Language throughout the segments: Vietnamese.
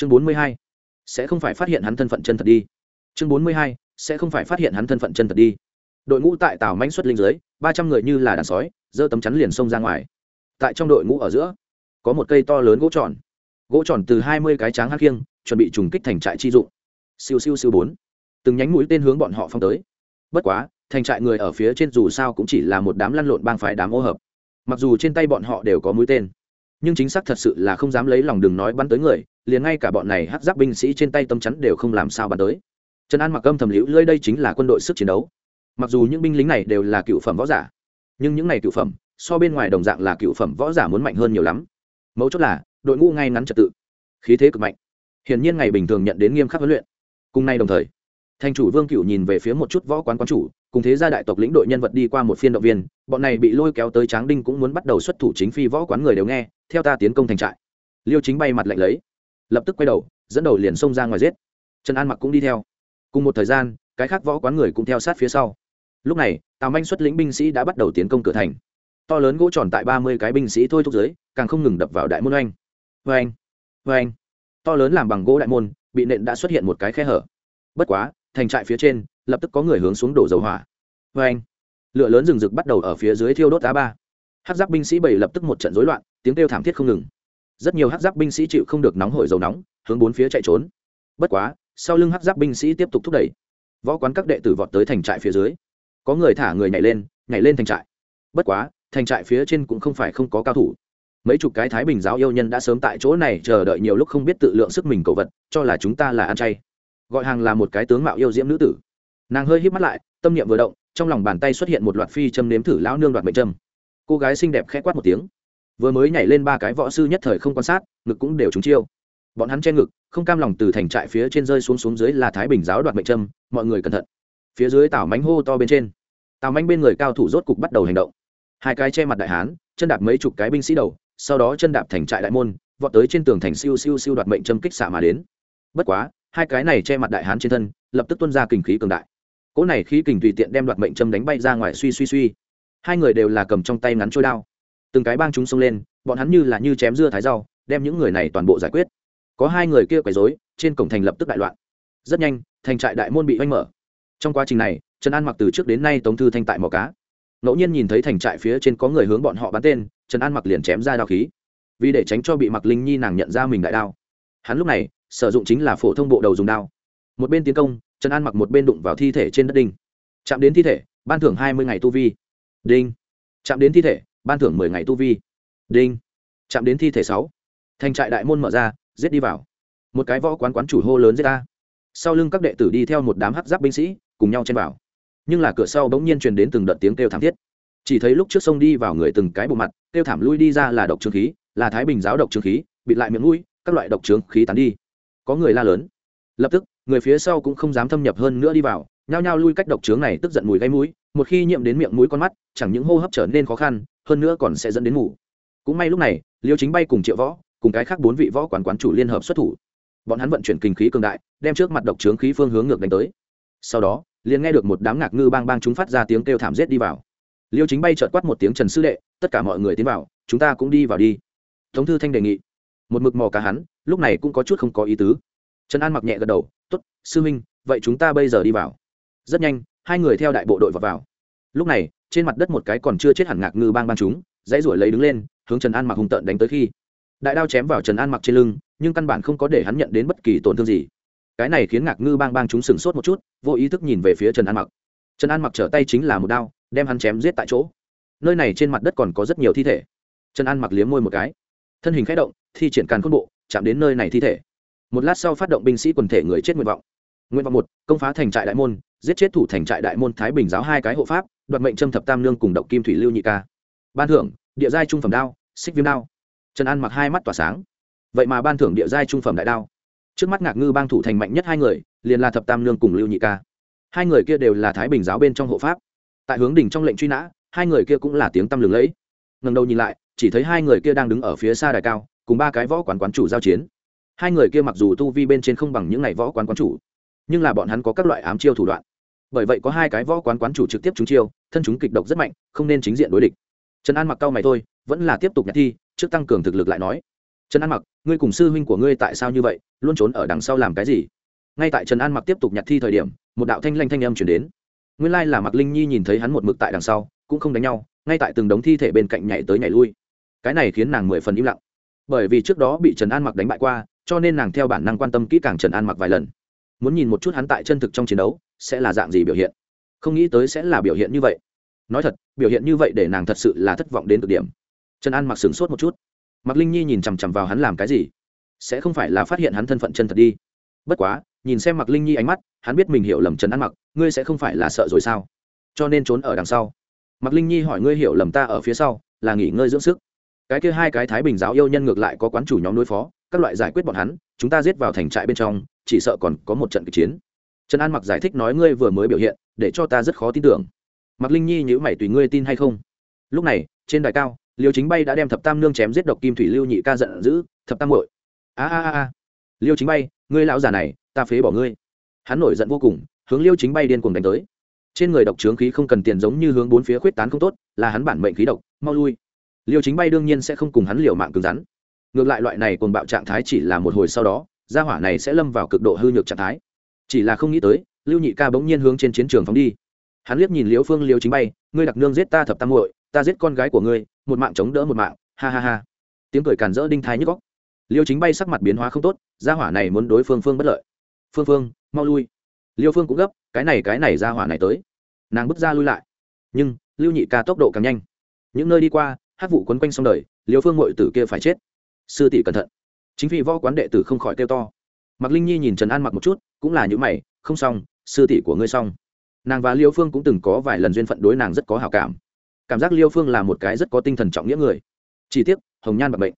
chương bốn mươi hai, sẽ không phải phát hiện hắn thân phận chân thật đi. Chương bốn mươi hai, sẽ không phải phát hiện hắn thân phận chân thật đi. Đội ngũ tại tàu mãnh xuất linh dưới, ba trăm người như là đàn sói, giơ tấm chắn liền xông ra ngoài. Tại trong đội ngũ ở giữa, có một cây to lớn gỗ tròn. Gỗ tròn từ hai mươi cái tráng hắc khiêng chuẩn bị trùng kích thành trại chi dụng. Siêu siêu siêu bốn. Từng nhánh mũi tên hướng bọn họ phong tới. Bất quá, thành trại người ở phía trên dù sao cũng chỉ là một đám lăn lộn bang phái đám ô hợp. Mặc dù trên tay bọn họ đều có mũi tên nhưng chính xác thật sự là không dám lấy lòng đừng nói bắn tới người, liền ngay cả bọn này hát giáp binh sĩ trên tay tâm chắn đều không làm sao bắn tới. Trần an mặc âm thầm liễu lưỡi đây chính là quân đội sức chiến đấu. Mặc dù những binh lính này đều là cựu phẩm võ giả, nhưng những này cựu phẩm, so bên ngoài đồng dạng là cựu phẩm võ giả muốn mạnh hơn nhiều lắm. Mấu chốt là, đội ngũ ngay ngắn trật tự, khí thế cực mạnh. Hiển nhiên ngày bình thường nhận đến nghiêm khắc huấn luyện. Cùng nay đồng thời thành chủ vương cựu nhìn về phía một chút võ quán quán chủ cùng thế gia đại tộc lĩnh đội nhân vật đi qua một phiên động viên, bọn này bị lôi kéo tới tráng đinh cũng muốn bắt đầu xuất thủ chính phi võ quán người đều nghe, theo ta tiến công thành trại. Liêu chính bay mặt lạnh lấy, lập tức quay đầu, dẫn đầu liền xông ra ngoài giết. Trần an mặc cũng đi theo. Cùng một thời gian, cái khác võ quán người cũng theo sát phía sau. Lúc này, tào manh xuất lĩnh binh sĩ đã bắt đầu tiến công cửa thành. To lớn gỗ tròn tại ba mươi cái binh sĩ thôi thúc giới càng không ngừng đập vào đại môn oanh. Oanh oanh. To lớn làm bằng gỗ đại môn, bị nện đã xuất hiện một cái khe hở. Bất quá, thành trại phía trên lập tức có người hướng xuống đổ dầu hỏa. Oanh lửa lớn rừng rực bắt đầu ở phía dưới thiêu đốt đá ba. Hát giáp binh sĩ bảy lập tức một trận rối loạn, tiếng kêu thảm thiết không ngừng. Rất nhiều hát giáp binh sĩ chịu không được nóng hổi dầu nóng, hướng bốn phía chạy trốn. Bất quá, sau lưng hát giáp binh sĩ tiếp tục thúc đẩy. Võ quán các đệ tử vọt tới thành trại phía dưới. Có người thả người nhảy lên nhảy lên thành trại. Bất quá, thành trại phía trên cũng không phải không có cao thủ. Mấy chục cái thái bình giáo yêu nhân đã sớm tại chỗ này chờ đợi nhiều lúc không biết tự lượng sức mình cầu vật, cho là chúng ta là ăn chay. Gọi hàng là một cái tướng mạo yêu diễm nữ tử nàng hơi hít mắt lại, tâm niệm vừa động, trong lòng bàn tay xuất hiện một loạt phi châm nếm thử lão nương đoạt mệnh châm. Cô gái xinh đẹp khẽ quát một tiếng. Vừa mới nhảy lên ba cái võ sư nhất thời không quan sát, ngực cũng đều trúng chiêu. Bọn hắn che ngực, không cam lòng từ thành trại phía trên rơi xuống xuống dưới là thái bình giáo đoạt mệnh trâm mọi người cẩn thận. Phía dưới tảo mánh hô to bên trên. Tào mánh bên người cao thủ rốt cục bắt đầu hành động. Hai cái che mặt đại hán, chân đạp mấy chục cái binh sĩ đầu, sau đó chân đạp thành trại đại môn, vọt tới trên tường thành siêu siêu siêu đoạt mệnh châm kích xạ mà đến. Bất quá, hai cái này che mặt đại hán trên thân, lập tức tuân ra kình khí cường đại cỗ này khí kình tùy tiện đem đoạt mệnh châm đánh bay ra ngoài suy suy suy. Hai người đều là cầm trong tay ngắn trôi đao. Từng cái bang chúng xông lên, bọn hắn như là như chém dưa thái rau, đem những người này toàn bộ giải quyết. Có hai người kia quấy rối, trên cổng thành lập tức đại loạn. Rất nhanh, thành trại đại môn bị oanh mở. Trong quá trình này, trần an mặc từ trước đến nay tống thư thanh tại mỏ cá. Ngẫu nhiên nhìn thấy thành trại phía trên có người hướng bọn họ bắn tên, trần an mặc liền chém ra đao khí. Vì để tránh cho bị mặc linh nhi nàng nhận ra mình đại đao. Hắn lúc này, sử dụng chính là phổ thông bộ đầu dùng đao. Một bên tiến công trần an mặc một bên đụng vào thi thể trên đất đinh. Chạm đến thi thể, ban thưởng hai mươi ngày tu vi. Đinh. Chạm đến thi thể, ban thưởng mười ngày tu vi. Đinh. Chạm đến thi thể sáu. Thành trại đại môn mở ra, giết đi vào. Một cái võ quán quán chủ hô lớn giết ta. Sau lưng các đệ tử đi theo một đám hát giáp binh sĩ, cùng nhau chen vào. Nhưng là cửa sau bỗng nhiên truyền đến từng đợt tiếng kêu thảm thiết. Chỉ thấy lúc trước sông đi vào người từng cái bộ mặt, kêu thảm lui đi ra là độc trường khí, là thái bình giáo độc trường khí, bịt lại miệng mũi, các loại độc trường khí tán đi. Có người la lớn. Lập tức người phía sau cũng không dám thâm nhập hơn nữa đi vào, nhao nhao lui cách độc trướng này tức giận mùi gây mũi, một khi nhiễm đến miệng mũi con mắt, chẳng những hô hấp trở nên khó khăn, hơn nữa còn sẽ dẫn đến mù. Cũng may lúc này, liêu chính bay cùng triệu võ, cùng cái khác bốn vị võ quán quán chủ liên hợp xuất thủ. Bọn hắn vận chuyển kinh khí cường đại, đem trước mặt độc trướng khí phương hướng ngược đánh tới. Sau đó, liền nghe được một đám ngạc ngư bang bang chúng phát ra tiếng kêu thảm giết đi vào. Liêu chính bay trợt quát một tiếng trần sư đệ, tất cả mọi người tiến vào, chúng ta cũng đi vào đi. Tống thư thanh đề nghị. Một mực mò cả hắn, lúc này cũng có chút không có ý tứ. Trần an mặc nhẹ gật đầu Tốt, sư minh vậy chúng ta bây giờ đi vào. Rất nhanh hai người theo đại bộ đội vào, vào. lúc này trên mặt đất một cái còn chưa chết hẳn ngạc ngư bang bang chúng dãy ruổi lấy đứng lên hướng trần an mặc hùng tợn đánh tới khi. Đại đao chém vào trần an mặc trên lưng nhưng căn bản không có để hắn nhận đến bất kỳ tổn thương gì. Cái này khiến ngạc ngư bang bang chúng sửng sốt một chút vô ý thức nhìn về phía trần an mặc. Trần an mặc trở tay chính là một đao đem hắn chém giết tại chỗ. Nơi này trên mặt đất còn có rất nhiều thi thể. Trần an mặc liếm môi một cái. Thân hình k h ẽ động thi triển càn khôn bộ chạm đến nơi này thi thể một lát sau phát động binh sĩ quần thể người chết nguyện vọng. Nguyện vọng một, công phá thành trại đại môn, giết chết thủ thành trại đại môn thái bình giáo hai cái hộ pháp, đoạt mệnh trâm thập tam lương cùng động kim thủy lưu nhị ca. Ban thưởng, địa giai trung phẩm đao, xích viêm đao. Trần an mặc hai mắt tỏa sáng. Vậy mà ban thưởng địa giai trung phẩm đại đao. Trước mắt ngạc ngư bang thủ thành mạnh nhất hai người, liền là thập tam lương cùng lưu nhị ca. Hai người kia đều là thái bình giáo bên trong hộ pháp. Tại hướng đỉnh trong lệnh truy nã, hai người kia cũng là tiếng tăm lừng lẫy. Ngần đầu nhìn lại, chỉ thấy hai người kia đang đứng ở phía xa đài cao, cùng ba cái võ quán quán chủ giao chiến hai người kia mặc dù tu vi bên trên không bằng những ngày võ quán quán chủ, nhưng là bọn hắn có các loại ám chiêu thủ đoạn. Bởi vậy có hai cái võ quán quán chủ trực tiếp trúng chiêu, thân chúng kịch độc rất mạnh, không nên chính diện đối địch. Trần an mặc cao mày thôi, vẫn là tiếp tục nhặt thi, trước tăng cường thực lực lại nói. Trần an mặc, ngươi cùng sư huynh của ngươi tại sao như vậy, luôn trốn ở đằng sau làm cái gì? Ngay tại trần an mặc tiếp tục nhặt thi thời điểm, một đạo thanh lanh thanh âm chuyển đến. Nguyên lai là mặc linh nhi nhìn thấy hắn một mực tại đằng sau, cũng không đánh nhau, ngay tại từng đống thi thể bên cạnh nhảy tới nhảy lui. Cái này khiến nàng mười phần im lặng. Bởi vì trước đó bị trần an mặc đánh bại qua cho nên nàng theo bản năng quan tâm kỹ càng trần an mặc vài lần. Muốn nhìn một chút hắn tại chân thực trong chiến đấu, sẽ là dạng gì biểu hiện? Không nghĩ tới sẽ là biểu hiện như vậy. Nói thật, biểu hiện như vậy để nàng thật sự là thất vọng đến cực điểm. Trần an mặc sửng sốt một chút. Mặc linh nhi nhìn chằm chằm vào hắn làm cái gì? Sẽ không phải là phát hiện hắn thân phận chân thật đi. Bất quá, nhìn xem mặc linh nhi ánh mắt, hắn biết mình hiểu lầm trần an mặc, ngươi sẽ không phải là sợ rồi sao? Cho nên trốn ở đằng sau. Mặc linh nhi hỏi ngươi hiểu lầm ta ở phía sau, là nghỉ ngơi dưỡng sức. Cái kia hai cái thái bình giáo yêu nhân ngược lại có quán chủ nhóm đối phó các loại giải quyết bọn hắn, chúng ta giết vào thành trại bên trong, chỉ sợ còn có một trận kịch chiến. Trần an mặc giải thích nói ngươi vừa mới biểu hiện, để cho ta rất khó tin tưởng. Mặc linh nhi nhữ mày tùy ngươi tin hay không? Lúc này, trên đài cao, liêu chính bay đã đem thập tam nương chém giết độc kim thủy lưu nhị ca giận dữ, thập tam hội a a a liêu chính bay, ngươi lão già này, ta phế bỏ ngươi. Hắn nổi giận vô cùng, hướng liêu chính bay điên cuồng đánh tới. Trên người độc trướng khí không cần tiền giống như hướng bốn phía khuyết tán không tốt, là hắn bản mệnh khí độc, mau lui. Liêu chính bay đương nhiên sẽ không cùng hắn liều mạng cứng rắn ngược lại loại này cùng bạo trạng thái chỉ là một hồi sau đó, gia hỏa này sẽ lâm vào cực độ hư nhược trạng thái. Chỉ là không nghĩ tới, lưu nhị ca bỗng nhiên hướng trên chiến trường phóng đi. Hắn liếc nhìn liễu phương liêu chính bay, ngươi đặc nương giết ta thập tam muội, ta giết con gái của ngươi, một mạng chống đỡ một mạng. Ha ha ha. Tiếng cười càn rỡ đinh thái nhức góc liêu chính bay sắc mặt biến hóa không tốt, gia hỏa này muốn đối phương phương bất lợi. Phương phương, mau lui. Liêu phương cũng gấp, cái này cái này gia hỏa này tới. Nàng bước ra lui lại. Nhưng, lưu nhị ca tốc độ càng nhanh. Những nơi đi qua, hát vụ quấn quanh xong đời, liêu phương ngội tử kia phải chết sư tỷ cẩn thận. Chính vì võ quán đệ tử không khỏi kêu to. Mặc linh nhi nhìn trần an mặc một chút, cũng là những mày, không xong, sư tỷ của ngươi xong. Nàng và liêu phương cũng từng có vài lần duyên phận đối nàng rất có hào cảm. Cảm giác liêu phương là một cái rất có tinh thần trọng nghĩa người. Chỉ tiếc, hồng nhan bạc bệnh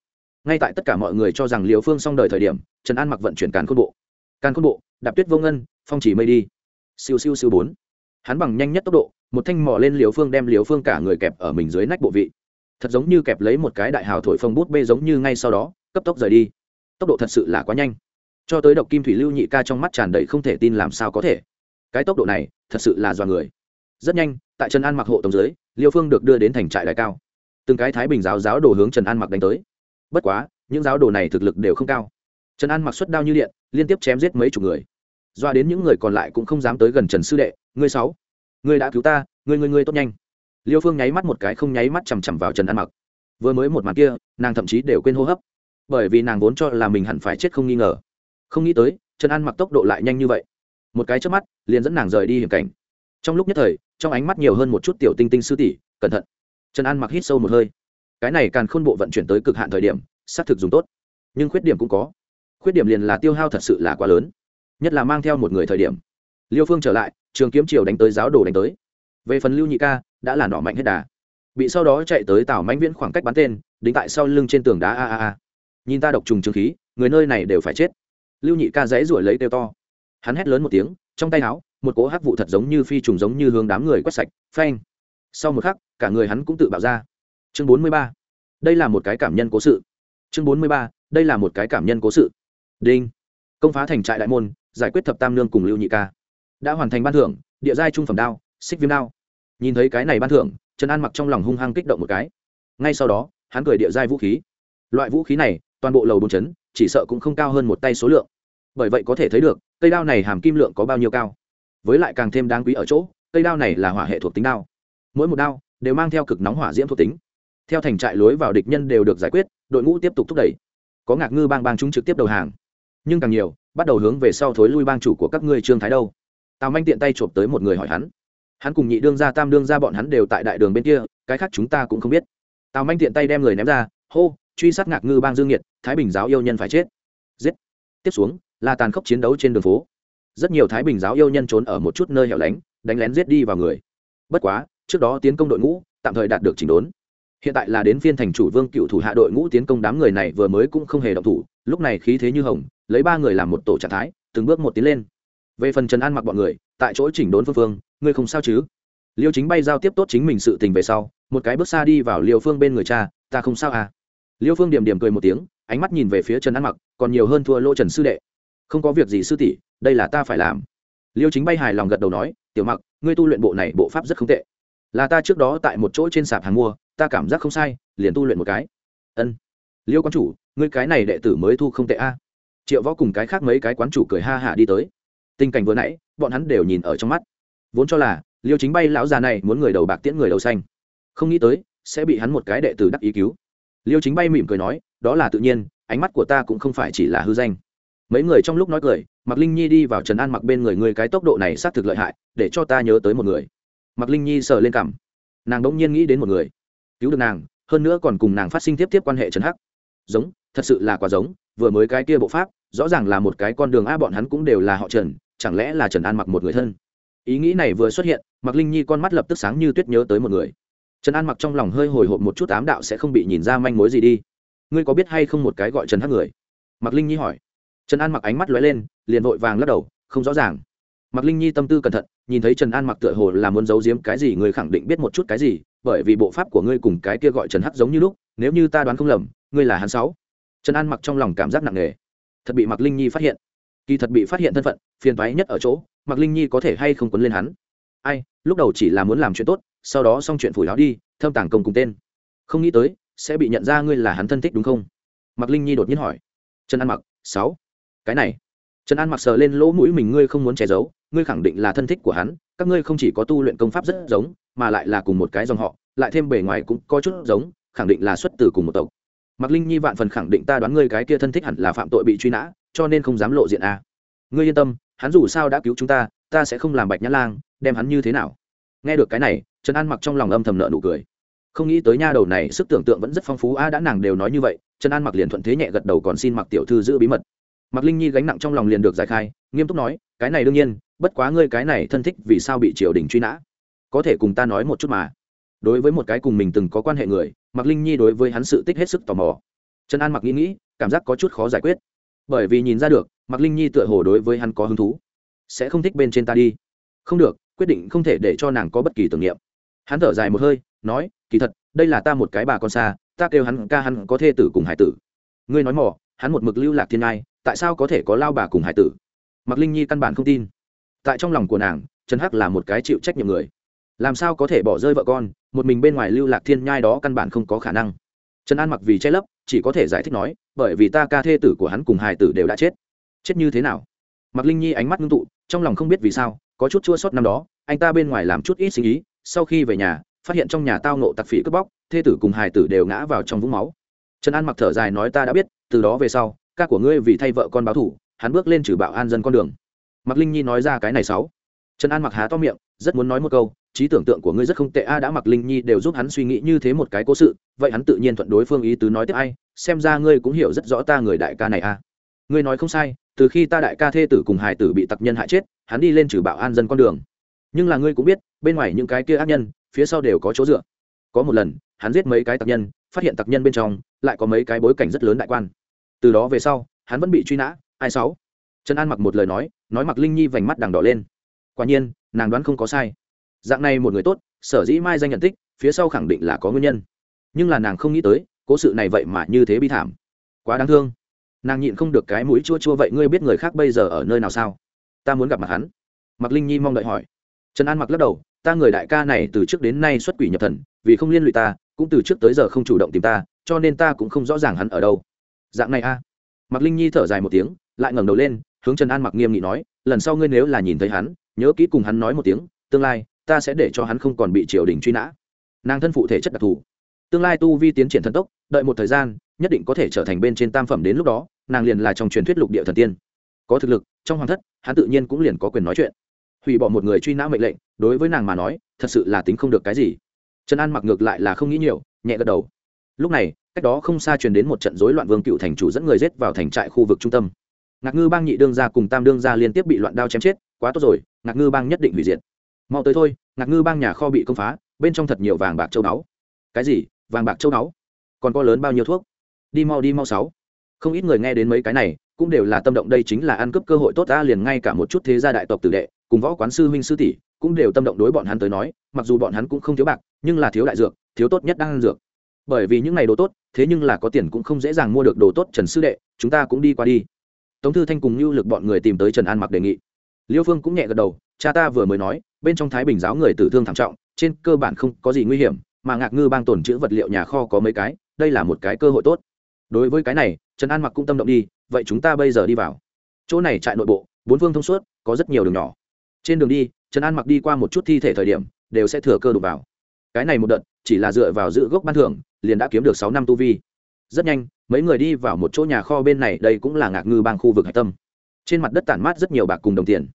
ngay tại tất cả mọi người cho rằng liêu phương xong đời thời điểm, trần an mặc vận chuyển càn khôn bộ. Càn khôn bộ, đạp tuyết vô ngân, phong chỉ mây đi. Siêu siêu siêu bốn. Hắn bằng nhanh nhất tốc độ, một thanh mỏ lên liều phương đem liều phương cả người kẹp ở mình dưới nách bộ vị thật giống như kẹp lấy một cái đại hào thổi phồng bút bê giống như ngay sau đó, cấp tốc rời đi. Tốc độ thật sự là quá nhanh. Cho tới độc kim thủy lưu nhị ca trong mắt tràn đầy không thể tin làm sao có thể. Cái tốc độ này, thật sự là do người. Rất nhanh, tại trần an mặc hộ tổng dưới, liêu phương được đưa đến thành trại đại cao. Từng cái thái bình giáo giáo đồ hướng trần an mặc đánh tới. Bất quá, những giáo đồ này thực lực đều không cao. Trần an mặc xuất đao như điện, liên tiếp chém giết mấy chục người. Doa đến những người còn lại cũng không dám tới gần trần sư đệ. Ngươi sáu, ngươi đã cứu ta, ngươi ngươi ngươi tốt nhanh liêu phương nháy mắt một cái không nháy mắt chằm chằm vào trần an mặc. Vừa mới một màn kia, nàng thậm chí đều quên hô hấp. Bởi vì nàng vốn cho là mình hẳn phải chết không nghi ngờ. Không nghĩ tới, trần an mặc tốc độ lại nhanh như vậy. Một cái trước mắt, liền dẫn nàng rời đi hiểm cảnh. Trong lúc nhất thời, trong ánh mắt nhiều hơn một chút tiểu tinh tinh sư tỷ, cẩn thận. Trần an mặc hít sâu một hơi. Cái này càng khôn bộ vận chuyển tới cực hạn thời điểm, xác thực dùng tốt. Nhưng khuyết điểm cũng có. Khuyết điểm liền là tiêu hao thật sự là quá lớn. Nhất là mang theo một người thời điểm. Liêu phương trở lại, trường kiếm triều đánh tới giáo đồ đánh tới về phần lưu nhị ca, đã là nọ mạnh hết đà. Bị sau đó chạy tới tào mãnh viễn khoảng cách bắn tên, đính tại sau lưng trên tường đá a a a. Nhìn ta độc trùng trường khí, người nơi này đều phải chết. Lưu nhị ca dãy ruổi lấy tiêu to. Hắn hét lớn một tiếng, trong tay áo, một cỗ hắc vụ thật giống như phi trùng giống như hướng đám người quét sạch, phanh. Sau một khắc, cả người hắn cũng tự bạo ra. Chương bốn mươi ba. Đây là một cái cảm nhân cố sự. Chương bốn mươi ba. Đây là một cái cảm nhân cố sự. Đinh. Công phá thành trại đại môn, giải quyết thập tam nương cùng lưu nhị ca. Đã hoàn thành ban thưởng, địa giai trung phẩm đao, xích viêm đao nhìn thấy cái này ban thưởng, trần an mặc trong lòng hung hăng kích động một cái. Ngay sau đó, hắn cười địa giai vũ khí. Loại vũ khí này, toàn bộ lầu bốn chấn, chỉ sợ cũng không cao hơn một tay số lượng. Bởi vậy có thể thấy được, cây đao này hàm kim lượng có bao nhiêu cao. Với lại càng thêm đáng quý ở chỗ, cây đao này là hỏa hệ thuộc tính đao. Mỗi một đao đều mang theo cực nóng hỏa diễm thuộc tính. Theo thành trại lối vào địch nhân đều được giải quyết, đội ngũ tiếp tục thúc đẩy. Có ngạc ngư bang bang chúng trực tiếp đầu hàng. Nhưng càng nhiều, bắt đầu hướng về sau thối lui bang chủ của các ngươi trương thái đâu. Tào manh tiện tay chộp tới một người hỏi hắn hắn cùng nhị đương ra tam đương ra bọn hắn đều tại đại đường bên kia, cái khác chúng ta cũng không biết. Tào manh tiện tay đem người ném ra, hô, truy sát ngạc ngư bang dương nhiệt thái bình giáo yêu nhân phải chết. Giết. Tiếp xuống, là tàn khốc chiến đấu trên đường phố. Rất nhiều thái bình giáo yêu nhân trốn ở một chút nơi hẻo lánh, đánh lén giết đi vào người. Bất quá, trước đó tiến công đội ngũ, tạm thời đạt được chỉnh đốn. Hiện tại là đến phiên thành chủ vương cựu thủ hạ đội ngũ tiến công đám người này vừa mới cũng không hề động thủ, lúc này khí thế như hồng, lấy ba người làm một tổ trạng thái, từng bước một tiến lên. Về phần trần an mặc bọn người tại chỗ chỉnh đốn phương phương, ngươi không sao chứ? Liêu chính bay giao tiếp tốt chính mình sự tình về sau, một cái bước xa đi vào liêu phương bên người cha, ta không sao à? Liêu phương điểm điểm cười một tiếng, ánh mắt nhìn về phía trần ăn mặc, còn nhiều hơn thua lỗ trần sư đệ. Không có việc gì sư tỷ, đây là ta phải làm. Liêu chính bay hài lòng gật đầu nói, tiểu mặc, ngươi tu luyện bộ này bộ pháp rất không tệ. Là ta trước đó tại một chỗ trên sạp hàng mua, ta cảm giác không sai, liền tu luyện một cái. Ân. Liêu quán chủ, ngươi cái này đệ tử mới thu không tệ a. Triệu võ cùng cái khác mấy cái quán chủ cười ha hả đi tới. Tình cảnh vừa nãy bọn hắn đều nhìn ở trong mắt. Vốn cho là, liêu chính bay lão già này muốn người đầu bạc tiễn người đầu xanh. Không nghĩ tới, sẽ bị hắn một cái đệ tử đắc ý cứu. Liêu chính bay mỉm cười nói, đó là tự nhiên, ánh mắt của ta cũng không phải chỉ là hư danh. Mấy người trong lúc nói cười mặc linh nhi đi vào trần an mặc bên người người cái tốc độ này xác thực lợi hại, để cho ta nhớ tới một người. Mặc linh nhi sờ lên cằm. Nàng đ ỗ n g nhiên nghĩ đến một người. Cứu được nàng, hơn nữa còn cùng nàng phát sinh tiếp tiếp quan hệ trần hắc. Giống, thật sự là quá giống, vừa mới cái kia bộ pháp, rõ ràng là một cái con đường a bọn hắn cũng đều là họ trần chẳng lẽ là trần an mặc một người thân? Ý nghĩ này vừa xuất hiện mặc linh nhi con mắt lập tức sáng như tuyết nhớ tới một người. Trần an mặc trong lòng hơi hồi hộp một chút ám đạo sẽ không bị nhìn ra manh mối gì đi. Ngươi có biết hay không một cái gọi trần hắc người? Mặc linh nhi hỏi. Trần an mặc ánh mắt lóe lên, liền vội vàng lắc đầu, không rõ ràng. Mặc linh nhi tâm tư cẩn thận, nhìn thấy trần an mặc tựa hồ là muốn giấu giếm cái gì người khẳng định biết một chút cái gì, bởi vì bộ pháp của ngươi cùng cái kia gọi trần hắc giống như lúc, nếu như ta đoán không lầm, ngươi là hắn sáu. Trần an mặc trong lòng cảm giác nặng nề. Thật bị mặc linh nhi phát hiện kỳ thật bị phát hiện thân phận, phiền thoái nhất ở chỗ mặc linh nhi có thể hay không quấn lên hắn. Ai, lúc đầu chỉ là muốn làm chuyện tốt, sau đó xong chuyện phủi láo đi, thâm tàng công cùng tên. Không nghĩ tới, sẽ bị nhận ra ngươi là hắn thân thích đúng không? Mặc linh nhi đột nhiên hỏi. Trần an mặc, sáu. Cái này. Trần an mặc sờ lên lỗ mũi mình ngươi không muốn che giấu, ngươi khẳng định là thân thích của hắn, các ngươi không chỉ có tu luyện công pháp rất giống, mà lại là cùng một cái dòng họ, lại thêm bề ngoài cũng có chút giống, khẳng định là xuất từ cùng một tộc. Mặc linh nhi vạn phần khẳng định ta đoán ngươi cái kia thân thích hẳn là phạm tội bị truy nã cho nên không dám lộ diện a. À. ngươi yên tâm, hắn dù sao đã cứu chúng ta ta sẽ không làm bạch nhã lang, đem hắn như thế nào? Nghe được cái này, trần an mặc trong lòng âm thầm nợ nụ cười. Không nghĩ tới nha đầu này, sức tưởng tượng vẫn rất phong phú a, đã nàng đều nói như vậy, trần an mặc liền thuận thế nhẹ gật đầu còn xin mặc tiểu thư giữ bí mật. Mặc linh nhi gánh nặng trong lòng liền được giải khai, nghiêm túc nói, cái này đương nhiên, bất quá ngươi cái này thân thích vì sao bị triều đình truy nã? Có thể cùng ta nói một chút mà. Đối với một cái cùng mình từng có quan hệ người Mặc linh nhi đối với hắn sự tích hết sức tò mò. Trần an mặc nghĩ nghĩ, cảm giác có chút khó giải quyết bởi vì nhìn ra được Mặc linh nhi tựa hồ đối với hắn có hứng thú. Sẽ không thích bên trên ta đi. Không được quyết định không thể để cho nàng có bất kỳ tưởng niệm. Hắn thở dài một hơi nói kỳ thật đây là ta một cái bà con xa ta kêu hắn ca hắn có thê tử cùng hải tử. Ngươi nói mỏ, hắn một mực lưu lạc thiên ngai tại sao có thể có lao bà cùng hải tử? Mạc linh nhi căn bản không tin. Tại trong lòng của nàng trần hắc là một cái chịu trách nhiệm người. Làm sao có thể bỏ rơi vợ con một mình bên ngoài lưu lạc thiên nhai đó căn bản không có khả năng. Trần an mặc vì che lấp chỉ có thể giải thích nói bởi vì ta ca thê tử của hắn cùng hài tử đều đã chết. Chết như thế nào? Mạc linh nhi ánh mắt ngưng tụ, trong lòng không biết vì sao, có chút chua sót năm đó, anh ta bên ngoài làm chút ít sinh ý, sau khi về nhà, phát hiện trong nhà tao nộ tặc phỉ cướp bóc, thê tử cùng hài tử đều ngã vào trong vũng máu. Trần an mặc thở dài nói ta đã biết, từ đó về sau, ca của ngươi vì thay vợ con báo thủ hắn bước lên trừ bạo an dân con đường. Mặc linh nhi nói ra cái này sáu. Trần an mặc há to miệng, rất muốn nói một câu, trí tưởng tượng của ngươi rất không tệ a, đã mặc linh nhi đều giúp hắn suy nghĩ như thế một cái cố sự, vậy hắn tự nhiên thuận đối phương ý tứ nói tiếp ai xem ra ngươi cũng hiểu rất rõ ta người đại ca này a ngươi nói không sai, từ khi ta đại ca thê tử cùng hải tử bị tặc nhân hại chết, hắn đi lên trừ bạo an dân con đường. Nhưng là ngươi cũng biết, bên ngoài những cái kia ác nhân, phía sau đều có chỗ dựa. Có một lần, hắn giết mấy cái tặc nhân, phát hiện tặc nhân bên trong, lại có mấy cái bối cảnh rất lớn đại quan. Từ đó về sau, hắn vẫn bị truy nã, ai sáu? Trần an mặc một lời nói nói mặc linh nhi vành mắt đằng đỏ lên. Quả nhiên, nàng đoán không có sai. Dạng này một người tốt, sở dĩ mai danh nhận tích, phía sau khẳng định là có nguyên nhân. Nhưng là nàng không nghĩ tới cố sự này vậy mà như thế bi thảm. Quá đáng thương. Nàng nhịn không được cái mũi chua chua vậy, ngươi biết người khác bây giờ ở nơi nào sao? Ta muốn gặp mặt hắn. Mặc linh nhi mong đợi hỏi. Trần an mặc lắc đầu, ta người đại ca này từ trước đến nay xuất quỷ nhập thần, vì không liên lụy ta, cũng từ trước tới giờ không chủ động tìm ta, cho nên ta cũng không rõ ràng hắn ở đâu. Dạng này a. À. mạc linh nhi thở dài một tiếng, lại ngẩng đầu lên, hướng trần an mặc nghiêm nghị nói, lần sau ngươi nếu là nhìn thấy hắn, nhớ kỹ cùng hắn nói một tiếng, tương lai, ta sẽ để cho hắn không còn bị triều đình truy nã. Nàng thân phụ thể chất đặc thù. Tương lai tu vi tiến triển thần tốc đợi một thời gian, nhất định có thể trở thành bên trên tam phẩm đến lúc đó, nàng liền là trong truyền thuyết lục địa thần tiên. Có thực lực, trong hoàng thất, hắn tự nhiên cũng liền có quyền nói chuyện. Hủy bỏ một người truy nã mệnh lệnh, đối với nàng mà nói, thật sự là tính không được cái gì. Trần an mặc ngược lại là không nghĩ nhiều, nhẹ gật đầu. Lúc này, cách đó không xa truyền đến một trận rối loạn vương cựu thành chủ dẫn người rết vào thành trại khu vực trung tâm. Ngạc ngư bang nhị đương gia cùng tam đương gia liên tiếp bị loạn đao chém chết, quá tốt rồi, ngạc ngư bang nhất định hủy diệt. Mau tới thôi, ngạc ngư bang nhà kho bị công phá, bên trong thật nhiều vàng bạc châu báu. Cái gì? Vàng bạc châu báu? Còn có lớn bao nhiêu thuốc? Đi mau đi mau sáu. Không ít người nghe đến mấy cái này, cũng đều là tâm động đây chính là ăn cướp cơ hội tốt, ta liền ngay cả một chút thế gia đại tộc tử đệ, cùng võ quán sư huynh sư tỷ, cũng đều tâm động đối bọn hắn tới nói, mặc dù bọn hắn cũng không thiếu bạc, nhưng là thiếu đại dược, thiếu tốt nhất đang ăn dược. Bởi vì những ngày đồ tốt, thế nhưng là có tiền cũng không dễ dàng mua được đồ tốt trần sư đệ, chúng ta cũng đi qua đi. Tống thư thanh cùng lưu lực bọn người tìm tới trần an mặc đề nghị. Liêu phương cũng nhẹ gật đầu, cha ta vừa mới nói, bên trong thái bình giáo người tử thương thảm trọng, trên cơ bản không có gì nguy hiểm, mà ngạc ngư bang tồn chữ vật liệu nhà kho có mấy cái đây là một cái cơ hội tốt. Đối với cái này, trần an mặc cũng tâm động đi, vậy chúng ta bây giờ đi vào. Chỗ này trại nội bộ, bốn phương thông suốt, có rất nhiều đường nhỏ. Trên đường đi, trần an mặc đi qua một chút thi thể thời điểm, đều sẽ thừa cơ đụng vào. Cái này một đợt, chỉ là dựa vào giữ gốc ban thưởng, liền đã kiếm được sáu năm tu vi. Rất nhanh, mấy người đi vào một chỗ nhà kho bên này, đây cũng là ngạc ngư bang khu vực hạch tâm. Trên mặt đất tản mát rất nhiều bạc cùng đồng tiền.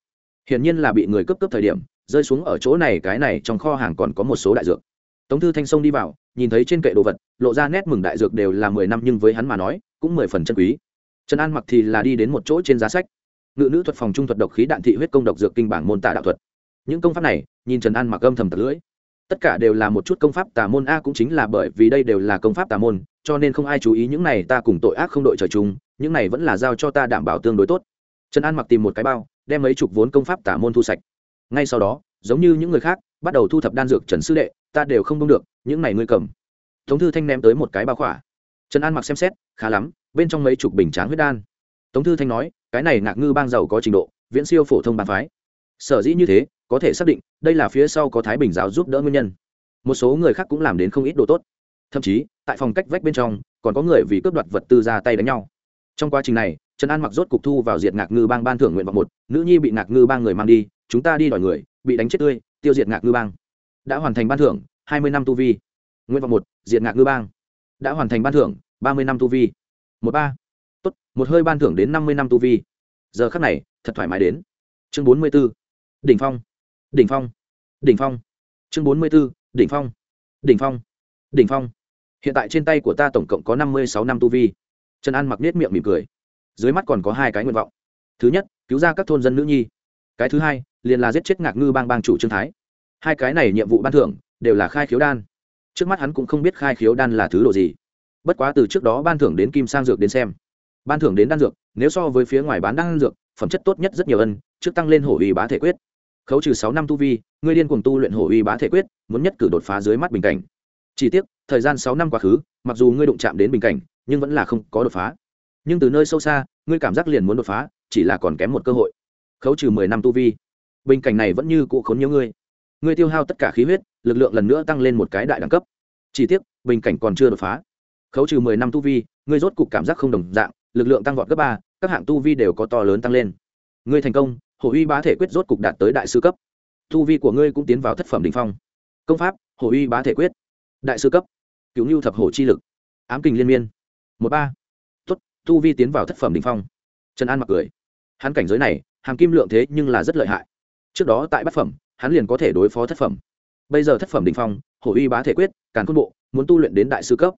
Hiển nhiên là bị người cấp cấp thời điểm, rơi xuống ở chỗ này, cái này trong kho hàng còn có một số đại dược. Tống thư thanh sông đi vào nhìn thấy trên kệ đồ vật, lộ ra nét mừng đại dược đều là mười năm nhưng với hắn mà nói, cũng mười phần chân quý. Trần an mặc thì là đi đến một chỗ trên giá sách. Ngự nữ thuật phòng trung thuật độc khí đạn thị huyết công độc dược kinh bảng môn tả đạo thuật. Những công pháp này, nhìn trần an mặc âm thầm tật lưỡi. Tất cả đều là một chút công pháp tà môn a cũng chính là bởi vì đây đều là công pháp tà môn, cho nên không ai chú ý những này ta cùng tội ác không đội trời chung, những này vẫn là giao cho ta đảm bảo tương đối tốt. Trần an mặc tìm một cái bao, đem mấy chục vốn công pháp tà môn thu sạch. Ngay sau đó, giống như những người khác, bắt đầu thu thập đan dược trần sư đệ ta đều không đông được, những này ngươi cầm. Tống thư thanh ném tới một cái bao khỏa. Trần an mặc xem xét, khá lắm, bên trong mấy chục bình tráng huyết đan. Tống thư thanh nói, cái này ngạc ngư bang giàu có trình độ, viễn siêu phổ thông bàn phái. Sở dĩ như thế, có thể xác định, đây là phía sau có thái bình giáo giúp đỡ nguyên nhân. Một số người khác cũng làm đến không ít đồ tốt. Thậm chí, tại phòng cách vách bên trong, còn có người vì cướp đoạt vật tư ra tay đánh nhau. Trong quá trình này, trần an mặc rốt cục thu vào diệt ngạc ngư bang ban thưởng nguyện vọng một, nữ nhi bị ngạc ngư bang người mang đi, chúng ta đi đòi người, bị đánh chết tươi, tiêu diệt ngạc ngư bang đã hoàn thành ban thưởng, hai mươi năm tu vi. Nguyện vọng một, diệt ngạc ngư bang. Đã hoàn thành ban thưởng, ba mươi năm tu vi. Một ba. Tốt, một hơi ban thưởng đến năm mươi năm tu vi. Giờ khắc này, thật thoải mái đến. Chương bốn mươi b ố đỉnh phong. Đỉnh phong. Đỉnh phong. Chương bốn mươi b ố đỉnh phong. Đỉnh phong. Đỉnh phong. Hiện tại trên tay của ta tổng cộng có năm mươi sáu năm tu vi. Trần an mặc nết miệng mỉm cười. Dưới mắt còn có hai cái nguyện vọng. Thứ nhất, cứu ra các thôn dân nữ nhi. Cái thứ hai, liền là giết chết ngạc ngư bang bang chủ trương thái hai cái này nhiệm vụ ban thưởng đều là khai khiếu đan. Trước mắt hắn cũng không biết khai khiếu đan là thứ đồ gì. Bất quá từ trước đó ban thưởng đến kim sang dược đến xem. Ban thưởng đến đan dược, nếu so với phía ngoài bán đan dược, phẩm chất tốt nhất rất nhiều ân, trước tăng lên hổ uy bá thể quyết. Khấu trừ sáu năm tu vi, ngươi điên cùng tu luyện hổ uy bá thể quyết, muốn nhất cử đột phá dưới mắt bình cảnh. Chỉ tiếc, thời gian sáu năm quá khứ, mặc dù ngươi đụng chạm đến bình cảnh, nhưng vẫn là không có đột phá. Nhưng từ nơi sâu xa, ngươi cảm giác liền muốn đột phá, chỉ là còn kém một cơ hội. Khấu trừ mười năm tu vi, bình cảnh này vẫn như cụ khốn nhiều ngươi ngươi tiêu hao tất cả khí huyết, lực lượng lần nữa tăng lên một cái đại đẳng cấp. Chỉ tiếc, bình cảnh còn chưa đột phá. Khấu trừ mười năm tu vi, ngươi rốt cục cảm giác không đồng dạng, lực lượng tăng vọt cấp ba, các hạng tu vi đều có to lớn tăng lên. Ngươi thành công, hổ uy bá thể quyết rốt cục đạt tới đại sư cấp. Tu vi của ngươi cũng tiến vào thất phẩm đ ỉ n h phong. Công pháp, hổ uy bá thể quyết. Đại sư cấp. Cứu ngưu thập hổ chi lực. Ám kình liên miên. Một ba. Tuất tu vi tiến vào thất phẩm đ ỉ n h phong. Trần an mặc cười. Hắn cảnh giới này hàng kim lượng thế nhưng là rất lợi hại. Trước đó tại bát phẩm hắn liền có thể đối phó thất phẩm. Bây giờ thất phẩm đình phong, hổ uy bá thể quyết, càn khôn bộ, muốn tu luyện đến đại sư cấp.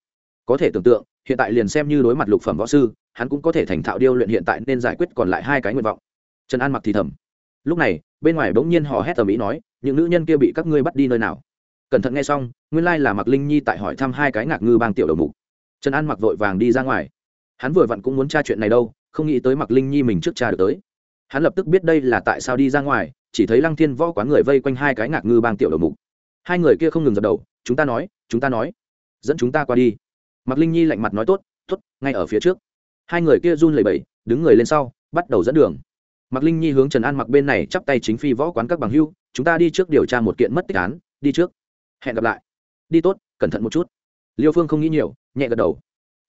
Có thể tưởng tượng, hiện tại liền xem như đối mặt lục phẩm võ sư, hắn cũng có thể thành thạo điêu luyện hiện tại nên giải quyết còn lại hai cái nguyện vọng. Trần an mặc thì thầm. Lúc này, bên ngoài bỗng nhiên hò hét tầm ý nói, những nữ nhân kia bị các ngươi bắt đi nơi nào? Cẩn thận nghe xong, nguyên lai là mặc linh nhi tại hỏi thăm hai cái ngạc ngư bang tiểu đầu mục. Trần an mặc vội vàng đi ra ngoài. Hắn vừa vặn cũng muốn tra chuyện này đâu, không nghĩ tới mặc linh nhi mình trước cha được tới. Hắn lập tức biết đây là tại sao đi ra ngoài chỉ thấy lăng thiên võ quán người vây quanh hai cái ngạc ngư bang tiểu đầu mục hai người kia không ngừng dập đầu chúng ta nói chúng ta nói dẫn chúng ta qua đi mặc linh nhi lạnh mặt nói tốt t ố t ngay ở phía trước hai người kia run lẩy bẩy đứng người lên sau bắt đầu dẫn đường Mạc Linh Nhi hướng Trần An Mặc bên này chắp tay chính phi võ quán các bằng hưu chúng ta đi trước điều tra một kiện mất tích án, đi trước. Hẹn gặp lại. Đi tốt, cẩn thận một chút. Liêu Phương không nghĩ nhiều, nhẹ gật đầu.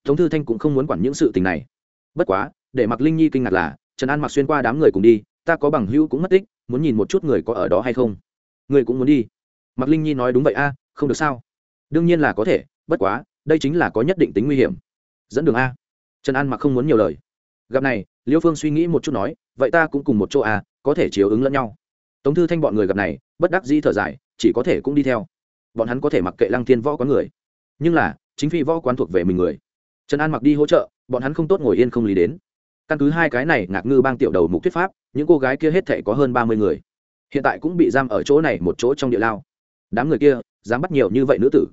Tống Thư Thanh cũng không muốn quản những sự tình này. Bất quá, để Mạc Linh Nhi kinh ngạc là, Trần An Mặc xuyên qua đám người cùng đi, ta có bằng hữu cũng mất tích, muốn nhìn một chút người có ở đó hay không. Người cũng muốn đi. Mạc Linh Nhi nói đúng vậy a, không được sao? Đương nhiên là có thể, bất quá, đây chính là có nhất định tính nguy hiểm. Dẫn đường a. Trần An Mặc không muốn nhiều lời. Gặp này, Liêu Phương suy nghĩ một chút nói, vậy ta cũng cùng một chỗ a, có thể chiếu ứng lẫn nhau tống thư thanh bọn người gặp này bất đắc dĩ thở dài chỉ có thể cũng đi theo bọn hắn có thể mặc kệ lăng thiên võ quán người nhưng là chính phi võ quán thuộc về mình người trần an mặc đi hỗ trợ bọn hắn không tốt ngồi yên không lý đến căn cứ hai cái này ngạc ngư bang tiểu đầu mục thuyết pháp những cô gái kia hết thể có hơn ba mươi người. Hiện tại cũng bị giam ở chỗ này một chỗ trong địa lao. Đám người kia, dám bắt nhiều như vậy nữ tử.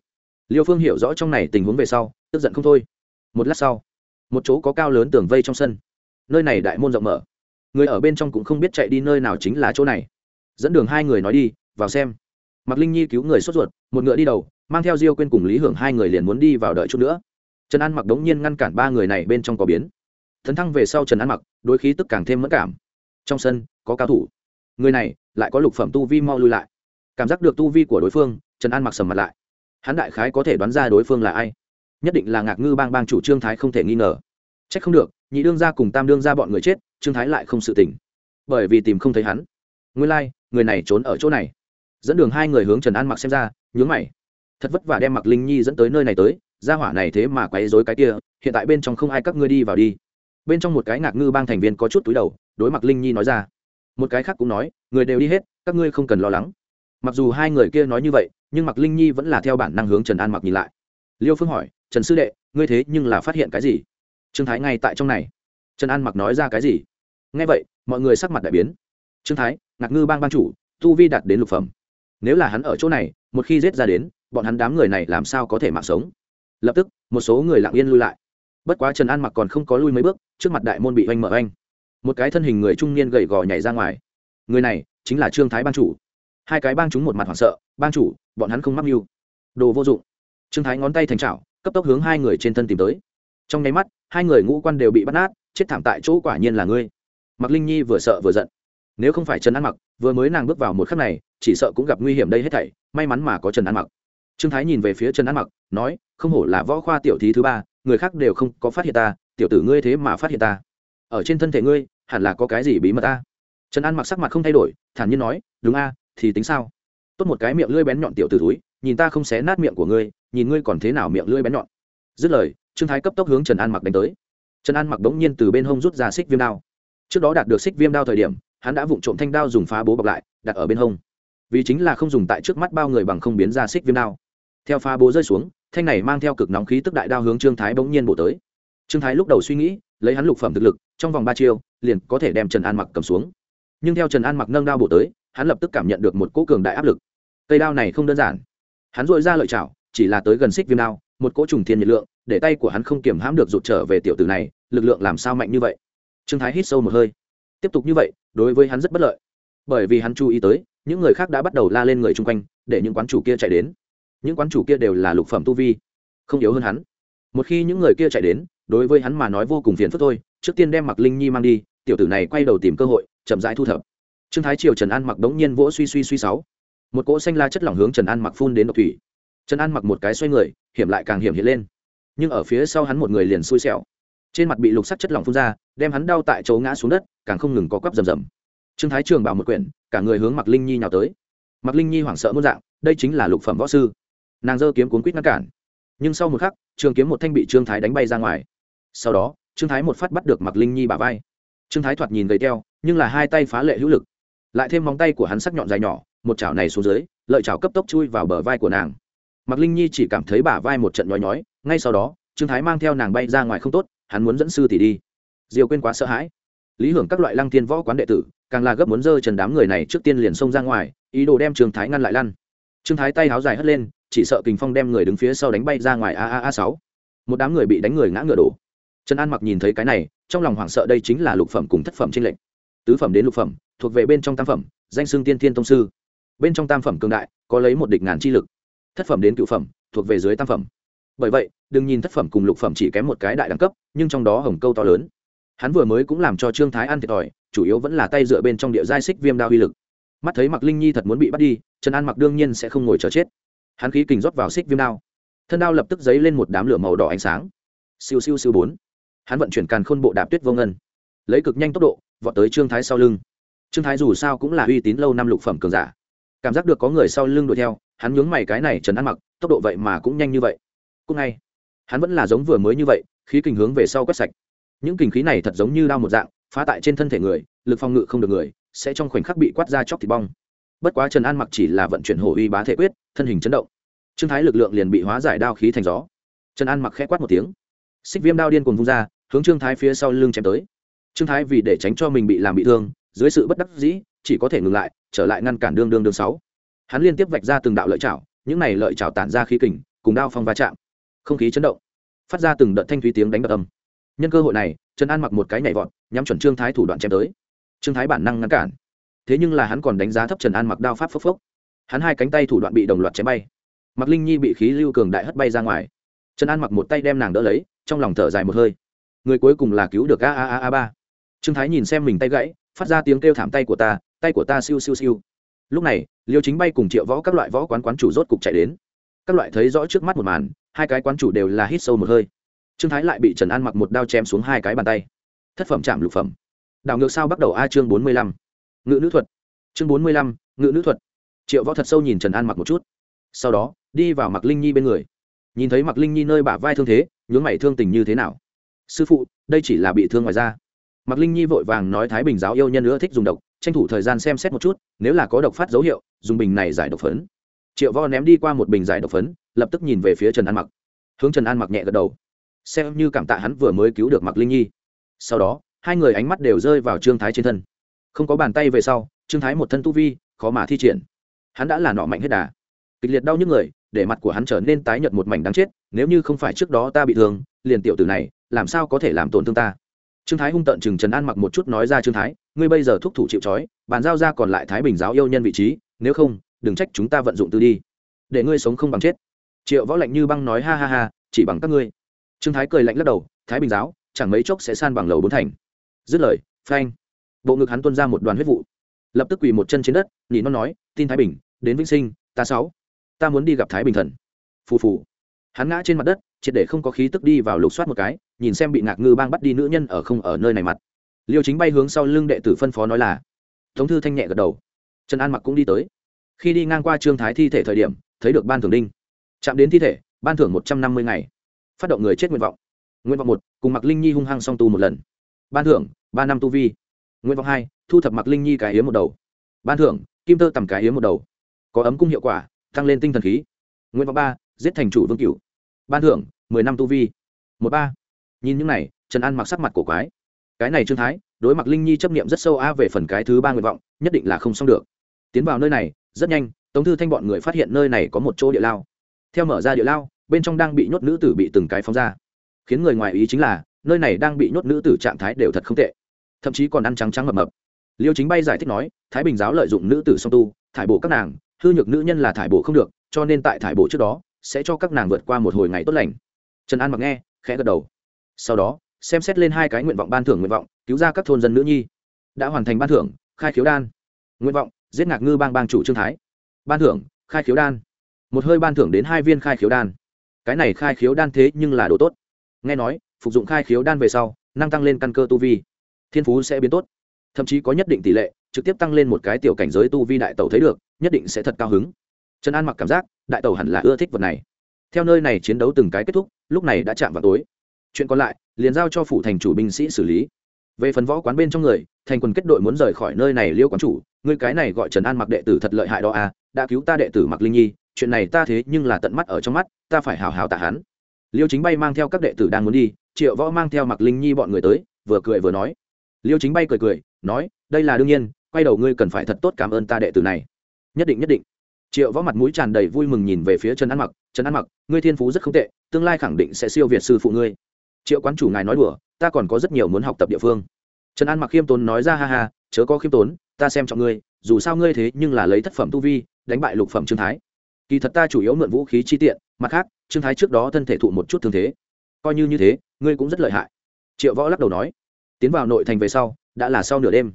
Liêu phương hiểu rõ trong này tình huống về sau, tức giận không thôi. Một lát sau, một chỗ có cao lớn tường vây trong sân. Nơi này đại môn rộng mở. Người ở bên trong cũng không biết chạy đi nơi nào chính là chỗ này. Dẫn đường hai người nói đi, vào xem. Mặc linh nhi cứu người sốt ruột, một ngựa đi đầu, mang theo diêu quên cùng lý hưởng hai người liền muốn đi vào đợi chút nữa. Trần an mặc đống nhiên ngăn cản ba người này bên trong có biến. Thấn thăng về sau trần an mặc đôi khí tức càng thêm mất cảm trong sân có cao thủ. Người này lại có lục phẩm tu vi mau lui lại. Cảm giác được tu vi của đối phương trần an mặc sầm mặt lại. Hắn đại khái có thể đoán ra đối phương là ai. Nhất định là ngạc ngư bang bang chủ trương thái không thể nghi ngờ. C h ắ c không được nhị đương ra cùng tam đương ra bọn người chết trương thái lại không sự tỉnh bởi vì tìm không thấy hắn. Nguyên lai、like, người này trốn ở chỗ này. Dẫn đường hai người hướng trần an mặc xem ra nhướng mày. Thật vất vả đem mặc linh nhi dẫn tới nơi này tới ra hỏa này thế mà quấy dối cái kia hiện tại bên trong không ai các ngươi đi vào đi. Bên trong một cái ngạc ngư bang thành viên có chút túi đầu đối mặt linh nhi nói ra. Một cái khác cũng nói, người đều đi hết, các ngươi không cần lo lắng. Mặc dù hai người kia nói như vậy, nhưng mặc linh nhi vẫn là theo bản năng hướng trần an mặc nhìn lại. Liêu phương hỏi, trần sư đệ, ngươi thế nhưng là phát hiện cái gì? Trương thái ngay tại trong này. Trần an mặc nói ra cái gì? Ngay vậy, mọi người sắc mặt đại biến. Trương thái, ngạc ngư bang ban chủ, tu vi đạt đến lục phẩm. Nếu là hắn ở chỗ này, một khi giết ra đến, bọn hắn đám người này làm sao có thể mạng sống? Lập tức, một số người lặng yên lui lại. Bất quá trần an mặc còn không có lui mấy bước, trước mặt đại môn bị oanh mở oanh một cái thân hình người trung niên gầy gò nhảy ra ngoài. Người này chính là trương thái ban chủ. Hai cái bang chúng một mặt hoảng sợ, bang chủ, bọn hắn không mắc mưu. Đồ vô dụng. Trương thái ngón tay thành trào cấp tốc hướng hai người trên thân tìm tới. Trong nháy mắt, hai người ngũ quan đều bị bắt nát, chết thảm tại chỗ quả nhiên là ngươi. Mặc linh nhi vừa sợ vừa giận. Nếu không phải trần an mặc, vừa mới nàng bước vào một khắc này, chỉ sợ cũng gặp nguy hiểm đây hết thảy, may mắn mà có trần an mặc. Trương thái nhìn về phía trần an mặc, nói, không hổ là võ khoa tiểu thí thứ ba, người khác đều không có phát hiện ta, tiểu tử ngươi thế mà phát hiện ta. Ở trên thân thể ngươi hẳn là có cái gì bí mật ta trần an mặc sắc mặt không thay đổi, thản nhiên nói, đúng a, thì tính sao? Tốt một cái miệng lưỡi bén nhọn tiểu từ túi nhìn ta không xé nát miệng của ngươi, nhìn ngươi còn thế nào miệng lưỡi bén nhọn. Dứt lời, trương thái cấp tốc hướng trần an mặc đánh tới. Trần an mặc bỗng nhiên từ bên hông rút ra xích viêm đao. Trước đó đạt được xích viêm đao thời điểm, hắn đã vụng trộm thanh đao dùng phá bố bọc lại, đặt ở bên hông. Vì chính là không dùng tại trước mắt bao người bằng không biến ra xích viêm đao. Theo phá bố rơi xuống, thanh này mang theo cực nóng khí tức đại đao hướng trương thái bỗng nhiên bổ tới. Trương thái lúc đầu suy nghĩ, lấy hắn lục phẩm thực lực, trong vòng ba chiêu liền có thể đem trần an mặc cầm xuống. Nhưng theo trần an mặc nâng đao bổ tới, hắn lập tức cảm nhận được một cỗ cường đại áp lực. Cây đao này không đơn giản. Hắn dội ra lợi chảo, chỉ là tới gần xích viêm đao, một cỗ trùng thiên nhiệt lượng, để tay của hắn không kiềm hãm được rụt trở về tiểu tử này, lực lượng làm sao mạnh như vậy? Trương thái hít sâu một hơi. Tiếp tục như vậy, đối với hắn rất bất lợi. Bởi vì hắn chú ý tới, những người khác đã bắt đầu la lên người chung quanh, để những quán chủ kia chạy đến. Những quán chủ kia đều là lục phẩm tu vi, không yếu hơn hắn. Một khi những người kia chạy đến, đối với hắn mà nói vô cùng phiền phức thôi, trước tiên đem mặc linh nhi mang đi tiểu tử này quay đầu tìm cơ hội, chậm rãi thu thập. Trương thái triều trần an mặc đống nhiên vỗ suy suy suy sáu. Một cỗ xanh la chất lỏng hướng trần an mặc phun đến độc thủy. Trần an mặc một cái xoay người, hiểm lại càng hiểm hiện lên. Nhưng ở phía sau hắn một người liền xui xẻo. Trên mặt bị lục sắc chất lỏng phun ra, đem hắn đau tại chỗ ngã xuống đất, càng không ngừng có quắp rầm rầm. Trương thái trường bảo một quyển, cả người hướng mặc linh nhi nhào tới. Mặc linh nhi hoảng sợ muôn dạng, đây chính là lục phẩm võ sư. Nàng giơ kiếm cuốn quýt ngăn cản. Nhưng sau một khắc, trường kiếm một thanh bị trương thái đánh bay ra ngoài. Sau đó, trương thái một phát bắt được mặc linh nhi bả vai trương thái thoạt nhìn gầy teo, nhưng là hai tay phá lệ hữu lực. Lại thêm móng tay của hắn sắc nhọn dài nhỏ, một chảo này xuống dưới, lợi chảo cấp tốc chui vào bờ vai của nàng. Mặc linh nhi chỉ cảm thấy bả vai một trận nhói nhói, ngay sau đó, trương thái mang theo nàng bay ra ngoài không tốt, hắn muốn dẫn sư tỷ đi. Diều quên quá sợ hãi. Lý hưởng các loại lăng tiên võ quán đệ tử, càng là gấp muốn dơ trần đám người này trước tiên liền xông ra ngoài, ý đồ đem trương thái ngăn lại lăn. Trương thái tay háo dài hất lên, chỉ sợ kình phong đem người đứng phía sau đánh bay ra ngoài a a a sáu. Một đám người bị đánh người ngã ngựa đổ. Trần an mặc nhìn thấy cái này trong lòng hoảng sợ đây chính là lục phẩm cùng thất phẩm trên lệnh tứ phẩm đến lục phẩm, thuộc về bên trong tam phẩm, danh xưng tiên thiên tông sư. Bên trong tam phẩm cường đại, có lấy một địch ngàn chi lực. Thất phẩm đến cựu phẩm, thuộc về dưới tam phẩm. Bởi vậy, đừng nhìn thất phẩm cùng lục phẩm chỉ kém một cái đại đẳng cấp, nhưng trong đó hồng câu to lớn. Hắn vừa mới cũng làm cho trương thái ăn thiệt thòi, chủ yếu vẫn là tay dựa bên trong địa giai xích viêm đao uy lực. Mắt thấy mặc linh nhi thật muốn bị bắt đi, trần an mặc đương nhiên sẽ không ngồi chờ chết. Hắn khí kình rót vào xích viêm đao. Thân đao lập tức dấy lên một đám lửa màu đỏ ánh sáng. Siêu siêu siêu bốn hắn vận chuyển càn khôn bộ đạp tuyết vô ngân, lấy cực nhanh tốc độ vọt tới trương thái sau lưng. Trương thái dù sao cũng là uy tín lâu năm lục phẩm cường giả. Cảm giác được có người sau lưng đuổi theo, hắn nhướng mày cái này trần ăn mặc, tốc độ vậy mà cũng nhanh như vậy. Cũng ngay, hắn vẫn là giống vừa mới như vậy, khí kình hướng về sau quét sạch. Những kình khí này thật giống như đao một dạng, phá tại trên thân thể người, lực phòng ngự không được người, sẽ trong khoảnh khắc bị quát ra chóc thịt bong. Bất quá trần an mặc chỉ là vận chuyển hổ uy bá thể quyết, thân hình chấn động. Trương thái lực lượng liền bị hóa giải đao khí thành gió. Trần an mặc khẽ quát một tiếng xích viêm đao điên cùng vung ra, hướng trương thái phía sau lưng chém tới. Trương thái vì để tránh cho mình bị làm bị thương, dưới sự bất đắc dĩ, chỉ có thể ngừng lại, trở lại ngăn cản đương đương đương sáu. Hắn liên tiếp vạch ra từng đạo lợi chảo, những này lợi chảo tản ra khí kình, cùng đao phong va chạm. Không khí chấn động, phát ra từng đợt thanh thúy tiếng đánh bật âm. Nhân cơ hội này, trần an mặc một cái nhảy vọt, nhắm chuẩn trương thái thủ đoạn chém tới. Trương thái bản năng ngăn cản. Thế nhưng là hắn còn đánh giá thấp trần an mặc đao pháp phốc phốc. Hắn hai cánh tay thủ đoạn bị đồng loạt chém bay. Mặc linh nhi bị khí lưu cường đại hất bay ra ngoài trần an mặc một tay đem nàng đỡ lấy, trong lòng thở dài một hơi. Người cuối cùng là cứu được a a a a ba. Trương thái nhìn xem mình tay gãy, phát ra tiếng kêu thảm tay của ta, tay của ta siêu siêu siêu. Lúc này, liêu chính bay cùng triệu võ các loại võ quán quán chủ rốt cục chạy đến. Các loại thấy rõ trước mắt một màn, hai cái quán chủ đều là hít sâu một hơi. Trương thái lại bị trần an mặc một đao chém xuống hai cái bàn tay. Thất phẩm chạm lục phẩm. Đảo ngược sao bắt đầu a chương bốn mươi lăm. Ngự nữ thuật. Chương bốn mươi lăm, ngự nữ thuật. Triệu võ thật sâu nhìn trần an mặc một chút. Sau đó, đi vào mặc linh nhi bên người nhìn thấy mặc linh nhi nơi bả vai thương thế, nhướng mày thương tình như thế nào? Sư phụ, đây chỉ là bị thương ngoài da. Mặc linh nhi vội vàng nói thái bình giáo yêu nhân nữa thích dùng độc, tranh thủ thời gian xem xét một chút, nếu là có độc phát dấu hiệu, dùng bình này giải độc phấn. Triệu vo ném đi qua một bình giải độc phấn, lập tức nhìn về phía trần an mặc. Hướng trần an mặc nhẹ gật đầu. Xem như cảm tạ hắn vừa mới cứu được mặc linh nhi. Sau đó, hai người ánh mắt đều rơi vào trương thái trên thân. Không có bàn tay về sau, trương thái một thân tu vi, khó mà thi triển. Hắn đã là nọ mạnh hết đà. Kịch liệt đau nhức người để mặt của hắn trở nên tái nhợt một mảnh đáng chết, nếu như không phải trước đó ta bị thương, liền tiểu tử này, làm sao có thể làm tổn thương ta? Trương thái hung tận chừng trần an mặc một chút nói ra, trương thái, ngươi bây giờ thúc thủ chịu trói, bàn giao ra còn lại thái bình giáo yêu nhân vị trí, nếu không, đừng trách chúng ta vận dụng tư đi. Để ngươi sống không bằng chết. Triệu võ lạnh như băng nói, ha ha ha, chỉ bằng các ngươi. Trương thái cười lạnh lắc đầu, thái bình giáo, chẳng mấy chốc sẽ san bằng lầu bốn thành. Dứt lời, phanh, bộ ngực hắn tuôn ra một đoàn huyết vụ. Lập tức quỳ một chân trên đất, nhị nó nói, tin thái bình, đến vĩnh sinh, ta sáu ta muốn đi gặp thái bình thần. Phù phù. Hắn ngã trên mặt đất, triệt để không có khí tức đi vào lục soát một cái, nhìn xem bị ngạc ngư bang bắt đi nữ nhân ở không ở nơi này mặt. Liêu chính bay hướng sau lưng đệ tử phân phó nói là, tống thư thanh nhẹ gật đầu. Trần an mặc cũng đi tới. Khi đi ngang qua trương thái thi thể thời điểm, thấy được ban thưởng đinh. Chạm đến thi thể, ban thưởng một trăm năm mươi ngày. Phát động người chết nguyện vọng. Nguyện vọng một, cùng mặc linh nhi hung hăng song tu một lần. Ban thưởng, ba năm tu vi. Nguyện vọng hai, thu thập mặc linh nhi cái hiếm một đầu. Ban thưởng, kim tơ tầm cái hiếm một đầu. Có ấm cung hiệu quả tăng lên tinh thần khí. Nguyện vọng ba, giết thành chủ vương cửu. Ban thưởng, mười năm tu vi. Một ba. Nhìn những này, trần an mặc sắc mặt cổ quái. Cái này trương thái, đối mặt linh nhi chấp niệm rất sâu a về phần cái thứ ba nguyện vọng, nhất định là không xong được. Tiến vào nơi này, rất nhanh, tống thư thanh bọn người phát hiện nơi này có một chỗ địa lao. Theo mở ra địa lao, bên trong đang bị nhốt nữ tử bị từng cái phóng ra. Khiến người ngoài ý chính là, nơi này đang bị nhốt nữ tử trạng thái đều thật không tệ. Thậm chí còn ăn trắng trắng mập mập. Liêu chính bay giải thích nói, thái bình giáo lợi dụng nữ tử song tu, thải bổ các nàng hư nhược nữ nhân là thải bộ không được, cho nên tại thải bộ trước đó, sẽ cho các nàng vượt qua một hồi ngày tốt lành. Trần an mặc nghe, khẽ gật đầu. Sau đó, xem xét lên hai cái nguyện vọng ban thưởng nguyện vọng, cứu ra các thôn dân nữ nhi. Đã hoàn thành ban thưởng, khai khiếu đan. Nguyện vọng, giết ngạc ngư bang bang chủ trương thái. Ban thưởng, khai khiếu đan. Một hơi ban thưởng đến hai viên khai khiếu đan. Cái này khai khiếu đan thế nhưng là đồ tốt. Nghe nói, phục dụng khai khiếu đan về sau, năng tăng lên căn cơ tu vi. Thiên phú sẽ biến tốt. Thậm chí có nhất định tỷ lệ trực tiếp tăng lên một cái tiểu cảnh giới tu vi đại tẩu thấy được, nhất định sẽ thật cao hứng. Trần an mặc cảm giác, đại tẩu hẳn là ưa thích vật này. Theo nơi này chiến đấu từng cái kết thúc, lúc này đã chạm vào tối. Chuyện còn lại, liền giao cho phủ thành chủ binh sĩ xử lý. Về phần võ quán bên trong người, thành quần kết đội muốn rời khỏi nơi này liêu quán chủ ngươi cái này gọi trần an mặc đệ tử thật lợi hại đó à đã cứu ta đệ tử mặc linh nhi, chuyện này ta thế nhưng là tận mắt ở trong mắt, ta phải hào hào tạ hắn. Liêu chính bay mang theo các đệ tử đang muốn đi, triệu võ mang theo mặc linh nhi bọn người tới, vừa cười vừa nói. Liêu chính bay cười cười, nói, đây là đương nhiên quay đầu ngươi cần phải thật tốt cảm ơn ta đệ tử này. Nhất định nhất định. Triệu võ mặt mũi tràn đầy vui mừng nhìn về phía trần an mặc. Trần an mặc, ngươi thiên phú rất không tệ, tương lai khẳng định sẽ siêu việt sư phụ ngươi. Triệu quán chủ ngài nói đùa, ta còn có rất nhiều muốn học tập địa phương. Trần an mặc khiêm tốn nói ra ha ha, chớ có khiêm tốn, ta xem trọng ngươi, dù sao ngươi thế nhưng là lấy thất phẩm tu vi, đánh bại lục phẩm trương thái. Kỳ thật ta chủ yếu mượn vũ khí chi tiện, mặt khác, trương thái trước đó thân thể thụ một chút thương thế. Coi như như thế, ngươi cũng rất lợi hại. Triệu võ lắc đầu nói. Tiến vào nội thành về sau, đã là sau nửa đêm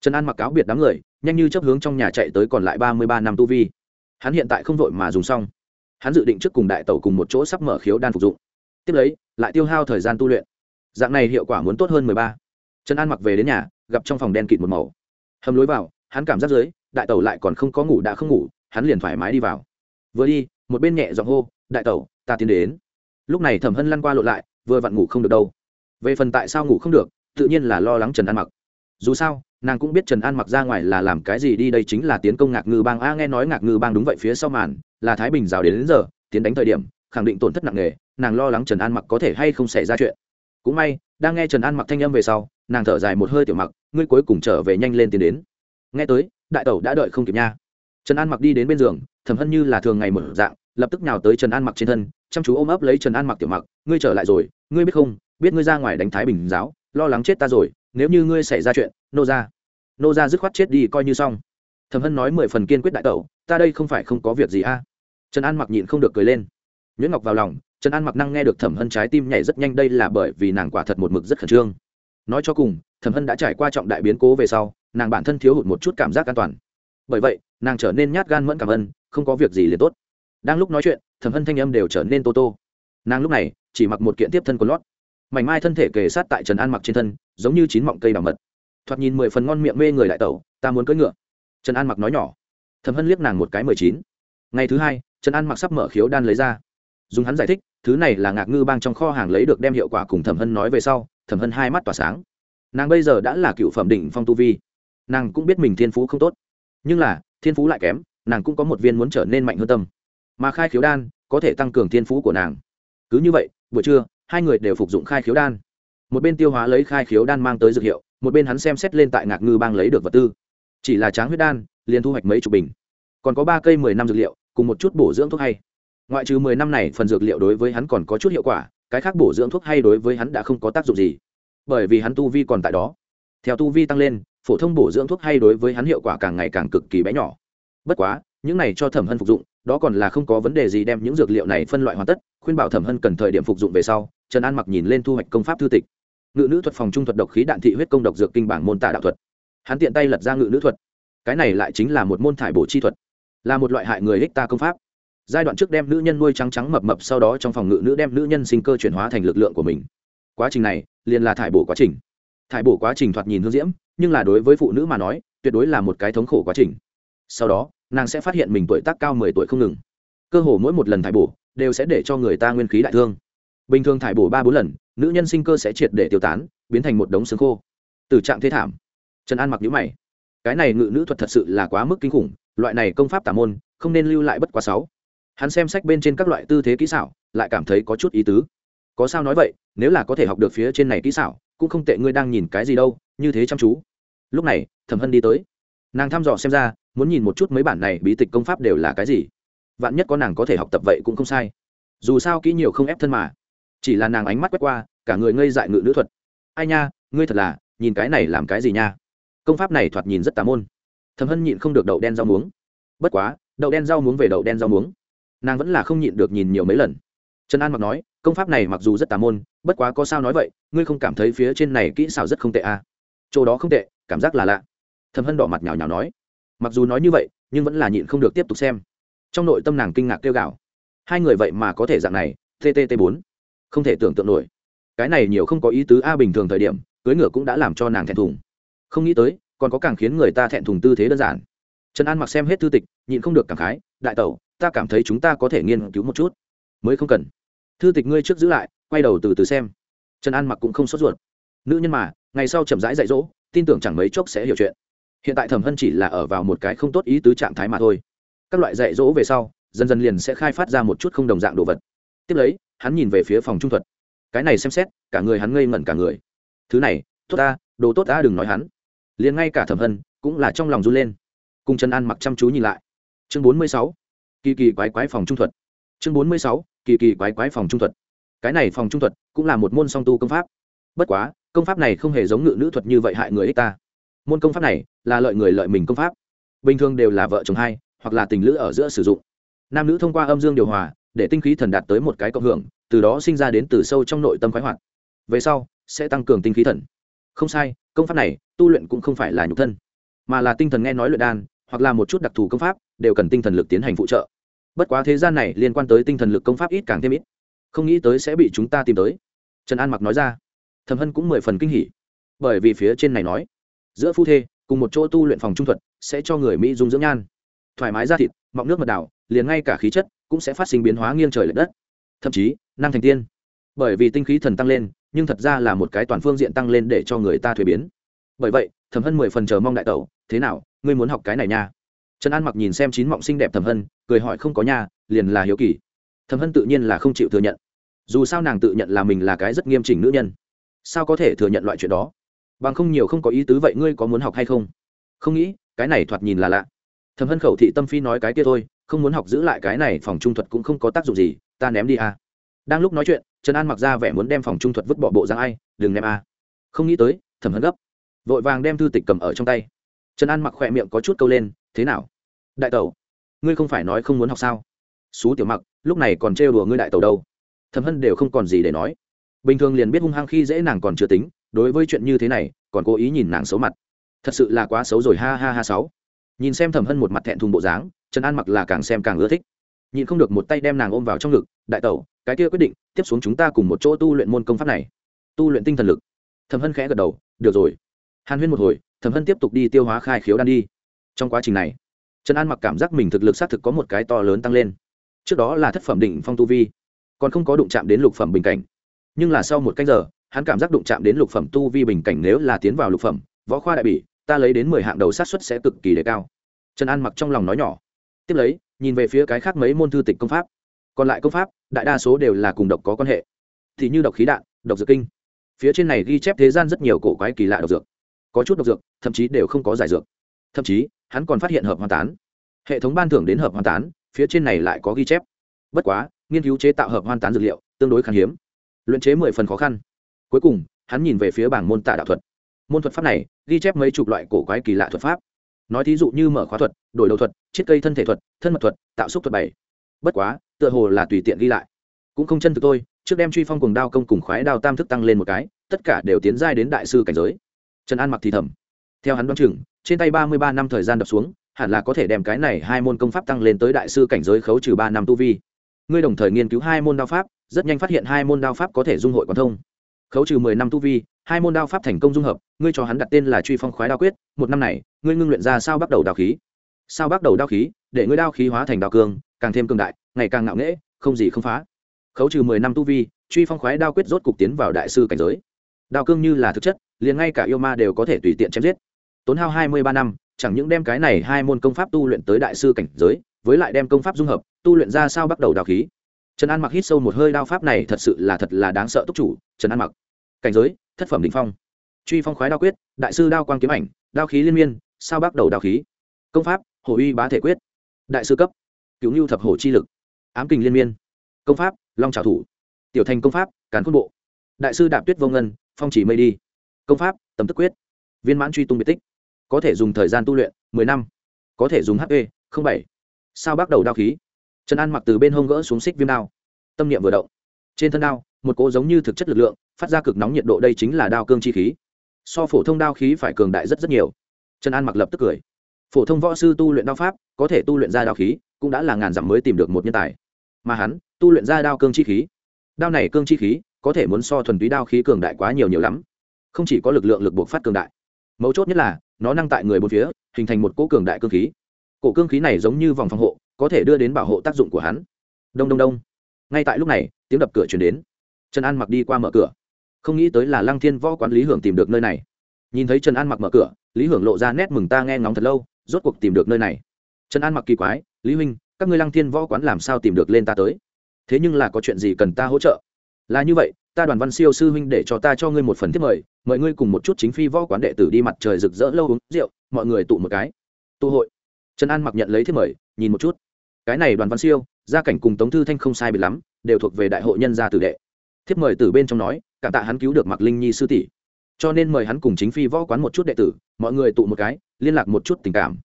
trần an mặc cáo biệt đám người, nhanh như chấp hướng trong nhà chạy tới còn lại ba mươi ba năm tu vi. Hắn hiện tại không vội mà dùng xong. Hắn dự định trước cùng đại tẩu cùng một chỗ sắp mở khiếu đan phục dụng. Tiếp lấy, lại tiêu hao thời gian tu luyện. Dạng này hiệu quả muốn tốt hơn mười ba. Trần an mặc về đến nhà, gặp trong phòng đen kịt một màu. Hầm lối vào, hắn cảm giác dưới, đại tẩu lại còn không có ngủ đã không ngủ, hắn liền thoải mái đi vào. Vừa đi, một bên nhẹ giọng hô, đại tẩu, ta tiến đến. Lúc này thẩm hân lăn qua lộ lại, vừa vặn ngủ không được đâu. Về phần tại sao ngủ không được, tự nhiên là lo lắng trần an mặc dù sao nàng cũng biết trần an mặc ra ngoài là làm cái gì đi đây chính là tiến công ngạc ngư bang. A nghe nói ngạc ngư bang đúng vậy phía sau màn là thái bình rào đến, đến giờ tiến đánh thời điểm khẳng định tổn thất nặng nề nàng lo lắng trần an mặc có thể hay không xảy ra chuyện. Cũng may đang nghe trần an mặc thanh âm về sau nàng thở dài một hơi tiểu mặc ngươi cuối cùng trở về nhanh lên tiến đến. Nghe tới đại tẩu đã đợi không kịp nha. Trần an mặc đi đến bên giường thầm hân như là thường ngày mở dạng lập tức nào tới trần an mặc trên thân chăm chú ôm ấp lấy trần an mặc tiểu mặc ngươi trở lại rồi ngươi biết không biết ngươi ra ngoài đánh thái bình giáo lo lắng chết ta rồi nếu như ngươi xảy ra chuyện, nô ra nô ra dứt khoát chết đi coi như xong. Thầm hân nói mười phần kiên quyết đại tẩu, ta đây không phải không có việc gì a. Trần an mặc nhịn không được cười lên. Nhuyễn ngọc vào lòng, trần an mặc năng nghe được thẩm hân trái tim nhảy rất nhanh đây là bởi vì nàng quả thật một mực rất khẩn trương. Nói cho cùng, thẩm hân đã trải qua trọng đại biến cố về sau, nàng bản thân thiếu hụt một chút cảm giác an toàn. Bởi vậy, nàng trở nên nhát gan mẫn cảm ơn, không có việc gì liền tốt. Đang lúc nói chuyện, thẩm hân thanh âm đều trở nên tô tô. Nàng lúc này chỉ mặc một kiện tiếp thân quần lót mảnh mai thân thể kề sát tại trần an mặc trên thân, giống như chín mọng cây bảo mật. Thoạt nhìn mười phần ngon miệng mê người đại tẩu, ta muốn cưỡi ngựa. Trần an mặc nói nhỏ. Thẩm hân liếc nàng một cái mười chín. Ngày thứ hai, trần an mặc sắp mở khiếu đan lấy ra. Dùng hắn giải thích, thứ này là ngạc ngư bang trong kho hàng lấy được đem hiệu quả cùng thẩm hân nói về sau, thẩm hân hai mắt tỏa sáng. Nàng bây giờ đã là cựu phẩm đỉnh phong tu vi. Nàng cũng biết mình thiên phú không tốt. Nhưng là, thiên phú lại kém, nàng cũng có một viên muốn trở nên mạnh hơn tâm. Mà khai khiếu đan có thể tăng cường thiên phú của nàng. Cứ như vậy, buổi trưa hai người đều phục dụng khai khiếu đan. Một bên tiêu hóa lấy khai khiếu đan mang tới dược hiệu, một bên hắn xem xét lên tại ngạc ngư bang lấy được vật tư. Chỉ là tráng huyết đan, liền thu hoạch mấy chục bình. Còn có ba cây mười năm dược liệu, cùng một chút bổ dưỡng thuốc hay. Ngoại trừ mười năm này, phần dược liệu đối với hắn còn có chút hiệu quả, cái khác bổ dưỡng thuốc hay đối với hắn đã không có tác dụng gì. Bởi vì hắn tu vi còn tại đó. Theo tu vi tăng lên, phổ thông bổ dưỡng thuốc hay đối với hắn hiệu quả càng ngày càng cực kỳ bé nhỏ. Bất quá, những này cho thẩm hân phục dụng đó còn là không có vấn đề gì đem những dược liệu này phân loại hoàn tất, khuyên bảo thẩm hân cần thời điểm phục dụng về sau, trần an mặc nhìn lên thu hoạch công pháp thư tịch. Ngự nữ thuật phòng trung thuật độc khí đạn thị huyết công độc dược kinh bảng môn tả đạo thuật. Hắn tiện tay lật ra ngự nữ thuật. Cái này lại chính là một môn thải bổ chi thuật. Là một loại hại người hích ta công pháp. Giai đoạn trước đem nữ nhân nuôi trắng trắng mập mập, sau đó trong phòng ngự nữ đem nữ nhân sinh cơ chuyển hóa thành lực lượng của mình. Quá trình này, liền là thải bổ quá trình. Thải bổ quá trình thoạt nhìn hương diễm, nhưng là đối với phụ nữ mà nói, tuyệt đối là một cái thống khổ quá trình. Sau đó nàng sẽ phát hiện mình tuổi tác cao mười tuổi không ngừng. Cơ hồ mỗi một lần thải bổ đều sẽ để cho người ta nguyên khí đại thương. Bình thường thải bổ ba bốn lần, nữ nhân sinh cơ sẽ triệt để tiêu tán, biến thành một đống xương khô. Từ trạng thế thảm, trần an mặc nhữ mày. Cái này ngự nữ thuật thật sự là quá mức kinh khủng, loại này công pháp tả môn, không nên lưu lại bất quá sáu. Hắn xem sách bên trên các loại tư thế kỹ xảo, lại cảm thấy có chút ý tứ. Có sao nói vậy, nếu là có thể học được phía trên này kỹ xảo, cũng không tệ, ngươi đang nhìn cái gì đâu, như thế chăm chú. Lúc này, thẩm hân đi tới nàng thăm dò xem ra, muốn nhìn một chút mấy bản này bí tịch công pháp đều là cái gì. Vạn nhất có nàng có thể học tập vậy cũng không sai. Dù sao kỹ nhiều không ép thân mà. Chỉ là nàng ánh mắt quét qua, cả người ngây dại ngự nữ thuật. Ai nha, ngươi thật là, nhìn cái này làm cái gì nha? Công pháp này thoạt nhìn rất tà môn. Thầm hân nhịn không được đậu đen rau muống. Bất quá, đậu đen rau muống về đậu đen rau muống. Nàng vẫn là không nhịn được nhìn nhiều mấy lần. Trần an mặc nói, công pháp này mặc dù rất tà môn, bất quá có sao nói vậy, ngươi không cảm thấy phía trên này kỹ xảo rất không tệ à? chỗ đó không tệ, cảm giác là lạ thầm hân đỏ mặt nhào nhào nói, mặc dù nói như vậy, nhưng vẫn là nhịn không được tiếp tục xem. Trong nội tâm nàng kinh ngạc kêu gào, hai người vậy mà có thể dạng này ttt bốn, không thể tưởng tượng nổi. Cái này nhiều không có ý tứ a bình thường thời điểm, cưới ngựa cũng đã làm cho nàng thẹn thùng. Không nghĩ tới, còn có càng khiến người ta thẹn thùng tư thế đơn giản. Trần an mặc xem hết thư tịch, nhịn không được cảm khái, đại tẩu, ta cảm thấy chúng ta có thể nghiên cứu một chút, mới không cần. Thư tịch ngươi trước giữ lại, quay đầu từ từ xem. Trần an mặc cũng không sốt ruột. Nữ nhân mà, ngày sau chậm rãi dạy dỗ, tin tưởng chẳng mấy chốc sẽ hiểu chuyện hiện tại thẩm hân chỉ là ở vào một cái không tốt ý tứ trạng thái mà thôi. Các loại dạy dỗ về sau, dần dần liền sẽ khai phát ra một chút không đồng dạng đồ vật. Tiếp lấy, hắn nhìn về phía phòng trung thuật. Cái này xem xét, cả người hắn ngây ngẩn cả người. Thứ này, tốt ta, đồ tốt ta đừng nói hắn. Liền ngay cả thẩm hân cũng là trong lòng run lên. Cùng trần an mặc chăm chú nhìn lại. Chương bốn mươi sáu, kỳ kỳ quái quái phòng trung thuật. Chương bốn mươi sáu, kỳ kỳ quái quái phòng trung thuật. Cái này phòng trung thuật cũng là một môn song tu công pháp. Bất quá, công pháp này không hề giống ngự nữ thuật như vậy hại người ích ta môn công pháp này là lợi người lợi mình công pháp. Bình thường đều là vợ chồng hai, hoặc là tình lữ ở giữa sử dụng. Nam nữ thông qua âm dương điều hòa, để tinh khí thần đạt tới một cái cộng hưởng, từ đó sinh ra đến từ sâu trong nội tâm khoái hoạt. Về sau, sẽ tăng cường tinh khí thần. Không sai, công pháp này, tu luyện cũng không phải là nhục thân, mà là tinh thần nghe nói luyện đan, hoặc là một chút đặc thù công pháp, đều cần tinh thần lực tiến hành phụ trợ. Bất quá thế gian này liên quan tới tinh thần lực công pháp ít càng thêm ít. Không nghĩ tới sẽ bị chúng ta tìm tới. Trần an mặc nói ra. Thầm hân cũng mười phần kinh hỉ, bởi vì phía trên này nói giữa phu thê, cùng một chỗ tu luyện phòng trung thuật, sẽ cho người mỹ dung dưỡng nhan. Thoải mái ra thịt, mọng nước mật đảo liền ngay cả khí chất cũng sẽ phát sinh biến hóa nghiêng trời l ệ đất. Thậm chí, năng thành tiên. Bởi vì tinh khí thần tăng lên, nhưng thật ra là một cái toàn phương diện tăng lên để cho người ta thuế biến. Bởi vậy, thẩm hân mười phần chờ mong đại tẩu, thế nào, ngươi muốn học cái này nha? Trần an mặc nhìn xem chín mọng xinh đẹp thẩm hân, cười hỏi không có nha, liền là hiếu kỳ. Thẩm hân tự nhiên là không chịu thừa nhận. Dù sao nàng tự nhận là mình là cái rất nghiêm chỉnh nữ nhân. Sao có thể thừa nhận loại chuyện đó? Bằng không nhiều không có ý tứ vậy ngươi có muốn học hay không? Không nghĩ, cái này thoạt nhìn là lạ. Thầm hân khẩu thị tâm phi nói cái kia thôi, không muốn học giữ lại cái này phòng trung thuật cũng không có tác dụng gì, ta ném đi à. đang lúc nói chuyện, trần an mặc ra vẻ muốn đem phòng trung thuật vứt bỏ bộ ra ai, đừng ném à. không nghĩ tới thầm hân gấp, vội vàng đem thư tịch cầm ở trong tay. Trần an mặc khỏe miệng có chút câu lên, thế nào? Đại tẩu, ngươi không phải nói không muốn học sao? Xú tiểu mặc, lúc này còn trêu đùa ngươi đại tẩu đâu? Thầm hân đều không còn gì để nói. Bình thường liền biết hung hăng khi dễ nàng còn chưa tính đối với chuyện như thế này, còn cố ý nhìn nàng xấu mặt. Thật sự là quá xấu rồi, ha ha ha sáu. Nhìn xem thẩm hân một mặt thẹn thùng bộ dáng, trần an mặc là càng xem càng ưa thích. Nhịn không được một tay đem nàng ôm vào trong ngực, đại tẩu, cái kia quyết định, tiếp xuống chúng ta cùng một chỗ tu luyện môn công pháp này. Tu luyện tinh thần lực. Thẩm hân khẽ gật đầu, được rồi. Hàn huyên một hồi, thẩm hân tiếp tục đi tiêu hóa khai khiếu đan đi. Trong quá trình này, trần an mặc cảm giác mình thực lực xác thực có một cái to lớn tăng lên. Trước đó là thất phẩm đỉnh phong tu vi, còn không có đụng chạm đến lục phẩm bình cảnh. Nhưng là sau một cách giờ hắn cảm giác đụng chạm đến lục phẩm tu vi bình cảnh nếu là tiến vào lục phẩm, võ khoa đại bỉ, ta lấy đến mười hạng đầu sát xuất sẽ cực kỳ đề cao. Trần an mặc trong lòng nói nhỏ. Tiếp lấy, nhìn về phía cái khác mấy môn thư tịch công pháp. Còn lại công pháp, đại đa số đều là cùng độc có quan hệ. Thì như độc khí đạn, độc dược kinh. Phía trên này ghi chép thế gian rất nhiều cổ quái kỳ lạ độc dược. Có chút độc dược, thậm chí đều không có giải dược. Thậm chí, hắn còn phát hiện hợp hoàn tán. Hệ thống ban thưởng đến hợp hoàn tán, phía trên này lại có ghi chép. Bất quá, nghiên cứu chế tạo hợp hoàn tán dược liệu tương đối khan hiếm. Luyện chế mười phần khó khăn cuối cùng, hắn nhìn về phía bảng môn tạ đạo thuật. Môn thuật pháp này, ghi chép mấy chục loại cổ quái kỳ lạ thuật pháp. Nói thí dụ như mở khóa thuật, đổi đầu thuật, chiết cây thân thể thuật, thân mật thuật, tạo xúc thuật bảy. Bất quá, tựa hồ là tùy tiện ghi lại. Cũng không chân thực tôi trước đem truy phong cùng đao công cùng khoái đao tam thức tăng lên một cái, tất cả đều tiến giai đến đại sư cảnh giới. Trần an mặc thì thầm. Theo hắn đoán chừng, trên tay ba mươi ba năm thời gian đập xuống, hẳn là có thể đem cái này hai môn công pháp tăng lên tới đại sư cảnh giới khấu trừ ba năm tu vi. Ngươi đồng thời nghiên cứu hai môn đao pháp, rất nhanh phát hiện hai môn đao pháp có thể dung hội quán thông khấu trừ mười năm tu vi, hai môn đao pháp thành công dung hợp, ngươi cho hắn đặt tên là truy phong khoái đao quyết, một năm này, ngươi ngưng luyện ra sao bắt đầu đao khí? Sao bắt đầu đao khí? Để ngươi đao khí hóa thành đao cương, càng thêm cường đại, ngày càng ngạo nghễ, không gì không phá. Khấu trừ mười năm tu vi, truy phong khoái đao quyết rốt cục tiến vào đại sư cảnh giới. Đao cương như là thực chất, liền ngay cả yêu ma đều có thể tùy tiện chém giết. Tốn hao hai mươi ba năm, chẳng những đem cái này hai môn công pháp tu luyện tới đại sư cảnh giới, với lại đem công pháp dung hợp, tu luyện ra sao bắt đầu đao khí trần an mặc hít sâu một hơi, đao pháp này thật sự là thật là đáng sợ túc chủ, trần an mặc. Cảnh giới, thất phẩm đình phong. Truy phong khoái đao quyết, đại sư đao quang kiếm ảnh, đao khí liên miên, sao bắt đầu đao khí. Công pháp hồ uy bá thể quyết. Đại sư cấp cứu ngưu thập hồ chi lực. Ám kình liên miên. Công pháp, long trào thủ. Tiểu thành công pháp, cán khôn bộ. Đại sư đạp tuyết vô ngân, phong chỉ mây đi. Công pháp, tầm tức quyết. Viên mãn truy tung biệt tích. Có thể dùng thời gian tu luyện mười năm. Có thể dùng hp bảy. Sao bắt đầu đao khí? Trần an mặc từ bên hông gỡ xuống xích viêm đao. Tâm niệm vừa động. Trên thân đao, một cỗ giống như thực chất lực lượng, phát ra cực nóng nhiệt độ đây chính là đao cương chi khí. So phổ thông đao khí phải cường đại rất rất nhiều. Trần an mặc lập tức cười. Phổ thông võ sư tu luyện đao pháp, có thể tu luyện ra đao khí, cũng đã là ngàn dặm mới tìm được một nhân tài. Mà hắn, tu luyện ra đao cương chi khí. Đao này cương chi khí, có thể muốn so thuần túy đao khí cường đại quá nhiều nhiều lắm. Không chỉ có lực lượng lực buộc phát cường đại, mấu chốt nhất là, nó năng tại người bốn phía, hình thành một cỗ cường đại cương khí. Cổ cương khí này giống như vòng phòng hộ có thể đưa đến bảo hộ tác dụng của hắn. Đông đông đông. Ngay tại lúc này, tiếng đập cửa chuyển đến. Trần an mặc đi qua mở cửa. Không nghĩ tới là lăng thiên võ quán lý hưởng tìm được nơi này. Nhìn thấy trần an mặc mở cửa, lý hưởng lộ ra nét mừng ta nghe ngóng thật lâu, rốt cuộc tìm được nơi này. Trần an mặc kỳ quái, lý huynh, các ngươi lăng thiên võ quán làm sao tìm được lên ta tới? Thế nhưng là có chuyện gì cần ta hỗ trợ? Là như vậy, ta đoàn văn siêu sư huynh để cho ta cho ngươi một phần thiết mời mời ngươi cùng một chút chính phi võ quán đệ tử đi mặt trời rực rỡ lâu uống rượu, mọi người tụ một cái. Tụ hội. Trần an mặc nhận lấy thiết mời, nhìn một chút cái này đoàn văn siêu, gia cảnh cùng tống thư thanh không sai biệt lắm, đều thuộc về đại hội nhân gia tử đệ. Thiếp mời từ bên trong nói, cảm tạ hắn cứu được mặc linh nhi sư tỷ. Cho nên mời hắn cùng chính phi võ quán một chút đệ tử, mọi người tụ một cái, liên lạc một chút tình cảm.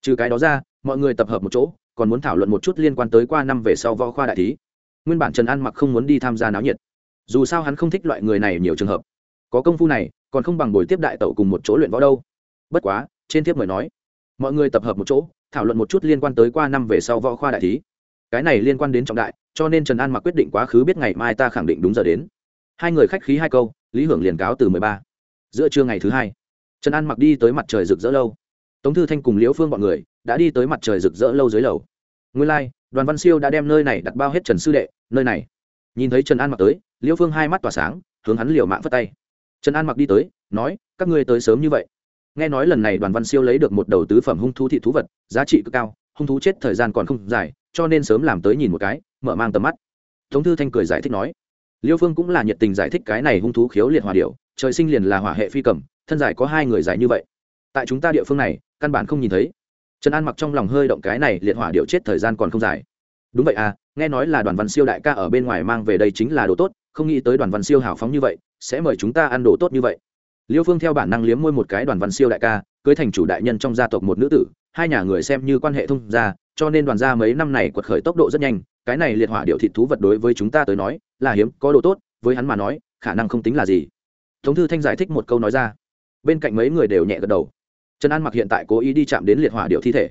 Trừ cái đó ra, mọi người tập hợp một chỗ, còn muốn thảo luận một chút liên quan tới qua năm về sau võ khoa đại thí. Nguyên bản trần an mặc không muốn đi tham gia náo nhiệt. Dù sao hắn không thích loại người này nhiều trường hợp. Có công phu này, còn không bằng buổi tiếp đại tẩu cùng một chỗ luyện võ đâu. Bất quá, trên thiếp mời nói, mọi người tập hợp một chỗ thảo luận một chút liên quan tới qua năm về sau võ khoa đại thí. Cái này liên quan đến trọng đại cho nên trần an mặc quyết định quá khứ biết ngày mai ta khẳng định đúng giờ đến. Hai người khách khí hai câu lý hưởng liền cáo từ mười ba. Giữa trưa ngày thứ hai trần an mặc đi tới mặt trời rực rỡ lâu. Tống thư thanh cùng liễu phương b ọ n người đã đi tới mặt trời rực rỡ lâu dưới lầu. Nguyên lai、like, đoàn văn siêu đã đem nơi này đặt bao hết trần sư đệ nơi này. Nhìn thấy trần an mặc tới liễu phương hai mắt tỏa sáng hướng hắn liều mạng phất tay. Trần an mặc đi tới nói các ngươi tới sớm như vậy nghe nói lần này đoàn văn siêu lấy được một đầu tứ phẩm hung thú thị thú vật, giá trị cực cao, hung thú chết thời gian còn không dài, cho nên sớm làm tới nhìn một cái, mở mang tầm mắt. Tống thư thanh cười giải thích nói, liêu phương cũng là nhiệt tình giải thích cái này hung thú khiếu liệt hòa điệu, trời sinh liền là hỏa hệ phi cầm, thân giải có hai người giải như vậy. Tại chúng ta địa phương này, căn bản không nhìn thấy. Trần an mặc trong lòng hơi động cái này liệt hỏa điệu chết thời gian còn không dài. Đúng vậy à nghe nói là đoàn văn siêu đại ca ở bên ngoài mang về đây chính là đồ tốt, không nghĩ tới đoàn văn siêu hào phóng như vậy, sẽ mời chúng ta ăn đồ tốt như vậy liêu phương theo bản năng liếm môi một cái đoàn văn siêu đại ca, cưới thành chủ đại nhân trong gia tộc một nữ tử, hai nhà người xem như quan hệ thông gia, cho nên đoàn gia mấy năm này quật khởi tốc độ rất nhanh, cái này liệt hỏa điệu thịt thú vật đối với chúng ta tới nói, là hiếm, có đồ tốt, với hắn mà nói, khả năng không tính là gì. Tống thư thanh giải thích một câu nói ra. Bên cạnh mấy người đều nhẹ gật đầu. Trần an mặc hiện tại cố ý đi chạm đến liệt hỏa điệu thi thể.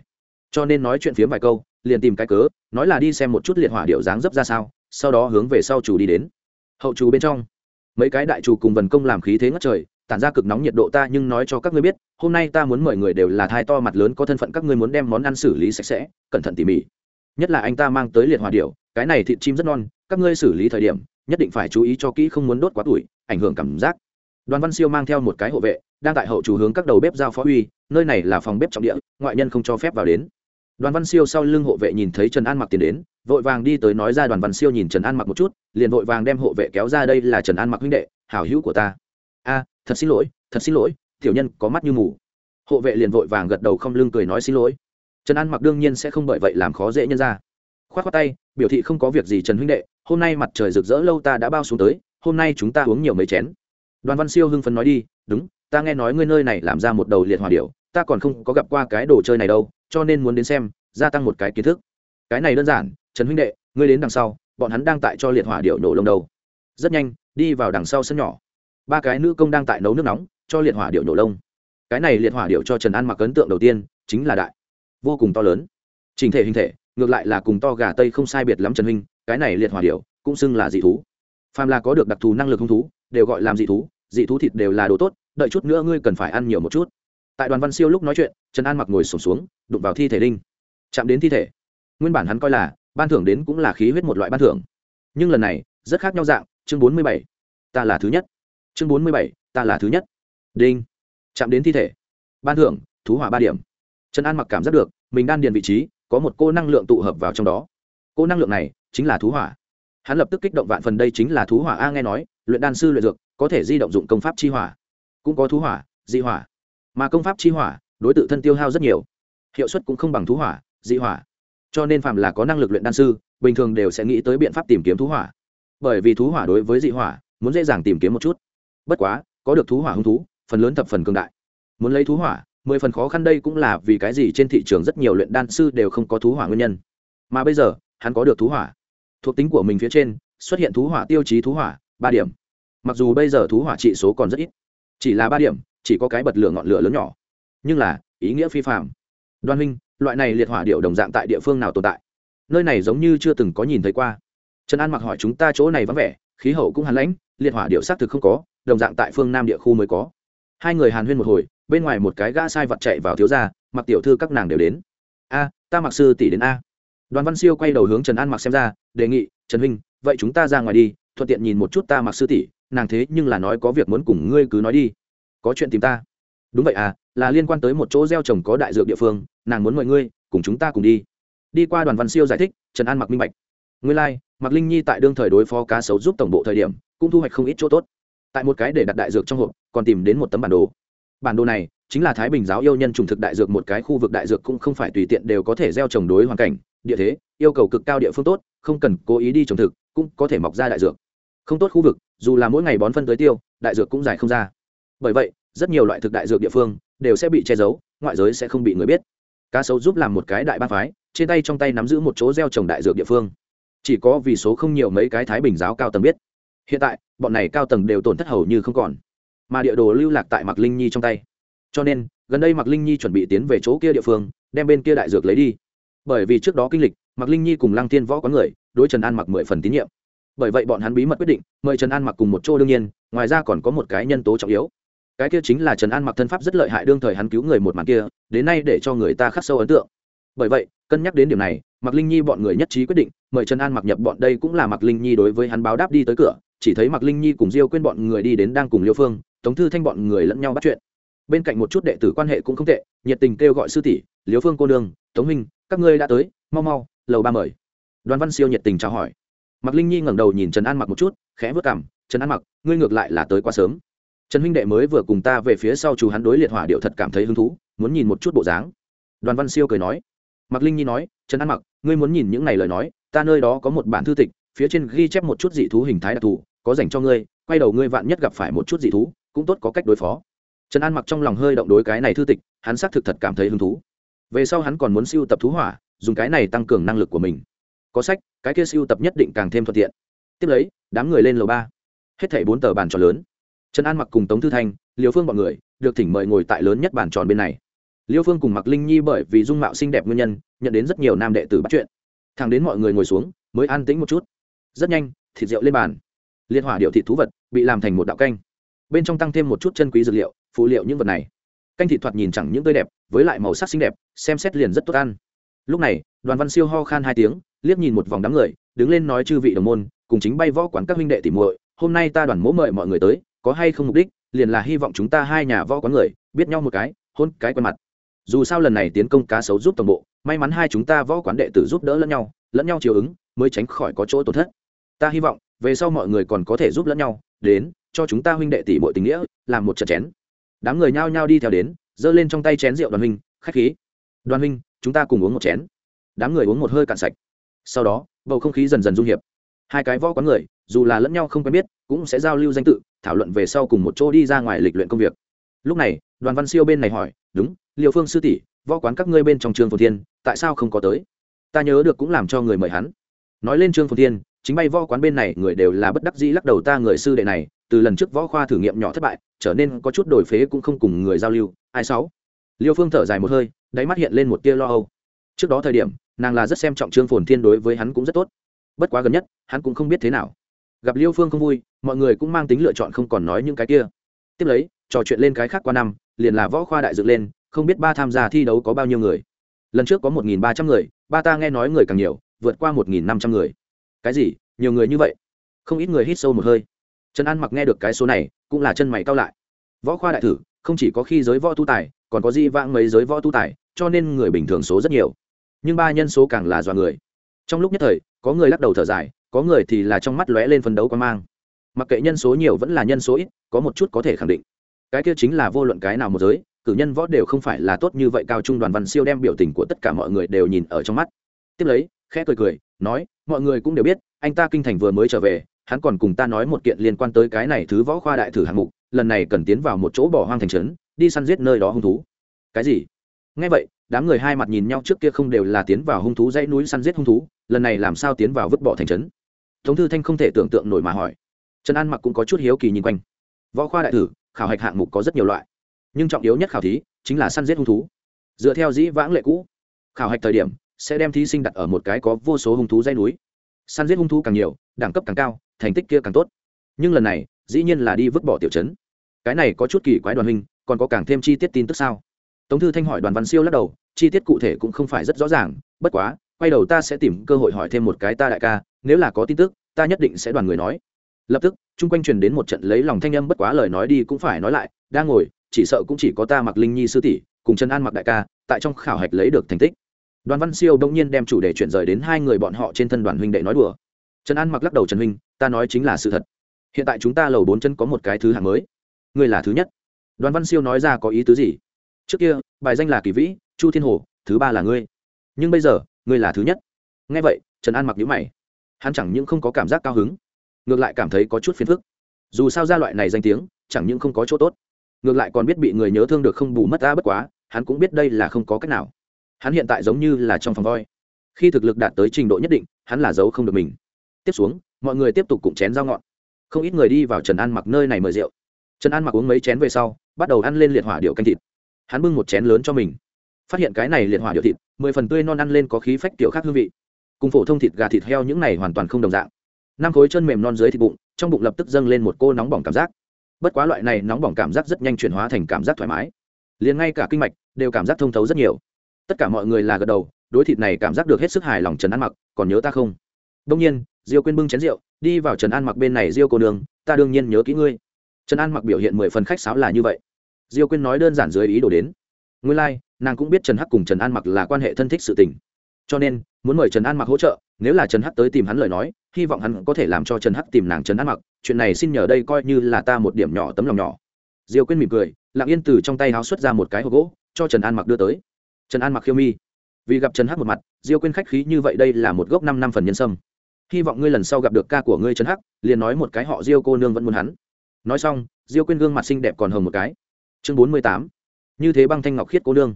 Cho nên nói chuyện phiếm vài câu, liền tìm cái cớ, nói là đi xem một chút liệt hỏa điệu dáng dấp ra sao, sau đó hướng về sau chủ đi đến. Hậu chủ bên trong, mấy cái đại chủ cùng vần công làm khí thế ngất trời tản ra cực nóng nhiệt độ ta nhưng nói cho các ngươi biết, hôm nay ta muốn mời người đều là thai to mặt lớn có thân phận các ngươi muốn đem món ăn xử lý sạch sẽ, cẩn thận tỉ mỉ. Nhất là anh ta mang tới liệt hỏa điệu cái này thịt chim rất non, các ngươi xử lý thời điểm, nhất định phải chú ý cho kỹ không muốn đốt quá tuổi, ảnh hưởng cảm giác. Đoàn văn siêu mang theo một cái hộ vệ, đang tại hậu chủ hướng các đầu bếp giao phó uy, nơi này là phòng bếp trọng địa, ngoại nhân không cho phép vào đến. Đoàn văn siêu sau lưng hộ vệ nhìn thấy trần an mặc tiến đến, vội vàng đi tới nói ra đoàn văn siêu nhìn trần an mặc một chút, liền vội vàng đem hộ vệ kéo ra đây là trần an mặc huynh đệ, hảo hữu của ta. A thật xin lỗi, thật xin lỗi, tiểu nhân có mắt như mù. Hộ vệ liền vội vàng gật đầu không lưng cười nói xin lỗi. Trần an mặc đương nhiên sẽ không bởi vậy làm khó dễ nhân ra k h o á t khoác tay, biểu thị không có việc gì trần huynh đệ, hôm nay mặt trời rực rỡ lâu ta đã bao xuống tới, hôm nay chúng ta uống nhiều mấy chén. Đoàn văn siêu hưng phấn nói đi, đúng, ta nghe nói ngươi nơi này làm ra một đầu liệt hòa điệu ta còn không có gặp qua cái đồ chơi này đâu, cho nên muốn đến xem, gia tăng một cái kiến thức. Cái này đơn giản, trần huynh đệ, ngươi đến đằng sau, bọn hắn đang tại cho liệt hỏa điệu nổ lông đầu. Rất nhanh, đi vào đằng sau sân nhỏ ba cái nữ công đang tại nấu nước nóng cho liệt hỏa điệu nổ lông. Cái này liệt hỏa điệu cho trần an mặc ấn tượng đầu tiên chính là đại. Vô cùng to lớn. Trình thể hình thể ngược lại là cùng to gà tây không sai biệt lắm trần huynh cái này liệt hỏa điệu cũng xưng là dị thú. Phàm là có được đặc thù năng lực hung thú đều gọi làm dị thú dị thú thịt đều là đồ tốt đợi chút nữa ngươi cần phải ăn nhiều một chút. Tại đoàn văn siêu lúc nói chuyện trần an mặc ngồi sổm xuống, xuống đụng vào thi thể đinh. Chạm đến thi thể. Nguyên bản hắn coi là ban thưởng đến cũng là khí huyết một loại ban thưởng. Nhưng lần này rất khác nhau dạng chương bốn mươi bảy. Ta là thứ nhất chương bốn mươi bảy, ta là thứ nhất. Đinh. Chạm đến thi thể. Ban thưởng, thú hỏa ba điểm. Trần an mặc cảm giác được, mình đan điền vị trí, có một cô năng lượng tụ hợp vào trong đó. Cô năng lượng này chính là thú hỏa. Hắn lập tức kích động vạn phần, đây chính là thú hỏa a nghe nói, luyện đan sư luyện dược, có thể di động dụng công pháp chi hỏa. Cũng có thú hỏa, dị hỏa. Mà công pháp chi hỏa, đối tượng thân tiêu hao rất nhiều. Hiệu suất cũng không bằng thú hỏa, dị hỏa. Cho nên phạm là có năng lực luyện đan sư, bình thường đều sẽ nghĩ tới biện pháp tìm kiếm thú hỏa. Bởi vì thú hỏa đối với dị hỏa, muốn dễ dàng tìm kiếm một chút bất quá, có được thú hỏa hung thú, phần lớn thập phần cường đại. Muốn lấy thú hỏa, mười phần khó khăn đây cũng là vì cái gì trên thị trường rất nhiều luyện đan sư đều không có thú hỏa nguyên nhân. Mà bây giờ, hắn có được thú hỏa. Thuộc tính của mình phía trên, xuất hiện thú hỏa tiêu chí thú hỏa, ba điểm. Mặc dù bây giờ thú hỏa trị số còn rất ít, chỉ là ba điểm, chỉ có cái bật lửa ngọn lửa lớn nhỏ. Nhưng là, ý nghĩa phi phạm đoan huynh, loại này liệt hỏa điệu đồng dạng tại địa phương nào tồn tại? Nơi này giống như chưa từng có nhìn thấy qua. Trần an mặc hỏi chúng ta chỗ này vắng vẻ, khí hậu cũng hàn lãnh, liệt hỏa điệu xác thực không có đồng dạng tại phương nam địa khu mới có. Hai người hàn huyên một hồi bên ngoài một cái gã sai vật chạy vào thiếu gia mặc tiểu thư các nàng đều đến. A ta mặc sư tỷ đến a. Đoàn văn siêu quay đầu hướng trần an mặc xem ra đề nghị trần huynh vậy chúng ta ra ngoài đi thuận tiện nhìn một chút ta mặc sư tỷ nàng thế nhưng là nói có việc muốn cùng ngươi cứ nói đi. Có chuyện tìm ta. Đúng vậy à là liên quan tới một chỗ gieo trồng có đại dược địa phương nàng muốn mời ngươi cùng chúng ta cùng đi. Đi qua đoàn văn siêu giải thích trần an mặc minh bạch. Ngươi lai、like, mặc linh nhi tại đương thời đối phó cá sấu giúp tổng bộ thời điểm cũng thu hoạch không ít chỗ tốt tại một cái để đặt đại dược trong hộp, còn tìm đến một tấm bản đồ. Bản đồ này chính là thái bình giáo yêu nhân trùng thực đại dược, một cái khu vực đại dược cũng không phải tùy tiện đều có thể gieo trồng đối hoàn cảnh, địa thế, yêu cầu cực cao địa phương tốt, không cần cố ý đi trồng thực, cũng có thể mọc ra đại dược. Không tốt khu vực, dù là mỗi ngày bón phân tới tiêu, đại dược cũng dài không ra. Bởi vậy, rất nhiều loại thực đại dược địa phương đều sẽ bị che giấu, ngoại giới sẽ không bị người biết. Cá sấu giúp làm một cái đại ba phái, trên tay trong tay nắm giữ một chỗ gieo trồng đại dược địa phương. Chỉ có vì số không nhiều mấy cái thái bình giáo cao tầng biết hiện tại, bọn này cao tầng đều tổn thất hầu như không còn, mà địa đồ lưu lạc tại mạc linh nhi trong tay. Cho nên, gần đây mạc linh nhi chuẩn bị tiến về chỗ kia địa phương, đem bên kia đại dược lấy đi. Bởi vì trước đó kinh lịch, mạc linh nhi cùng lăng thiên võ có người, đối trần an mặc mười phần tín nhiệm. Bởi vậy bọn hắn bí mật quyết định, mời trần an mặc cùng một chỗ đương nhiên, ngoài ra còn có một cái nhân tố trọng yếu. Cái kia chính là trần an mặc thân pháp rất lợi hại đương thời hắn cứu người một màn kia, đến nay để cho người ta khắc sâu ấn tượng. Bởi vậy, cân nhắc đến điểm này mặc linh nhi bọn người nhất trí quyết định, mời trần an mặc nhập bọn đây cũng là mặc linh nhi đối với hắn báo đáp đi tới cửa, chỉ thấy mặc linh nhi cùng diêu quên bọn người đi đến đang cùng liêu phương, tống thư thanh bọn người lẫn nhau bắt chuyện. Bên cạnh một chút đệ tử quan hệ cũng không tệ, nhiệt tình kêu gọi sư tỷ, liêu phương cô Đường tống huynh, các ngươi đã tới, mau mau, lầu ba mời. Đoàn văn siêu nhiệt tình chào hỏi. Mặc linh nhi ngẩng đầu nhìn trần an mặc một chút, khẽ vớt cảm trần an mặc ngươi ngược lại là tới quá sớm. Trần huynh đệ mới vừa cùng ta về phía sau chú hắn đối liệt hỏa điệu thật cảm thấy hứng thú, muốn nhìn một chút bộ dáng. Đoàn văn siêu cười nói mạc linh nhi nói, trần an mặc ngươi muốn nhìn những này lời nói, ta nơi đó có một bản thư tịch, phía trên ghi chép một chút dị thú hình thái đặc thù, có dành cho ngươi, quay đầu ngươi vạn nhất gặp phải một chút dị thú, cũng tốt có cách đối phó. Trần an mặc trong lòng hơi động đối cái này thư tịch, hắn xác thực thật cảm thấy hứng thú. Về sau hắn còn muốn siêu tập thú hỏa, dùng cái này tăng cường năng lực của mình. Có sách, cái kia siêu tập nhất định càng thêm thuận tiện. Tiếp lấy, đám người lên lầu ba. Hết thảy bốn tờ bàn tròn lớn. Trần an mặc cùng tống thư thanh, liều phương b ọ n người, được thỉnh mời ngồi tại lớn nhất bàn tròn bên này liêu phương cùng mặc linh nhi bởi vì dung mạo xinh đẹp nguyên nhân, nhận đến rất nhiều nam đệ tử bắt chuyện. Thằng đến mọi người ngồi xuống, mới an tĩnh một chút. Rất nhanh, thịt rượu lên bàn. Liên hỏa điệu thịt thú vật bị làm thành một đạo canh. Bên trong tăng thêm một chút chân quý dược liệu phụ liệu những vật này. Canh thịt thoạt nhìn chẳng những tươi đẹp, với lại màu sắc xinh đẹp, xem xét liền rất tốt ăn. Lúc này, đoàn văn siêu ho khan hai tiếng, liếc nhìn một vòng đám người, đứng lên nói chư vị đồng môn, cùng chính bay võ quán các huynh đệ tỉ muội, hôm nay ta đoàn mỗ mời mọi người tới, có hay không mục đích? Liền là hy vọng chúng ta hai nhà võ quán người, biết nhau một cái, hôn cái quen mặt dù sao lần này tiến công cá sấu giúp tổng bộ, may mắn hai chúng ta võ quán đệ tử giúp đỡ lẫn nhau lẫn nhau chiều ứng, mới tránh khỏi có chỗ tổn thất. Ta hy vọng, về sau mọi người còn có thể giúp lẫn nhau, đến, cho chúng ta huynh đệ tỷ bội tình nghĩa, làm một trận chén. Đám người nhao nhao đi theo đến, giơ lên trong tay chén rượu đoàn huynh, khách khí. Đoàn huynh, chúng ta cùng uống một chén. Đám người uống một hơi cạn sạch. Sau đó, bầu không khí dần dần dung hiệp. Hai cái võ quán người, dù là lẫn nhau không quen biết, cũng sẽ giao lưu danh tự, thảo luận về sau cùng một chỗ đi ra ngoài lịch luyện công việc. Lúc này, đoàn văn siêu bên này hỏi, đúng liệu phương sư tỷ, võ quán các ngươi bên trong trường phồn thiên, tại sao không có tới? Ta nhớ được cũng làm cho người mời hắn. Nói lên trương phồn thiên, chính bay võ quán bên này người đều là bất đắc dĩ lắc đầu ta người sư đệ này, từ lần trước võ khoa thử nghiệm nhỏ thất bại, trở nên có chút đổi phế cũng không cùng người giao lưu. Ai sáu? Liêu phương thở dài một hơi, đáy mắt hiện lên một tia lo âu. Trước đó thời điểm, nàng là rất xem trọng trương phồn thiên đối với hắn cũng rất tốt. Bất quá gần nhất, hắn cũng không biết thế nào. Gặp liêu phương không vui, mọi người cũng mang tính lựa chọn không còn nói những cái kia. Tiếp lấy, trò chuyện lên cái khác qua năm, liền là võ khoa đại dựng lên không biết ba tham gia thi đấu có bao nhiêu người. Lần trước có một nghìn ba trăm người, ba ta nghe nói người càng nhiều, vượt qua một nghìn năm trăm người. Cái gì? Nhiều người như vậy? Không ít người hít sâu một hơi. Trần an mặc nghe được cái số này, cũng là chân mày cao lại. Võ khoa đại thử, không chỉ có khi giới võ tu tài, còn có di vãng mấy giới võ tu tài, cho nên người bình thường số rất nhiều. Nhưng ba nhân số càng là dọa người. Trong lúc nhất thời, có người lắc đầu thở dài, có người thì là trong mắt lóe lên phấn đấu quan mang. Mặc kệ nhân số nhiều vẫn là nhân số ít, có một chút có thể khẳng định. Cái kia chính là vô luận cái nào một giới cử nhân võ đều không phải là tốt như vậy, cao trung đoàn văn siêu đem biểu tình của tất cả mọi người đều nhìn ở trong mắt. Tiếp lấy, khẽ cười cười, nói, mọi người cũng đều biết, anh ta kinh thành vừa mới trở về, hắn còn cùng ta nói một kiện liên quan tới cái này thứ võ khoa đại thử hạng mục, lần này cần tiến vào một chỗ bỏ hoang thành trấn, đi săn giết nơi đó hung thú. Cái gì? Ngay vậy, đám người hai mặt nhìn nhau trước kia không đều là tiến vào hung thú dãy núi săn giết hung thú, lần này làm sao tiến vào vứt bỏ thành trấn? Tống thư thanh không thể tưởng tượng nổi mà hỏi. Trần an mặc cũng có chút hiếu kỳ nhìn quanh. Võ khoa đại thử, khảo hạch hạng mục có rất nhiều loại nhưng trọng yếu nhất khảo thí chính là săn giết hung thú. Dựa theo dĩ vãng lệ cũ, khảo hạch thời điểm sẽ đem thí sinh đặt ở một cái có vô số hung thú dây núi. Săn giết hung thú càng nhiều, đẳng cấp càng cao, thành tích kia càng tốt. Nhưng lần này, dĩ nhiên là đi vứt bỏ tiểu chấn cái này có chút kỳ quái đoàn hình, còn có càng thêm chi tiết tin tức sao? Tống thư thanh hỏi đoàn văn siêu lắc đầu, chi tiết cụ thể cũng không phải rất rõ ràng, bất quá, quay đầu ta sẽ tìm cơ hội hỏi thêm một cái ta đại ca, nếu là có tin tức, ta nhất định sẽ đoàn người nói. Lập tức, chung quanh truyền đến một trận lấy lòng thanh âm bất quá lời nói đi cũng phải nói lại, đang ngồi chỉ sợ cũng chỉ có ta mặc linh nhi sư tỷ, cùng trần an mặc đại ca, tại trong khảo hạch lấy được thành tích. Đoàn văn siêu đông nhiên đem chủ đề chuyển rời đến hai người bọn họ trên thân đoàn huynh đệ nói đùa. Trần an mặc lắc đầu trần huynh, ta nói chính là sự thật. Hiện tại chúng ta lầu bốn chân có một cái thứ hạng mới. Ngươi là thứ nhất. Đoàn văn siêu nói ra có ý tứ gì? Trước kia, bài danh là kỳ vĩ, chu thiên hồ, thứ ba là ngươi. Nhưng bây giờ, ngươi là thứ nhất. Ngay vậy, trần an mặc nhữ mày. Hắn chẳng những không có cảm giác cao hứng, ngược lại cảm thấy có chút phiền phức. Dù sao ra loại này danh tiếng, chẳng những không có chỗ tốt ngược lại còn biết bị người nhớ thương được không bù mất ta bất quá, hắn cũng biết đây là không có cách nào. Hắn hiện tại giống như là trong phòng voi. Khi thực lực đạt tới trình độ nhất định, hắn là giấu không được mình. Tiếp xuống, mọi người tiếp tục cùng chén dao ngọn không ít người đi vào trần an mặc nơi này mời rượu. Trần an mặc uống mấy chén về sau, bắt đầu ăn lên liệt hỏa điệu canh thịt. Hắn bưng một chén lớn cho mình. Phát hiện cái này liệt hỏa điệu thịt, mười phần tươi non ăn lên có khí phách tiểu khác hương vị. Cùng phổ thông thịt gà thịt heo những này hoàn toàn không đồng dạng. Năm khối chân mềm non dưới thịt bụng, trong bụng lập tức dâng lên một cô nóng bỏng cảm giác bất quá loại này nóng bỏng cảm giác rất nhanh chuyển hóa thành cảm giác thoải mái. Liền ngay cả kinh mạch đều cảm giác thông thấu rất nhiều. Tất cả mọi người là gật đầu đối thịt này cảm giác được hết sức hài lòng trần an mặc còn nhớ ta không? Đông nhiên diêu quên bưng chén rượu đi vào trần an mặc bên này diêu cô đường ta đương nhiên nhớ kỹ ngươi. Trần an mặc biểu hiện mười phần khách sáo là như vậy. Diêu quên nói đơn giản dưới ý đồ đến. Nguyên lai、like, nàng cũng biết trần hắc cùng trần an mặc là quan hệ thân thích sự tình. Cho nên muốn mời trần an mặc hỗ trợ nếu là trần hắc tới tìm hắn lời nói hy vọng hắn có thể làm cho trần hắc tìm nàng trần an mặc chuyện này xin nhờ đây coi như là ta một điểm nhỏ tấm lòng nhỏ. Diêu quên mỉm cười, lặng yên từ trong tay háo xuất ra một cái hộp gỗ, cho trần an mặc đưa tới. Trần an mặc khiêu mi. Vì gặp trần hắc một mặt, diêu quên khách khí như vậy đây là một gốc năm năm phần nhân sâm. Hy vọng ngươi lần sau gặp được ca của ngươi trần hắc, liền nói một cái họ diêu cô nương vẫn muốn hắn. Nói xong, diêu quên gương mặt xinh đẹp còn hồng một cái. Chương bốn mươi tám. Như thế băng thanh ngọc khiết cô nương.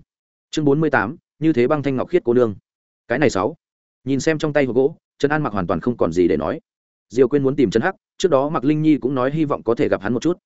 Chương bốn mươi tám. Như thế băng thanh ngọc khiết cô nương. Cái này sáu. Nhìn xem trong tay hộp gỗ, trần an mặc hoàn toàn không còn gì để nói diêu quên muốn tìm trần hắc, trước đó mặc linh nhi cũng nói hy vọng có thể gặp hắn một chút.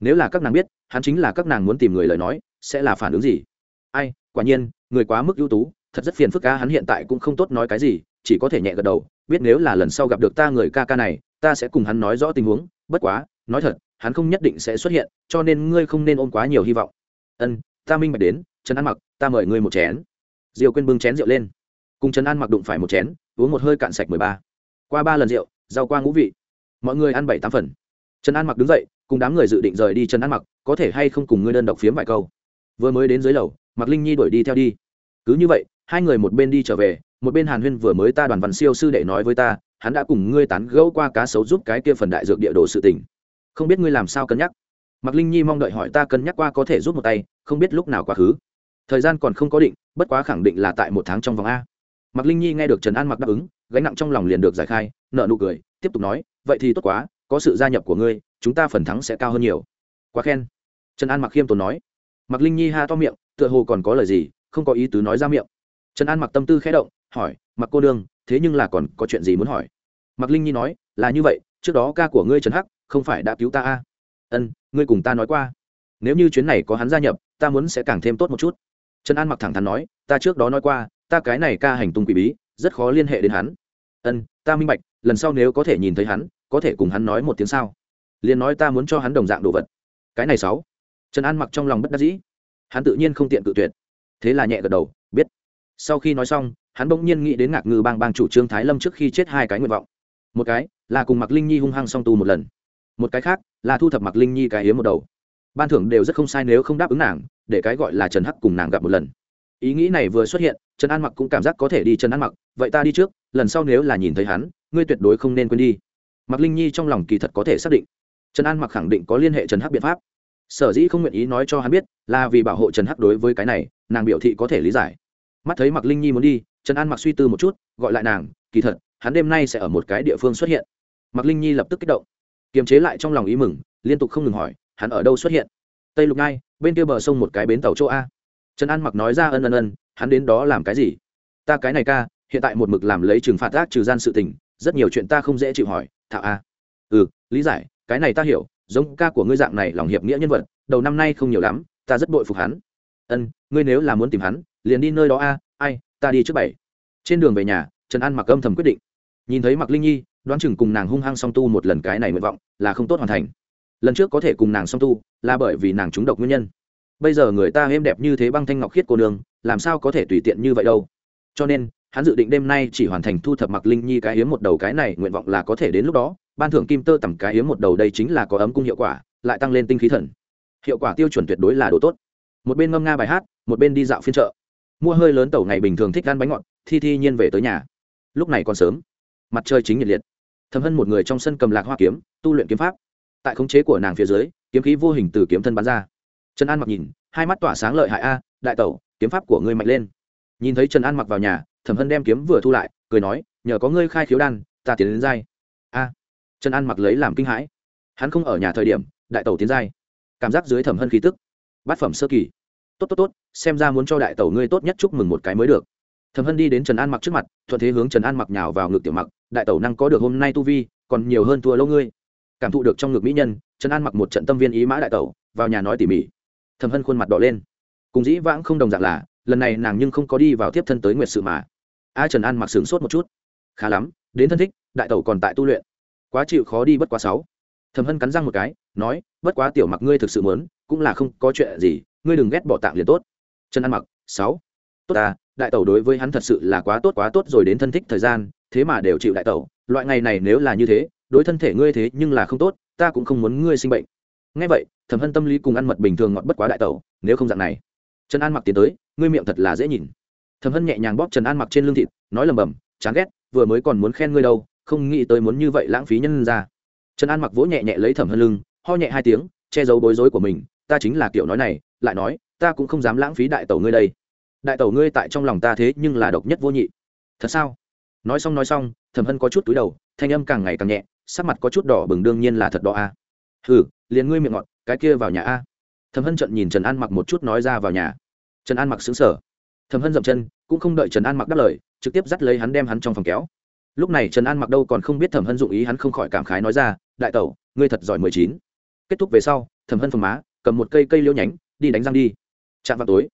Nếu là các nàng biết, hắn chính là các nàng muốn tìm người lời nói, sẽ là phản ứng gì? Ai, quả nhiên, người quá mức ưu tú, thật rất phiền phức ca hắn hiện tại cũng không tốt nói cái gì, chỉ có thể nhẹ gật đầu, biết nếu là lần sau gặp được ta người ca ca này, ta sẽ cùng hắn nói rõ tình huống, bất quá, nói thật, hắn không nhất định sẽ xuất hiện, cho nên ngươi không nên ôm quá nhiều hy vọng. Ân, ta minh bạch đến, trần an mặc, ta mời ngươi một chén. Diều quên bưng chén rượu lên. Cùng trần an mặc đụng phải một chén, uống một hơi cạn sạch mười ba. Qua ba lần rượu rau qua ngũ vị. Mọi người ăn bảy tám phần. Trần an mặc đứng dậy, cùng đám người dự định rời đi trần an mặc, có thể hay không cùng ngươi đơn độc phiếm vài câu. Vừa mới đến dưới lầu mặc linh nhi đuổi đi theo đi. Cứ như vậy, hai người một bên đi trở về, một bên hàn huyên vừa mới ta đoàn văn siêu sư đệ nói với ta, hắn đã cùng ngươi tán gẫu qua cá sấu giúp cái kia phần đại dược địa đồ sự tình. Không biết ngươi làm sao cân nhắc. Mặc linh nhi mong đợi hỏi ta cân nhắc qua có thể giúp một tay, không biết lúc nào quá khứ. Thời gian còn không có định, bất quá khẳng định là tại một tháng trong vòng a. Mặc linh nhi nghe được trần an mặc đáp ứng gánh nặng trong lòng liền được giải khai, nợ nụ cười, tiếp tục nói, vậy thì tốt quá, có sự gia nhập của ngươi, chúng ta phần thắng sẽ cao hơn nhiều. Quá khen. Trần an mặc khiêm tốn nói. Mặc linh nhi ha to miệng, tựa hồ còn có lời gì, không có ý tứ nói ra miệng. Trần an mặc tâm tư khẽ động, hỏi, mặc cô đương thế nhưng là còn có chuyện gì muốn hỏi? Mặc linh nhi nói, là như vậy, trước đó ca của ngươi trần hắc, không phải đã cứu ta a? Ân, ngươi cùng ta nói qua. Nếu như chuyến này có hắn gia nhập, ta muốn sẽ càng thêm tốt một chút. Trần an mặc thẳng thắn nói, ta trước đó nói qua, ta cái này ca hành tung quỷ bí rất khó liên hệ đến hắn. Ân, ta minh bạch, lần sau nếu có thể nhìn thấy hắn, có thể cùng hắn nói một tiếng sao? Liền nói ta muốn cho hắn đồng dạng đồ vật. Cái này sáu. Trần an mặc trong lòng bất đắc dĩ. Hắn tự nhiên không tiện cự tuyệt. Thế là nhẹ gật đầu, biết. Sau khi nói xong, hắn bỗng nhiên nghĩ đến ngạc ngư bang bang chủ trương thái lâm trước khi chết hai cái nguyện vọng. Một cái là cùng mặc linh nhi hung hăng song tu một lần. Một cái khác là thu thập mặc linh nhi cái hiếm một đầu. Ban thưởng đều rất không sai nếu không đáp ứng nàng, để cái gọi là trần hắc cùng nàng gặp một lần. Ý nghĩ này vừa xuất hiện trần an mặc cũng cảm giác có thể đi trần an mặc, vậy ta đi trước, lần sau nếu là nhìn thấy hắn, ngươi tuyệt đối không nên quên đi. Mặc linh nhi trong lòng kỳ thật có thể xác định. Trần an mặc khẳng định có liên hệ trần hắc biện pháp. Sở dĩ không nguyện ý nói cho hắn biết, là vì bảo hộ trần hắc đối với cái này, nàng biểu thị có thể lý giải. Mắt thấy mặc linh nhi muốn đi, trần an mặc suy tư một chút, gọi lại nàng, kỳ thật, hắn đêm nay sẽ ở một cái địa phương xuất hiện. Mặc linh nhi lập tức kích động. Kiềm chế lại trong lòng ý mừng, liên tục không ngừng hỏi, hắn ở đâu xuất hiện? Tây lục ngai, bên kia bờ sông một cái bến tàu chỗ a. Trần an mặc nói ra ân ân ân hắn đến đó làm cái gì? Ta cái này ca, hiện tại một mực làm lấy trừng phạt ác trừ gian sự tình, rất nhiều chuyện ta không dễ chịu hỏi thạo a. Ừ lý giải, cái này ta hiểu, giống ca của ngươi dạng này lòng hiệp nghĩa nhân vật, đầu năm nay không nhiều lắm, ta rất bội phục hắn. Ân, ngươi nếu là muốn tìm hắn, liền đi nơi đó a, ai, ta đi trước bảy. Trên đường về nhà, trần an mặc âm thầm quyết định. Nhìn thấy mặc linh nhi, đoán chừng cùng nàng hung hăng song tu một lần cái này nguyện vọng là không tốt hoàn thành. Lần trước có thể cùng nàng song tu là bởi vì nàng trúng độc nguyên nhân. Bây giờ người ta êm đẹp như thế băng thanh ngọc khiết cô nương làm sao có thể tùy tiện như vậy đâu. Cho nên, hắn dự định đêm nay chỉ hoàn thành thu thập mặc linh nhi cái hiếm một đầu cái này, nguyện vọng là có thể đến lúc đó. Ban thưởng kim tơ tầm cái hiếm một đầu đây chính là có ấm cung hiệu quả, lại tăng lên tinh khí thần. Hiệu quả tiêu chuẩn tuyệt đối là đồ tốt. Một bên ngâm nga bài hát, một bên đi dạo phiên chợ. Mua hơi lớn tàu ngày bình thường thích ăn bánh ngọt, thi thi nhiên về tới nhà. Lúc này còn sớm. Mặt trời chính nhiệt liệt. Thầm hân một người trong sân cầm lạc hoa kiếm, tu luyện kiếm pháp. Tại khống chế của nàng phía dưới, kiếm khí vô hình từ kiếm thân bắn ra. Trần an mặc nhìn, hai mắt tỏa sáng lợi hại a, đại tẩu kiếm pháp của ngươi mạnh lên. Nhìn thấy trần an mặc vào nhà, thẩm hân đem kiếm vừa thu lại, cười nói, nhờ có ngươi khai khiếu đan, ta tiến đến giai. A. Trần an mặc lấy làm kinh hãi. Hắn không ở nhà thời điểm, đại tẩu tiến giai. Cảm giác dưới thẩm hân khí tức. Bát phẩm sơ kỳ. Tốt tốt tốt, xem ra muốn cho đại tẩu ngươi tốt nhất chúc mừng một cái mới được. Thẩm hân đi đến trần an mặc trước mặt, thuận thế hướng trần an mặc nhào vào ngực tiểu mặc, đại tẩu năng có được hôm nay tu vi, còn nhiều hơn thua lâu ngươi. Cảm thụ được trong ngực mỹ nhân, trần an mặc một trận tâm viên ý mã đại tẩu, vào nhà nói tỉ mỉ. Thẩm hân khuôn mặt đỏ lên cùng dĩ vãng không đồng dạng là, lần này nàng nhưng không có đi vào tiếp thân tới nguyệt sự mà. A trần an mặc sướng sốt một chút. Khá lắm, đến thân thích, đại tẩu còn tại tu luyện. Quá chịu khó đi bất quá sáu. Thầm hân cắn răng một cái, nói, bất quá tiểu mặc ngươi thực sự muốn, cũng là không có chuyện gì, ngươi đừng ghét bỏ tạng liền tốt. Trần an mặc, sáu. Tốt ta, đại tẩu đối với hắn thật sự là quá tốt quá tốt rồi đến thân thích thời gian, thế mà đều chịu đại tẩu, loại ngày này nếu là như thế, đối thân thể ngươi thế nhưng là không tốt, ta cũng không muốn ngươi sinh bệnh. Ngay vậy, thẩm hân tâm lý cùng ăn mật bình thường ngọt bất quá đại tẩu, nếu không dạng này trần an mặc tiến tới, ngươi miệng thật là dễ nhìn. Thẩm hân nhẹ nhàng bóp trần an mặc trên lưng thịt, nói lầm bầm, chán ghét, vừa mới còn muốn khen ngươi đâu, không nghĩ tới muốn như vậy lãng phí nhân ra. Trần an mặc vỗ nhẹ nhẹ lấy thẩm hân lưng, ho nhẹ hai tiếng, che giấu bối rối của mình, ta chính là kiểu nói này, lại nói, ta cũng không dám lãng phí đại tẩu ngươi đây. Đại tẩu ngươi tại trong lòng ta thế nhưng là độc nhất vô nhị. Thật sao? Nói xong nói xong, thẩm hân có chút túi đầu, thanh âm càng ngày càng nhẹ, sắc mặt có chút đỏ bừng, đương nhiên là thật đỏ a. À. ừ liền ngươi miệng ngọt, cái kia vào nhà a thẩm hân trận nhìn trần an mặc một chút nói ra vào nhà. Trần an mặc xứng sở thẩm hân dậm chân, cũng không đợi trần an mặc đáp lời, trực tiếp dắt lấy hắn đem hắn trong phòng kéo. Lúc này trần an mặc đâu còn không biết thẩm hân dụng ý hắn không khỏi cảm khái nói ra, đại tẩu, ngươi thật giỏi mười chín. Kết thúc về sau, thẩm hân phồng má, cầm một cây cây liễu nhánh, đi đánh răng đi. Chạm vào tối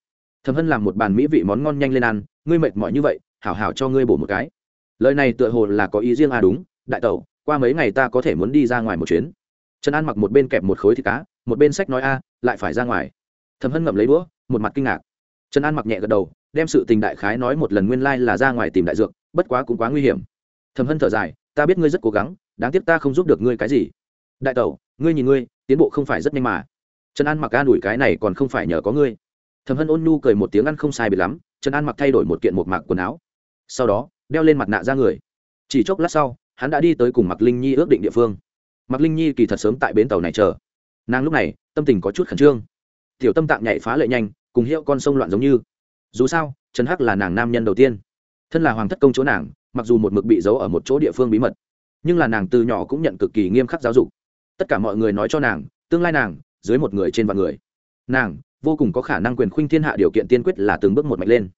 thầm hân làm một bàn mỹ vị món ngon nhanh lên ăn, ngươi mệt mỏi như vậy, hảo hảo cho ngươi bổ một cái. Lời này tựa hồ là có ý riêng à đúng, đại tẩu, qua mấy ngày ta có thể muốn đi ra ngoài một chuyến. Trần an mặc một bên kẹp một khối thịt cá một bên sách nói a, lại phải ra ngoài. Thầm hân ngậm lấy đũa, một mặt kinh ngạc. Trần an mặc nhẹ gật đầu, đem sự tình đại khái nói một lần nguyên lai、like、là ra ngoài tìm đại dược, bất quá cũng quá nguy hiểm. Thầm hân thở dài, ta biết ngươi rất cố gắng, đáng tiếc ta không giúp được ngươi cái gì. Đại tẩu, ngươi nhìn ngươi, tiến bộ không phải rất nhanh mà. Trần an mặc an ủi cái này còn không phải nhờ có ngươi. Thầm hân ôn nhu cười một tiếng ăn không sai bị lắm, trần an mặc thay đổi một kiện một mạc quần áo. Sau đó, đeo lên mặt nạ ra người. Chỉ chốc lát sau, hắn đã đi tới cùng mạc linh nhi ước định địa phương. Mạc linh nhi kỳ thật sớm tại bến tàu này chờ nàng lúc này, tâm tình có chút khẩn trương. Tiểu tâm tạng nhảy phá lệ nhanh, cùng hiệu con sông loạn giống như. Dù sao, trần hắc là nàng nam nhân đầu tiên. Thân là hoàng thất công chỗ nàng, mặc dù một mực bị giấu ở một chỗ địa phương bí mật, nhưng là nàng từ nhỏ cũng nhận cực kỳ nghiêm khắc giáo dục. Tất cả mọi người nói cho nàng, tương lai nàng, dưới một người trên vạn người. Nàng, vô cùng có khả năng quyền khuynh thiên hạ điều kiện tiên quyết là từng bước một mạnh lên.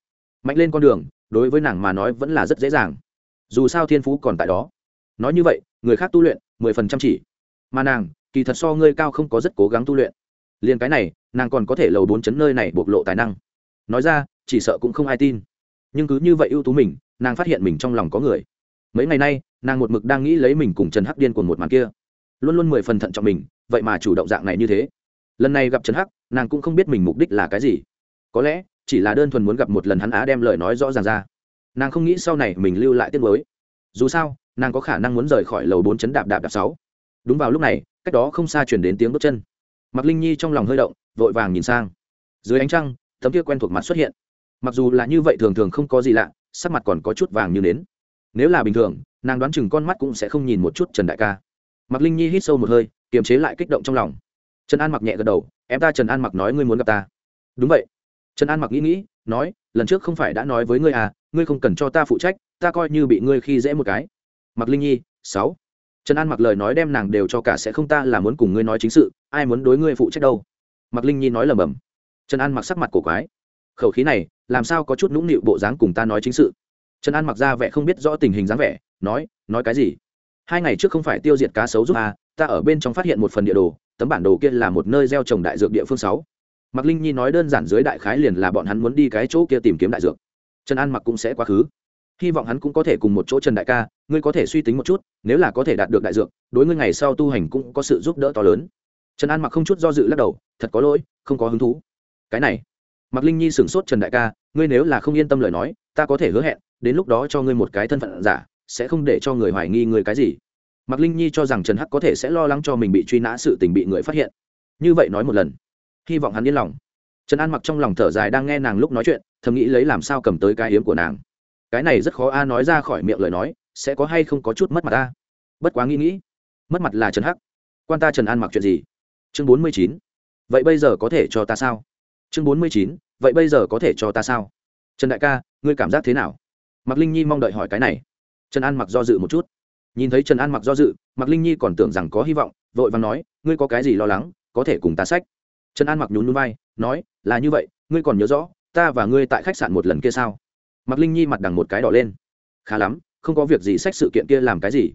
Mạnh lên con đường, đối với nàng mà nói vẫn là rất dễ dàng. Dù sao thiên phú còn tại đó. Nói như vậy, người khác tu luyện, mười phần trăm chỉ. Mà nàng kỳ thật so ngươi cao không có rất cố gắng tu luyện. Liền cái này, nàng còn có thể lầu bốn chấn nơi này bộc lộ tài năng. Nói ra, chỉ sợ cũng không ai tin. Nhưng cứ như vậy ưu tú mình, nàng phát hiện mình trong lòng có người. Mấy ngày nay, nàng một mực đang nghĩ lấy mình cùng trần hắc điên cùng một màn kia. Luôn luôn mười phần thận trọng mình, vậy mà chủ động dạng này như thế. Lần này gặp trần hắc, nàng cũng không biết mình mục đích là cái gì. Có lẽ, chỉ là đơn thuần muốn gặp một lần hắn á đem lời nói rõ ràng ra. Nàng không nghĩ sau này mình lưu lại tiết mới. Dù sao, nàng có khả năng muốn rời khỏi lầu bốn chấn đạp đạp đạp sáu đúng vào lúc này, cách đó không xa chuyển đến tiếng bước chân. Mặc linh nhi trong lòng hơi động, vội vàng nhìn sang. Dưới ánh trăng, tấm kia quen thuộc mặt xuất hiện. Mặc dù là như vậy thường thường không có gì lạ, sắc mặt còn có chút vàng như nến. Nếu là bình thường, nàng đoán chừng con mắt cũng sẽ không nhìn một chút trần đại ca. Mặc linh nhi hít sâu một hơi, kiềm chế lại kích động trong lòng. Trần an mặc nhẹ gật đầu, em ta trần an mặc nói ngươi muốn gặp ta. Đúng vậy. Trần an mặc nghĩ nghĩ, nói, lần trước không phải đã nói với ngươi à ngươi không cần cho ta phụ trách, ta coi như bị ngươi khi dễ một cái. Mặc linh nhi, sáu trần an mặc lời nói đem nàng đều cho cả sẽ không ta là muốn cùng ngươi nói chính sự, ai muốn đối ngươi phụ trách đâu? Mặc linh nhi nói lầm bầm trần an mặc sắc mặt cổ quái. Khẩu khí này, làm sao có chút nũng nịu bộ dáng cùng ta nói chính sự? Trần an mặc ra vẻ không biết rõ tình hình dáng vẻ, nói nói cái gì? Hai ngày trước không phải tiêu diệt cá sấu giúp à ta ở bên trong phát hiện một phần địa đồ, tấm bản đồ kia là một nơi gieo trồng đại dược địa phương sáu. Mặc linh nhi nói đơn giản dưới đại khái liền là bọn hắn muốn đi cái chỗ kia tìm kiếm đại dược. Trần an mặc cũng sẽ quá khứ hy vọng hắn cũng có thể cùng một chỗ trần đại ca, ngươi có thể suy tính một chút, nếu là có thể đạt được đại dược, đối ngươi ngày sau tu hành cũng có sự giúp đỡ to lớn. Trần an mặc không chút do dự lắc đầu, thật có lỗi, không có hứng thú. Cái này mặc linh nhi sửng sốt trần đại ca, ngươi nếu là không yên tâm lời nói, ta có thể hứa hẹn, đến lúc đó cho ngươi một cái thân phận giả, sẽ không để cho người hoài nghi người cái gì. Mặc linh nhi cho rằng trần hắc có thể sẽ lo lắng cho mình bị truy nã sự tình bị người phát hiện. Như vậy nói một lần, hy vọng hắn yên lòng. Trần an mặc trong lòng thở dài đang nghe nàng lúc nói chuyện, thầm nghĩ lấy làm sao cầm tới cái hiếm của nàng cái này rất khó a nói ra khỏi miệng lời nói, sẽ có hay không có chút mất mặt ta bất quá nghĩ nghĩ, mất mặt là trần hắc. Quan ta trần an mặc chuyện gì? Chương bốn mươi chín. Vậy bây giờ có thể cho ta sao? Chương bốn mươi chín, vậy bây giờ có thể cho ta sao? Trần đại ca, ngươi cảm giác thế nào? Mạc linh nhi mong đợi hỏi cái này. Trần an mặc do dự một chút. Nhìn thấy trần an mặc do dự, mạc linh nhi còn tưởng rằng có hy vọng, vội vàng nói, ngươi có cái gì lo lắng, có thể cùng ta sách. Trần an mặc nhún núi vai, nói, là như vậy, ngươi còn nhớ rõ, ta và ngươi tại khách sạn một lần kia sao? Mạc linh nhi mặt đằng một cái đỏ lên. Khá lắm, không có việc gì sách sự kiện kia làm cái gì?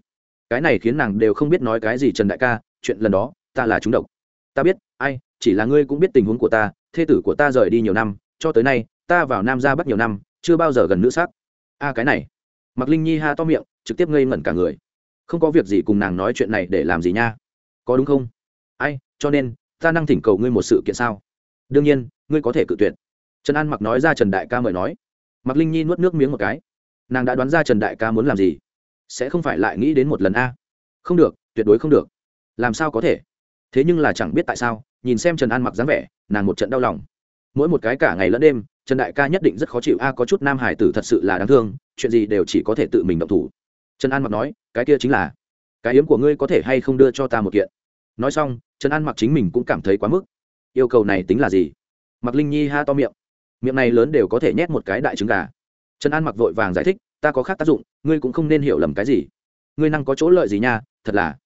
Cái này khiến nàng đều không biết nói cái gì trần đại ca, chuyện lần đó, ta là chúng độc. Ta biết, ai, chỉ là ngươi cũng biết tình huống của ta, thê tử của ta rời đi nhiều năm, cho tới nay, ta vào nam ra bắt nhiều năm, chưa bao giờ gần nữ sắc a, cái này. Mặc linh nhi ha to miệng, trực tiếp ngây ngẩn cả người. Không có việc gì cùng nàng nói chuyện này để làm gì nha? Có đúng không? Ai, cho nên, ta năng thỉnh cầu ngươi một sự kiện sao? Đương nhiên, ngươi có thể cự tuyệt. Trần an mặc nói ra trần đại ca mời nói. Mạc linh nhi nuốt nước miếng một cái. Nàng đã đoán ra trần đại ca muốn làm gì. Sẽ không phải lại nghĩ đến một lần a? Không được, tuyệt đối không được. Làm sao có thể? Thế nhưng là chẳng biết tại sao, nhìn xem trần an mặc dáng vẻ, nàng một trận đau lòng. Mỗi một cái cả ngày lẫn đêm, trần đại ca nhất định rất khó chịu a, có chút nam hải tử thật sự là đáng thương, chuyện gì đều chỉ có thể tự mình động thủ. Trần an mặc nói, cái kia chính là, cái hiếm của ngươi có thể hay không đưa cho ta một kiện. Nói xong, trần an mặc chính mình cũng cảm thấy quá mức. Yêu cầu này tính là gì? Mặc linh nhi ha to miệng miệng này lớn đều có thể nhét một cái đại trứng gà. Trần an mặc vội vàng giải thích, ta có khác tác dụng, ngươi cũng không nên hiểu lầm cái gì. Ngươi năng có chỗ lợi gì nha, thật là.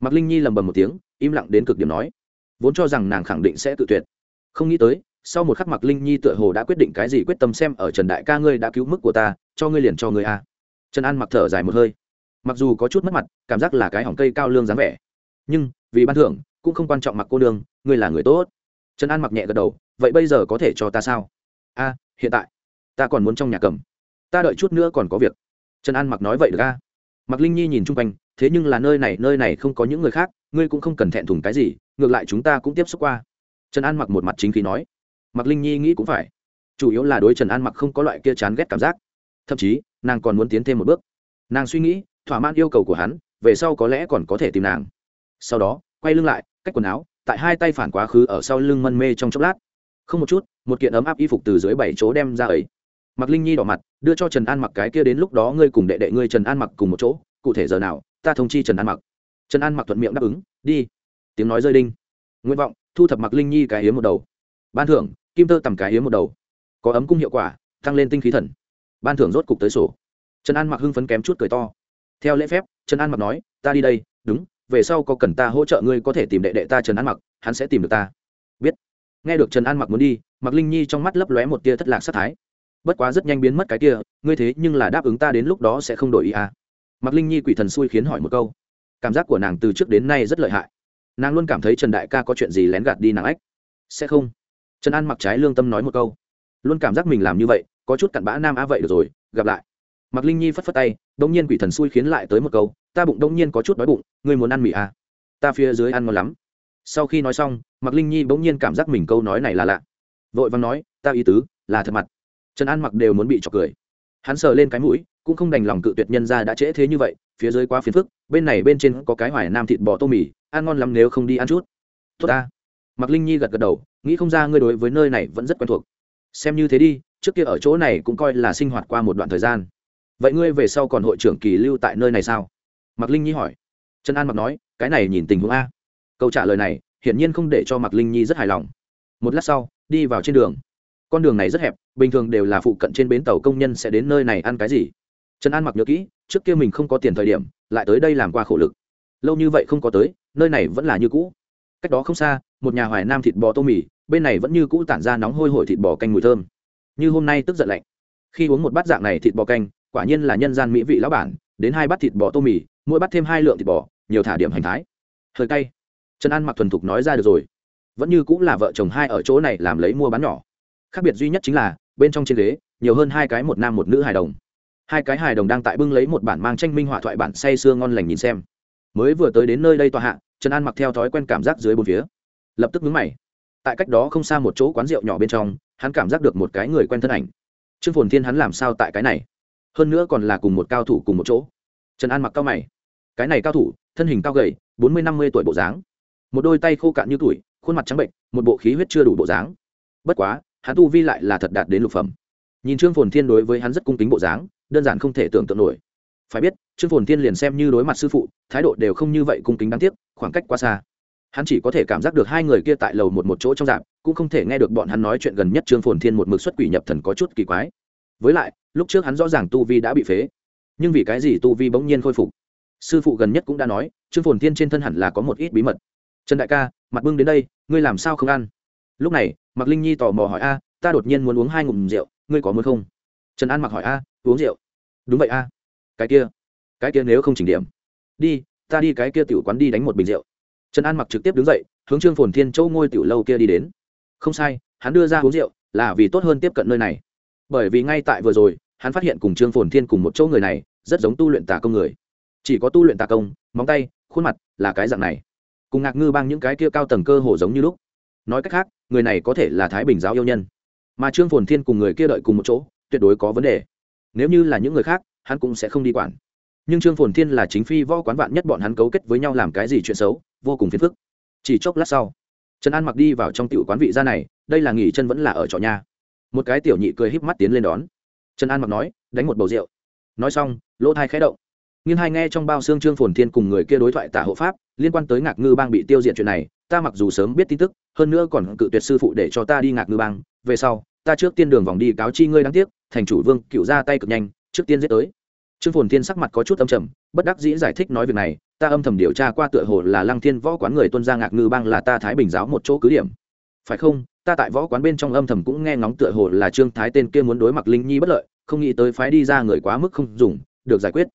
Mặc linh nhi lầm bầm một tiếng, im lặng đến cực điểm nói, vốn cho rằng nàng khẳng định sẽ tự tuyệt. Không nghĩ tới, sau một khắc mặc linh nhi tựa hồ đã quyết định cái gì quyết tâm xem ở trần đại ca ngươi đã cứu mức của ta, cho ngươi liền cho ngươi a. Trần an mặc thở dài một hơi. Mặc dù có chút mất mặt, cảm giác là cái hỏng cây cao lương dáng vẻ. Nhưng, vì ban thưởng, cũng không quan trọng mặc cô đường ngươi là người tốt. Trần an mặc nhẹ gật đầu, vậy bây giờ có thể cho ta sao? A, hiện tại, ta còn muốn trong nhà cầm. Ta đợi chút nữa còn có việc. Trần an mặc nói vậy được a? Mặc linh nhi nhìn chung quanh, thế nhưng là nơi này nơi này không có những người khác, ngươi cũng không cần thẹn thùng cái gì, ngược lại chúng ta cũng tiếp xúc qua. Trần an mặc một mặt chính khí nói. Mặc linh nhi nghĩ cũng phải. Chủ yếu là đối trần an mặc không có loại kia chán ghét cảm giác. Thậm chí, nàng còn muốn tiến thêm một bước. Nàng suy nghĩ, thỏa mãn yêu cầu của hắn, về sau có lẽ còn có thể tìm nàng. Sau đó, quay lưng lại, cách quần áo, tại hai tay phản quá khứ ở sau lưng mân mê trong chốc lát không một chút, một kiện ấm áp y phục từ dưới bảy chỗ đem ra ấy. Mặc linh nhi đỏ mặt, đưa cho trần an mặc cái kia đến lúc đó ngươi cùng đệ đệ ngươi trần an mặc cùng một chỗ, cụ thể giờ nào, ta thông chi trần an mặc. Trần an mặc thuận miệng đáp ứng, đi. Tiếng nói rơi đinh. Nguyện vọng, thu thập mặc linh nhi cái hiếm một đầu. Ban thưởng, kim tơ tầm cái hiếm một đầu. Có ấm cung hiệu quả, tăng lên tinh khí thần. Ban thưởng rốt cục tới sổ. Trần an mặc hưng phấn kém chút cười to. Theo lễ phép, trần an mặc nói, ta đi đây, đúng, về sau có cần ta hỗ trợ ngươi có thể tìm đệ đệ ta trần an mặc, hắn sẽ tìm được ta nghe được trần an mặc muốn đi mặc linh nhi trong mắt lấp lóe một tia thất lạc sát thái. Bất quá rất nhanh biến mất cái kia, ngươi thế nhưng là đáp ứng ta đến lúc đó sẽ không đổi ý à? Mặc linh nhi quỷ thần xui khiến hỏi một câu. Cảm giác của nàng từ trước đến nay rất lợi hại. Nàng luôn cảm thấy trần đại ca có chuyện gì lén gạt đi nàng ách. Sẽ không. Trần an mặc trái lương tâm nói một câu. Luôn cảm giác mình làm như vậy, có chút cặn bã nam á vậy được rồi, gặp lại. Mặc linh nhi phất phất tay đông nhiên quỷ thần xui khiến lại tới một câu. Ta bụng đông nhiên có chút đói bụng, ngươi muốn ăn mì à? ta phía dưới ăn ngon lắm sau khi nói xong mặc linh nhi bỗng nhiên cảm giác mình câu nói này là lạ. Vội vàng nói, ta ý tứ là thật mặt. Trần an mặc đều muốn bị trọc cười. Hắn sờ lên cái mũi, cũng không đành lòng cự tuyệt nhân ra đã trễ thế như vậy, phía dưới quá phiền phức, bên này bên trên có cái hoài nam thịt bò tô mì, ăn ngon lắm nếu không đi ăn chút. Tốt ta. Mặc linh nhi gật gật đầu, nghĩ không ra ngươi đối với nơi này vẫn rất quen thuộc. Xem như thế đi, trước kia ở chỗ này cũng coi là sinh hoạt qua một đoạn thời gian. Vậy ngươi về sau còn hội trưởng kỳ lưu tại nơi này sao? Mạc linh nhi hỏi. Trần an mặc nói, cái này nhìn tình huống a câu trả lời này hiển nhiên không để cho mạc linh nhi rất hài lòng. Một lát sau, đi vào trên đường. Con đường này rất hẹp, bình thường đều là phụ cận trên bến tàu công nhân sẽ đến nơi này ăn cái gì. Trần an mặc nhớ kỹ, trước kia mình không có tiền thời điểm, lại tới đây làm qua khổ lực. Lâu như vậy không có tới, nơi này vẫn là như cũ. Cách đó không xa, một nhà hoài nam thịt bò tô mì, bên này vẫn như cũ tản ra nóng hôi hổi thịt bò canh mùi thơm. Như hôm nay tức giận lạnh. Khi uống một bát dạng này thịt bò canh, quả nhiên là nhân gian mỹ vị lão bản, đến hai bát thịt bò tô mì, mỗi bát thêm hai lượng thịt bò, nhiều thả điểm hành thái. Hơi cay trần an mặc thuần thục nói ra được rồi. Vẫn như cũng là vợ chồng hai ở chỗ này làm lấy mua bán nhỏ. Khác biệt duy nhất chính là, bên trong trên ghế, nhiều hơn hai cái một nam một nữ hài đồng. Hai cái hài đồng đang tại bưng lấy một bản mang tranh minh họa thoại bản say sưa ngon lành nhìn xem. Mới vừa tới đến nơi đây tòa hạ, trần an mặc theo thói quen cảm giác dưới bốn phía. Lập tức ngứng mày. Tại cách đó không xa một chỗ quán rượu nhỏ bên trong, hắn cảm giác được một cái người quen thân ảnh. Trương phồn thiên hắn làm sao tại cái này? Hơn nữa còn là cùng một cao thủ cùng một chỗ. Trần an mặc cao mày. Cái này cao thủ, thân hình cao gầy, bốn mươi năm mươi tuổi bộ dáng một đôi tay khô cạn như tuổi, khuôn mặt trắng bệnh, một bộ khí huyết chưa đủ bộ dáng. Bất quá, hắn tu vi lại là thật đạt đến lục phẩm. Nhìn trương phồn thiên đối với hắn rất cung kính bộ dáng, đơn giản không thể tưởng tượng nổi. Phải biết, trương phồn thiên liền xem như đối mặt sư phụ, thái độ đều không như vậy cung kính đáng tiếc, khoảng cách quá xa. Hắn chỉ có thể cảm giác được hai người kia tại lầu một một chỗ trong dạp cũng không thể nghe được bọn hắn nói chuyện gần nhất trương phồn thiên một mực xuất quỷ nhập thần có chút kỳ quái. Với lại, lúc trước hắn rõ ràng tu vi đã bị phế. Nhưng vì cái gì tu vi bỗng nhiên khôi phục? Sư phụ gần nhất cũng đã nói, trương phồn thiên trên thân hẳn là có một ít bí mật trần đại ca, mặt bưng đến đây, ngươi làm sao không ăn? Lúc này, mạc linh nhi tò mò hỏi, a, ta đột nhiên muốn uống hai ngụm rượu, ngươi có muốn không? Trần an mặc hỏi, a, uống rượu. Đúng vậy, a. Cái kia cái kia nếu không chỉnh điểm. Đi, ta đi cái kia tiểu quán đi đánh một bình rượu. Trần an mặc trực tiếp đứng dậy, hướng trương phồn thiên châu ngôi tiểu lâu kia đi đến. Không sai, hắn đưa ra uống rượu là vì tốt hơn tiếp cận nơi này. Bởi vì ngay tại vừa rồi, hắn phát hiện cùng trương phồn thiên cùng một chỗ người này, rất giống tu luyện tà công người. Chỉ có tu luyện tà công, móng tay, khuôn mặt là cái dạng này cùng ngạc ngư bang những cái kia cao tầng cơ hồ giống như lúc. Nói cách khác, người này có thể là thái bình giáo yêu nhân. Mà trương phồn thiên cùng người kia đợi cùng một chỗ, tuyệt đối có vấn đề. Nếu như là những người khác, hắn cũng sẽ không đi quản. Nhưng trương phồn thiên là chính phi võ quán vạn nhất bọn hắn cấu kết với nhau làm cái gì chuyện xấu, vô cùng phiền phức. Chỉ chốc lát sau, trần an mặc đi vào trong tiểu quán vị gia này, đây là nghỉ chân vẫn là ở trọ nhà. Một cái tiểu nhị cười híp mắt tiến lên đón. Trần an mặc nói, đánh một bầu rượu. Nói xong, lỗ thai khẽ động. Nhưng hai nghe trong bao xương trương phồn thiên cùng người kia đối thoại tả hộ pháp liên quan tới ngạc ngư bang bị tiêu diệt chuyện này, ta mặc dù sớm biết tin tức, hơn nữa còn cự tuyệt sư phụ để cho ta đi ngạc ngư bang. Về sau, ta trước tiên đường vòng đi cáo chi ngươi đáng tiếc, thành chủ vương, cựu ra tay cực nhanh, trước tiên giết tới. Trương phồn thiên sắc mặt có chút âm trầm, bất đắc dĩ giải thích nói việc này, ta âm thầm điều tra qua tựa hồ là lăng thiên võ quán người tuân ra ngạc ngư bang là ta thái bình giáo một chỗ cứ điểm. Phải không? Ta tại võ quán bên trong âm thầm cũng nghe ngóng tựa hồ là trương thái tên kia muốn đối mặt linh nhi bất lợi, không nghĩ tới phái đi ra người quá mức không dùng, được giải quyết.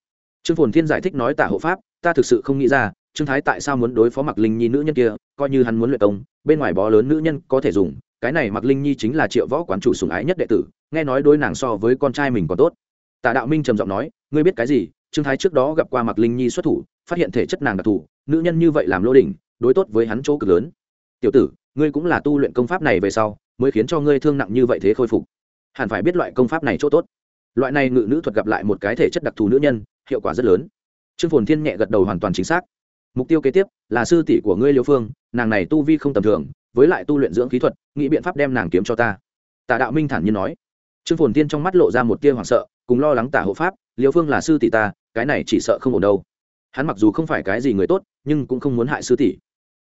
Trương phồn thiên giải thích nói tả hộ pháp, ta thực sự không nghĩ ra trương thái tại sao muốn đối phó mặc linh nhi nữ nhân kia, coi như hắn muốn luyện công, bên ngoài bó lớn nữ nhân có thể dùng, cái này mặc linh nhi chính là triệu võ quán chủ sùng ái nhất đệ tử, nghe nói đối nàng so với con trai mình còn tốt. Tạ đạo minh trầm giọng nói, ngươi biết cái gì? Trương thái trước đó gặp qua mặc linh nhi xuất thủ, phát hiện thể chất nàng đặc thù, nữ nhân như vậy làm lô đỉnh, đối tốt với hắn chỗ cực lớn. Tiểu tử, ngươi cũng là tu luyện công pháp này về sau, mới khiến cho ngươi thương nặng như vậy thế khôi phục. Hẳn phải biết loại công pháp này chỗ tốt. Loại này ngự nữ thuật gặp lại một cái thể chất đặc thù nữ nhân, hiệu quả rất lớn. Trương phồn thiên nhẹ gật đầu hoàn toàn chính xác mục tiêu kế tiếp là sư tỷ của ngươi liêu phương, nàng này tu vi không tầm thường, với lại tu luyện dưỡng khí thuật, nghĩ biện pháp đem nàng kiếm cho ta. Tả đạo minh thản nhiên nói. Trương phồn tiên trong mắt lộ ra một tia hoảng sợ, cùng lo lắng tả hộ pháp, liêu phương là sư tỷ ta, cái này chỉ sợ không ổn đâu. Hắn mặc dù không phải cái gì người tốt, nhưng cũng không muốn hại sư tỷ.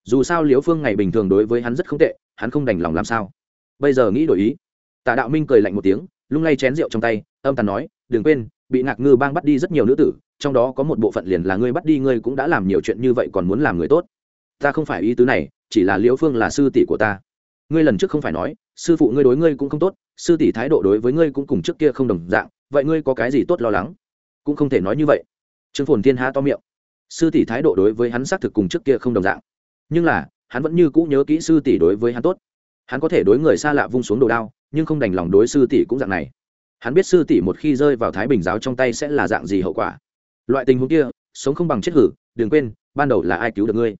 Dù sao liêu phương ngày bình thường đối với hắn rất không tệ, hắn không đành lòng làm sao. Bây giờ nghĩ đổi ý. Tả đạo minh cười lạnh một tiếng, lung lay chén rượu trong tay, âm tàn nói, đừng quên bị ngạc ngư bang bắt đi rất nhiều nữ tử, trong đó có một bộ phận liền là ngươi bắt đi ngươi cũng đã làm nhiều chuyện như vậy còn muốn làm người tốt. Ta không phải ý tứ này, chỉ là liễu phương là sư tỷ của ta. Ngươi lần trước không phải nói, sư phụ ngươi đối ngươi cũng không tốt, sư tỷ thái độ đối với ngươi cũng cùng trước kia không đồng dạng, vậy ngươi có cái gì tốt lo lắng? Cũng không thể nói như vậy. Trương phồn thiên há to miệng. Sư tỷ thái độ đối với hắn xác thực cùng trước kia không đồng dạng. Nhưng là, hắn vẫn như cũ nhớ kỹ sư tỷ đối với hắn tốt. Hắn có thể đối người xa lạ vung xuống đồ đao, nhưng không đành lòng đối sư tỷ cũng dạng này hắn biết sư tỷ một khi rơi vào thái bình giáo trong tay sẽ là dạng gì hậu quả. Loại tình huống kia, sống không bằng chết hử, đừng quên, ban đầu là ai cứu được ngươi?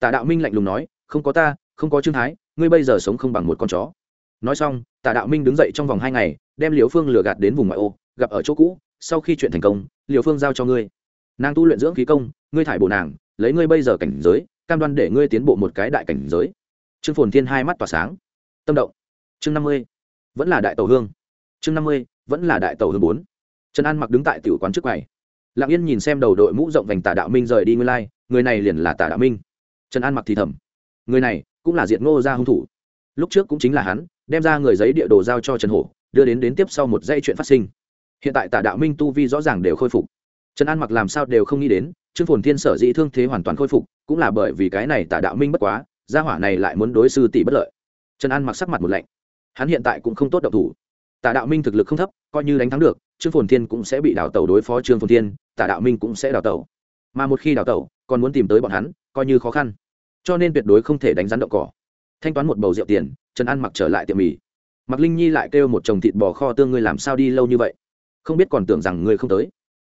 Tả đạo minh lạnh lùng nói, không có ta, không có trương thái, ngươi bây giờ sống không bằng một con chó. Nói xong, tả đạo minh đứng dậy trong vòng hai ngày, đem liều phương lừa gạt đến vùng ngoại ô, gặp ở chỗ cũ, sau khi chuyện thành công liều phương giao cho ngươi. Nàng tu luyện dưỡng khí công, ngươi thải bộ nàng, lấy ngươi bây giờ cảnh giới, cam đoan để ngươi tiến bộ một cái đại cảnh giới. Trương phồn thiên hai mắt tỏa sáng. Tâm động. Chương năm mươi. Vẫn là đại tàu hương chương năm mươi, vẫn là đại tàu hơn bốn. Trần an mặc đứng tại tiểu quán trước quầy. Lặng yên nhìn xem đầu đội mũ rộng vành tả đạo minh rời đi nguyên lai, người này liền là tả đạo minh. Trần an mặc thì thầm, người này cũng là diện ngô gia hung thủ. Lúc trước cũng chính là hắn, đem ra người giấy địa đồ giao cho trần hổ, đưa đến đến tiếp sau một dây chuyện phát sinh. Hiện tại tả đạo minh tu vi rõ ràng đều khôi phục. Trần an mặc làm sao đều không nghĩ đến, trương phồn thiên sở dĩ thương thế hoàn toàn khôi phục, cũng là bởi vì cái này tả đạo minh bất quá, gia hỏa này lại muốn đối sư tỷ bất lợi. Trần an mặc sắc mặt một lạnh. Hắn hiện tại cũng không tốt độc thủ tả đạo minh thực lực không thấp, coi như đánh thắng được, trương phồn thiên cũng sẽ bị đào tẩu đối phó trương phồn thiên, tả đạo minh cũng sẽ đào tẩu. Mà một khi đào tẩu, còn muốn tìm tới bọn hắn, coi như khó khăn. Cho nên tuyệt đối không thể đánh rắn đậu cỏ. Thanh toán một bầu rượu tiền, trần an mặc trở lại tiệm mì. Mặc linh nhi lại kêu một chồng thịt bò kho tương ngươi làm sao đi lâu như vậy? Không biết còn tưởng rằng ngươi không tới.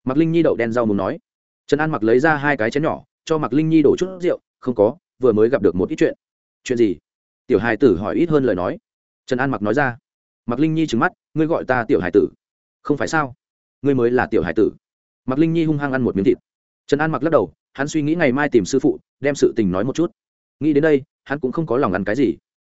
Mặc linh nhi đậu đen rau muốn nói. Trần an mặc lấy ra hai cái chén nhỏ, cho mặc linh nhi đổ chút rượu, không có, vừa mới gặp được một ít chuyện. Chuyện gì? Tiểu hài tử hỏi ít hơn lời nói. Trần an mặc nói ra mặc linh nhi trừng mắt, ngươi gọi ta tiểu Hải tử. Không phải sao? Ngươi mới là tiểu Hải tử. Mặc linh nhi hung hăng ăn một miếng thịt. Trần an mặc lắc đầu, hắn suy nghĩ ngày mai tìm sư phụ, đem sự tình nói một chút. Nghĩ đến đây, hắn cũng không có lòng ăn cái gì.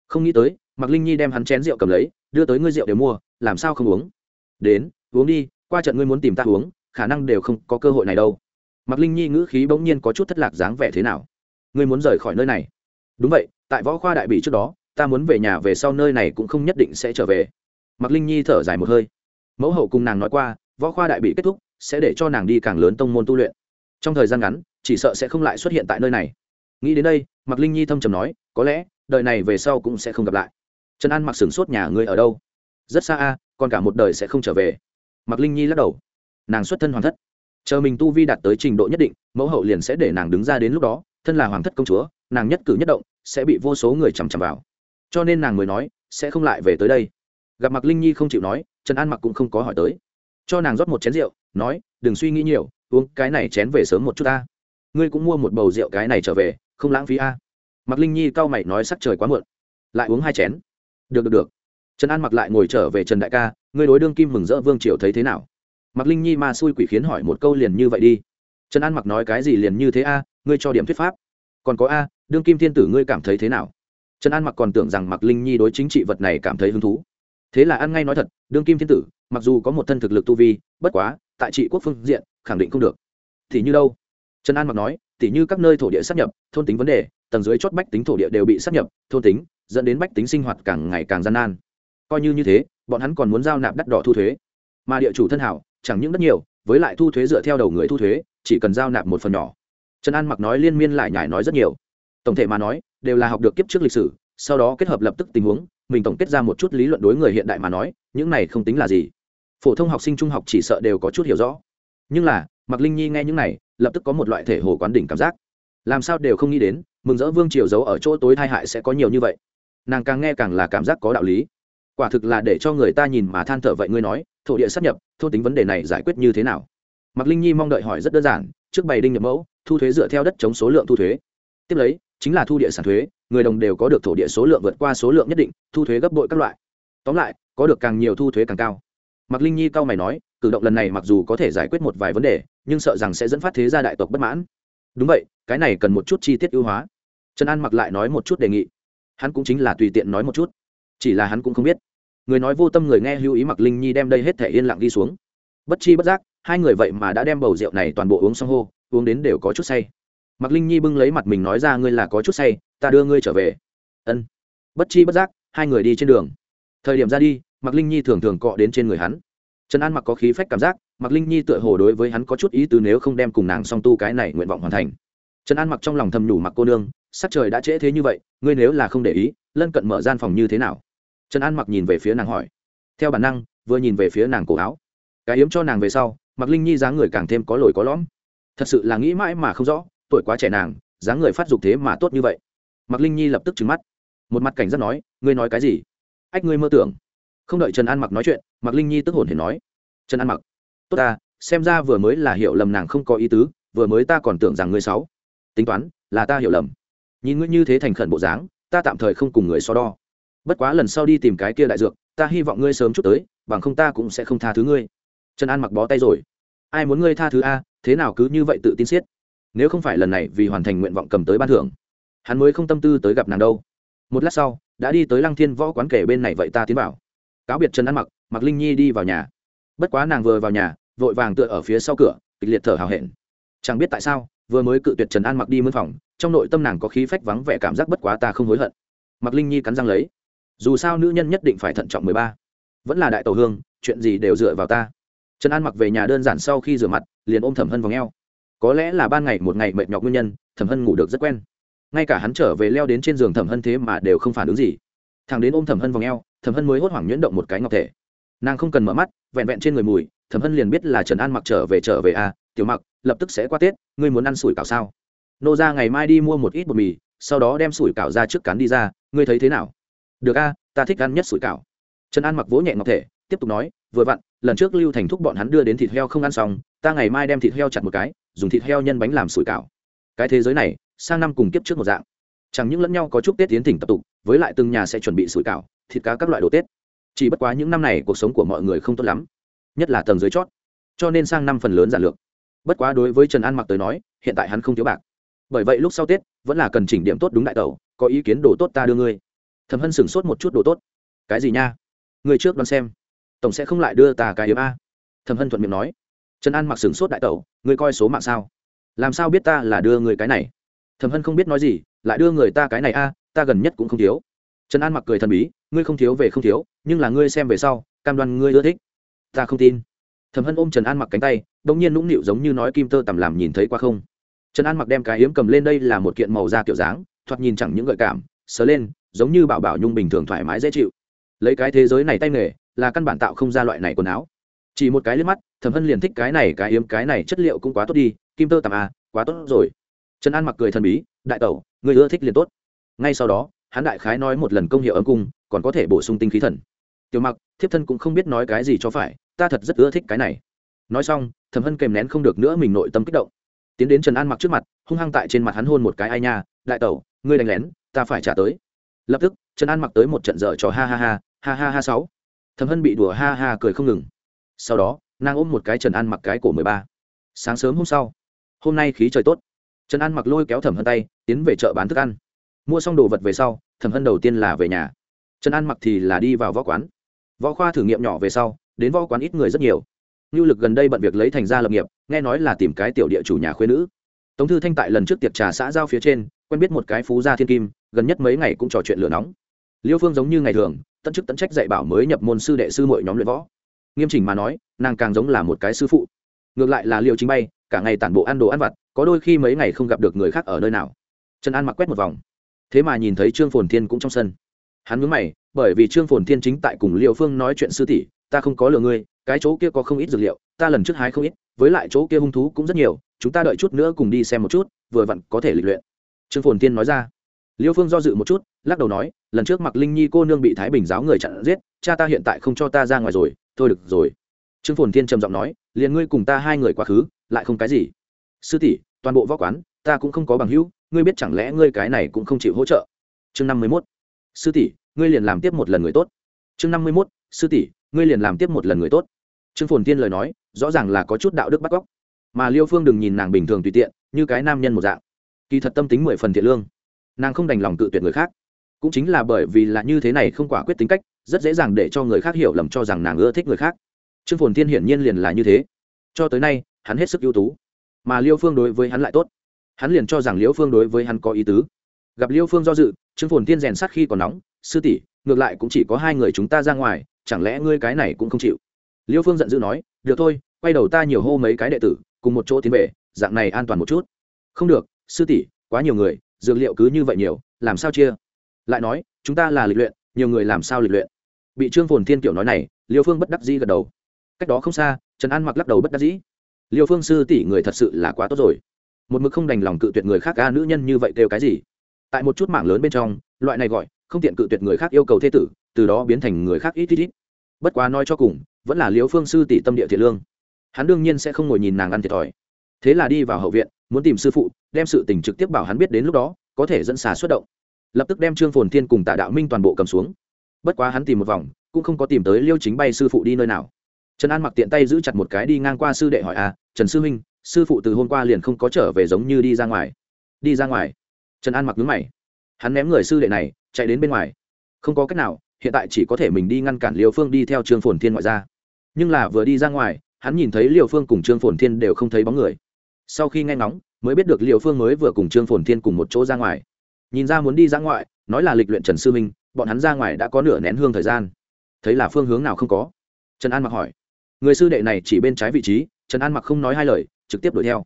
Không nghĩ tới mặc linh nhi đem hắn chén rượu cầm lấy, đưa tới ngươi rượu để mua, làm sao không uống? Đến, uống đi, qua trận ngươi muốn tìm ta uống, khả năng đều không có cơ hội này đâu. Mặc linh nhi ngữ khí bỗng nhiên có chút thất lạc dáng vẻ thế nào? Ngươi muốn rời khỏi nơi này? Đúng vậy, tại võ khoa đại bị trước đó, ta muốn về nhà về sau nơi này cũng không nhất định sẽ trở về mặc linh nhi thở dài một hơi. Mẫu hậu cùng nàng nói qua, võ khoa đại bị kết thúc, sẽ để cho nàng đi càng lớn tông môn tu luyện. Trong thời gian ngắn, chỉ sợ sẽ không lại xuất hiện tại nơi này. Nghĩ đến đây mặc linh nhi thâm trầm nói, có lẽ, đời này về sau cũng sẽ không gặp lại. Trần an mặc sửng sốt nhà ngươi ở đâu? Rất xa a, còn cả một đời sẽ không trở về. Mặc linh nhi lắc đầu. Nàng xuất thân hoàng thất. Chờ mình tu vi đạt tới trình độ nhất định, mẫu hậu liền sẽ để nàng đứng ra đến lúc đó, thân là hoàng thất công chúa, nàng nhất cử nhất động, sẽ bị vô số người chằm chằm vào. Cho nên nàng mới nói, sẽ không lại về tới đây gặp mặc linh nhi không chịu nói, trần an mặc cũng không có hỏi tới. Cho nàng rót một chén rượu, nói, đừng suy nghĩ nhiều, uống cái này chén về sớm một chút ta ngươi cũng mua một bầu rượu cái này trở về, không lãng phí a. Mặc linh nhi cau mày nói, sắc trời quá muộn, lại uống hai chén. Được được được. Trần an mặc lại ngồi trở về trần đại ca, ngươi đối đương kim mừng rỡ vương triều thấy thế nào? Mặc linh nhi ma xui quỷ khiến hỏi một câu liền như vậy đi. Trần an mặc nói, cái gì liền như thế a? Ngươi cho điểm thuyết pháp. Còn có a, đương kim thiên tử ngươi cảm thấy thế nào? Trần an mặc còn tưởng rằng mặc linh nhi đối chính trị vật này cảm thấy hứng thú thế là ăn ngay nói thật, đương kim thiên tử, mặc dù có một thân thực lực tu vi, bất quá, tại trị quốc phương diện, khẳng định không được. Thì như đâu? Trần an mặc nói, tỉ như các nơi thổ địa sắp nhập, thôn tính vấn đề, tầng dưới chót bách tính thổ địa đều bị sắp nhập, thôn tính, dẫn đến bách tính sinh hoạt càng ngày càng gian nan. Coi như như thế, bọn hắn còn muốn giao nạp đắt đỏ thu thuế. Mà địa chủ thân hảo, chẳng những đất nhiều, với lại thu thuế dựa theo đầu người thu thuế, chỉ cần giao nạp một phần nhỏ. Trần an mặc nói liên miên lại nhải nói rất nhiều. Tổng thể mà nói, đều là học được kiếp trước lịch sử sau đó kết hợp lập tức tình huống, mình tổng kết ra một chút lý luận đối người hiện đại mà nói, những này không tính là gì. Phổ thông học sinh trung học chỉ sợ đều có chút hiểu rõ. Nhưng là mặc linh nhi nghe những này, lập tức có một loại thể hồ quán đỉnh cảm giác. Làm sao đều không nghĩ đến, mừng rỡ vương triều giấu ở chỗ tối tai hại sẽ có nhiều như vậy. Nàng càng nghe càng là cảm giác có đạo lý. Quả thực là để cho người ta nhìn mà than thở vậy ngươi nói, thổ địa sắp nhập thôn tính vấn đề này giải quyết như thế nào? Mạc linh nhi mong đợi hỏi rất đơn giản, trước bày đinh nhập mẫu, thu thuế dựa theo đất chống số lượng thu thuế. Tiếp lấy, chính là thu địa sản thuế người đồng đều có được thổ địa số lượng vượt qua số lượng nhất định, thu thuế gấp bội các loại. Tóm lại, có được càng nhiều thu thuế càng cao. Mạc linh nhi cao mày nói, cử động lần này mặc dù có thể giải quyết một vài vấn đề, nhưng sợ rằng sẽ dẫn phát thế gia đại tộc bất mãn. Đúng vậy, cái này cần một chút chi tiết ưu hóa. Trần an mặc lại nói một chút đề nghị. Hắn cũng chính là tùy tiện nói một chút. Chỉ là hắn cũng không biết. Người nói vô tâm người nghe lưu ý mặc linh nhi đem đây hết thể yên lặng đi xuống. Bất chi bất giác, hai người vậy mà đã đem bầu rượu này toàn bộ uống xong hô, uống đến đều có chút say mặc linh nhi bưng lấy mặt mình nói ra, ngươi là có chút say, ta đưa ngươi trở về. Ân. Bất chi bất giác, hai người đi trên đường. Thời điểm ra đi mặc linh nhi thường thường cọ đến trên người hắn. Trần an mặc có khí phách cảm giác mặc linh nhi tựa hồ đối với hắn có chút ý tứ nếu không đem cùng nàng song tu cái này nguyện vọng hoàn thành. Trần an mặc trong lòng thầm nhủ mặc cô nương, sắc trời đã trễ thế như vậy, ngươi nếu là không để ý, lân cận mở gian phòng như thế nào? Trần an mặc nhìn về phía nàng hỏi. Theo bản năng, vừa nhìn về phía nàng cổ áo. Cái yếm cho nàng về sau mặc linh nhi dáng người càng thêm có lồi có lõm. Thật sự là nghĩ mãi mà không rõ tuổi quá trẻ nàng, dáng người phát dục thế mà tốt như vậy. Mặc linh nhi lập tức trừng mắt. Một mặt cảnh giác nói, ngươi nói cái gì? Ách, ngươi mơ tưởng. Không đợi trần an mặc nói chuyện mặc linh nhi tức hồn hề nói, trần an mặc, tốt ta, xem ra vừa mới là hiểu lầm nàng không có ý tứ, vừa mới ta còn tưởng rằng ngươi sáu tính toán, là ta hiểu lầm. Nhìn ngươi như thế thành khẩn bộ dáng, ta tạm thời không cùng người so đo. Bất quá lần sau đi tìm cái kia đại dược, ta hy vọng ngươi sớm chút tới, bằng không ta cũng sẽ không tha thứ ngươi. Trần an mặc bó tay rồi. Ai muốn ngươi tha thứ a, thế nào cứ như vậy tự tin siết nếu không phải lần này vì hoàn thành nguyện vọng cầm tới ban thưởng, hắn mới không tâm tư tới gặp nàng đâu. Một lát sau, đã đi tới lăng thiên võ quán kể bên này vậy ta tiến vào. Cáo biệt trần ăn mặc mặc linh nhi đi vào nhà. Bất quá nàng vừa vào nhà, vội vàng tựa ở phía sau cửa, kịch liệt thở hào hẹn. Chẳng biết tại sao, vừa mới cự tuyệt trần an mặc đi mướn phòng, trong nội tâm nàng có khí phách vắng vẻ cảm giác bất quá ta không hối hận. Mặc linh nhi cắn răng lấy. Dù sao nữ nhân nhất định phải thận trọng mười ba. Vẫn là đại tàu hương, chuyện gì đều dựa vào ta. Trần an mặc về nhà đơn giản sau khi rửa mặt, liền ôm thẩm hân vào ngheo có lẽ là ban ngày một ngày mệt nhọc nguyên nhân, thẩm hân ngủ được rất quen. Ngay cả hắn trở về leo đến trên giường thẩm hân thế mà đều không phản ứng gì. Thằng đến ôm thẩm hân vào o thẩm hân mới hốt hoảng nhuyễn động một cái ngọc thể. Nàng không cần mở mắt, vẹn vẹn trên người mùi, thẩm hân liền biết là trần an mặc trở về trở về à tiểu mặc, lập tức sẽ qua tết, ngươi muốn ăn sủi cảo sao? Nô ra ngày mai đi mua một ít bột mì, sau đó đem sủi cảo ra trước cán đi ra, ngươi thấy thế nào? Được a ta thích ăn nhất sủi cảo. Trần an mặc vỗ nhẹ ngọc thể, tiếp tục nói vừa vặn, lần trước lưu thành thúc bọn hắn đưa đến thịt heo không ăn xong, ta ngày mai đem thịt heo chặt một cái, dùng thịt heo nhân bánh làm sủi cảo. Cái thế giới này, sang năm cùng kiếp trước một dạng. Chẳng những lẫn nhau có chúc tết tiến thỉnh tập tục, với lại từng nhà sẽ chuẩn bị sủi cảo, thịt cá các loại đồ tết. Chỉ bất quá những năm này cuộc sống của mọi người không tốt lắm, nhất là tầng dưới chót. Cho nên sang năm phần lớn giản lược. Bất quá đối với trần an mặc tới nói, hiện tại hắn không thiếu bạc. Bởi vậy lúc sau tết, vẫn là cần chỉnh điểm tốt đúng đại tẩu, có ý kiến đồ tốt ta đưa ngươi. Thầm hân sửng sốt một chút đồ tốt. Cái gì nha? Người trước đoán xem tổng sẽ không lại đưa ta cái yếm a. Thầm hân thuận miệng nói. Trần an mặc sửng sốt đại tẩu, ngươi coi số mạng sao? Làm sao biết ta là đưa người cái này? Thầm hân không biết nói gì, lại đưa người ta cái này a, ta gần nhất cũng không thiếu. Trần an mặc cười thần bí, ngươi không thiếu về không thiếu, nhưng là ngươi xem về sau, cam đoan ngươi ưa thích. Ta không tin. Thầm hân ôm trần an mặc cánh tay đ ỗ n g nhiên nũng nịu giống như nói kim tơ tằm làm nhìn thấy qua không. Trần an mặc đem cái hiếm cầm lên đây là một kiện màu da kiểu dáng, thoạt nhìn chẳng những gợi cảm, sờ lên, giống như bảo bảo nhung bình thường thoải mái dễ chịu. Lấy cái thế giới này tay nghề là căn bản tạo không ra loại này quần áo. Chỉ một cái liếc mắt, thẩm hân liền thích cái này, cái hiếm cái này chất liệu cũng quá tốt đi, kim tơ tạm à quá tốt rồi. Trần an mặc cười thần bí, đại tẩu, người ưa thích liền tốt. Ngay sau đó, hắn đại khái nói một lần công hiệu ấm cung, còn có thể bổ sung tinh khí thần. Tiểu mặc, thiếp thân cũng không biết nói cái gì cho phải, ta thật rất ưa thích cái này. Nói xong, thẩm hân kèm nén không được nữa mình nội tâm kích động. Tiến đến trần an mặc trước mặt, hung hăng tại trên mặt hắn hôn một cái, ai nha, đại tẩu, ngươi đánh lén, ta phải trả tới. Lập tức, trần an mặc tới một trận dở trò, ha ha ha ha ha ha sáu thẩm hân bị đùa ha ha cười không ngừng. Sau đó, nàng ôm một cái trần an mặc cái cổ mười ba. Sáng sớm hôm sau, hôm nay khí trời tốt. Trần an mặc lôi kéo thẩm hân tay, tiến về chợ bán thức ăn. Mua xong đồ vật về sau, thẩm hân đầu tiên là về nhà. Trần an mặc thì là đi vào võ quán. Võ khoa thử nghiệm nhỏ về sau, đến võ quán ít người rất nhiều. Nhu lực gần đây bận việc lấy thành ra lập nghiệp, nghe nói là tìm cái tiểu địa chủ nhà khuê nữ. Tống thư thanh tại lần trước tiệc trà xã giao phía trên, quen biết một cái phú gia thiên kim, gần nhất mấy ngày cũng trò chuyện lửa nóng liêu phương giống như ngày thường, tận chức tận trách dạy bảo mới nhập môn sư đệ sư mọi nhóm luyện võ. Nghiêm chỉnh mà nói, nàng càng giống là một cái sư phụ. Ngược lại là liêu chính bay, cả ngày tản bộ ăn đồ ăn vặt, có đôi khi mấy ngày không gặp được người khác ở nơi nào. Trần an mặc quét một vòng. Thế mà nhìn thấy trương phồn thiên cũng trong sân. Hắn mướn mày, bởi vì trương phồn thiên chính tại cùng liêu phương nói chuyện sư tỷ, ta không có lừa ngươi, cái chỗ kia có không ít dược liệu, ta lần trước hái không ít, với lại chỗ kia hung thú cũng rất nhiều, chúng ta đợi chút nữa cùng đi xem một chút, vừa vặn có thể lịch luyện. Trương phồn thiên nói ra liêu phương do dự một chút, lắc đầu nói, lần trước mặc linh nhi cô nương bị thái bình giáo người chặn giết, cha ta hiện tại không cho ta ra ngoài rồi, thôi được rồi. Trương phồn thiên trầm giọng nói, liền ngươi cùng ta hai người quá khứ, lại không cái gì. Sư tỷ, toàn bộ võ quán, ta cũng không có bằng hữu, ngươi biết chẳng lẽ ngươi cái này cũng không chịu hỗ trợ? Chương năm mươi mốt. Sư tỷ, ngươi liền làm tiếp một lần người tốt. Chương năm mươi mốt. Sư tỷ, ngươi liền làm tiếp một lần người tốt. Trương phồn tiên lời nói, rõ ràng là có chút đạo đức bắt cóc. Mà liêu phương đừng nhìn nàng bình thường tùy tiện, như cái nam nhân một dạng. Kỳ thật tâm tính mười phần thiện lương nàng không đành lòng tự tuyệt người khác. Cũng chính là bởi vì là như thế này không quả quyết tính cách, rất dễ dàng để cho người khác hiểu lầm cho rằng nàng ưa thích người khác. Trương phồn Thiên hiển nhiên liền là như thế. Cho tới nay, hắn hết sức ưu tú. Mà liêu phương đối với hắn lại tốt. Hắn liền cho rằng liêu phương đối với hắn có ý tứ. Gặp liêu phương do dự, trương phồn Thiên rèn sát khi còn nóng, sư tỷ, ngược lại cũng chỉ có hai người chúng ta ra ngoài, chẳng lẽ ngươi cái này cũng không chịu? Liêu phương giận dữ nói, được thôi, quay đầu ta nhiều hô mấy cái đệ tử, cùng một chỗ tiến về, dạng này an toàn một chút. Không được, sư tỷ, quá nhiều người dược liệu cứ như vậy nhiều, làm sao chia? Lại nói, chúng ta là lịch luyện, nhiều người làm sao lịch luyện? Bị trương phồn thiên kiểu nói này, liêu phương bất đắc dĩ gật đầu. Cách đó không xa, trần an mặc lắc đầu bất đắc dĩ. Liêu phương sư tỷ người thật sự là quá tốt rồi. Một mực không đành lòng cự tuyệt người khác ca nữ nhân như vậy kêu cái gì? Tại một chút mảng lớn bên trong, loại này gọi, không tiện cự tuyệt người khác yêu cầu thế tử, từ đó biến thành người khác ít ít ít. Bất quá nói cho cùng, vẫn là liêu phương sư tỷ tâm địa thiện lương. Hắn đương nhiên sẽ không ngồi nhìn nàng ăn thiệt thòi thế là đi vào hậu viện, muốn tìm sư phụ, đem sự tình trực tiếp bảo hắn biết đến lúc đó, có thể dẫn xà xuất động. Lập tức đem trương phồn thiên cùng tạ đạo minh toàn bộ cầm xuống. Bất quá hắn tìm một vòng, cũng không có tìm tới liêu chính bay sư phụ đi nơi nào. Trần an mặc tiện tay giữ chặt một cái đi ngang qua sư đệ hỏi à trần sư huynh, sư phụ từ hôm qua liền không có trở về giống như đi ra ngoài. Đi ra ngoài? Trần an mặc nhướng mày. Hắn ném người sư đệ này, chạy đến bên ngoài. Không có cách nào, hiện tại chỉ có thể mình đi ngăn cản liều phương đi theo trương phồn thiên ngoại ra. Nhưng là vừa đi ra ngoài, hắn nhìn thấy liều phương cùng trương phồn thiên đều không thấy bóng người sau khi nghe ngóng, mới biết được liệu phương mới vừa cùng trương phồn thiên cùng một chỗ ra ngoài. Nhìn ra muốn đi ra ngoại, nói là lịch luyện trần sư minh, bọn hắn ra ngoài đã có nửa nén hương thời gian. Thấy là phương hướng nào không có? Trần an mặc hỏi. Người sư đệ này chỉ bên trái vị trí, trần an mặc không nói hai lời, trực tiếp đuổi theo.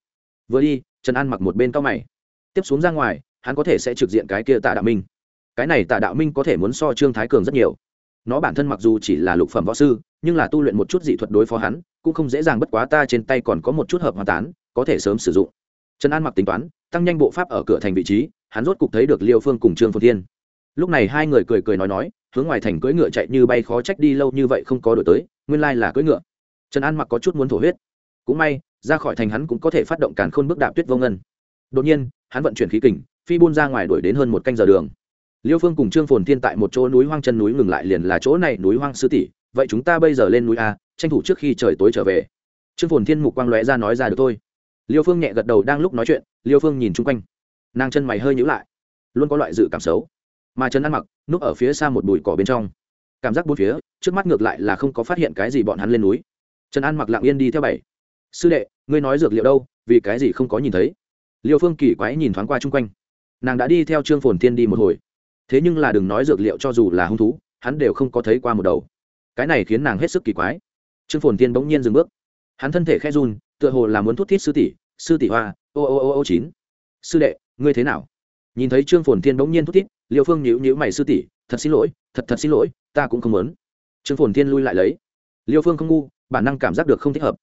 Vừa đi, trần an mặc một bên cao mày. Tiếp xuống ra ngoài, hắn có thể sẽ trực diện cái kia tạ đạo minh. Cái này tạ đạo minh có thể muốn so trương thái cường rất nhiều. Nó bản thân mặc dù chỉ là lục phẩm võ sư, nhưng là tu luyện một chút dị thuật đối phó hắn, cũng không dễ dàng bất quá ta trên tay còn có một chút hợp hòa tán có thể sớm sử dụng. Trần an mặc tính toán, tăng nhanh bộ pháp ở cửa thành vị trí, hắn rốt cục thấy được liêu phương cùng trương phồn thiên. Lúc này hai người cười cười nói nói, hướng ngoài thành cưỡi ngựa chạy như bay khó trách đi lâu như vậy không có đổi tới, nguyên lai là cưỡi ngựa. Trần an mặc có chút muốn thổ huyết. Cũng may, ra khỏi thành hắn cũng có thể phát động càn khôn bước đạp tuyết vô ngân. Đột nhiên, hắn vận chuyển khí kình, phi buôn ra ngoài đuổi đến hơn một canh giờ đường. Liêu phương cùng trương phồn thiên tại một chỗ núi hoang chân núi ngừng lại liền là chỗ này núi hoang sư tỷ, vậy chúng ta bây giờ lên núi a, tranh thủ trước khi trời tối trở về. Trương phồn thiên mục quang lóe ra nói ra được thôi liêu phương nhẹ gật đầu đang lúc nói chuyện, liêu phương nhìn chung quanh. Nàng chân mày hơi nhữ lại, luôn có loại dự cảm xấu. Mà trần ăn mặc, núp ở phía xa một bụi cỏ bên trong. Cảm giác bốn phía, trước mắt ngược lại là không có phát hiện cái gì bọn hắn lên núi. Trần an mặc lặng yên đi theo bảy. Sư đệ, ngươi nói dược liệu đâu, vì cái gì không có nhìn thấy? Liêu phương kỳ quái nhìn thoáng qua chung quanh. Nàng đã đi theo trương phồn thiên đi một hồi. Thế nhưng là đừng nói dược liệu cho dù là hung thú, hắn đều không có thấy qua một đầu. Cái này khiến nàng hết sức kỳ quái. Trương phồn thiên bỗng nhiên dừng bước. Hắn thân thể khe run, tựa hồ là muốn thút thít sư tỷ sư tỷ hoa, ô ô ô ô, chín. Sư đệ, ngươi thế nào? Nhìn thấy trương phồn thiên bỗng nhiên thút thít, liêu phương nhíu nhíu mày sư tỷ, thật xin lỗi, thật thật xin lỗi, ta cũng không muốn. Trương phồn thiên lui lại lấy. Liêu phương không ngu, bản năng cảm giác được không thích hợp.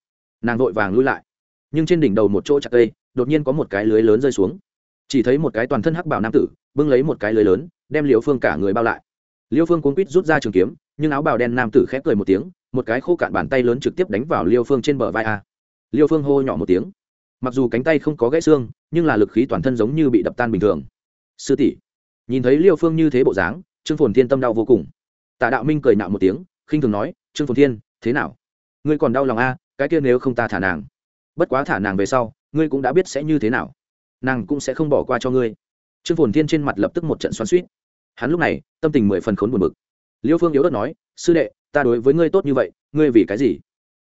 Nàng vội vàng lui lại. Nhưng trên đỉnh đầu một chỗ chặt cây, đột nhiên có một cái lưới lớn rơi xuống. Chỉ thấy một cái toàn thân hắc bảo nam tử, bưng lấy một cái lưới lớn, đem liêu phương cả người bao lại. Liêu phương cuốn quýt rút ra trường kiếm, nhưng áo bào đen nam tử khép cười một tiếng, một cái khô cạn bàn tay lớn trực tiếp đánh vào liêu phương trên bờ vai a. Liêu phương hô nhỏ một tiếng mặc dù cánh tay không có gãy xương, nhưng là lực khí toàn thân giống như bị đập tan bình thường. Sư tỷ, nhìn thấy liêu phương như thế bộ dáng, trương phồn thiên tâm đau vô cùng. Tạ đạo minh cười nạo một tiếng, khinh thường nói, trương phồn thiên, thế nào? Ngươi còn đau lòng a cái kia nếu không ta thả nàng. Bất quá thả nàng về sau, ngươi cũng đã biết sẽ như thế nào. Nàng cũng sẽ không bỏ qua cho ngươi. Trương phồn thiên trên mặt lập tức một trận xoắn suýt hắn lúc này, tâm tình mười phần khốn buồn bực. Liêu phương yếu đất nói, sư đệ, ta đối với ngươi tốt như vậy, ngươi vì cái gì?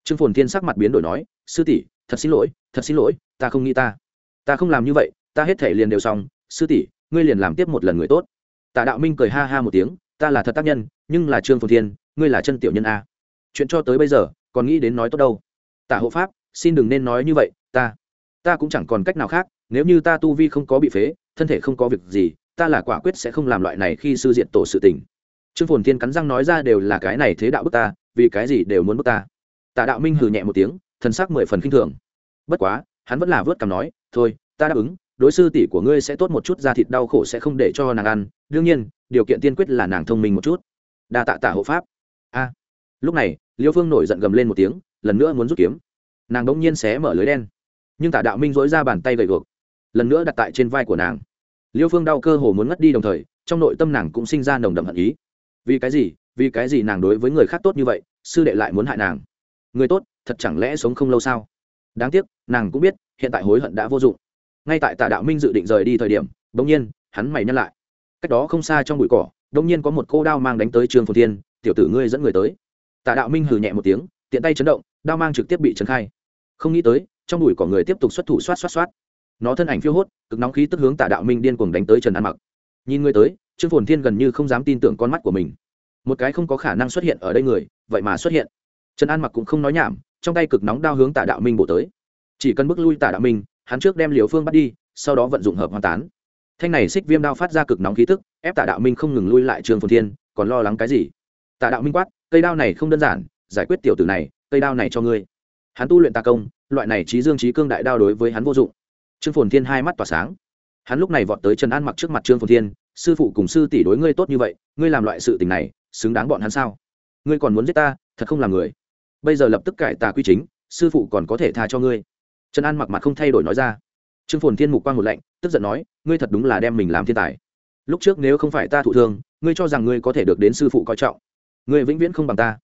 Trương phồn thiên sắc mặt biến đổi nói, sư tỷ, thật xin lỗi, thật xin lỗi ta không nghĩ ta. Ta không làm như vậy, ta hết thể liền đều xong. Sư tỷ, ngươi liền làm tiếp một lần người tốt. Tạ đạo minh cười ha ha một tiếng, ta là thật tác nhân, nhưng là trương phồn thiên, ngươi là chân tiểu nhân a. Chuyện cho tới bây giờ, còn nghĩ đến nói tốt đâu. Tạ hộ pháp, xin đừng nên nói như vậy, ta ta cũng chẳng còn cách nào khác, nếu như ta tu vi không có bị phế, thân thể không có việc gì, ta là quả quyết sẽ không làm loại này khi sư diện tổ sự tình. Trương phồn thiên cắn răng nói ra đều là cái này thế đạo bức ta, vì cái gì đều muốn bức ta. Tạ đạo minh hừ nhẹ một tiếng thân sắc mười phần k i n h thường. Bất quá hắn vẫn là vớt cằm nói, thôi, ta đáp ứng, đối sư tỷ của ngươi sẽ tốt một chút, da thịt đau khổ sẽ không để cho nàng ăn. Đương nhiên, điều kiện tiên quyết là nàng thông minh một chút. Đa tạ tạ hộ pháp. A. Lúc này, liêu phương nổi giận gầm lên một tiếng, lần nữa muốn rút kiếm. Nàng bỗng nhiên xé mở lưới đen. Nhưng tả đạo minh dối ra bàn tay gậy gộc lần nữa đặt tại trên vai của nàng. Liêu phương đau cơ hồ muốn ngất đi đồng thời, trong nội tâm nàng cũng sinh ra nồng đậm hận ý. Vì cái gì, vì cái gì nàng đối với người khác tốt như vậy, sư đệ lại muốn hại nàng? Người tốt, thật chẳng lẽ sống không lâu sao? Đáng tiếc, nàng cũng biết, hiện tại hối hận đã vô dụng. Ngay tại tà đạo minh dự định rời đi thời điểm đ ỗ n g nhiên, hắn mày nhắc lại. Cách đó không xa trong bụi cỏ đ ỗ n g nhiên có một cô đao mang đánh tới trường phồn thiên, tiểu tử ngươi dẫn người tới. Tà đạo minh hừ nhẹ một tiếng, tiện tay chấn động, đao mang trực tiếp bị trấn khai. Không nghĩ tới, trong bụi cỏ người tiếp tục xuất thủ xoát xoát xoát. Nó thân ảnh phiêu hốt, cực nóng khí tức hướng tà đạo minh điên cuồng đánh tới trần an mặc. Nhìn ngươi tới, trương phồn thiên gần như không dám tin tưởng con mắt của mình. Một cái không có khả năng xuất hiện ở đây người, vậy mà xuất hiện. Trần an mặc cũng không nói nhảm trong tay cực nóng đao hướng tả đạo minh bổ tới. Chỉ cần bước lui tả đạo minh, hắn trước đem liều phương bắt đi, sau đó vận dụng hợp hoàn tán. Thanh này xích viêm đao phát ra cực nóng khí tức, ép tạ đạo minh không ngừng lui lại trường phồn thiên, còn lo lắng cái gì? Tạ đạo minh quát, cây đao này không đơn giản, giải quyết tiểu tử này, cây đao này cho ngươi. Hắn tu luyện tà công, loại này trí dương trí cương đại đao đối với hắn vô dụng. Trương phồn thiên hai mắt tỏa sáng. Hắn lúc này vọt tới trần an mặc trước mặt trương phồn thiên, sư phụ cùng sư tỷ đối ngươi tốt như vậy, ngươi làm loại sự tình này, xứng đáng bọn hắn sao? Ngươi còn muốn giết ta, thật không làm người bây giờ lập tức cải tà quy chính, sư phụ còn có thể tha cho ngươi. Trần an mặc mặt không thay đổi nói ra. Trương phồn thiên mục quan một lạnh, tức giận nói, ngươi thật đúng là đem mình làm thiên tài. Lúc trước nếu không phải ta thụ thương, ngươi cho rằng ngươi có thể được đến sư phụ coi trọng. Ngươi vĩnh viễn không bằng ta.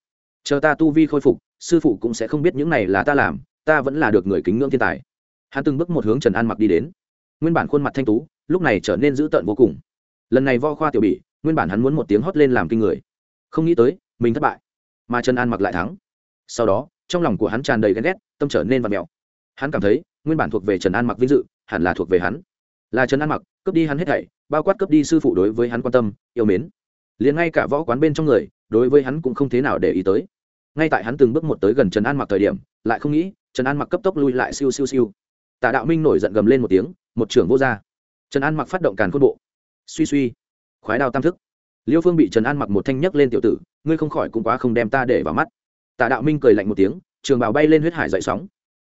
Chờ ta tu vi khôi phục, sư phụ cũng sẽ không biết những này là ta làm, ta vẫn là được người kính ngưỡng thiên tài. Hắn từng bước một hướng trần an mặc đi đến. Nguyên bản khuôn mặt thanh tú, lúc này trở nên dữ tợn vô cùng. Lần này vo khoa tiểu bỉ, nguyên bản hắn muốn một tiếng hót lên làm kinh người. Không nghĩ tới, mình thất bại. Mà trần an mặc lại thắng sau đó, trong lòng của hắn tràn đầy ghen ghét, tâm trở nên và mèo. Hắn cảm thấy, nguyên bản thuộc về trần an mặc vinh dự, hẳn là thuộc về hắn. Là trần an mặc, cướp đi hắn hết thảy, bao quát cướp đi sư phụ đối với hắn quan tâm, yêu mến. Liền ngay cả võ quán bên trong người, đối với hắn cũng không thế nào để ý tới. Ngay tại hắn từng bước một tới gần trần an mặc thời điểm, lại không nghĩ, trần an mặc cấp tốc lui lại siêu siêu siêu. Tạ đạo minh nổi giận gầm lên một tiếng, một trưởng vô r trần an mặc phát động càn côn bộ. Suy suy. Khoái đao tam thức. Liêu phương bị trần an mặc một thanh nhấc lên tiểu tử, ngươi không khỏi cũng quá không đem ta để vào mắt tạ đạo minh cười lạnh một tiếng, trường bào bay lên huyết hải dậy sóng.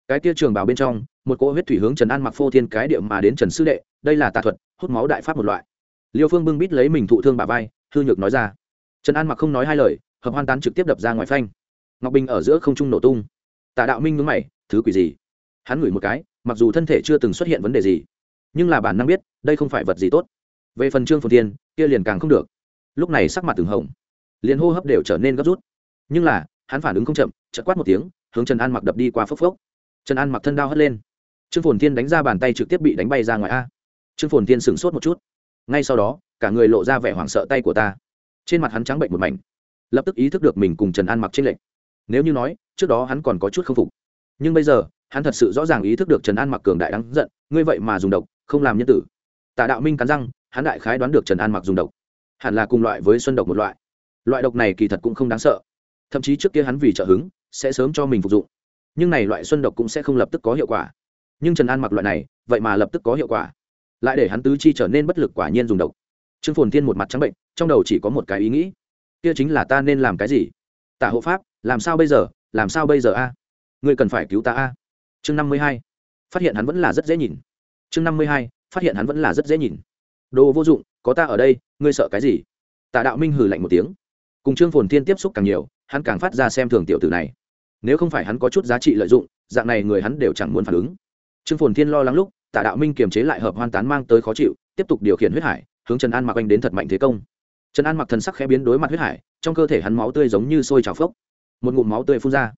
Cái kia trường bảo bên trong, một cỗ huyết thủy hướng trần an mặc phô thiên cái địa mà đến trần sư đệ, đây là tà thuật, hút máu đại pháp một loại. Liêu phương bưng bít lấy mình thụ thương bà vai, hư nhược nói ra. Trần an mặc không nói hai lời, hợp hoan tán trực tiếp đập ra ngoài phanh. Ngọc bình ở giữa không trung nổ tung. Tạ đạo minh nhướng mày, thứ quỷ gì? Hắn ngửi một cái, mặc dù thân thể chưa từng xuất hiện vấn đề gì, nhưng là bản năng biết, đây không phải vật gì tốt. Về phần trương phồn thiên, kia liền càng không được. Lúc này sắc mặt từng hồng, liền hô hấp đều trở nên gấp rút. Nhưng là hắn phản ứng không chậm, chợt quát một tiếng, hướng trần an mặc đập đi qua phốc phốc. Trần an mặc thân đao hất lên. Trương phồn thiên đánh ra bàn tay trực tiếp bị đánh bay ra ngoài a. Trương phồn thiên sửng sốt một chút. Ngay sau đó, cả người lộ ra vẻ hoảng sợ tay của ta. Trên mặt hắn trắng bệnh một mảnh. Lập tức ý thức được mình cùng trần an mặc trên lệnh nếu như nói, trước đó hắn còn có chút k phục. Nhưng bây giờ, hắn thật sự rõ ràng ý thức được trần an mặc cường đại đáng giận, ngươi vậy mà dùng độc, không làm nhân tử. Tà đạo minh cắn răng, hắn đại khái đoán được trần an mặc dùng độc. Hẳn là cùng loại với xuân độc một loại. Loại độc này kỳ thật cũng không đáng sợ thậm chí trước kia hắn vì trợ hứng, sẽ sớm cho mình phục dụng. Nhưng này loại xuân độc cũng sẽ không lập tức có hiệu quả. Nhưng trần an mặc loại này, vậy mà lập tức có hiệu quả. Lại để hắn tứ chi trở nên bất lực quả nhiên dùng độc. Trương phồn thiên một mặt trắng bệnh, trong đầu chỉ có một cái ý nghĩ. Kia chính là ta nên làm cái gì? Tả hộ pháp, làm sao bây giờ? Làm sao bây giờ a? À? ngươi cần phải cứu ta a? Chương năm mươi hai. Phát hiện hắn vẫn là rất dễ nhìn. Chương năm mươi hai. Phát hiện hắn vẫn là rất dễ nhìn. Đồ vô dụng, có ta ở đây, ngươi sợ cái gì? Tả đạo minh hừ lạnh một tiếng. Cùng trương phồn thiên tiếp xúc càng nhiều hắn càng phát ra xem thường tiểu tử này. Nếu không phải hắn có chút giá trị lợi dụng, dạng này người hắn đều chẳng muốn phản ứng. Trương phồn thiên lo lắng lúc, tạ đạo minh kiềm chế lại hợp hoan tán mang tới khó chịu, tiếp tục điều khiển huyết hải, hướng trần an mặc anh đến thật mạnh thế công. Trần an mặc thần sắc khẽ biến đối mặt huyết hải, trong cơ thể hắn máu tươi giống như sôi trào phốc. Một ngụm máu tươi phun ra.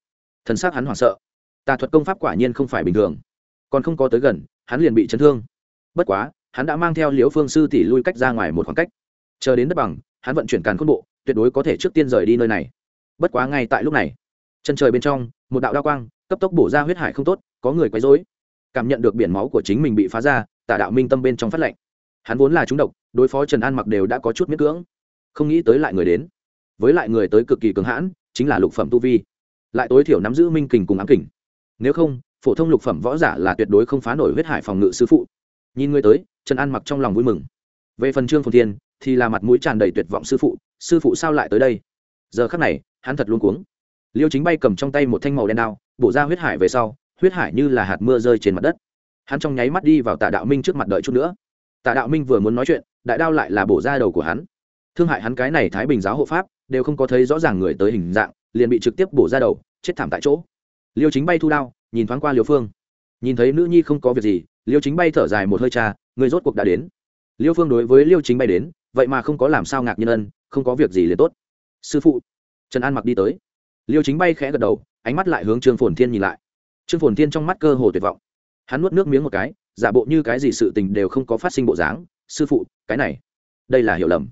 Thần sắc hắn hoảng sợ. Tà thuật công pháp quả nhiên không phải bình thường. Còn không có tới gần, hắn liền bị chấn thương. Bất quá, hắn đã mang theo liễu phương sư tỷ lui cách ra ngoài một khoảng cách. Chờ đến đất bằng, hắn vận chuyển càn khôn bộ, tuyệt đối có thể trước tiên rời đi nơi này bất quá ngay tại lúc này, chân trời bên trong, một đạo đao quang, cấp tốc bổ ra huyết hải không tốt, có người quấy rối. Cảm nhận được biển máu của chính mình bị phá ra, tả đạo minh tâm bên trong phát lệnh. Hắn vốn là trúng độc, đối phó trần an mặc đều đã có chút miễn cưỡng. Không nghĩ tới lại người đến. Với lại người tới cực kỳ cường hãn, chính là lục phẩm tu vi. Lại tối thiểu nắm giữ minh kình cùng ám kình. Nếu không, phổ thông lục phẩm võ giả là tuyệt đối không phá nổi huyết hải phòng ngự sư phụ. Nhìn người tới, trần an mặc trong lòng vui mừng. Về phần trương phồn thiên, thì là mặt mũi tràn đầy tuyệt vọng sư phụ sư phụ sao lại tới đây? Giờ khắc này hắn thật luôn cuống. Liêu chính bay cầm trong tay một thanh màu đen đao, bổ ra huyết hải về sau, huyết hải như là hạt mưa rơi trên mặt đất. Hắn trong nháy mắt đi vào tạ đạo minh trước mặt đợi chút nữa. Tạ đạo minh vừa muốn nói chuyện, đại đao lại là bổ ra đầu của hắn. Thương hại hắn cái này thái bình giáo hộ pháp, đều không có thấy rõ ràng người tới hình dạng, liền bị trực tiếp bổ ra đầu, chết thảm tại chỗ. Liêu chính bay thu đao, nhìn thoáng qua liêu phương. Nhìn thấy nữ nhi không có việc gì, liêu chính bay thở dài một hơi cha, người rốt cuộc đã đến. Liêu phương đối với liêu chính bay đến, vậy mà không có làm sao ngạc nhiên ân, không có việc gì liền tốt. Sư phụ trần an mặc đi tới. Liêu chính bay khẽ gật đầu, ánh mắt lại hướng trương phồn thiên nhìn lại. Trương phồn thiên trong mắt cơ hồ tuyệt vọng. Hắn nuốt nước miếng một cái, giả bộ như cái gì sự tình đều không có phát sinh bộ dáng. Sư phụ, cái này, đây là hiểu lầm.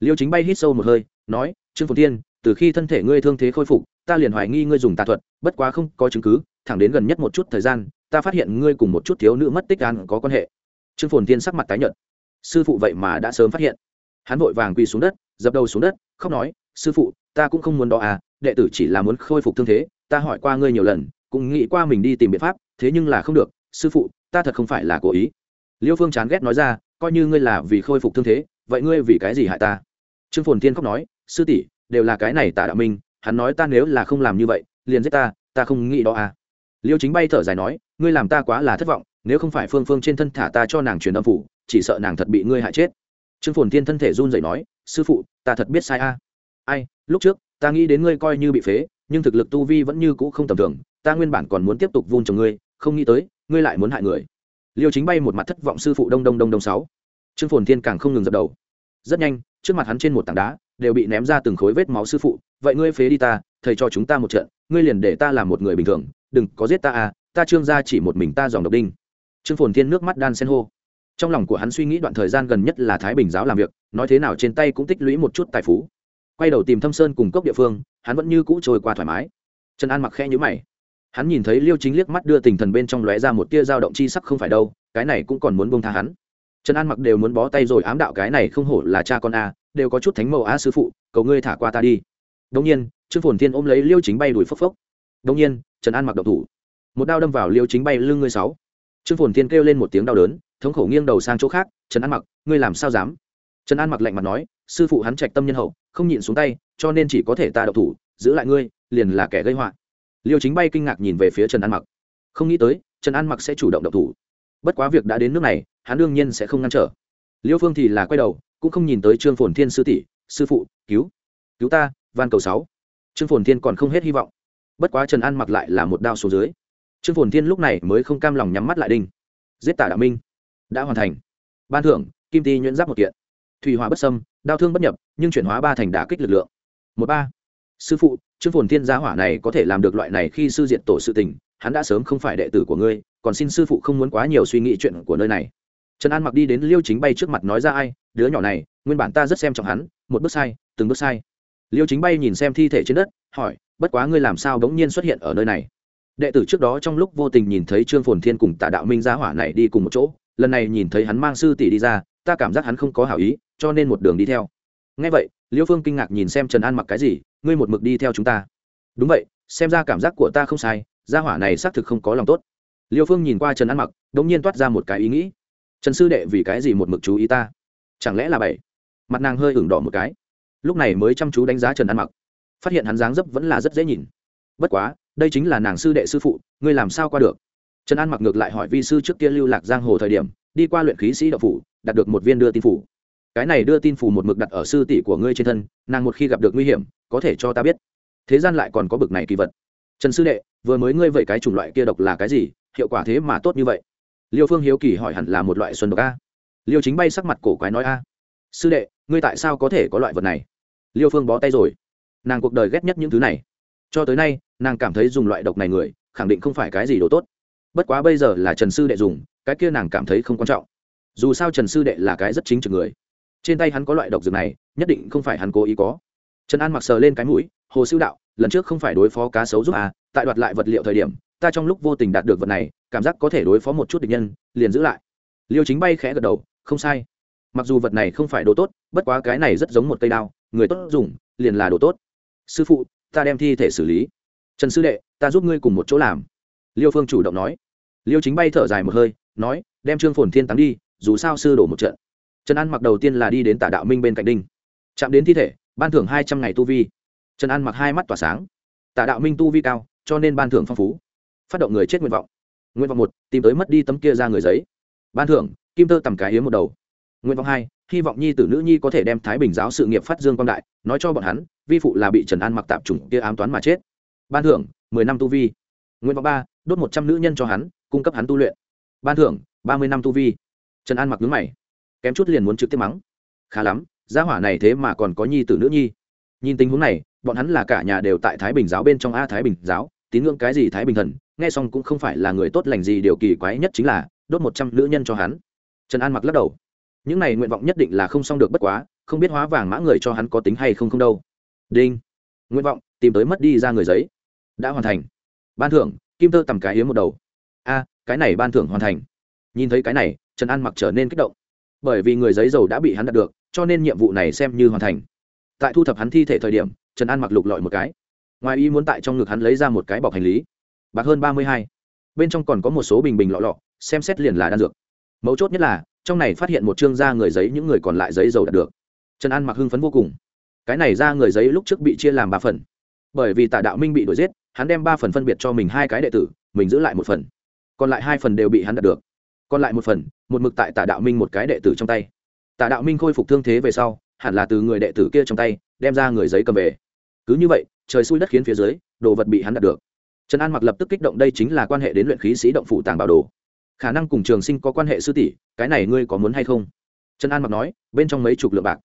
Liêu chính bay hít sâu một hơi, nói, trương phồn thiên, từ khi thân thể ngươi thương thế khôi phục, ta liền hoài nghi ngươi dùng tà thuật, bất quá không có chứng cứ, thẳng đến gần nhất một chút thời gian, ta phát hiện ngươi cùng một chút thiếu nữ mất tích an có quan hệ. Trương phồn thiên sắc mặt tái nhợt. Sư phụ vậy mà đã sớm phát hiện. Hắn vội vàng quỳ xuống đất, dập đầu xuống đất, khóc nói, sư phụ ta cũng không muốn đó à đệ tử chỉ là muốn khôi phục thương thế, ta hỏi qua ngươi nhiều lần, cũng nghĩ qua mình đi tìm biện pháp, thế nhưng là không được, sư phụ, ta thật không phải là cố ý. Liêu phương chán ghét nói ra, coi như ngươi là vì khôi phục thương thế, vậy ngươi vì cái gì hại ta? Trương phồn thiên khóc nói, sư tỷ, đều là cái này tả đạo minh, hắn nói ta nếu là không làm như vậy, liền giết ta ta không nghĩ đó à. Liêu chính bay thở dài nói, ngươi làm ta quá là thất vọng, nếu không phải phương phương trên thân thả ta cho nàng truyền âm phủ, chỉ sợ nàng thật bị ngươi hại chết. Trương phồn thiên thân thể run rẩy nói, sư phụ, ta thật biết sai a. Ai? Lúc trước, ta nghĩ đến ngươi coi như bị phế, nhưng thực lực tu vi vẫn như cũ không tầm thường, ta nguyên bản còn muốn tiếp tục vun trồng ngươi, không nghĩ tới, ngươi lại muốn hại người. Liêu chính bay một mặt thất vọng sư phụ đông đông đông đông sáu. Trương phồn thiên càng không ngừng dập đầu. Rất nhanh, trước mặt hắn trên một tảng đá, đều bị ném ra từng khối vết máu sư phụ, vậy ngươi phế đi ta, thầy cho chúng ta một trận, ngươi liền để ta làm một người bình thường, đừng có giết ta à ta trương gia chỉ một mình ta dòng độc đinh. Trương phồn thiên nước mắt đan sen hô. Trong lòng của hắn suy nghĩ đoạn thời gian gần nhất là thái bình giáo làm việc, nói thế nào trên tay cũng tích lũy một chút tài phú quay đầu tìm thâm sơn cùng cốc địa phương, hắn vẫn như cũ trôi qua thoải mái. Trần an mặc khe nhữ mày. Hắn nhìn thấy liêu chính liếc mắt đưa tình thần bên trong lóe ra một tia dao động chi sắc không phải đâu, cái này cũng còn muốn bông tha hắn. Trần an mặc đều muốn bó tay rồi ám đạo cái này không hổ là cha con a, đều có chút thánh mẫu a sư phụ, cầu ngươi thả qua ta đi. Đông nhiên, trương phồn thiên ôm lấy liêu chính bay đuổi phốc phốc. Đông nhiên, trần an mặc độc thủ. Một đao đâm vào liêu chính bay lưng ngươi sáu. Trương phồn thiên kêu lên một tiếng đau đớn, thống khổ nghiêng đầu sang chỗ khác, trần an mặc, ngươi làm sao dám? Trần an mặc lạnh mặt nói sư phụ hắn trạch tâm nhân hậu, không nhịn xuống tay, cho nên chỉ có thể ta độc thủ, giữ lại ngươi, liền là kẻ gây họa. Liêu chính bay kinh ngạc nhìn về phía trần an mặc. Không nghĩ tới, trần an mặc sẽ chủ động độc thủ. Bất quá việc đã đến nước này, hắn đương nhiên sẽ không ngăn trở. Liêu phương thì là quay đầu, cũng không nhìn tới trương phồn thiên sư tỷ, sư phụ, cứu cứu ta, van cầu sáu. Trương phồn thiên còn không hết hy vọng. Bất quá trần an mặc lại là một đao số dưới. Trương phồn thiên lúc này mới không cam lòng nhắm mắt lại đinh. Giết tả đạo minh, đã hoàn thành. Ban thưởng, kim ti nhuyễn giáp một kiện thủy hóa bất sâm đao thương bất nhập, nhưng chuyển hóa ba thành đả kích lực lượng. Một ba. Sư phụ, trương phồn thiên gia hỏa này có thể làm được loại này khi sư diện tổ sự tình, hắn đã sớm không phải đệ tử của ngươi, còn xin sư phụ không muốn quá nhiều suy nghĩ chuyện của nơi này. Trần an mặc đi đến liêu chính bay trước mặt nói ra ai, đứa nhỏ này, nguyên bản ta rất xem trọng hắn, một bước sai, từng bước sai. Liêu chính bay nhìn xem thi thể trên đất, hỏi, bất quá ngươi làm sao bỗng nhiên xuất hiện ở nơi này? Đệ tử trước đó trong lúc vô tình nhìn thấy trương phồn thiên cùng tả đạo minh gia hỏa này đi cùng một chỗ, lần này nhìn thấy hắn mang sư tỷ đi ra, ta cảm giác hắn không có hảo ý cho nên một đường đi theo. Ngay vậy, liêu phương kinh ngạc nhìn xem trần an mặc cái gì, ngươi một mực đi theo chúng ta. Đúng vậy, xem ra cảm giác của ta không sai, gia hỏa này xác thực không có lòng tốt. Liêu phương nhìn qua trần an mặc đ ỗ n g nhiên toát ra một cái ý nghĩ. Trần sư đệ vì cái gì một mực chú ý ta? Chẳng lẽ là bảy? Mặt nàng hơi ửng đỏ một cái. Lúc này mới chăm chú đánh giá trần an mặc. Phát hiện hắn dáng dấp vẫn là rất dễ nhìn. Bất quá, đây chính là nàng sư đệ sư phụ, ngươi làm sao qua được? Trần an mặc ngược lại hỏi vi sư trước kia lưu lạc giang hồ thời điểm, đi qua luyện khí sĩ đậu phủ, đạt được một viên đưa tin phủ cái này đưa tin phủ một mực đặt ở sư tỷ của ngươi trên thân, nàng một khi gặp được nguy hiểm, có thể cho ta biết. Thế gian lại còn có bực này kỳ vật. Trần sư đệ, vừa mới ngươi vậy cái chủng loại kia độc là cái gì? Hiệu quả thế mà tốt như vậy. Liêu phương hiếu kỳ hỏi hẳn là một loại xuân độc a. Liêu chính bay sắc mặt cổ quái nói a. Sư đệ, ngươi tại sao có thể có loại vật này? Liêu phương bó tay rồi. Nàng cuộc đời ghét nhất những thứ này. Cho tới nay, nàng cảm thấy dùng loại độc này người, khẳng định không phải cái gì đồ tốt. Bất quá bây giờ là trần sư đệ dùng, cái kia nàng cảm thấy không quan trọng. Dù sao trần sư đệ là cái rất chính trực người trên tay hắn có loại độc dược này, nhất định không phải hắn cố ý có. Trần an mặc sờ lên cái mũi, hồ sư đạo, lần trước không phải đối phó cá sấu giúp à tại đoạt lại vật liệu thời điểm, ta trong lúc vô tình đạt được vật này, cảm giác có thể đối phó một chút địch nhân, liền giữ lại. Liêu chính bay khẽ gật đầu, không sai. Mặc dù vật này không phải đồ tốt, bất quá cái này rất giống một cây đao, người tốt dùng, liền là đồ tốt. Sư phụ, ta đem thi thể xử lý. Trần sư đệ, ta giúp ngươi cùng một chỗ làm. Liêu phương chủ động nói. Liêu chính bay thở dài một hơi, nói, đem trương phồn thiên tắng đi, dù sao sư đổ một trận trần an mặc đầu tiên là đi đến tả đạo minh bên cạnh đinh. Chạm đến thi thể, ban thưởng hai trăm ngày tu vi. Trần an mặc hai mắt tỏa sáng. Tả đạo minh tu vi cao, cho nên ban thưởng phong phú. Phát động người chết nguyện vọng. Nguyện vọng một, tìm tới mất đi tấm kia ra người giấy. Ban thưởng, kim tơ tầm cái hiếm một đầu. Nguyện vọng hai, hy vọng nhi tử nữ nhi có thể đem thái bình giáo sự nghiệp phát dương quang đại, nói cho bọn hắn, vi phụ là bị trần an mặc tạp chủng kia ám toán mà chết. Ban thưởng, mười năm tu vi. Nguyện vọng ba, đốt một trăm nữ nhân cho hắn, cung cấp hắn tu luyện. Ban thưởng, ba mươi năm tu vi. Trần an mặc nhướng mày kém chút liền muốn trực tiếp mắng. Khá lắm, gia hỏa này thế mà còn có nhi tử nữ nhi. Nhìn tình huống này, bọn hắn là cả nhà đều tại thái bình giáo bên trong a thái bình giáo, tín ngưỡng cái gì thái bình thần, nghe xong cũng không phải là người tốt lành gì, điều kỳ quái nhất chính là, đốt một trăm nữ nhân cho hắn. Trần an mặc lắc đầu. Những này nguyện vọng nhất định là không xong được bất quá, không biết hóa vàng mã người cho hắn có tính hay không không đâu. Đinh. Nguyện vọng, tìm tới mất đi ra người giấy. Đã hoàn thành. Ban thưởng, kim tơ tầm cái hiếm một đầu. A, cái này ban thưởng hoàn thành. Nhìn thấy cái này, trần an mặc trở nên kích động bởi vì người giấy dầu đã bị hắn đạt được, cho nên nhiệm vụ này xem như hoàn thành. Tại thu thập hắn thi thể thời điểm, trần an mặc lục lọi một cái. Ngoài ý muốn tại trong ngực hắn lấy ra một cái bọc hành lý. Bạc hơn ba mươi hai. Bên trong còn có một số bình bình lọ lọ, xem xét liền là đan dược. Mấu chốt nhất là, trong này phát hiện một chương da người giấy những người còn lại giấy dầu đạt được. Trần an mặc hưng phấn vô cùng. Cái này ra người giấy lúc trước bị chia làm ba phần. Bởi vì tạ đạo minh bị đuổi giết, hắn đem ba phần phân biệt cho mình hai cái đệ tử, mình giữ lại một phần. Còn lại hai phần đều bị hắn đạt được còn lại một phần, một mực tại tả đạo minh một cái đệ tử trong tay. Tả đạo minh khôi phục thương thế về sau, hẳn là từ người đệ tử kia trong tay, đem ra người giấy cầm về. Cứ như vậy, trời xui đất khiến phía dưới, đồ vật bị hắn đạt được. Trần an mặc lập tức kích động, đây chính là quan hệ đến luyện khí sĩ động phủ tàng bảo đồ. Khả năng cùng trường sinh có quan hệ sư tỷ, cái này ngươi có muốn hay không? Trần an mặc nói, bên trong mấy chục lượng bạc.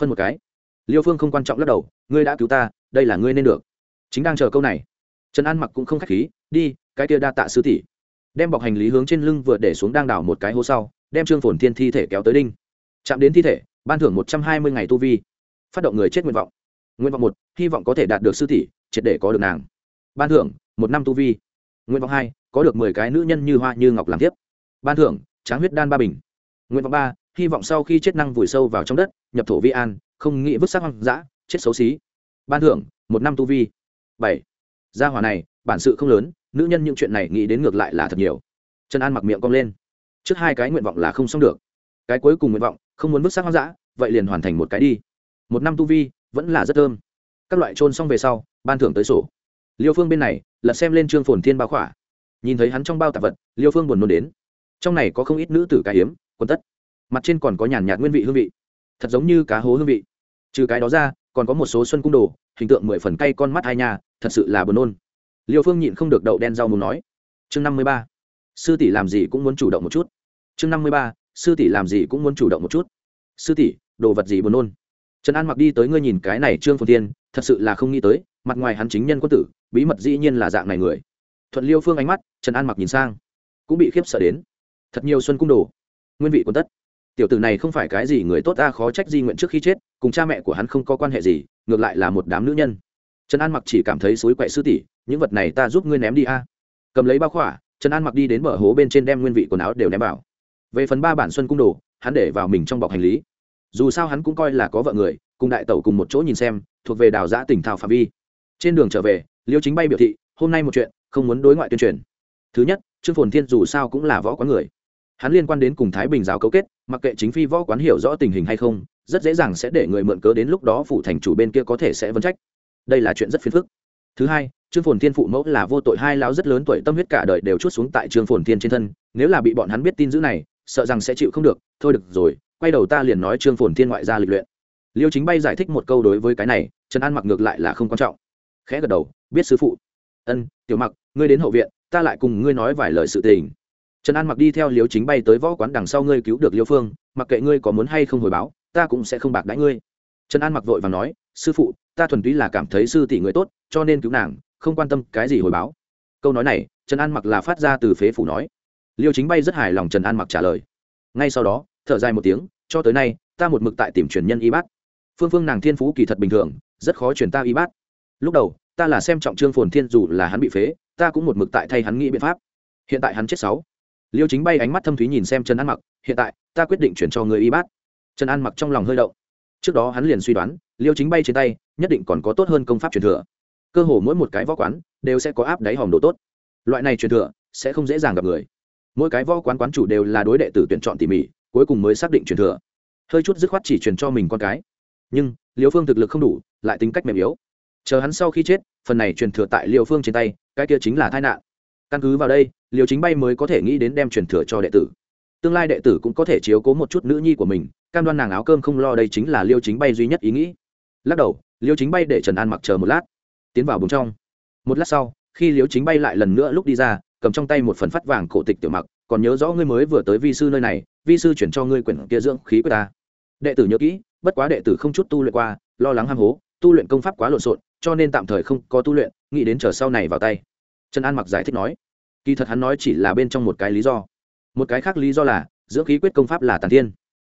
Phân một cái. Liêu phương không quan trọng lắc đầu, ngươi đã cứu ta, đây là ngươi nên được. Chính đang chờ câu này. Trần an mặc cũng không k h á c h khí, đi, cái kia đa tạ sư tỷ đem bọc hành lý hướng trên lưng vừa để xuống đang đảo một cái hố sau, đem trương phồn thiên thi thể kéo tới đinh. Chạm đến thi thể, ban thưởng một trăm hai mươi ngày tu vi. Phát động người chết nguyện vọng. Nguyện vọng một, hy vọng có thể đạt được sư tỷ, triệt để có được nàng. Ban thưởng, một năm tu vi. Nguyện vọng hai, có được mười cái nữ nhân như hoa như ngọc làm tiếp. Ban thưởng, tráng huyết đan ba bình. Nguyện vọng ba, hy vọng sau khi chết năng vùi sâu vào trong đất, nhập thổ vi an, không nghĩ vứt xác hoang dã, chết xấu xí. Ban thưởng, một năm tu vi. Bảy, gia hỏa này, bản sự không lớn nữ nhân những chuyện này nghĩ đến ngược lại là thật nhiều. Trần an mặc miệng cong lên. Trước hai cái nguyện vọng là không xong được. Cái cuối cùng nguyện vọng, không muốn vứt xác hoang dã, vậy liền hoàn thành một cái đi. Một năm tu vi, vẫn là rất thơm. Các loại trôn xong về sau, ban thưởng tới sổ. Liêu phương bên này, lật xem lên trương phồn thiên bao khỏa. Nhìn thấy hắn trong bao tạp vật, liêu phương buồn nôn đến. Trong này có không ít nữ tử cá hiếm, quần tất. Mặt trên còn có nhàn nhạt nguyên vị hương vị. Thật giống như cá hố hương vị. Trừ cái đó ra, còn có một số xuân cung đồ, hình tượng mười phần cay con mắt hai nhà, thật sự là buồn nôn liêu phương nhịn không được đậu đen rau muốn nói. Chương năm mươi ba. Sư tỷ làm gì cũng muốn chủ động một chút. Chương năm mươi ba. Sư tỷ làm gì cũng muốn chủ động một chút. Sư tỷ, đồ vật gì buồn nôn? Trần an mặc đi tới ngươi nhìn cái này trương phồn thiên, thật sự là không nghĩ tới, mặt ngoài hắn chính nhân quân tử, bí mật dĩ nhiên là dạng này người. Thuận liêu phương ánh mắt, trần an mặc nhìn sang, cũng bị khiếp sợ đến. Thật nhiều xuân cung đồ, nguyên vị quân tất. Tiểu tử này không phải cái gì người tốt ta khó trách di nguyện trước khi chết, cùng cha mẹ của hắn không có quan hệ gì, ngược lại là một đám nữ nhân. Trần an mặc chỉ cảm thấy xối quậy sư tỷ những vật này ta giúp ngươi ném đi a. Cầm lấy bao khỏa, trần an mặc đi đến bờ hố bên trên đem nguyên vị quần áo đều ném vào. Về phần ba bản xuân cung đồ, hắn để vào mình trong bọc hành lý. Dù sao hắn cũng coi là có vợ người, cùng đại tẩu cùng một chỗ nhìn xem, thuộc về đào giã tỉnh thảo phạm vi. Trên đường trở về, liêu chính bay biểu thị, hôm nay một chuyện, không muốn đối ngoại tuyên truyền. Thứ nhất, trương phồn thiên dù sao cũng là võ quán người. Hắn liên quan đến cùng thái bình giáo cấu kết, mặc kệ chính phi võ quán hiểu rõ tình hình hay không, rất dễ dàng sẽ để người mượn cớ đến lúc đó phủ thành chủ bên kia có thể sẽ vấn trách. Đây là chuyện rất phiền phức thứ hai, trương phồn thiên phụ mẫu là vô tội hai lão rất lớn tuổi, tâm huyết cả đời đều chút xuống tại trương phồn thiên trên thân. Nếu là bị bọn hắn biết tin dữ này, sợ rằng sẽ chịu không được. Thôi được rồi, quay đầu ta liền nói trương phồn thiên ngoại gia lịch luyện. Liêu chính bay giải thích một câu đối với cái này, trần an mặc ngược lại là không quan trọng. Khẽ gật đầu, biết sư phụ. Ân, tiểu mặc, ngươi đến hậu viện, ta lại cùng ngươi nói vài lời sự tình. Trần an mặc đi theo liêu chính bay tới võ quán đằng sau ngươi cứu được liêu phương, mặc kệ ngươi có muốn hay không hồi báo, ta cũng sẽ không bạc đãi ngươi. Trần an mặc vội và nói, sư phụ ta thuần túy là cảm thấy sư tỷ người tốt, cho nên cứu nàng, không quan tâm cái gì hồi báo. Câu nói này, trần an mặc là phát ra từ phế phủ nói. Liêu chính bay rất hài lòng trần an mặc trả lời. Ngay sau đó, thở dài một tiếng, cho tới nay, ta một mực tại tìm truyền nhân y bát. Phương phương nàng thiên phú kỳ thật bình thường, rất khó truyền ta y bát. Lúc đầu, ta là xem trọng trương phồn thiên dù là hắn bị phế, ta cũng một mực tại thay hắn nghĩ biện pháp. Hiện tại hắn chết sáu. Liêu chính bay ánh mắt thâm thúy nhìn xem trần an mặc, hiện tại, ta quyết định chuyển cho người y bát. Trần an mặc trong lòng hơi động. Trước đó hắn liền suy đoán liêu chính bay trên tay, nhất định còn có tốt hơn công pháp truyền thừa. Cơ hồ mỗi một cái võ quán đều sẽ có áp đáy hòm đồ tốt. Loại này truyền thừa sẽ không dễ dàng gặp người. Mỗi cái võ quán quán chủ đều là đối đệ tử tuyển chọn tỉ mỉ, cuối cùng mới xác định truyền thừa. Hơi chút dứt khoát chỉ truyền cho mình con cái. Nhưng, Liêu phương thực lực không đủ, lại tính cách mềm yếu. Chờ hắn sau khi chết, phần này truyền thừa tại Liêu phương trên tay, cái kia chính là tai nạn. Căn cứ vào đây, Liêu chính bay mới có thể nghĩ đến đem truyền thừa cho đệ tử. Tương lai đệ tử cũng có thể chiếu cố một chút nữ nhi của mình, cam đoan nàng áo cơm không lo đây chính là liêu chính bay duy nhất ý nghĩ lắc đầu, liêu chính bay để trần an mặc chờ một lát, tiến vào bùng trong. Một lát sau, khi liêu chính bay lại lần nữa lúc đi ra, cầm trong tay một phần phát vàng cổ tịch tiểu mặc, còn nhớ rõ ngươi mới vừa tới vi sư nơi này, vi sư chuyển cho ngươi quyển kia dưỡng khí của ta. Đệ tử nhớ kỹ, bất quá đệ tử không chút tu luyện qua, lo lắng ham hố, tu luyện công pháp quá lộn xộn, cho nên tạm thời không có tu luyện, nghĩ đến chờ sau này vào tay. Trần an mặc giải thích nói. Kỳ thật hắn nói chỉ là bên trong một cái lý do. Một cái khác lý do là, dưỡng khí quyết công pháp là tàn thiên.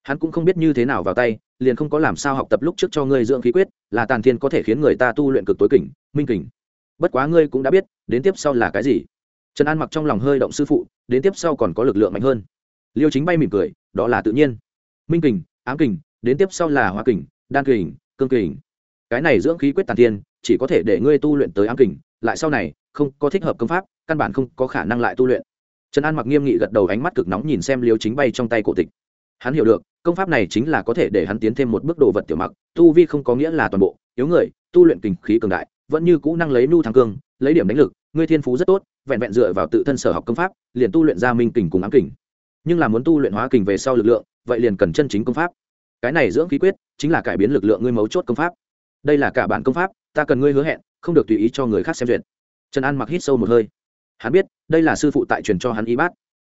Hắn cũng không biết như thế nào vào tay liền không có làm sao học tập lúc trước cho ngươi dưỡng khí quyết, là tàn thiên có thể khiến người ta tu luyện cực tối kỉnh minh kỉnh bất quá ngươi cũng đã biết, đến tiếp sau là cái gì. Trần an mặc trong lòng hơi động sư phụ, đến tiếp sau còn có lực lượng mạnh hơn. Liêu chính bay mỉm cười, đó là tự nhiên. Minh kình, ám kình, đến tiếp sau là hoa kình, đan kình, cương kình. Cái này dưỡng khí quyết tàn thiên, chỉ có thể để ngươi tu luyện tới ám kình, lại sau này, không có thích hợp công pháp, căn bản không có khả năng lại tu luyện. Trần an mặc nghiêm nghị gật đầu, ánh mắt cực nóng nhìn xem liêu chính bay trong tay cổ tịch. Hắn hiểu được công pháp này chính là có thể để hắn tiến thêm một bước đồ vật tiểu mặc, tu vi không có nghĩa là toàn bộ, yếu người, tu luyện kình khí cường đại, vẫn như cũ năng lấy nu thăng cương, lấy điểm đánh lực, ngươi thiên phú rất tốt, vẹn vẹn dựa vào tự thân sở học công pháp, liền tu luyện ra minh kình cùng ám kình. Nhưng là muốn tu luyện hóa kình về sau lực lượng, vậy liền cần chân chính công pháp. Cái này dưỡng khí quyết, chính là cải biến lực lượng ngươi mấu chốt công pháp. Đây là cả bản công pháp, ta cần ngươi hứa hẹn, không được tùy ý cho người khác xem duyệt. Trần an mặc hít sâu một hơi. Hắn biết, đây là sư phụ tại truyền cho hắn y bát.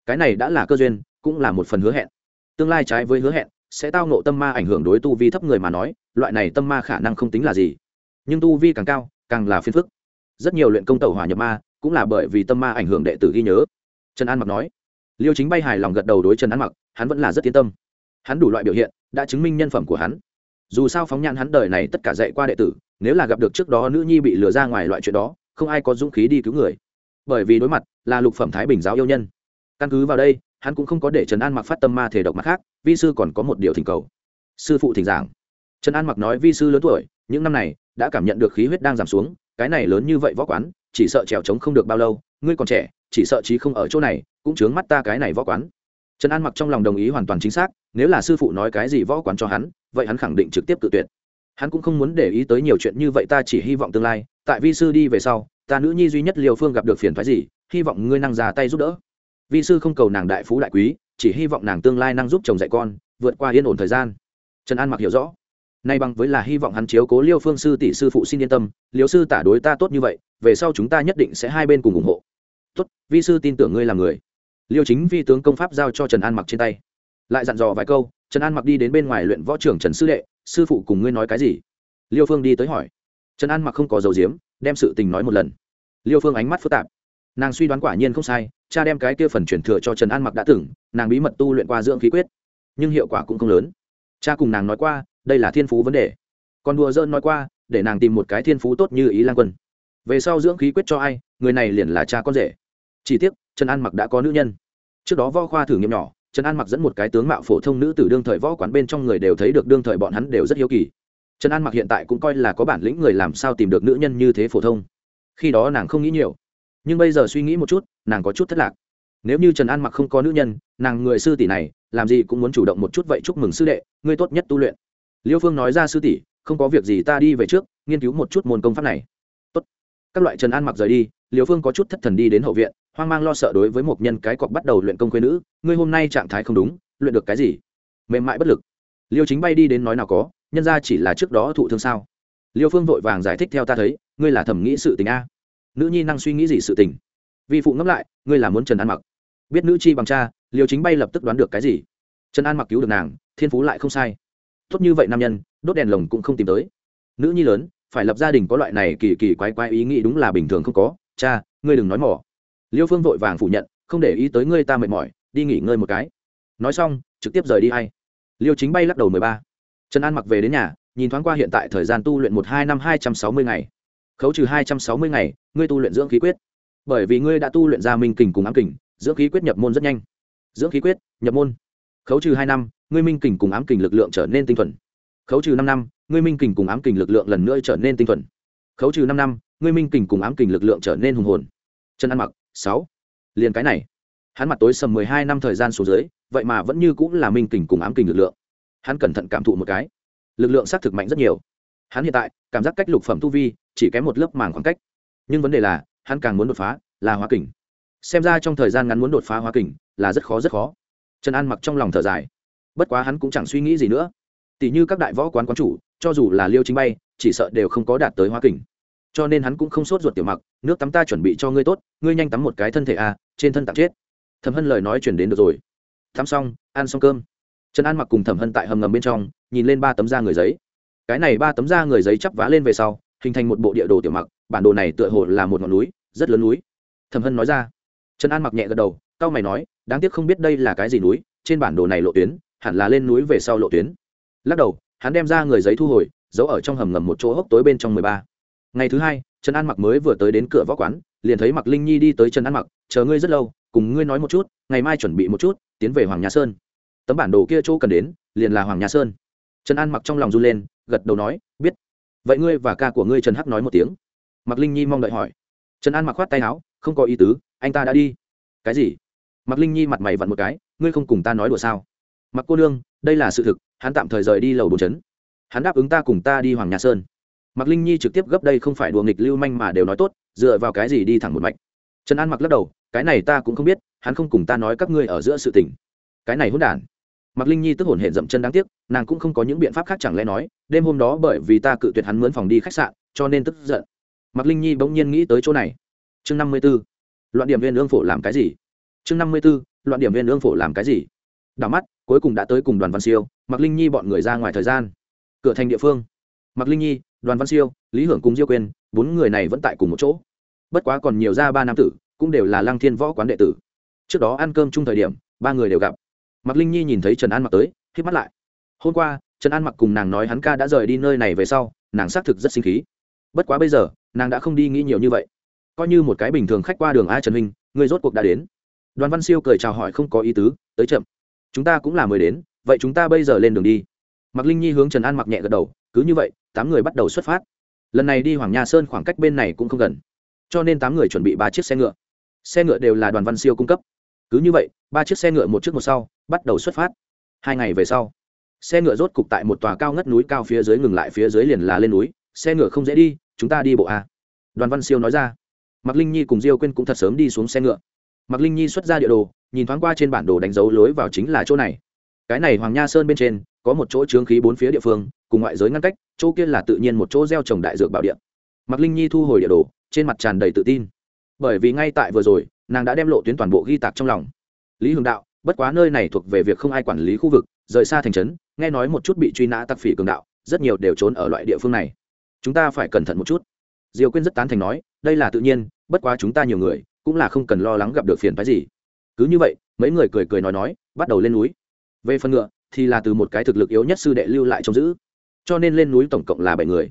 Cái này đã là cơ duyên, cũng là một phần hứa hẹn tương lai trái với hứa hẹn, sẽ tao nộ tâm ma ảnh hưởng đối tu vi thấp người mà nói, loại này tâm ma khả năng không tính là gì. Nhưng tu vi càng cao, càng là phiền phức. Rất nhiều luyện công tẩu hỏa nhập ma, cũng là bởi vì tâm ma ảnh hưởng đệ tử ghi nhớ. Trần an mặc nói. Liêu chính bay hài lòng gật đầu đối trần an mặc, hắn vẫn là rất yên tâm. Hắn đủ loại biểu hiện, đã chứng minh nhân phẩm của hắn. Dù sao phóng nhãn hắn đời này tất cả dạy qua đệ tử, nếu là gặp được trước đó nữ nhi bị lừa ra ngoài loại chuyện đó, không ai có dũng khí đi cứu người. Bởi vì đối mặt là lục phẩm thái bình giáo yêu nhân. Căn cứ vào đây hắn cũng không có để trần an mặc phát tâm ma thể độc mặt khác, vi sư còn có một điều thỉnh cầu. Sư phụ thỉnh giảng. Trần an mặc nói vi sư lớn tuổi, những năm này, đã cảm nhận được khí huyết đang giảm xuống, cái này lớn như vậy võ quán, chỉ sợ trèo trống không được bao lâu, ngươi còn trẻ, chỉ sợ trí không ở chỗ này, cũng chướng mắt ta cái này võ quán. Trần an mặc trong lòng đồng ý hoàn toàn chính xác, nếu là sư phụ nói cái gì võ quán cho hắn, vậy hắn khẳng định trực tiếp tự tuyệt. Hắn cũng không muốn để ý tới nhiều chuyện như vậy, ta chỉ hy vọng tương lai, tại vi sư đi về sau, ta nữ nhi duy nhất liều phương gặp được phiền phái gì, hy vọng ngươi năng ra tay giúp đỡ vi sư không cầu nàng đại phú đại quý, chỉ hy vọng nàng tương lai năng giúp chồng dạy con, vượt qua yên ổn thời gian. Trần an mặc hiểu rõ. Nay bằng với là hy vọng hắn chiếu cố liêu phương sư tỷ sư phụ xin yên tâm, liêu sư tả đối ta tốt như vậy, về sau chúng ta nhất định sẽ hai bên cùng ủng hộ. Tốt, vi sư tin tưởng ngươi là người. Liêu chính vi tướng công pháp giao cho trần an mặc trên tay. Lại dặn dò vài câu, trần an mặc đi đến bên ngoài luyện võ trưởng trần sư đệ, sư phụ cùng ngươi nói cái gì? Liêu phương đi tới hỏi. Trần an mặc không có dầu diếm, đem sự tình nói một lần. Liêu phương ánh mắt phức tạp. Nàng suy đoán quả nhiên không sai cha đem cái kia phần chuyển thừa cho trần an mặc đã từng, nàng bí mật tu luyện qua dưỡng khí quyết, nhưng hiệu quả cũng không lớn. Cha cùng nàng nói qua, đây là thiên phú vấn đề. Còn đùa dơn nói qua, để nàng tìm một cái thiên phú tốt như ý lan quân. Về sau dưỡng khí quyết cho ai, người này liền là cha con rể. Chỉ tiếc, trần an mặc đã có nữ nhân. Trước đó võ khoa thử nghiệm nhỏ, trần an mặc dẫn một cái tướng mạo phổ thông nữ từ đương thời võ quán bên trong người đều thấy được đương thời bọn hắn đều rất hiếu kỳ. Trần an mặc hiện tại cũng coi là có bản lĩnh người làm sao tìm được nữ nhân như thế phổ thông. Khi đó nàng không nghĩ nhiều nhưng bây giờ suy nghĩ một chút, nàng có chút thất lạc. Nếu như trần an mặc không có nữ nhân, nàng người sư tỷ này, làm gì cũng muốn chủ động một chút vậy chúc mừng sư đệ, ngươi tốt nhất tu luyện. Liêu phương nói ra sư tỷ, không có việc gì ta đi về trước, nghiên cứu một chút môn công pháp này. Tốt. các loại trần an mặc rời đi, liêu phương có chút thất thần đi đến hậu viện, hoang mang lo sợ đối với một nhân cái cọc bắt đầu luyện công quê nữ, ngươi hôm nay trạng thái không đúng, luyện được cái gì? Mềm mại bất lực. Liêu chính bay đi đến nói nào có, nhân ra chỉ là trước đó thụ thương sao? Liêu phương vội vàng giải thích theo ta thấy, ngươi là thẩm nghĩ sự tình a nữ nhi năng suy nghĩ gì sự tình? Vi phụ ngẫm lại, ngươi là muốn trần an mặc. Biết nữ chi bằng cha, liêu chính bay lập tức đoán được cái gì? Trần an mặc cứu được nàng, thiên phú lại không sai. Tốt như vậy nam nhân, đốt đèn lồng cũng không tìm tới. Nữ nhi lớn, phải lập gia đình có loại này kỳ kỳ quái quái ý nghĩ đúng là bình thường không có. Cha, ngươi đừng nói mỏ. Liêu phương vội vàng phủ nhận, không để ý tới ngươi ta mệt mỏi, đi nghỉ ngơi một cái. Nói xong, trực tiếp rời đi hay liêu chính bay lắc đầu mười ba. Trần an mặc về đến nhà, nhìn thoáng qua hiện tại thời gian tu luyện một hai năm hai trăm sáu mươi ngày khấu trừ hai trăm sáu mươi ngày, ngươi tu luyện dưỡng khí quyết. Bởi vì ngươi đã tu luyện ra minh kình cùng ám kình, dưỡng khí quyết nhập môn rất nhanh. Dưỡng khí quyết nhập môn. Khấu trừ hai năm, ngươi minh kình cùng ám kình lực lượng trở nên tinh thuần. Khấu trừ năm năm, ngươi minh kình cùng ám kình lực lượng lần nữa trở nên tinh thuần. Khấu trừ năm năm, ngươi minh kình cùng ám kình lực lượng trở nên hùng hồn. Chân ăn mặc, sáu. Liền cái này. Hắn mặt tối sầm mười hai năm thời gian xuống dưới, vậy mà vẫn như cũng là minh kình cùng ám kình lực lượng. Hắn cẩn thận cảm thụ một cái. Lực lượng xác thực mạnh rất nhiều. Hắn hiện tại, cảm giác cách lục phẩm tu vi chỉ kém một lớp màng khoảng cách. Nhưng vấn đề là, hắn càng muốn đột phá là hóa kình. Xem ra trong thời gian ngắn muốn đột phá hóa kình là rất khó rất khó. Trần an mặc trong lòng thở dài. Bất quá hắn cũng chẳng suy nghĩ gì nữa. Tỷ như các đại võ quán quán chủ, cho dù là liêu chính bay, chỉ sợ đều không có đạt tới hóa kình. Cho nên hắn cũng không sốt ruột tiểu mặc, nước tắm ta chuẩn bị cho ngươi tốt, ngươi nhanh tắm một cái thân thể a trên thân tạm chết. Thẩm hân lời nói chuyển đến được rồi. Tắm xong, ăn xong cơm. Trần an mặc cùng thẩm hân tại hầm ngầm bên trong, nhìn lên ba tấm da người giấy. Cái này ba tấm da người giấy chắp vá lên về sau hình thành một bộ địa đồ tiểu mặc, bản đồ này tựa hồ là một ngọn núi, rất lớn núi. Thẩm hân nói ra. Trần an mặc nhẹ gật đầu, cao mày nói, đáng tiếc không biết đây là cái gì núi, trên bản đồ này lộ tuyến, hẳn là lên núi về sau lộ tuyến. Lắc đầu, hắn đem ra người giấy thu hồi, giấu ở trong hầm ngầm một chỗ hốc tối bên trong mười ba. Ngày thứ hai, trần an mặc mới vừa tới đến cửa võ quán, liền thấy mặc linh nhi đi tới trần an mặc, chờ ngươi rất lâu, cùng ngươi nói một chút, ngày mai chuẩn bị một chút, tiến về hoàng nhà sơn. Tấm bản đồ kia chỗ cần đến, liền là hoàng nhà sơn. Trần an mặc trong lòng run lên, gật đầu nói, biết vậy ngươi và ca của ngươi trần hắc nói một tiếng. Mặc linh nhi mong đợi hỏi. Trần an mặc khoát tay áo, không có ý tứ, anh ta đã đi. Cái gì? Mặc linh nhi mặt mày vặn một cái, ngươi không cùng ta nói đùa sao? Mặc cô nương, đây là sự thực, hắn tạm thời rời đi lầu bồn trấn hắn đáp ứng ta cùng ta đi hoàng nhà sơn. Mặc linh nhi trực tiếp gấp đây không phải đùa nghịch lưu manh mà đều nói tốt, dựa vào cái gì đi thẳng một mạch? Trần an mặc lắc đầu, cái này ta cũng không biết, hắn không cùng ta nói các ngươi ở giữa sự tình. Cái này hỗn đản. Mạc linh nhi tức hổn hển dậm chân đáng tiếc, nàng cũng không có những biện pháp khác chẳng lẽ nói, đêm hôm đó bởi vì ta cự tuyệt hắn mướn phòng đi khách sạn, cho nên tức giận. Mạc linh nhi bỗng nhiên nghĩ tới chỗ này. Chương năm mươi b ố loạn điểm viên ương phổ làm cái gì? Chương năm mươi b ố loạn điểm viên ương phổ làm cái gì? Đảo mắt, cuối cùng đã tới cùng đoàn văn siêu, Mạc linh nhi bọn người ra ngoài thời gian. Cửa thành địa phương. Mạc linh nhi, đoàn văn siêu, lý hưởng cùng diêu quên bốn người này vẫn tại cùng một chỗ. Bất quá còn nhiều ra ba nam tử, cũng đều là lăng thiên võ quán đệ tử. Trước đó ăn cơm chung thời điểm, ba người đều gặp mặc linh nhi nhìn thấy trần an mặc tới k mắt lại. Hôm qua, trần an mặc cùng nàng nói hắn ca đã rời đi nơi này về sau, nàng xác thực rất sinh khí. Bất quá bây giờ, nàng đã không đi nghĩ nhiều như vậy. Coi như một cái bình thường khách qua đường a trần minh người rốt cuộc đã đến. Đoàn văn siêu cười chào hỏi không có ý tứ, tới chậm. Chúng ta cũng là mới đến, vậy chúng ta bây giờ lên đường đi. Mặc linh nhi hướng trần an mặc nhẹ gật đầu, cứ như vậy, tám người bắt đầu xuất phát. Lần này đi hoàng nha sơn khoảng cách bên này cũng không gần. Cho nên tám người chuẩn bị ba chiếc xe ngựa. Xe ngựa đều là đoàn văn siêu cung cấp. Cứ như vậy, ba chiếc xe ngựa một trước một sau bắt đầu xuất phát. Hai ngày về sau, xe ngựa rốt cục tại một tòa cao ngất núi cao phía dưới ngừng lại phía dưới liền là lên núi, xe ngựa không dễ đi, chúng ta đi bộ a đoàn văn siêu nói ra. Mạc linh nhi cùng diêu quên cũng thật sớm đi xuống xe ngựa. Mạc linh nhi xuất ra địa đồ, nhìn thoáng qua trên bản đồ đánh dấu lối vào chính là chỗ này. Cái này hoàng nha sơn bên trên, có một chỗ trướng khí bốn phía địa phương, cùng ngoại giới ngăn cách, chỗ kia là tự nhiên một chỗ gieo trồng đại dược bảo địa. Mạc linh nhi thu hồi địa đồ, trên mặt tràn đầy tự tin. Bởi vì ngay tại vừa rồi, nàng đã đem lộ tuyến toàn bộ ghi tạc trong lòng. Lý hường đạo bất quá nơi này thuộc về việc không ai quản lý khu vực, rời xa thành trấn, nghe nói một chút bị truy nã tặc phỉ cường đạo, rất nhiều đều trốn ở loại địa phương này. Chúng ta phải cẩn thận một chút. Diều quyên rất tán thành nói, đây là tự nhiên, bất quá chúng ta nhiều người, cũng là không cần lo lắng gặp được phiền phái gì. Cứ như vậy, mấy người cười cười nói nói, bắt đầu lên núi. Về phần ngựa, thì là từ một cái thực lực yếu nhất sư đệ lưu lại trông giữ. Cho nên lên núi tổng cộng là bảy người.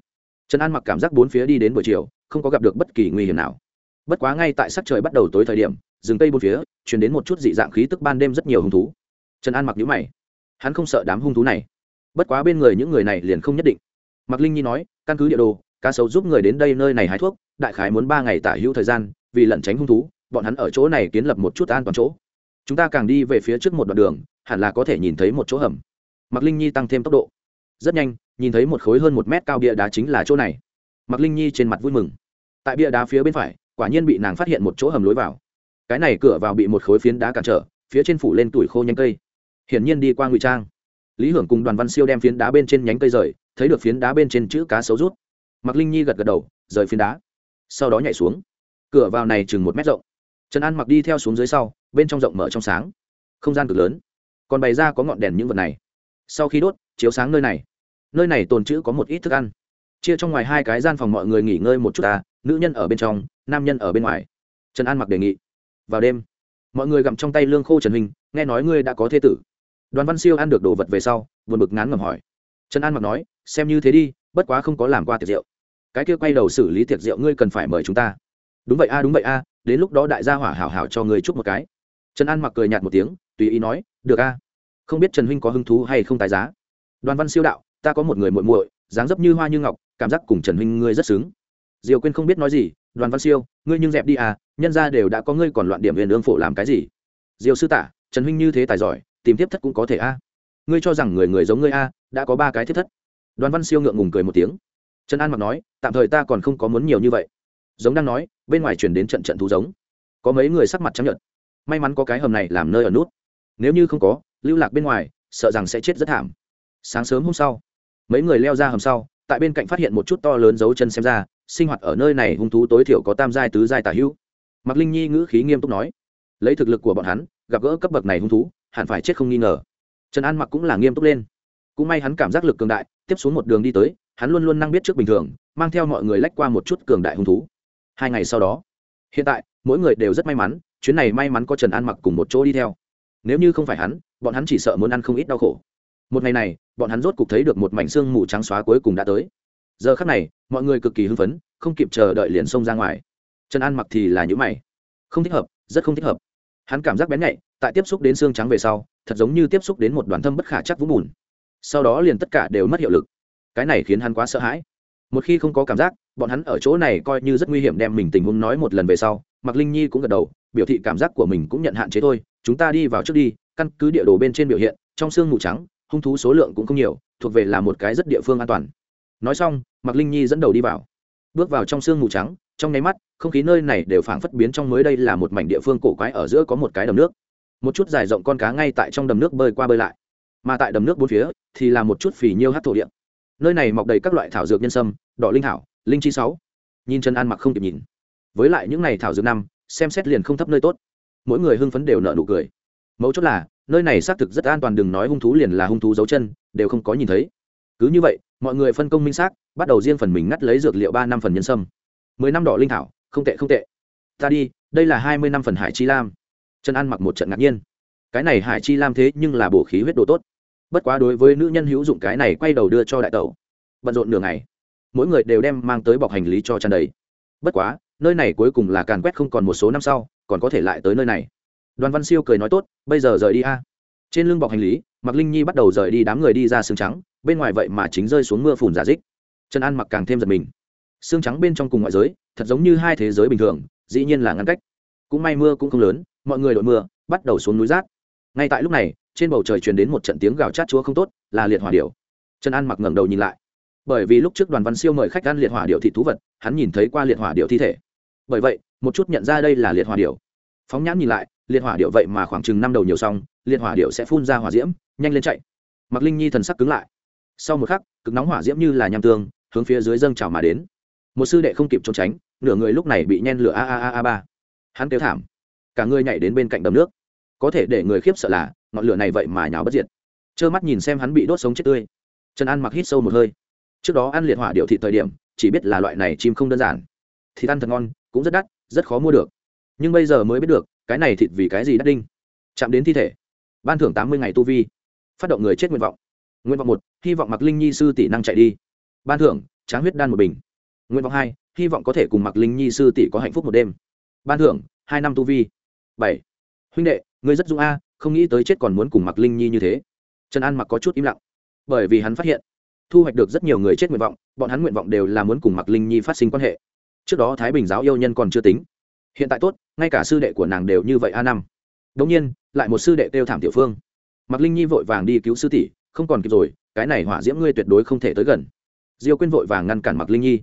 Trần an mặc cảm giác bốn phía đi đến buổi chiều, không có gặp được bất kỳ nguy hiểm nào. Bất quá ngay tại sắc trời bắt đầu tối thời điểm rừng cây bốn phía chuyển đến một chút dị dạng khí tức ban đêm rất nhiều hung thú. Trần an mặc nhữ mày. Hắn không sợ đám hung thú này. Bất quá bên người những người này liền không nhất định. Mặc linh nhi nói, căn cứ địa đồ, cá sấu giúp người đến đây nơi này hái thuốc, đại khái muốn ba ngày tả hữu thời gian, vì lẩn tránh hung thú, bọn hắn ở chỗ này kiến lập một chút an toàn chỗ. Chúng ta càng đi về phía trước một đoạn đường, hẳn là có thể nhìn thấy một chỗ hầm. Mặc linh nhi tăng thêm tốc độ. Rất nhanh, nhìn thấy một khối hơn một mét cao bia đá chính là chỗ này. Mặc linh nhi trên mặt vui mừng. Tại bia đá phía bên phải, quả nhiên bị nàng phát hiện một chỗ hầm lối vào cái này cửa vào bị một khối phiến đá cản trở, phía trên phủ lên tuổi khô nhánh cây. Hiển nhiên đi qua ngụy trang. Lý hưởng cùng đoàn văn siêu đem phiến đá bên trên nhánh cây rời, thấy được phiến đá bên trên chữ cá xấu rút. Mặc linh nhi gật gật đầu, rời phiến đá. Sau đó nhảy xuống. Cửa vào này chừng một mét rộng. Trần an mặc đi theo xuống dưới sau, bên trong rộng mở trong sáng. Không gian cực lớn. Còn bày ra có ngọn đèn những vật này. Sau khi đốt, chiếu sáng nơi này. Nơi này tồn chữ có một ít thức ăn. Chia trong ngoài hai cái gian phòng mọi người nghỉ ngơi một chút ta, nữ nhân ở bên trong, nam nhân ở bên ngoài. Trần an mặc đề nghị vào đêm. Mọi người gặm trong tay lương khô trần hình nghe nói ngươi đã có thế tử. Đoàn văn siêu ăn được đồ vật về sau, buồn bực ngán ngầm hỏi. Trần an mặc nói, xem như thế đi, bất quá không có làm qua tiệc rượu. Cái kia quay đầu xử lý tiệc rượu ngươi cần phải mời chúng ta. Đúng vậy a, đúng vậy a, đến lúc đó đại gia hỏa hảo hảo cho ngươi chúc một cái. Trần an mặc cười nhạt một tiếng, tùy ý nói, được a. Không biết trần huynh có hứng thú hay không tái giá. Đoàn văn siêu đạo, ta có một người muội muội, dáng dấp như hoa như ngọc, cảm giác cùng trần huynh ngươi rất xứng diều quên không biết nói gì, đoàn văn siêu, ngươi nhưng dẹp đi à nhân ra đều đã có ngươi còn loạn điểm huyền ương phổ làm cái gì? Diều sư tả, trần huynh như thế tài giỏi, tìm tiếp thất cũng có thể a. Ngươi cho rằng người người giống ngươi a, đã có ba cái thiết thất? Đoàn văn siêu ngượng ngùng cười một tiếng. Trần an mặc nói, tạm thời ta còn không có muốn nhiều như vậy. Giống đang nói, bên ngoài chuyển đến trận trận thú giống. Có mấy người sắc mặt chấp nhận may mắn có cái hầm này làm nơi ở nút. Nếu như không có, lưu lạc bên ngoài, sợ rằng sẽ chết rất thảm. Sáng sớm hôm sau, mấy người leo ra hầm sau tại bên cạnh phát hiện một chút to lớn dấu chân xem ra, sinh hoạt ở nơi này hung thú tối thiểu có tam giai tứ giai tả hữu. Mạc linh nhi ngữ khí nghiêm túc nói, lấy thực lực của bọn hắn, gặp gỡ cấp bậc này hung thú, hẳn phải chết không nghi ngờ. Trần an mặc cũng là nghiêm túc lên. Cũng may hắn cảm giác lực cường đại, tiếp xuống một đường đi tới, hắn luôn luôn năng biết trước bình thường, mang theo mọi người lách qua một chút cường đại hung thú. Hai ngày sau đó, hiện tại, mỗi người đều rất may mắn, chuyến này may mắn có trần an mặc cùng một chỗ đi theo. Nếu như không phải hắn, bọn hắn chỉ sợ muốn ăn không ít đau khổ một ngày này, bọn hắn rốt cục thấy được một mảnh xương mù trắng xóa cuối cùng đã tới. Giờ khắc này, mọi người cực kỳ hưng phấn, không kịp chờ đợi liền xông ra ngoài. Trần an mặc thì là những mày. Không thích hợp, rất không thích hợp. Hắn cảm giác bén nhạy, tại tiếp xúc đến xương trắng về sau, thật giống như tiếp xúc đến một đoàn thâm bất khả chắc vũng bùn. Sau đó liền tất cả đều mất hiệu lực. Cái này khiến hắn quá sợ hãi. Một khi không có cảm giác, bọn hắn ở chỗ này coi như rất nguy hiểm đem mình tình huống nói một lần về sau, mạc linh nhi cũng gật đầu, biểu thị cảm giác của mình cũng nhận hạn chế thôi, chúng ta đi vào trước đi, căn cứ địa đồ bên trên biểu hiện, trong xương mù trắng hung thú số lượng cũng không nhiều, thuộc về là một cái rất địa phương an toàn. Nói xong, mạc linh nhi dẫn đầu đi vào. Bước vào trong sương mù trắng, trong nháy mắt, không khí nơi này đều phảng phất biến trong mới đây là một mảnh địa phương cổ quái ở giữa có một cái đầm nước. Một chút dài rộng con cá ngay tại trong đầm nước bơi qua bơi lại. Mà tại đầm nước bốn phía, thì là một chút phì nhiêu hát thổ địa. Nơi này mọc đầy các loại thảo dược nhân sâm, đỏ linh thảo, linh chi sáu. Nhìn chân ăn mặc không kịp nhìn. Với lại những này thảo dược năm, xem xét liền không thấp nơi tốt. Mỗi người hưng phấn đều nợ nụ cười. Mấu chốt là nơi này xác thực rất an toàn, đừng nói hung thú liền là hung thú dấu chân, đều không có nhìn thấy. Cứ như vậy, mọi người phân công minh xác, bắt đầu riêng phần mình ngắt lấy dược liệu ba năm phần nhân sâm. Mười năm đỏ linh thảo, không tệ không tệ. Ta đi, đây là hai mươi năm phần hải chi lam. Trần an mặc một trận ngạc nhiên. Cái này hải chi lam thế nhưng là bổ khí huyết độ tốt. Bất quá đối với nữ nhân hữu dụng cái này quay đầu đưa cho đại tẩu. Bận rộn nửa ngày, mỗi người đều đem mang tới bọc hành lý cho tràn đầy. Bất quá, nơi này cuối cùng là càn quét không còn một số năm sau, còn có thể lại tới nơi này đoàn văn siêu cười nói tốt, bây giờ rời đi a. Trên lưng bọc hành lý mặc linh nhi bắt đầu rời đi đám người đi ra xương trắng, bên ngoài vậy mà chính rơi xuống mưa phùn giả dích. Trần an mặc càng thêm giật mình. Xương trắng bên trong cùng ngoại giới, thật giống như hai thế giới bình thường, dĩ nhiên là ngăn cách. Cũng may mưa cũng không lớn, mọi người đội mưa, bắt đầu xuống núi rác. Ngay tại lúc này, trên bầu trời truyền đến một trận tiếng gào chát chúa không tốt, là liệt hỏa điệu trần an mặc ngẩng đầu nhìn lại. Bởi vì lúc trước đoàn văn siêu mời khách ăn liệt hỏa điệu thị thú vật, hắn nhìn thấy qua liệt hỏa điệu thi thể. Bởi vậy, một chút nhận ra đây là liệt hỏa điệu phóng nhãn nhìn lại, liệt hỏa điệu vậy mà khoảng chừng năm đầu nhiều xong, liệt hỏa điệu sẽ phun ra hỏa diễm, nhanh lên chạy. Mặc linh nhi thần sắc cứng lại. Sau một khắc, cực nóng hỏa diễm như là nham tương, hướng phía dưới dâng trào mà đến. Một sư đệ không kịp trốn tránh, nửa người lúc này bị nhen lửa a a a a ba. Hắn kêu thảm. Cả người nhảy đến bên cạnh đầm nước. Có thể để người khiếp sợ là, ngọn lửa này vậy mà nhào bất diệt. Trơ mắt nhìn xem hắn bị đốt sống chết tươi. Trần an mặc hít sâu một hơi. Trước đó ăn liệt hỏa điệu thị thời điểm, chỉ biết là loại này chim không đơn giản. Thịt ăn thật ngon, cũng rất đắt, rất khó mua được nhưng bây giờ mới biết được, cái này thịt vì cái gì đắt đinh. Chạm đến thi thể. Ban thưởng tám mươi ngày tu vi. Phát động người chết nguyện vọng. Nguyện vọng một, hy vọng mặc linh nhi sư tỷ năng chạy đi. Ban thưởng, tráng huyết đan một bình. Nguyện vọng hai, hy vọng có thể cùng mặc linh nhi sư tỷ có hạnh phúc một đêm. Ban thưởng, hai năm tu vi. Bảy, huynh đệ, ngươi rất dũng a, không nghĩ tới chết còn muốn cùng mặc linh nhi như thế. Trần an mặc có chút im lặng. Bởi vì hắn phát hiện, thu hoạch được rất nhiều người chết nguyện vọng, bọn hắn nguyện vọng đều là muốn cùng mặc linh nhi phát sinh quan hệ. Trước đó thái bình giáo yêu nhân còn chưa tính hiện tại tốt, ngay cả sư đệ của nàng đều như vậy a năm. Đ ỗ n g nhiên, lại một sư đệ kêu thảm tiểu phương. Mặc linh nhi vội vàng đi cứu sư tỷ, không còn kịp rồi, cái này hỏa diễm ngươi tuyệt đối không thể tới gần. Diêu quyên vội vàng ngăn cản mặc linh nhi.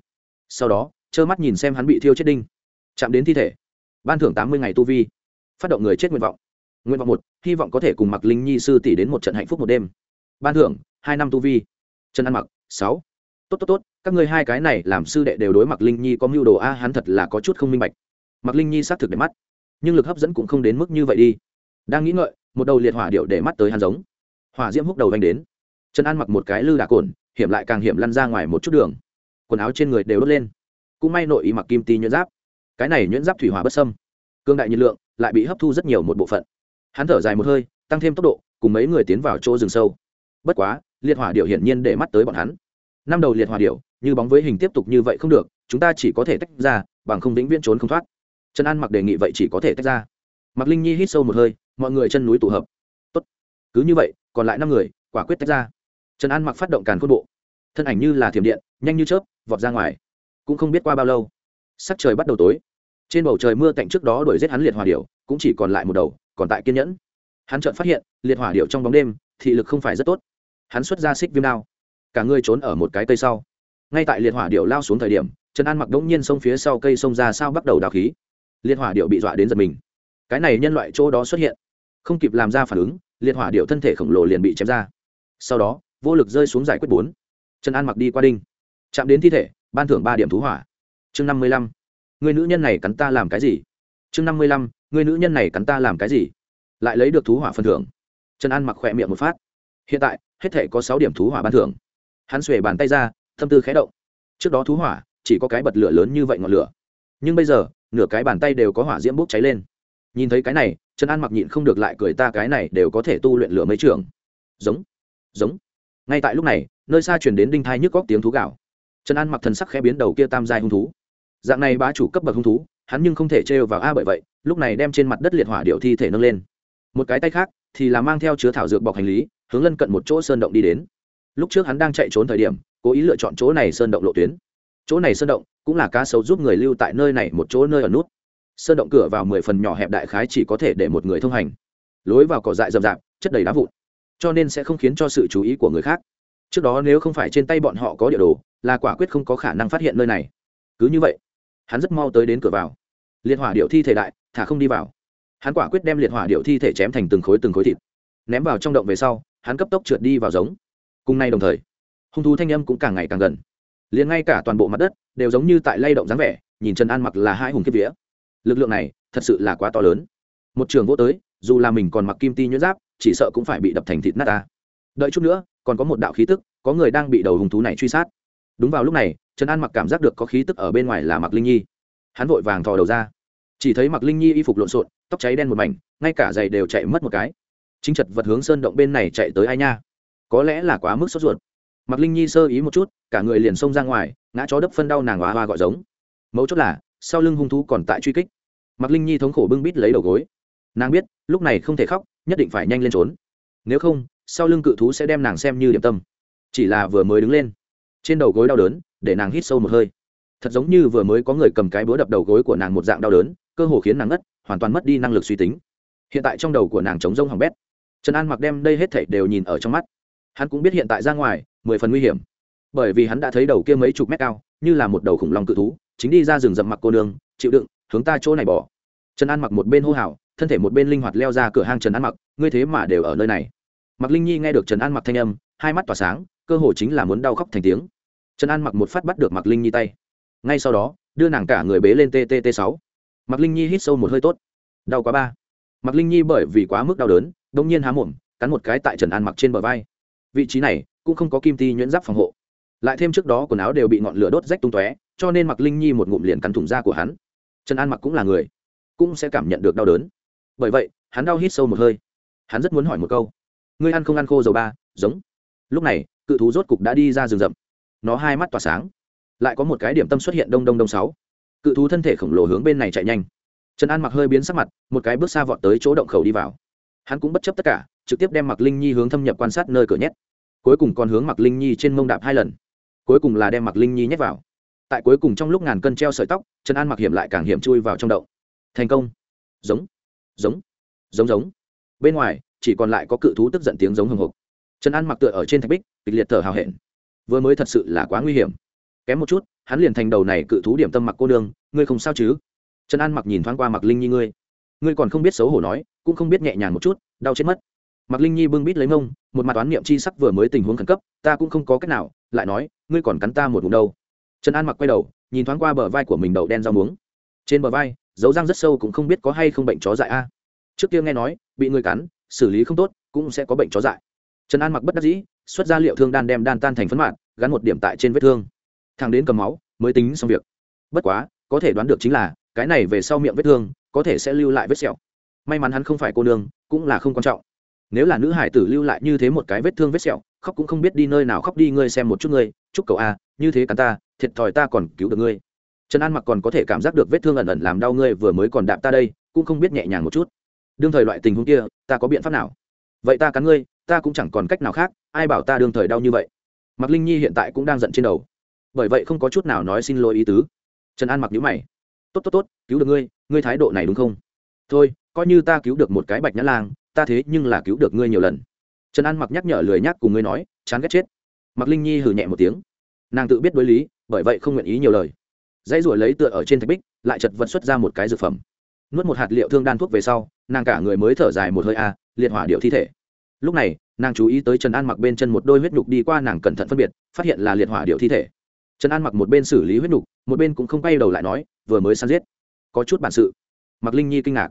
Sau đó, trơ mắt nhìn xem hắn bị thiêu chết đinh. Chạm đến thi thể. Ban thưởng tám mươi ngày tu vi. Phát động người chết nguyện vọng. Nguyện vọng một, hy vọng có thể cùng mặc linh nhi sư tỷ đến một trận hạnh phúc một đêm. Ban thưởng, hai năm tu vi. Trần ăn mặc, sáu. Tốt tốt tốt, các ngươi hai cái này làm sư đệ đều đối mặc linh nhi có mưu đồ a, hắn thật là có chút không minh bạch mặc linh nhi xác thực để mắt nhưng lực hấp dẫn cũng không đến mức như vậy đi đang nghĩ ngợi một đầu liệt hỏa điệu để mắt tới hắn giống hỏa diễm húc đầu vanh đến trần an mặc một cái lư đà cồn hiểm lại càng hiểm lăn ra ngoài một chút đường quần áo trên người đều đốt lên cũng may nội ý mặc kim ti nhuyễn giáp cái này nhuyễn giáp thủy hỏa bất sâm cương đại nhiệt lượng lại bị hấp thu rất nhiều một bộ phận hắn thở dài một hơi tăng thêm tốc độ cùng mấy người tiến vào chỗ rừng sâu bất quá liệt hỏa điệu hiển nhiên để mắt tới bọn hắn năm đầu liệt hỏa điệu như bóng với hình tiếp tục như vậy không được chúng ta chỉ có thể tách ra bằng không vĩnh viễn trốn không thoát trần an mặc đề nghị vậy chỉ có thể tách ra mặc linh nhi hít sâu một hơi mọi người chân núi tụ hợp tốt. cứ như vậy còn lại năm người quả quyết tách ra trần an mặc phát động càn khôn bộ thân ảnh như là thiểm điện nhanh như chớp vọt ra ngoài cũng không biết qua bao lâu sắc trời bắt đầu tối trên bầu trời mưa tạnh trước đó đuổi giết hắn liệt hỏa điểu, cũng chỉ còn lại một đầu còn tại kiên nhẫn hắn chợt phát hiện liệt hỏa điệu trong bóng đêm thị lực không phải rất tốt hắn xuất ra xích viêm đao cả người trốn ở một cái cây sau ngay tại liệt hỏa điệu lao xuống thời điểm trần an mặc đống nhiên xông phía sau cây xông ra sao bắt đầu đào khí liệt hỏa điệu bị dọa đến giật mình. Cái này nhân loại chỗ đó xuất hiện. Không kịp làm ra phản ứng, liệt hỏa điệu thân thể khổng lồ liền bị chém ra. Sau đó, vô lực rơi xuống giải quyết bốn. Trần an mặc đi qua đinh. Chạm đến thi thể, ban thưởng ba điểm thú hỏa. Chương năm mươi lăm. Người nữ nhân này cắn ta làm cái gì? Chương năm mươi lăm. Người nữ nhân này cắn ta làm cái gì? Lại lấy được thú hỏa phần thưởng. Trần an mặc khỏe miệng một phát. Hiện tại, hết thể có sáu điểm thú hỏa ban thưởng. Hắn xuề bàn tay ra tâm tư khé động. Trước đó thú hỏa, chỉ có cái bật lửa lớn như vậy ngọn lửa. Nhưng bây giờ nửa cái bàn tay đều có hỏa diễm bốc cháy lên. Nhìn thấy cái này, trần an mặc nhịn không được lại cười ta cái này đều có thể tu luyện lửa mấy trường. Giống giống. Ngay tại lúc này, nơi xa chuyển đến đinh thai nhức góc tiếng thú gạo trần an mặc thần sắc khẽ biến đầu kia tam giai hung thú. Dạng này bá chủ cấp bậc hung thú, hắn nhưng không thể trêu vào a bởi vậy, lúc này đem trên mặt đất liệt hỏa điệu thi thể nâng lên. Một cái tay khác thì là mang theo chứa thảo dược bọc hành lý, hướng lân cận một chỗ sơn động đi đến. Lúc trước hắn đang chạy trốn thời điểm, cố ý lựa chọn chỗ này sơn động lộ tuyến chỗ này sơn động cũng là cá sấu giúp người lưu tại nơi này một chỗ nơi ở nút. Sơn động cửa vào mười phần nhỏ hẹp đại khái chỉ có thể để một người thông hành. Lối vào cỏ dại rậm rạp, chất đầy đá vụn, cho nên sẽ không khiến cho sự chú ý của người khác. Trước đó nếu không phải trên tay bọn họ có địa đồ, là quả quyết không có khả năng phát hiện nơi này. Cứ như vậy, hắn rất mau tới đến cửa vào. Liệt hỏa điệu thi thể đại, thả không đi vào. Hắn quả quyết đem liệt hỏa điệu thi thể chém thành từng khối từng khối thịt. Ném vào trong động về sau, hắn cấp tốc trượt đi vào giống. Cùng nay đồng thời, hung thú thanh âm cũng càng ngày càng gần liền ngay cả toàn bộ mặt đất đều giống như tại lay động dáng vẻ, nhìn trần an mặc là hai hùng kiếp vía. Lực lượng này thật sự là quá to lớn. Một trường vô tới, dù là mình còn mặc kim ti nhuyễn giáp, chỉ sợ cũng phải bị đập thành thịt nát ta. Đợi chút nữa, còn có một đạo khí tức, có người đang bị đầu hùng thú này truy sát. Đúng vào lúc này, trần an mặc cảm giác được có khí tức ở bên ngoài là mặc linh nhi. Hắn vội vàng thò đầu ra. Chỉ thấy mặc linh nhi y phục lộn xộn, tóc cháy đen một mảnh, ngay cả giày đều chạy mất một cái. Chính chật vật hướng sơn động bên này chạy tới ai nha? Có lẽ là quá mức sốt ruột mặc linh nhi sơ ý một chút, cả người liền xông ra ngoài, ngã chó đấp phân đau nàng hoa hoa gọi giống. Mấu chốt là, sau lưng hung thú còn tại truy kích. Mặc linh nhi thống khổ bưng bít lấy đầu gối. Nàng biết, lúc này không thể khóc, nhất định phải nhanh lên trốn. Nếu không, sau lưng cự thú sẽ đem nàng xem như điểm tâm. Chỉ là vừa mới đứng lên, trên đầu gối đau đớn, để nàng hít sâu một hơi. Thật giống như vừa mới có người cầm cái búa đập đầu gối của nàng một dạng đau đớn, cơ hồ khiến nàng ngất, hoàn toàn mất đi năng lực suy tính. Hiện tại trong đầu của nàng trống rông hỏng bét. Trần an mặc đem đây hết thảy đều nhìn ở trong mắt hắn cũng biết hiện tại ra ngoài, mười phần nguy hiểm. Bởi vì hắn đã thấy đầu kia mấy chục mét cao, như là một đầu khủng long cự thú, chính đi ra rừng rậm mặc cô nương, chịu đựng, hướng ta chỗ này bỏ. Trần an mặc một bên hô hào, thân thể một bên linh hoạt leo ra cửa hang trần an mặc, ngươi thế mà đều ở nơi này. Mặc linh nhi nghe được trần an mặc thanh âm, hai mắt tỏa sáng, cơ hồ chính là muốn đau khóc thành tiếng. Trần an mặc một phát bắt được mặc linh nhi tay. Ngay sau đó, đưa nàng cả người bế lên tt sáu. Mặc linh nhi hít sâu một hơi tốt. Đau quá ba. Mặc linh nhi bởi vì quá mức đau đớn đ ỗ n g nhiên há mồm, cắn một cái tại trần an mặc trên bờ vai vị trí này cũng không có kim ti nhuyễn giáp phòng hộ. Lại thêm trước đó quần áo đều bị ngọn lửa đốt rách tung tóe, cho nên mặc linh nhi một ngụm liền cắn thủng da của hắn. Trần an mặc cũng là người, cũng sẽ cảm nhận được đau đớn. Bởi vậy, hắn đau hít sâu một hơi. Hắn rất muốn hỏi một câu. Ngươi ăn không ăn khô dầu ba? Giống. Lúc này, cự thú rốt cục đã đi ra rừng rậm. Nó hai mắt tỏa sáng. Lại có một cái điểm tâm xuất hiện đông đông đông sáu. Cự thú thân thể khổng lồ hướng bên này chạy nhanh. Trần an mặc hơi biến sắc mặt, một cái bước xa vọt tới chỗ động khẩu đi vào. Hắn cũng bất chấp tất cả, trực tiếp đem mặc linh nhi hướng thâm nhập quan sát nơi cửa nhét cuối cùng còn hướng mặc linh nhi trên mông đạp hai lần. Cuối cùng là đem mặc linh nhi nhét vào. Tại cuối cùng trong lúc ngàn cân treo sợi tóc trần an mặc hiểm lại càng hiểm chui vào trong đậu, thành công. Giống. Giống. Giống giống. Bên ngoài chỉ còn lại có cự thú tức giận tiếng giống hồng hộc trần an mặc tựa ở trên thạch bích kịch liệt thở hào hẹn. Vừa mới thật sự là quá nguy hiểm. Kém một chút hắn liền thành đầu này cự thú điểm tâm mặc cô nương ngươi không sao chứ? Trần an mặc nhìn thoáng qua mặc linh nhi ngươi. Ngươi còn không biết xấu hổ nói cũng không biết nhẹ nhàng một chút đau chết mất. Mạc linh nhi bưng bít lấy mông, một mặt toán niệm chi sắc vừa mới tình huống khẩn cấp, ta cũng không có cách nào, lại nói, ngươi còn cắn ta một vùng đâu. Trần an mặc quay đầu, nhìn thoáng qua bờ vai của mình đậu đen rau muống. Trên bờ vai, dấu răng rất sâu cũng không biết có hay không bệnh chó dại a. Trước kia nghe nói, bị người cắn, xử lý không tốt, cũng sẽ có bệnh chó dại. Trần an mặc bất đắc dĩ, xuất ra liệu thương đan đem đan tan thành phấn mạn gắn một điểm tại trên vết thương. Thằng đến cầm máu, mới tính xong việc. Bất quá, có thể đoán được chính là, cái này về sau miệng vết thương, có thể sẽ lưu lại vết sẹo. May mắn hắn không phải cô nương, cũng là không quan trọng nếu là nữ hải tử lưu lại như thế một cái vết thương vết sẹo, khóc cũng không biết đi nơi nào khóc đi, ngươi xem một chút ngươi, chúc cậu a, như thế cắn ta, thiệt thòi ta còn cứu được ngươi. Trần an mặc còn có thể cảm giác được vết thương ẩn ẩn làm đau ngươi, vừa mới còn đạm ta đây, cũng không biết nhẹ nhàng một chút. Đương thời loại tình huống kia, ta có biện pháp nào? Vậy ta cắn ngươi, ta cũng chẳng còn cách nào khác, ai bảo ta đương thời đau như vậy? Mặc linh nhi hiện tại cũng đang giận trên đầu. Bởi vậy không có chút nào nói xin lỗi ý tứ. Trần an mặc nhữ mày. Tốt tốt tốt, cứu được ngươi ngươi thái độ này đúng không? Thôi, coi như ta cứu được một cái bạch nhã lang ta thế nhưng là cứu được ngươi nhiều lần. Trần an mặc nhắc nhở lười nhác cùng ngươi nói, chán ghét chết. Mặc linh nhi hử nhẹ một tiếng. Nàng tự biết đối lý, bởi vậy không nguyện ý nhiều lời. Dãy ruổi lấy tựa ở trên thạch bích, lại chật vật xuất ra một cái dược phẩm. Nuốt một hạt liệu thương đan thuốc về sau, nàng cả người mới thở dài một hơi a, liệt hỏa điệu thi thể. Lúc này, nàng chú ý tới trần an mặc bên chân một đôi huyết nhục đi qua nàng cẩn thận phân biệt, phát hiện là liệt hỏa điệu thi thể. Trần an mặc một bên xử lý huyết nhục, một bên cũng không quay đầu lại nói, vừa mới săn giết. Có chút bản sự. Mặc linh nhi kinh ngạc.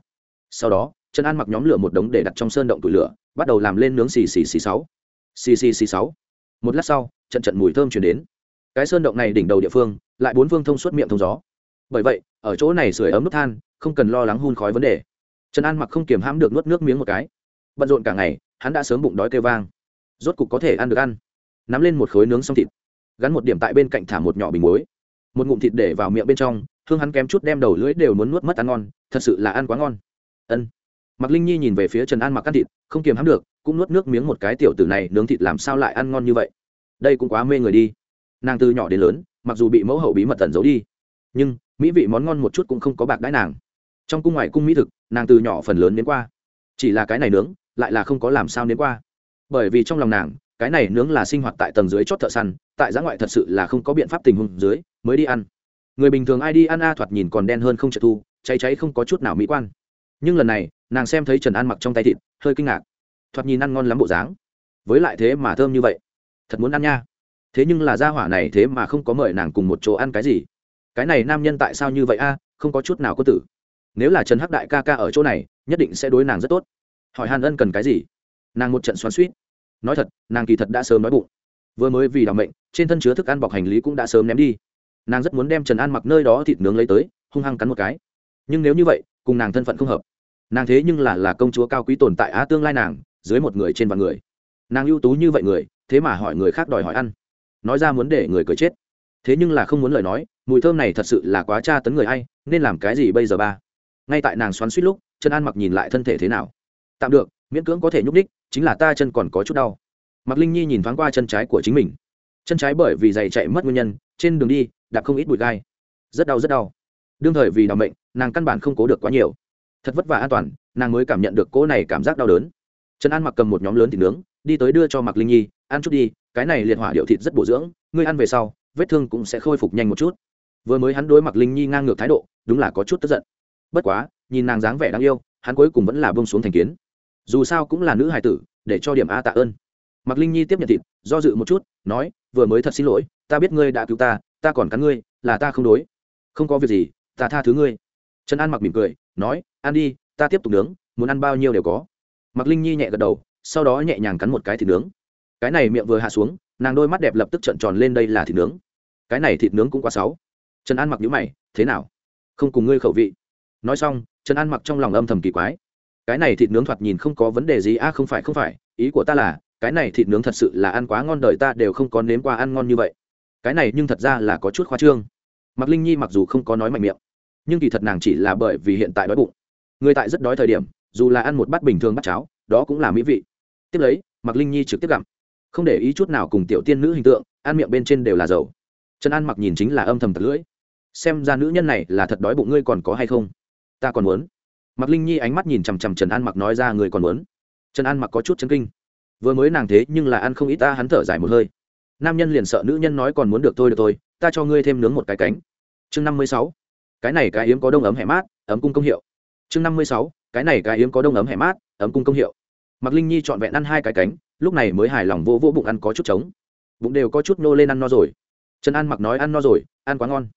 Sau đó trần an mặc nhóm lửa một đống để đặt trong sơn động tủi lửa, bắt đầu làm lên nướng xì xì xì sáu. Xì xì xì sáu. Một lát sau, trận trận mùi thơm chuyển đến. Cái sơn động này đỉnh đầu địa phương, lại bốn phương thông suốt miệng thông gió. Bởi vậy, ở chỗ này sưởi ấm nút than, không cần lo lắng hun khói vấn đề. Trần an mặc không kiềm hãm được nuốt nước miếng một cái. Bận rộn cả ngày, hắn đã sớm bụng đói kêu vang. Rốt cục có thể ăn được ăn. Nắm lên một khối nướng xong thịt. Gắn một điểm tại bên cạnh thả một nhỏ bình muối. Một ngụm thịt để vào miệng bên trong, hương hắn kém chút đem đầu lưỡi đều muốn nuốt mất ăn ngon, thật sự là ăn quá ngon. Ân mặc linh nhi nhìn về phía trần an mặc ăn thịt, không kiềm hãm được, cũng nuốt nước miếng một cái tiểu tử này nướng thịt làm sao lại ăn ngon như vậy. Đây cũng quá mê người đi. Nàng từ nhỏ đến lớn, mặc dù bị mẫu hậu bí mật tẩn giấu đi, nhưng mỹ vị món ngon một chút cũng không có bạc đãi nàng. Trong cung ngoài cung mỹ thực, nàng từ nhỏ phần lớn đến qua. Chỉ là cái này nướng, lại là không có làm sao đến qua. Bởi vì trong lòng nàng, cái này nướng là sinh hoạt tại tầng dưới chót thợ săn, tại giã ngoại thật sự là không có biện pháp tình huống dưới, mới đi ăn. Người bình thường ai đi ăn a thoạt nhìn còn đen hơn không trợ thu, cháy cháy không có chút nào mỹ quan. Nhưng lần này nàng xem thấy trần an mặc trong tay thịt, hơi kinh ngạc. thoạt nhìn ăn ngon lắm bộ dáng. với lại thế mà thơm như vậy. thật muốn ăn nha. thế nhưng là gia hỏa này thế mà không có mời nàng cùng một chỗ ăn cái gì. cái này nam nhân tại sao như vậy a, không có chút nào có tử. nếu là trần hắc đại ca ca ở chỗ này, nhất định sẽ đối nàng rất tốt. hỏi hàn ân cần cái gì? nàng một trận xoắn suýt. nói thật, nàng kỳ thật đã sớm nói bụng. vừa mới vì đảm mệnh, trên thân chứa thức ăn bọc hành lý cũng đã sớm ném đi. nàng rất muốn đem trần an mặc nơi đó thịt nướng lấy tới, hung hăng cắn một cái. nhưng nếu như vậy, cùng nàng thân phận không hợp nàng thế nhưng là là công chúa cao quý tồn tại á tương lai nàng, dưới một người trên vạn người. Nàng ưu tú như vậy người, thế mà hỏi người khác đòi hỏi ăn. Nói ra muốn để người cười chết. Thế nhưng là không muốn lời nói, mùi thơm này thật sự là quá tra tấn người hay nên làm cái gì bây giờ ba? Ngay tại nàng xoắn suýt lúc chân an mặc nhìn lại thân thể thế nào. Tạm được, miễn cưỡng có thể nhúc đích chính là ta chân còn có chút đau. Mặc linh nhi nhìn thoáng qua chân trái của chính mình. Chân trái bởi vì giày chạy mất nguyên nhân, trên đường đi, đạp không ít bụi gai. Rất đau rất đau. Đương thời vì đau bệnh nàng căn bản không cố được quá nhiều thật vất vả an toàn, nàng mới cảm nhận được cỗ này cảm giác đau đớn. Trần an mặc cầm một nhóm lớn thịt nướng, đi tới đưa cho mặc linh nhi, ăn chút đi, cái này liệt hỏa điệu thịt rất bổ dưỡng, ngươi ăn về sau, vết thương cũng sẽ khôi phục nhanh một chút. Vừa mới hắn đối mặc linh nhi ngang ngược thái độ, đúng là có chút tức giận. Bất quá, nhìn nàng dáng vẻ đáng yêu, hắn cuối cùng vẫn là bông xuống thành kiến. Dù sao cũng là nữ hài tử, để cho điểm a tạ ơn. Mặc linh nhi tiếp nhận thịt, do dự một chút, nói, vừa mới thật xin lỗi, ta biết ngươi đã cứu ta ta còn cắn ngươi, là ta không đối. Không có việc gì, ta tha thứ ngươi. Trần an mặc mỉm cười nói, ăn đi, ta tiếp tục nướng, muốn ăn bao nhiêu đều có. Mặc linh nhi nhẹ gật đầu, sau đó nhẹ nhàng cắn một cái thịt nướng. Cái này miệng vừa hạ xuống, nàng đôi mắt đẹp lập tức trợn tròn lên đây là thịt nướng. Cái này thịt nướng cũng quá sáu trần an mặc nhữ mày, thế nào? Không cùng ngươi khẩu vị. Nói xong, trần an mặc trong lòng âm thầm kỳ quái. Cái này thịt nướng thoạt nhìn không có vấn đề gì, a, không phải không phải, ý của ta là, cái này thịt nướng thật sự là ăn quá ngon đời ta đều không có nếm qua ăn ngon như vậy. Cái này nhưng thật ra là có chút khoa trương. Mặc linh nhi mặc dù không có nói mạnh miệng nhưng kỳ thật nàng chỉ là bởi vì hiện tại đói bụng. Người tại rất đói thời điểm, dù là ăn một bát bình thường bát cháo, đó cũng là mỹ vị. Tiếp lấy mặc linh nhi trực tiếp gặm. Không để ý chút nào cùng tiểu tiên nữ hình tượng, ăn miệng bên trên đều là dầu. Trần an mặc nhìn chính là âm thầm tật lưỡi. Xem ra nữ nhân này là thật đói bụng ngươi còn có hay không? Ta còn muốn. Mặc linh nhi ánh mắt nhìn chằm chằm trần an mặc nói ra người còn muốn. Trần an mặc có chút chân kinh. Vừa mới nàng thế nhưng là ăn không ít ta, hắn thở dài một hơi. Nam nhân liền sợ nữ nhân nói còn muốn được tôi được tôi ta cho ngươi thêm nướng một cái cánh. Chương năm mươi sáu cái này cái yếm có đông ấm hẻ mát, ấm cung công hiệu. Chương năm mươi sáu, cái này cái yếm có đông ấm hẻ mát, ấm cung công hiệu. Mặc linh nhi trọn vẹn ăn hai cái cánh, lúc này mới hài lòng vô vô bụng ăn có chút trống. Bụng đều có chút nô lên ăn no rồi. Trần an mặc nói ăn no rồi, ăn quá ngon.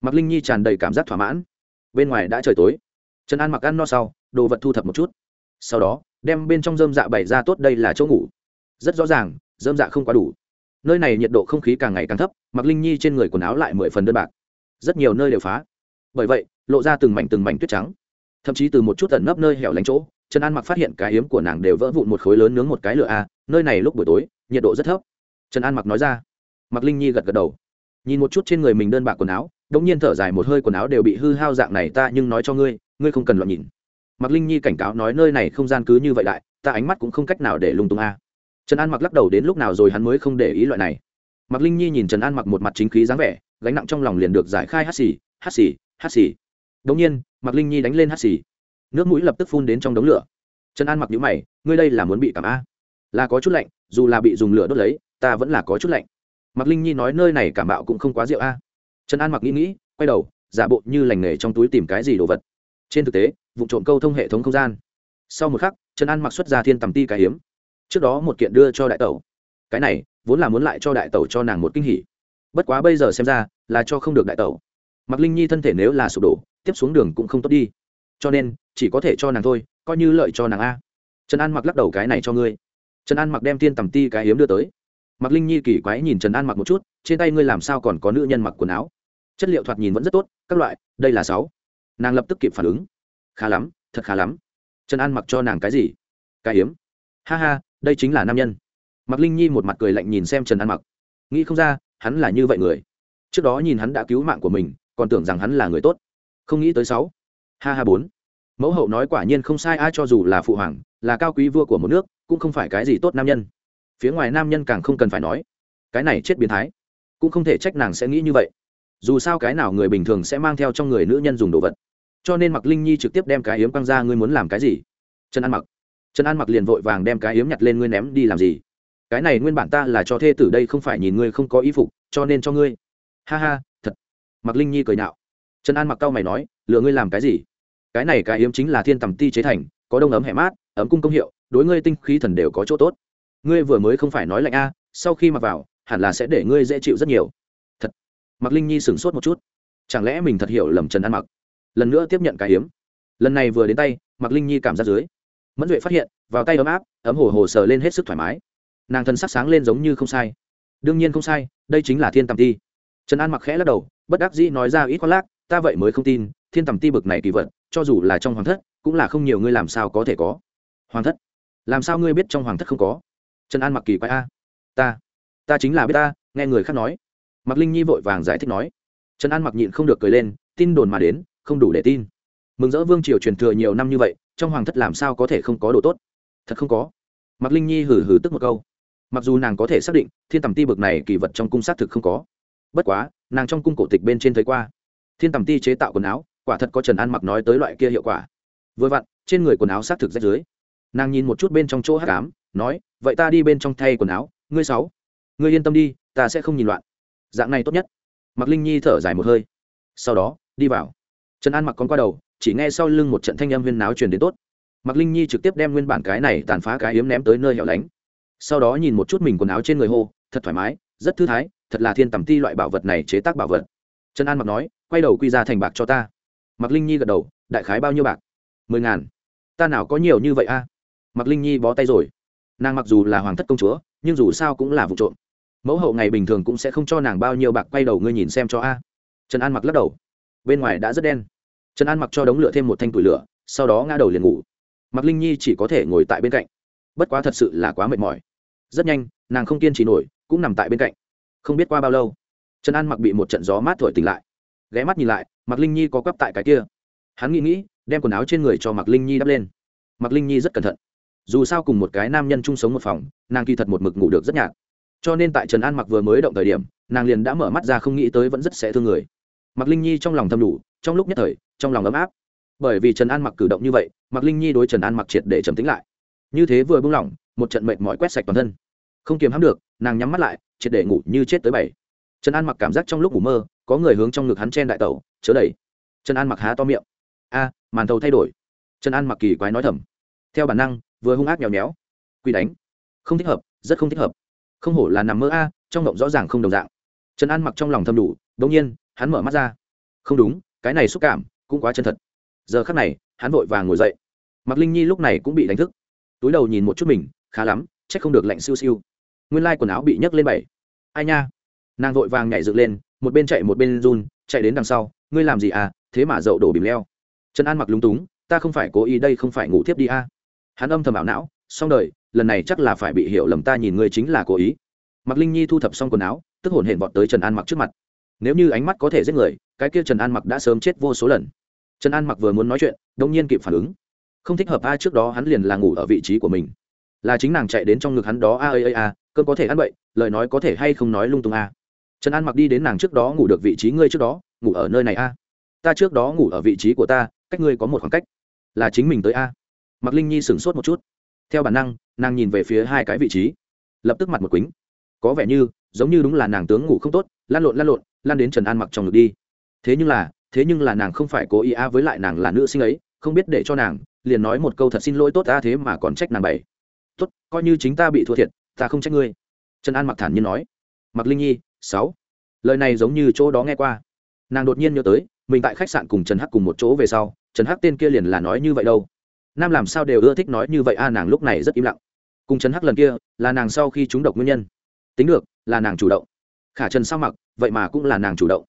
Mặc linh nhi tràn đầy cảm giác thỏa mãn. Bên ngoài đã trời tối. Trần an mặc ăn no sau, đồ vật thu thập một chút. Sau đó, đem bên trong dơm dạ bày ra tốt đây là chỗ ngủ. Rất rõ ràng dơm dạ không quá đủ. Nơi này nhiệt độ không khí càng ngày càng thấp mặc linh nhi trên người quần áo lại mười phần đơn bạc. Rất nhiều nơi đều phá bởi vậy, lộ ra từng mảnh từng mảnh tuyết trắng. Thậm chí từ một chút tận nấp nơi hẻo lánh chỗ, trần an mặc phát hiện cái hiếm của nàng đều vỡ vụn một khối lớn nướng một cái lửa a, nơi này lúc buổi tối, nhiệt độ rất thấp. Trần an mặc nói ra. Mặc linh nhi gật gật đầu. Nhìn một chút trên người mình đơn bạc quần áo đ ỗ n g nhiên thở dài một hơi quần áo đều bị hư hao dạng này ta nhưng nói cho ngươi ngươi không cần loạn nhìn. Mặc linh nhi cảnh cáo nói nơi này không gian cứ như vậy đại ta ánh mắt cũng không cách nào để lung tung a. Trần an mặc lắc đầu đến lúc nào rồi hắn mới không để ý loại này. Mặc linh nhi nhìn trần an mặc một mặt chính khí dáng vẻ, gánh nặng trong lòng liền được giải khai hát xì hát xì hát xì. Đống nhiên mặc linh nhi đánh lên hát xì. Nước mũi lập tức phun đến trong đống lửa. Trần an mặc nhữ mày, ngươi đây là muốn bị cảm a? Là có chút lạnh, dù là bị dùng lửa đốt lấy, ta vẫn là có chút lạnh. Mặc linh nhi nói nơi này cảm bạo cũng không quá rượu a. Trần an mặc nghĩ nghĩ, quay đầu, giả bộ như lành nghề trong túi tìm cái gì đồ vật. Trên thực tế, vụ trộm câu thông hệ thống không gian. Sau một khắc, trần an mặc xuất ra thiên tầm ti cái hiếm. Trước đó một kiện đưa cho đại tẩu. Cái này, vốn là muốn lại cho đại tẩu cho nàng một kinh hỉ. Bất quá bây giờ xem ra, là cho không được đại tẩu mặc linh nhi thân thể nếu là sụp đổ, tiếp xuống đường cũng không tốt đi. Cho nên, chỉ có thể cho nàng thôi, coi như lợi cho nàng a. Trần an mặc lắc đầu cái này cho ngươi. Trần an mặc đem tiên tầm ti cái hiếm đưa tới. Mặc linh nhi kỳ quái nhìn trần an mặc một chút, trên tay ngươi làm sao còn có nữ nhân mặc quần áo? Chất liệu thoạt nhìn vẫn rất tốt, các loại, đây là sáu. Nàng lập tức kịp phản ứng. Khá lắm, thật khá lắm. Trần an mặc cho nàng cái gì? Cái hiếm ha ha, đây chính là nam nhân. Mặc linh nhi một mặt cười lạnh nhìn xem trần an mặc nghĩ không ra, hắn là như vậy người. Trước đó nhìn hắn đã cứu mạng của mình còn tưởng rằng hắn là người tốt. Không nghĩ tới sáu. Ha ha bốn. Mẫu hậu nói quả nhiên không sai, ai cho dù là phụ hoàng, là cao quý vua của một nước, cũng không phải cái gì tốt nam nhân. Phía ngoài nam nhân càng không cần phải nói. Cái này chết biến thái. Cũng không thể trách nàng sẽ nghĩ như vậy. Dù sao cái nào người bình thường sẽ mang theo trong người nữ nhân dùng đồ vật. Cho nên mặc linh nhi trực tiếp đem cái yếm quăng ra, ngươi muốn làm cái gì? Trần an mặc. Trần an mặc liền vội vàng đem cái yếm nhặt lên, ngươi ném đi làm gì? Cái này nguyên bản ta là cho thê tử đây, không phải nhìn ngươi không có ý phục, cho nên cho ngươi. Ha ha Mạc mặc linh nhi cười nhạo. Trần an mặc cao mày nói lựa ngươi làm cái gì? Cái này cái yếm chính là thiên tầm ti chế thành, có đông ấm hẹ mát, ấm cung công hiệu, đối ngươi tinh khí thần đều có chỗ tốt. Ngươi vừa mới không phải nói lạnh a, sau khi mặc vào, hẳn là sẽ để ngươi dễ chịu rất nhiều. Thật. Mặc linh nhi sửng sốt một chút. Chẳng lẽ mình thật hiểu lầm trần an mặc? Lần nữa tiếp nhận cái hiếm lần này vừa đến tay mặc linh nhi cảm giác dưới. Mẫn duệ phát hiện, vào tay ấm áp, ấm hồ hồ sờ lên hết sức thoải mái. Nàng thân sắc sáng lên giống như không sai. Đương nhiên không sai, đây chính là thiên tầm ti trần an mặc khẽ lắc đầu, bất đắc dĩ nói ra ít khoác lác, ta vậy mới không tin, thiên tầm ti bực này kỳ vật, cho dù là trong hoàng thất, cũng là không nhiều ngươi làm sao có thể có. Hoàng thất? Làm sao ngươi biết trong hoàng thất không có? Trần an mặc kỳ quái a. Ta ta chính là biết ta, nghe người khác nói. Mặc linh nhi vội vàng giải thích nói. Trần an mặc nhịn không được cười lên, tin đồn mà đến, không đủ để tin. Mừng rỡ vương triều truyền thừa nhiều năm như vậy, trong hoàng thất làm sao có thể không có đồ tốt? Thật không có. Mặc linh nhi hử hử tức một câu. Mặc dù nàng có thể xác định, thiên tầm ti bực này kỳ vật trong cung xác thực không có bất quá, nàng trong cung cổ tịch bên trên thấy qua. Thiên tầm ti chế tạo quần áo, quả thật có trần an mặc nói tới loại kia hiệu quả. Vừa vặn, trên người quần áo xác thực rách dưới. Nàng nhìn một chút bên trong chỗ hát cám nói, vậy ta đi bên trong thay quần áo, ngươi sáu. Ngươi yên tâm đi, ta sẽ không nhìn loạn. Dạng này tốt nhất. Mặc linh nhi thở dài một hơi. Sau đó, đi vào. Trần an mặc con qua đầu, chỉ nghe sau lưng một trận thanh âm huyên náo truyền đến tốt. Mặc linh nhi trực tiếp đem nguyên bản cái này tàn phá cái hiếm ném tới nơi hẻo lánh. Sau đó nhìn một chút mình quần áo trên người hô, thật thoải mái, rất thư thái thật là thiên tầm ti loại bảo vật này chế tác bảo vật. Trần an mặc nói, quay đầu quy ra thành bạc cho ta. Mặc linh nhi gật đầu, đại khái bao nhiêu bạc? Mười ngàn. Ta nào có nhiều như vậy a? Mặc linh nhi bó tay rồi. Nàng mặc dù là hoàng thất công chúa, nhưng dù sao cũng là vụ trộm. Mẫu hậu ngày bình thường cũng sẽ không cho nàng bao nhiêu bạc, quay đầu ngươi nhìn xem cho a. Trần an mặc lắc đầu. Bên ngoài đã rất đen. Trần an mặc cho đống lửa thêm một thanh tủi lửa, sau đó ngã đầu liền ngủ. Mặc linh nhi chỉ có thể ngồi tại bên cạnh. Bất quá thật sự là quá mệt mỏi. Rất nhanh, nàng không kiên trì nổi, cũng nằm tại bên cạnh không biết qua bao lâu, trần an mặc bị một trận gió mát thổi tỉnh lại, ghé mắt nhìn lại mặc linh nhi có quắp tại cái kia. Hắn nghĩ nghĩ, đem quần áo trên người cho mặc linh nhi đắp lên. Mặc linh nhi rất cẩn thận. Dù sao cùng một cái nam nhân chung sống một phòng, nàng kỳ thật một mực ngủ được rất nhạt. Cho nên tại trần an mặc vừa mới động thời điểm, nàng liền đã mở mắt ra không nghĩ tới vẫn rất sẽ thương người. Mặc linh nhi trong lòng thầm đủ, trong lúc nhất thời, trong lòng ấm áp. Bởi vì trần an mặc cử động như vậy mặc linh nhi đối trần an mặc triệt để trầm tính lại. Như thế vừa buông lỏng, một trận mệt mỏi quét sạch toàn thân không kiềm hãm được, nàng nhắm mắt lại, triệt để ngủ như chết tới bảy. Trần an mặc cảm giác trong lúc ngủ mơ, có người hướng trong ngực hắn chen đại tẩu, chớ đẩy. Trần an mặc há to miệng. A, màn thầu thay đổi. Trần an mặc kỳ quái nói thầm. Theo bản năng, vừa hung ác nhéo nhéo quy đánh. Không thích hợp, rất không thích hợp. Không hổ là nằm mơ a, trong động rõ ràng không đồng dạng. Trần an mặc trong lòng thầm đủ, đống nhiên, hắn mở mắt ra. Không đúng, cái này xúc cảm, cũng quá chân thật. Giờ khắc này, hắn vội vàng ngồi dậy. Mặc linh nhi lúc này cũng bị đánh thức. Túi đầu nhìn một chút mình, khá lắm c h ắ c không được lạnh siêu siêu nguyên lai quần áo bị nhấc lên bảy. Ai nha? Nàng vội vàng nhảy dựng lên, một bên chạy một bên run, chạy đến đằng sau, ngươi làm gì à thế mà dậu đổ bìm leo. Trần an mặc lúng túng, ta không phải cố ý đây không phải ngủ tiếp đi a. Hắn âm thầm ảo não, xong đời, lần này chắc là phải bị hiểu lầm ta nhìn ngươi chính là cố ý. Mặc linh nhi thu thập xong quần áo, tức hồn hển vọt tới trần an mặc trước mặt. Nếu như ánh mắt có thể giết người, cái kia trần an mặc đã sớm chết vô số lần. Trần an mặc vừa muốn nói chuyện đông nhiên kịp phản ứng. Không thích hợp ai trước đó hắn liền là ngủ ở vị trí của mình là chính nàng chạy đến trong ngực hắn đó, a a a cơn có thể ăn bậy lời nói có thể hay không nói lung tung, a. Trần an mặc đi đến nàng trước đó ngủ được vị trí ngươi trước đó, ngủ ở nơi này, a. Ta trước đó ngủ ở vị trí của ta, cách ngươi có một khoảng cách. Là chính mình tới, a. Mặc linh nhi sửng sốt một chút. Theo bản năng, nàng nhìn về phía hai cái vị trí. Lập tức mặt một quýnh có vẻ như, giống như đúng là nàng tướng ngủ không tốt, lan lộn lan lộn, lan đến trần an mặc trong ngực đi. Thế nhưng là, thế nhưng là nàng không phải cố ý, a, với lại nàng là nữ sinh ấy, không biết để cho nàng, liền nói một câu thật xin lỗi tốt ta thế mà còn trách nàng bảy tốt, coi như chính ta bị thua thiệt, ta không trách ngươi. Trần an mặc thản nhiên nói. Mặc linh nhi, sáu. Lời này giống như chỗ đó nghe qua. Nàng đột nhiên nhớ tới, mình tại khách sạn cùng trần hắc cùng một chỗ về sau, trần hắc tên kia liền là nói như vậy đâu. Nam làm sao đều ưa thích nói như vậy a, nàng lúc này rất im lặng. Cùng trần hắc lần kia, là nàng sau khi trúng độc nguyên nhân. Tính được, là nàng chủ động. Khả trần sao mặc, vậy mà cũng là nàng chủ động.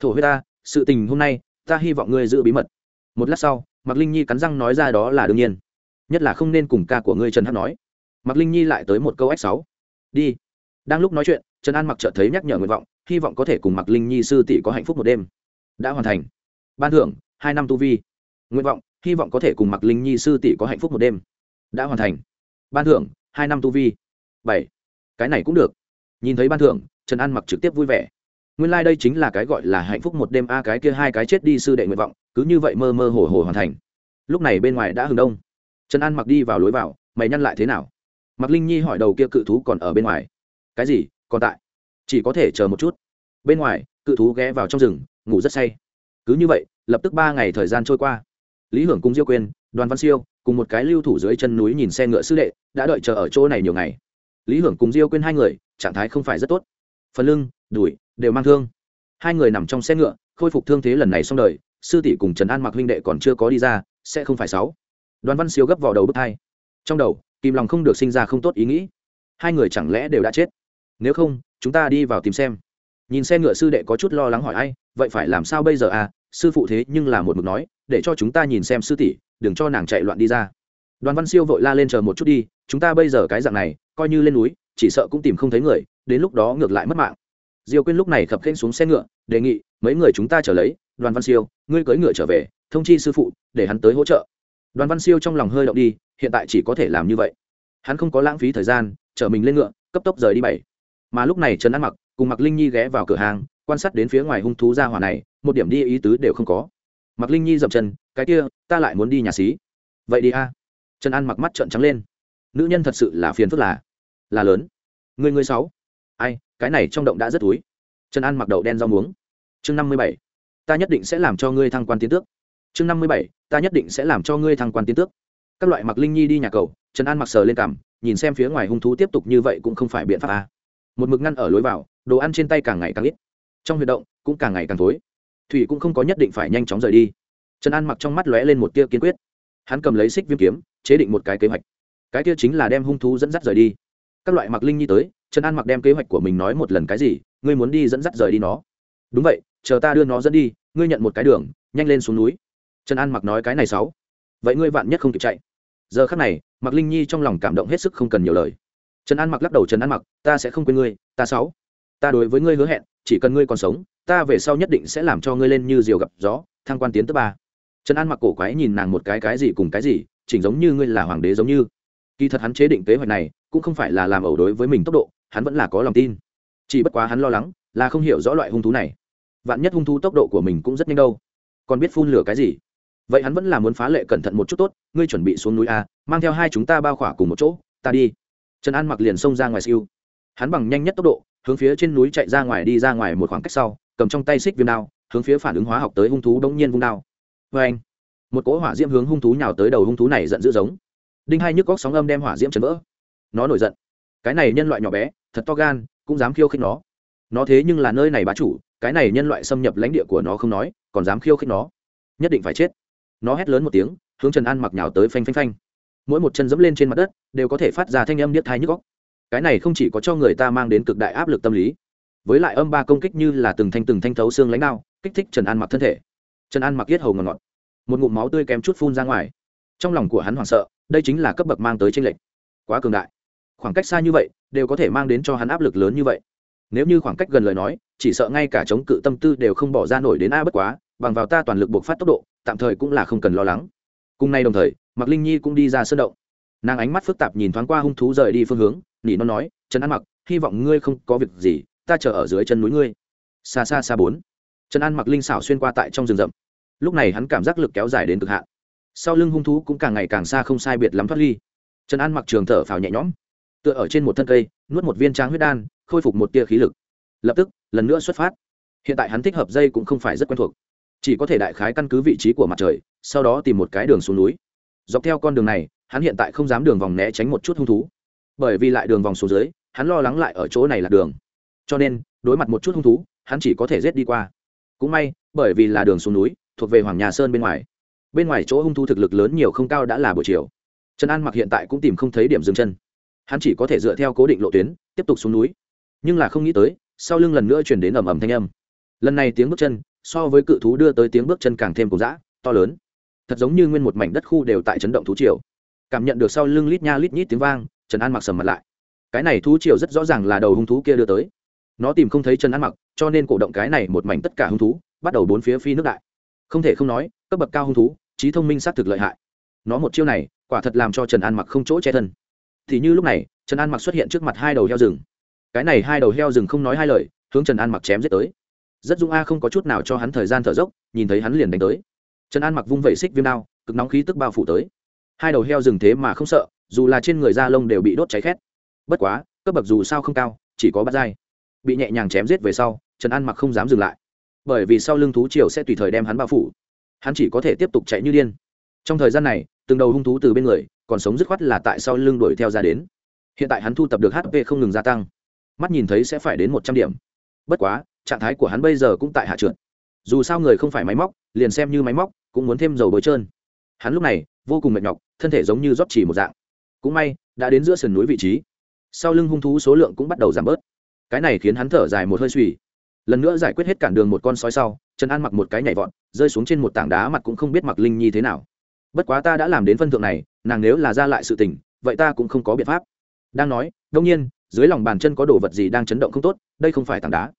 Thổ huyết ta, sự tình hôm nay, ta hy vọng ngươi giữ bí mật. Một lát sau, mạc linh nhi cắn răng nói ra đó là đương nhiên. Nhất là không nên cùng ca của ngươi trần hắc nói mạc linh nhi lại tới một câu s sáu. Đi. Đang lúc nói chuyện, trần an mặc chợt thấy nhắc nhở nguyện vọng, hy vọng có thể cùng mạc linh nhi sư tỷ có hạnh phúc một đêm. Đã hoàn thành. Ban thưởng, hai năm tu vi. Nguyện vọng, hy vọng có thể cùng mạc linh nhi sư tỷ có hạnh phúc một đêm. Đã hoàn thành. Ban thưởng, hai năm tu vi. Bảy. Cái này cũng được. Nhìn thấy ban thưởng, trần an mặc trực tiếp vui vẻ. Nguyên lai、like、đây chính là cái gọi là hạnh phúc một đêm, a, cái kia hai cái chết đi sư đệ nguyện vọng, cứ như vậy mơ mơ hồ hồ hoàn thành. Lúc này bên ngoài đã hừng đông. Trần an mặc đi vào lối vào, mày nhăn lại thế nào? Mạc linh nhi hỏi đầu kia cự thú còn ở bên ngoài. Cái gì? Còn tại? Chỉ có thể chờ một chút. Bên ngoài, cự thú ghé vào trong rừng, ngủ rất say. Cứ như vậy, lập tức ba ngày thời gian trôi qua. Lý hưởng cùng diêu quên đoàn văn siêu, cùng một cái lưu thủ dưới chân núi nhìn xe ngựa sư đệ, đã đợi chờ ở chỗ này nhiều ngày. Lý hưởng cùng diêu quên hai người, trạng thái không phải rất tốt. Phần lưng, đùi, đều mang thương. Hai người nằm trong xe ngựa, khôi phục thương thế lần này xong đời, sư tỷ cùng trần an mặc huynh đệ còn chưa có đi ra, sẽ không phải sáu. Đoàn văn siêu gấp vào đầu bước hai. Trong đầu kìm lòng không được sinh ra không tốt ý nghĩ. Hai người chẳng lẽ đều đã chết? Nếu không, chúng ta đi vào tìm xem. Nhìn xe ngựa sư đệ có chút lo lắng hỏi ai, vậy phải làm sao bây giờ à? Sư phụ thế nhưng là một mực nói, để cho chúng ta nhìn xem sư tỷ, đừng cho nàng chạy loạn đi ra. Đoàn văn siêu vội la lên chờ một chút đi, chúng ta bây giờ cái dạng này, coi như lên núi, chỉ sợ cũng tìm không thấy người, đến lúc đó ngược lại mất mạng. Diêu quyên lúc này khập khênh xuống xe ngựa, đề nghị, mấy người chúng ta trở lấy, đoàn văn siêu, ngươi cưỡi ngựa trở về, thông chi sư phụ, để hắn tới hỗ trợ. Đoàn văn siêu trong lòng hơi động đi hiện tại chỉ có thể làm như vậy. Hắn không có lãng phí thời gian, chở mình lên ngựa, cấp tốc rời đi bảy. Mà lúc này trần an mặc cùng mặc linh nhi ghé vào cửa hàng, quan sát đến phía ngoài hung thú ra hỏa này, một điểm đi ý tứ đều không có. Mặc linh nhi dậm chân, cái kia, ta lại muốn đi nhà xí. Vậy đi a. Trần an mặc mắt trợn trắng lên. Nữ nhân thật sự là phiền phức là là lớn. Người người sáu ai, cái này trong động đã rất túi trần an mặc đậu đen rau muống. Chương năm mươi bảy, ta nhất định sẽ làm cho ngươi thăng quan tiến tước. Chương năm mươi bảy, ta nhất định sẽ làm cho ngươi thăng quan tiến tước các loại mặc linh nhi đi nhà cầu, trần an mặc sờ lên cằm, nhìn xem phía ngoài hung thú tiếp tục như vậy cũng không phải biện pháp a một mực ngăn ở lối vào, đồ ăn trên tay càng ngày càng ít. Trong huy động, cũng càng ngày càng tối thủy cũng không có nhất định phải nhanh chóng rời đi. Trần an mặc trong mắt lóe lên một tia kiên quyết. Hắn cầm lấy xích viêm kiếm, chế định một cái kế hoạch. Cái kia chính là đem hung thú dẫn dắt rời đi. Các loại mặc linh nhi tới, trần an mặc đem kế hoạch của mình nói một lần cái gì, ngươi muốn đi dẫn dắt rời đi nó. Đúng vậy, chờ ta đưa nó dẫn đi, ngươi nhận một cái đường, nhanh lên xuống núi. Trần an mặc nói cái này sáu vậy ngươi vạn nhất không kịp chạy. Giờ khắc này mặc linh nhi trong lòng cảm động hết sức không cần nhiều lời. Trần an mặc lắc đầu, trần an mặc, ta sẽ không quên ngươi, ta sáu. Ta đối với ngươi hứa hẹn, chỉ cần ngươi còn sống, ta về sau nhất định sẽ làm cho ngươi lên như diều gặp gió. Thăng quan tiến tới ba. Trần an mặc cổ quái nhìn nàng một cái cái gì cùng cái gì, chỉnh giống như ngươi là hoàng đế giống như. Kỳ thật hắn chế định kế hoạch này, cũng không phải là làm ẩu đối với mình tốc độ, hắn vẫn là có lòng tin. Chỉ bất quá hắn lo lắng, là không hiểu rõ loại hung thú này. Vạn nhất hung thú tốc độ của mình cũng rất nhanh đâu. Còn biết phun lửa cái gì? Vậy hắn vẫn là muốn phá lệ cẩn thận một chút tốt, ngươi chuẩn bị xuống núi a, mang theo hai chúng ta bao khỏa cùng một chỗ, ta đi. Trần an mặc liền xông ra ngoài siêu. Hắn bằng nhanh nhất tốc độ, hướng phía trên núi chạy ra ngoài đi ra ngoài một khoảng cách sau, cầm trong tay xích viêm đao, hướng phía phản ứng hóa học tới hung thú đống nhiên vung đao. Vê anh, một cỗ hỏa diễm hướng hung thú nhào tới đầu hung thú này giận dữ giống. Đinh hai nhức góc sóng âm đem hỏa diễm chấn vỡ. Nó nổi giận. Cái này nhân loại nhỏ bé, thật to gan, cũng dám khiêu khích nó. Nó thế nhưng là nơi này bá chủ, cái này nhân loại xâm nhập lãnh địa của nó không nói, còn dám khiêu khích nó. Nhất định phải chết nó hét lớn một tiếng, hướng trần an mặc nhào tới phanh phanh phanh. Mỗi một chân dẫm lên trên mặt đất, đều có thể phát ra thanh âm niết thai nhức góc cái này không chỉ có cho người ta mang đến cực đại áp lực tâm lý, với lại âm ba công kích như là từng thanh từng thanh thấu xương lãnh đao, kích thích trần an mặc thân thể. Trần an mặc yết hầu ngọt ngọt, một ngụm máu tươi kém chút phun ra ngoài. Trong lòng của hắn hoảng sợ, đây chính là cấp bậc mang tới tranh lệch. Quá cường đại. Khoảng cách xa như vậy, đều có thể mang đến cho hắn áp lực lớn như vậy. Nếu như khoảng cách gần lời nói, chỉ sợ ngay cả chống cự tâm tư đều không bỏ ra nổi đến a bất quá, bằng vào ta toàn lực buộc phát tốc độ tạm thời cũng là không cần lo lắng. Cùng nay đồng thời, mạc linh nhi cũng đi ra sân động. Nàng ánh mắt phức tạp nhìn thoáng qua hung thú rời đi phương hướng, nỉ nó nói, trần an mặc, hy vọng ngươi không có việc gì, ta chờ ở dưới chân núi ngươi. Xa xa xa bốn. Trần an mặc linh xảo xuyên qua tại trong rừng rậm. Lúc này hắn cảm giác lực kéo dài đến cực hạn. Sau lưng hung thú cũng càng ngày càng xa không sai biệt lắm thoát ly. Trần an mặc trường thở phào nhẹ nhõm. Tựa ở trên một thân cây, nuốt một viên tráng huyết đan, khôi phục một tia khí lực. Lập tức, lần nữa xuất phát. Hiện tại hắn thích hợp dây cũng không phải rất quen thuộc chỉ có thể đại khái căn cứ vị trí của mặt trời, sau đó tìm một cái đường xuống núi. Dọc theo con đường này, hắn hiện tại không dám đường vòng né tránh một chút hung thú. Bởi vì lại đường vòng xuống dưới, hắn lo lắng lại ở chỗ này là đường. Cho nên, đối mặt một chút hung thú, hắn chỉ có thể rết đi qua. Cũng may, bởi vì là đường xuống núi, thuộc về hoàng nhà sơn bên ngoài. Bên ngoài chỗ hung thú thực lực lớn nhiều không cao đã là buổi chiều. Trần an mặc hiện tại cũng tìm không thấy điểm dừng chân. Hắn chỉ có thể dựa theo cố định lộ tuyến, tiếp tục xuống núi. Nhưng là không nghĩ tới, sau lưng lần nữa chuyển đến ầm ầm thanh âm. Lần này tiếng bước chân so với cự thú đưa tới tiếng bước chân càng thêm cùng dã, to lớn. Thật giống như nguyên một mảnh đất khu đều tại chấn động thú triều. Cảm nhận được sau lưng lít nha lít nhít tiếng vang, trần an mặc sầm mặt lại. Cái này thú triều rất rõ ràng là đầu hung thú kia đưa tới. Nó tìm không thấy trần an mặc, cho nên cổ động cái này một mảnh tất cả hung thú, bắt đầu bốn phía phi nước đại. Không thể không nói, cấp bậc cao hung thú, trí thông minh xác thực lợi hại. Nó một chiêu này, quả thật làm cho trần an mặc không chỗ che thân. Thì như lúc này, trần an mặc xuất hiện trước mặt hai đầu heo rừng. Cái này hai đầu heo rừng không nói hai lời, hướng trần an mặc chém giết tới rất dung a không có chút nào cho hắn thời gian thở dốc, nhìn thấy hắn liền đánh tới. Trần an mặc vung vẩy xích viêm đao, cực nóng khí tức bao phủ tới. Hai đầu heo rừng thế mà không sợ, dù là trên người da lông đều bị đốt cháy khét. Bất quá, cấp bậc dù sao không cao, chỉ có bắt dai bị nhẹ nhàng chém giết về sau, trần an mặc không dám dừng lại. Bởi vì sau lưng thú triều sẽ tùy thời đem hắn bao phủ. Hắn chỉ có thể tiếp tục chạy như điên. Trong thời gian này, từng đầu hung thú từ bên người, còn sống dứt khoát là tại sau lưng đuổi theo ra đến. Hiện tại hắn thu tập được hp không ngừng gia tăng. Mắt nhìn thấy sẽ phải đến một trăm điểm. Bất quá trạng thái của hắn bây giờ cũng tại hạ trượt. Dù sao người không phải máy móc, liền xem như máy móc, cũng muốn thêm dầu bôi trơn. Hắn lúc này, vô cùng mệt nhọc, thân thể giống như rót chỉ một dạng. Cũng may, đã đến giữa sườn núi vị trí. Sau lưng hung thú số lượng cũng bắt đầu giảm bớt. Cái này khiến hắn thở dài một hơi suy lần nữa giải quyết hết cản đường một con sói sau, trần an mặc một cái nhảy vọt, rơi xuống trên một tảng đá mặt cũng không biết mặc linh nhi thế nào. Bất quá ta đã làm đến phân thượng này, nàng nếu là ra lại sự tình, vậy ta cũng không có biện pháp. Đang nói, đông nhiên, dưới lòng bàn chân có đồ vật gì đang chấn động không tốt, đây không phải tảng đá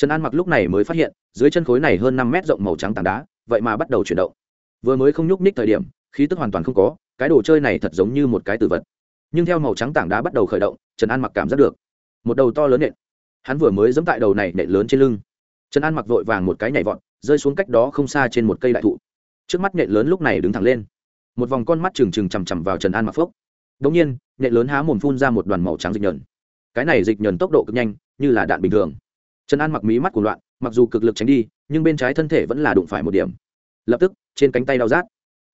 trần an mặc lúc này mới phát hiện, dưới chân khối này hơn năm mét rộng màu trắng tảng đá, vậy mà bắt đầu chuyển động. Vừa mới không nhúc ních thời điểm, khí tức hoàn toàn không có, cái đồ chơi này thật giống như một cái tử vật. Nhưng theo màu trắng tảng đá bắt đầu khởi động, trần an mặc cảm giác được một đầu to lớn nện. Hắn vừa mới giẫm tại đầu này nện lớn trên lưng. Trần an mặc vội vàng một cái nhảy vọt, rơi xuống cách đó không xa trên một cây đại thụ. Trước mắt nện lớn lúc này đứng thẳng lên. Một vòng con mắt trừng trừng chằm chằm vào trần an mặc phốc. Đống nhiên, nện lớn há mồm phun ra một đoàn màu trắng dịch nhờn. Cái này dịch nhờn tốc độ cực nhanh, như là đạn bình thường trần an mặc mí mắt của loạn, mặc dù cực lực tránh đi, nhưng bên trái thân thể vẫn là đụng phải một điểm. Lập tức, trên cánh tay đau rát.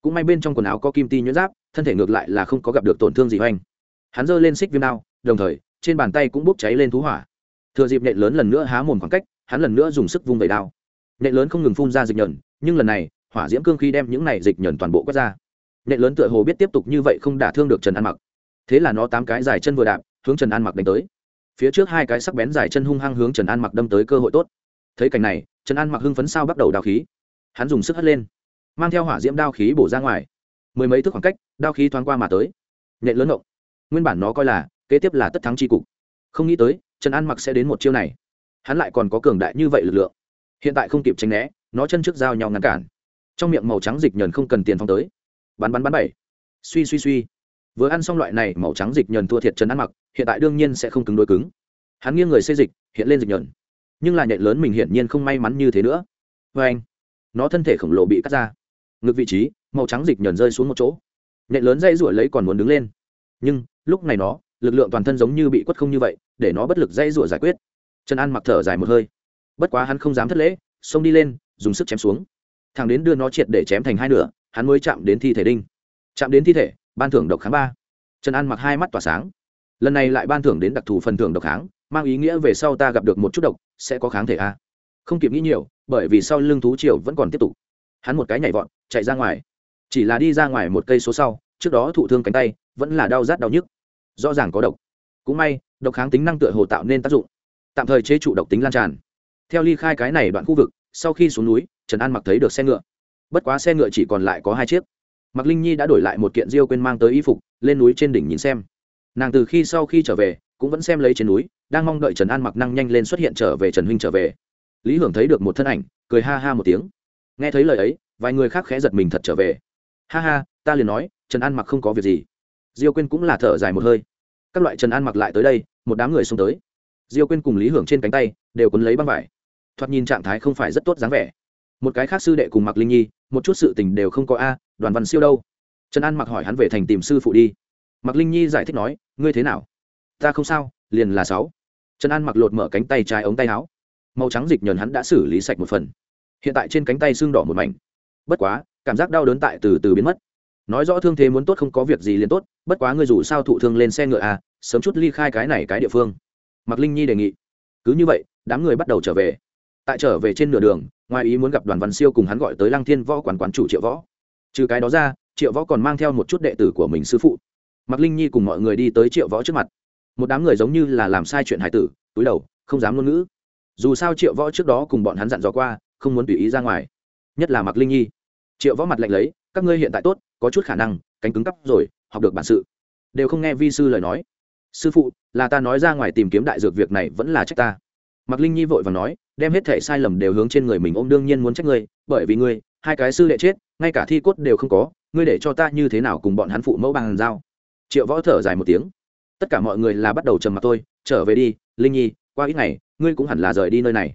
Cũng may bên trong quần áo có kim ti nhuyễn giáp, thân thể ngược lại là không có gặp được tổn thương gì hoành. Hắn giơ lên xích viêm đao, đồng thời, trên bàn tay cũng bốc cháy lên thú hỏa. Thừa dịp nện lớn lần nữa há mồm khoảng cách, hắn lần nữa dùng sức vung vẩy đao. Nện lớn không ngừng phun ra dịch nhờn, nhưng lần này, hỏa diễm cương khí đem những này dịch nhờn toàn bộ quét ra. Nện lớn tựa hồ biết tiếp tục như vậy không đả thương được trần an mặc. Thế là nó tám cái dài chân vừa đạp, hướng trần an mặc đánh tới phía trước hai cái sắc bén dài chân hung hăng hướng trần an mặc đâm tới cơ hội tốt. Thấy cảnh này, trần an mặc hưng phấn sao bắt đầu đao khí. Hắn dùng sức hất lên, mang theo hỏa diễm đao khí bổ ra ngoài. Mười mấy thước khoảng cách, đao khí thoáng qua mà tới. Nhện lớn động nguyên bản nó coi là, kế tiếp là tất thắng tri cục. Không nghĩ tới, trần an mặc sẽ đến một chiêu này. Hắn lại còn có cường đại như vậy lực lượng. Hiện tại không kịp tránh né, nó chân trước dao nhau ngăn cản. Trong miệng màu trắng dịch nhờn không cần tiền phong tới. Bắn bắn bắn bảy. Suy suy suy. Vừa ăn xong loại này màu trắng dịch nhờn thua thiệt trần ăn mặc hiện tại đương nhiên sẽ không cứng đối cứng. Hắn nghiêng người xây dịch, hiện lên dịch nhờn. Nhưng là nhện lớn mình hiển nhiên không may mắn như thế nữa. Vê anh, nó thân thể khổng lồ bị cắt ra. Ngược vị trí, màu trắng dịch nhờn rơi xuống một chỗ. Nhện lớn dây ruổi lấy còn muốn đứng lên. Nhưng, lúc này nó, lực lượng toàn thân giống như bị quất không như vậy, để nó bất lực dây ruổi giải quyết. Trần an mặc thở dài một hơi. Bất quá hắn không dám thất lễ, xông đi lên, dùng sức chém xuống. Thằng đến đưa nó triệt để chém thành hai nửa, hắn mới chạm đến thi thể đinh. Chạm đến thi thể, ban thưởng độc kháng ba. Trần an mặc hai mắt tỏa sáng lần này lại ban thưởng đến đặc thù phần thưởng độc kháng mang ý nghĩa về sau ta gặp được một chút độc, sẽ có kháng thể a. Không kịp nghĩ nhiều, bởi vì sau lưng thú triều vẫn còn tiếp tục. Hắn một cái nhảy vọt, chạy ra ngoài. Chỉ là đi ra ngoài một cây số sau, trước đó thụ thương cánh tay, vẫn là đau rát đau nhức. Rõ ràng có độc. Cũng may, độc kháng tính năng tựa hồ tạo nên tác dụng. Tạm thời chế trụ độc tính lan tràn. Theo ly khai cái này đoạn khu vực, sau khi xuống núi, trần an mặc thấy được xe ngựa. Bất quá xe ngựa chỉ còn lại có hai chiếc. Mặc linh nhi đã đổi lại một kiện diêu quên mang tới y phục, lên núi trên đỉnh nhìn xem nàng từ khi sau khi trở về, cũng vẫn xem lấy trên núi, đang mong đợi trần an mặc năng nhanh lên xuất hiện trở về trần huynh trở về. Lý hưởng thấy được một thân ảnh, cười ha ha một tiếng. Nghe thấy lời ấy, vài người khác khẽ giật mình thật trở về. Ha ha, ta liền nói, trần an mặc không có việc gì. Diêu quên cũng là thở dài một hơi. Các loại trần an mặc lại tới đây, một đám người xông tới. Diêu quên cùng lý hưởng trên cánh tay, đều quấn lấy băng vải. Thoạt nhìn trạng thái không phải rất tốt dáng vẻ. Một cái khác sư đệ cùng mặc linh nhi, một chút sự tình đều không có a, đoàn văn siêu đâu. Trần an mặc hỏi hắn về thành tìm sư phụ đi. Mạc linh nhi giải thích nói, ngươi thế nào? Ta không sao, liền là sáu. Trần an mặc lột mở cánh tay trái ống tay áo. Màu trắng dịch nhờn hắn đã xử lý sạch một phần. Hiện tại trên cánh tay xương đỏ một mảnh. Bất quá, cảm giác đau đớn tại từ từ biến mất. Nói rõ thương thế muốn tốt không có việc gì liền tốt, bất quá ngươi dù sao thụ thương lên xe ngựa à sớm chút ly khai cái này cái địa phương. Mạc linh nhi đề nghị. Cứ như vậy, đám người bắt đầu trở về. Tại trở về trên nửa đường, ngoài ý muốn gặp đoàn văn siêu cùng hắn gọi tới lăng thiên võ quản quán chủ triệu võ. Trừ cái đó ra, triệu võ còn mang theo một chút đệ tử của mình sư phụ mạc linh nhi cùng mọi người đi tới triệu võ trước mặt. Một đám người giống như là làm sai chuyện hải tử, túi đầu, không dám ngôn ngữ. Dù sao triệu võ trước đó cùng bọn hắn dặn dò qua, không muốn tùy ý ra ngoài. Nhất là mạc linh nhi. Triệu võ mặt lạnh lấy, các ngươi hiện tại tốt, có chút khả năng, cánh cứng cắp rồi, học được bản sự. Đều không nghe vi sư lời nói. Sư phụ, là ta nói ra ngoài tìm kiếm đại dược việc này vẫn là trách ta. Mạc linh nhi vội và nói, đem hết thể sai lầm đều hướng trên người mình ôm, đương nhiên muốn trách ngươi, bởi vì ngươi, hai cái sư đệ chết, ngay cả thi cốt đều không có, ngươi để cho ta như thế nào cùng bọn hắn phụ mẫu bằng giao? Triệu võ thở dài một tiếng. Tất cả mọi người là bắt đầu trầm mặt tôi trở về đi, linh nhi, qua ít ngày, ngươi cũng hẳn là rời đi nơi này.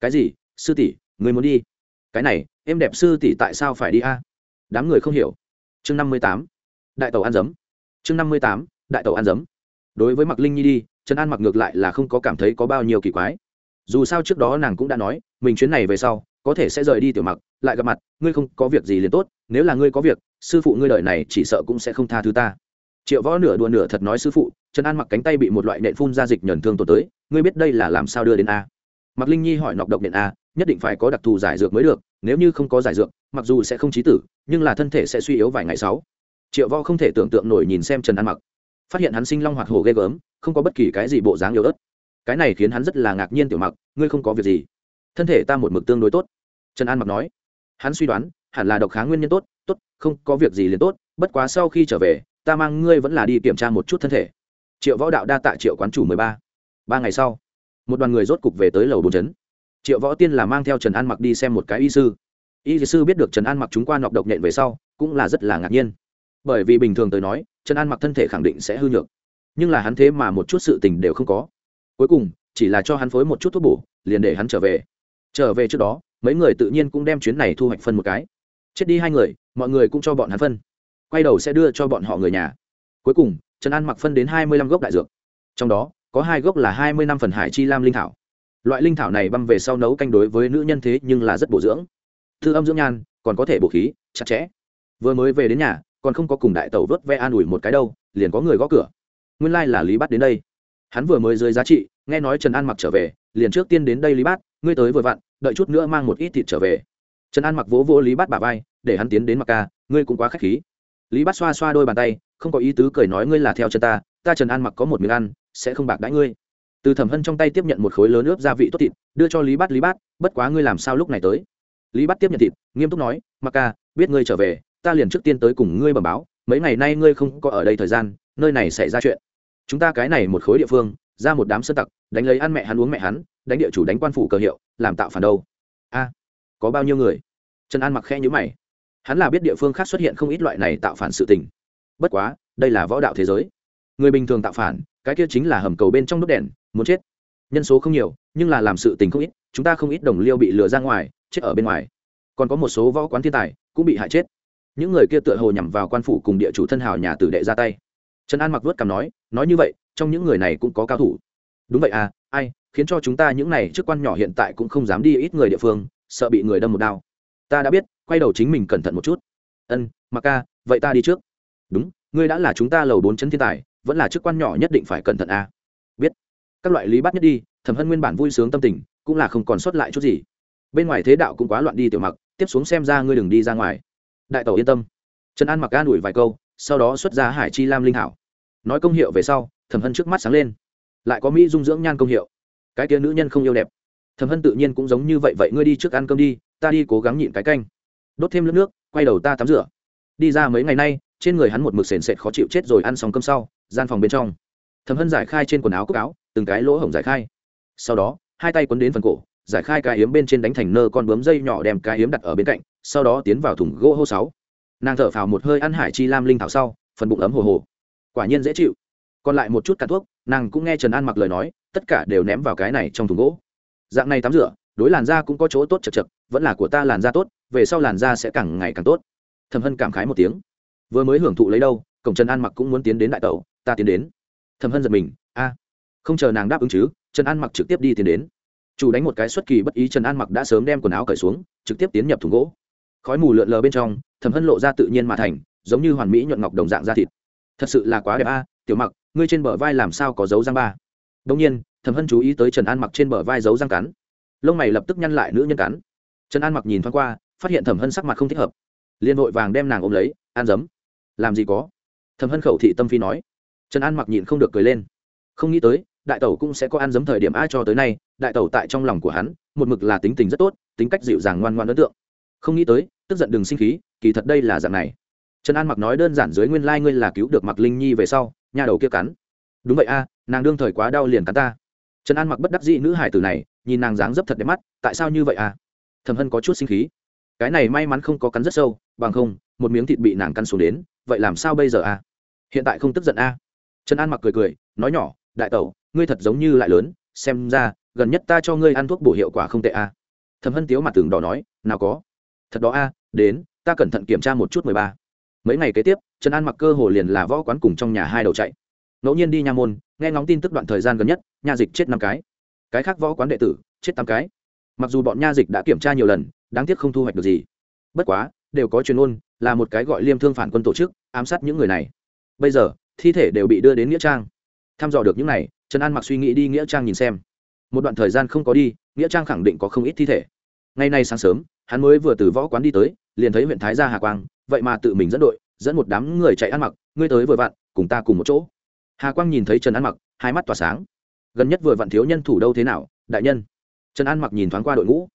Cái gì? Sư tỷ, ngươi muốn đi? Cái này, em đẹp sư tỷ tại sao phải đi a? Đám người không hiểu. Chương năm mươi tám, đại tàu ăn dấm. Chương năm mươi tám, đại tàu ăn dấm. Đối với mặc linh nhi đi, trần an mặc ngược lại là không có cảm thấy có bao nhiêu kỳ quái. Dù sao trước đó nàng cũng đã nói, mình chuyến này về sau, có thể sẽ rời đi tiểu mặc, lại gặp mặt, ngươi không có việc gì liền tốt, nếu là ngươi có việc, sư phụ ngươi đợi này chỉ sợ cũng sẽ không tha thứ ta triệu võ nửa đùa nửa thật nói sư phụ, trần an mặc cánh tay bị một loại nện phun ra dịch nhờn thương tổn tới, ngươi biết đây là làm sao đưa đến a? Mặc linh nhi hỏi nọc độc nện a, nhất định phải có đặc thù giải dược mới được, nếu như không có giải dược, mặc dù sẽ không trí tử, nhưng là thân thể sẽ suy yếu vài ngày sáu triệu võ không thể tưởng tượng nổi nhìn xem trần an mặc. Phát hiện hắn sinh long hoạt hồ ghê gớm, không có bất kỳ cái gì bộ dáng yếu ớt. Cái này khiến hắn rất là ngạc nhiên tiểu mặc, ngươi không có việc gì. Thân thể ta một mực tương đối tốt. Trần an mặc nói. Hắn suy đoán, hẳn là độc kháng nguyên nhân tốt tốt, không có việc gì liền tốt, bất quá sau khi trở về ta mang ngươi vẫn là đi kiểm tra một chút thân thể. Triệu võ đạo đa tạ triệu quán chủ mười ba. Ba ngày sau, một đoàn người rốt cục về tới lầu bốn trấn triệu võ tiên là mang theo trần an mặc đi xem một cái y sư. Y sư biết được trần an mặc chúng qua nọc độc nhện về sau, cũng là rất là ngạc nhiên. Bởi vì bình thường tới nói, trần an mặc thân thể khẳng định sẽ hư nhược. Nhưng là hắn thế mà một chút sự tình đều không có. Cuối cùng, chỉ là cho hắn phối một chút thuốc bổ, liền để hắn trở về. Trở về trước đó, mấy người tự nhiên cũng đem chuyến này thu hoạch phân một cái. Chết đi hai người, mọi người cũng cho bọn hắn phân quay đầu sẽ đưa cho bọn họ người nhà. Cuối cùng, trần an mặc phân đến hai mươi lăm gốc đại dược. Trong đó, có hai gốc là hai mươi năm phần hải chi lam linh thảo. Loại linh thảo này băm về sau nấu canh đối với nữ nhân thế nhưng là rất bổ dưỡng. Thư âm dưỡng nhan, còn có thể bổ khí, chặt chẽ. Vừa mới về đến nhà, còn không có cùng đại tẩu vớt ve an ủi một cái đâu, liền có người gõ cửa. Nguyên lai、like、là lý bắt đến đây. Hắn vừa mới dưới giá trị, nghe nói trần an mặc trở về, liền trước tiên đến đây lý bát, ngươi tới vừa vặn, đợi chút nữa mang một ít thịt trở về. Trần an mặc vỗ vỗ lý bát bà vai, để hắn tiến đến mặc ca, ngươi cũng quá k h á c h khí lý bát xoa xoa đôi bàn tay, không có ý tứ cười nói ngươi là theo chân ta ta trần an mặc có một miếng ăn, sẽ không bạc đãi ngươi. Từ thẩm hân trong tay tiếp nhận một khối lớn ướp gia vị tốt thịt, đưa cho lý bát lý bát, bất quá ngươi làm sao lúc này tới? Lý bát tiếp nhận thịt, nghiêm túc nói, mặc ca, biết ngươi trở về, ta liền trước tiên tới cùng ngươi bẩm báo, mấy ngày nay ngươi không có ở đây thời gian, nơi này xảy ra chuyện. Chúng ta cái này một khối địa phương, ra một đám sơ tặc, đánh lấy ăn mẹ hắn uống mẹ hắn, đánh địa chủ đánh quan phủ cờ hiệu, làm tạo phản đâu. A, có bao nhiêu người? Trần an mặc khe nhữ mày hắn là biết địa phương khác xuất hiện không ít loại này tạo phản sự tình. Bất quá, đây là võ đạo thế giới. Người bình thường tạo phản, cái kia chính là hầm cầu bên trong đốt đèn, muốn chết. Nhân số không nhiều, nhưng là làm sự tình không ít, chúng ta không ít đồng liêu bị lừa ra ngoài, chết ở bên ngoài. Còn có một số võ quán thiên tài, cũng bị hại chết. Những người kia tựa hồ nhằm vào quan phủ cùng địa chủ thân hào nhà tử đệ ra tay. Trần an mặc vớt cằm nói nói như vậy, trong những người này cũng có cao thủ. Đúng vậy à ai, khiến cho chúng ta những này chức quan nhỏ hiện tại cũng không dám đi ít người địa phương, sợ bị người đâm một đao ta đã biết, quay đầu chính mình cẩn thận một chút. Ân mặc ca, vậy ta đi trước. Đúng, ngươi đã là chúng ta lầu bốn chân thiên tài, vẫn là chức quan nhỏ nhất định phải cẩn thận à. biết. Các loại lý bắt nhất đi, thẩm hân nguyên bản vui sướng tâm tình, cũng là không còn sót lại chút gì. Bên ngoài thế đạo cũng quá loạn đi tiểu mặc tiếp xuống xem ra ngươi đừng đi ra ngoài. Đại tẩu yên tâm. Trần an mặc an ủi vài câu, sau đó xuất ra hải chi lam linh hảo nói công hiệu về sau, thẩm hân trước mắt sáng lên. Lại có mỹ dung dưỡng nhan công hiệu. Cái kia nữ nhân không yêu đẹp. Thẩm hân tự nhiên cũng giống như vậy vậy ngươi đi trước ăn cơm đi ta đi cố gắng nhịn cái canh. Đốt thêm nước nước, quay đầu ta tắm rửa. Đi ra mấy ngày nay, trên người hắn một mực sền sệt khó chịu chết rồi ăn xong cơm sau, gian phòng bên trong. Thầm hân giải khai trên quần áo cốc áo, từng cái lỗ hổng giải khai. Sau đó, hai tay quấn đến phần cổ, giải khai cái hiếm bên trên đánh thành nơ con bướm dây nhỏ đem cái hiếm đặt ở bên cạnh, sau đó tiến vào thùng gỗ hô sáu. Nàng thở phào một hơi ăn hải chi lam linh thảo sau, phần bụng ấm hồ hồ. Quả nhiên dễ chịu. Còn lại một chút cả thuốc, nàng cũng nghe trần an mặc lời nói, tất cả đều ném vào cái này trong thùng gỗ. Dạng này tắm rửa đối làn da cũng có chỗ tốt chật chật, vẫn là của ta làn da tốt, về sau làn da sẽ càng ngày càng tốt. Thầm hân cảm khái một tiếng. Vừa mới hưởng thụ lấy đâu, cổng trần an mặc cũng muốn tiến đến đại tẩu, ta tiến đến. Thầm hân giật mình. A, không chờ nàng đáp ứng chứ, trần an mặc trực tiếp đi tiến đến. Chủ đánh một cái xuất kỳ bất ý, trần an mặc đã sớm đem quần áo cởi xuống, trực tiếp tiến nhập thùng gỗ. Khói mù lượn lờ bên trong thầm hân lộ ra tự nhiên mà thành, giống như hoàn mỹ nhuận ngọc đồng dạng da thịt. Thật sự là quá đẹp a, tiểu mặc, ngươi trên bờ vai làm sao có dấu răng ba? Đông nhiên thầm hân chú ý tới trần an mặc trên bờ vai dấu răng cắn lông mày lập tức nhăn lại nữ nhân cắn. Trần an mặc nhìn thoáng qua, phát hiện thẩm hân sắc mặt không thích hợp. Liền vội vàng đem nàng ôm lấy, an giấm, làm gì có? Thẩm hân khẩu thị tâm phi nói. Trần an mặc nhịn không được cười lên. Không nghĩ tới, đại tẩu cũng sẽ có ăn giấm thời điểm a cho tới nay, đại tẩu tại trong lòng của hắn, một mực là tính tình rất tốt, tính cách dịu dàng ngoan ngoan ấn tượng. Không nghĩ tới, tức giận đừng sinh khí, kỳ thật đây là dạng này. Trần an mặc nói đơn giản dưới nguyên lai、like、ngươi là cứu được mặc linh nhi về sau, nhà đầu kia cắn. Đúng vậy a, nàng đương thời quá đau liền cắn ta. Trần an mặc bất đắc dĩ nữ hải tử này nhìn nàng dáng dấp thật đẹp mắt, tại sao như vậy à? thầm hân có chút sinh khí cái này may mắn không có cắn rất sâu, bằng không, một miếng thịt bị nàng cắn xuống đến, vậy làm sao bây giờ à? hiện tại không tức giận à? trần an mặc cười cười, nói nhỏ, đại tẩu, ngươi thật giống như lại lớn, xem ra, gần nhất ta cho ngươi ăn thuốc bổ hiệu quả không tệ à? thầm hân tiếu mặt tường đỏ nói, nào có thật đó à? đến, ta cẩn thận kiểm tra một chút mười ba mấy ngày kế tiếp, trần an mặc cơ hồ liền là võ quán cùng trong nhà hai đầu chạy ngẫu nhiên đi nha môn, nghe ngóng tin tức đoạn thời gian gần nhất, nha dịch chết năm cái cái khác võ quán đệ tử, chết tám cái. Mặc dù bọn nha dịch đã kiểm tra nhiều lần, đáng tiếc không thu hoạch được gì. Bất quá, đều có chuyên ôn là một cái gọi liêm thương phản quân tổ chức, ám sát những người này. Bây giờ, thi thể đều bị đưa đến nghĩa trang. Thăm dò được những này, trần an mặc suy nghĩ đi nghĩa trang nhìn xem. Một đoạn thời gian không có đi, nghĩa trang khẳng định có không ít thi thể. Ngày nay sáng sớm, hắn mới vừa từ võ quán đi tới, liền thấy huyện thái gia hà quang, vậy mà tự mình dẫn đội, dẫn một đám người chạy ăn mặc, ngươi tới vừa vặn, cùng ta cùng một chỗ. Hà quang nhìn thấy trần ăn mặc, hai mắt tỏa sáng gần nhất vừa vặn thiếu nhân thủ đâu thế nào, đại nhân? Trần an mặc nhìn thoáng qua đội ngũ.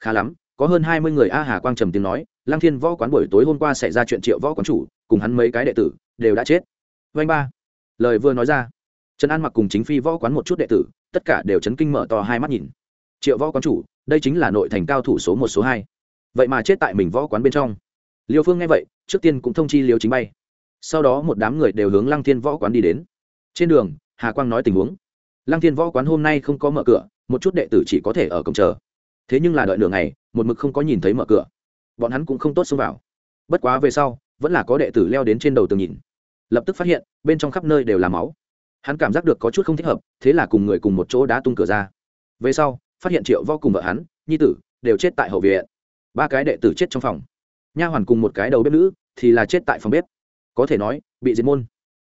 Khá lắm, có hơn hai mươi người a hà quang trầm tiếng nói, lăng thiên võ quán buổi tối hôm qua xảy ra chuyện triệu võ quán chủ, cùng hắn mấy cái đệ tử, đều đã chết. Vanh ba. Lời vừa nói ra, trần an mặc cùng chính phi võ quán một chút đệ tử, tất cả đều chấn kinh mở to hai mắt nhìn. Triệu võ quán chủ, đây chính là nội thành cao thủ số một, số hai. Vậy mà chết tại mình võ quán bên trong. Liêu phương nghe vậy, trước tiên cũng thông chi liêu chính bay. Sau đó một đám người đều hướng lăng thiên võ quán đi đến. Trên đường, hà quang nói tình huống lăng thiên võ quán hôm nay không có mở cửa, một chút đệ tử chỉ có thể ở cổng chờ. Thế nhưng là đợi nửa ngày, một mực không có nhìn thấy mở cửa. Bọn hắn cũng không tốt xông vào. Bất quá về sau, vẫn là có đệ tử leo đến trên đầu tường nhìn. Lập tức phát hiện, bên trong khắp nơi đều là máu. Hắn cảm giác được có chút không thích hợp, thế là cùng người cùng một chỗ đã tung cửa ra. Về sau, phát hiện triệu võ cùng vợ hắn, nhi tử, đều chết tại hậu viện. Ba cái đệ tử chết trong phòng. Nha hoàn cùng một cái đầu bếp nữ, thì là chết tại phòng bếp. Có thể nói, bị diệt môn.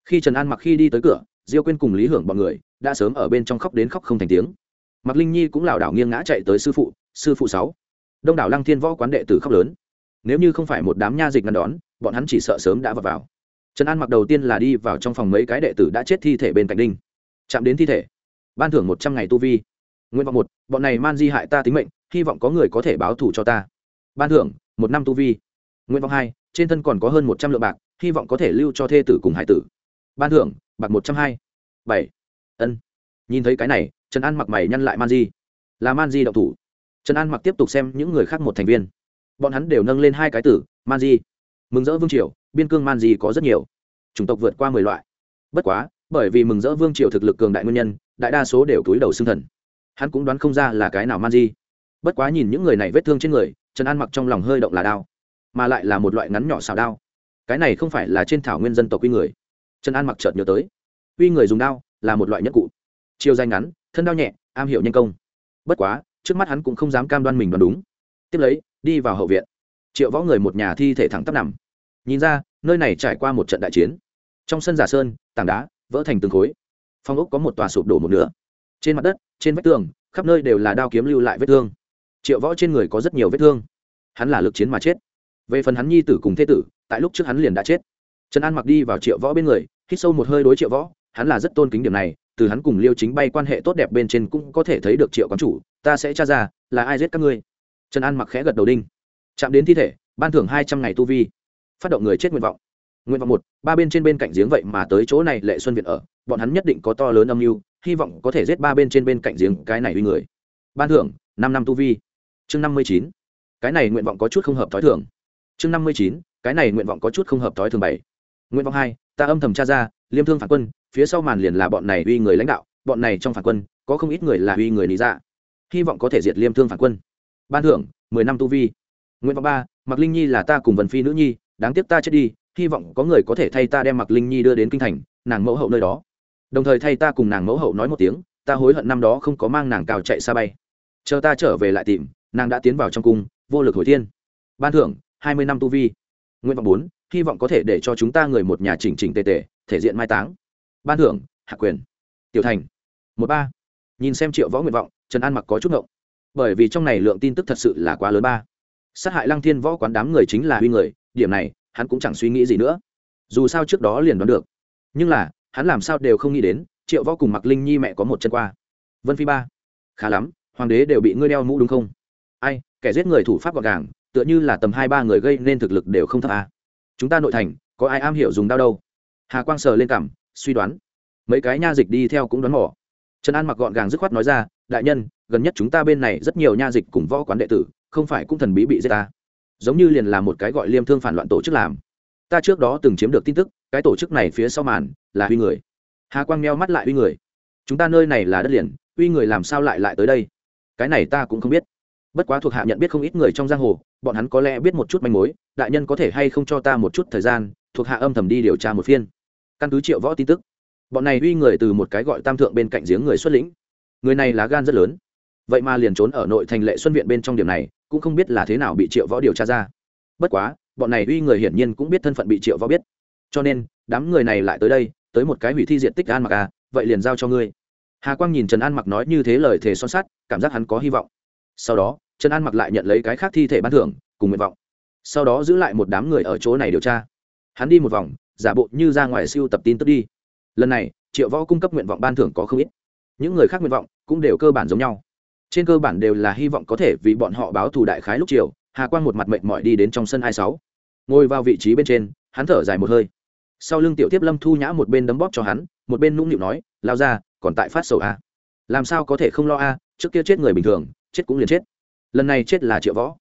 Khi trần an mặc khi đi tới cửa, diêu quên cùng lý hưởng bọn người đã sớm ở bên trong khóc đến khóc không thành tiếng. Mạc linh nhi cũng lảo đảo nghiêng ngã chạy tới sư phụ sư phụ sáu. Đông đảo lăng thiên võ quán đệ tử khóc lớn. Nếu như không phải một đám nha dịch ngăn đón, bọn hắn chỉ sợ sớm đã vào vào. Trần an mặc đầu tiên là đi vào trong phòng mấy cái đệ tử đã chết thi thể bên cạnh đinh. Chạm đến thi thể. Ban thưởng một trăm ngày tu vi. Nguyện vọng một, bọn này man di hại ta tính mệnh, hy vọng có người có thể báo thù cho ta. Ban thưởng, một năm tu vi. Nguyện vọng hai, trên thân còn có hơn một trăm lượng bạc, hy vọng có thể lưu cho thê tử cùng hải tử. Ban thưởng, bạc một trăm hai. Bảy ân. Nhìn thấy cái này, trần an mặc mày nhăn lại man di. Là man di đậu thủ. Trần an mặc tiếp tục xem những người khác một thành viên. Bọn hắn đều nâng lên hai cái tử, man di. Mừng rỡ vương triều, biên cương man di có rất nhiều. Chủng tộc vượt qua mười loại. Bất quá, bởi vì mừng rỡ vương triều thực lực cường đại nguyên nhân, đại đa số đều túi đầu xương thần. Hắn cũng đoán không ra là cái nào man di. Bất quá nhìn những người này vết thương trên người, trần an mặc trong lòng hơi động là đao mà lại là một loại ngắn nhỏ xào đao cái này không phải là trên thảo nguyên dân tộc uy người. Trần an mặc chợt nhớ tới. Uy người dùng đao là một loại nhất cụ. Chiều dài ngắn, thân đao nhẹ, am hiểu nhân công. Bất quá, trước mắt hắn cũng không dám cam đoan mình đoán đúng. Tiếp lấy, đi vào hậu viện. Triệu võ người một nhà thi thể thẳng tắp nằm. Nhìn ra, nơi này trải qua một trận đại chiến. Trong sân giả sơn, tảng đá, vỡ thành từng khối. Phong ốc có một tòa sụp đổ một nửa. Trên mặt đất, trên vách tường, khắp nơi đều là đao kiếm lưu lại vết thương. Triệu võ trên người có rất nhiều vết thương. Hắn là lực chiến mà chết. Về phần hắn nhi tử cùng thế tử, tại lúc trước hắn liền đã chết. Trần an mặc đi vào triệu võ bên người, hít sâu một hơi đối triệu võ hắn là rất tôn kính điểm này, từ hắn cùng liêu chính bay quan hệ tốt đẹp bên trên cũng có thể thấy được triệu quán chủ, ta sẽ tra ra, là ai giết các ngươi. Trần an mặc khẽ gật đầu đinh. Chạm đến thi thể, ban thưởng hai trăm ngày tu vi. Phát động người chết nguyện vọng. Nguyện vọng một, ba bên trên bên cạnh giếng vậy mà tới chỗ này lệ xuân viện ở, bọn hắn nhất định có to lớn âm mưu, hy vọng có thể giết ba bên trên bên cạnh giếng cái này uy người. Ban thưởng, năm năm tu vi. Chương năm mươi chín, cái này nguyện vọng có chút không hợp t h ó i thường. Chương năm mươi chín, cái này nguyện vọng có chút không hợp t h ó i thường bảy. Nguyện vọng hai, ta âm thầm tra ra, liêm thương phản quân phía sau màn liền là bọn này uy người lãnh đạo, bọn này trong phản quân, có không ít người là uy người lý dạ. Hy vọng có thể diệt liêm thương phản quân. Ban thưởng, mười năm tu vi. Nguyện vọng ba mặc linh nhi là ta cùng vần phi nữ nhi, đáng tiếc ta chết đi, hy vọng có người có thể thay ta đem mặc linh nhi đưa đến kinh thành, nàng mẫu hậu nơi đó. Đồng thời thay ta cùng nàng mẫu hậu nói một tiếng, ta hối hận năm đó không có mang nàng cào chạy xa bay. Chờ ta trở về lại tìm, nàng đã tiến vào trong cung, vô lực hồi thiên. Ban thưởng, hai mươi năm tu vi. Nguyện vọng bốn, hy vọng có thể để cho chúng ta người một nhà chỉnh chỉnh tề tề, thể diện mai táng ban thưởng, hạ quyền. Tiểu thành, một ba. Nhìn xem triệu võ nguyện vọng, trần an mặc có chút ngộng. Bởi vì trong này lượng tin tức thật sự là quá lớn ba. Sát hại lăng thiên võ quán đám người chính là huy người, điểm này, hắn cũng chẳng suy nghĩ gì nữa. Dù sao trước đó liền đoán được. Nhưng là, hắn làm sao đều không nghĩ đến, triệu võ cùng mặc linh nhi mẹ có một chân qua. Vân phi ba. Khá lắm, hoàng đế đều bị ngươi đeo mũ đúng không? Ai, kẻ giết người thủ pháp gọn gàng, tựa như là tầm hai ba người gây nên thực lực đều không thấp à. chúng ta nội thành, có ai am hiểu dùng đao đâu? Hà quang sờ lên cảm suy đoán. Mấy cái nha dịch đi theo cũng đoán mỏ trần an mặc gọn gàng dứt khoát nói ra, đại nhân, gần nhất chúng ta bên này rất nhiều nha dịch cùng võ quán đệ tử, không phải cũng thần bí bị giết ta. Giống như liền là một cái gọi liêm thương phản loạn tổ chức làm. Ta trước đó từng chiếm được tin tức, cái tổ chức này phía sau màn là huy người. Hà quang meo mắt lại huy người. Chúng ta nơi này là đất liền, huy người làm sao lại lại tới đây? Cái này ta cũng không biết. Bất quá thuộc hạ nhận biết không ít người trong giang hồ, bọn hắn có lẽ biết một chút manh mối, đại nhân có thể hay không cho ta một chút thời gian, thuộc hạ âm thầm đi điều tra một phiên căn cứ triệu võ tin tức. Bọn này uy người từ một cái gọi tam thượng bên cạnh giếng người xuất lĩnh. Người này lá gan rất lớn. Vậy mà liền trốn ở nội thành lệ xuân viện bên trong điểm này, cũng không biết là thế nào bị triệu võ điều tra ra. Bất quá, bọn này uy người hiển nhiên cũng biết thân phận bị triệu võ biết. Cho nên, đám người này lại tới đây, tới một cái hủy thi diện tích an mặc à vậy liền giao cho ngươi. Hà quang nhìn trần an mặc nói như thế lời thề son sắt, cảm giác hắn có hy vọng. Sau đó, trần an mặc lại nhận lấy cái khác thi thể ban thưởng, cùng nguyện vọng. Sau đó giữ lại một đám người ở chỗ này điều tra. Hắn đi một vòng giả bộ như ra ngoài siêu tập tin tức đi. Lần này, triệu võ cung cấp nguyện vọng ban thưởng có không ít. Những người khác nguyện vọng cũng đều cơ bản giống nhau. Trên cơ bản đều là hy vọng có thể vì bọn họ báo thù đại khái lúc chiều, hà quang một mặt mệnh mỏi đi đến trong sân hai sáu. Ngồi vào vị trí bên trên, hắn thở dài một hơi. Sau lưng tiểu tiếp lâm thu nhã một bên đấm bóp cho hắn, một bên nũng nịu nói, lao ra, còn tại phát sầu a làm sao có thể không lo a trước kia chết người bình thường, chết cũng liền chết. Lần này chết là triệu võ.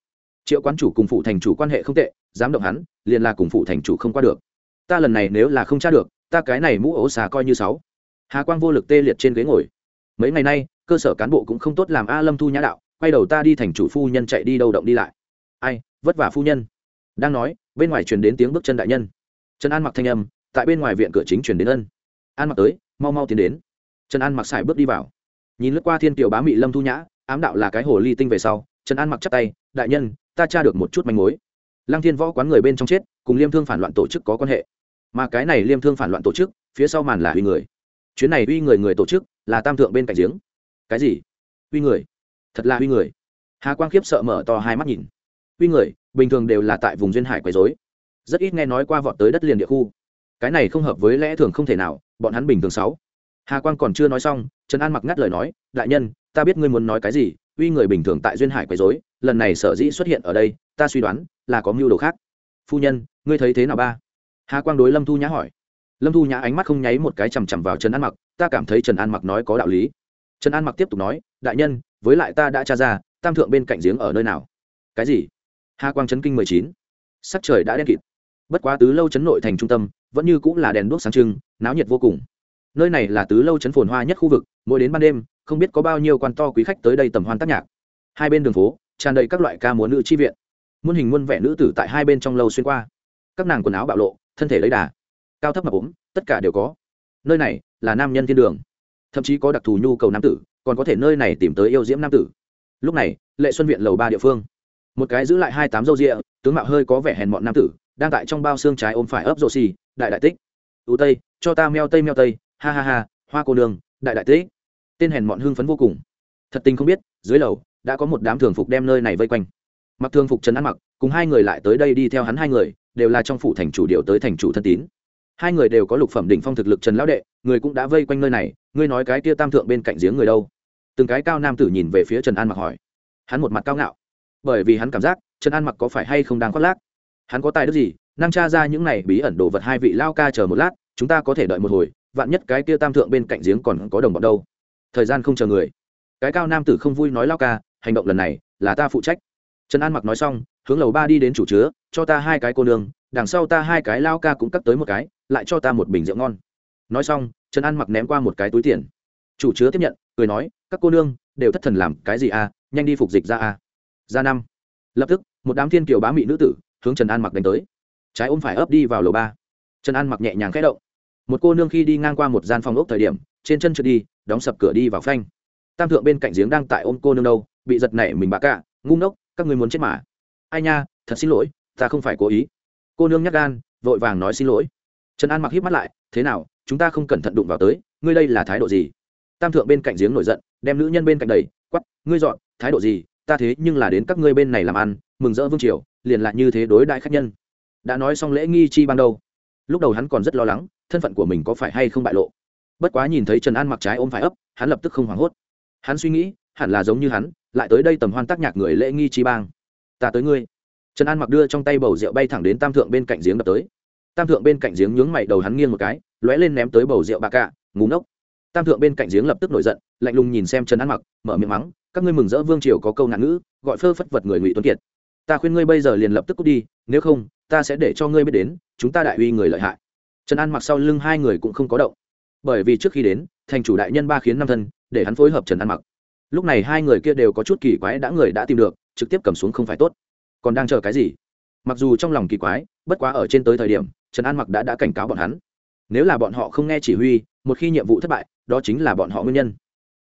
Triệu quán chủ cùng phụ thành chủ quan hệ không tệ, dám động hắn, liền là cùng phụ thành chủ không qua được ta lần này nếu là không tra được, ta cái này mũ ố xà coi như sáu. Hà quang vô lực tê liệt trên ghế ngồi. Mấy ngày nay, cơ sở cán bộ cũng không tốt làm a lâm thu nhã đạo, quay đầu ta đi thành chủ phu nhân chạy đi đâu động đi lại. Ai, vất vả phu nhân. Đang nói, bên ngoài truyền đến tiếng bước chân đại nhân. Trần an mặc thanh âm, tại bên ngoài viện cửa chính truyền đến ân. An mặc tới, mau mau tiến đến. Trần an mặc xài bước đi vào. Nhìn lướt qua thiên kiều bá mị lâm thu nhã, ám đạo là cái hồ ly tinh về sau, trần an mặc chắp tay, đại nhân, ta tra được một chút manh mối. Lăng thiên võ quán người bên trong chết, cùng liêm thương phản loạn tổ chức có quan hệ mà cái này liêm thương phản loạn tổ chức, phía sau màn là uy người. Chuyến này uy người người tổ chức là tam thượng bên cạnh giếng. Cái gì? Uy người? Thật là uy người. Hà quang khiếp sợ mở to hai mắt nhìn. Uy người, bình thường đều là tại vùng duyên hải quấy dối rất ít nghe nói qua vọt tới đất liền địa khu. Cái này không hợp với lẽ thường không thể nào, bọn hắn bình thường sáu. Hà quang còn chưa nói xong, trần an mặc ngắt lời nói, đại nhân, ta biết ngươi muốn nói cái gì, uy người bình thường tại duyên hải quấy dối lần này sở dĩ xuất hiện ở đây, ta suy đoán là có mưu đồ khác. Phu nhân, ngươi thấy thế nào ba? Hà quang đối lâm thu nhã hỏi. Lâm thu nhã ánh mắt không nháy một cái chằm chằm vào trần an mặc, ta cảm thấy trần an mặc nói có đạo lý. Trần an mặc tiếp tục nói, đại nhân, với lại ta đã tra ra, tam thượng bên cạnh giếng ở nơi nào? Cái gì? Hà quang chấn kinh mười chín. Sắc trời đã đen kịt. Bất quá tứ lâu chấn nội thành trung tâm, vẫn như cũng là đèn đuốc sáng trưng, náo nhiệt vô cùng. Nơi này là tứ lâu chấn phồn hoa nhất khu vực, mỗi đến ban đêm, không biết có bao nhiêu quan to quý khách tới đây tầm hoan tác nhạc. Hai bên đường phố, tràn đầy các loại ca múa nữ chi viện. Muôn hình muôn vẻ nữ tử tại hai bên trong lâu xuyên qua. Các nàng quần áo bạo lộ thân thể lấy đà. Cao thấp mập ốm, tất cả đều có. Nơi này là nam nhân thiên đường. Thậm chí có đặc thù nhu cầu nam tử, còn có thể nơi này tìm tới yêu diễm nam tử. Lúc này, lệ xuân viện lầu ba địa phương. Một cái giữ lại hai tám dâu rịa, tướng mạo hơi có vẻ hèn mọn nam tử, đang tại trong bao xương trái ôm phải ấp rô xì, đại đại tích ưu tây, cho ta meo tây meo tây, ha ha ha, hoa cô đường đại đại tích. Tên hèn mọn hưng phấn vô cùng. Thật tình không biết, dưới lầu đã có một đám thường phục đem nơi này vây quanh. Mặc thường phục trần ăn mặc cùng hai người lại tới đây đi theo hắn hai người, đều là trong phủ thành chủ điệu tới thành chủ thân tín. Hai người đều có lục phẩm đỉnh phong thực lực trần lão đệ, người cũng đã vây quanh nơi này, ngươi nói cái kia tam thượng bên cạnh giếng người đâu? Từng cái cao nam tử nhìn về phía trần an mặc hỏi. Hắn một mặt cao ngạo, bởi vì hắn cảm giác trần an mặc có phải hay không đang khoác lác. Hắn có tài đức gì, năng tra ra những này bí ẩn đồ vật hai vị lao ca chờ một lát, chúng ta có thể đợi một hồi, vạn nhất cái kia tam thượng bên cạnh giếng còn có đồng bọn đâu? Thời gian không chờ người. Cái cao nam tử không vui nói lao ca, hành động lần này là ta phụ trách trần an mặc nói xong, hướng lầu ba đi đến chủ chứa, cho ta hai cái cô nương, đằng sau ta hai cái lao ca cũng cắt tới một cái, lại cho ta một bình rượu ngon. Nói xong, trần an mặc ném qua một cái túi tiền. Chủ chứa tiếp nhận, cười nói, các cô nương, đều thất thần làm cái gì à nhanh đi phục dịch ra à. Ra năm. Lập tức, một đám thiên kiều bá mị nữ tử, hướng trần an mặc đánh tới. Trái ôm phải ấp đi vào lầu ba. Trần an mặc nhẹ nhàng khẽ động. Một cô nương khi đi ngang qua một gian phòng ốc thời điểm, trên chân trượt đi, đóng sập cửa đi vào phanh. Tam thượng bên cạnh giếng đang tại ôm cô nương đâu, bị giật nảy mình bà cả, ngu ngốc các ngươi muốn chết mà. Ai nha, thật xin lỗi, ta không phải cố ý. Cô nương nhắc gan, vội vàng nói xin lỗi. Trần an mặc híp mắt lại, thế nào, chúng ta không cẩn thận đụng vào tới, ngươi đây là thái độ gì? Tam thượng bên cạnh giếng nổi giận, đem nữ nhân bên cạnh đầy quắp ngươi dọn, thái độ gì, ta thế nhưng là đến các ngươi bên này làm ăn, mừng rỡ vương triều, liền lại như thế đối đại khách nhân. Đã nói xong lễ nghi chi ban đầu. Lúc đầu hắn còn rất lo lắng, thân phận của mình có phải hay không bại lộ. Bất quá nhìn thấy trần an mặc trái ôm phải ấp, hắn lập tức không hoảng hốt. Hắn suy nghĩ, hẳn là giống như hắn lại tới đây tầm hoan tác nhạc người lễ nghi chi bang. Ta tới ngươi. Trần an mặc đưa trong tay bầu rượu bay thẳng đến tam thượng bên cạnh giếng đập tới. Tam thượng bên cạnh giếng nhướng mày đầu hắn nghiêng một cái, lóe lên ném tới bầu rượu bà cạ ngủ ngốc. Tam thượng bên cạnh giếng lập tức nổi giận, lạnh lùng nhìn xem trần an mặc, mở miệng mắng, các ngươi mừng rỡ vương triều có câu nạn ngữ, gọi phơ phất vật người ngụy tuấn kiệt. Ta khuyên ngươi bây giờ liền lập tức cút đi, nếu không, ta sẽ để cho ngươi biết đến, chúng ta đại uy người lợi hại. Trần an mặc sau lưng hai người cũng không có động. Bởi vì trước khi đến, thành chủ đại nhân ba khiến năm thân, để hắn phối hợp trần an mặc lúc này hai người kia đều có chút kỳ quái đã người đã tìm được, trực tiếp cầm xuống không phải tốt. Còn đang chờ cái gì? Mặc dù trong lòng kỳ quái, bất quá ở trên tới thời điểm, trần an mặc đã đã cảnh cáo bọn hắn. Nếu là bọn họ không nghe chỉ huy, một khi nhiệm vụ thất bại, đó chính là bọn họ nguyên nhân.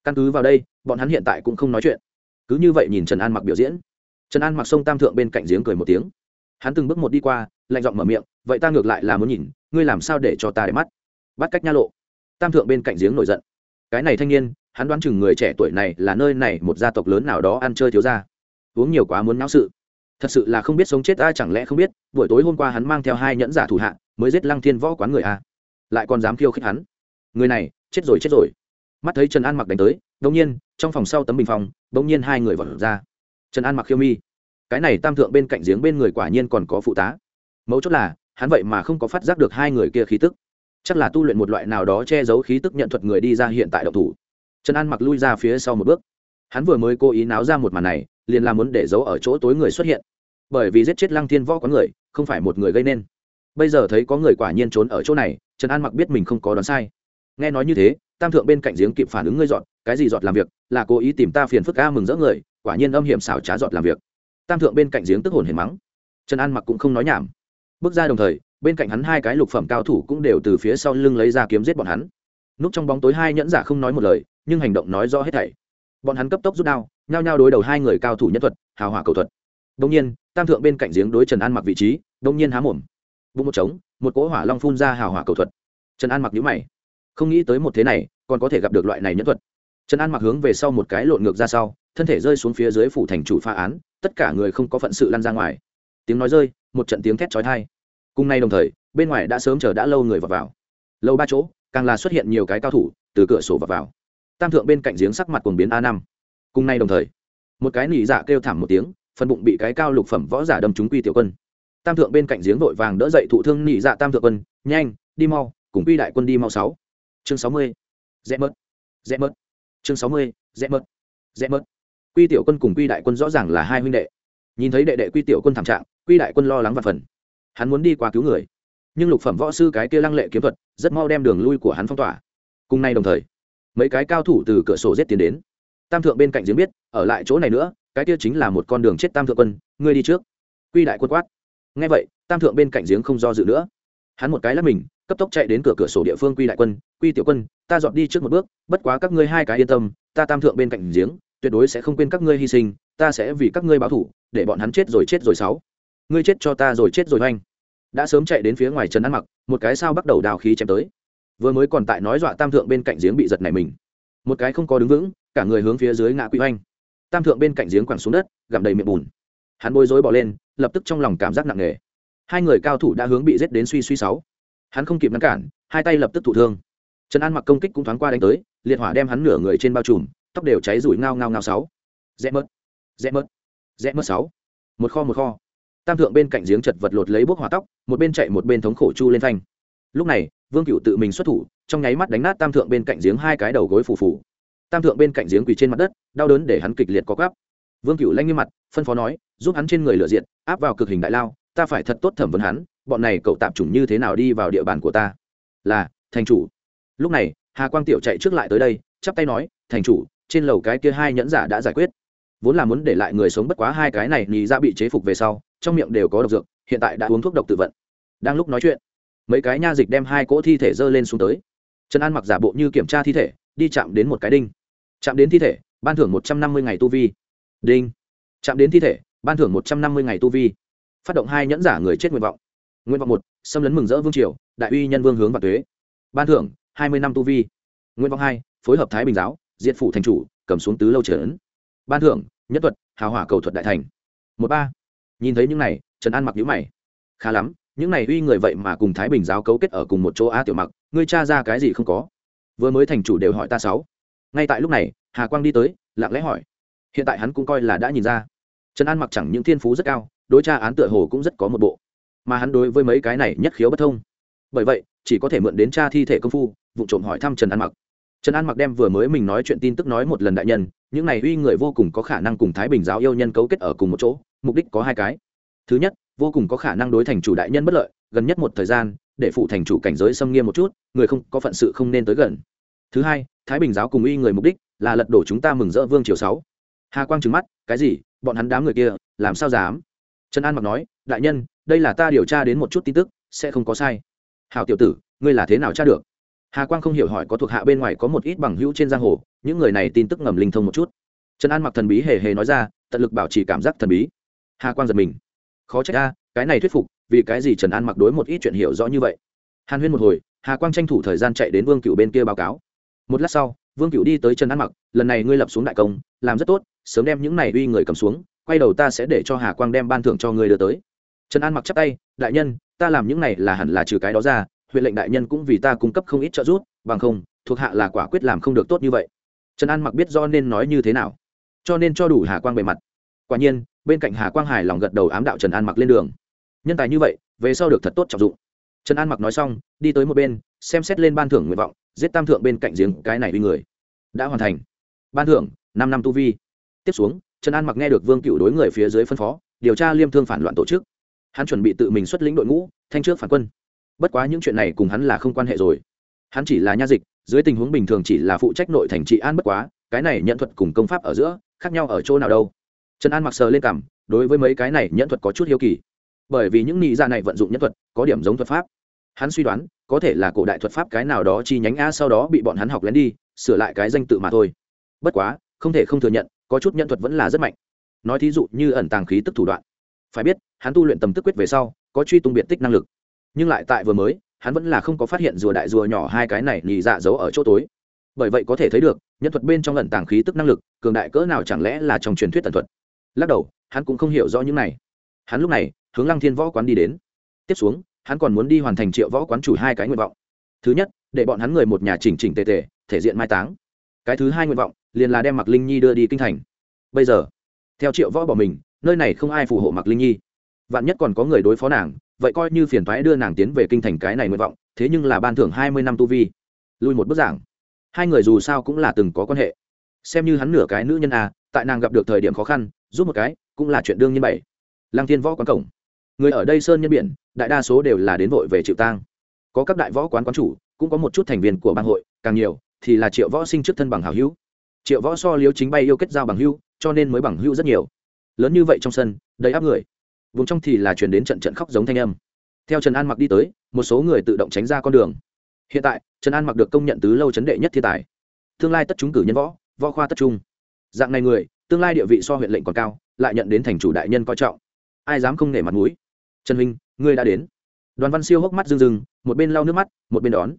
Căn cứ vào đây, bọn hắn hiện tại cũng không nói chuyện. Cứ như vậy nhìn trần an mặc biểu diễn. Trần an mặc sông tam thượng bên cạnh giếng cười một tiếng. Hắn từng bước một đi qua, lạnh giọng mở miệng, vậy ta ngược lại là muốn nhìn, ngươi làm sao để cho ta để mắt? Bắt cách nha lộ. Tam thượng bên cạnh giếng nổi giận. Cái này thanh niên hắn đoán chừng người trẻ tuổi này là nơi này một gia tộc lớn nào đó ăn chơi thiếu ra uống nhiều quá muốn náo sự. Thật sự là không biết sống chết ai chẳng lẽ không biết, buổi tối hôm qua hắn mang theo hai nhẫn giả thủ hạ, mới giết lăng thiên võ quán người a. Lại còn dám khiêu khích hắn. Người này, chết rồi chết rồi. Mắt thấy trần an mặc đánh tới đông nhiên, trong phòng sau tấm bình phòng đông nhiên hai người vọt ra. Trần an mặc khiêu mi. Cái này tam thượng bên cạnh giếng bên người quả nhiên còn có phụ tá. Mấu chốt là, hắn vậy mà không có phát giác được hai người kia khí tức. Chắc là tu luyện một loại nào đó che giấu khí tức nhận thuật người đi ra hiện tại độc thủ trần an mặc lui ra phía sau một bước. Hắn vừa mới cố ý náo ra một màn này, liền làm muốn để giấu ở chỗ tối người xuất hiện. Bởi vì giết chết lăng thiên võ có người, không phải một người gây nên. Bây giờ thấy có người quả nhiên trốn ở chỗ này, trần an mặc biết mình không có đoán sai. Nghe nói như thế, tam thượng bên cạnh giếng kịp phản ứng ngươi dọn, cái gì dọn làm việc, là cố ý tìm ta phiền phức ca mừng rỡ người, quả nhiên âm hiểm xảo trá dọn làm việc. Tam thượng bên cạnh giếng tức hồn hiền mắng. Trần an mặc cũng không nói nhảm. Bước ra đồng thời, bên cạnh hắn hai cái lục phẩm cao thủ cũng đều từ phía sau lưng lấy ra kiếm giết bọn hắn. Núp trong bóng tối hai nhẫn giả không nói một lời nhưng hành động nói rõ hết thảy. Bọn hắn cấp tốc rút đao, nhao nhao đối đầu hai người cao thủ nhân thuật, hào hỏa cầu thuật. Đông nhiên, tam thượng bên cạnh giếng đối trần an mặc vị trí đông nhiên há mồm. Bụng một trống, một cỗ hỏa long phun ra hào hỏa cầu thuật. Trần an mặc nhũ mày. Không nghĩ tới một thế này, còn có thể gặp được loại này nhân thuật. Trần an mặc hướng về sau một cái lộn ngược ra sau, thân thể rơi xuống phía dưới phủ thành chủ pha án, tất cả người không có phận sự lăn ra ngoài. Tiếng nói rơi, một trận tiếng thét chói tai. Cùng nay đồng thời, bên ngoài đã sớm chờ đã lâu người vào vào. Lâu ba chỗ, càng là xuất hiện nhiều cái cao thủ, từ cửa sổ vào vào tam thượng bên cạnh giếng sắc mặt cuồng biến a năm. Cùng nay đồng thời một cái nỉ dạ kêu thảm một tiếng phần bụng bị cái cao lục phẩm võ giả đâm trúng quy tiểu quân. Tam thượng bên cạnh giếng vội vàng đỡ dậy thụ thương nỉ dạ tam thượng quân nhanh đi mau cùng quy đại quân đi mau sáu. Chương sáu mươi rẽ mất, rẽ mất. chương sáu mươi rẽ mất, rẽ mất. quy tiểu quân cùng quy đại quân rõ ràng là hai huynh đệ. Nhìn thấy đệ đệ quy tiểu quân thảm trạng quy đại quân lo lắng và phần. Hắn muốn đi qua cứu người. Nhưng lục phẩm võ sư cái kia lăng lệ kiếm thuật rất mau đem đường lui của hắn phong tỏa. Cùng nay đồng thời mấy cái cao thủ từ cửa sổ giết tiến đến. Tam thượng bên cạnh giếng biết, ở lại chỗ này nữa, cái kia chính là một con đường chết tam thượng quân, ngươi đi trước. Quy đại quân quát. Nghe vậy, tam thượng bên cạnh giếng không do dự nữa. Hắn một cái là mình, cấp tốc chạy đến cửa cửa sổ địa phương quy đại quân, quy tiểu quân, ta dọn đi trước một bước, bất quá các ngươi hai cái yên tâm, ta tam thượng bên cạnh giếng, tuyệt đối sẽ không quên các ngươi hy sinh, ta sẽ vì các ngươi báo thủ, để bọn hắn chết rồi chết rồi sáu. Ngươi chết cho ta rồi chết rồi hoành. Đã sớm chạy đến phía ngoài trần ăn mặc, một cái sao bắt đầu đào khí chém tới vừa mới còn tại nói dọa tam thượng bên cạnh giếng bị giật này mình. Một cái không có đứng vững, cả người hướng phía dưới ngã quỵ oanh. Tam thượng bên cạnh giếng quẳng xuống đất, gặm đầy miệng bùn. Hắn bối rối bỏ lên, lập tức trong lòng cảm giác nặng nề. Hai người cao thủ đã hướng bị giết đến suy suy sáu. Hắn không kịp ngăn cản, hai tay lập tức thụ thương. Trần an mặc công kích cũng thoáng qua đánh tới, liệt hỏa đem hắn nửa người trên bao trùm, tóc đều cháy rủi ngao ngao ngao sáu. Rẽ mất rẽ mất rẽ mất sáu. Một kho một kho. Tam thượng bên cạnh giếng chật vật lột lấy bốc hỏa tóc, một bên chạy một bên thống khổ chu lên thanh lúc này vương cựu tự mình xuất thủ, trong nháy mắt đánh nát tam thượng bên cạnh giếng hai cái đầu gối phù phù. Tam thượng bên cạnh giếng quỳ trên mặt đất, đau đớn để hắn kịch liệt có gắp vương cựu lanh nghiêm mặt, phân phó nói, giúp hắn trên người lựa diện áp vào cực hình đại lao, ta phải thật tốt thẩm vấn hắn, bọn này cậu tạm chủng như thế nào đi vào địa bàn của ta? Là, thành chủ. Lúc này, hà quang tiểu chạy trước lại tới đây, chắp tay nói, thành chủ, trên lầu cái kia hai nhẫn giả đã giải quyết. Vốn là muốn để lại người sống bất quá hai cái này nhì ra bị chế phục về sau, trong miệng đều có độc dược, hiện tại đã uống thuốc độc tự vận. Đang lúc nói chuyện mấy cái nha dịch đem hai cỗ thi thể dơ lên xuống tới. Trần an mặc giả bộ như kiểm tra thi thể, đi chạm đến một cái đinh. Chạm đến thi thể, ban thưởng một trăm năm mươi ngày tu vi. Đinh. Chạm đến thi thể, ban thưởng một trăm năm mươi ngày tu vi. Phát động hai nhẫn giả người chết nguyện vọng. Nguyện vọng một, xâm lấn mừng rỡ vương triều, đại uy nhân vương hướng và thuế ban thưởng, hai mươi năm tu vi. Nguyện vọng hai, phối hợp thái bình giáo, diệt phủ thành chủ, cầm xuống tứ lâu trở ấn. Ban thưởng, nhất thuật, hào hỏa cầu thuật đại thành. Một ba. Nhìn thấy những này, trần an mặc nhữ mày. Khá lắm những này uy người vậy mà cùng thái bình giáo cấu kết ở cùng một chỗ a tiểu mặc, ngươi cha ra cái gì không có? Vừa mới thành chủ đều hỏi ta sáu. Ngay tại lúc này, hà quang đi tới, lặng lẽ hỏi. Hiện tại hắn cũng coi là đã nhìn ra. Trần an mặc chẳng những thiên phú rất cao, đối tra án tựa hồ cũng rất có một bộ. Mà hắn đối với mấy cái này nhất khiếu bất thông. Bởi vậy, chỉ có thể mượn đến cha thi thể công phu, vụ trộm hỏi thăm trần an mặc. Trần an mặc đem vừa mới mình nói chuyện tin tức nói một lần đại nhân, những này uy người vô cùng có khả năng cùng thái bình giáo yêu nhân cấu kết ở cùng một chỗ, mục đích có hai cái. Thứ nhất vô cùng có khả năng đối thành chủ đại nhân bất lợi, gần nhất một thời gian, để phụ thành chủ cảnh giới xâm nghiêm một chút, người không có phận sự không nên tới gần. Thứ hai, thái bình giáo cùng uy người mục đích là lật đổ chúng ta mừng rỡ vương triều sáu. Hà quang trừng mắt, cái gì? Bọn hắn đám người kia, làm sao dám? Trần an mặc nói, đại nhân, đây là ta điều tra đến một chút tin tức, sẽ không có sai. Hào tiểu tử, ngươi là thế nào tra được? Hà quang không hiểu hỏi có thuộc hạ bên ngoài có một ít bằng hữu trên giang hồ, những người này tin tức ngầm linh thông một chút. Trần an mặc thần bí hề hề nói ra, tận lực bảo trì cảm giác thần bí. Hà quang giật mình khó trách a, cái này thuyết phục vì cái gì trần an mặc đối một ít chuyện hiểu rõ như vậy? Hàn huyên một hồi hà quang tranh thủ thời gian chạy đến vương cựu bên kia báo cáo. Một lát sau vương cựu đi tới trần an mặc lần này ngươi lập xuống đại công làm rất tốt sớm đem những này uy người cầm xuống quay đầu ta sẽ để cho hà quang đem ban thưởng cho ngươi đưa tới. Trần an mặc chắp tay đại nhân ta làm những này là hẳn là trừ cái đó ra huyện lệnh đại nhân cũng vì ta cung cấp không ít trợ giúp bằng không thuộc hạ là quả quyết làm không được tốt như vậy. Trần an mặc biết do nên nói như thế nào cho nên cho đủ hà quang bề mặt. Quả nhiên bên cạnh hà quang hải lòng gật đầu ám đạo trần an mặc lên đường nhân tài như vậy về sau được thật tốt trọng dụng trần an mặc nói xong đi tới một bên xem xét lên ban thưởng nguyện vọng giết tam thượng bên cạnh giếng cái này uy người đã hoàn thành ban thưởng năm năm tu vi tiếp xuống trần an mặc nghe được vương cựu đối người phía dưới phân phó điều tra liêm thương phản loạn tổ chức hắn chuẩn bị tự mình xuất lĩnh đội ngũ thanh trước phản quân bất quá những chuyện này cùng hắn là không quan hệ rồi hắn chỉ là nha dịch dưới tình huống bình thường chỉ là phụ trách nội thành trị an bất quá cái này nhận thuật cùng công pháp ở giữa khác nhau ở chỗ nào đâu trần an mặc sờ lên cảm đối với mấy cái này nhẫn thuật có chút hiếu kỳ. Bởi vì những nị dạ này vận dụng nhẫn thuật, có điểm giống thuật pháp. Hắn suy đoán, có thể là cổ đại thuật pháp cái nào đó chi nhánh a sau đó bị bọn hắn học lén đi, sửa lại cái danh tự mà thôi. Bất quá, không thể không thừa nhận, có chút nhẫn thuật vẫn là rất mạnh. Nói thí dụ như ẩn tàng khí tức thủ đoạn. Phải biết, hắn tu luyện tầm tức quyết về sau, có truy tung biệt tích năng lực. Nhưng lại tại vừa mới, hắn vẫn là không có phát hiện rùa đại rùa nhỏ hai cái này nhì dạ giấu ở chỗ tối. Bởi vậy có thể thấy được nhân thuật bên trong ẩn tàng khí tức năng lực, cường đại cỡ nào chẳng lẽ là trong truyền thuyết tần thuật? Lắc đầu, hắn cũng không hiểu rõ những này. Hắn lúc này, hướng lăng thiên võ quán đi đến. Tiếp xuống, hắn còn muốn đi hoàn thành triệu võ quán chủ hai cái nguyện vọng. Thứ nhất, để bọn hắn người một nhà chỉnh chỉnh tề tề, thể diện mai táng. Cái thứ hai nguyện vọng, liền là đem mặc linh nhi đưa đi kinh thành. Bây giờ, theo triệu võ bỏ mình, nơi này không ai phù hộ mặc linh nhi. Vạn nhất còn có người đối phó nàng, vậy coi như phiền thoái đưa nàng tiến về kinh thành cái này nguyện vọng, thế nhưng là ban thưởng hai mươi năm tu vi. Lui một bức giảng. Hai người dù sao cũng là từng có quan hệ. Xem như hắn nửa cái nữ nhân à tại nàng gặp được thời điểm khó khăn, giúp một cái, cũng là chuyện đương nhiên bảy. Lăng thiên võ quán cổng. Người ở đây sơn nhân biển, đại đa số đều là đến vội về chịu tang. Có các đại võ quán quán chủ, cũng có một chút thành viên của bang hội, càng nhiều thì là triệu võ sinh trước thân bằng hào hữu. Triệu võ so liếu chính bay yêu kết giao bằng hữu, cho nên mới bằng hữu rất nhiều. Lớn như vậy trong sân, đầy áp người. Vùng trong thì là chuyển đến trận trận khóc giống thanh âm. Theo trần an mặc đi tới, một số người tự động tránh ra con đường. Hiện tại, trần an mặc được công nhận tứ lâu chấn đệ nhất thiên tài. Tương lai tất chúng cử nhân võ võ khoa tất trung dạng này người, tương lai địa vị so huyện lệnh còn cao, lại nhận đến thành chủ đại nhân coi trọng. Ai dám không nể mặt mũi? Trần huynh, ngươi đã đến. Đoàn văn siêu hốc mắt rưng rưng, một bên lau nước mắt, một bên đón.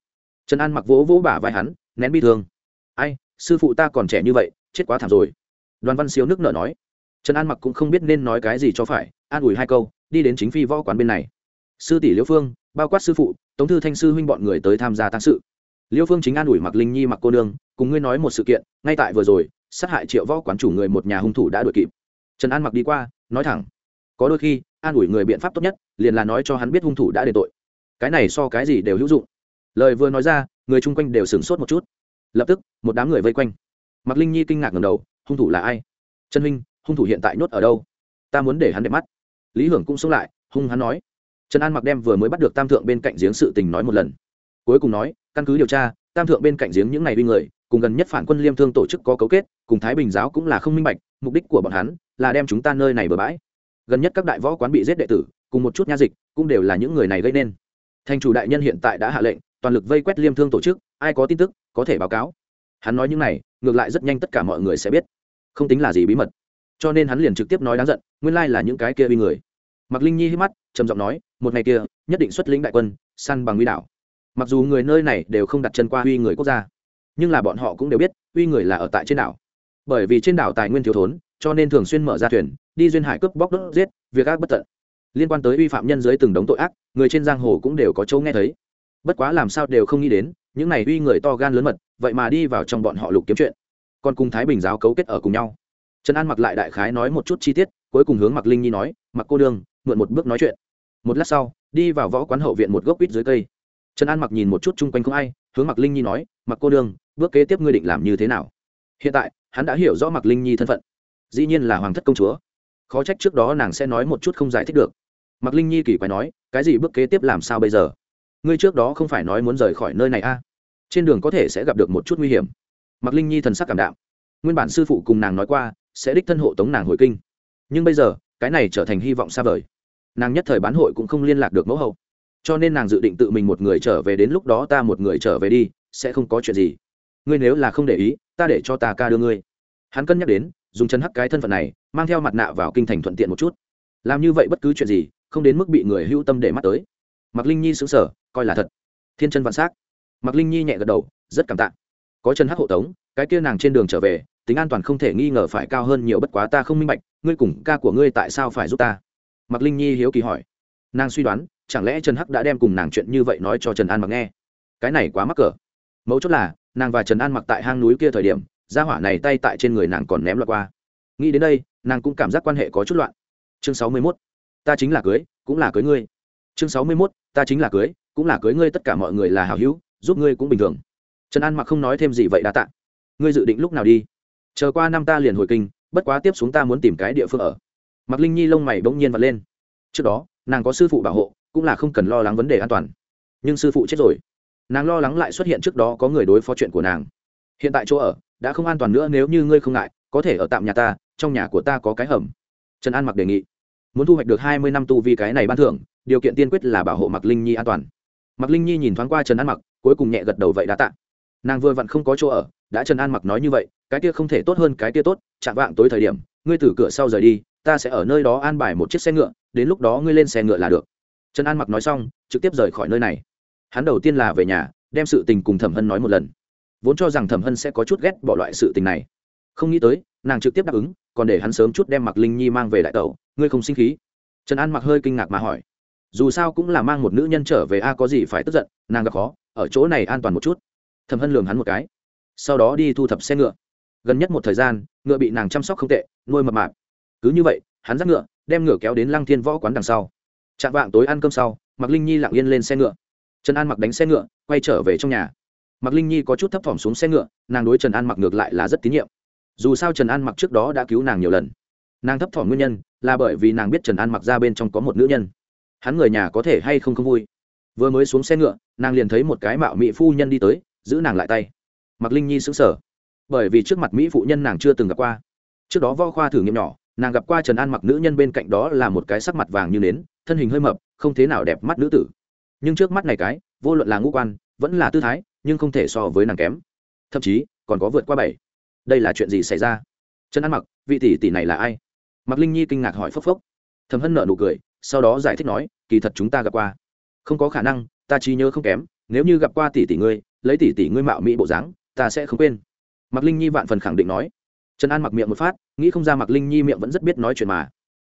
Trần an mặc vỗ vỗ bả vai hắn, nén bi thương. Ai, sư phụ ta còn trẻ như vậy, chết quá thảm rồi. Đoàn văn siêu nước nở nói. Trần an mặc cũng không biết nên nói cái gì cho phải, an ủi hai câu, đi đến chính phi võ quán bên này. Sư tỷ liễu phương, bao quát sư phụ, tống thư thanh sư huynh bọn người tới tham gia tăng sự. Liễu phương chính an ủi mặc linh nhi mặc cô nương, cùng ngươi nói một sự kiện, ngay tại vừa rồi sát hại triệu võ quán chủ người một nhà hung thủ đã đuổi kịp. Trần an mặc đi qua, nói thẳng, có đôi khi, an ủi người biện pháp tốt nhất, liền là nói cho hắn biết hung thủ đã đền tội. Cái này so cái gì đều hữu dụng. Lời vừa nói ra, người chung quanh đều sửng sốt một chút. Lập tức, một đám người vây quanh. Mặc linh nhi kinh ngạc ngầm đầu, hung thủ là ai? Trần huynh, hung thủ hiện tại nhốt ở đâu? Ta muốn để hắn đẹp mắt. Lý hưởng cũng xông lại, hung hắn nói. Trần an mặc đem vừa mới bắt được tam thượng bên cạnh giếng sự tình nói một lần. Cuối cùng nói, căn cứ điều tra, tam thượng bên cạnh giếng những ngày đi người cùng gần nhất phản quân liêm thương tổ chức có cấu kết, cùng thái bình giáo cũng là không minh bạch, mục đích của bọn hắn là đem chúng ta nơi này bừa bãi. Gần nhất các đại võ quán bị giết đệ tử, cùng một chút nha dịch, cũng đều là những người này gây nên. Thành chủ đại nhân hiện tại đã hạ lệnh, toàn lực vây quét liêm thương tổ chức, ai có tin tức, có thể báo cáo. Hắn nói những này, ngược lại rất nhanh tất cả mọi người sẽ biết. Không tính là gì bí mật. Cho nên hắn liền trực tiếp nói đáng giận, nguyên lai là những cái kia uy người. Mặc linh nhi hít mắt, trầm giọng nói, một ngày kia, nhất định xuất lĩnh đại quân, săn bằng huy đảo. Mặc dù người nơi này đều không đặt chân qua huy người quốc gia nhưng là bọn họ cũng đều biết, uy người là ở tại trên đảo. Bởi vì trên đảo tài nguyên thiếu thốn, cho nên thường xuyên mở ra thuyền, đi duyên hải cướp bóc đốt giết, việc ác bất tận. Liên quan tới uy phạm nhân dưới từng đống tội ác, người trên giang hồ cũng đều có chỗ nghe thấy. Bất quá làm sao đều không nghĩ đến, những này uy người to gan lớn mật, vậy mà đi vào trong bọn họ lục kiếm chuyện. Còn cùng thái bình giáo cấu kết ở cùng nhau. Trần an mặc lại đại khái nói một chút chi tiết, cuối cùng hướng mặc linh nhi nói mặc cô đương, mượn một bước nói chuyện. Một lát sau, đi vào võ quán hậu viện một gốc quýt dưới cây. Trần an mặc nhìn một chút chung quanh không ai hướng mặc linh nhi nói mặc cô đương bước kế tiếp ngươi định làm như thế nào? Hiện tại, hắn đã hiểu rõ mặc linh nhi thân phận. Dĩ nhiên là hoàng thất công chúa. Khó trách trước đó nàng sẽ nói một chút không giải thích được. Mặc linh nhi kỳ quái nói, cái gì bước kế tiếp làm sao bây giờ? Ngươi trước đó không phải nói muốn rời khỏi nơi này a à? trên đường có thể sẽ gặp được một chút nguy hiểm. Mặc linh nhi thần sắc cảm đạo nguyên bản sư phụ cùng nàng nói qua, sẽ đích thân hộ tống nàng hồi kinh. Nhưng bây giờ, cái này trở thành hy vọng xa vời. Nàng nhất thời bán hội cũng không liên lạc được mẫu hậu cho nên nàng dự định tự mình một người trở về đến lúc đó ta một người trở về đi, sẽ không có chuyện gì. Ngươi nếu là không để ý, ta để cho ta ca đưa ngươi. Hắn cân nhắc đến, dùng chân hắc cái thân phận này, mang theo mặt nạ vào kinh thành thuận tiện một chút. Làm như vậy bất cứ chuyện gì, không đến mức bị người hưu tâm để mắt tới. Mặc linh nhi xứng sở coi là thật. Thiên chân vạn s á c mặc linh nhi nhẹ gật đầu, rất cảm tạ. Có chân hắc hộ tống, cái kia nàng trên đường trở về, tính an toàn không thể nghi ngờ phải cao hơn nhiều, bất quá ta không minh bạch, ngươi cùng ca của ngươi tại sao phải giúp ta? Mặc linh nhi hiếu kỳ hỏi nàng suy đoán, chẳng lẽ trần hắc đã đem cùng nàng chuyện như vậy nói cho trần an mặc nghe? Cái này quá mắc cỡ. Mấu chốt là, nàng và trần an mặc tại hang núi kia thời điểm ra hỏa này tay tại trên người nàng còn ném loạt qua. Nghĩ đến đây, nàng cũng cảm giác quan hệ có chút loạn. Chương sáu mươi mốt, ta chính là cưới, cũng là cưới ngươi. Chương sáu mươi mốt, ta chính là cưới, cũng là cưới ngươi, tất cả mọi người là hảo hữu, giúp ngươi cũng bình thường. Trần an mặc không nói thêm gì vậy đã tạ. Ngươi dự định lúc nào đi? Chờ qua năm ta liền hồi kinh, bất quá tiếp xuống ta muốn tìm cái địa phương ở. Mặc linh nhi lông mày bỗng nhiên vật lên. Trước đó nàng có sư phụ bảo hộ, cũng là không cần lo lắng vấn đề an toàn. Nhưng sư phụ chết rồi, nàng lo lắng lại xuất hiện trước đó có người đối phó chuyện của nàng. Hiện tại chỗ ở, đã không an toàn nữa nếu như ngươi không ngại, có thể ở tạm nhà ta, trong nhà của ta có cái hầm. Trần an mặc đề nghị. Muốn thu hoạch được hai mươi năm tu vi cái này ban thưởng, điều kiện tiên quyết là bảo hộ mặc linh nhi an toàn. Mặc linh nhi nhìn thoáng qua trần an mặc, cuối cùng nhẹ gật đầu vậy đã tạ. Nàng vừa vặn không có chỗ ở, đã trần an mặc nói như vậy, cái kia không thể tốt hơn cái kia tốt, chạm vạng tối thời điểm, ngươi từ cửa sau rời đi ta sẽ ở nơi đó an bài một chiếc xe ngựa, đến lúc đó ngươi lên xe ngựa là được. Trần an mặc nói xong, trực tiếp rời khỏi nơi này. Hắn đầu tiên là về nhà, đem sự tình cùng thẩm hân nói một lần. Vốn cho rằng thẩm hân sẽ có chút ghét bỏ loại sự tình này. Không nghĩ tới, nàng trực tiếp đáp ứng, còn để hắn sớm chút đem mặc linh nhi mang về đại tẩu, ngươi không sinh khí? Trần an mặc hơi kinh ngạc mà hỏi. Dù sao cũng là mang một nữ nhân trở về a, có gì phải tức giận, nàng gặp khó, ở chỗ này an toàn một chút. Thẩm hân lường hắn một cái. Sau đó đi thu thập xe ngựa. Gần nhất một thời gian, ngựa bị nàng chăm sóc không tệ, nuôi mập mạp cứ như vậy, hắn dắt ngựa, đem ngựa kéo đến lăng thiên võ quán đằng sau. Chạm vạng tối ăn cơm sau mặc linh nhi lặng yên lên xe ngựa. Trần an mặc đánh xe ngựa, quay trở về trong nhà. Mặc linh nhi có chút thấp thỏm xuống xe ngựa, nàng đối trần an mặc ngược lại là rất tín nhiệm. Dù sao trần an mặc trước đó đã cứu nàng nhiều lần. Nàng thấp thỏm nguyên nhân là bởi vì nàng biết trần an mặc ra bên trong có một nữ nhân. Hắn người nhà có thể hay không không vui. Vừa mới xuống xe ngựa, nàng liền thấy một cái mạo mỹ phu nhân đi tới, giữ nàng lại tay. Mặc linh nhi xứng sở bởi vì trước mặt mỹ phụ nhân nàng chưa từng gặp qua. Trước đó võ khoa thử nghiệm nhỏ nàng gặp qua trần an mặc nữ nhân bên cạnh đó là một cái sắc mặt vàng như nến, thân hình hơi mập, không thế nào đẹp mắt nữ tử. Nhưng trước mắt này cái, vô luận là ngũ quan, vẫn là tư thái, nhưng không thể so với nàng kém. Thậm chí, còn có vượt qua bảy. Đây là chuyện gì xảy ra? Trần an mặc, vị tỷ tỷ này là ai? Mặc linh nhi kinh ngạc hỏi phốc phốc. Thầm hân nợ nụ cười, sau đó giải thích nói, kỳ thật chúng ta gặp qua. Không có khả năng, ta trí nhớ không kém, nếu như gặp qua tỷ tỷ ngươi, lấy tỷ tỷ ngươi mạo mỹ bộ dáng, ta sẽ không quên. Mặc linh nhi vạn phần khẳng định nói trần an mặc miệng một phát, nghĩ không ra mặc linh nhi miệng vẫn rất biết nói chuyện mà.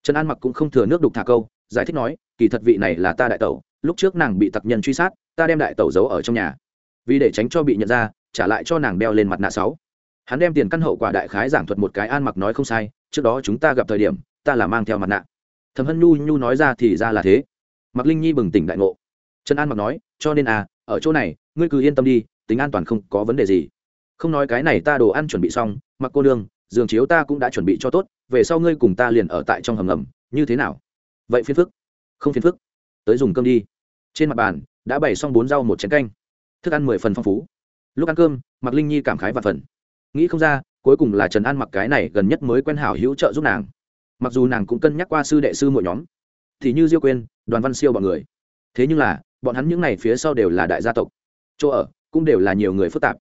Trần an mặc cũng không thừa nước đục thả câu, giải thích nói, kỳ thật vị này là ta đại tẩu, lúc trước nàng bị tặc nhân truy sát, ta đem đại tẩu giấu ở trong nhà. Vì để tránh cho bị nhận ra, trả lại cho nàng đeo lên mặt nạ sáu. Hắn đem tiền căn hậu quả đại khái giảng thuật một cái an mặc nói không sai, trước đó chúng ta gặp thời điểm, ta là mang theo mặt nạ. Thầm hân nhu nhu nói ra thì ra là thế. Mặc linh nhi bừng tỉnh đại ngộ. Trần an mặc nói, cho nên à ở chỗ này, ngươi cứ yên tâm đi, tính an toàn không có vấn đề gì. Không nói cái này ta đồ ăn chuẩn bị xong, mặc cô nương giường chiếu ta cũng đã chuẩn bị cho tốt, về sau ngươi cùng ta liền ở tại trong hầm ngầm, như thế nào? Vậy phiền phức. Không phiền phức. Tới dùng cơm đi. Trên mặt bàn đã bày xong bốn rau một chén canh. Thức ăn mười phần phong phú. Lúc ăn cơm mặc linh nhi cảm khái và phần. Nghĩ không ra, cuối cùng là trần an mặc cái này gần nhất mới quen hảo hữu trợ giúp nàng. Mặc dù nàng cũng cân nhắc qua sư đệ sư mỗi nhóm, thì như diêu quên đoàn văn siêu bọn người. Thế nhưng là, bọn hắn những n à y phía sau đều là đại gia tộc. Chỗ ở cũng đều là nhiều người phức tạp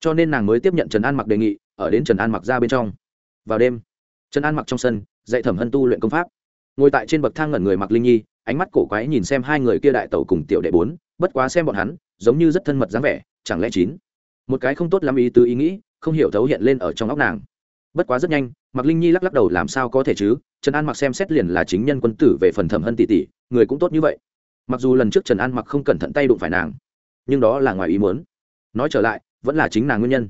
cho nên nàng mới tiếp nhận trần an mặc đề nghị, ở đến trần an mặc ra bên trong. Vào đêm, trần an mặc trong sân, dạy thẩm hân tu luyện công pháp. Ngồi tại trên bậc thang ngẩn người mặc linh nhi, ánh mắt cổ quái nhìn xem hai người kia đại tẩu cùng tiểu đệ bốn, bất quá xem bọn hắn, giống như rất thân mật dáng vẻ, chẳng lẽ chín? Một cái không tốt lắm ý tứ ý nghĩ, không hiểu thấu hiện lên ở trong óc nàng. Bất quá rất nhanh mặc linh nhi lắc lắc đầu làm sao có thể chứ? Trần an mặc xem xét liền là chính nhân quân tử về phần thẩm hân tỷ tỷ, người cũng tốt như vậy. Mặc dù lần trước trần an mặc không cẩn thận tay đụng phải nàng, nhưng đó là ngoài ý muốn. Nói trở lại vẫn là chính nàng nguyên nhân.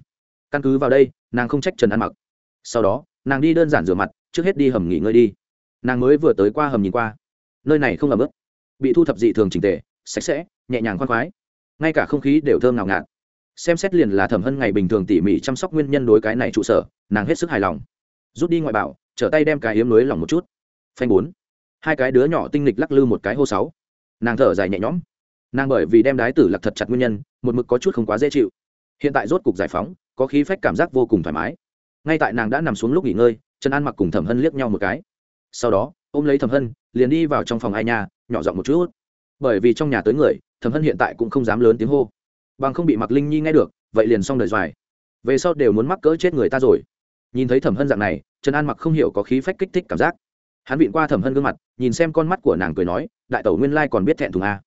Căn cứ vào đây, nàng không trách trần an mặc. Sau đó, nàng đi đơn giản rửa mặt, trước hết đi hầm nghỉ ngơi đi. Nàng mới vừa tới qua hầm nhìn qua. Nơi này không ẩm ướt. Bị thu thập dị thường trình tề, sạch sẽ, nhẹ nhàng khoan khoái. Ngay cả không khí đều thơm ngào ngạt. Xem xét liền là thẩm hân ngày bình thường tỉ mỉ chăm sóc nguyên nhân đối cái này trụ sở, nàng hết sức hài lòng. Rút đi ngoại bảo, trở tay đem cái hiếm lưới lỏng một chút. Phanh bốn. Hai cái đứa nhỏ tinh lịch lắc lư một cái hô sáu. Nàng thở dài nhẹ nhõm. Nàng bởi vì đem đái tử lặc thật chặt nguyên nhân, một mực có chút không quá dễ chịu hiện tại rốt cục giải phóng, có khí phách cảm giác vô cùng thoải mái. Ngay tại nàng đã nằm xuống lúc nghỉ ngơi, trần an mặc cùng thẩm hân liếc nhau một cái. Sau đó, ôm lấy thẩm hân, liền đi vào trong phòng ai nhà nhỏ giọng một chút. Bởi vì trong nhà tới người, thẩm hân hiện tại cũng không dám lớn tiếng hô. Bằng không bị mặc linh nhi nghe được, vậy liền xong đời dài về sau đều muốn mắc cỡ chết người ta rồi. Nhìn thấy thẩm hân dạng này, trần an mặc không hiểu có khí phách kích thích cảm giác. Hắn vịn qua thẩm hân gương mặt, nhìn xem con mắt của nàng cười nói, đại tẩu nguyên lai còn biết thẹn thùng a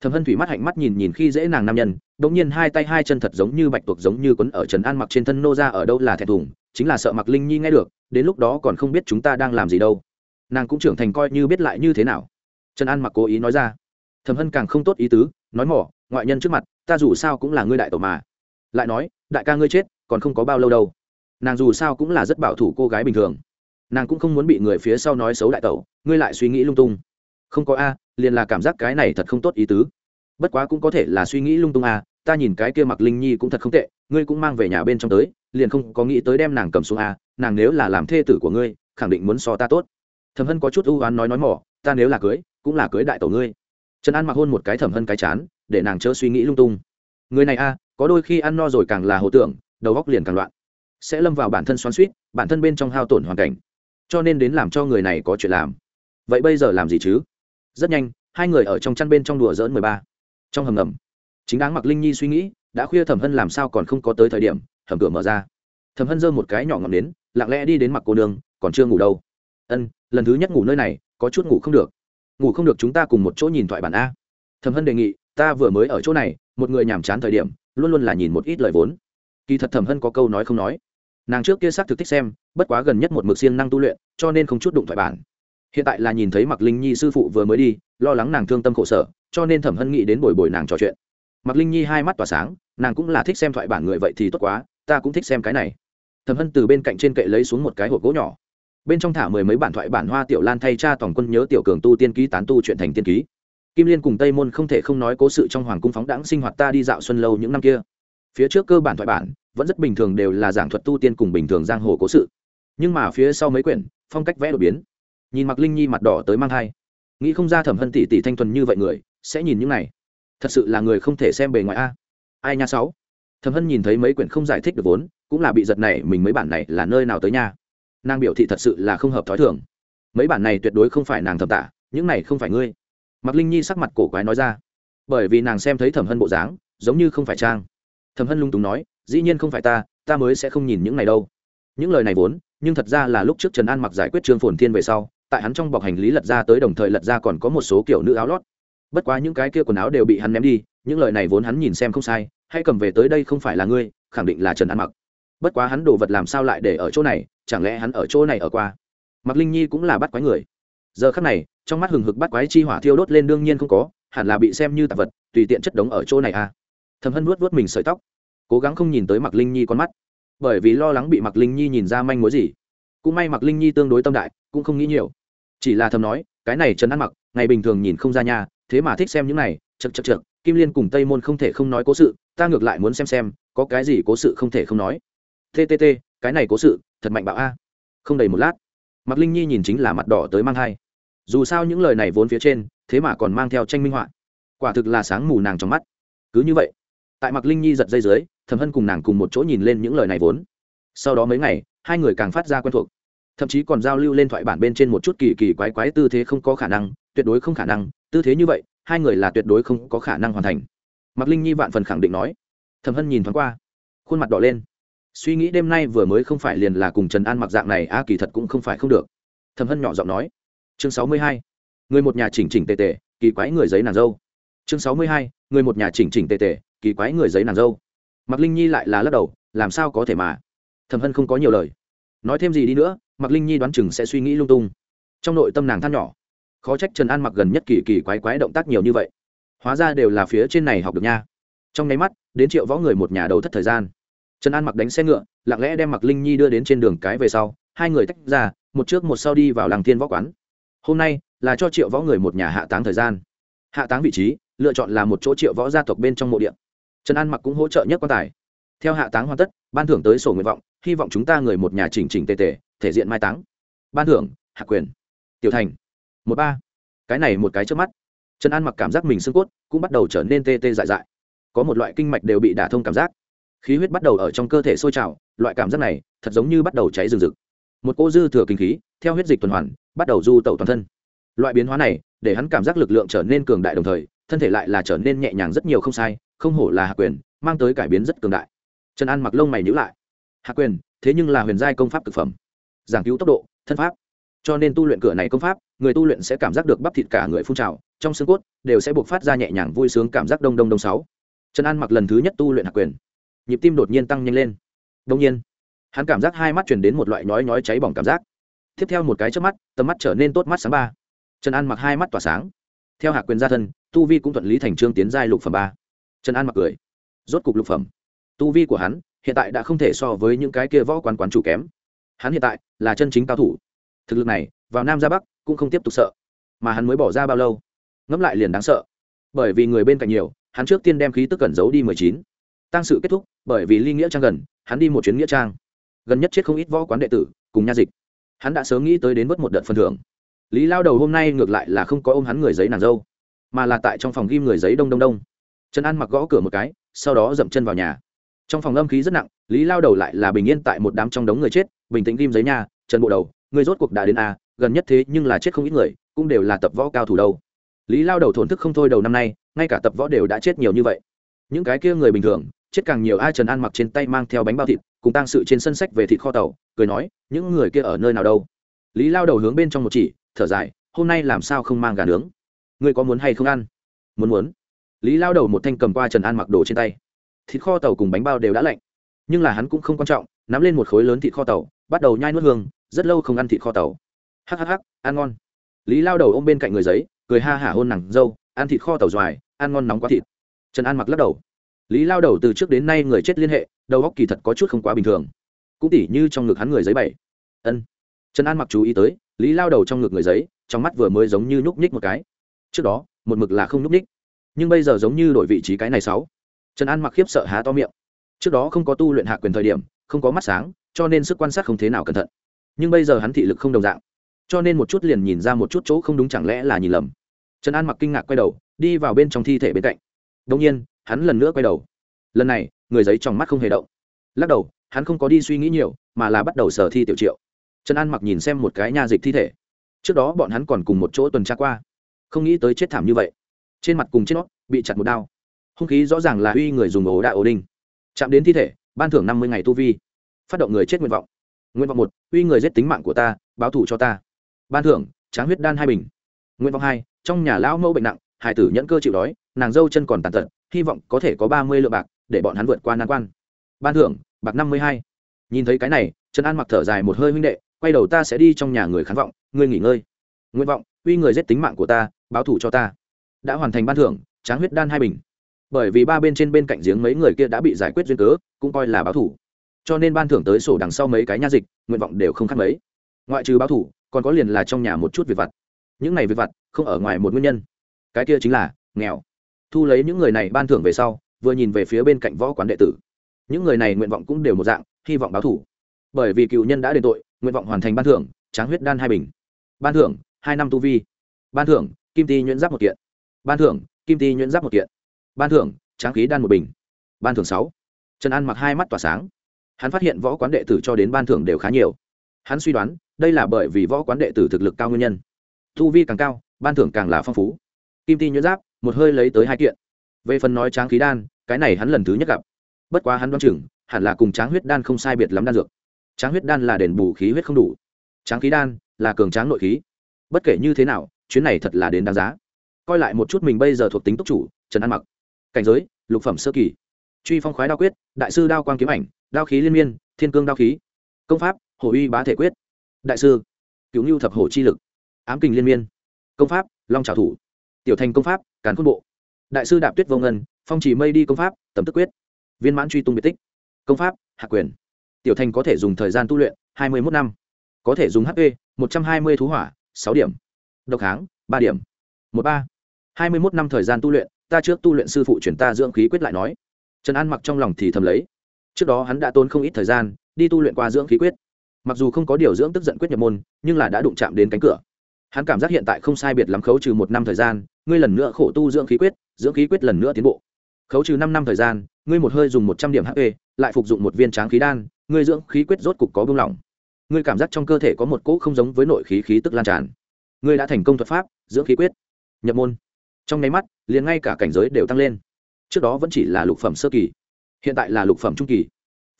thẩm hân thủy mắt hạnh mắt nhìn nhìn khi dễ nàng nam nhân đ ỗ n g nhiên hai tay hai chân thật giống như bạch tuộc giống như quấn ở trần an mặc trên thân nô ra ở đâu là thẹn thùng, chính là sợ mặc linh nhi nghe được, đến lúc đó còn không biết chúng ta đang làm gì đâu. Nàng cũng trưởng thành coi như biết lại như thế nào. Trần an mặc cố ý nói ra. Thẩm hân càng không tốt ý tứ, nói mỏ, ngoại nhân trước mặt, ta dù sao cũng là ngươi đại tổ mà. Lại nói, đại ca ngươi chết, còn không có bao lâu đâu. Nàng dù sao cũng là rất bảo thủ cô gái bình thường. Nàng cũng không muốn bị người phía sau nói xấu đại tẩu, ngươi lại suy nghĩ lung tung. Không có a liền là cảm giác cái này thật không tốt ý tứ. Bất quá cũng có thể là suy nghĩ lung tung à. ta nhìn cái kia mặc linh nhi cũng thật không tệ, ngươi cũng mang về nhà bên trong tới, liền không có nghĩ tới đem nàng cầm xuống à. nàng nếu là làm thê tử của ngươi, khẳng định muốn so ta tốt. Thẩm hân có chút ưu oán nói nói mỏ, ta nếu là cưới, cũng là cưới đại tổ ngươi. Trần an mặc hôn một cái thẩm hân cái chán, để nàng chớ suy nghĩ lung tung. Người này a có đôi khi ăn no rồi càng là hồ tưởng, đầu góc liền càng loạn. Sẽ lâm vào bản thân xoắn suýt bản thân bên trong hao tổn hoàn cảnh. Cho nên đến làm cho người này có chuyện làm. Vậy bây giờ làm gì chứ? Rất nhanh, hai người ở trong chăn bên trong đùa dỡn mười ba. Trong hầm ngầm, chính đáng mặc linh nhi suy nghĩ, đã khuya thẩm hân làm sao còn không có tới thời điểm, hầm cửa mở ra. Thẩm hân giơ một cái nhỏ ngầm đến lặng lẽ đi đến mặc cô nương, còn chưa ngủ đâu. Ân, lần thứ nhất ngủ nơi này, có chút ngủ không được. Ngủ không được chúng ta cùng một chỗ nhìn thoại bản a. Thẩm hân đề nghị, ta vừa mới ở chỗ này, một người nhàm chán thời điểm, luôn luôn là nhìn một ít lời vốn. Kỳ thật thẩm hân có câu nói không nói. Nàng trước kia xác thực thích xem, bất quá gần nhất một mực siêng năng tu luyện, cho nên không chút đụng thoại bản hiện tại là nhìn thấy mặc linh nhi sư phụ vừa mới đi, lo lắng nàng thương tâm khổ sở, cho nên thẩm hân nghĩ đến bồi bồi nàng trò chuyện. Mặc linh nhi hai mắt tỏa sáng, nàng cũng là thích xem thoại bản người vậy thì tốt quá, ta cũng thích xem cái này. Thẩm hân từ bên cạnh trên kệ lấy xuống một cái hộp gỗ nhỏ. Bên trong thả mười mấy bản thoại bản hoa tiểu lan thay cha toàn quân nhớ tiểu cường tu tiên ký tán tu chuyện thành tiên ký. Kim liên cùng tây môn không thể không nói cố sự trong hoàng cung phóng đãng sinh hoạt ta đi dạo xuân lâu những năm kia. Phía trước cơ bản thoại bản, vẫn rất bình thường đều là giảng thuật tu tiên cùng bình thường giang hồ cố sự. Nhưng mà phía sau mấy quyển, phong cách vẽ đột biến nhìn mặc linh nhi mặt đỏ tới mang thai. Nghĩ không ra thẩm hân tỷ tỷ thanh thuần như vậy người, sẽ nhìn những này. Thật sự là người không thể xem bề ngoài a. Ai nha sáu? Thẩm hân nhìn thấy mấy quyển không giải thích được vốn, cũng là bị giật này mình mấy bản này là nơi nào tới nha? Nàng biểu thị thật sự là không hợp thói thường. Mấy bản này tuyệt đối không phải nàng thẩm tả những này không phải ngươi. Mặc linh nhi sắc mặt cổ quái nói ra. Bởi vì nàng xem thấy thẩm hân bộ dáng, giống như không phải trang. Thẩm hân lung túng nói, dĩ nhiên không phải ta ta mới sẽ không nhìn những này đâu. Những lời này vốn, nhưng thật ra là lúc trước trần an mặc giải quyết trương phồn thiên về sau tại hắn trong bọc hành lý lật ra tới đồng thời lật ra còn có một số kiểu nữ áo lót. Bất quá những cái kia quần áo đều bị hắn ném đi, những lời này vốn hắn nhìn xem không sai, hay cầm về tới đây không phải là ngươi, khẳng định là trần an mặc. Bất quá hắn đồ vật làm sao lại để ở chỗ này, chẳng lẽ hắn ở chỗ này ở qua? Mặc linh nhi cũng là bắt quái người. Giờ khắc này, trong mắt hừng hực bắt quái chi hỏa thiêu đốt lên đương nhiên không có, hẳn là bị xem như tạp vật, tùy tiện chất đống ở chỗ này à. Thầm hân vuốt vuốt mình sợi tóc, cố gắng không nhìn tới mặc linh nhi con mắt. Bởi vì lo lắng bị mặc linh nhi nhìn ra manh mối gì cũng may mặc linh nhi tương đối tâm đại, cũng không nghĩ nhiều. Chỉ là thầm nói, cái này trần ăn mặc, ngày bình thường nhìn không ra nhà thế mà thích xem những này chật chật chật kim liên cùng tây môn không thể không nói cố sự, ta ngược lại muốn xem xem, có cái gì cố sự không thể không nói. Ttt cái này cố sự, thật mạnh bạo a. Không đầy một lát mặc linh nhi nhìn chính là mặt đỏ tới mang thai. Dù sao những lời này vốn phía trên, thế mà còn mang theo tranh minh họa. Quả thực là sáng mù nàng trong mắt. Cứ như vậy, tại mặc linh nhi giật dây dưới thầm hân cùng nàng cùng một chỗ nhìn lên những lời này vốn. Sau đó mấy ngày hai người càng phát ra quen thuộc. Thậm chí còn giao lưu lên thoại bản bên trên một chút kỳ kỳ quái quái tư thế không có khả năng, tuyệt đối không khả năng, tư thế như vậy, hai người là tuyệt đối không có khả năng hoàn thành. Mặc linh nhi vạn phần khẳng định nói. Thẩm hân nhìn thoáng qua, khuôn mặt đỏ lên. Suy nghĩ đêm nay vừa mới không phải liền là cùng trần an mặc dạng này, a, kỳ thật cũng không phải không được. Thầm hân nhỏ giọng nói. Chương sáu mươi hai, người một nhà chỉnh chỉnh tề tề, kỳ quái người giấy nàng dâu. Chương sáu mươi hai, người một nhà chỉnh chỉnh tề tề, kỳ quái người giấy nàng dâu. Mặc linh nhi lại là lắc đầu, làm sao có thể mà? Thầm hân không có nhiều lời. Nói thêm gì đi nữa mặc linh nhi đoán chừng sẽ suy nghĩ lung tung. Trong nội tâm nàng than nhỏ, khó trách trần an mặc gần nhất kỳ kỳ quái quái động tác nhiều như vậy. Hóa ra đều là phía trên này học được nha. Trong nháy mắt, đến triệu võ người một nhà đầu thất thời gian. Trần an mặc đánh xe ngựa, lặng lẽ đem mặc linh nhi đưa đến trên đường cái về sau, hai người tách ra, một trước một sau đi vào làng thiên võ quán. Hôm nay là cho triệu võ người một nhà hạ táng thời gian. Hạ táng vị trí, lựa chọn là một chỗ triệu võ gia tộc bên trong mộ điện trần an mặc cũng hỗ trợ nhất quan tài theo hạ táng hoàn tất, ban thưởng tới sổ nguyện vọng, hy vọng chúng ta người một nhà chỉnh chỉnh tề tề, thể diện mai táng. Ban thưởng, hạ quyền. Tiểu thành. Một ba. Cái này một cái trước mắt. Trần an mặc cảm giác mình xương cốt cũng bắt đầu trở nên tê tê dại dại. Có một loại kinh mạch đều bị đả thông cảm giác. Khí huyết bắt đầu ở trong cơ thể sôi trào, loại cảm giác này thật giống như bắt đầu cháy rừng rực. Một cô dư thừa kinh khí, theo huyết dịch tuần hoàn, bắt đầu du tẩu toàn thân. Loại biến hóa này, để hắn cảm giác lực lượng trở nên cường đại đồng thời, thân thể lại là trở nên nhẹ nhàng rất nhiều không sai, không hổ là hạ quyền, mang tới cải biến rất cường đại trần an mặc lông mày nhữ lại. Hạ quyền, thế nhưng là huyền giai công pháp thực phẩm. Giảng cứu tốc độ, thân pháp. Cho nên tu luyện cửa này công pháp, người tu luyện sẽ cảm giác được bắp thịt cả người phun trào, trong xương cốt đều sẽ buộc phát ra nhẹ nhàng vui sướng cảm giác đông đông đông sáu. Trần an mặc lần thứ nhất tu luyện hạ quyền. Nhịp tim đột nhiên tăng nhanh lên. Đông nhiên, hắn cảm giác hai mắt truyền đến một loại nhói nhói cháy bỏng cảm giác. Tiếp theo một cái trước mắt, tầm mắt trở nên tốt mắt sáng ba. Trần an mặc hai mắt tỏa sáng. Theo hạ quyền gia thân, tu vi cũng thuận lý thành trương tiến giai lục phẩm ba. Trần an mặc cười. Rốt cục lục phẩm tu vi của hắn, hiện tại đã không thể so với những cái kia võ quán quán chủ kém. Hắn hiện tại là chân chính cao thủ. Thực lực này, vào nam ra bắc cũng không tiếp tục sợ, mà hắn mới bỏ ra bao lâu? Ngẫm lại liền đáng sợ. Bởi vì người bên cạnh nhiều, hắn trước tiên đem khí tức cẩn giấu đi mười chín. Tăng sự kết thúc, bởi vì ly nghĩa trang gần, hắn đi một chuyến nghĩa trang. Gần nhất chết không ít võ quán đệ tử, cùng nha dịch. Hắn đã sớm nghĩ tới đến vớt một đợt phần thưởng. Lý lao đầu hôm nay ngược lại là không có ôm hắn người giấy nàng dâu, mà là tại trong phòng ghim người giấy đông đông đông. Trần an mặc gõ cửa một cái, sau đó dậm chân vào nhà trong phòng âm khí rất nặng, lý lao đầu lại là bình yên tại một đám trong đống người chết, bình tĩnh ghim giấy nhà trần bộ đầu người rốt cuộc đã đến a gần nhất thế nhưng là chết không ít người, cũng đều là tập võ cao thủ đâu. Lý lao đầu thổn thức không thôi đầu năm nay, ngay cả tập võ đều đã chết nhiều như vậy. Những cái kia người bình thường, chết càng nhiều ai trần an mặc trên tay mang theo bánh bao thịt, cùng tăng sự trên sân sách về thịt kho tàu, cười nói, những người kia ở nơi nào đâu? Lý lao đầu hướng bên trong một chỉ, thở dài, hôm nay làm sao không mang gà nướng? Ngươi có muốn hay không ăn? Muốn muốn. Lý lao đầu một thanh cầm qua trần an mặc đồ trên tay thịt kho tàu cùng bánh bao đều đã lạnh. Nhưng là hắn cũng không quan trọng, nắm lên một khối lớn thịt kho tàu, bắt đầu nhai nuốt hương, rất lâu không ăn thịt kho tàu. Hhh ăn ngon. Lý lao đầu ôm bên cạnh người giấy, cười ha hả hôn nặng, dâu, ăn thịt kho tàu doài ăn ngon nóng quá thịt. Trần an mặc lắc đầu. Lý lao đầu từ trước đến nay người chết liên hệ, đầu góc kỳ thật có chút không quá bình thường. Cũng tỉ như trong ngực hắn người giấy bảy. Ân. Trần an mặc chú ý tới, lý lao đầu trong ngực người giấy, trong mắt vừa mới giống như nhúc nhích một cái. Trước đó, một mực là không nhúc nhích. Nhưng bây giờ giống như đổi vị trí cái này sáu trần an mặc khiếp sợ há to miệng. Trước đó không có tu luyện hạ quyền thời điểm, không có mắt sáng, cho nên sức quan sát không thế nào cẩn thận. Nhưng bây giờ hắn thị lực không đồng dạng, cho nên một chút liền nhìn ra một chút chỗ không đúng chẳng lẽ là nhìn lầm. Trần an mặc kinh ngạc quay đầu, đi vào bên trong thi thể bên cạnh. Đông nhiên, hắn lần nữa quay đầu. Lần này, người giấy trong mắt không hề động. Lắc đầu, hắn không có đi suy nghĩ nhiều, mà là bắt đầu sở thi tiểu triệu. Trần an mặc nhìn xem một cái nha dịch thi thể. Trước đó bọn hắn còn cùng một chỗ tuần tra qua. Không nghĩ tới chết thảm như vậy. Trên mặt cùng trên nó, bị chặt một đao hung khí rõ ràng là uy người dùng ổ đạ ổ đinh. Chạm đến thi thể, ban thưởng năm mươi ngày tu vi. Phát động người chết nguyện vọng. Nguyện vọng một, uy người giết tính mạng của ta, báo thù cho ta. Ban thưởng, tráng huyết đan hai bình. Nguyện vọng hai, trong nhà lão mẫu bệnh nặng, hải tử nhẫn cơ chịu đói, nàng dâu chân còn tàn tật, hy vọng có thể có ba mươi lượng bạc để bọn hắn vượt qua nan quan. Ban thưởng, bạc năm mươi hai. Nhìn thấy cái này, trần an mặc thở dài một hơi huynh đệ, quay đầu ta sẽ đi trong nhà người khán vọng ngươi nghỉ ngơi. Nguyện vọng, uy người giết tính mạng của ta, báo thù cho ta. Đã hoàn thành ban thưởng, tráng huyết đan hai bình bởi vì ba bên trên bên cạnh giếng mấy người kia đã bị giải quyết duyên cớ, cũng coi là báo thủ. Cho nên ban thưởng tới sổ đằng sau mấy cái nha dịch, nguyện vọng đều không khác mấy. Ngoại trừ báo thủ, còn có liền là trong nhà một chút việc vặt. Những này việc vặt, không ở ngoài một nguyên nhân. Cái kia chính là, nghèo. Thu lấy những người này ban thưởng về sau, vừa nhìn về phía bên cạnh võ quán đệ tử. Những người này nguyện vọng cũng đều một dạng, hy vọng báo thủ. Bởi vì cựu nhân đã đền tội, nguyện vọng hoàn thành ban thưởng, tráng huyết đan hai bình. Ban thưởng, hai năm tu vi. Ban thưởng, kim ti nhuyễn giáp một kiện. Ban thưởng, kim ti nhuyễn giáp một kiện ban thưởng, tráng khí đan một bình. Ban thưởng sáu. Trần an mặc hai mắt tỏa sáng. Hắn phát hiện võ quán đệ tử cho đến ban thưởng đều khá nhiều. Hắn suy đoán, đây là bởi vì võ quán đệ tử thực lực cao nguyên nhân. Thu vi càng cao, ban thưởng càng là phong phú. Kim ti nhuyễn giáp, một hơi lấy tới hai kiện. Về phần nói tráng khí đan, cái này hắn lần thứ nhất gặp. Bất quá hắn đoán chừng, hẳn là cùng tráng huyết đan không sai biệt lắm đan dược. Tráng huyết đan là đền bù khí huyết không đủ. Tráng khí đan là cường tráng nội khí. Bất kể như thế nào, chuyến này thật là đến đáng giá. Coi lại một chút mình bây giờ thuộc tính tốc chủ, trần an mặc cảnh giới, lục phẩm sơ kỳ. Truy phong khoái đao quyết, đại sư đao quang kiếm ảnh, đao khí liên miên, thiên cương đao khí. Công pháp hồ uy bá thể quyết. Đại sư cứu ngưu thập hổ chi lực. Ám kình liên miên. Công pháp, long trào thủ. Tiểu thành công pháp, càn khôn bộ. Đại sư đạp tuyết vô ngân, phong chỉ mây đi công pháp, tầm tức quyết. Viên mãn truy tung biệt tích. Công pháp, hạ quyền. Tiểu thành có thể dùng thời gian tu luyện, hai mươi một năm. Có thể dùng hp một trăm hai mươi thú hỏa, sáu điểm. Độc kháng, ba điểm. Một ba. hai mươi một năm thời gian tu luyện ta trước tu luyện sư phụ chuyển ta dưỡng khí quyết lại nói. Trần an mặc trong lòng thì thầm lấy. Trước đó hắn đã tốn không ít thời gian, đi tu luyện qua dưỡng khí quyết. Mặc dù không có điều dưỡng tức giận quyết nhập môn, nhưng là đã đụng chạm đến cánh cửa. Hắn cảm giác hiện tại không sai biệt lắm khấu trừ một năm thời gian, ngươi lần nữa khổ tu dưỡng khí quyết, dưỡng khí quyết lần nữa tiến bộ. Khấu trừ năm năm thời gian, ngươi một hơi dùng một trăm điểm hp, lại phục dụng một viên tráng khí đan, ngươi dưỡng khí quyết rốt cục có buông lỏng. Ngươi cảm giác trong cơ thể có một cỗ không giống với nội khí khí tức lan tràn. Ngươi đã thành công thuật pháp, dưỡng khí quyết. Nhập môn trong nháy mắt, liền ngay cả cảnh giới đều tăng lên. Trước đó vẫn chỉ là lục phẩm sơ kỳ, hiện tại là lục phẩm trung kỳ.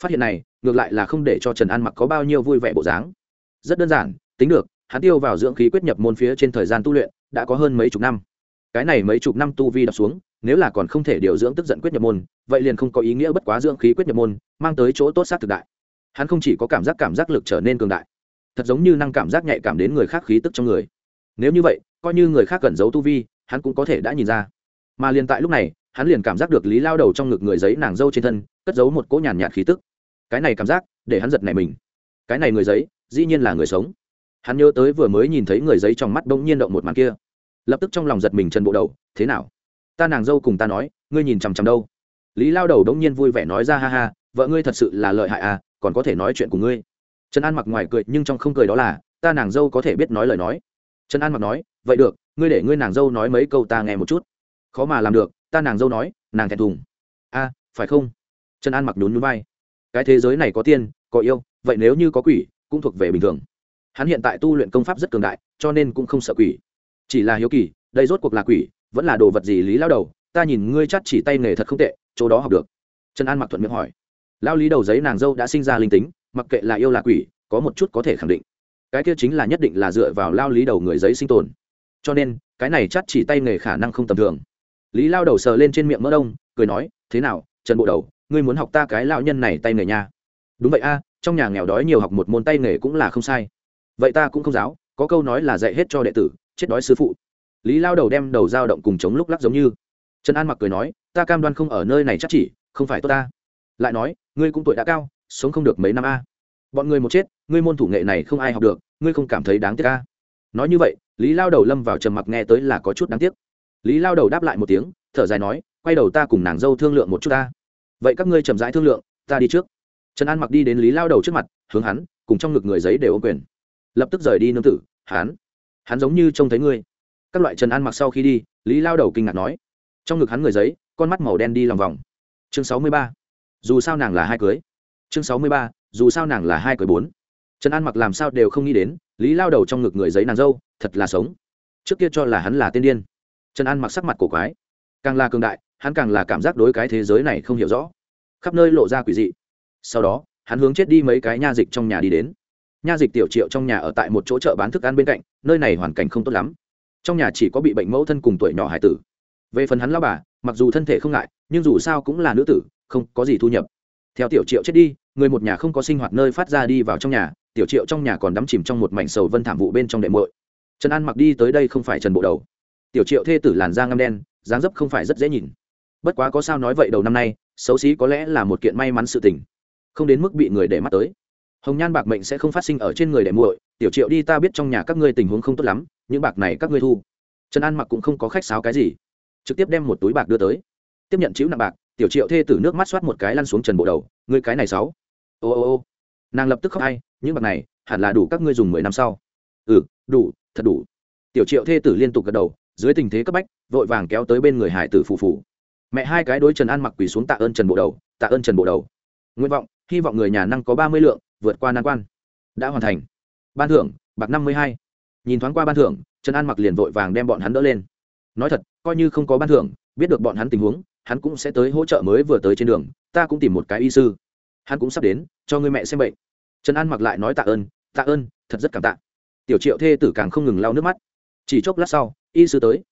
Phát hiện này, ngược lại là không để cho trần an mặc có bao nhiêu vui vẻ bộ dáng. Rất đơn giản, tính được, hắn tiêu vào dưỡng khí quyết nhập môn phía trên thời gian tu luyện đã có hơn mấy chục năm. Cái này mấy chục năm tu vi đập xuống, nếu là còn không thể điều dưỡng tức giận quyết nhập môn, vậy liền không có ý nghĩa bất quá dưỡng khí quyết nhập môn, mang tới chỗ tốt sát thực đại. Hắn không chỉ có cảm giác cảm giác lực trở nên cường đại, thật giống như năng cảm giác nhạy cảm đến người khác khí tức trong người. Nếu như vậy, coi như người khác cần giấu tu vi hắn cũng có thể đã nhìn ra. Mà liền tại lúc này, hắn liền cảm giác được lý lao đầu trong ngực người giấy nàng dâu trên thân, cất giấu một cỗ nhàn nhạt khí tức. Cái này cảm giác, để hắn giật nảy mình. Cái này người giấy, dĩ nhiên là người sống. Hắn nhớ tới vừa mới nhìn thấy người giấy trong mắt bỗng nhiên động một màn kia. Lập tức trong lòng giật mình chân bộ đầu, thế nào? Ta nàng dâu cùng ta nói, ngươi nhìn chằm chằm đâu? Lý lao đầu đống nhiên vui vẻ nói ra, ha ha, vợ ngươi thật sự là lợi hại à còn có thể nói chuyện của ngươi. Trần an mặc ngoài cười, nhưng trong không cười đó là, ta nàng dâu có thể biết nói lời nói trần an mặc nói, vậy được, ngươi để ngươi nàng dâu nói mấy câu ta nghe một chút. Khó mà làm được, ta nàng dâu nói, nàng thẹn thùng. A, phải không? Trần an mặc nhún nhún vai. Cái thế giới này có tiên, có yêu, vậy nếu như có quỷ, cũng thuộc về bình thường. Hắn hiện tại tu luyện công pháp rất cường đại, cho nên cũng không sợ quỷ. Chỉ là hiếu kỳ, đây rốt cuộc là quỷ, vẫn là đồ vật gì lý lao đầu, ta nhìn ngươi chắt chỉ tay nghề thật không tệ, chỗ đó học được. Trần an mặc thuận miệng hỏi. Lao lý đầu giấy nàng dâu đã sinh ra linh tính, mặc kệ là yêu là quỷ, có một chút có thể khẳng định cái kia chính là nhất định là dựa vào lao lý đầu người giấy sinh tồn. Cho nên, cái này chắc chỉ tay nghề khả năng không tầm thường. Lý lao đầu sờ lên trên miệng mỡ đông, cười nói, thế nào, trần bộ đầu, ngươi muốn học ta cái lao nhân này tay nghề nha? Đúng vậy a, trong nhà nghèo đói nhiều học một môn tay nghề cũng là không sai. Vậy ta cũng không giáo, có câu nói là dạy hết cho đệ tử, chết đói sư phụ. Lý lao đầu đem đầu dao động cùng chống lúc lắc giống như. Trần an mặc cười nói, ta cam đoan không ở nơi này chắc chỉ, không phải tốt ta. Lại nói, ngươi cũng tuổi đã cao, sống không được mấy năm a. Bọn người một chết ngươi môn thủ nghệ này không ai học được, ngươi không cảm thấy đáng tiếc a nói như vậy, lý lao đầu lâm vào trầm mặc nghe tới là có chút đáng tiếc. Lý lao đầu đáp lại một tiếng, thở dài nói, quay đầu ta cùng nàng dâu thương lượng một chút ta. Vậy các ngươi chậm rãi thương lượng, ta đi trước. Trần an mặc đi đến lý lao đầu trước mặt, hướng hắn, cùng trong ngực người giấy đều ô quyền. Lập tức rời đi nương tử, hắn hắn giống như trông thấy ngươi. Các loại trần an mặc sau khi đi, lý lao đầu kinh ngạc nói. Trong ngực hắn người giấy, con mắt màu đen đi lòng vòng. Chương sáu mươi ba. Dù sao nàng là hai cưới. Chương sáu mươi ba. Dù sao nàng là hai cưới bốn trần an mặc làm sao đều không nghĩ đến lý lao đầu trong ngực người giấy nàng dâu thật là sống trước kia cho là hắn là tiên điên trần an mặc sắc mặt cổ quái càng là cường đại hắn càng là cảm giác đối cái thế giới này không hiểu rõ khắp nơi lộ ra quỷ dị sau đó hắn hướng chết đi mấy cái nha dịch trong nhà đi đến nha dịch tiểu triệu trong nhà ở tại một chỗ chợ bán thức ăn bên cạnh nơi này hoàn cảnh không tốt lắm trong nhà chỉ có bị bệnh mẫu thân cùng tuổi nhỏ hải tử về phần hắn lao bà mặc dù thân thể không ngại nhưng dù sao cũng là nữ tử không có gì thu nhập theo tiểu triệu chết đi người một nhà không có sinh hoạt nơi phát ra đi vào trong nhà tiểu triệu trong nhà còn đắm chìm trong một mảnh sầu vân thảm vụ bên trong đệm mội trần an mặc đi tới đây không phải trần bộ đầu. Tiểu triệu thê tử làn da ngăm đen, dáng dấp không phải rất dễ nhìn. Bất quá có sao nói vậy đầu năm nay, xấu xí có lẽ là một kiện may mắn sự tình. Không đến mức bị người để mắt tới. Hồng nhan bạc mệnh sẽ không phát sinh ở trên người để muội, tiểu triệu đi ta biết trong nhà các ngươi tình huống không tốt lắm, những bạc này các ngươi thu. Trần an mặc cũng không có khách sáo cái gì, trực tiếp đem một túi bạc đưa tới. Tiếp nhận chữ nặng bạc, tiểu triệu thê tử nước mắt soát một cái lăn xuống trần bộ đầu, ngươi cái này sáu ô ô ô. Nàng lập tức khóc hay những bạc này hẳn là đủ các ngươi dùng mười năm sau. Ừ đủ, thật đủ. Tiểu triệu thê tử liên tục gật đầu, dưới tình thế cấp bách, vội vàng kéo tới bên người hải tử phù phù. Mẹ hai cái đối trần an mặc quỳ xuống tạ ơn trần bộ đầu, tạ ơn trần bộ đầu. Nguyện vọng, hy vọng người nhà năng có ba mươi lượng, vượt qua nan quan. Đã hoàn thành. Ban thưởng, bạc năm mươi hai. Nhìn thoáng qua ban thưởng, trần an mặc liền vội vàng đem bọn hắn đỡ lên. Nói thật, coi như không có ban thưởng, biết được bọn hắn tình huống, hắn cũng sẽ tới hỗ trợ mới vừa tới trên đường, ta cũng tìm một cái y sư. Hắn cũng sắp đến, cho người mẹ xem bệnh trần an mặc lại nói tạ ơn tạ ơn, thật rất cảm tạ. Tiểu triệu thê tử càng không ngừng lau nước mắt. Chỉ chốc lát sau, y sư tới.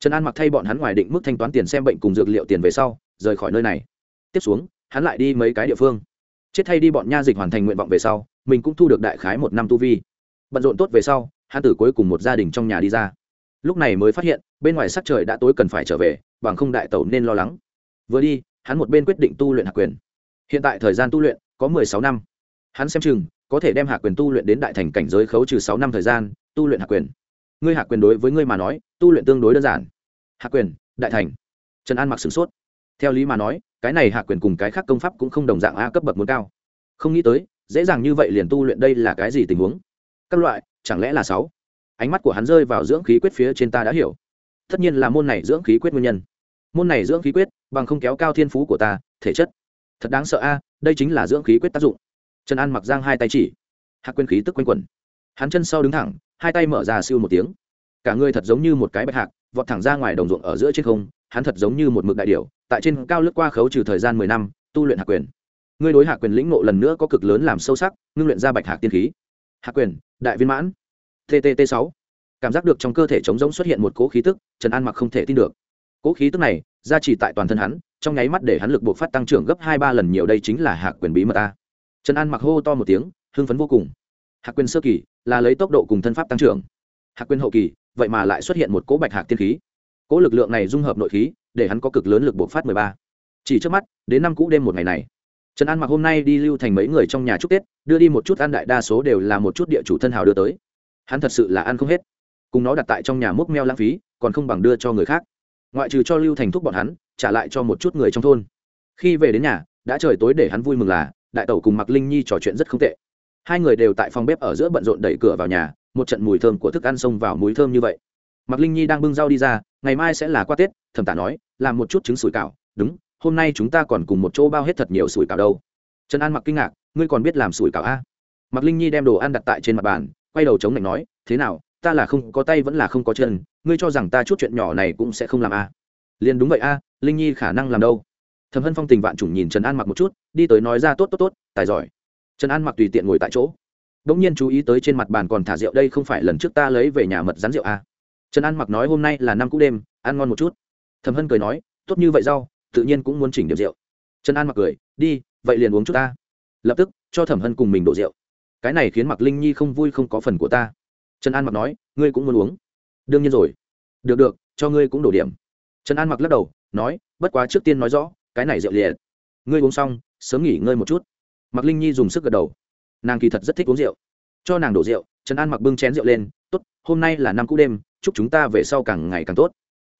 Trần an mặc thay bọn hắn ngoài định mức thanh toán tiền xem bệnh cùng dược liệu tiền về sau, rời khỏi nơi này. Tiếp xuống, hắn lại đi mấy cái địa phương. Chết thay đi bọn nha dịch hoàn thành nguyện vọng về sau, mình cũng thu được đại khái một năm tu vi. Bận rộn tốt về sau, hắn tử cuối cùng một gia đình trong nhà đi ra. Lúc này mới phát hiện, bên ngoài sắc trời đã tối cần phải trở về, bằng không đại tẩu nên lo lắng. Vừa đi, hắn một bên quyết định tu luyện hạc quyền. Hiện tại thời gian tu luyện có mười sáu năm hắn xem chừng, có thể đem hạ quyền tu luyện đến đại thành cảnh giới khấu trừ sáu năm thời gian, tu luyện hạ quyền. Ngươi hạ quyền đối với ngươi mà nói, tu luyện tương đối đơn giản. Hạ quyền, đại thành. Trần an mặc sửng sốt. Theo lý mà nói, cái này hạ quyền cùng cái khác công pháp cũng không đồng dạng a cấp bậc muốn cao. Không nghĩ tới, dễ dàng như vậy liền tu luyện đây là cái gì tình huống? Các loại, chẳng lẽ là sáu? Ánh mắt của hắn rơi vào dưỡng khí quyết phía trên ta đã hiểu. Tất nhiên là môn này dưỡng khí quyết nguyên nhân. Môn này dưỡng khí quyết, bằng không kéo cao thiên phú của ta, thể chất. Thật đáng sợ a, đây chính là dưỡng khí quyết tác dụng trần an mặc giang hai tay chỉ. Hạc quên khí tức quanh quẩn. Hắn chân sau đứng thẳng, hai tay mở ra siêu một tiếng. Cả người thật giống như một cái bạch hạc, vọt thẳng ra ngoài đồng ruộng ở giữa trên không, hắn thật giống như một mực đại điểu, tại trên cao lướt qua khấu trừ thời gian mười năm, tu luyện hạc quyền ngươi đối hạ quyền lĩnh ngộ lần nữa có cực lớn làm sâu sắc, ngưng luyện ra bạch hạc tiên khí. Hạ quyền đại viên mãn. Ttt sáu. Cảm giác được trong cơ thể trống rỗng xuất hiện một cỗ khí tức, trần an mặc không thể tin được. Cỗ khí tức này ra chỉ tại toàn thân hắn, trong nháy mắt để hắn lực buộc phát tăng trưởng gấp hai ba lần, nhiều đây chính là hạ quyền bí mật ta trần an mặc hô to một tiếng, hưng phấn vô cùng. Hạc quyền sơ kỳ là lấy tốc độ cùng thân pháp tăng trưởng. Hạc quyền hậu kỳ, vậy mà lại xuất hiện một cỗ bạch hạc tiên khí. Cỗ lực lượng này dung hợp nội khí, để hắn có cực lớn lực bộc phát mười ba. Chỉ trước mắt, đến năm cũ đêm một ngày này, trần an mặc hôm nay đi lưu thành mấy người trong nhà chúc tết, đưa đi một chút ăn đại đa số đều là một chút địa chủ thân hào đưa tới. Hắn thật sự là ăn không hết. Cùng nó đặt tại trong nhà múc meo lãng phí, còn không bằng đưa cho người khác. Ngoại trừ cho lưu thành thúc bọn hắn, trả lại cho một chút người trong thôn. Khi về đến nhà, đã trời tối để hắn vui mừng là đại tẩu cùng mặc linh nhi trò chuyện rất không tệ. Hai người đều tại phòng bếp ở giữa bận rộn đẩy cửa vào nhà, một trận mùi thơm của thức ăn xông vào mùi thơm như vậy. Mặc linh nhi đang bưng rau đi ra, ngày mai sẽ là qua tết, thầm tả nói, làm một chút trứng sủi cảo. Đúng, hôm nay chúng ta còn cùng một chỗ bao hết thật nhiều sủi cảo đâu. Trần an mặc kinh ngạc, ngươi còn biết làm sủi cảo a? Mặc linh nhi đem đồ ăn đặt tại trên mặt bàn, quay đầu chống lạnh nói, thế nào, ta là không có tay vẫn là không có chân, ngươi cho rằng ta chút chuyện nhỏ này cũng sẽ không làm a? Liền đúng vậy a, linh nhi khả năng làm đâu? Thầm hân phong tình vạn chủng nhìn trần an mặc một chút, đi tới nói ra, tốt tốt tốt, tài giỏi. Trần an mặc tùy tiện ngồi tại chỗ. Đ ỗ n g nhiên chú ý tới trên mặt bàn còn thả rượu, đây không phải lần trước ta lấy về nhà mật rắn rượu à? trần an mặc nói, hôm nay là năm cũ đêm, ăn ngon một chút. Thầm hân cười nói, tốt như vậy rau, tự nhiên cũng muốn chỉnh điểm rượu. Trần an mặc cười, đi, vậy liền uống chút ta. Lập tức, cho thẩm hân cùng mình đổ rượu. Cái này khiến mặc linh nhi không vui không có phần của ta. Trần an mặc nói, ngươi cũng muốn uống? Đương nhiên rồi. Được được, cho ngươi cũng đổ điểm. Trần an mặc lắc đầu, nói, bất quá trước tiên nói rõ cái này rượu liệt. Ngươi uống xong, sớm nghỉ ngơi một chút. Mặc linh nhi dùng sức gật đầu. Nàng kỳ thật rất thích uống rượu. Cho nàng đổ rượu, trần an mặc bưng chén rượu lên, tốt, hôm nay là năm cũ đêm, chúc chúng ta về sau càng ngày càng tốt.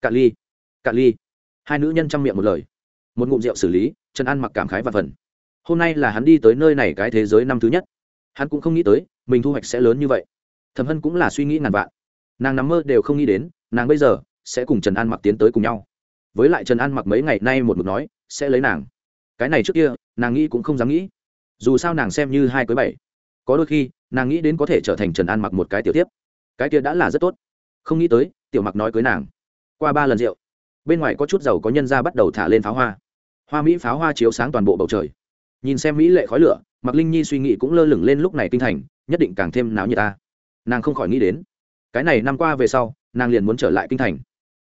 Cạn ly cạn ly. Hai nữ nhân chăm miệng một lời. Một ngụm rượu xử lý, trần an mặc cảm khái và phần. Hôm nay là hắn đi tới nơi này cái thế giới năm thứ nhất. Hắn cũng không nghĩ tới, mình thu hoạch sẽ lớn như vậy. Thẩm hân cũng là suy nghĩ ngàn vạn. Nàng nằm mơ đều không nghĩ đến, nàng bây giờ sẽ cùng trần an mặc tiến tới cùng nhau với lại trần an mặc mấy ngày nay một mực nói, sẽ lấy nàng. Cái này trước kia, nàng nghĩ cũng không dám nghĩ. Dù sao nàng xem như hai cưới bảy. Có đôi khi, nàng nghĩ đến có thể trở thành trần an mặc một cái tiểu tiếp. Cái kia đã là rất tốt. Không nghĩ tới, tiểu mặc nói cưới nàng. Qua ba lần rượu, bên ngoài có chút dầu có nhân ra bắt đầu thả lên pháo hoa. Hoa mỹ pháo hoa chiếu sáng toàn bộ bầu trời. Nhìn xem mỹ lệ khói lửa mặc linh nhi suy nghĩ cũng lơ lửng lên lúc này kinh thành, nhất định càng thêm náo như ta. Nàng không khỏi nghĩ đến, cái này năm qua về sau, nàng liền muốn trở lại kinh thành.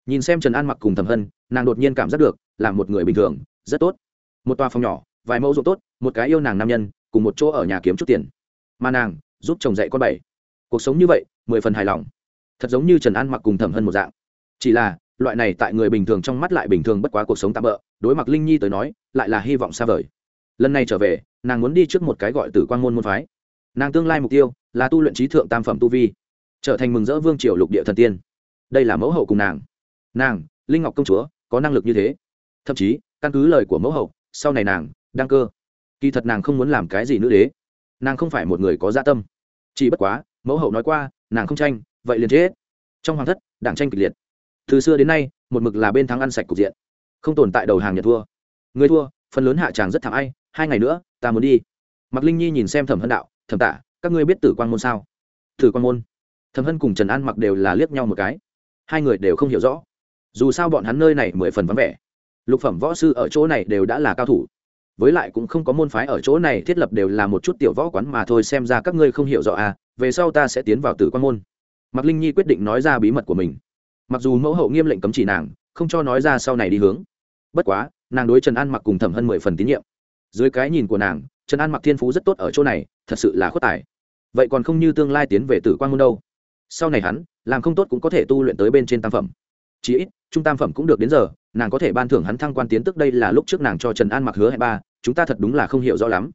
Nhìn xem trần an mặc cùng thầm hân nàng đột nhiên cảm giác được là một người bình thường, rất tốt. Một tòa phòng nhỏ, vài mẫu ruộng tốt, một cái yêu nàng nam nhân, cùng một chỗ ở nhà kiếm chút tiền. Mà nàng, giúp chồng dạy con bảy. Cuộc sống như vậy, mười phần hài lòng. Thật giống như trần an mặc cùng thẩm hơn một dạng. Chỉ là, loại này tại người bình thường trong mắt lại bình thường bất quá cuộc sống tạm bỡ đối mặt linh nhi tới nói, lại là hy vọng xa vời. Lần này trở về, nàng muốn đi trước một cái gọi tử quan môn môn phái. Nàng tương lai mục tiêu, là tu luyện trí thượng tam phẩm tu vi, trở thành mừng rỡ vương triều lục địa thần tiên. Đây là mẫu hậu cùng nàng. Nàng, linh ngọc công chúa có năng lực như thế. Thậm chí, căn cứ lời của mẫu hậu, sau này nàng, đăng cơ. Kỳ thật nàng không muốn làm cái gì nữ đế. Nàng không phải một người có gia dạ tâm. Chỉ bất quá, mẫu hậu nói qua, nàng không tranh, vậy liền chết. Trong hoàng thất, đảng tranh kịch liệt. Từ xưa đến nay, một mực là bên thắng ăn sạch cục diện. Không tồn tại đầu hàng nhận thua. Người thua, phần lớn hạ tràng rất thảm ai, hai ngày nữa, ta muốn đi. Mặc linh nhi nhìn xem thẩm hân đạo, thẩm tạ, các ngươi biết tử quan môn sao? Tử quan môn. Thẩm hân cùng trần an mặc đều là liếc nhau một cái. Hai người đều không hiểu rõ dù sao bọn hắn nơi này mười phần vắng vẻ. Lục phẩm võ sư ở chỗ này đều đã là cao thủ. Với lại cũng không có môn phái ở chỗ này thiết lập đều là một chút tiểu võ quán mà thôi, xem ra các ngươi không hiểu rõ à về sau ta sẽ tiến vào tử quan môn. Mạc linh nhi quyết định nói ra bí mật của mình. Mặc dù mẫu hậu nghiêm lệnh cấm chỉ nàng, không cho nói ra sau này đi hướng. Bất quá, nàng đối trần an mặc cùng thẩm hơn mười phần tín nhiệm. Dưới cái nhìn của nàng, trần an mặc thiên phú rất tốt ở chỗ này, thật sự là khuất tài. Vậy còn không như tương lai tiến về tử quan môn đâu. Sau này hắn, làm không tốt cũng có thể tu luyện tới bên trên tam phẩm. Chí ít trung tam phẩm cũng được đến giờ, nàng có thể ban thưởng hắn thăng quan tiến tức đây là lúc trước nàng cho trần an mặc hứa hai ba, chúng ta thật đúng là không hiểu rõ lắm.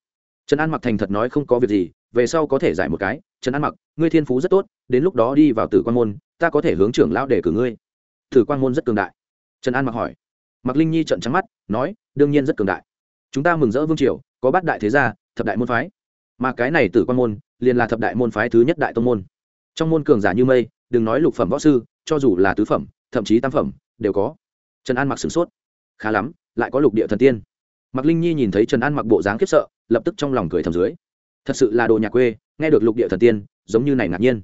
Trần an mặc thành thật nói không có việc gì, về sau có thể giải một cái. Trần an mặc, ngươi thiên phú rất tốt, đến lúc đó đi vào tử quan môn, ta có thể hướng trưởng lão để cử ngươi. Tử quan môn rất cường đại. Trần an mặc hỏi. Mặc linh nhi trận trắng mắt, nói, đương nhiên rất cường đại. Chúng ta mừng rỡ vương triều, có bát đại thế gia, thập đại môn phái. Mà cái này tử quan môn, liền là thập đại môn phái thứ nhất đại tông môn. Trong môn cường giả như mây, đừng nói lục phẩm võ sư, cho dù là tứ phẩm thậm chí tam phẩm, đều có. Trần an mặc sửng sốt. Khá lắm, lại có lục địa thần tiên. Mặc linh nhi nhìn thấy trần an mặc bộ dáng khiếp sợ, lập tức trong lòng cười thầm dưới. Thật sự là đồ nhà quê, nghe được lục địa thần tiên, giống như này ngạc nhiên.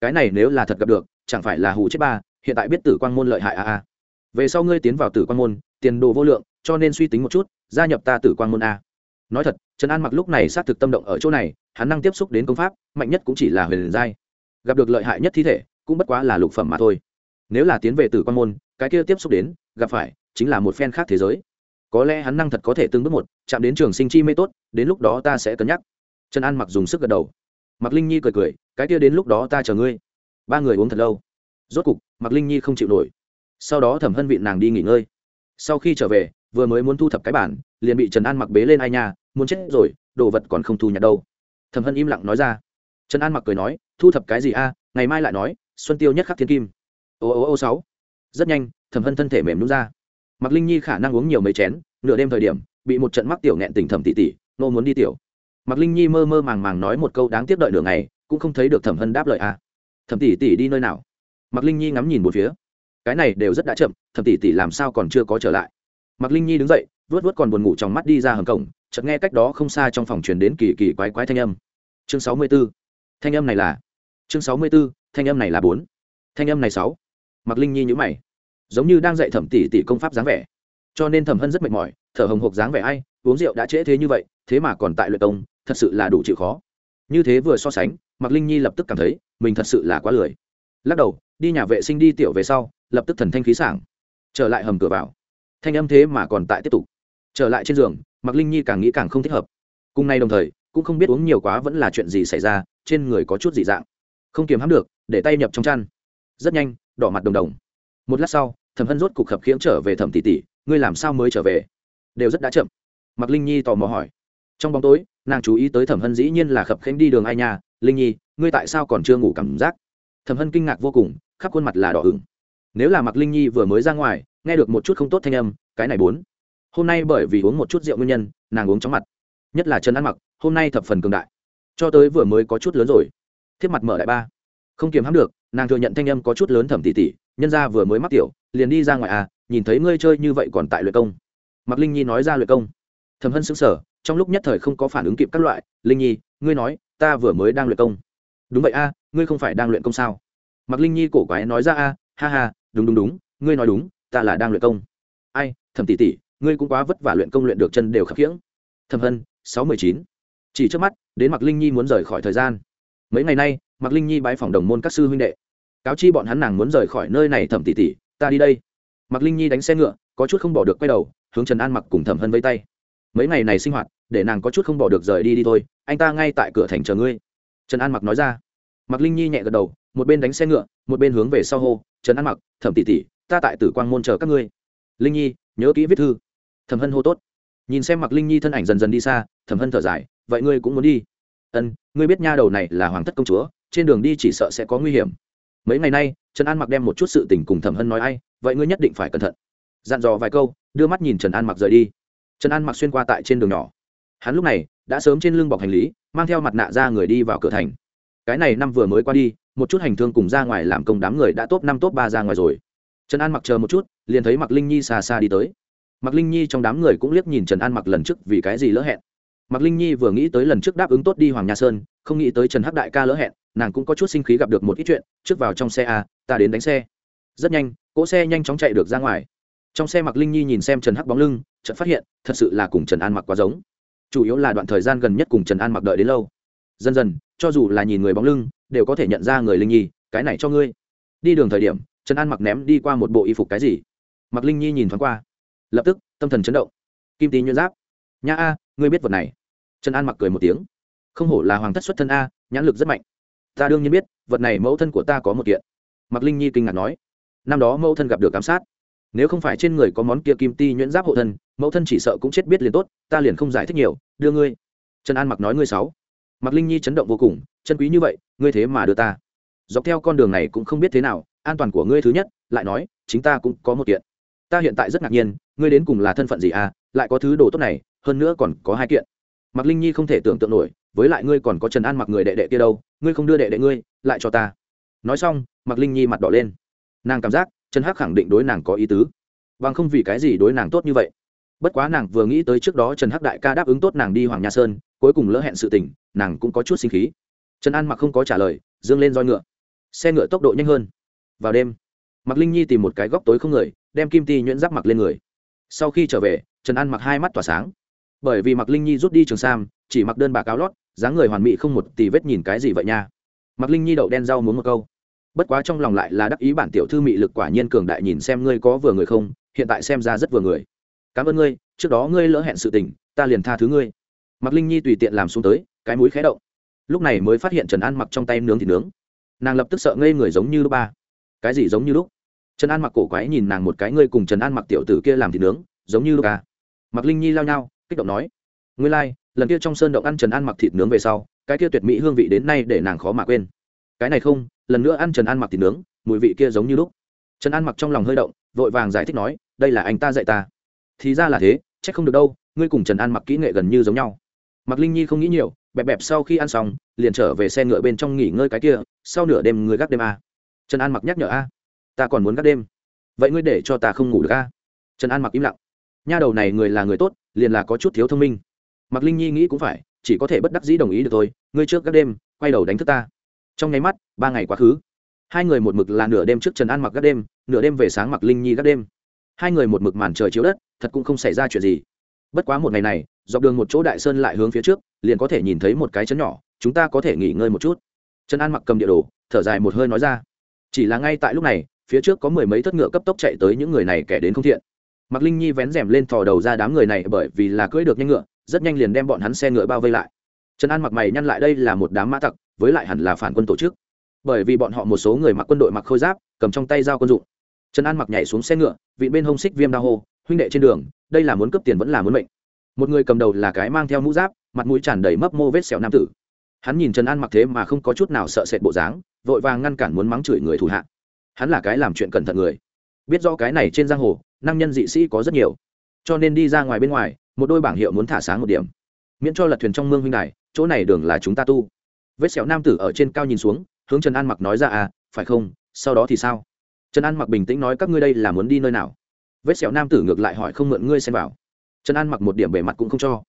Cái này nếu là thật gặp được, chẳng phải là hù chết ba, hiện tại biết tử quang môn lợi hại a a. Về sau ngươi tiến vào tử quang môn, tiền đồ vô lượng, cho nên suy tính một chút, gia nhập ta tử quang môn a. Nói thật, trần an mặc lúc này xác thực tâm động ở chỗ này, hắn năng tiếp xúc đến công pháp, mạnh nhất cũng chỉ là huyền giai. Gặp được lợi hại nhất thi thể, cũng bất quá là lục phẩm mà thôi nếu là tiến về tử quan môn, cái kia tiếp xúc đến, gặp phải, chính là một phen khác thế giới. Có lẽ hắn năng thật có thể từng bước một, chạm đến trường sinh chi mê tốt, đến lúc đó ta sẽ cân nhắc. Trần an mặc dùng sức gật đầu. Mặc linh nhi cười cười, cái kia đến lúc đó ta chờ ngươi. Ba người uống thật lâu. Rốt cục mặc linh nhi không chịu nổi. Sau đó thẩm hân vị nàng đi nghỉ ngơi. Sau khi trở về, vừa mới muốn thu thập cái bản, liền bị trần an mặc bế lên ai nhà muốn chết rồi, đồ vật còn không thu nhặt đâu. Thẩm hân im lặng nói ra. Trần an mặc cười nói, thu thập cái gì a? Ngày mai lại nói, xuân tiêu nhất khắc thiên kim ô ô ô sáu. Rất nhanh thẩm hân thân thể mềm nhún ra. Mặc linh nhi khả năng uống nhiều mấy chén nửa đêm thời điểm bị một trận mắc tiểu nghẹn tỉnh thẩm tỷ tỷ nô muốn đi tiểu. Mặc linh nhi mơ mơ màng màng nói một câu đáng tiếc đợi nửa ngày cũng không thấy được thẩm hân đáp lời a thẩm tỷ tỷ đi nơi nào? Mặc linh nhi ngắm nhìn một phía. Cái này đều rất đã chậm thẩm tỷ tỷ làm sao còn chưa có trở lại? Mặc linh nhi đứng dậy vớt vớt còn buồn ngủ trong mắt đi ra hầm cổng chợt nghe cách đó không xa trong phòng truyền đến kỳ kỳ quái quái thanh âm. Chương sáu mươi 64. thanh âm này là chương sáu mươi 64, thanh âm này là bốn. Thanh âm này sáu mặc linh nhi nhữ mày. Giống như đang dạy thẩm tỷ tỷ công pháp dáng vẻ. Cho nên thẩm hân rất mệt mỏi, thở hồng hộc dáng vẻ ai, uống rượu đã trễ thế như vậy, thế mà còn tại luyện công, thật sự là đủ chịu khó. Như thế vừa so sánh mặc linh nhi lập tức cảm thấy mình thật sự là quá lười. Lắc đầu, đi nhà vệ sinh đi tiểu về sau, lập tức thần thanh khí sảng. Trở lại hầm cửa vào. Thanh âm thế mà còn tại tiếp tục. Trở lại trên giường mặc linh nhi càng nghĩ càng không thích hợp. Cùng nay đồng thời, cũng không biết uống nhiều quá vẫn là chuyện gì xảy ra, trên người có chút dị dạng. Không kiềm hãm được, để tay nhập trong chăn. Rất nhanh đỏ mặt đồng đồng. Một lát sau, thẩm hân rốt cục khập khiễng trở về thẩm tỷ tỷ, ngươi làm sao mới trở về? Đều rất đã chậm. Mặc linh nhi tò mò hỏi. Trong bóng tối, nàng chú ý tới thẩm hân dĩ nhiên là khập khiễng đi đường ai nhà linh nhi, ngươi tại sao còn chưa ngủ cảm giác? Thẩm hân kinh ngạc vô cùng, khắp khuôn mặt là đỏ ửng. Nếu là mặc linh nhi vừa mới ra ngoài, nghe được một chút không tốt thanh âm, cái này bốn. Hôm nay bởi vì uống một chút rượu nguyên nhân, nàng uống chóng mặt. Nhất là chân ăn mặc, hôm nay thập phần cường đại. Cho tới vừa mới có chút lớn rồi. Thiếp mặt mở đại ba không kiềm hãm được, nàng thừa nhận thanh âm có chút lớn thẩm tỷ tỷ nhân ra vừa mới mắc tiểu, liền đi ra ngoài à nhìn thấy ngươi chơi như vậy còn tại luyện công. Mặc linh nhi nói ra luyện công. Thẩm hân sững sờ, trong lúc nhất thời không có phản ứng kịp các loại, linh nhi, ngươi nói, ta vừa mới đang luyện công. Đúng vậy a, ngươi không phải đang luyện công sao? Mặc linh nhi cổ quái nói ra, a, ha ha, đúng đúng đúng, ngươi nói đúng, ta là đang luyện công. Ai, thẩm tỷ tỷ ngươi cũng quá vất vả luyện công luyện được chân đều khập khiễng. Thẩm hân, sáu mười chín. Chỉ trước mắt, đến mặc linh nhi muốn rời khỏi thời gian. Mấy ngày nay mặc linh nhi bái phòng đồng môn các sư huynh đệ. Cáo chi bọn hắn nàng muốn rời khỏi nơi này thẩm tỷ tỷ, ta đi đây. Mặc linh nhi đánh xe ngựa, có chút không bỏ được quay đầu, hướng trần an mặc cùng thẩm hân vây tay. Mấy ngày này sinh hoạt, để nàng có chút không bỏ được rời đi đi thôi, anh ta ngay tại cửa thành chờ ngươi. Trần an mặc nói ra. Mặc linh nhi nhẹ gật đầu, một bên đánh xe ngựa, một bên hướng về sau hô, trần an mặc, thẩm tỷ tỷ, ta tại tử quang môn chờ các ngươi. Linh nhi, nhớ kỹ viết thư. Thẩm hân hô tốt. Nhìn xem mặc linh nhi thân ảnh dần dần đi xa, thẩm hân thở dài, vậy ngươi cũng muốn đi? Ân, ngươi biết nha đầu này là hoàng thất công chúa trên đường đi chỉ sợ sẽ có nguy hiểm. Mấy ngày nay, trần an mặc đem một chút sự tình cùng thẩm hân nói ai, vậy ngươi nhất định phải cẩn thận. Dặn dò vài câu, đưa mắt nhìn trần an mặc rời đi. Trần an mặc xuyên qua tại trên đường nhỏ. Hắn lúc này đã sớm trên lưng bọc hành lý, mang theo mặt nạ ra người đi vào cửa thành. Cái này năm vừa mới qua đi, một chút hành thương cùng ra ngoài làm công đám người đã top năm top ba ra ngoài rồi. Trần an mặc chờ một chút, liền thấy mặc linh nhi xa xa đi tới. Mặc linh nhi trong đám người cũng liếc nhìn trần an mặc lần trước vì cái gì lỡ hẹn mặc linh nhi vừa nghĩ tới lần trước đáp ứng tốt đi hoàng nha sơn, không nghĩ tới trần hắc đại ca lỡ hẹn, nàng cũng có chút sinh khí gặp được một ít chuyện, trước vào trong xe a, ta đến đánh xe. Rất nhanh, cỗ xe nhanh chóng chạy được ra ngoài. Trong xe mặc linh nhi nhìn xem trần hắc bóng lưng, chợt phát hiện, thật sự là cùng trần an mặc quá giống. Chủ yếu là đoạn thời gian gần nhất cùng trần an mặc đợi đến lâu. Dần dần, cho dù là nhìn người bóng lưng, đều có thể nhận ra người linh nhi, cái này cho ngươi. Đi đường thời điểm, trần an mặc ném đi qua một bộ y phục cái gì? Mặc linh nhi nhìn thoáng qua. Lập tức, tâm thần chấn động. Kim tý nhuyễn giáp nha a, ngươi biết vật này? Trần an mặc cười một tiếng. Không hổ là hoàng thất xuất thân a, nhãn lực rất mạnh. Ta đương nhiên biết, vật này mẫu thân của ta có một kiện. Mặc linh nhi kinh ngạc nói. Năm đó mẫu thân gặp được giám sát. Nếu không phải trên người có món kia kim ti nhuyễn giáp hộ thân, mẫu thân chỉ sợ cũng chết biết liền tốt, ta liền không giải thích nhiều, đưa ngươi. Trần an mặc nói ngươi sáu mặc linh nhi chấn động vô cùng, chân quý như vậy, ngươi thế mà đưa ta. Dọc theo con đường này cũng không biết thế nào, an toàn của ngươi thứ nhất, lại nói, chính ta cũng có một kiện. Ta hiện tại rất ngạc nhiên, ngươi đến cùng là thân phận gì à lại có thứ đồ tốt này hơn nữa còn có hai kiện. Mặc linh nhi không thể tưởng tượng nổi, với lại ngươi còn có trần an mặc người đệ đệ kia đâu, ngươi không đưa đệ đệ ngươi, lại cho ta. Nói xong mặc linh nhi mặt đỏ lên. Nàng cảm giác, trần hắc khẳng định đối nàng có ý tứ. Bằng không vì cái gì đối nàng tốt như vậy. Bất quá nàng vừa nghĩ tới trước đó trần hắc đại ca đáp ứng tốt nàng đi hoàng nha sơn, cuối cùng lỡ hẹn sự tình, nàng cũng có chút sinh khí. Trần an mặc không có trả lời, dương lên roi ngựa. Xe ngựa tốc độ nhanh hơn. Vào đêm mặc linh nhi tìm một cái góc tối không người, đem kim ti nhuyễn giáp mặc lên người. Sau khi trở về, trần an mặc hai mắt tỏa sáng bởi vì mặc linh nhi rút đi trường sam, chỉ mặc đơn bạc áo lót, dáng người hoàn mỹ không một tì vết nhìn cái gì vậy nha. Mặc linh nhi đậu đen rau muốn một câu. Bất quá trong lòng lại là đắc ý bản tiểu thư mị lực quả nhiên cường đại nhìn xem ngươi có vừa người không, hiện tại xem ra rất vừa người. Cảm ơn ngươi, trước đó ngươi lỡ hẹn sự tình, ta liền tha thứ ngươi. Mặc linh nhi tùy tiện làm xuống tới, cái mũi khé động. Lúc này mới phát hiện trần an mặc trong tay nướng thì nướng. Nàng lập tức sợ ngây người giống như lúc ba. Cái gì giống như lúc? Trần an mặc cổ quái nhìn nàng một cái, ngươi cùng trần an mặc tiểu tử kia làm thì nướng, giống như lúc à. mặc linh nhi lao nhau kích động nói ngươi lai、like, lần kia trong sơn động ăn trần an mặc thịt nướng về sau cái kia tuyệt mỹ hương vị đến nay để nàng khó mà quên. Cái này không lần nữa ăn trần an mặc thịt nướng mùi vị kia giống như lúc. Trần an mặc trong lòng hơi động vội vàng giải thích nói đây là anh ta dạy ta. Thì ra là thế c h ắ c không được đâu ngươi cùng trần an mặc kỹ nghệ gần như giống nhau. Mặc linh nhi không nghĩ nhiều bẹp bẹp sau khi ăn xong liền trở về xe ngựa bên trong nghỉ ngơi cái kia sau nửa đêm người gác đêm a trần an mặc nhắc nhở a ta còn muốn gác đêm. Vậy ngươi để cho ta không ngủ được a trần an mặc im lặng. Nha đầu này người là người tốt liền là có chút thiếu thông minh. Mặc linh nhi nghĩ cũng phải, chỉ có thể bất đắc dĩ đồng ý được thôi, ngươi trước gác đêm, quay đầu đánh thức ta. Trong nháy mắt, ba ngày quá khứ. Hai người một mực là nửa đêm trước trần an mặc gác đêm, nửa đêm về sáng mặc linh nhi gác đêm. Hai người một mực màn trời chiếu đất, thật cũng không xảy ra chuyện gì. Bất quá một ngày này, dọc đường một chỗ đại sơn lại hướng phía trước, liền có thể nhìn thấy một cái chấn nhỏ, chúng ta có thể nghỉ ngơi một chút. Trần an mặc cầm địa đồ, thở dài một hơi nói ra. Chỉ là ngay tại lúc này, phía trước có mười mấy thất ngựa cấp tốc chạy tới những người này kẻ đến không thiện. Mạc linh nhi vén rèm lên thò đầu ra đám người này bởi vì là cưỡi được nhanh ngựa, rất nhanh liền đem bọn hắn xe ngựa bao vây lại. Trần an mặc mày nhăn lại đây là một đám mã tặc, với lại hẳn là phản quân tổ chức. Bởi vì bọn họ một số người mặc quân đội mặc khôi giáp, cầm trong tay dao quân dụng. Trần an mặc nhảy xuống xe ngựa vị bên hông xích viêm đao hô, huynh đệ trên đường, đây là muốn cướp tiền vẫn là muốn mệnh. Một người cầm đầu là cái mang theo mũ giáp, mặt mũi tràn đầy mấp mô vết sẹo nam tử. Hắn nhìn trần an mặc thế mà không có chút nào sợ sệt bộ dáng, vội vàng ngăn cản muốn mắng chửi người thủ hạ. Hắn là cái làm chuyện cẩn thận người. Biết rõ cái này trên giang hồ năng nhân dị sĩ có rất nhiều. Cho nên đi ra ngoài bên ngoài, một đôi bảng hiệu muốn thả sáng một điểm. Miễn cho lật thuyền trong mương huynh này chỗ này đường là chúng ta tu. Vết sẹo nam tử ở trên cao nhìn xuống, hướng trần an mặc nói ra à phải không? Sau đó thì sao? Trần an mặc bình tĩnh nói, các ngươi đây là muốn đi nơi nào? Vết sẹo nam tử ngược lại hỏi, không mượn ngươi xem vào. Trần an mặc một điểm bề mặt cũng không cho.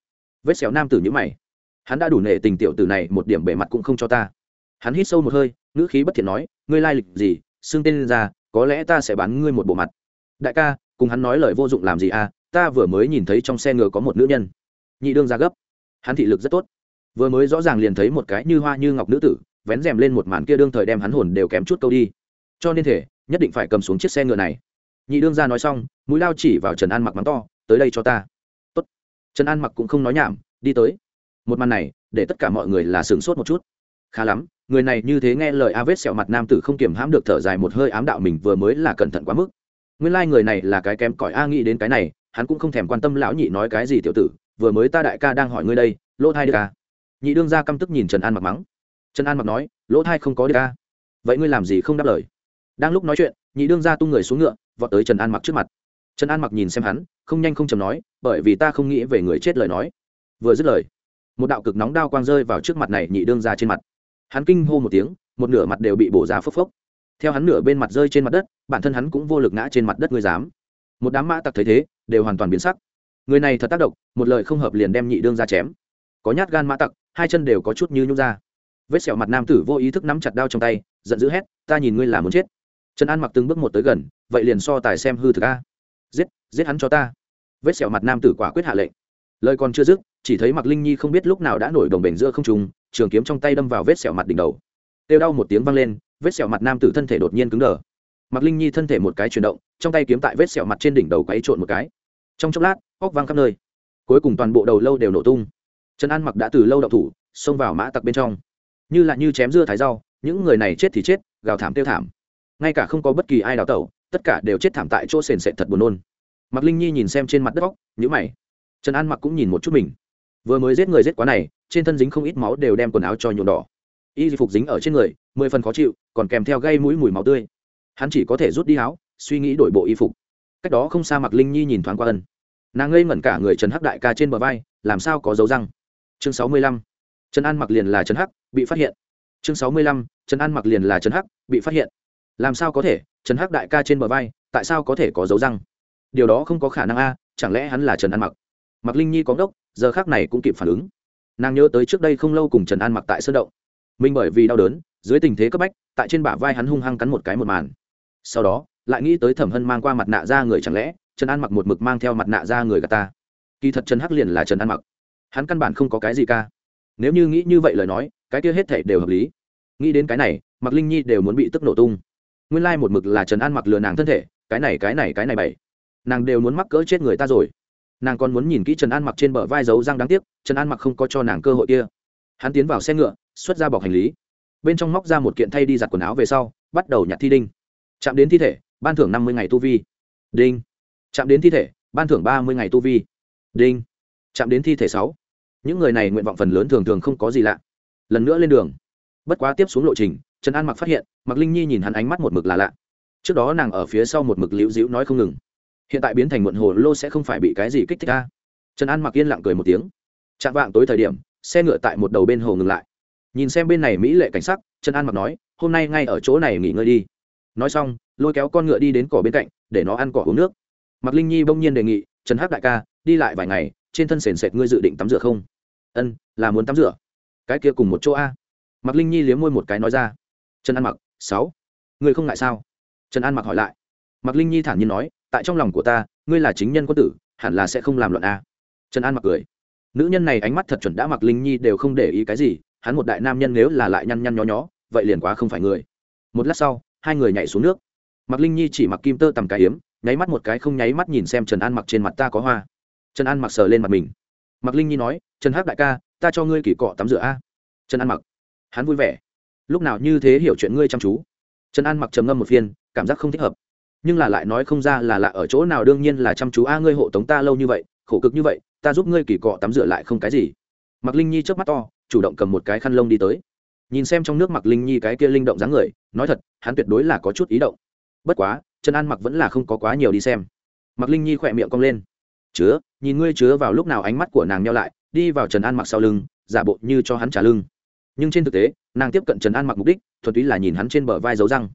Vết sẹo nam tử nhữ mày. Hắn đã đủ nể tình tiểu tử này, một điểm bề mặt cũng không cho ta. Hắn hít sâu một hơi, ngữ khí bất thiện nói, ngươi lai lịch gì? Xưng tên ra, có lẽ ta sẽ bán ngươi một bộ mặt. Đại ca cùng hắn nói lời vô dụng làm gì à ta vừa mới nhìn thấy trong xe ngựa có một nữ nhân. Nhị đương ra gấp. Hắn thị lực rất tốt. Vừa mới rõ ràng liền thấy một cái như hoa như ngọc nữ tử, vén rèm lên một màn kia đương thời đem hắn hồn đều kém chút câu đi. Cho nên thể, nhất định phải cầm xuống chiếc xe ngựa này. Nhị đương ra nói xong, mũi lao chỉ vào trần an mặc mắng to, tới đây cho ta. Tốt. trần an mặc cũng không nói nhảm, đi tới. Một màn này, để tất cả mọi người là sửng sốt một chút. Khá lắm, người này như thế nghe lời a vết sẹo mặt nam tử không kiềm hãm được thở dài một hơi ám đạo mình vừa mới là cẩn thận quá mức nguyên lai、like、người này là cái kém cỏi a nghĩ đến cái này, hắn cũng không thèm quan tâm lão nhị nói cái gì tiểu tử, vừa mới ta đại ca đang hỏi ngươi đây, lỗ thai được ca nhị đương ra căm tức nhìn trần an mặc mắng. Trần an mặc nói, lỗ thai không có được ca vậy ngươi làm gì không đáp lời? Đang lúc nói chuyện, nhị đương ra tung người xuống ngựa, vọt tới trần an mặc trước mặt. Trần an mặc nhìn xem hắn, không nhanh không chầm nói, bởi vì ta không nghĩ về người chết lời nói. Vừa dứt lời, một đạo cực nóng đao quang rơi vào trước mặt này nhị đương ra trên mặt. Hắn kinh hô một tiếng, một nửa mặt đều bị bổ ra phốc phốc theo hắn nửa bên mặt rơi trên mặt đất, bản thân hắn cũng vô lực ngã trên mặt đất, ngươi dám. Một đám mã tặc thấy thế, đều hoàn toàn biến sắc. Người này thật tác động, một lời không hợp liền đem nhị đương ra chém. Có nhát gan mã tặc, hai chân đều có chút như nhung ra. Vết sẹo mặt nam tử vô ý thức nắm chặt đao trong tay, giận dữ hét, ta nhìn ngươi là muốn chết. Trần an mặc từng bước một tới gần, vậy liền so tài xem hư thực a. Giết giết hắn cho ta. Vết sẹo mặt nam tử quả quyết hạ lệnh. Lời còn chưa dứt, chỉ thấy mặc linh nhi không biết lúc nào đã nổi đồng bể giữa không trùng trường kiếm trong tay đâm vào vết sẹo mặt đỉnh đầu. Têu đau một tiếng vang lên vết sẹo mặt nam tử thân thể đột nhiên cứng đờ. Mặc linh nhi thân thể một cái chuyển động trong tay kiếm tại vết sẹo mặt trên đỉnh đầu quấy trộn một cái. Trong chốc lát óc vang khắp nơi. Cuối cùng toàn bộ đầu lâu đều nổ tung. Trần an mặc đã từ lâu đậu thủ xông vào mã tặc bên trong. Như là như chém dưa thái rau những người này chết thì chết gào thảm tiêu thảm. Ngay cả không có bất kỳ ai đào tẩu tất cả đều chết thảm tại chỗ sền sệt thật buồn nôn. Mặc linh nhi nhìn xem trên mặt đất óc, nhữ mày. Trần an mặc cũng nhìn một chút mình. Vừa mới giết người giết quá này trên thân dính không ít máu đều đem quần áo cho nhuộm đỏ y phục dính ở trên người, mười phần khó chịu, còn kèm theo gây mũi mùi máu tươi. Hắn chỉ có thể rút đi áo, suy nghĩ đổi bộ y phục. Cách đó không xa mặc linh nhi nhìn thoáng qua ân. Nàng ngây ngẩn cả người trần hắc đại ca trên bờ vai, làm sao có dấu răng? Chương sáu mươi lăm. Trần an mặc liền là trần hắc, bị phát hiện. Chương sáu mươi lăm. Trần an mặc liền là trần hắc, bị phát hiện. Làm sao có thể? Trần hắc đại ca trên bờ vai, tại sao có thể có dấu răng? Điều đó không có khả năng a, chẳng lẽ hắn là trần an mặc? Mặc linh nhi có ngốc, giờ khác này cũng kịp phản ứng. Nàng nhớ tới trước đây không lâu cùng trần an mặc tại sơn động mình bởi vì đau đớn, dưới tình thế cấp bách, tại trên bả vai hắn hung hăng cắn một cái một màn. Sau đó, lại nghĩ tới thẩm hân mang qua mặt nạ ra người chẳng lẽ, trần an mặc một mực mang theo mặt nạ ra người gà ta. Kỳ thật trần hắc liền là trần an mặc. Hắn căn bản không có cái gì ca. Nếu như nghĩ như vậy lời nói, cái kia hết thể đều hợp lý. Nghĩ đến cái này mặc linh nhi đều muốn bị tức nổ tung. Nguyên lai một mực là trần an mặc lừa nàng thân thể, cái này cái này cái này bảy nàng đều muốn mắc cỡ chết người ta rồi. Nàng còn muốn nhìn kỹ trần an mặc trên bờ vai dấu răng đáng tiếc, trần an mặc không có cho nàng cơ hội kia. Hắn tiến vào xe ngựa xuất ra bọc hành lý. Bên trong móc ra một kiện thay đi giặt quần áo về sau, bắt đầu nhặt thi đinh. Chạm đến thi thể, ban thưởng năm mươi ngày tu vi. Đinh. Chạm đến thi thể, ban thưởng ba mươi ngày tu vi. Đinh. Chạm đến thi thể sáu. Những người này nguyện vọng phần lớn thường thường không có gì lạ. Lần nữa lên đường. Bất quá tiếp xuống lộ trình, trần an mặc phát hiện mặc linh nhi nhìn hắn ánh mắt một mực là lạ. Trước đó nàng ở phía sau một mực liễu dĩu nói không ngừng. Hiện tại biến thành muộn hồ lô sẽ không phải bị cái gì kích thích ca trần an mặc yên lặng cười một tiếng. Chạm vạng tối thời điểm, xe ngựa tại một đầu bên hồ ngừng lại nhìn xem bên này mỹ lệ cảnh sắc, trần an mặc nói, hôm nay ngay ở chỗ này nghỉ ngơi đi. Nói xong, lôi kéo con ngựa đi đến cỏ bên cạnh, để nó ăn cỏ uống nước. Mặc linh nhi bỗng nhiên đề nghị, trần hắc đại ca, đi lại vài ngày, trên thân sền sệt ngươi dự định tắm rửa không? Ân, là muốn tắm rửa. Cái kia cùng một chỗ a. Mặc linh nhi liếm môi một cái nói ra. Trần an mặc, sáu, ngươi không ngại sao? Trần an mặc hỏi lại. Mặc linh nhi thản nhiên nói, tại trong lòng của ta, ngươi là chính nhân quân tử, hẳn là sẽ không làm luận a. Trần an mặc cười. Nữ nhân này ánh mắt thật chuẩn đã mặc linh nhi đều không để ý cái gì hắn một đại nam nhân nếu là lại nhăn nhăn nhó nhó, vậy liền quá không phải người. Một lát sau, hai người nhảy xuống nước. Mặc linh nhi chỉ mặc kim tơ tầm cái hiếm nháy mắt một cái không nháy mắt nhìn xem trần an mặc trên mặt ta có hoa. Trần an mặc sờ lên mặt mình. Mặc linh nhi nói, trần hắc đại ca, ta cho ngươi kỳ cọ tắm rửa a. Trần an mặc, hắn vui vẻ. Lúc nào như thế hiểu chuyện ngươi chăm chú? Trần an mặc trầm ngâm một phiên, cảm giác không thích hợp. Nhưng là lại nói không ra là lạ ở chỗ nào đương nhiên là chăm chú a, ngươi hộ tống ta lâu như vậy, khổ cực như vậy, ta giúp ngươi kỳ cọ tắm rửa lại không cái gì. Mặc linh nhi trước mắt to chủ động cầm một cái khăn lông đi tới. Nhìn xem trong nước mặc linh nhi cái kia linh động dáng người, nói thật, hắn tuyệt đối là có chút ý động. Bất quá, trần an mặc vẫn là không có quá nhiều đi xem. Mặc linh nhi khỏe miệng cong lên. Chứa, nhìn ngươi chứa vào lúc nào ánh mắt của nàng nhau lại, đi vào trần an mặc sau lưng, giả bộ như cho hắn trả lưng. Nhưng trên thực tế, nàng tiếp cận trần an mặc mục đích, thuần túy là nhìn hắn trên bờ vai dấu răng.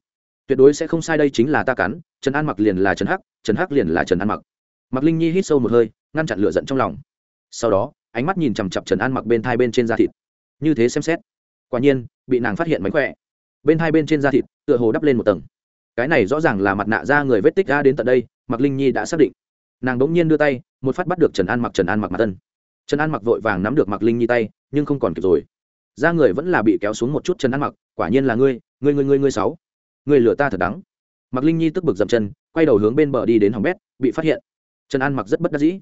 Tuyệt đối sẽ không sai đây chính là ta cắn, trần an mặc liền là trần hắc trần hắc liền là trần an mặc. Mặc linh nhi hít sâu một hơi, ngăn chặn lửa giận trong lòng. Sau đó, ánh mắt nhìn chằm chặp trần an mặc bên thai bên trên da thịt như thế xem xét. Quả nhiên, bị nàng phát hiện mánh khỏe. Bên hai bên trên da thịt, tựa hồ đắp lên một tầng. Cái này rõ ràng là mặt nạ da người vết tích ra đến tận đây mặc linh nhi đã xác định. Nàng đ ỗ n g nhiên đưa tay, một phát bắt được trần an mặc, trần an mặc mặt tân trần an mặc vội vàng nắm được mặc linh nhi tay, nhưng không còn kịp rồi. Da người vẫn là bị kéo xuống một chút trần an mặc, quả nhiên là ngươi ngươi ngươi ngươi ngươi sáu. Ngươi lừa ta thật đắng. Mặc linh nhi tức bực dậm chân, quay đầu hướng bên bờ đi đến hòng bét, bị phát hiện. Trần an mặc rất bất đắc dĩ.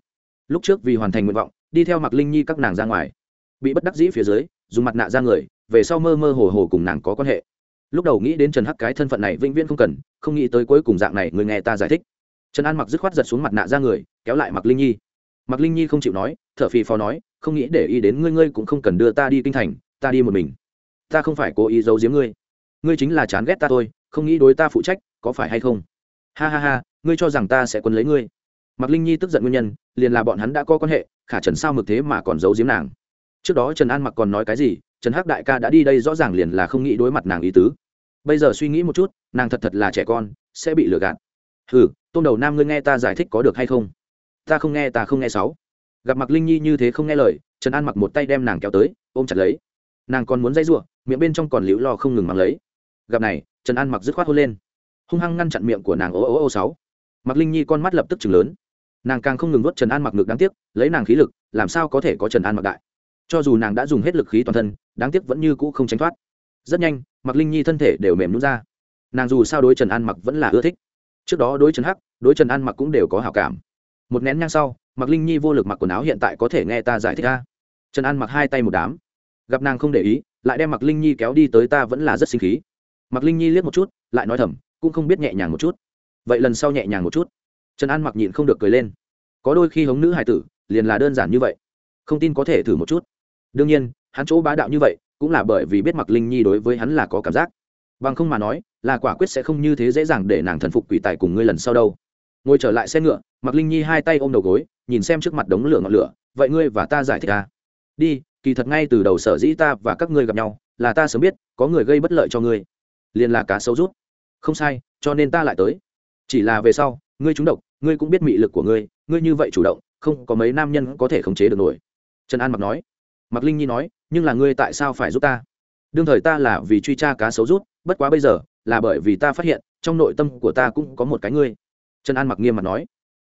Lúc trước vì hoàn thành nguyện vọng, đi theo mặc linh nhi các nàng ra ngoài. Bị bất đắc dĩ phía dưới dùng mặt nạ ra người, về sau mơ mơ hồ hồ cùng nàng có quan hệ. Lúc đầu nghĩ đến trần hắc cái thân phận này vĩnh viễn không cần, không nghĩ tới cuối cùng dạng này người nghe ta giải thích. Trần an mặc dứt khoát giật xuống mặt nạ ra người, kéo lại mặc linh nhi. Mặc linh nhi không chịu nói t h ở phì phò nói, không nghĩ để ý đến ngươi ngươi cũng không cần đưa ta đi kinh thành, ta đi một mình. Ta không phải cố ý giấu giếm ngươi. Ngươi chính là chán ghét ta thôi, không nghĩ đối ta phụ trách, có phải hay không? Ha ha ha, ngươi cho rằng ta sẽ quân lấy ngươi. Mặc linh nhi tức giận nguyên nhân, liền là bọn hắn đã có quan hệ, khả trần sao mực thế mà còn giấu giếm nàng trước đó trần an mặc còn nói cái gì, trần hắc đại ca đã đi đây rõ ràng liền là không nghĩ đối mặt nàng ý tứ. Bây giờ suy nghĩ một chút, nàng thật thật là trẻ con, sẽ bị lừa gạt. Hừ tôn đầu nam ngươi nghe ta giải thích có được hay không? Ta không nghe, ta không nghe sáu. Gặp mặc linh nhi như thế không nghe lời, trần an mặc một tay đem nàng kéo tới, ôm chặt lấy. Nàng còn muốn dây giụa miệng bên trong còn liễu lo không ngừng mắng lấy. Gặp này, trần an mặc dứt khoát hôn lên. Hung hăng ngăn chặn miệng của nàng, ô ô ô, sáu. Mặc linh nhi con mắt lập tức chừng lớn. Nàng càng không ngừng nuốt trần an mặc ngực đáng tiếc, lấy nàng khí lực, làm sao có thể có trần an mặc đại? Cho dù nàng đã dùng hết lực khí toàn thân, đáng tiếc vẫn như cũ không tránh thoát. Rất nhanh mặc linh nhi thân thể đều mềm nhún ra. Nàng dù sao đối trần an mặc vẫn là ưa thích. Trước đó đối trần hắc, đối trần an mặc cũng đều có hảo cảm. Một nén nhang sau mặc linh nhi vô lực mặc quần áo hiện tại có thể nghe ta giải thích ra trần an mặc hai tay một đám. Gặp nàng không để ý, lại đem mặc linh nhi kéo đi tới ta vẫn là rất sinh khí. Mặc linh nhi liếc một chút, lại nói thầm, cũng không biết nhẹ nhàng một chút. Vậy lần sau nhẹ nhàng một chút. Trần an mặc nhịn không được cười lên. Có đôi khi hống nữ hài tử, liền là đơn giản như vậy. Không tin có thể thử một chút đương nhiên, hắn chỗ bá đạo như vậy, cũng là bởi vì biết mặc linh nhi đối với hắn là có cảm giác. Bằng không mà nói, là quả quyết sẽ không như thế dễ dàng để nàng thần phục quỷ tài cùng ngươi lần sau đâu. Ngồi trở lại xe ngựa mặc linh nhi hai tay ôm đầu gối, nhìn xem trước mặt đống lửa ngọn lửa, vậy ngươi và ta giải thích ta đi, kỳ thật ngay từ đầu sở dĩ ta và các ngươi gặp nhau, là ta sớm biết, có người gây bất lợi cho ngươi. Liền là cá sấu rút. Không sai, cho nên ta lại tới. Chỉ là về sau, ngươi trúng độc, ngươi cũng biết mị lực của ngươi ngươi như vậy chủ động, không có mấy nam nhân có thể khống chế được nổi. Trần an mặc nói. Mạc linh nhi nói, nhưng là ngươi tại sao phải giúp ta? Đương thời ta là vì truy tra cá sấu rút, bất quá bây giờ là bởi vì ta phát hiện, trong nội tâm của ta cũng có một cái ngươi. Trần an mặc nghiêm mặt nói,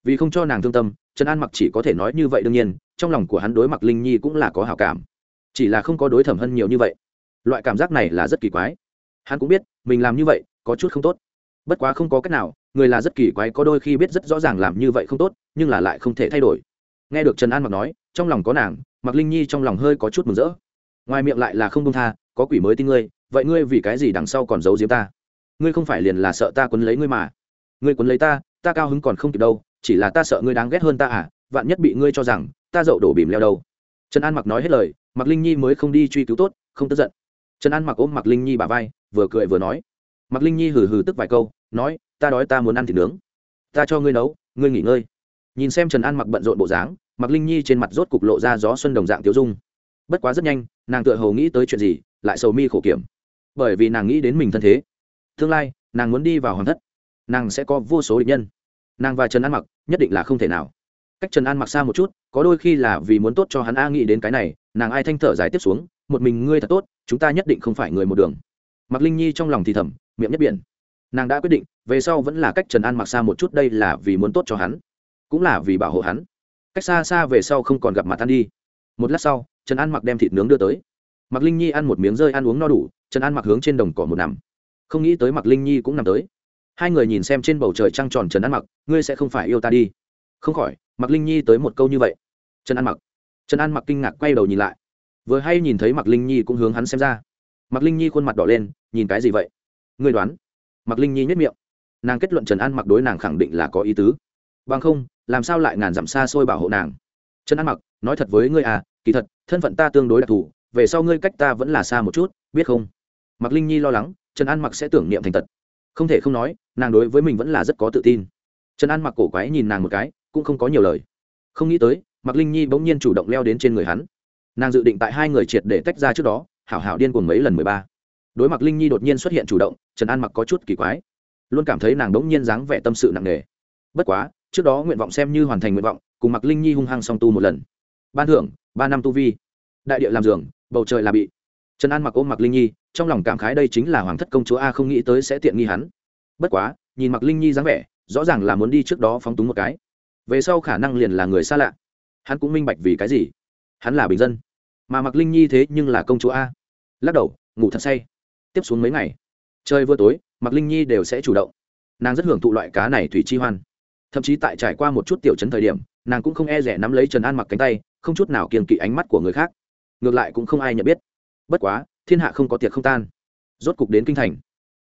vì không cho nàng thương tâm, trần an mặc chỉ có thể nói như vậy đương nhiên, trong lòng của hắn đối mặc linh nhi cũng là có hảo cảm. Chỉ là không có đối thẩm hân nhiều như vậy. Loại cảm giác này là rất kỳ quái. Hắn cũng biết, mình làm như vậy có chút không tốt. Bất quá không có cách nào, người là rất kỳ quái, có đôi khi biết rất rõ ràng làm như vậy không tốt, nhưng là lại không thể thay đổi. Nghe được trần an mặc nói, trong lòng có nàng mặc linh nhi trong lòng hơi có chút mừng rỡ. Ngoài miệng lại là không công tha, có quỷ mới tin ngươi, vậy ngươi vì cái gì đằng sau còn giấu giếm ta? Ngươi không phải liền là sợ ta quấn lấy ngươi mà. Ngươi quấn lấy ta ta cao hứng còn không kịp đâu, chỉ là ta sợ ngươi đáng ghét hơn ta à vạn nhất bị ngươi cho rằng, ta dậu đổ bìm leo đâu. Trần an mặc nói hết lời mặc linh nhi mới không đi truy cứu tốt, không tức giận. Trần an mặc ôm mặc linh nhi bà vai, vừa cười vừa nói. Mặc linh nhi hừ hừ tức vài câu, nói, ta đói ta muốn ăn thịt nướng. Ta cho ngươi nấu, ngươi nghỉ ngơi. Nhìn xem trần an mặc bận rộn bộ dáng mặc linh nhi trên mặt rốt cục lộ ra gió xuân đồng dạng tiêu dung. Bất quá rất nhanh, nàng tựa hồ nghĩ tới chuyện gì, lại sầu mi khổ kiểm. Bởi vì nàng nghĩ đến mình thân thế. Tương lai, nàng muốn đi vào hoàng thất. Nàng sẽ có vô số định nhân. Nàng và trần an mặc, nhất định là không thể nào. Cách trần an mặc xa một chút, có đôi khi là vì muốn tốt cho hắn a nghĩ đến cái này, nàng ai thanh thở dài tiếp xuống, một mình ngươi thật tốt, chúng ta nhất định không phải người một đường. Mặc linh nhi trong lòng thì thầm, miệng nhất biển. Nàng đã quyết định, về sau vẫn là cách trần an mặc xa một chút, đây là vì muốn tốt cho hắn, cũng là vì bảo hộ hắn cách xa xa về sau không còn gặp mặt ăn đi. Một lát sau, trần an mặc đem thịt nướng đưa tới. Mặc linh nhi ăn một miếng rơi ăn uống no đủ, trần an mặc hướng trên đồng cỏ một nằm. Không nghĩ tới mặc linh nhi cũng nằm tới. Hai người nhìn xem trên bầu trời trăng tròn trần an mặc, ngươi sẽ không phải yêu ta đi. Không khỏi mặc linh nhi tới một câu như vậy. Trần an mặc. Trần an mặc kinh ngạc quay đầu nhìn lại. Vừa hay nhìn thấy mặc linh nhi cũng hướng hắn xem ra. Mặc linh nhi khuôn mặt đỏ lên, nhìn cái gì vậy? Ngươi đoán? Mặc linh nhi nhất miệng. Nàng kết luận trần an mặc đối nàng khẳng định là có ý tứ. Bằng không làm sao lại ngàn dặm xa xôi bảo hộ nàng? Trần an mặc, nói thật với ngươi à kỳ thật, thân phận ta tương đối đặc thù, về sau ngươi cách ta vẫn là xa một chút, biết không? Mặc linh nhi lo lắng, trần an mặc sẽ tưởng niệm thành tật không thể không nói, nàng đối với mình vẫn là rất có tự tin. Trần an mặc cổ quái nhìn nàng một cái, cũng không có nhiều lời. Không nghĩ tới mặc linh nhi bỗng nhiên chủ động leo đến trên người hắn. Nàng dự định tại hai người triệt để tách ra trước đó, hảo hảo điên cuồng mấy lần mười ba. Đối mặt linh nhi đột nhiên xuất hiện chủ động, trần an mặc có chút kỳ quái. Luôn cảm thấy nàng bỗng nhiên dáng vẻ tâm sự nặng nề. Bất quá trước đó nguyện vọng xem như hoàn thành nguyện vọng, cùng mặc linh nhi hung hăng song tu một lần. Ban thưởng, ba năm tu vi. Đại địa làm giường, bầu trời là bị. Trần an mặc ôm mặc linh nhi, trong lòng cảm khái đây chính là hoàng thất công chúa a không nghĩ tới sẽ tiện nghi hắn. Bất quá, nhìn mặc linh nhi dáng vẻ, rõ ràng là muốn đi trước đó phóng túng một cái. Về sau khả năng liền là người xa lạ. Hắn cũng minh bạch vì cái gì. Hắn là bình dân. Mà mặc linh nhi thế nhưng là công chúa a. Lắc đầu, ngủ thật say. Tiếp xuống mấy ngày. Chơi vừa tối mặc linh nhi đều sẽ chủ động. Nàng rất hưởng thụ loại cá này thủy chi hoan thậm chí tại trải qua một chút tiểu chấn thời điểm, nàng cũng không e rẻ nắm lấy trần an mặc cánh tay, không chút nào kiềm kỵ ánh mắt của người khác. Ngược lại cũng không ai nhận biết. Bất quá, thiên hạ không có tiệc không tan. Rốt cục đến kinh thành.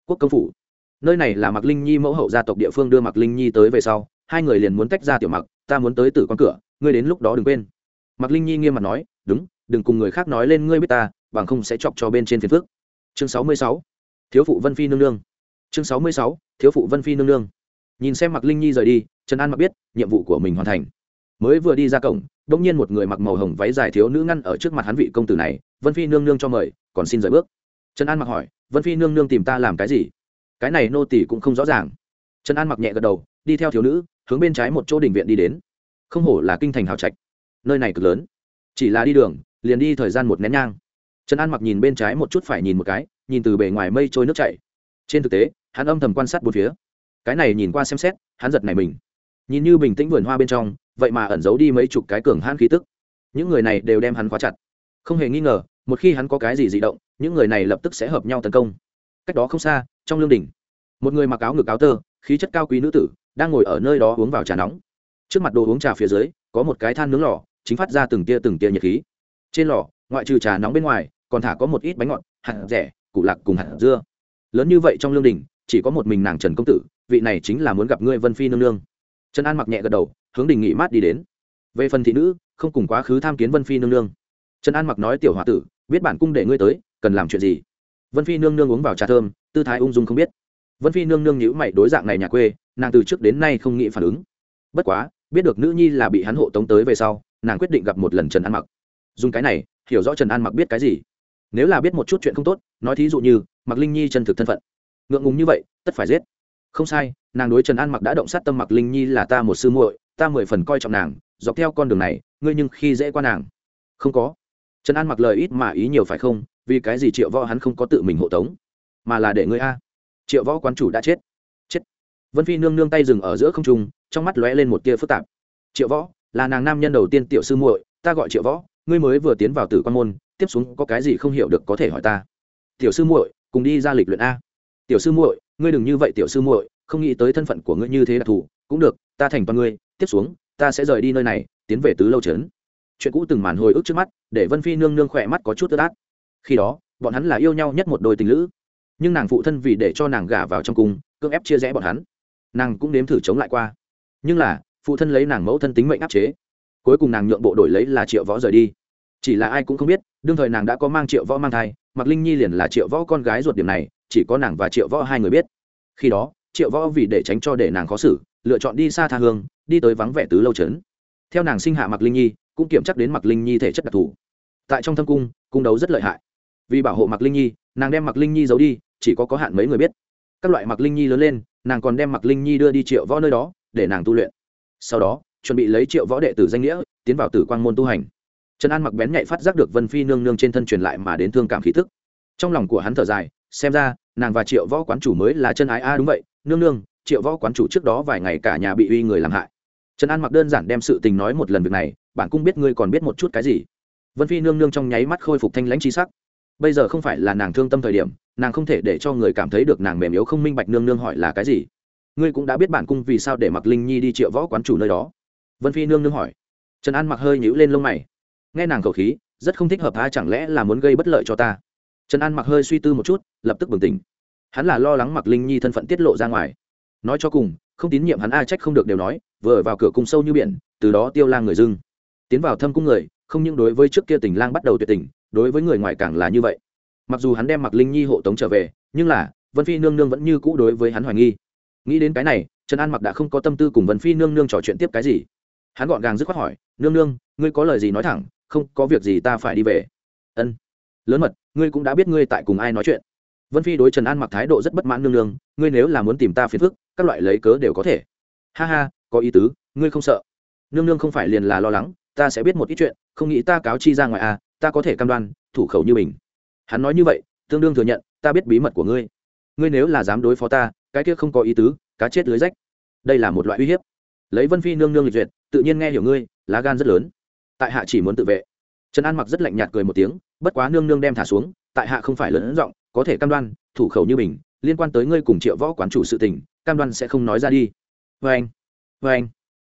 Quốc công phủ. Nơi này là mặc linh nhi mẫu hậu gia tộc địa phương đưa mặc linh nhi tới về sau, hai người liền muốn tách ra tiểu mặc ta muốn tới tử con cửa, ngươi đến lúc đó đừng quên. Mặc linh nhi nghiêm mặt nói, đúng, đừng cùng người khác nói lên ngươi biết ta, bằng không sẽ chọc cho bên trên phiền phước chương sáu mươi sáu. Thiếu phụ vân phi nương nương. Chương sáu mươi sáu. Thiếu phụ vân phi nương nương. Nhìn xem mặc linh nhi rời đi trần an mặc biết, nhiệm vụ của mình hoàn thành. Mới vừa đi ra cổng đông nhiên một người mặc màu hồng váy dài thiếu nữ ngăn ở trước mặt hắn vị công tử này, vân phi nương nương cho mời, còn xin rời bước. Trần an mặc hỏi, vân phi nương nương tìm ta làm cái gì? Cái này nô tỷ cũng không rõ ràng. Trần an mặc nhẹ gật đầu, đi theo thiếu nữ, hướng bên trái một chỗ đình viện đi đến. Không hổ là kinh thành hào trạch, nơi này cực lớn. Chỉ là đi đường, liền đi thời gian một nén nhang. Trần an mặc nhìn bên trái một chút phải nhìn một cái, nhìn từ bề ngoài mây trôi nước chảy. Trên thực tế, hắn âm thầm quan sát bốn phía. Cái này nhìn qua xem xét, hắn giật này mình nhìn như bình tĩnh vườn hoa bên trong, vậy mà ẩn giấu đi mấy chục cái cường hãn khí tức. Những người này đều đem hắn khóa chặt. Không hề nghi ngờ, một khi hắn có cái gì dị động, những người này lập tức sẽ hợp nhau tấn công. Cách đó không xa, trong lương đình một người mặc áo ngực áo tơ, khí chất cao quý nữ tử, đang ngồi ở nơi đó uống vào trà nóng. Trước mặt đồ uống trà phía dưới, có một cái than nướng lò, chính phát ra từng tia từng tia nhiệt khí. Trên lò, ngoại trừ trà nóng bên ngoài, còn thả có một ít bánh ngọt, hạt rẻ, củ lạc cùng hạt dưa. Lớn như vậy trong lương đình chỉ có một mình nàng trần công tử, vị này chính là muốn gặp ngươi vân phi nương nương trần an mặc nhẹ gật đầu, hướng đình nghị mát đi đến. Về phần thị nữ, không cùng quá khứ tham kiến vân phi nương nương. Trần an mặc nói, tiểu h o a tử, biết bản cung để ngươi tới, cần làm chuyện gì? Vân phi nương nương uống vào trà thơm, tư thái ung dung không biết. Vân phi nương nương nhữ mày đối dạng này nhà quê, nàng từ trước đến nay không nghĩ phản ứng. Bất quá, biết được nữ nhi là bị hắn hộ tống tới về sau, nàng quyết định gặp một lần trần an mặc. Dùng cái này, hiểu rõ trần an mặc biết cái gì. Nếu là biết một chút chuyện không tốt, nói thí dụ như, mặc linh nhi chân thực thân phận. Ngượng ngùng như vậy, tất phải giết không sai, nàng đối trần an mặc đã động sát tâm mặc linh nhi là ta một sư muội, ta mười phần coi trọng nàng, dọc theo con đường này, ngươi nhưng khi dễ qua nàng. Không có. Trần an mặc lời ít mà ý nhiều phải không? Vì cái gì triệu võ hắn không có tự mình hộ tống? Mà là để ngươi a. Triệu võ quán chủ đã chết. Chết. Vân phi nương nương tay dừng ở giữa không trung, trong mắt lóe lên một tia phức tạp. Triệu võ, là nàng nam nhân đầu tiên tiểu sư muội, ta gọi triệu võ, ngươi mới vừa tiến vào tử quan môn, tiếp xuống có cái gì không hiểu được có thể hỏi ta. Tiểu sư muội, cùng đi ra lịch luyện a. Tiểu sư muội ngươi đừng như vậy tiểu sư muội, không nghĩ tới thân phận của ngươi như thế đặc thù, cũng được, ta thành toàn ngươi, tiếp xuống, ta sẽ rời đi nơi này, tiến về tứ lâu trấn. Chuyện cũ từng màn hồi ức trước mắt, để vân phi nương nương khỏe mắt có chút tơ tát. Khi đó, bọn hắn là yêu nhau nhất một đôi tình lữ. Nhưng nàng phụ thân vì để cho nàng gả vào trong cung, cưỡng ép chia rẽ bọn hắn. Nàng cũng nếm thử chống lại qua. Nhưng là, phụ thân lấy nàng mẫu thân tính mệnh áp chế. Cuối cùng nàng nhượng bộ đổi lấy là triệu võ rời đi. Chỉ là ai cũng không biết, đương thời nàng đã có mang triệu võ mang thai mặc linh nhi liền là triệu võ con gái ruột điểm này chỉ có nàng và triệu võ hai người biết. Khi đó, triệu võ vì để tránh cho để nàng khó xử, lựa chọn đi xa tha hương, đi tới vắng vẻ tứ lâu trấn. Theo nàng sinh hạ mặc linh nhi, cũng kiểm chắc đến mặc linh nhi thể chất đặc thù. Tại trong thâm cung cung đấu rất lợi hại. Vì bảo hộ mặc linh nhi, nàng đem mặc linh nhi giấu đi, chỉ có có hạn mấy người biết. Các loại mặc linh nhi lớn lên, nàng còn đem mặc linh nhi đưa đi triệu võ nơi đó, để nàng tu luyện. Sau đó, chuẩn bị lấy triệu võ đệ tử danh nghĩa, tiến vào tử quang môn tu hành. Trần an mặc bén nhạy phát giác được vân phi nương nương trên thân truyền lại mà đến thương cảm khí thức trong lòng của hắn thở dài xem ra, nàng và triệu võ quán chủ mới là chân ái a, đúng vậy. Nương nương, triệu võ quán chủ trước đó vài ngày cả nhà bị uy người làm hại. Trần an mặc đơn giản đem sự tình nói một lần việc này, bạn cũng biết ngươi còn biết một chút cái gì. Vân phi nương nương trong nháy mắt khôi phục thanh lãnh trí sắc. Bây giờ không phải là nàng thương tâm thời điểm, nàng không thể để cho người cảm thấy được nàng mềm yếu không minh bạch nương nương hỏi là cái gì. Ngươi cũng đã biết bản cung vì sao để mặc linh nhi đi triệu võ quán chủ nơi đó. Vân phi nương nương hỏi. Trần an mặc hơi nhữ lên lông mày. Nghe nàng khẩu khí, rất không thích hợp tha chẳng lẽ là muốn gây bất lợi cho ta? Trần an mặc hơi suy tư một chút, lập tức bừng tỉnh. Hắn là lo lắng mặc linh nhi thân phận tiết lộ ra ngoài. Nói cho cùng, không tín nhiệm hắn a trách không được đều nói, vừa vào cửa cung sâu như biển, từ đó tiêu lang người dưng. Tiến vào thâm cung người, không những đối với trước kia tình lang bắt đầu tuyệt tình, đối với người ngoài càng là như vậy. Mặc dù hắn đem mặc linh nhi hộ tống trở về, nhưng là, vân phi nương nương vẫn như cũ đối với hắn hoài nghi. Nghĩ đến cái này, trần an mặc đã không có tâm tư cùng vân phi nương nương trò chuyện tiếp cái gì. Hắn gọn gàng dứt khoát hỏi, nương nương, ngươi có lời gì nói thẳng, không có việc gì ta phải đi về. Ân. Lớn mật ngươi cũng đã biết ngươi tại cùng ai nói chuyện. Vân phi đối trần an mặc thái độ rất bất mãn nương nương, ngươi nếu là muốn tìm ta phiền phức, các loại lấy cớ đều có thể. Ha ha, có ý tứ, ngươi không sợ. Nương nương không phải liền là lo lắng, ta sẽ biết một ít chuyện, không nghĩ ta cáo chi ra ngoài à ta có thể cam đoan, thủ khẩu như mình. Hắn nói như vậy, tương đương thừa nhận, ta biết bí mật của ngươi. Ngươi nếu là dám đối phó ta, cái kia không có ý tứ, cá chết lưới rách. Đây là một loại uy hiếp. Lấy vân phi nương nương lịch duyệt, tự nhiên nghe hiểu ngươi, lá gan rất lớn. Tại hạ chỉ muốn tự vệ trần an mặc rất lạnh nhạt cười một tiếng bất quá nương nương đem thả xuống tại hạ không phải lớn giọng, có thể cam đoan, thủ khẩu như mình liên quan tới ngươi cùng triệu võ quán chủ sự tình, cam đoan sẽ không nói ra đi. Vê anh vê anh.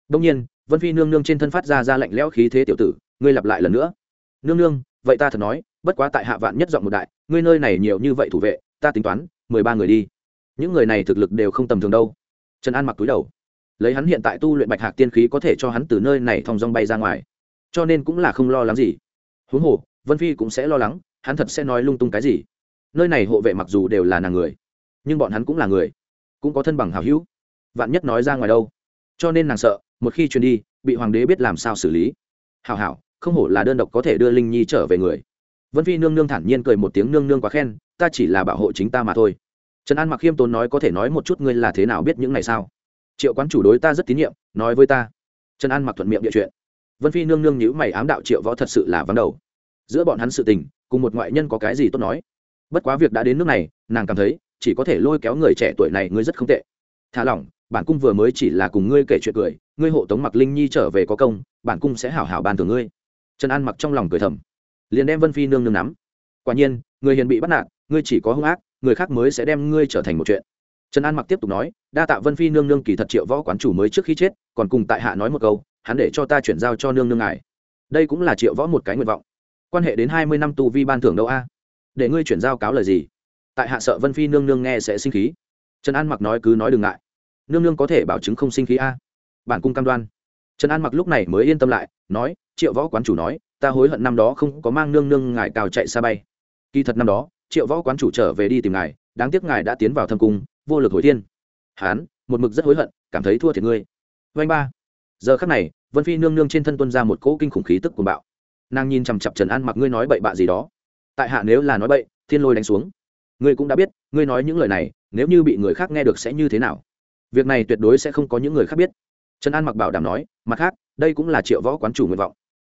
Đông nhiên, vân phi nương nương trên thân phát ra ra lạnh lẽo khí thế tiểu tử, ngươi lặp lại lần nữa. Nương nương, vậy ta thật nói, bất quá tại hạ vạn nhất giọng một đại, ngươi nơi này nhiều như vậy thủ vệ, ta tính toán, mười ba người đi. Những người này thực lực đều không tầm thường đâu. Trần an mặc túi đầu. Lấy hắn hiện tại tu luyện bạch hạc tiên khí có thể cho hắn từ nơi này thong dong bay ra ngoài. Cho nên cũng là không lo lắng gì huống hồ, vân phi cũng sẽ lo lắng, hắn thật sẽ nói lung tung cái gì. Nơi này hộ vệ mặc dù đều là nàng người, nhưng bọn hắn cũng là người, cũng có thân bằng hào hữu. Vạn nhất nói ra ngoài đâu. Cho nên nàng sợ, một khi truyền đi, bị hoàng đế biết làm sao xử lý. Hào hảo, không hổ là đơn độc có thể đưa linh nhi trở về người. Vân phi nương nương thản nhiên cười một tiếng nương nương quá khen, ta chỉ là bảo hộ chính ta mà thôi. Trần an mặc khiêm tốn nói có thể nói một chút ngươi là thế nào biết những này sao? Triệu quán chủ đối ta rất tín nhiệm, nói với ta. Trần an mặc thuận miệng địa chuyện vân phi nương nương nhữ mày ám đạo triệu võ thật sự là vắng đầu. Giữa bọn hắn sự tình, cùng một ngoại nhân có cái gì tốt nói? Bất quá việc đã đến nước này, nàng cảm thấy, chỉ có thể lôi kéo người trẻ tuổi này ngươi rất không tệ. Thả lỏng, bản cung vừa mới chỉ là cùng ngươi kể chuyện cười, ngươi hộ tống mặc linh nhi trở về có công, bản cung sẽ hảo hảo ban thưởng ngươi. Trần an mặc trong lòng cười thầm, liền đem vân phi nương nương nắm. Quả nhiên, người hiền bị bắt nạt, ngươi chỉ có hung ác, người khác mới sẽ đem ngươi trở thành một chuyện. Trần an mặc tiếp tục nói, đa tạ vân phi nương nương kỳ thật triệu võ quán chủ mới trước khi chết, còn cùng tại hạ nói một câu hắn để cho ta chuyển giao cho nương nương ngài. Đây cũng là triệu võ một cái nguyện vọng. Quan hệ đến hai mươi năm tu vi ban thưởng đâu a? Để ngươi chuyển giao cáo lời gì? Tại hạ sợ vân phi nương nương nghe sẽ sinh khí. Trần an mặc nói cứ nói đừng ngại. Nương nương có thể bảo chứng không sinh khí a? Bản cung cam đoan. Trần an mặc lúc này mới yên tâm lại, nói, triệu võ quán chủ nói, ta hối hận năm đó không có mang nương nương ngài cào chạy xa bay. Kỳ thật năm đó, triệu võ quán chủ trở về đi tìm ngài, đáng tiếc ngài đã tiến vào thâm cung, vô lực hồi thiên. Hán, một mực rất hối hận, cảm thấy thua thiệt ngươi. Vanh ba giờ khắc này, vân phi nương nương trên thân tuân ra một cỗ kinh khủng khí tức của bạo. Nàng nhìn chằm chặp trần an mặc ngươi nói bậy bạ gì đó. Tại hạ nếu là nói bậy, thiên lôi đánh xuống. Ngươi cũng đã biết, ngươi nói những lời này, nếu như bị người khác nghe được sẽ như thế nào? Việc này tuyệt đối sẽ không có những người khác biết. Trần an mặc bảo đảm nói, mặt khác, đây cũng là triệu võ quán chủ nguyện vọng.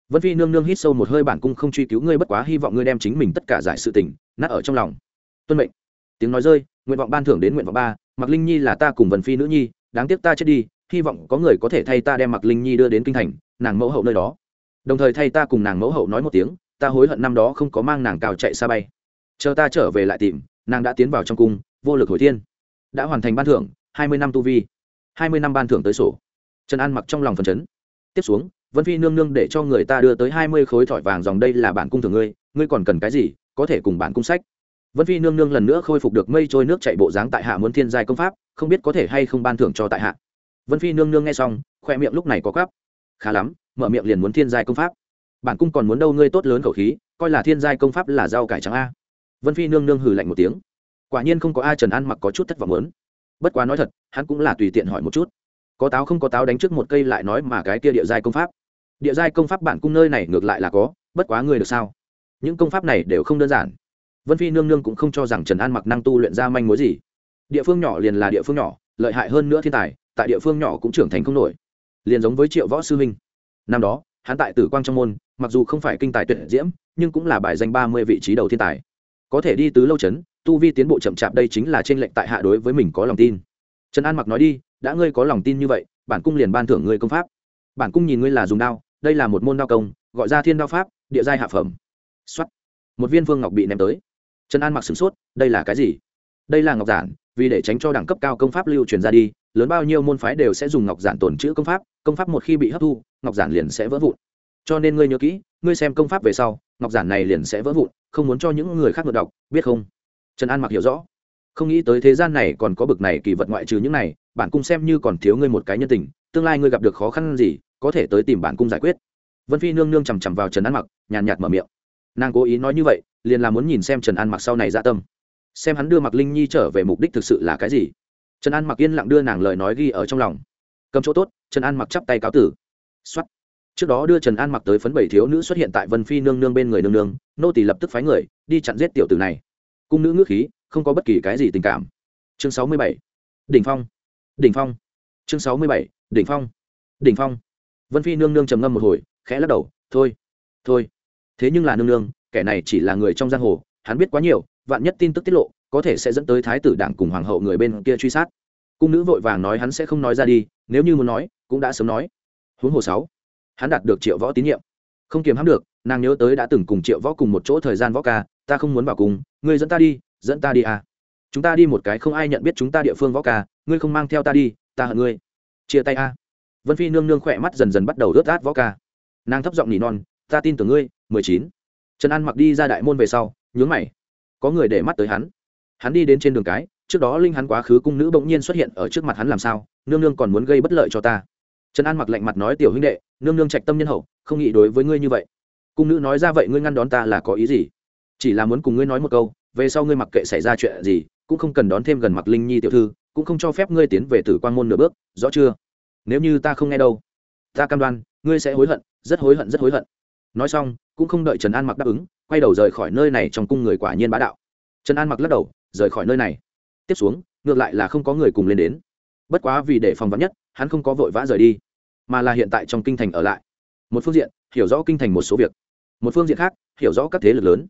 Vân phi nương nương hít sâu một hơi bản cung không truy cứu ngươi bất quá hy vọng ngươi đem chính mình tất cả giải sự tình, nát ở trong lòng. Tuân mệnh. Tiếng nói rơi, nguyện vọng ban thưởng đến nguyện vọng ba mặc linh nhi là ta cùng vân phi nữ nhi, đáng tiếc ta chết đi hy vọng có người có thể thay ta đem mặc linh nhi đưa đến kinh thành, nàng mẫu hậu nơi đó. Đồng thời thay ta cùng nàng mẫu hậu nói một tiếng, ta hối hận năm đó không có mang nàng cào chạy xa bay. Chờ ta trở về lại tìm, nàng đã tiến vào trong cung, vô lực hồi thiên. Đã hoàn thành ban thưởng, hai mươi năm tu vi. hai mươi năm ban thưởng tới sổ. Trần an mặc trong lòng phần chấn. Tiếp xuống, vân phi nương nương để cho người ta đưa tới hai mươi khối thỏi vàng dòng đây là bản cung thường ngươi ngươi còn cần cái gì, có thể cùng bản cung sách. Vân phi nương nương lần nữa khôi phục được mây trôi nước chạy bộ dáng tại hạ muốn thiên giai công pháp, không biết có thể hay không ban thưởng cho tại hạ vân phi nương nương nghe xong, khoe miệng lúc này có gắp khá lắm, mở miệng liền muốn thiên giai công pháp. Bản cung còn muốn đâu ngươi tốt lớn khẩu khí, coi là thiên giai công pháp là rau cải trắng a. Vân phi nương nương hừ lạnh một tiếng. Quả nhiên không có ai trần an mặc có chút thất vọng lớn bất quá nói thật, hắn cũng là tùy tiện hỏi một chút. Có táo không có táo đánh trước một cây lại nói mà cái kia địa giai công pháp. Địa giai công pháp bản cung nơi này ngược lại là có, bất quá ngươi được sao? Những công pháp này đều không đơn giản. Vân phi nương nương cũng không cho rằng trần an mặc năng tu luyện ra manh mối gì. Địa phương nhỏ liền là địa phương nhỏ, lợi hại hơn nữa thiên tài tại địa phương nhỏ cũng trưởng thành không nổi. Liền giống với triệu võ sư minh. Năm đó, hắn tại tử quang trong môn, mặc dù không phải kinh tài tuyệt diễm, nhưng cũng là bài danh ba mươi vị trí đầu thiên tài. Có thể đi tứ lâu trấn, tu vi tiến bộ chậm chạp đây chính là trên lệnh tại hạ đối với mình có lòng tin. Trần an mặc nói đi, đã ngươi có lòng tin như vậy, bản cung liền ban thưởng ngươi công pháp. Bản cung nhìn ngươi là dùng đao, đây là một môn đao công, gọi ra thiên đao pháp, địa giai hạ phẩm. Xuất một viên vương ngọc bị ném tới. Trần an mặc sửng sốt, đây là cái gì? Đây là ngọc giản, vì để tránh cho đẳng cấp cao công pháp lưu truyền ra đi lớn bao nhiêu môn phái đều sẽ dùng ngọc giản tồn chữ công pháp công pháp một khi bị hấp thu, ngọc giản liền sẽ vỡ vụn. Cho nên ngươi nhớ kỹ, ngươi xem công pháp về sau, ngọc giản này liền sẽ vỡ vụn, không muốn cho những người khác ngược đọc, biết không? Trần an mặc hiểu rõ. Không nghĩ tới thế gian này còn có bực này kỳ vật ngoại trừ những này, bản cung xem như còn thiếu ngươi một cái nhân tình, tương lai ngươi gặp được khó khăn gì, có thể tới tìm bản cung giải quyết. Vân phi nương nương chằm chằm vào trần an mặc, nhàn nhạt mở miệng. Nàng cố ý nói như vậy, liền là muốn nhìn xem trần an mặc sau này dạ tâm. Xem hắn đưa mặc linh nhi trở về mục đích thực sự là cái gì trần an mặc yên lặng đưa nàng lời nói ghi ở trong lòng. Cầm chỗ tốt, trần an mặc chắp tay cáo tử. Xuất trước đó đưa trần an mặc tới phấn bảy thiếu nữ xuất hiện tại vân phi nương nương bên người nương nương, nô tỷ lập tức phái người, đi chặn giết tiểu tử này. Cung nữ ngữ khí, không có bất kỳ cái gì tình cảm. Chương sáu mươi bảy. Đỉnh phong. Đỉnh phong. Chương sáu mươi bảy. Đỉnh phong. Đỉnh phong. Vân phi nương nương trầm ngâm một hồi, khẽ lắc đầu, thôi thôi. Thế nhưng là nương nương, kẻ này chỉ là người trong giang hồ, hắn biết quá nhiều, vạn nhất tin tức tiết lộ có thể sẽ dẫn tới thái tử đảng cùng hoàng hậu người bên kia truy sát. Cung nữ vội vàng nói hắn sẽ không nói ra đi, nếu như muốn nói, cũng đã sớm nói. Huống hồ sáu, hắn đạt được triệu võ tín nhiệm. Không kiềm hãm được, nàng nhớ tới đã từng cùng triệu võ cùng một chỗ thời gian võ ca, ta không muốn vào cùng, ngươi dẫn ta đi, dẫn ta đi à. Chúng ta đi một cái không ai nhận biết chúng ta địa phương võ ca, ngươi không mang theo ta đi, ta hận ngươi. Chia tay a. Vân phi nương nương khỏe mắt dần dần bắt đầu rớt át võ ca. Nàng thấp giọng nỉ non, ta tin tưởng ngươi, mười chín. Trần an mặc đi ra đại môn về sau, nhướng mày. Có người để mắt tới hắn hắn đi đến trên đường cái, trước đó linh hắn quá khứ cung nữ bỗng nhiên xuất hiện ở trước mặt hắn làm sao, nương nương còn muốn gây bất lợi cho ta. Trần an mặc lạnh mặt nói, tiểu huynh đệ, nương nương trạch tâm nhân hậu, không nghĩ đối với ngươi như vậy. Cung nữ nói ra, vậy ngươi ngăn đón ta là có ý gì? Chỉ là muốn cùng ngươi nói một câu, về sau ngươi mặc kệ xảy ra chuyện gì, cũng không cần đón thêm gần mặc linh nhi tiểu thư, cũng không cho phép ngươi tiến về tử quan môn nửa bước, rõ chưa? Nếu như ta không nghe đâu, ta cam đoan, ngươi sẽ hối hận, rất hối hận, rất hối hận. Nói xong, cũng không đợi trần an mặc đáp ứng, quay đầu rời khỏi nơi này trong cung người quả nhiên bá đạo. Trần an mặc lắc đầu rời khỏi nơi này. Tiếp xuống, ngược lại là không có người cùng lên đến. Bất quá vì để phòng vắn nhất, hắn không có vội vã rời đi, mà là hiện tại trong kinh thành ở lại. Một phương diện, hiểu rõ kinh thành một số việc. Một phương diện khác, hiểu rõ các thế lực lớn.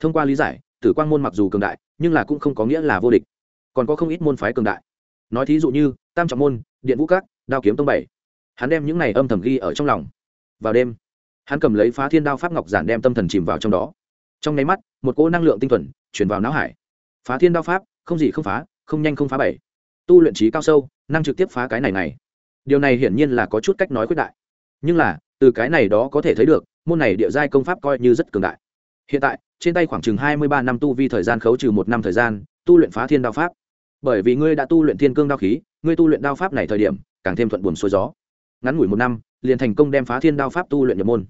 Thông qua lý giải, tử quang môn mặc dù cường đại, nhưng là cũng không có nghĩa là vô địch. Còn có không ít môn phái cường đại. Nói thí dụ như, tam trọng môn, điện vũ các, đao kiếm tông bảy. Hắn đem những này âm thầm ghi ở trong lòng. Vào đêm, hắn cầm lấy phá thiên đao pháp ngọc giản đem tâm thần chìm vào trong đó. Trong nháy mắt, một cỗ năng lượng tinh thuần chuyển vào não hải phá thiên đao pháp, không gì không phá, không nhanh không phá bảy. Tu luyện trí cao sâu, năng trực tiếp phá cái này này. Điều này hiển nhiên là có chút cách nói quyết đại. Nhưng là, từ cái này đó có thể thấy được, môn này địa giai công pháp coi như rất cường đại. Hiện tại, trên tay khoảng chừng hai mươi ba năm tu vi thời gian khấu trừ một năm thời gian, tu luyện phá thiên đao pháp. Bởi vì ngươi đã tu luyện thiên cương đao khí, ngươi tu luyện đao pháp này thời điểm, càng thêm thuận buồm xuôi gió. Ngắn ngủi một năm, liền thành công đem phá thiên đao pháp tu luyện nhập môn.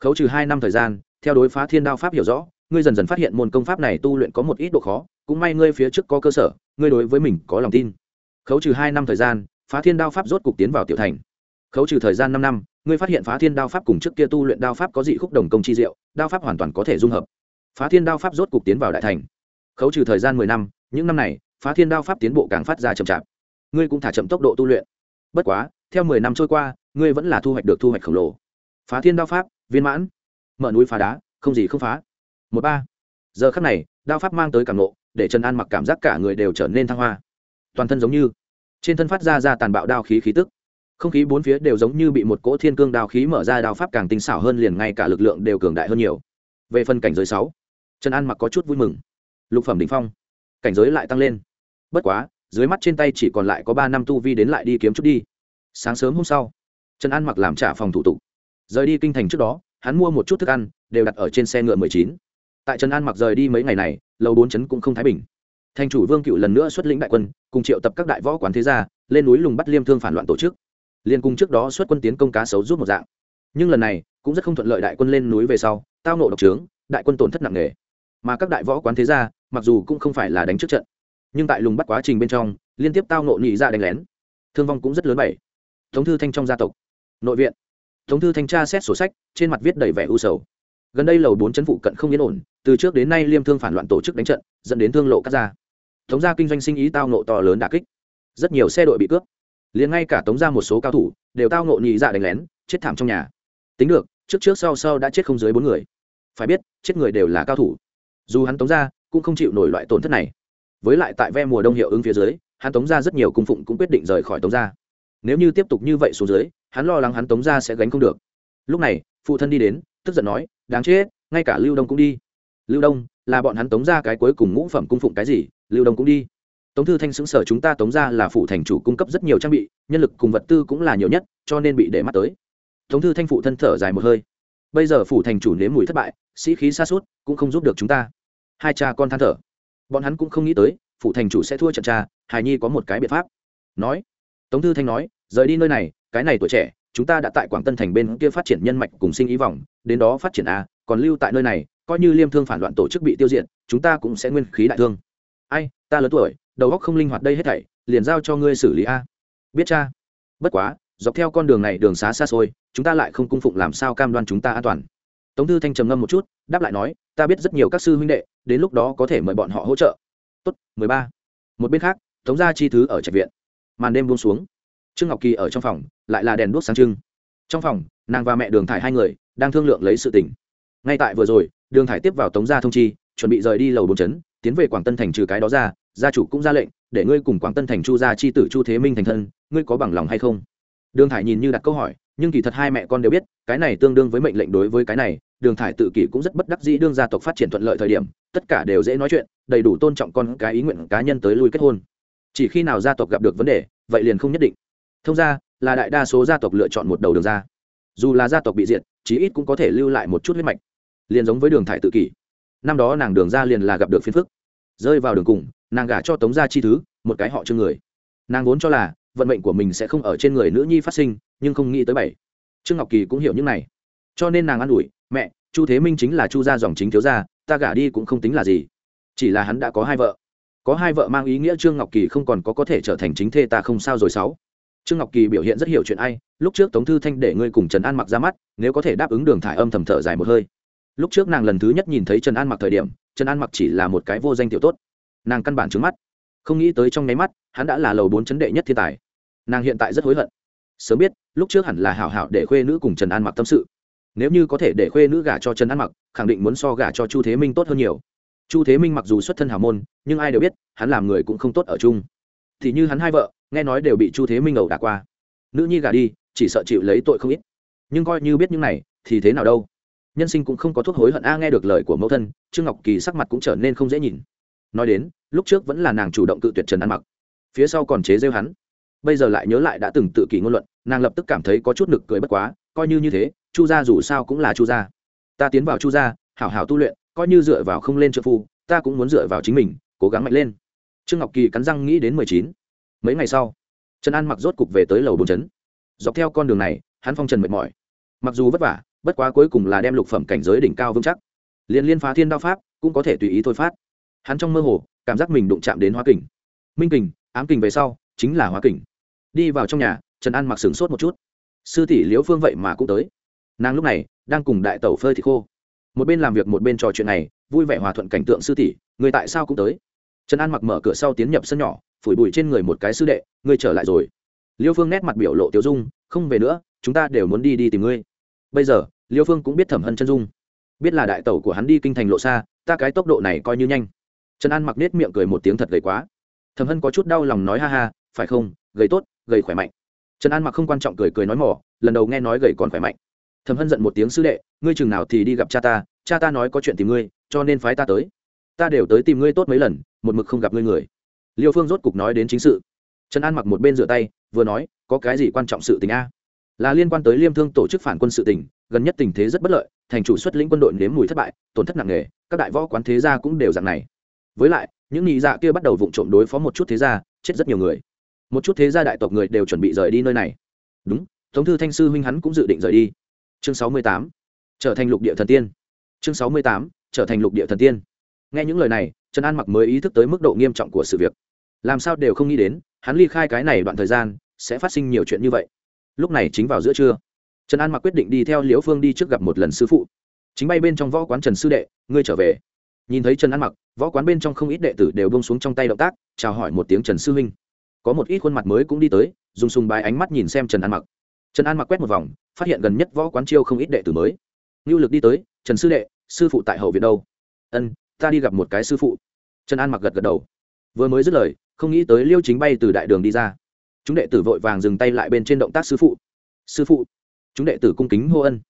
Khấu trừ hai năm thời gian, theo đối phá thiên đao pháp hiểu rõ, ngươi dần dần phát hiện môn công pháp này tu luyện có một ít độ khó cũng may ngươi phía trước có cơ sở, ngươi đối với mình có lòng tin. Khấu trừ hai năm thời gian, phá thiên đao pháp rốt cục tiến vào tiểu thành. Khấu trừ thời gian năm năm, ngươi phát hiện phá thiên đao pháp cùng trước kia tu luyện đao pháp có dị khúc đồng công chi diệu, đao pháp hoàn toàn có thể dung hợp. Phá thiên đao pháp rốt cục tiến vào đại thành. Khấu trừ thời gian mười năm, những năm này, phá thiên đao pháp tiến bộ càng phát ra chậm chạp. Ngươi cũng thả chậm tốc độ tu luyện. Bất quá, theo mười năm trôi qua, ngươi vẫn là thu hoạch được thu hoạch khổng lồ. Phá thiên đao pháp, viên mãn. Mở núi phá đá, không gì không phá. Một ba giờ khắc này, đao pháp mang tới cảm nộ để trần an mặc cảm giác cả người đều trở nên thăng hoa. Toàn thân giống như, trên thân phát ra ra tàn bạo đao khí khí tức. Không khí bốn phía đều giống như bị một cỗ thiên cương đao khí mở ra, đao pháp càng tinh xảo hơn liền ngay cả lực lượng đều cường đại hơn nhiều. Về phần cảnh giới sáu, trần an mặc có chút vui mừng. Lục phẩm đ ỉ n h phong, cảnh giới lại tăng lên. Bất quá, dưới mắt trên tay chỉ còn lại có ba năm tu vi đến lại đi kiếm chút đi. Sáng sớm hôm sau, trần an mặc làm trả phòng thủ tục. Rời đi kinh thành trước đó, hắn mua một chút thức ăn, đều đặt ở trên xe ngựa mười chín tại trần an mặc rời đi mấy ngày này lầu bốn chấn cũng không thái bình thành chủ vương cựu lần nữa xuất lĩnh đại quân cùng triệu tập các đại võ quán thế gia lên núi lùng bắt liêm thương phản loạn tổ chức liên cung trước đó xuất quân tiến công cá sấu rút một dạng nhưng lần này cũng rất không thuận lợi đại quân lên núi về sau tao nộ độc trướng đại quân tổn thất nặng nề mà các đại võ quán thế gia mặc dù cũng không phải là đánh trước trận nhưng tại lùng bắt quá trình bên trong liên tiếp tao nộ nhị ra đánh lén thương vong cũng rất lớn bảy thống thư thanh trong gia tộc nội viện thống thư thanh tra xét sổ sách trên mặt viết đầy vẻ u sầu gần đây lầu bốn chấn phụ cận không yên ổn, từ trước đến nay liêm thương phản loạn tổ chức đánh trận, dẫn đến thương lộ cắt ra. Thống gia kinh doanh sinh ý tao nộ to lớn đà kích. Rất nhiều xe đội bị cướp. Liền ngay cả tống gia một số cao thủ, đều tao nộ nhị dạ đánh lén, chết thảm trong nhà. Tính được, trước trước sau sau đã chết không dưới bốn người. Phải biết, chết người đều là cao thủ. Dù hắn tống gia cũng không chịu nổi loại tổn thất này. Với lại tại ve mùa đông hiệu ứng phía dưới, hắn tống gia rất nhiều cung phụng cũng quyết định rời khỏi tống gia. nếu như tiếp tục như vậy xuống dưới, hắn lo lắng hắn tống gia sẽ gánh không được. Lúc này, phụ thân đi đến tức giận nói, đáng chết, ngay cả lưu đông cũng đi. Lưu đông, là bọn hắn tống ra cái cuối cùng ngũ phẩm cung phụng cái gì? Lưu đông cũng đi. Tống thư thanh xứng sở chúng ta tống ra là phụ thành chủ cung cấp rất nhiều trang bị, nhân lực cùng vật tư cũng là nhiều nhất, cho nên bị để mắt tới. Tống thư thanh phụ thân thở dài một hơi. Bây giờ phủ thành chủ nếm mùi thất bại, sĩ khí xa suốt cũng không giúp được chúng ta. Hai cha con than thở. Bọn hắn cũng không nghĩ tới, phủ thành chủ sẽ thua trận cha, hài nhi có một cái biện pháp. Nói, tống thư thanh nói, rời đi nơi này, cái này tuổi trẻ chúng ta đã tại quảng tân thành bên kia phát triển nhân mạch cùng sinh ý vọng đến đó phát triển a, còn lưu tại nơi này, coi như liêm thương phản loạn tổ chức bị tiêu diệt, chúng ta cũng sẽ nguyên khí đại thương. Ai, ta lớn tuổi, đầu óc không linh hoạt đây hết thảy, liền giao cho ngươi xử lý a. Biết cha. Bất quá, dọc theo con đường này đường xá xa xôi, chúng ta lại không cung phụng làm sao cam đoan chúng ta an toàn. Tống thư thanh trầm ngâm một chút, đáp lại nói, ta biết rất nhiều các sư huynh đệ, đến lúc đó có thể mời bọn họ hỗ trợ. Tốt, mười ba. Một bên khác, tống gia chi thứ ở trạch viện. Màn đêm buông xuống trương ngọc kỳ ở trong phòng, lại là đèn đuốc sáng trưng. Trong phòng, nàng và mẹ đường thải hai người đang thương lượng lấy sự tình. Ngay tại vừa rồi, đường thải tiếp vào tống gia thông chi, chuẩn bị rời đi lầu bốn trấn tiến về quảng tân thành trừ cái đó ra, gia chủ cũng ra lệnh, để ngươi cùng quảng tân thành chu gia chi tử chu thế minh thành thân, ngươi có bằng lòng hay không? Đường thải nhìn như đặt câu hỏi, nhưng kỳ thật hai mẹ con đều biết, cái này tương đương với mệnh lệnh đối với cái này, đường thải tự kỷ cũng rất bất đắc dĩ đương gia tộc phát triển thuận lợi thời điểm, tất cả đều dễ nói chuyện, đầy đủ tôn trọng con cái ý nguyện cá nhân tới lui kết hôn. Chỉ khi nào gia tộc gặp được vấn đề, vậy liền không nhất định thông ra, là đại đa số gia tộc lựa chọn một đầu đường ra. Dù là gia tộc bị diệt, chí ít cũng có thể lưu lại một chút huyết mạch. Liền giống với đường thải tự kỷ. Năm đó nàng đường ra liền là gặp được phiền phức. Rơi vào đường cùng, nàng gả cho tống gia chi thứ, một cái họ chương người. Nàng vốn cho là, vận mệnh của mình sẽ không ở trên người nữ nhi phát sinh, nhưng không nghĩ tới bảy. Trương ngọc kỳ cũng hiểu những này. Cho nên nàng an ủi, mẹ, chu thế minh chính là chu gia dòng chính thiếu gia, ta gả đi cũng không tính là gì. Chỉ là hắn đã có hai vợ. Có hai vợ mang ý nghĩa trương ngọc kỳ không còn có có thể trở thành chính thê ta không sao rồi sáu trương ngọc kỳ biểu hiện rất hiểu chuyện ai, lúc trước tống thư thanh để ngươi cùng trần an mặc ra mắt, nếu có thể đáp ứng đường thải âm thầm thở dài một hơi. Lúc trước nàng lần thứ nhất nhìn thấy trần an mặc thời điểm, trần an mặc chỉ là một cái vô danh tiểu tốt. Nàng căn bản trứng mắt. Không nghĩ tới trong nháy mắt, hắn đã là lầu bốn chấn đệ nhất thiên tài. Nàng hiện tại rất hối hận. Sớm biết, lúc trước hẳn là hảo hảo để khuê nữ cùng trần an mặc tâm sự. Nếu như có thể để khuê nữ gả cho trần an mặc, khẳng định muốn so gả cho chu thế minh tốt hơn nhiều. Chu thế minh mặc dù xuất thân hào môn, nhưng ai đều biết, hắn làm người cũng không tốt ở chung. Thì như hắn hai vợ nghe nói đều bị chu thế minh ẩu đả qua. Nữ nhi gả đi, chỉ sợ chịu lấy tội không ít. Nhưng coi như biết những này, thì thế nào đâu? Nhân sinh cũng không có thuốc hối hận a, nghe được lời của mẫu thân, trương ngọc kỳ sắc mặt cũng trở nên không dễ nhìn. Nói đến, lúc trước vẫn là nàng chủ động cự tuyệt trần ăn mặc. Phía sau còn chế rêu hắn. Bây giờ lại nhớ lại đã từng tự kỷ ngôn luận, nàng lập tức cảm thấy có chút nực cười bất quá, coi như như thế, chu gia dù sao cũng là chu gia. Ta tiến vào chu gia, hảo hảo tu luyện, coi như dựa vào không lên trợ phu, ta cũng muốn dựa vào chính mình, cố gắng mạnh lên. Trương ngọc kỳ cắn răng nghĩ đến mười chín mấy ngày sau, trần an mặc rốt cục về tới lầu bồn trấn dọc theo con đường này, hắn phong trần mệt mỏi. Mặc dù vất vả, bất quá cuối cùng là đem lục phẩm cảnh giới đỉnh cao vững chắc. Liên liên phá thiên đao pháp, cũng có thể tùy ý thôi phát. Hắn trong mơ hồ, cảm giác mình đụng chạm đến hóa kình. Minh kình, ám kình về sau, chính là hóa kình. Đi vào trong nhà, trần an mặc sửng sốt một chút. Sư tỷ liễu phương vậy mà cũng tới. Nàng lúc này, đang cùng đại tẩu phơi thịt khô. Một bên làm việc một bên trò chuyện này, vui vẻ hòa thuận cảnh tượng sư tỷ, người tại sao cũng tới? Trần an mặc mở cửa sau tiến nhập sân nhỏ phủi bụi trên người một cái sư đệ, ngươi trở lại rồi. Liêu phương nét mặt biểu lộ tiêu dung, không về nữa, chúng ta đều muốn đi đi tìm ngươi. Bây giờ, liêu phương cũng biết thẩm hân chân dung. Biết là đại tẩu của hắn đi kinh thành lộ xa, ta cái tốc độ này coi như nhanh. Trần an mặc nết miệng cười một tiếng thật gầy quá. Thẩm hân có chút đau lòng nói ha ha, phải không, gầy tốt, gầy khỏe mạnh. Trần an mặc không quan trọng cười cười nói mỏ, lần đầu nghe nói gầy còn khỏe mạnh. Thẩm hân giận một tiếng sư đệ, ngươi chừng nào thì đi gặp cha ta cha ta nói có chuyện tìm ngươi, cho nên phái ta tới. Ta đều tới tìm ngươi tốt mấy lần, một mực không gặp ngươi người liêu phương rốt cục nói đến chính sự. Trần an mặc một bên rửa tay, vừa nói, có cái gì quan trọng sự tình a? Là liên quan tới liêm thương tổ chức phản quân sự tình, gần nhất tình thế rất bất lợi, thành chủ xuất lĩnh quân đội nếm mùi thất bại, tổn thất nặng nề, các đại võ quán thế gia cũng đều dạng này. Với lại, những nghị dạ kia bắt đầu vụng trộm đối phó một chút thế gia, chết rất nhiều người. Một chút thế gia đại tộc người đều chuẩn bị rời đi nơi này. Đúng thống thư thanh sư huynh hắn cũng dự định rời đi. Chương sáu mươi tám, trở thành lục địa thần tiên. Chương sáu mươi tám, trở thành lục địa thần tiên. Nghe những lời này trần an mặc mới ý thức tới mức độ nghiêm trọng của sự việc. Làm sao đều không nghĩ đến, hắn ly khai cái này đoạn thời gian, sẽ phát sinh nhiều chuyện như vậy. Lúc này chính vào giữa trưa, trần an mặc quyết định đi theo liễu phương đi trước gặp một lần sư phụ. Chính bay bên trong võ quán trần sư đệ, ngươi trở về. Nhìn thấy trần an mặc, võ quán bên trong không ít đệ tử đều bông xuống trong tay động tác, chào hỏi một tiếng trần sư huynh. Có một ít khuôn mặt mới cũng đi tới, dùng sùng bài ánh mắt nhìn xem trần an mặc. Trần an mặc quét một vòng, phát hiện gần nhất võ quán chiêu không ít đệ tử mới. Ngưu lực đi tới, trần sư đệ, sư phụ tại hậu viện đâu? Ân ta đi gặp một cái sư phụ. Trần an mặc gật gật đầu. Vừa mới dứt lời, không nghĩ tới liêu chính bay từ đại đường đi ra. Chúng đệ tử vội vàng dừng tay lại bên trên động tác sư phụ. Sư phụ, chúng đệ tử cung kính hô ân.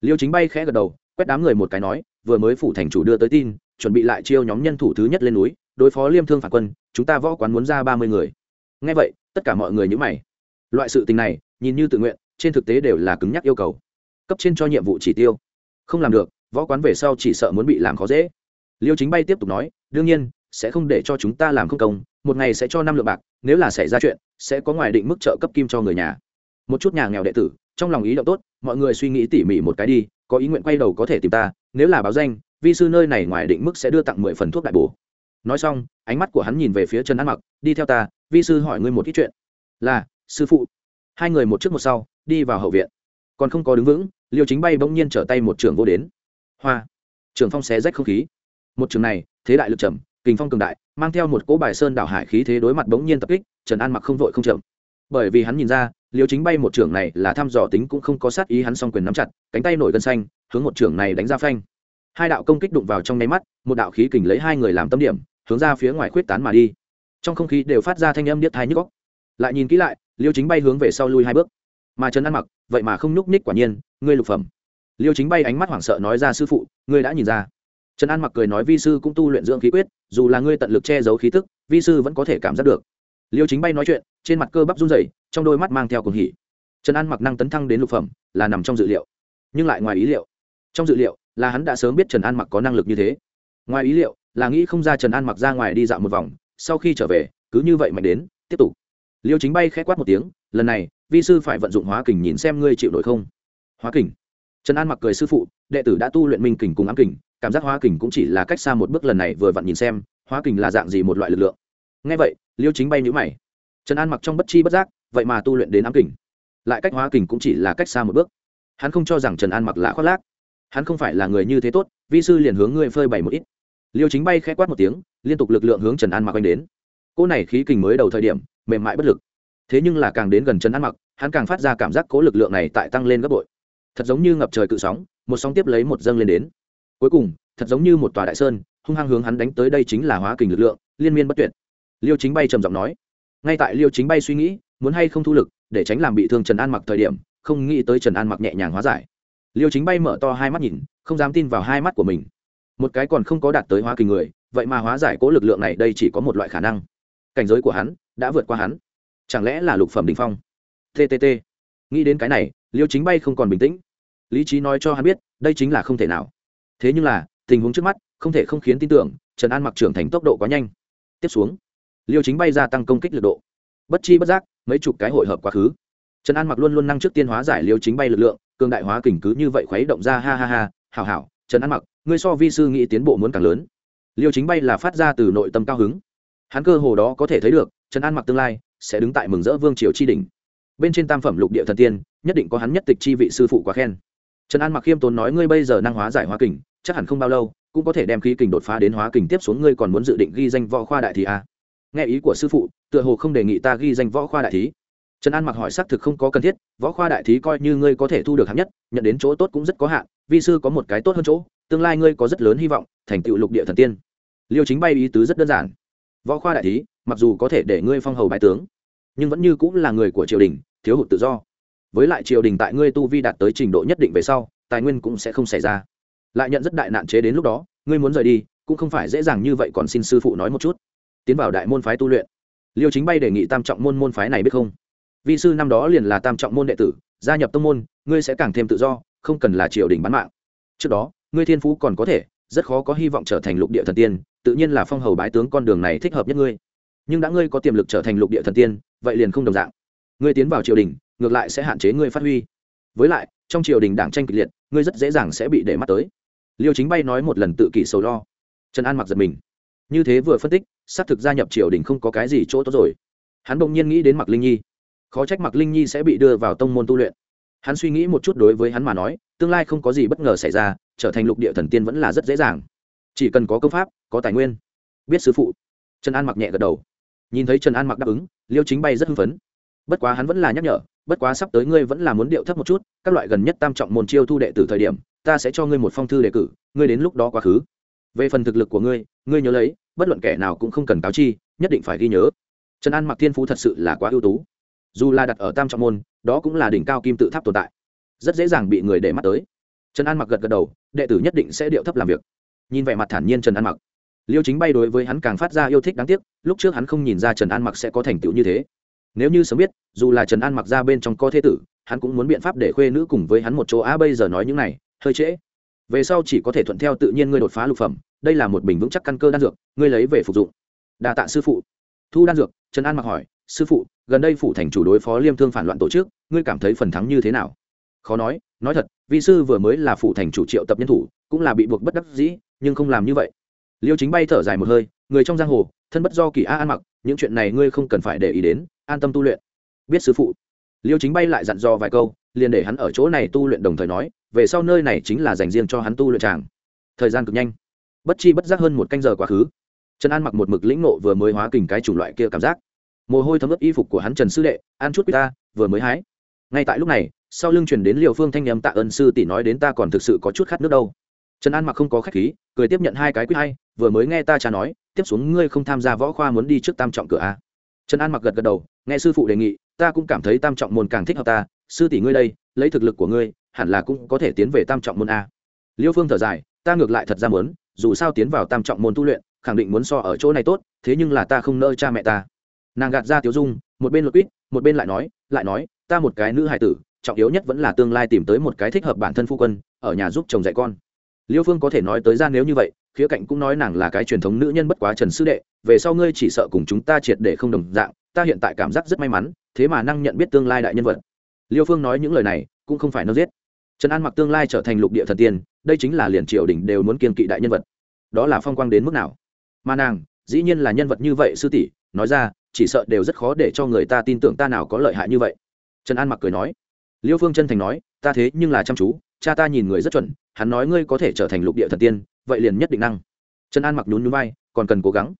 Liêu chính bay khẽ gật đầu, quét đám người một cái nói, vừa mới phủ thành chủ đưa tới tin, chuẩn bị lại chiêu nhóm nhân thủ thứ nhất lên núi, đối phó liêm thương phản quân, chúng ta võ quán muốn ra ba mươi người. Ngay vậy, tất cả mọi người nhữ mày. Loại sự tình này, nhìn như tự nguyện, trên thực tế đều là cứng nhắc yêu cầu. Cấp trên cho nhiệm vụ chỉ tiêu. Không làm được, võ quán về sau chỉ sợ muốn bị làm khó dễ liêu chính bay tiếp tục nói, đương nhiên, sẽ không để cho chúng ta làm không công, một ngày sẽ cho năm lượng bạc, nếu là xảy ra chuyện, sẽ có ngoài định mức trợ cấp kim cho người nhà. Một chút nhà nghèo đệ tử, trong lòng ý động tốt, mọi người suy nghĩ tỉ mỉ một cái đi, có ý nguyện quay đầu có thể tìm ta, nếu là báo danh, vi sư nơi này ngoài định mức sẽ đưa tặng mười phần thuốc đại bổ. Nói xong, ánh mắt của hắn nhìn về phía trần ăn mặc, đi theo ta, vi sư hỏi ngươi một ít chuyện. Là, sư phụ. Hai người một trước một sau, đi vào hậu viện. Còn không có đứng vững, liêu chính bay bỗng nhiên trở tay một trường vô đến. Hoa! Trường phong xé rách không khí một trường này, thế đại lực trầm, kình phong cường đại, mang theo một cỗ bài sơn đảo hải khí thế đối mặt bỗng nhiên tập kích, trần an mặc không vội không chậm. Bởi vì hắn nhìn ra liêu chính bay một trường này là thăm dò tính cũng không có sát ý hắn song quyền nắm chặt, cánh tay nổi gân xanh, hướng một trường này đánh ra phanh. Hai đạo công kích đụng vào trong nháy mắt, một đạo khí kình lấy hai người làm tâm điểm, hướng ra phía ngoài khuyết tán mà đi. Trong không khí đều phát ra thanh âm điếc thai nhức góc lại nhìn kỹ lại liêu chính bay hướng về sau lui hai bước. Mà trần ăn mặc, vậy mà không nhúc ních quả nhiên, ngươi lục phẩm. Liêu chính bay ánh mắt hoảng sợ nói ra sư phụ, ngươi đã nhìn ra trần an mặc cười nói vi sư cũng tu luyện dưỡng khí quyết, dù là ngươi tận lực che giấu khí tức, vi sư vẫn có thể cảm giác được. Liêu chính bay nói chuyện, trên mặt cơ bắp run rẩy, trong đôi mắt mang theo cùng hỉ. Trần an mặc năng tấn thăng đến lục phẩm, là nằm trong dự liệu. Nhưng lại ngoài ý liệu. Trong dự liệu, là hắn đã sớm biết trần an mặc có năng lực như thế. Ngoài ý liệu, là nghĩ không ra trần an mặc ra ngoài đi dạo một vòng, sau khi trở về, cứ như vậy mạnh đến, tiếp tục. Liêu chính bay k h ẽ quát một tiếng, lần này, vi sư phải vận dụng hóa kình nhìn xem ngươi chịu nổi không. Hóa kình. Trần an mặc cười sư phụ, đệ tử đã tu luyện minh kình cùng ám kình cảm giác hóa kình cũng chỉ là cách xa một bước lần này vừa vặn nhìn xem, hóa kình là dạng gì một loại lực lượng. Ngay vậy, liêu chính bay nhữ mày. Trần an mặc trong bất chi bất giác, vậy mà tu luyện đến ám kình. Lại cách hóa kình cũng chỉ là cách xa một bước. Hắn không cho rằng trần an mặc lạ khoác lác. Hắn không phải là người như thế tốt, vi sư liền hướng ngươi phơi bày một ít. Liêu chính bay k h ẽ quát một tiếng, liên tục lực lượng hướng trần an mặc anh đến. Cô này khí kình mới đầu thời điểm, mềm mại bất lực. Thế nhưng là càng đến gần trần an mặc, hắn càng phát ra cảm giác cố lực lượng này tại tăng lên gấp bội. Thật giống như ngập trời cự sóng, một sóng tiếp lấy một dâng lên đến cuối cùng, thật giống như một tòa đại sơn, hung hăng hướng hắn đánh tới đây chính là hóa kình lực lượng, liên miên bất tuyệt. Liêu chính bay trầm giọng nói. Ngay tại liêu chính bay suy nghĩ, muốn hay không thu lực, để tránh làm bị thương trần an mặc thời điểm, không nghĩ tới trần an mặc nhẹ nhàng hóa giải. Liêu chính bay mở to hai mắt nhìn, không dám tin vào hai mắt của mình. Một cái còn không có đạt tới hóa kình người, vậy mà hóa giải cố lực lượng này đây chỉ có một loại khả năng. Cảnh giới của hắn đã vượt qua hắn. Chẳng lẽ là lục phẩm đình phong? Ttt nghĩ đến cái này, liêu chính bay không còn bình tĩnh. Lý trí nói cho hắn biết, đây chính là không thể nào thế nhưng là, tình huống trước mắt, không thể không khiến tin tưởng, trần an mặc trưởng thành tốc độ quá nhanh. Tiếp xuống, liêu chính bay ra tăng công kích lực độ. Bất chi bất giác, mấy chục cái hội hợp quá khứ. Trần an mặc luôn luôn năng trước tiên hóa giải liêu chính bay lực lượng, cường đại hóa kình cứ như vậy khuấy động ra, ha ha ha, hảo hảo, trần an mặc, ngươi so vi sư nghĩ tiến bộ muốn càng lớn. Liêu chính bay là phát ra từ nội tâm cao hứng. Hắn cơ hồ đó có thể thấy được, trần an mặc tương lai sẽ đứng tại mừng rỡ vương triều tri đình bên trên tam phẩm lục địa thần tiên, nhất định có hắn nhất tịch chi vị sư phụ quá khen. Trần an mặc khiêm tốn nói, ngươi bây giờ năng hóa giải hóa kình chắc hẳn không bao lâu, cũng có thể đem khí kình đột phá đến hóa kình tiếp xuống, ngươi còn muốn dự định ghi danh võ khoa đại thí à? nghe ý của sư phụ, tựa hồ không đề nghị ta ghi danh võ khoa đại thí. Trần an mặc hỏi xác thực không có cần thiết, võ khoa đại thí coi như ngươi có thể thu được hạng nhất, nhận đến chỗ tốt cũng rất có hạn, vi sư có một cái tốt hơn chỗ, tương lai ngươi có rất lớn hy vọng, thành tựu lục địa thần tiên. Liêu chính bay ý tứ rất đơn giản. Võ khoa đại thí, mặc dù có thể để ngươi phong hầu bại tướng, nhưng vẫn như cũng là người của triều đình, thiếu hụt tự do. Với lại triều đình tại ngươi tu vi đạt tới trình độ nhất định về sau, tài nguyên cũng sẽ không xảy ra lại nhận rất đại nạn chế đến lúc đó, ngươi muốn rời đi, cũng không phải dễ dàng như vậy còn xin sư phụ nói một chút. Tiến vào đại môn phái tu luyện. Liêu chính bay đề nghị tam trọng môn môn phái này biết không? Vị sư năm đó liền là tam trọng môn đệ tử, gia nhập tông môn, ngươi sẽ càng thêm tự do, không cần là triều đình bán mạng. Trước đó, ngươi thiên phú còn có thể, rất khó có hy vọng trở thành lục địa thần tiên, tự nhiên là phong hầu bái tướng con đường này thích hợp nhất ngươi. Nhưng đã ngươi có tiềm lực trở thành lục địa thần tiên, vậy liền không đồng dạng. Ngươi tiến vào triều đình, ngược lại sẽ hạn chế ngươi phát huy. Với lại, trong triều đình đảng tranh kịch liệt, ngươi rất dễ dàng sẽ bị để mắt tới liêu chính bay nói một lần tự kỷ sầu lo. Trần an mặc giật mình. Như thế vừa phân tích, xác thực gia nhập triều đình không có cái gì chỗ tốt rồi. Hắn bỗng nhiên nghĩ đến mặc linh nhi. Khó trách mặc linh nhi sẽ bị đưa vào tông môn tu luyện. Hắn suy nghĩ một chút đối với hắn mà nói, tương lai không có gì bất ngờ xảy ra, trở thành lục địa thần tiên vẫn là rất dễ dàng. Chỉ cần có công pháp, có tài nguyên, biết sư phụ. Trần an mặc nhẹ gật đầu. Nhìn thấy trần an mặc đáp ứng, liêu chính bay rất hưng phấn. Bất quá hắn vẫn là nhắc nhở, bất quá sắp tới ngươi vẫn là muốn điệu thấp một chút các loại gần nhất tam trọng môn chiêu thu đệ từ thời điểm, ta sẽ cho ngươi một phong thư đề cử, ngươi đến lúc đó quá khứ. Về phần thực lực của ngươi ngươi nhớ lấy, bất luận kẻ nào cũng không cần cáo chi, nhất định phải ghi nhớ. Trần an mặc thiên phú thật sự là quá ưu tú. Dù là đặt ở tam trọng môn, đó cũng là đỉnh cao kim tự tháp tồn tại. Rất dễ dàng bị người để mắt tới. Trần an mặc gật gật đầu, đệ tử nhất định sẽ điệu thấp làm việc. Nhìn vẻ mặt thản nhiên trần an mặc. Liêu chính bay đối với hắn càng phát ra yêu thích đáng tiếc, lúc trước hắn không nhìn ra trần an mặc sẽ có thành tựu như thế nếu như sớm biết, dù là trần an mặc ra bên trong co thế tử, hắn cũng muốn biện pháp để khuê nữ cùng với hắn một chỗ. Á bây giờ nói những này, hơi trễ. Về sau chỉ có thể thuận theo tự nhiên ngươi đột phá lục phẩm. Đây là một bình vững chắc căn cơ đan dược, ngươi lấy về phục dụng. Đa tạ sư phụ. Thu đan dược, trần an mặc hỏi, sư phụ, gần đây phủ thành chủ đối phó liêm thương phản loạn tổ chức, ngươi cảm thấy phần thắng như thế nào? Khó nói nói thật vị sư vừa mới là phủ thành chủ triệu tập nhân thủ, cũng là bị buộc bất đắc dĩ, nhưng không làm như vậy. Liêu chính bay thở dài một hơi, người trong giang hồ, thân bất do kỳ a an mặc, những chuyện này ngươi không cần phải để ý đến an tâm tu luyện. Biết sư phụ. Liêu chính bay lại dặn dò vài câu, liền để hắn ở chỗ này tu luyện đồng thời nói, về sau nơi này chính là dành riêng cho hắn tu luyện tràng. Thời gian cực nhanh. Bất chi bất giác hơn một canh giờ quá khứ. Trần an mặc một mực lĩnh nộ vừa mới hóa kình cái chủng loại kia cảm giác. Mồ hôi thấm ướt y phục của hắn trần sư đệ an chút ta, vừa mới hái. Ngay tại lúc này, sau lưng chuyển đến liều phương thanh nhầm tạ ơn sư tỷ nói đến ta còn thực sự có chút khát nước đâu. Trần an mặc không có khách khí, cười tiếp nhận hai cái quýt hay, vừa mới nghe ta cha nói, tiếp xuống ngươi không tham gia võ khoa muốn đi trước tam trọng cửa a trần an mặc gật gật đầu, nghe sư phụ đề nghị, ta cũng cảm thấy tam trọng môn càng thích hợp ta. Sư tỷ ngươi đây, lấy thực lực của ngươi, hẳn là cũng có thể tiến về tam trọng môn a. Liêu phương thở dài, ta ngược lại thật ra muốn, dù sao tiến vào tam trọng môn tu luyện, khẳng định muốn so ở chỗ này tốt, thế nhưng là ta không nỡ cha mẹ ta. Nàng gạt ra tiếu dung, một bên lột quýt, một bên lại nói lại nói, ta một cái nữ hài tử, trọng yếu nhất vẫn là tương lai tìm tới một cái thích hợp bản thân phu quân, ở nhà giúp chồng dạy con. Liêu phương có thể nói tới ra nếu như vậy khía cạnh cũng nói nàng là cái truyền thống nữ nhân bất quá trần sư đệ, về sau ngươi chỉ sợ cùng chúng ta triệt để không đồng dạng, ta hiện tại cảm giác rất may mắn, thế mà năng nhận biết tương lai đại nhân vật. Liêu phương nói những lời này, cũng không phải nó giết. Trần an mặc tương lai trở thành lục địa thần tiên, đây chính là liền triều đình đều muốn kiên kỵ đại nhân vật. Đó là phong quang đến mức nào? Mà nàng, dĩ nhiên là nhân vật như vậy sư tỷ, nói ra, chỉ sợ đều rất khó để cho người ta tin tưởng ta nào có lợi hại như vậy. Trần an mặc cười nói. Liêu phương chân thành nói, ta thế nhưng là chăm chú cha ta nhìn người rất chuẩn, hắn nói ngươi có thể trở thành lục địa thần tiên, vậy liền nhất định năng. Trần an mặc nhún nhún vai, còn cần cố gắng.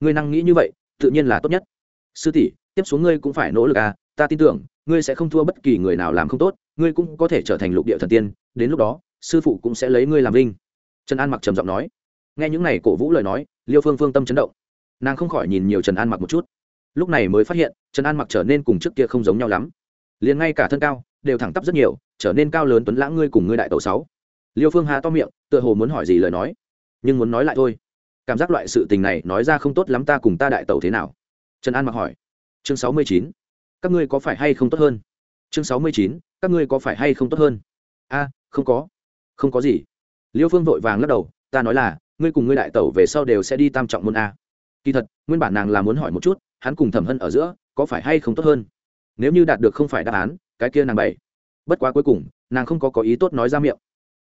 Ngươi năng nghĩ như vậy, tự nhiên là tốt nhất. Sư tỷ, tiếp xuống ngươi cũng phải nỗ lực à ta tin tưởng, ngươi sẽ không thua bất kỳ người nào làm không tốt, ngươi cũng có thể trở thành lục địa thần tiên, đến lúc đó, sư phụ cũng sẽ lấy ngươi làm linh trần an mặc trầm giọng nói. Nghe những n à y cổ vũ lời nói, liêu phương phương tâm chấn động. Nàng không khỏi nhìn nhiều trần an mặc một chút. Lúc này mới phát hiện, trần an mặc trở nên cùng trước kia không giống nhau lắm. Liền ngay cả thân cao đều thẳng tắp rất nhiều, trở nên cao lớn tuấn lãng ngươi cùng ngươi đại tẩu sáu. Liêu phương hà to miệng, tựa hồ muốn hỏi gì lời nói, nhưng muốn nói lại thôi. Cảm giác loại sự tình này nói ra không tốt lắm ta cùng ta đại tẩu thế nào? Trần an mặc hỏi. Chương sáu mươi chín. Các ngươi có phải hay không tốt hơn? Chương sáu mươi chín. Các ngươi có phải hay không tốt hơn? A, không có. Không có gì. Liêu phương vội vàng lắc đầu, ta nói là, ngươi cùng ngươi đại tẩu về sau đều sẽ đi tam trọng môn a. Kỳ thật, nguyên bản nàng là muốn hỏi một chút, hắn cùng thẩm hân ở giữa, có phải hay không tốt hơn? Nếu như đạt được không phải đáp án cái kia nàng bảy bất quá cuối cùng, nàng không có có ý tốt nói ra miệng.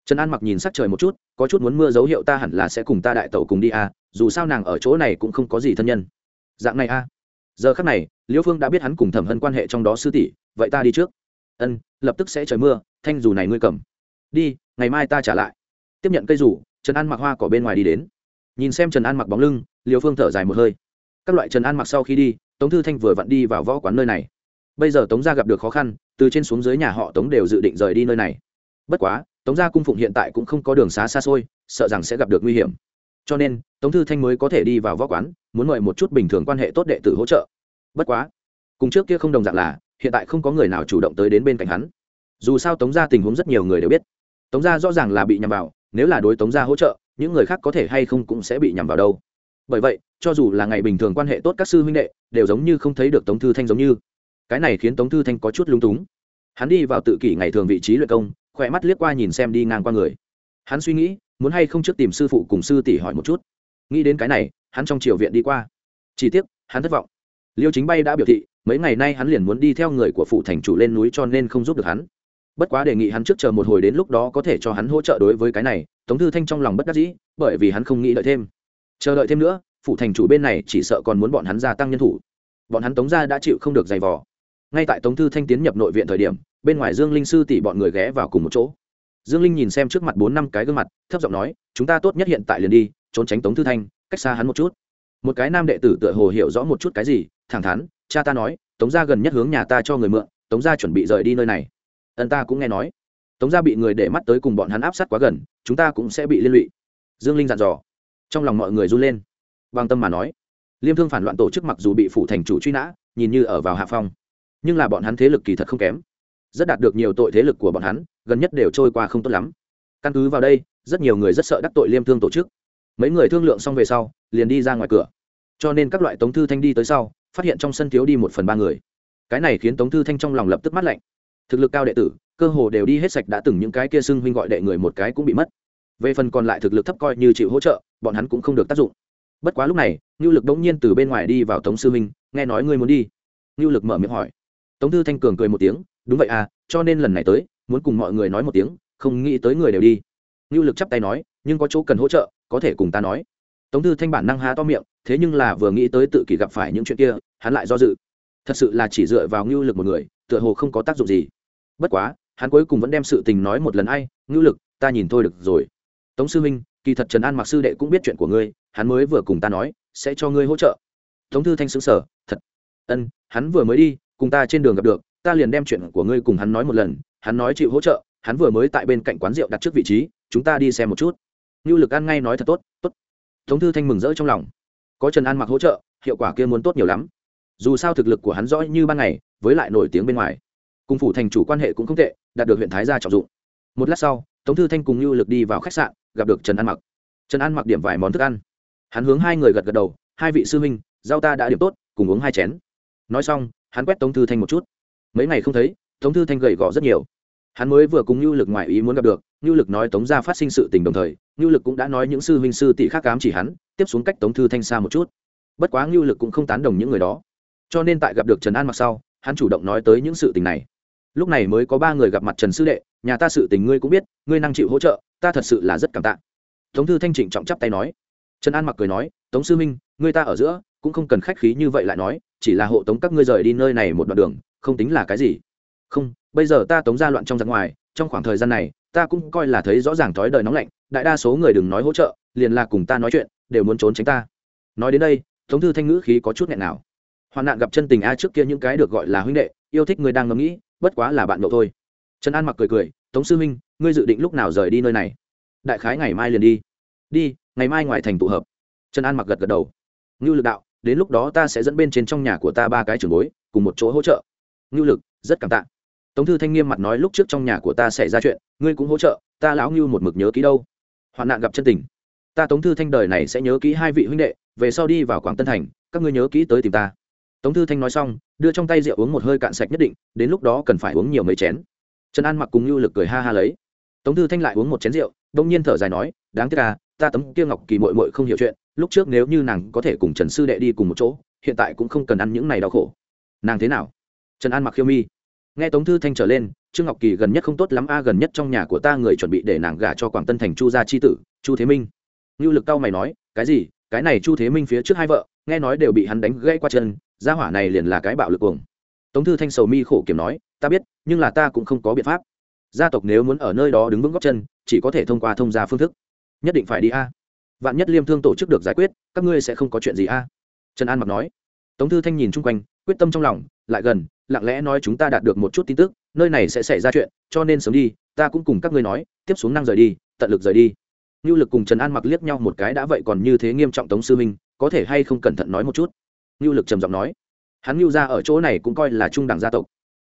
Trần an mặc nhìn sắc trời một chút, có chút muốn mưa dấu hiệu ta hẳn là sẽ cùng ta đại tẩu cùng đi a dù sao nàng ở chỗ này cũng không có gì thân nhân. Dạng này a giờ khắc này, liễu phương đã biết hắn cùng thẩm hân quan hệ trong đó sư tỷ, vậy ta đi trước. Ân, lập tức sẽ trời mưa, thanh dù này ngươi cầm. Đi, ngày mai ta trả lại. Tiếp nhận cây rủ trần an mặc hoa cỏ bên ngoài đi đến. Nhìn xem trần an mặc bóng lưng liều phương thở dài một hơi. Các loại trần an mặc sau khi đi, tống thư thanh vừa vặn đi vào võ quán nơi này. Bây giờ tống gia gặp được khó khăn từ trên xuống dưới nhà họ tống đều dự định rời đi nơi này. Bất quá, tống gia cung phụng hiện tại cũng không có đường xá xa xôi, sợ rằng sẽ gặp được nguy hiểm. Cho nên, tống thư thanh mới có thể đi vào võ quán, muốn mời một chút bình thường quan hệ tốt đệ tử hỗ trợ. Bất quá, cùng trước kia không đồng dạng là, hiện tại không có người nào chủ động tới đến bên cạnh hắn. Dù sao tống gia tình huống rất nhiều người đều biết. Tống gia rõ ràng là bị nhằm vào, nếu là đối tống gia hỗ trợ, những người khác có thể hay không cũng sẽ bị nhằm vào đâu. Bởi vậy, cho dù là ngày bình thường quan hệ tốt các sư huynh đệ, đều giống như không thấy được tống thư thanh giống như cái này khiến tống thư thanh có chút lung túng. Hắn đi vào tự kỷ ngày thường vị trí luyện công, khỏe mắt liếc qua nhìn xem đi ngang qua người. Hắn suy nghĩ, muốn hay không trước tìm sư phụ cùng sư tỷ hỏi một chút. Nghĩ đến cái này, hắn trong triều viện đi qua. Chỉ tiếc, hắn thất vọng. Liêu chính bay đã biểu thị, mấy ngày nay hắn liền muốn đi theo người của phụ thành chủ lên núi cho nên không giúp được hắn. Bất quá đề nghị hắn trước chờ một hồi đến lúc đó có thể cho hắn hỗ trợ đối với cái này, tống thư thanh trong lòng bất đắc dĩ, bởi vì hắn không nghĩ đợi thêm. Chờ đợi thêm nữa phụ thành chủ bên này chỉ sợ còn muốn bọn hắn gia tăng nhân thủ. Bọn hắn tống ra đã chịu không được giày vò ngay tại tống thư thanh tiến nhập nội viện thời điểm, bên ngoài dương linh sư tỷ bọn người ghé vào cùng một chỗ. Dương linh nhìn xem trước mặt bốn năm cái gương mặt, thấp giọng nói, chúng ta tốt nhất hiện tại liền đi, trốn tránh tống thư thanh, cách xa hắn một chút. Một cái nam đệ tử tựa hồ hiểu rõ một chút cái gì, thẳng thắn, cha ta nói, tống gia gần nhất hướng nhà ta cho người mượn, tống gia chuẩn bị rời đi nơi này. Ân ta cũng nghe nói. Tống gia bị người để mắt tới cùng bọn hắn áp sát quá gần, chúng ta cũng sẽ bị liên lụy. Dương linh dặn dò. Trong lòng mọi người run lên. Bằng tâm mà nói, liêm thương phản loạn tổ chức mặc dù bị phủ thành chủ truy nã, nhìn như ở vào hạ phong nhưng là bọn hắn thế lực kỳ thật không kém. Rất đạt được nhiều tội thế lực của bọn hắn, gần nhất đều trôi qua không tốt lắm. Căn cứ vào đây, rất nhiều người rất sợ đắc tội liêm thương tổ chức. Mấy người thương lượng xong về sau, liền đi ra ngoài cửa. Cho nên các loại tống thư thanh đi tới sau, phát hiện trong sân thiếu đi một phần ba người. Cái này khiến tống thư thanh trong lòng lập tức mắt lạnh. Thực lực cao đệ tử, cơ hồ đều đi hết sạch đã từng những cái kia xưng huynh gọi đệ người một cái cũng bị mất. Về phần còn lại thực lực thấp coi như chịu hỗ trợ, bọn hắn cũng không được tác dụng. Bất quá lúc này, ngưu lực đống nhiên từ bên ngoài đi vào tống sư huynh nghe nói ngươi muốn đi. Ngưu lực mở miệng hỏi tống thư thanh cường cười một tiếng, đúng vậy à cho nên lần này tới, muốn cùng mọi người nói một tiếng, không nghĩ tới người đều đi. Ngưu lực chắp tay nói, nhưng có chỗ cần hỗ trợ, có thể cùng ta nói. Tống thư thanh bản năng há to miệng, thế nhưng là vừa nghĩ tới tự kỷ gặp phải những chuyện kia, hắn lại do dự. Thật sự là chỉ dựa vào ngưu lực một người, tựa hồ không có tác dụng gì. Bất quá, hắn cuối cùng vẫn đem sự tình nói một lần ai, ngưu lực, ta nhìn thôi được rồi. Tống sư minh kỳ thật trần an mặc sư đệ cũng biết chuyện của ngươi, hắn mới vừa cùng ta nói, sẽ cho ngươi hỗ trợ. Tống thư thanh xứng sở thật. Ân, hắn vừa mới đi cùng ta trên đường gặp được, ta liền đem chuyện của ngươi cùng hắn nói một lần, hắn nói chịu hỗ trợ, hắn vừa mới tại bên cạnh quán rượu đặt trước vị trí, chúng ta đi xem một chút. Ngưu lực ăn ngay nói thật tốt tốt. Tống thư thanh mừng rỡ trong lòng. Có trần an mặc hỗ trợ, hiệu quả kia muốn tốt nhiều lắm. Dù sao thực lực của hắn rõ như ban ngày, với lại nổi tiếng bên ngoài. Cùng phủ thành chủ quan hệ cũng không tệ, đạt được huyện thái gia trọng dụng. Một lát sau, tống thư thanh cùng lưu lực đi vào khách sạn, gặp được trần an mặc. Trần an mặc điểm vài món thức ăn. Hắn hướng hai người gật gật đầu, hai vị sư huynh giao ta đã điểm tốt, cùng uống hai chén. Nói xong hắn quét tống thư thanh một chút. Mấy ngày không thấy, tống thư thanh gầy gò rất nhiều. Hắn mới vừa cùng lưu lực ngoại ý muốn gặp được lưu lực nói tống gia phát sinh sự tình đồng thời lưu lực cũng đã nói những sư huynh sư tỷ khác cám chỉ hắn, tiếp xuống cách tống thư thanh xa một chút. Bất quá lưu lực cũng không tán đồng những người đó. Cho nên tại gặp được trần an mặc sau, hắn chủ động nói tới những sự tình này. Lúc này mới có ba người gặp mặt trần sư đệ, nhà ta sự tình ngươi cũng biết, ngươi năng chịu hỗ trợ, ta thật sự là rất cảm tạ. Tống thư thanh trịnh trọng chắp tay nói. Trần an mặc cười nói, tống sư minh ngươi ta ở giữa, cũng không cần khách khí như vậy lại nói chỉ là hộ tống các ngươi rời đi nơi này một đoạn đường, không tính là cái gì. Không, bây giờ ta tống ra loạn trong giang ngoài, trong khoảng thời gian này, ta cũng coi là thấy rõ ràng thói đời nóng lạnh, đại đa số người đừng nói hỗ trợ, liền là cùng ta nói chuyện, đều muốn trốn tránh ta. Nói đến đây, tống thư thanh ngữ khí có chút nghẹn nào. Hoạn nạn gặp chân tình a trước kia những cái được gọi là huynh đệ, yêu thích người đang ngẫm nghĩ, bất quá là bạn nhậu thôi. Trần an mặc cười cười, tống sư minh ngươi dự định lúc nào rời đi nơi này? Đại khái ngày mai liền đi. Đi, ngày mai ngoài thành tụ hợp. Trần an mặc gật gật đầu. Ngưu lực đạo đến lúc đó ta sẽ dẫn bên trên trong nhà của ta ba cái trường bối, cùng một chỗ hỗ trợ. Ngưu lực, rất cảm tạ. Tống thư thanh nghiêm mặt nói lúc trước trong nhà của ta xảy ra chuyện, ngươi cũng hỗ trợ, ta lão ngưu một mực nhớ kỹ đâu. Hoạn nạn gặp chân tình. Ta tống thư thanh đời này sẽ nhớ kỹ hai vị huynh đệ, về sau đi vào quảng tân thành, các ngươi nhớ kỹ tới tìm ta. Tống thư thanh nói xong, đưa trong tay rượu uống một hơi cạn sạch nhất định, đến lúc đó cần phải uống nhiều mấy chén. Trần an mặc cùng ngưu lực cười ha ha lấy. Tống thư thanh lại uống một chén rượu, đông nhiên thở dài nói, đáng tiếc à ta tấm kia ngọc kỳ mội mội không hiểu chuyện lúc trước nếu như nàng có thể cùng trần sư đệ đi cùng một chỗ, hiện tại cũng không cần ăn những này đau khổ. Nàng thế nào? Trần an mặc khiêu mi. Nghe tống thư thanh trở lên, trương ngọc kỳ gần nhất không tốt lắm, a, gần nhất trong nhà của ta người chuẩn bị để nàng gả cho quảng tân thành chu gia c h i tử, chu thế minh. Ngưu lực cao mày nói, cái gì? Cái này chu thế minh phía trước hai vợ, nghe nói đều bị hắn đánh gãy qua chân, gia hỏa này liền là cái bạo lực cuồng. Tống thư thanh sầu mi khổ kiểm nói, ta biết, nhưng là ta cũng không có biện pháp. Gia tộc nếu muốn ở nơi đó đứng vững góc chân, chỉ có thể thông qua thông gia phương thức. Nhất định phải đi a vạn nhất liêm thương tổ chức được giải quyết, các ngươi sẽ không có chuyện gì a. Trần an mặc nói. Tống thư thanh nhìn chung quanh, quyết tâm trong lòng, lại gần, lặng lẽ nói chúng ta đạt được một chút tin tức, nơi này sẽ xảy ra chuyện, cho nên sớm đi, ta cũng cùng các ngươi nói, tiếp xuống năng rời đi, tận lực rời đi. Ngưu lực cùng trần an mặc liếc nhau một cái đã vậy còn như thế nghiêm trọng tống sư minh, có thể hay không cẩn thận nói một chút? Ngưu lực trầm giọng nói. Hắn ngưu ra ở chỗ này cũng coi là trung đẳng gia tộc.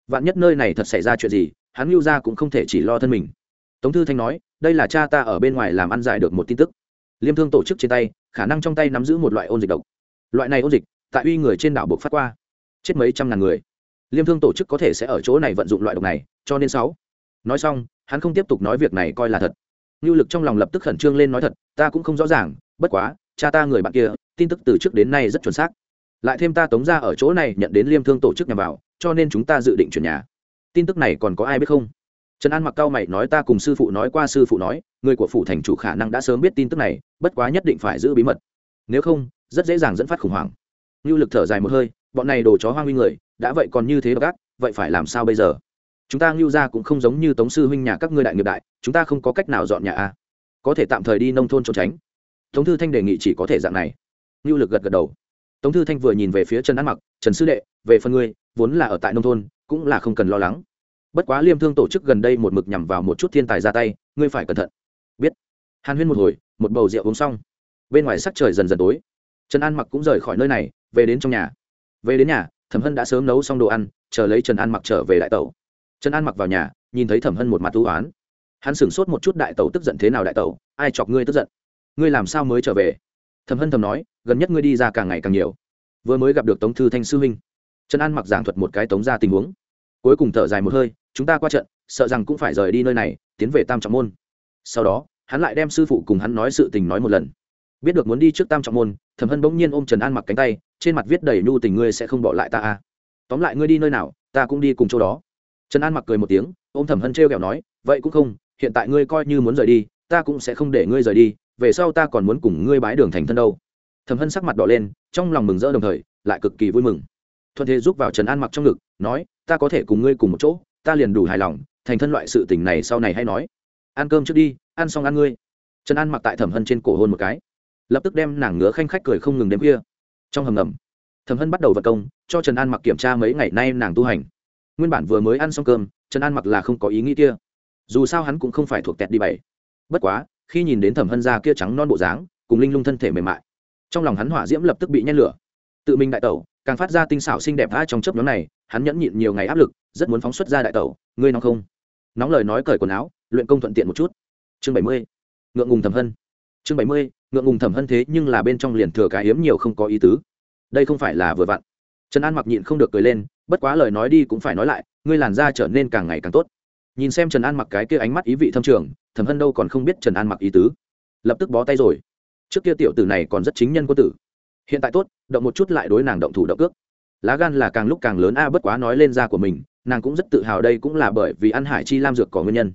Vạn nhất nơi này thật xảy ra chuyện gì, hắn ngưu ra cũng không thể chỉ lo thân mình. Tống thư thanh nói, đây là cha ta ở bên ngoài làm ăn giải được một tin tức liêm thương tổ chức trên tay, khả năng trong tay nắm giữ một loại ôn dịch độc. Loại này ôn dịch, tại uy người trên đảo buộc phát qua. Chết mấy trăm ngàn người. Liêm thương tổ chức có thể sẽ ở chỗ này vận dụng loại độc này, cho nên sáu. Nói xong, hắn không tiếp tục nói việc này coi là thật. Ngưu lực trong lòng lập tức khẩn trương lên nói thật, ta cũng không rõ ràng, bất quá, cha ta người bạn kia, tin tức từ trước đến nay rất chuẩn xác. Lại thêm ta tống ra ở chỗ này nhận đến liêm thương tổ chức nhà vào, cho nên chúng ta dự định chuyển nhà. Tin tức này còn có ai biết không? Trần an mặc cao mày nói, ta cùng sư phụ nói qua, sư phụ nói, người của phủ thành chủ khả năng đã sớm biết tin tức này, bất quá nhất định phải giữ bí mật. Nếu không, rất dễ dàng dẫn phát khủng hoảng. Như lực thở dài một hơi, bọn này đồ chó hoang huy người, đã vậy còn như thế gác vậy phải làm sao bây giờ? Chúng ta ngưu ra cũng không giống như tống sư huynh nhà các ngươi đại nghiệp đại, chúng ta không có cách nào dọn nhà a. Có thể tạm thời đi nông thôn trốn tránh. Tống thư thanh đề nghị chỉ có thể dạng này. Ngưu lực gật gật đầu. Tống thư thanh vừa nhìn về phía trần An mặc, trần sư đệ, về phần ngươi, vốn là ở tại nông thôn, cũng là không cần lo lắng bất quá liêm thương tổ chức gần đây một mực nhằm vào một chút thiên tài ra tay, ngươi phải cẩn thận. Biết. Hàn huyên một hồi, một bầu rượu uống xong. Bên ngoài sắc trời dần dần tối. Trần an mặc cũng rời khỏi nơi này, về đến trong nhà. Về đến nhà, thẩm hân đã sớm nấu xong đồ ăn, chờ lấy trần an mặc trở về đại tẩu. Trần an mặc vào nhà, nhìn thấy thẩm hân một mặt thú oán. Hắn sửng sốt một chút đại tẩu tức giận thế nào đại tẩu, ai chọc ngươi tức giận? Ngươi làm sao mới trở về? Thẩm hân thầm nói, gần nhất ngươi đi ra càng ngày càng nhiều. Vừa mới gặp được tống thư thanh sư huynh. Trần an mặc giảng thuật một cái tống ra tình huống. Cuối cùng thở dài một hơi chúng ta qua trận, sợ rằng cũng phải rời đi nơi này, tiến về tam trọng môn. Sau đó, hắn lại đem sư phụ cùng hắn nói sự tình nói một lần. Biết được muốn đi trước tam trọng môn, thẩm hân bỗng nhiên ôm trần an mặc cánh tay, trên mặt viết đầy nhu tình, ngươi sẽ không bỏ lại ta à. tóm lại ngươi đi nơi nào, ta cũng đi cùng chỗ đó. Trần an mặc cười một tiếng, ôm thẩm hân t r kẹo nói, vậy cũng không, hiện tại ngươi coi như muốn rời đi, ta cũng sẽ không để ngươi rời đi, về sau ta còn muốn cùng ngươi bái đường thành thân đâu. Thẩm hân sắc mặt đỏ lên, trong lòng mừng rỡ đồng thời, lại cực kỳ vui mừng. Thuận thế giúp vào trần an mặc trong ngực, nói, ta có thể cùng ngươi cùng một chỗ ta liền đủ hài lòng, thành thân loại sự tình này sau này hay nói. Ăn cơm trước đi, ăn xong ăn ngươi. Trần an mặc tại thẩm hân trên cổ hôn một cái. Lập tức đem nàng ngứa khanh khách cười không ngừng đêm khuya. Trong hầm ngầm, thẩm hân bắt đầu vật công, cho trần an mặc kiểm tra mấy ngày nay nàng tu hành. Nguyên bản vừa mới ăn xong cơm, trần an mặc là không có ý nghĩ kia. Dù sao hắn cũng không phải thuộc tẹt đi bảy. Bất quá, khi nhìn đến thẩm hân da kia trắng non bộ dáng, cùng linh lung thân thể mềm mại, trong lòng hắn hỏa diễm lập tức bị nhen lửa tự mình đại tẩu, càng phát ra tinh xảo xinh đẹp tha trong chớp nhóm này, hắn nhẫn nhịn nhiều ngày áp lực, rất muốn phóng xuất ra đại tẩu, ngươi nóng không? Nóng lời nói cởi quần áo, luyện công thuận tiện một chút. Chương bảy mươi, ngượng ngùng thẩm hân. Chương bảy mươi, ngượng ngùng thẩm hân thế nhưng là bên trong liền thừa cái hiếm nhiều không có ý tứ. Đây không phải là vừa vặn. Trần an mặc nhịn không được cười lên, bất quá lời nói đi cũng phải nói lại, ngươi làn da trở nên càng ngày càng tốt. Nhìn xem trần an mặc cái kia ánh mắt ý vị thâm trường thẩm hân đâu còn không biết trần an mặc ý tứ. Lập tức bó tay rồi. Trước kia tiểu tử này còn rất chính nhân quân tử hiện tại tốt, động một chút lại đối nàng động thủ động cước. Lá gan là càng lúc càng lớn, a, bất quá nói lên da của mình, nàng cũng rất tự hào đây cũng là bởi vì ăn hải chi lam dược có nguyên nhân.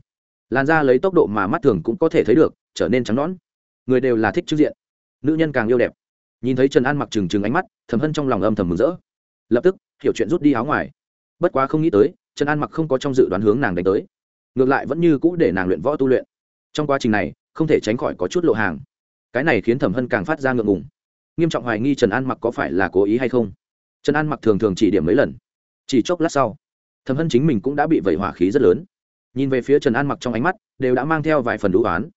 Làn da lấy tốc độ mà mắt thường cũng có thể thấy được, trở nên trắng nõn. Người đều là thích trước diện. Nữ nhân càng yêu đẹp. Nhìn thấy trần an mặc trừng trừng ánh mắt, thầm hân trong lòng âm thầm mừng rỡ. Lập tức, hiểu chuyện rút đi áo ngoài. Bất quá không nghĩ tới, trần an mặc không có trong dự đoán hướng nàng đánh tới. Ngược lại vẫn như cũ để nàng luyện võ tu luyện. Trong quá trình này, không thể tránh khỏi có chút lộ hàng. Cái này khiến thẩm hân càng phát ra ngượng ngùng nghiêm trọng hoài nghi trần an mặc có phải là cố ý hay không? Trần an mặc thường thường chỉ điểm mấy lần. Chỉ chốc lát sau, thẩm hân chính mình cũng đã bị vẩy hỏa khí rất lớn. Nhìn về phía trần an mặc trong ánh mắt, đều đã mang theo vài phần đũ oán.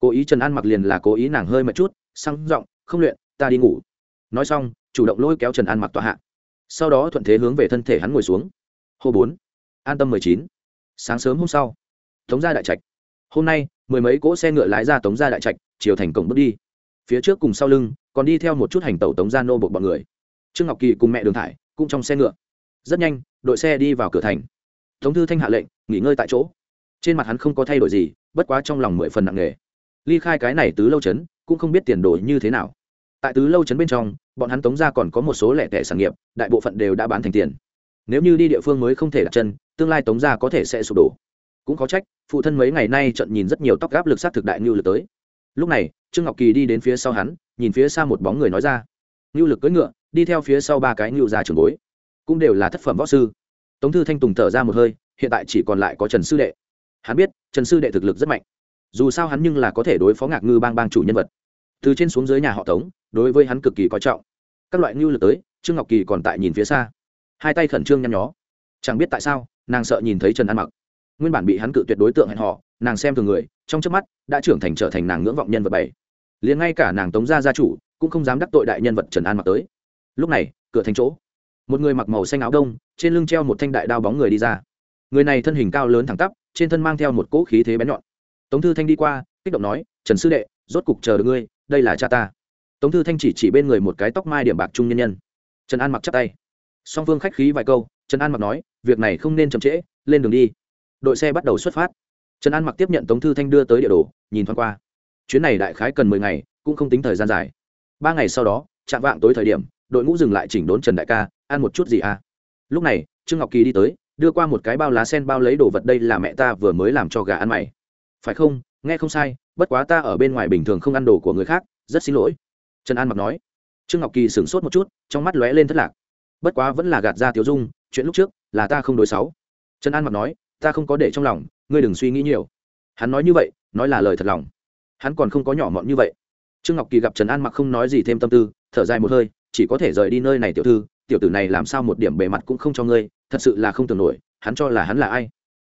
Cố ý trần an mặc liền là cố ý nàng hơi một chút sang giọng, không luyện, ta đi ngủ. Nói xong, chủ động lôi kéo trần an mặc tọa hạ. Sau đó thuận thế hướng về thân thể hắn ngồi xuống. Hô bốn, an tâm mười chín. Sáng sớm hôm sau, tống gia đại trạch. Hôm nay, mười mấy cỗ xe ngựa lái ra tống gia đại trạch, chiều thành cổng bước đi phía trước cùng sau lưng, còn đi theo một chút hành tẩu tống gia nô bộ bọn người. Trương ngọc kỳ cùng mẹ đường thải cũng trong xe ngựa. Rất nhanh, đội xe đi vào cửa thành. Tống thư thanh hạ lệnh, nghỉ ngơi tại chỗ. Trên mặt hắn không có thay đổi gì, bất quá trong lòng mười phần nặng nề. Ly khai cái này tứ lâu chấn cũng không biết tiền đồ như thế nào. Tại tứ lâu chấn bên trong, bọn hắn tống ra còn có một số lẻ tẻ sản nghiệp, đại bộ phận đều đã bán thành tiền. Nếu như đi địa phương mới không thể đặt chân, tương lai tống ra có thể sẽ sụp đổ. Cũng có trách, phụ thân mấy ngày nay trận nhìn rất nhiều tóc gáp lực sát thực đại ngưu lực tới lúc này, trương ngọc kỳ đi đến phía sau hắn, nhìn phía xa một bóng người nói ra. Ngưu lực cưỡi ngựa, đi theo phía sau ba cái ngưu già trường bối. Cũng đều là thất phẩm võ sư. Tống thư thanh tùng thở ra một hơi, hiện tại chỉ còn lại có trần sư đệ. Hắn biết, trần sư đệ thực lực rất mạnh. Dù sao hắn nhưng là có thể đối phó ngạc ngư bang bang chủ nhân vật. Từ trên xuống dưới nhà họ tống, đối với hắn cực kỳ coi trọng. Các loại ngưu lực tới, trương ngọc kỳ còn tại nhìn phía xa. Hai tay khẩn trương nhăn nhó. Chẳng biết tại sao, nàng sợ nhìn thấy trần an mặc. Nguyên bản bị hắn cự tuyệt đối tượng hẹn họ nàng xem thường người trong trước mắt, đã trưởng thành trở thành nàng ngưỡng vọng nhân vật bảy. Liền ngay cả nàng tống gia gia chủ cũng không dám đắc tội đại nhân vật trần an mặc tới. Lúc này, cửa thành chỗ, một người mặc màu xanh áo đông, trên lưng treo một thanh đại đao bóng người đi ra. Người này thân hình cao lớn thẳng tắp, trên thân mang theo một cỗ khí thế bén nhọn. Tống thư thanh đi qua, kích động nói, trần sư đệ, rốt cục chờ được ngươi, đây là cha ta. Tống thư thanh chỉ chỉ bên người một cái tóc mai điểm bạc trung nhân nhân. Trần an mặc chắp tay. Song phương khách khí vài câu, trần an mặc nói, việc này không nên chậm trễ, lên đường đi. Đội xe bắt đầu xuất phát trần an mặc tiếp nhận tống thư thanh đưa tới địa đồ, nhìn thoáng qua. Chuyến này đại khái cần mười ngày, cũng không tính thời gian dài. Ba ngày sau đó, chạm vạng tối thời điểm, đội ngũ dừng lại chỉnh đốn trần đại ca, ăn một chút gì à? Lúc này, trương ngọc kỳ đi tới, đưa qua một cái bao lá sen bao lấy đồ vật đây là mẹ ta vừa mới làm cho gà ăn mày. Phải không? Nghe không sai, bất quá ta ở bên ngoài bình thường không ăn đồ của người khác, rất xin lỗi. Trần an mặc nói. Trương ngọc kỳ sửng sốt một chút, trong mắt lóe lên thất lạc. Bất quá vẫn là gạt ra tiếu dung, chuyện lúc trước là ta không đối xấu trần an mặc nói, ta không có để trong lòng ngươi đừng suy nghĩ nhiều. Hắn nói như vậy, nói là lời thật lòng. Hắn còn không có nhỏ mọn như vậy. Trương ngọc kỳ gặp trần an mặc không nói gì thêm tâm tư, thở dài một hơi, chỉ có thể rời đi nơi này tiểu thư, tiểu tử này làm sao một điểm bề mặt cũng không cho ngươi, thật sự là không tưởng nổi, hắn cho là hắn là ai.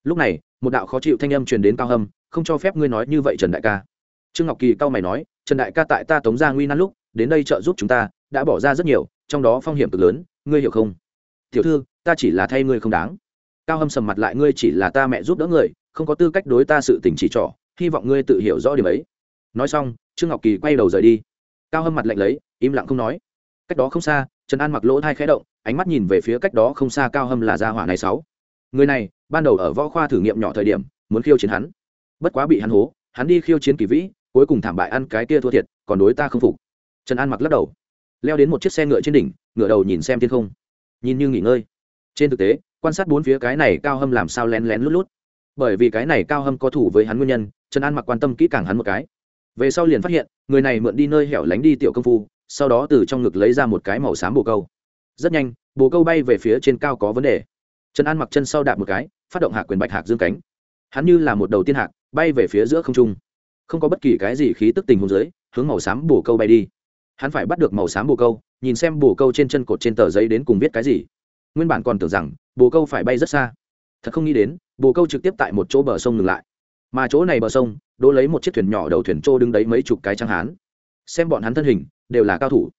Lúc này, một đạo khó chịu thanh âm truyền đến cao hâm, không cho phép ngươi nói như vậy trần đại ca. Trương ngọc kỳ cao mày nói, trần đại ca tại ta tống ra nguy nan lúc, đến đây trợ giúp chúng ta, đã bỏ ra rất nhiều, trong đó phong hiểm cực lớn, ngươi hiểu không? Tiểu thư, ta chỉ là thay ngươi không đáng. Cao hâm sầm mặt lại, ngươi chỉ là ta mẹ giúp đỡ người không có tư cách đối ta sự tình chỉ trỏ, hy vọng ngươi tự hiểu rõ điểm ấy. Nói xong, trương ngọc kỳ quay đầu rời đi. Cao hâm mặt lạnh lấy, im lặng không nói. Cách đó không xa, trần an mặc lỗ thai khẽ động, ánh mắt nhìn về phía cách đó không xa cao hâm là gia hỏa này sáu. Người này, ban đầu ở võ khoa thử nghiệm nhỏ thời điểm, muốn khiêu chiến hắn. Bất quá bị hắn hố, hắn đi khiêu chiến kỳ vĩ, cuối cùng thảm bại ăn cái kia thua thiệt, còn đối ta không phục. Trần an mặc lắc đầu. Leo đến một chiếc xe ngựa trên đỉnh, ngựa đầu nhìn xem thiên không. Nhìn như nghỉ ngơi. Trên thực tế, quan sát bốn phía cái này cao hâm làm sao lén lén lút lút bởi vì cái này cao hâm có thủ với hắn nguyên nhân, trần an mặc quan tâm kỹ càng hắn một cái. Về sau liền phát hiện, người này mượn đi nơi hẻo lánh đi tiểu công phu, sau đó từ trong ngực lấy ra một cái màu xám bồ câu. Rất nhanh, bồ câu bay về phía trên cao có vấn đề. Trần an mặc chân sau đạp một cái, phát động hạ quyền bạch hạc dương cánh. Hắn như là một đầu tiên hạc, bay về phía giữa không trung. Không có bất kỳ cái gì khí tức tình hôn dưới, hướng màu xám bồ câu bay đi. Hắn phải bắt được màu xám bồ câu, nhìn xem bồ câu trên chân cột trên tờ giấy đến cùng viết cái gì. Nguyên bản còn tưởng rằng, bồ câu phải bay rất xa thật không nghĩ đến, bồ câu trực tiếp tại một chỗ bờ sông ngừng lại. Mà chỗ này bờ sông đỗ lấy một chiếc thuyền nhỏ đầu thuyền trô đứng đấy mấy chục cái trang hán. Xem bọn hắn thân hình, đều là cao thủ.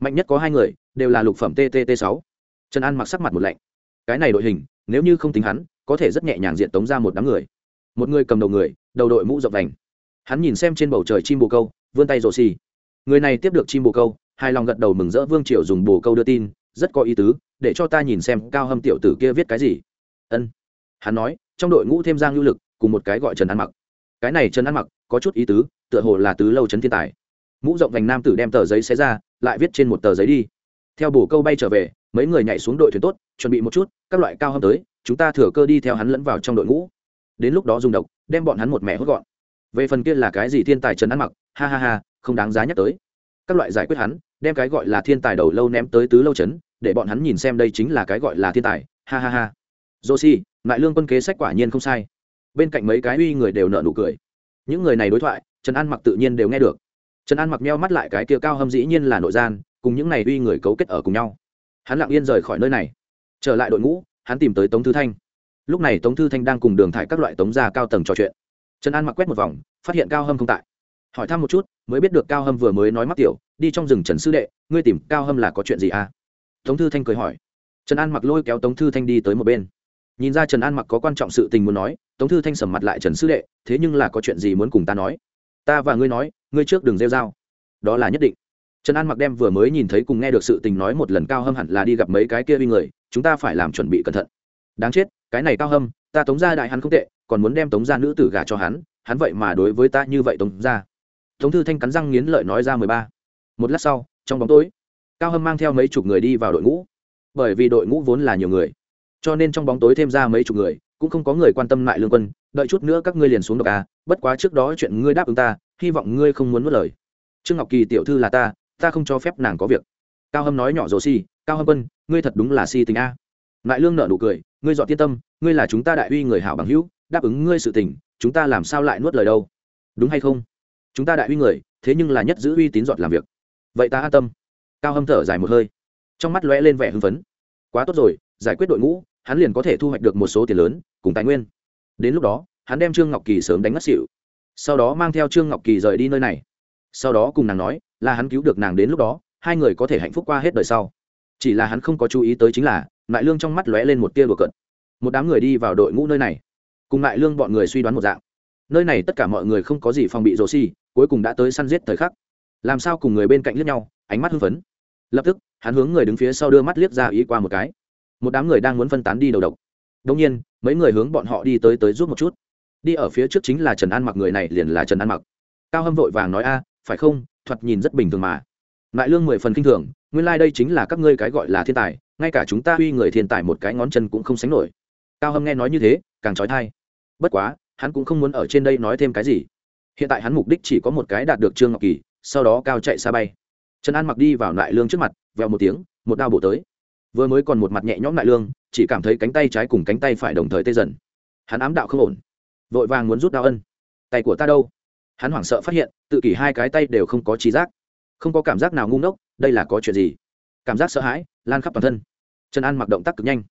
Mạnh nhất có hai người, đều là lục phẩm ttt sáu. Trần an mặc sắc mặt một lạnh. Cái này đội hình, nếu như không tính hắn, có thể rất nhẹ nhàng diện tống ra một đám người. Một người cầm đầu người, đầu đội mũ rộng vành. Hắn nhìn xem trên bầu trời chim bồ câu, vươn tay rồ xì. Người này tiếp được chim bồ câu hai lòng gật đầu mừng rỡ vương triều dùng bồ câu đưa tin, rất có ý tứ, để cho ta nhìn xem cao hâm tiểu tử kia viết cái gì. Ân hắn nói, trong đội ngũ thêm giang lưu lực, cùng một cái gọi trần ăn mặc. Cái này trần ăn mặc có chút ý tứ, tựa hồ là tứ lâu trấn thiên tài. Mũ rộng vành nam tử đem tờ giấy xé ra, lại viết trên một tờ giấy đi. Theo bổ câu bay trở về, mấy người nhảy xuống đội thuyền tốt, chuẩn bị một chút, các loại cao hâm tới, chúng ta thừa cơ đi theo hắn lẫn vào trong đội ngũ. Đến lúc đó dùng độc, đem bọn hắn một mẹ hốt gọn. Về phần kia là cái gì thiên tài trần ăn mặc, ha ha ha, không đáng giá nhắc tới. Các loại giải quyết hắn, đem cái gọi là thiên tài đầu lâu ném tới tứ lâu trấn để bọn hắn nhìn xem đây chính là cái gọi là thiên tài, ha ha ha. Joshi lại lương quân kế sách quả nhiên không sai. Bên cạnh mấy cái uy người đều nợ nụ cười. Những người này đối thoại, trần an mặc tự nhiên đều nghe được. Trần an mặc meo mắt lại cái kia cao hâm dĩ nhiên là nội gian, cùng những này uy người cấu kết ở cùng nhau. Hắn lặng yên rời khỏi nơi này. Trở lại đội ngũ, hắn tìm tới tống thư thanh. Lúc này tống thư thanh đang cùng đường thải các loại tống gia cao tầng trò chuyện. Trần an mặc quét một vòng, phát hiện cao hâm không tại. Hỏi thăm một chút, mới biết được cao hâm vừa mới nói mắc tiểu, đi trong rừng trần sư đệ, ngươi tìm cao hâm là có chuyện gì à? Tống thư thanh cười hỏi. Trần an mặc lôi kéo tống thư thanh đi tới một bên nhìn ra trần an mặc có quan trọng sự tình muốn nói, tống thư thanh sầm mặt lại trần sư đệ, thế nhưng là có chuyện gì muốn cùng ta nói? Ta và ngươi nói, ngươi trước đừng rêu r a o đó là nhất định. Trần an mặc đem vừa mới nhìn thấy cùng nghe được sự tình nói một lần cao hâm hẳn là đi gặp mấy cái kia uy người, chúng ta phải làm chuẩn bị cẩn thận. Đáng chết, cái này cao hâm, ta tống ra đại hắn không tệ, còn muốn đem tống ra nữ tử gả cho hắn hắn vậy mà đối với ta như vậy tống ra tống thư thanh cắn răng nghiến lợi nói ra mười ba. Một lát sau, trong bóng tối, cao hâm mang theo mấy chục người đi vào đội ngũ. Bởi vì đội ngũ vốn là nhiều người cho nên trong bóng tối thêm ra mấy chục người, cũng không có người quan tâm lại lương quân, đợi chút nữa các ngươi liền xuống độc à bất quá trước đó chuyện ngươi đáp ứng ta, hy vọng ngươi không muốn mất lời. Trương ngọc kỳ tiểu thư là ta ta không cho phép nàng có việc. Cao hâm nói nhỏ rồ si cao hâm quân, ngươi thật đúng là si tình a. Lại lương nợ nụ cười, ngươi dọn tiên tâm, ngươi là chúng ta đại uy người hảo bằng hữu, đáp ứng ngươi sự tình, chúng ta làm sao lại nuốt lời đâu? Đúng hay không? Chúng ta đại uy người, thế nhưng là nhất giữ uy tín dọn làm việc. Vậy ta an tâm. Cao hâm thở dài một hơi, trong mắt lóe lên vẻ hưng phấn. Quá tốt rồi, giải quyết đội ngũ hắn liền có thể thu hoạch được một số tiền lớn, cùng tài nguyên. Đến lúc đó, hắn đem trương ngọc kỳ sớm đánh ngất xịu sau đó mang theo trương ngọc kỳ rời đi nơi này. Sau đó cùng nàng nói là hắn cứu được nàng đến lúc đó, hai người có thể hạnh phúc qua hết đời sau. Chỉ là hắn không có chú ý tới chính là, mại lương trong mắt lóe lên một tia bừa cận một đám người đi vào đội ngũ nơi này. Cùng mại lương bọn người suy đoán một dạng. Nơi này tất cả mọi người không có gì phòng bị rồ xi cuối cùng đã tới săn giết thời khắc. Làm sao cùng người bên cạnh liếc nhau, ánh mắt hưng phấn. Lập tức, hắn hướng người đứng phía sau đưa mắt liếc ra ý qua một cái một đám người đang muốn phân tán đi đầu độc. Đông nhiên, mấy người hướng bọn họ đi tới tới giúp một chút. Đi ở phía trước chính là trần an mặc, người này liền là trần an mặc. Cao hâm vội vàng nói, a, phải không? Thoạt nhìn rất bình thường mà. Lại lương mười phần kinh thường, nguyên lai、like、đây chính là các ngươi cái gọi là thiên tài, ngay cả chúng ta uy người thiên tài một cái ngón chân cũng không sánh nổi. Cao hâm nghe nói như thế, càng trói thai. Bất quá, hắn cũng không muốn ở trên đây nói thêm cái gì. Hiện tại hắn mục đích chỉ có một cái đạt được trương ngọc kỳ, sau đó cao chạy xa bay. Trần an mặc đi vào lại lương trước mặt, vèo một tiếng, một đao bổ tới vừa mới còn một mặt nhẹ nhõm lại lương, chỉ cảm thấy cánh tay trái cùng cánh tay phải đồng thời tê dần. Hắn ám đạo không ổn, vội vàng muốn rút đao ân. Tay của ta đâu? Hắn hoảng sợ phát hiện, tự kỷ hai cái tay đều không có trí giác. Không có cảm giác nào ngu ngốc, đây là có chuyện gì? Cảm giác sợ hãi, lan khắp toàn thân. Trần an mặc động tác cực nhanh.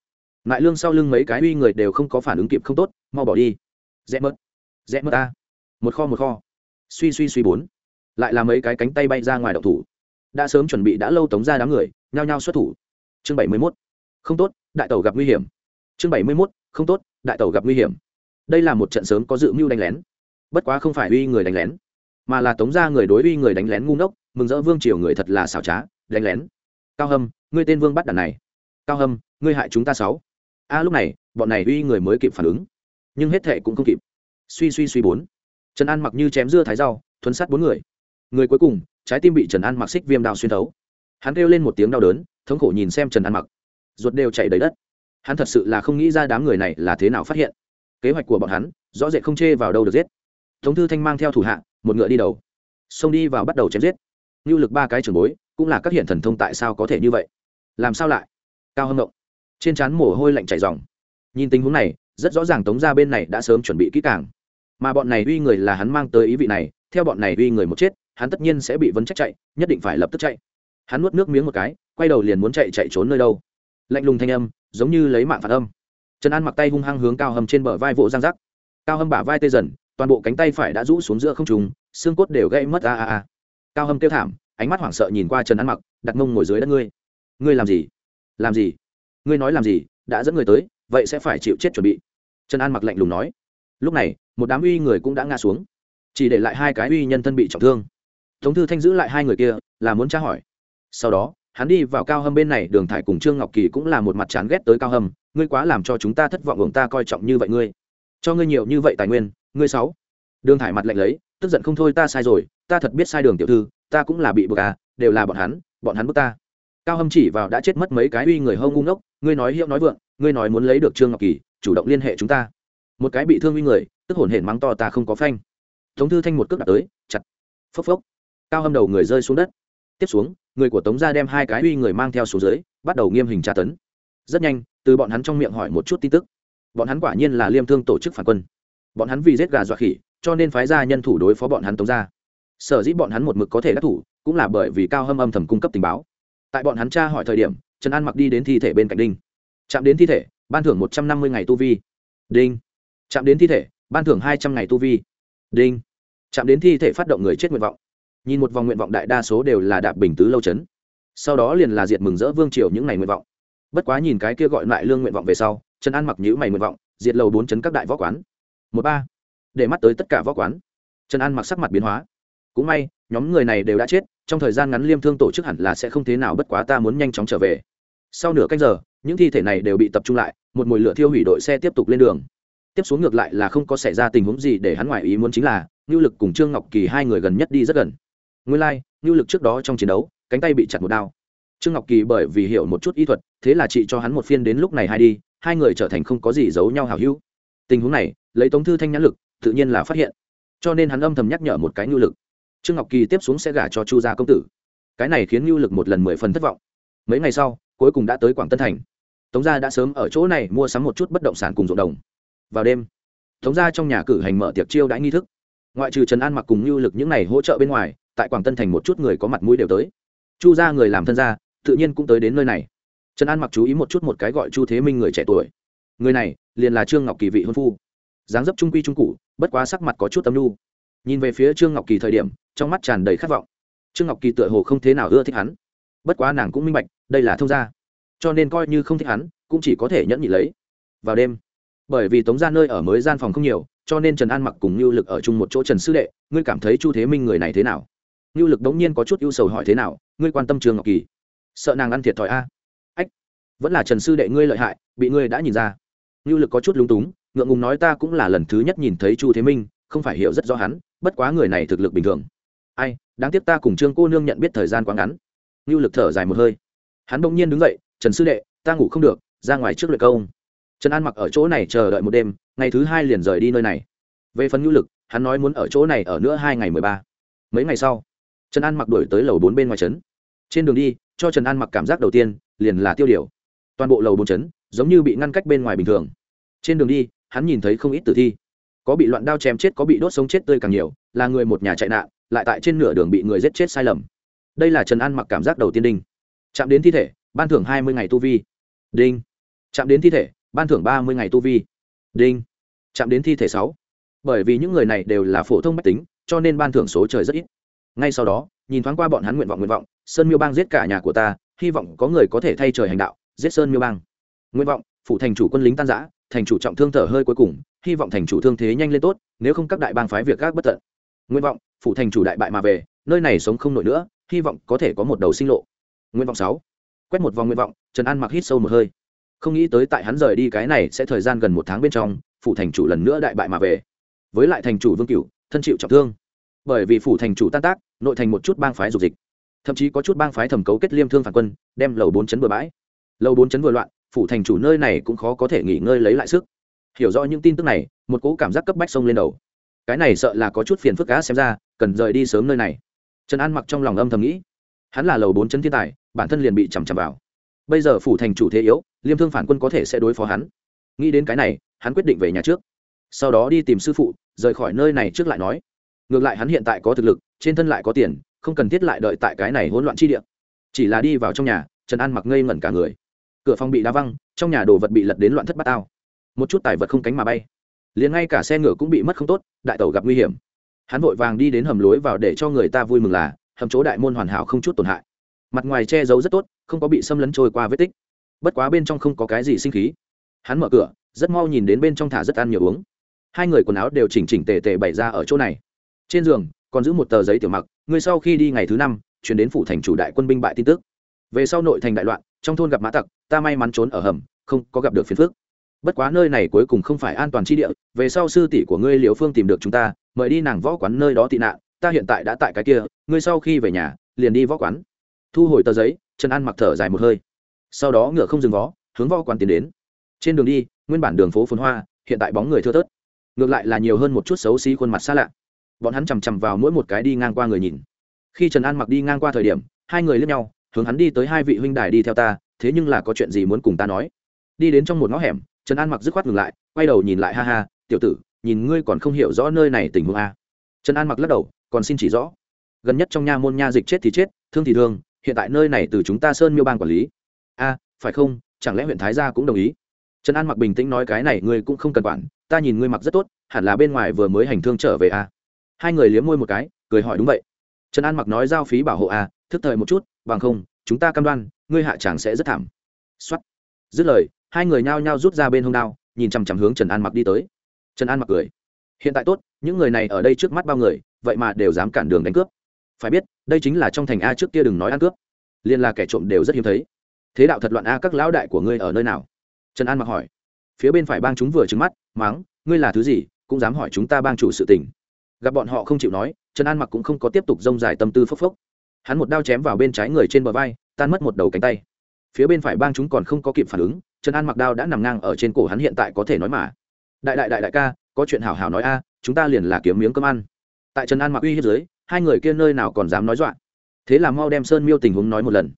Lại lương sau lưng mấy cái uy người đều không có phản ứng kịp không tốt, mau bỏ đi. Rẽ mất rẽ mất ta. Một kho một kho. Suy suy suy bốn. Lại là mấy cái cánh tay bay ra ngoài đậu thủ. Đã sớm chuẩn bị đã lâu tống ra đám người, nhao nhao xuất thủ chương bảy mươi mốt. Không tốt, đại tàu gặp nguy hiểm. Chương bảy mươi mốt, không tốt, đại tàu gặp nguy hiểm. Đây là một trận sớm có dự mưu đánh lén. Bất quá không phải uy người đánh lén, mà là tống ra người đối uy người đánh lén ngu ngốc, mừng rỡ vương triều người thật là xảo trá, đánh lén. Cao hâm, ngươi tên vương bắt đàn này. Cao hâm, ngươi hại chúng ta sáu. A, lúc này, bọn này uy người mới kịp phản ứng. Nhưng hết thệ cũng không kịp. Suy suy suy bốn. Trần an mặc như chém dưa thái rau, thuấn sát bốn người. Người cuối cùng, trái tim bị trần an mặc xích viêm đào xuyên thấu. Hắn kêu lên một tiếng đau đớn thống khổ nhìn xem trần ăn mặc. Ruột đều chạy đầy đất. Hắn thật sự là không nghĩ ra đám người này là thế nào phát hiện. Kế hoạch của bọn hắn, rõ rệt không chê vào đâu được giết. Thống thư thanh mang theo thủ hạ, một ngựa đi đầu. Xông đi vào bắt đầu chém giết. Như lực ba cái trường bối, cũng là các hiện thần thông tại sao có thể như vậy? Làm sao lại? Cao hâm động trên trán mồ hôi lạnh chảy dòng nhìn tình huống này, rất rõ ràng tống ra bên này đã sớm chuẩn bị kỹ càng. Mà bọn này uy người là hắn mang tới ý vị này, theo bọn này uy người một chết, hắn tất nhiên sẽ bị vấn trách chạy, nhất định phải lập tức chạy hắn nuốt nước miếng một cái, quay đầu liền muốn chạy chạy trốn nơi đâu. Lạnh lùng thanh âm, giống như lấy mạng phản âm. Trần an mặc tay hung hăng hướng cao hầm trên bờ vai vỗ giang rắc. Cao hâm bả vai tê dần, toàn bộ cánh tay phải đã rũ xuống giữa không trùng xương cốt đều gây mất a a a. Cao hâm kêu thảm, ánh mắt hoảng sợ nhìn qua trần an mặc, đặt mông ngồi dưới đất ngươi. Ngươi làm gì? Làm gì? Ngươi nói làm gì? Đã dẫn người tới, vậy sẽ phải chịu chết chuẩn bị. Trần an mặc lạnh lùng nói. Lúc này, một đám uy người cũng đã ngã xuống. Chỉ để lại hai cái uy nhân thân bị trọng thương. Tống thư thanh giữ lại hai người kia, là muốn tra hỏi sau đó, hắn đi vào cao hâm bên này, đường thải cùng trương ngọc kỳ cũng là một mặt chán ghét tới cao hâm, ngươi quá làm cho chúng ta thất vọng gồm ta coi trọng như vậy ngươi. Cho ngươi nhiều như vậy tài nguyên, ngươi sáu. Đường thải mặt lạnh lấy, tức giận không thôi, ta sai rồi, ta thật biết sai đường tiểu thư, ta cũng là bị bực à đều là bọn hắn bọn hắn bức ta. Cao hâm chỉ vào đã chết mất mấy cái uy người hâu ngu ngốc, ngươi nói hiệu nói vượng, ngươi nói muốn lấy được trương ngọc kỳ, chủ động liên hệ chúng ta. Một cái bị thương uy người, tức hổn hển mắng to, ta không có phanh. Tống thư thanh một cước đặt tới, chặt, phốc phốc. Cao hâm đầu người rơi xuống đất. Tiếp xuống người của tống gia đem hai cái uy người mang theo xuống dưới, bắt đầu nghiêm hình tra tấn. Rất nhanh, từ bọn hắn trong miệng hỏi một chút tin tức. Bọn hắn quả nhiên là liêm thương tổ chức phản quân. Bọn hắn vì giết gà dọa khỉ, cho nên phái ra nhân thủ đối phó bọn hắn tống Gia. sở dĩ bọn hắn một mực có thể đắc thủ, cũng là bởi vì cao hâm âm thầm cung cấp tình báo. Tại bọn hắn tra hỏi thời điểm, trần an mặc đi đến thi thể bên cạnh đinh. Chạm đến thi thể, ban thưởng một trăm năm mươi ngày tu vi. Đinh. Chạm đến thi thể, ban thưởng hai trăm ngày tu vi. Đinh. Chạm đến thi thể phát động người chết nguyện vọng nhìn một vòng nguyện vọng đại đa số đều là đạp bình tứ lâu chấn. Sau đó liền là diệt mừng rỡ vương triều những ngày nguyện vọng. Bất quá nhìn cái kia gọi lại lương nguyện vọng về sau, trần an mặc nhữ mày nguyện vọng, diệt lầu bốn chấn các đại võ quán. Một ba. Để mắt tới tất cả võ quán. Trần an mặc sắc mặt biến hóa. Cũng may, nhóm người này đều đã chết, trong thời gian ngắn liêm thương tổ chức hẳn là sẽ không thế nào bất quá ta muốn nhanh chóng trở về. Sau nửa canh giờ, những thi thể này đều bị tập trung lại, một mùi lửa thiêu hủy đội xe tiếp tục lên đường. Tiếp xuống ngược lại là không có xảy ra tình huống gì để hắn ngoại ý muốn chính là ngưu lực cùng trương ngọc kỳ hai người gần nhất đi rất gần nguyên lai、like, ngưu lực trước đó trong chiến đấu cánh tay bị chặt một đao. Trương ngọc kỳ bởi vì hiểu một chút y thuật thế là chị cho hắn một phiên đến lúc này hai đi hai người trở thành không có gì giấu nhau hào hữu. Tình huống này lấy tống thư thanh nhãn lực tự nhiên là phát hiện. Cho nên hắn âm thầm nhắc nhở một cái ngưu lực. Trương ngọc kỳ tiếp xuống sẽ gả cho chu gia công tử. Cái này khiến ngưu lực một lần mười phần thất vọng. Mấy ngày sau cuối cùng đã tới quảng tân thành. Tống gia đã sớm ở chỗ này mua sắm một chút bất động sản cùng ruộng đồng. Vào đêm tống gia trong nhà cử hành mở tiệc chiêu đãi nghi thức. Ngoại trừ trần an mặc cùng ngưu lực những này hỗ trợ bên ngoài tại quảng tân thành một chút người có mặt mũi đều tới. Chu gia người làm thân gia, tự nhiên cũng tới đến nơi này. Trần an mặc chú ý một chút một cái gọi chu thế minh người trẻ tuổi. Người này, liền là trương ngọc kỳ vị hôn phu. Dáng dấp trung quy trung cụ bất quá sắc mặt có chút tâm lu nhìn về phía trương ngọc kỳ thời điểm, trong mắt tràn đầy khát vọng. Trương ngọc kỳ tựa hồ không thế nào ưa thích hắn. Bất quá nàng cũng minh bạch, đây là thông gia. Cho nên coi như không thích hắn, cũng chỉ có thể nhẫn nhị lấy. Vào đêm, bởi vì tống ra nơi ở mới gian phòng không nhiều, cho nên trần an mặc cùng lưu lực ở chung một chỗ trần sư đệ, ngươi cảm thấy chu thế minh người này thế nào? Lưu lực đống nhiên có chút ưu sầu hỏi thế nào, ngươi quan tâm trương ngọc kỳ? Sợ nàng ăn thiệt thòi a? Ách, vẫn là trần sư đệ ngươi lợi hại, bị ngươi đã nhìn ra. Lưu lực có chút lúng túng, ngượng ngùng nói ta cũng là lần thứ nhất nhìn thấy chu thế minh, không phải hiểu rất rõ hắn, bất quá người này thực lực bình thường. Ai, đáng tiếc ta cùng trương cô nương nhận biết thời gian quá ngắn. Lưu lực thở dài một hơi. Hắn bỗng nhiên đứng dậy, trần sư đệ, ta ngủ không được, ra ngoài trước luyện công. Trần an mặc ở chỗ này chờ đợi một đêm, ngày thứ hai liền rời đi nơi này. Về phần Nưu lực, hắn nói muốn ở chỗ này ở nữa hai ngày mười ba. Mấy ngày sau trần an mặc đuổi tới lầu bốn bên ngoài trấn. Trên đường đi, cho trần an mặc cảm giác đầu tiên liền là tiêu điều. Toàn bộ lầu bốn trấn giống như bị ngăn cách bên ngoài bình thường. Trên đường đi, hắn nhìn thấy không ít tử thi. Có bị loạn đao chém chết, có bị đốt sống chết tươi càng nhiều, là người một nhà chạy nạn, lại tại trên nửa đường bị người giết chết sai lầm. Đây là trần an mặc cảm giác đầu tiên đinh. Chạm đến thi thể, ban thưởng hai mươi ngày tu vi. Đinh. Chạm đến thi thể, ban thưởng ba mươi ngày tu vi. Đinh. Chạm đến thi thể sáu. Bởi vì những người này đều là phổ thông mách tính, cho nên ban thưởng số trời rất ít ngay sau đó, nhìn thoáng qua bọn hắn nguyện vọng nguyện vọng, sơn miêu bang giết cả nhà của ta, hy vọng có người có thể thay trời hành đạo, giết sơn miêu bang. Nguyện vọng phụ thành chủ quân lính tan giã thành chủ trọng thương thở hơi cuối cùng, hy vọng thành chủ thương thế nhanh lên tốt, nếu không các đại bang phái việc gác bất tận. Nguyện vọng phụ thành chủ đại bại mà về, nơi này sống không nổi nữa, hy vọng có thể có một đầu sinh lộ. Nguyện vọng sáu, quét một vòng nguyện vọng, trần an mặc hít sâu một hơi. Không nghĩ tới tại hắn rời đi cái này sẽ thời gian gần một tháng bên trong phụ thành chủ lần nữa đại bại mà về. Với lại thành chủ vương cửu, thân chịu trọng thương bởi vì phủ thành chủ tan tác, nội thành một chút bang phái dục dịch. Thậm chí có chút bang phái thẩm cấu kết liêm thương phản quân, đem lầu bốn chấn bừa bãi. Lầu bốn chấn vừa loạn, phủ thành chủ nơi này cũng khó có thể nghỉ ngơi lấy lại sức. Hiểu rõ những tin tức này, một cỗ cảm giác cấp bách sông lên đầu. Cái này sợ là có chút phiền phức cá xem ra, cần rời đi sớm nơi này. Trần an mặc trong lòng âm thầm nghĩ. Hắn là lầu bốn chấn thiên tài, bản thân liền bị chằm chằm vào. Bây giờ phủ thành chủ thế yếu, liêm thương phản quân có thể sẽ đối phó hắn. Nghĩ đến cái này, hắn quyết định về nhà trước. Sau đó đi tìm sư phụ, rời khỏi nơi này trước lại nói ngược lại hắn hiện tại có thực lực, trên thân lại có tiền, không cần thiết lại đợi tại cái này hỗn loạn chi địa. Chỉ là đi vào trong nhà, trần an mặc ngây ngẩn cả người. Cửa phòng bị đá văng, trong nhà đồ vật bị lật đến loạn thất bát ao một chút tài vật không cánh mà bay. Liền ngay cả xe ngựa cũng bị mất không tốt, đại tàu gặp nguy hiểm. Hắn vội vàng đi đến hầm lối vào để cho người ta vui mừng là, hầm chỗ đại môn hoàn hảo không chút tổn hại. Mặt ngoài che giấu rất tốt, không có bị xâm lấn trôi qua vết tích. Bất quá bên trong không có cái gì sinh khí. Hắn mở cửa, rất mau nhìn đến bên trong thả rất ăn nhiều uống. Hai người quần áo đều chỉnh chỉnh tề tề bày ra ở chỗ này trên giường, còn giữ một tờ giấy tiểu mặc, người sau khi đi ngày thứ năm, chuyển đến phủ thành chủ đại quân binh bại tin tức. Về sau nội thành đại loạn, trong thôn gặp mã tặc, ta may mắn trốn ở hầm, không có gặp được phiền phước bất quá nơi này cuối cùng không phải an toàn chi địa, về sau sư tỷ của ngươi liều phương tìm được chúng ta, mời đi nàng võ quán nơi đó tị nạn, ta hiện tại đã tại cái kia, ngươi sau khi về nhà, liền đi võ quán. Thu hồi tờ giấy, trần an mặc thở dài một hơi. Sau đó ngựa không dừng vó, hướng võ quán tiến đến. Trên đường đi, nguyên bản đường phố phồn hoa, hiện tại bóng người thưa thớt. Ngược lại là nhiều hơn một chút xấu xí khuôn mặt xa lạ bọn hắn chằm chằm vào mỗi một cái đi ngang qua người nhìn. Khi trần an mặc đi ngang qua thời điểm, hai người lướt nhau, hướng hắn đi tới hai vị huynh đài đi theo ta, thế nhưng là có chuyện gì muốn cùng ta nói? Đi đến trong một ngõ hẻm, trần an mặc dứt khoát ngừng lại, quay đầu nhìn lại, ha ha, tiểu tử, nhìn ngươi còn không hiểu rõ nơi này tình huống a. Trần an mặc lắc đầu, còn xin chỉ rõ. Gần nhất trong nha môn nha dịch chết thì chết, thương thì thương, hiện tại nơi này từ chúng ta sơn miêu bang quản lý. A, phải không? Chẳng lẽ huyện thái gia cũng đồng ý? Trần an mặc bình tĩnh nói cái này ngươi cũng không cần quản, ta nhìn ngươi mặc rất tốt, hẳn là bên ngoài vừa mới hành thương trở về a hai người liếm môi một cái, cười hỏi đúng vậy. Trần an mặc nói giao phí bảo hộ à thức thời một chút, bằng không, chúng ta cam đoan, ngươi hạ tràng sẽ rất thảm. Xuất dứt lời, hai người nhao nhao rút ra bên hông đao, nhìn chằm chằm hướng trần an mặc đi tới. Trần an mặc cười. Hiện tại tốt, những người này ở đây trước mắt bao người, vậy mà đều dám cản đường đánh cướp. Phải biết, đây chính là trong thành a trước kia đừng nói ăn cướp. Liên là kẻ trộm đều rất hiếm thấy. Thế đạo thật loạn a, các lão đại của ngươi ở nơi nào? Trần an mặc hỏi. Phía bên phải bang chúng vừa trứng mắt, mắng, ngươi là thứ gì, cũng dám hỏi chúng ta bang chủ sự tình gặp bọn họ không chịu nói, trần an mặc cũng không có tiếp tục rông dài tâm tư phốc phốc. Hắn một đao chém vào bên trái người trên bờ vai, tan mất một đầu cánh tay. Phía bên phải bang chúng còn không có kịp phản ứng, trần an mặc đao đã nằm ngang ở trên cổ hắn hiện tại có thể nói mà. Đại đại đại đại ca, có chuyện hảo hảo nói a, chúng ta liền là kiếm miếng cơm ăn. Tại trần an mặc uy hiếp dưới, hai người kia nơi nào còn dám nói dọa. Thế là mau đem sơn miêu tình huống nói một lần.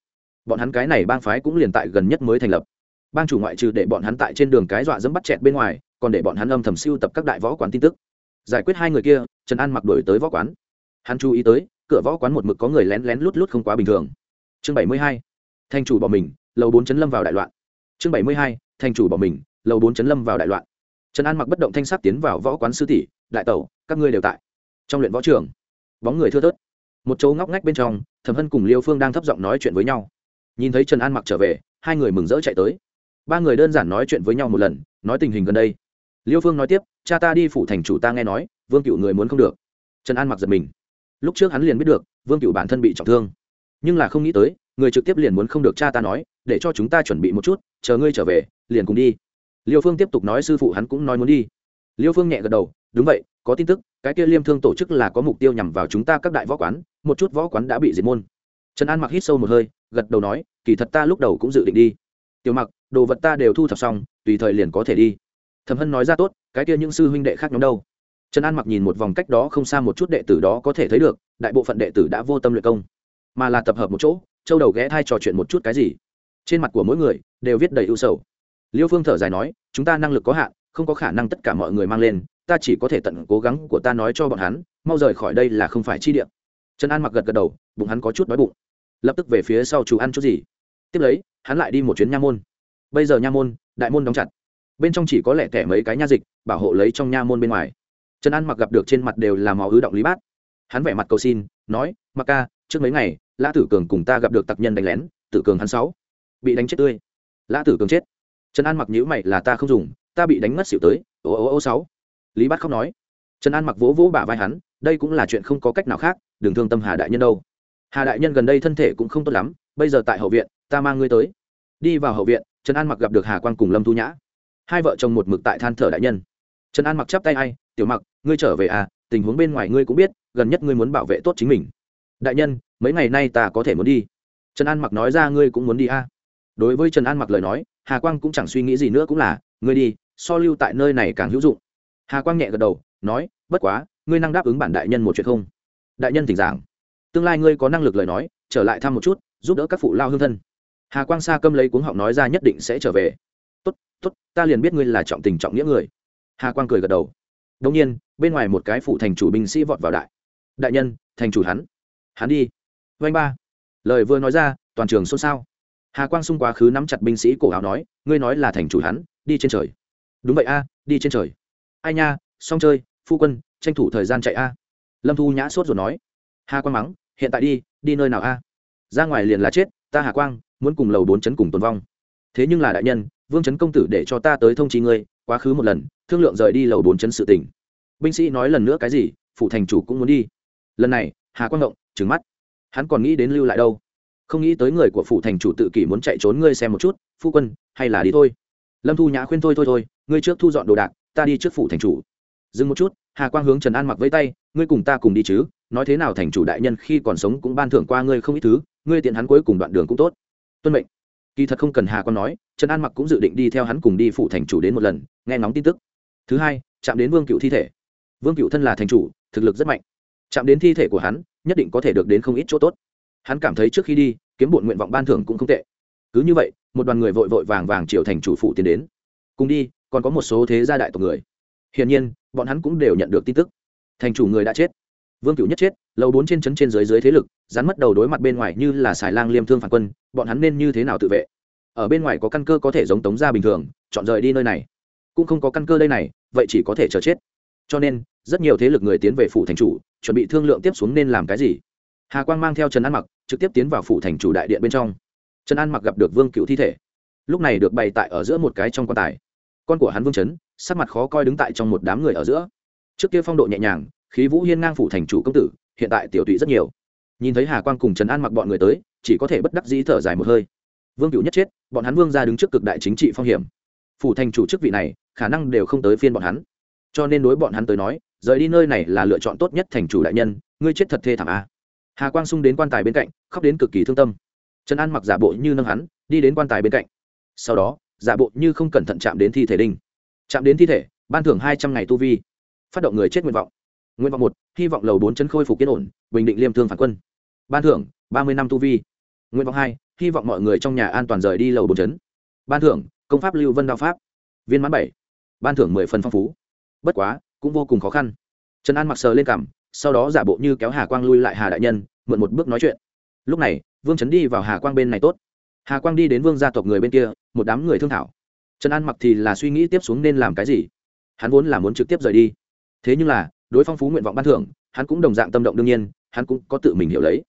Bọn hắn cái này bang phái cũng liền tại gần nhất mới thành lập. Bang chủ ngoại trừ để bọn hắn tại trên đường cái dọa dẫm bắt chẹt bên ngoài, còn để bọn hắn âm thầm siêu tập các đại võ quán tin tức giải quyết hai người kia, trần an mặc đổi tới võ quán. Hắn chú ý tới, cửa võ quán một mực có người lén lén lút lút không quá bình thường. Chương bảy mươi hai thành chủ bỏ mình, lầu bốn chấn lâm vào đại loạn. Chương bảy mươi hai thành chủ bỏ mình, lầu bốn chấn lâm vào đại loạn. Trần an mặc bất động thanh sắc tiến vào võ quán sư tỷ, đại tẩu, các ngươi đều tại. Trong luyện võ trường, bóng người thưa thớt. Một chỗ ngóc ngách bên trong, thẩm hân cùng liêu phương đang thấp giọng nói chuyện với nhau. Nhìn thấy trần an mặc trở về, hai người mừng rỡ chạy tới. Ba người đơn giản nói chuyện với nhau một lần, nói tình hình gần đây liêu phương nói tiếp, cha ta đi phủ thành chủ ta nghe nói, vương cựu người muốn không được. Trần an mặc giật mình. Lúc trước hắn liền biết được, vương cựu bản thân bị trọng thương. Nhưng là không nghĩ tới, người trực tiếp liền muốn không được cha ta nói, để cho chúng ta chuẩn bị một chút, chờ ngươi trở về, liền cùng đi. Liêu phương tiếp tục nói sư phụ hắn cũng nói muốn đi. Liêu phương nhẹ gật đầu, đúng vậy, có tin tức, cái kia liêm thương tổ chức là có mục tiêu nhằm vào chúng ta các đại võ quán, một chút võ quán đã bị diệt môn. Trần an mặc hít sâu một hơi, gật đầu nói, kỳ thật ta lúc đầu cũng dự định đi. Tiểu mặc, đồ vật ta đều thu thập xong, tùy thời liền có thể đi thẩm hân nói ra tốt, cái kia những sư huynh đệ khác nhóm đâu? Trần an mặc nhìn một vòng cách đó không xa một chút đệ tử đó có thể thấy được, đại bộ phận đệ tử đã vô tâm luyện công, mà là tập hợp một chỗ, châu đầu ghé thai trò chuyện một chút cái gì. Trên mặt của mỗi người đều viết đầy ưu sầu. Liêu phương thở dài nói, chúng ta năng lực có hạn, không có khả năng tất cả mọi người mang lên, ta chỉ có thể tận cố gắng của ta nói cho bọn hắn, mau rời khỏi đây là không phải chi điểm trần an mặc gật gật đầu, bụng hắn có chút đói bụng. Lập tức về phía sau chú ăn chút gì. Tiếp lấy, hắn lại đi một chuyến nha môn. Bây giờ nha môn, đại môn đóng chặt bên trong chỉ có lẻ tẻ mấy cái nha dịch, bảo hộ lấy trong nha môn bên ngoài. Trần an mặc gặp được trên mặt đều là máu ứ động lý bát. Hắn vẻ mặt cầu xin, nói, mặc ca, trước mấy ngày, lã tử cường cùng ta gặp được tặc nhân đánh lén, tử cường hắn sáu, bị đánh chết tươi. Lã tử cường chết? Trần an mặc nhữ mày, là ta không dùng, ta bị đánh mất xỉu tới, ô ô ô sáu. Lý bát khóc nói. Trần an mặc vỗ vỗ bả vai hắn, đây cũng là chuyện không có cách nào khác, đừng thương tâm hà đại nhân đâu. Hà đại nhân gần đây thân thể cũng không tốt lắm, bây giờ tại hậu viện, ta mang ngươi tới. Đi vào hậu viện, trần an mặc gặp được hà quan cùng lâm thu nhã hai vợ chồng một mực tại than thở đại nhân. Trần an mặc chắp tay ai, tiểu mặc, ngươi trở về à tình huống bên ngoài ngươi cũng biết, gần nhất ngươi muốn bảo vệ tốt chính mình. Đại nhân, mấy ngày nay ta có thể muốn đi. Trần an mặc nói ra, ngươi cũng muốn đi à. đối với trần an mặc lời nói, hà quang cũng chẳng suy nghĩ gì nữa cũng là, ngươi đi, so lưu tại nơi này càng hữu dụng. Hà quang nhẹ gật đầu, nói, bất quá, ngươi năng đáp ứng bản đại nhân một chuyện không? Đại nhân thỉnh giảng. Tương lai ngươi có năng lực lời nói, trở lại thăm một chút, giúp đỡ các phụ lao hương thân. Hà quang sa câm lấy cuống họng nói ra, nhất định sẽ trở về tốt tốt, ta liền biết ngươi là trọng tình trọng nghĩa người. Hà quang cười gật đầu. Đông nhiên, bên ngoài một cái phụ thành chủ binh sĩ vọt vào đại. Đại nhân, thành chủ hắn. Hắn đi. Vanh ba. Lời vừa nói ra, toàn trường xôn xao. Hà quang xung quá khứ nắm chặt binh sĩ cổ áo nói, ngươi nói là thành chủ hắn, đi trên trời. Đúng vậy a, đi trên trời. Ai nha, xong chơi, phu quân, tranh thủ thời gian chạy a. Lâm thu nhã sốt rồi nói. Hà quang mắng, hiện tại đi đi nơi nào a? Ra ngoài liền là chết, ta hà quang, muốn cùng lầu bốn chấn cùng tồn vong. Thế nhưng là đại nhân vương chấn công tử để cho ta tới thông trí ngươi, quá khứ một lần, thương lượng rời đi lầu bốn chấn sự tỉnh binh sĩ nói lần nữa cái gì phụ thành chủ cũng muốn đi. Lần này, hà quang động trứng mắt. Hắn còn nghĩ đến lưu lại đâu? Không nghĩ tới người của phụ thành chủ tự kỷ muốn chạy trốn ngươi xem một chút, phu quân, hay là đi thôi. Lâm thu nhã khuyên thôi thôi thôi, ngươi trước thu dọn đồ đạc, ta đi trước phủ thành chủ. Dừng một chút, hà quang hướng trần an mặc với tay, ngươi cùng ta cùng đi chứ, nói thế nào thành chủ đại nhân khi còn sống cũng ban thưởng qua ngươi không ít thứ, ngươi tiện hắn cuối cùng đoạn đường cũng tốt. Tuân mệnh kỳ thật không cần hà quang nói, trần an mặc cũng dự định đi theo hắn cùng đi phụ thành chủ đến một lần, nghe ngóng tin tức. Thứ hai, chạm đến vương cựu thi thể. Vương cựu thân là thành chủ, thực lực rất mạnh. Chạm đến thi thể của hắn, nhất định có thể được đến không ít chỗ tốt. Hắn cảm thấy trước khi đi, kiếm bộn nguyện vọng ban thưởng cũng không tệ. Cứ như vậy, một đoàn người vội vội vàng vàng triệu thành chủ phụ tiến đến. Cùng đi, còn có một số thế gia đại tộc người. Hiển nhiên, bọn hắn cũng đều nhận được tin tức. Thành chủ người đã chết vương cửu nhất chết lầu bốn trên trấn trên dưới dưới thế lực, rắn mất đầu đối mặt bên ngoài như là xài lang liêm thương phản quân, bọn hắn nên như thế nào tự vệ? Ở bên ngoài có căn cơ có thể giống tống ra bình thường, chọn rời đi nơi này. Cũng không có căn cơ đây này, vậy chỉ có thể chờ chết. Cho nên, rất nhiều thế lực người tiến về phủ thành chủ, chuẩn bị thương lượng tiếp xuống nên làm cái gì. Hà quang mang theo trần an mặc, trực tiếp tiến vào phủ thành chủ đại điện bên trong. Trần an mặc gặp được vương cựu thi thể. Lúc này được bày tại ở giữa một cái trong quan tài. Con của hắn vương chấn, sắc mặt khó coi đứng tại trong một đám người ở giữa. Trước kia phong độ nhẹ nhàng khí vũ hiên ngang phủ thành chủ công tử, hiện tại tiểu tụy rất nhiều. Nhìn thấy hà quang cùng trần an mặc bọn người tới, chỉ có thể bất đắc dĩ thở dài một hơi. Vương cựu nhất chết, bọn hắn vương ra đứng trước cực đại chính trị phong hiểm. Phủ thành chủ chức vị này, khả năng đều không tới phiên bọn hắn. Cho nên đối bọn hắn tới nói, rời đi nơi này là lựa chọn tốt nhất thành chủ đại nhân, ngươi chết thật thê thảm a hà quang sung đến quan tài bên cạnh, khóc đến cực kỳ thương tâm. Trần an mặc giả bộ như nâng hắn, đi đến quan tài bên cạnh. Sau đó, giả bộ như không cẩn thận chạm đến thi thể đinh. Chạm đến thi thể, ban thưởng hai trăm ngày tu vi. Phát động người chết nguyện vọng nguyện vọng một, hy vọng lầu bốn chân khôi phục yên ổn, bình định liêm thương phản quân. Ban thưởng, ba mươi năm tu vi. Nguyện vọng hai, hy vọng mọi người trong nhà an toàn rời đi lầu bốn chấn. Ban thưởng, công pháp lưu vân đao pháp. Viên mãn bảy, ban thưởng mười phần phong phú. Bất quá, cũng vô cùng khó khăn. Trần an mặc sờ lên cảm sau đó giả bộ như kéo hà quang lui lại hà đại nhân, mượn một bước nói chuyện. Lúc này, vương trấn đi vào hà quang bên này tốt. Hà quang đi đến vương gia tộc người bên kia, một đám người thương thảo. Trần an mặc thì là suy nghĩ tiếp xuống nên làm cái gì. Hắn vốn là muốn trực tiếp rời đi. Thế nhưng là đối phong phú nguyện vọng ban thưởng, hắn cũng đồng dạng tâm động đương nhiên, hắn cũng có tự mình hiểu lấy.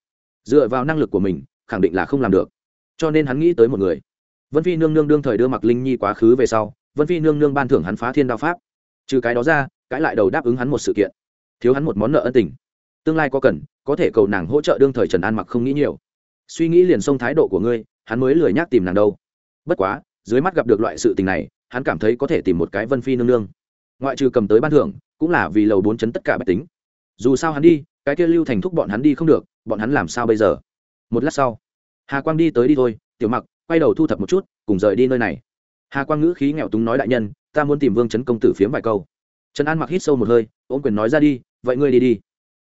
Dựa vào năng lực của mình, khẳng định là không làm được. Cho nên hắn nghĩ tới một người. Vân phi nương nương đương thời đưa mặc linh nhi quá khứ về sau, vân phi nương nương ban thưởng hắn phá thiên đao pháp. Trừ cái đó ra cãi lại đầu đáp ứng hắn một sự kiện. Thiếu hắn một món nợ ân tình. Tương lai có cần, có thể cầu nàng hỗ trợ đương thời trần an mặc không nghĩ nhiều. Suy nghĩ liền xông thái độ của ngươi, hắn mới lười nhác tìm nàng đâu. Bất quá, dưới mắt gặp được loại sự tình này, hắn cảm thấy có thể tìm một cái vân phi nương nương. Ngoại trừ cầm tới ban thưởng cũng là vì lầu bốn chấn tất cả bách tính. Dù sao hắn đi, cái kia lưu thành thúc bọn hắn đi không được, bọn hắn làm sao bây giờ? Một lát sau, hà quang đi tới đi thôi, tiểu mặc, quay đầu thu thập một chút, cùng rời đi nơi này. Hà quang ngữ khí nghèo túng nói đại nhân, ta muốn tìm vương chấn công tử phiếm vài câu. Trần an mặc hít sâu một hơi ôm quyền nói ra đi, vậy ngươi đi đi.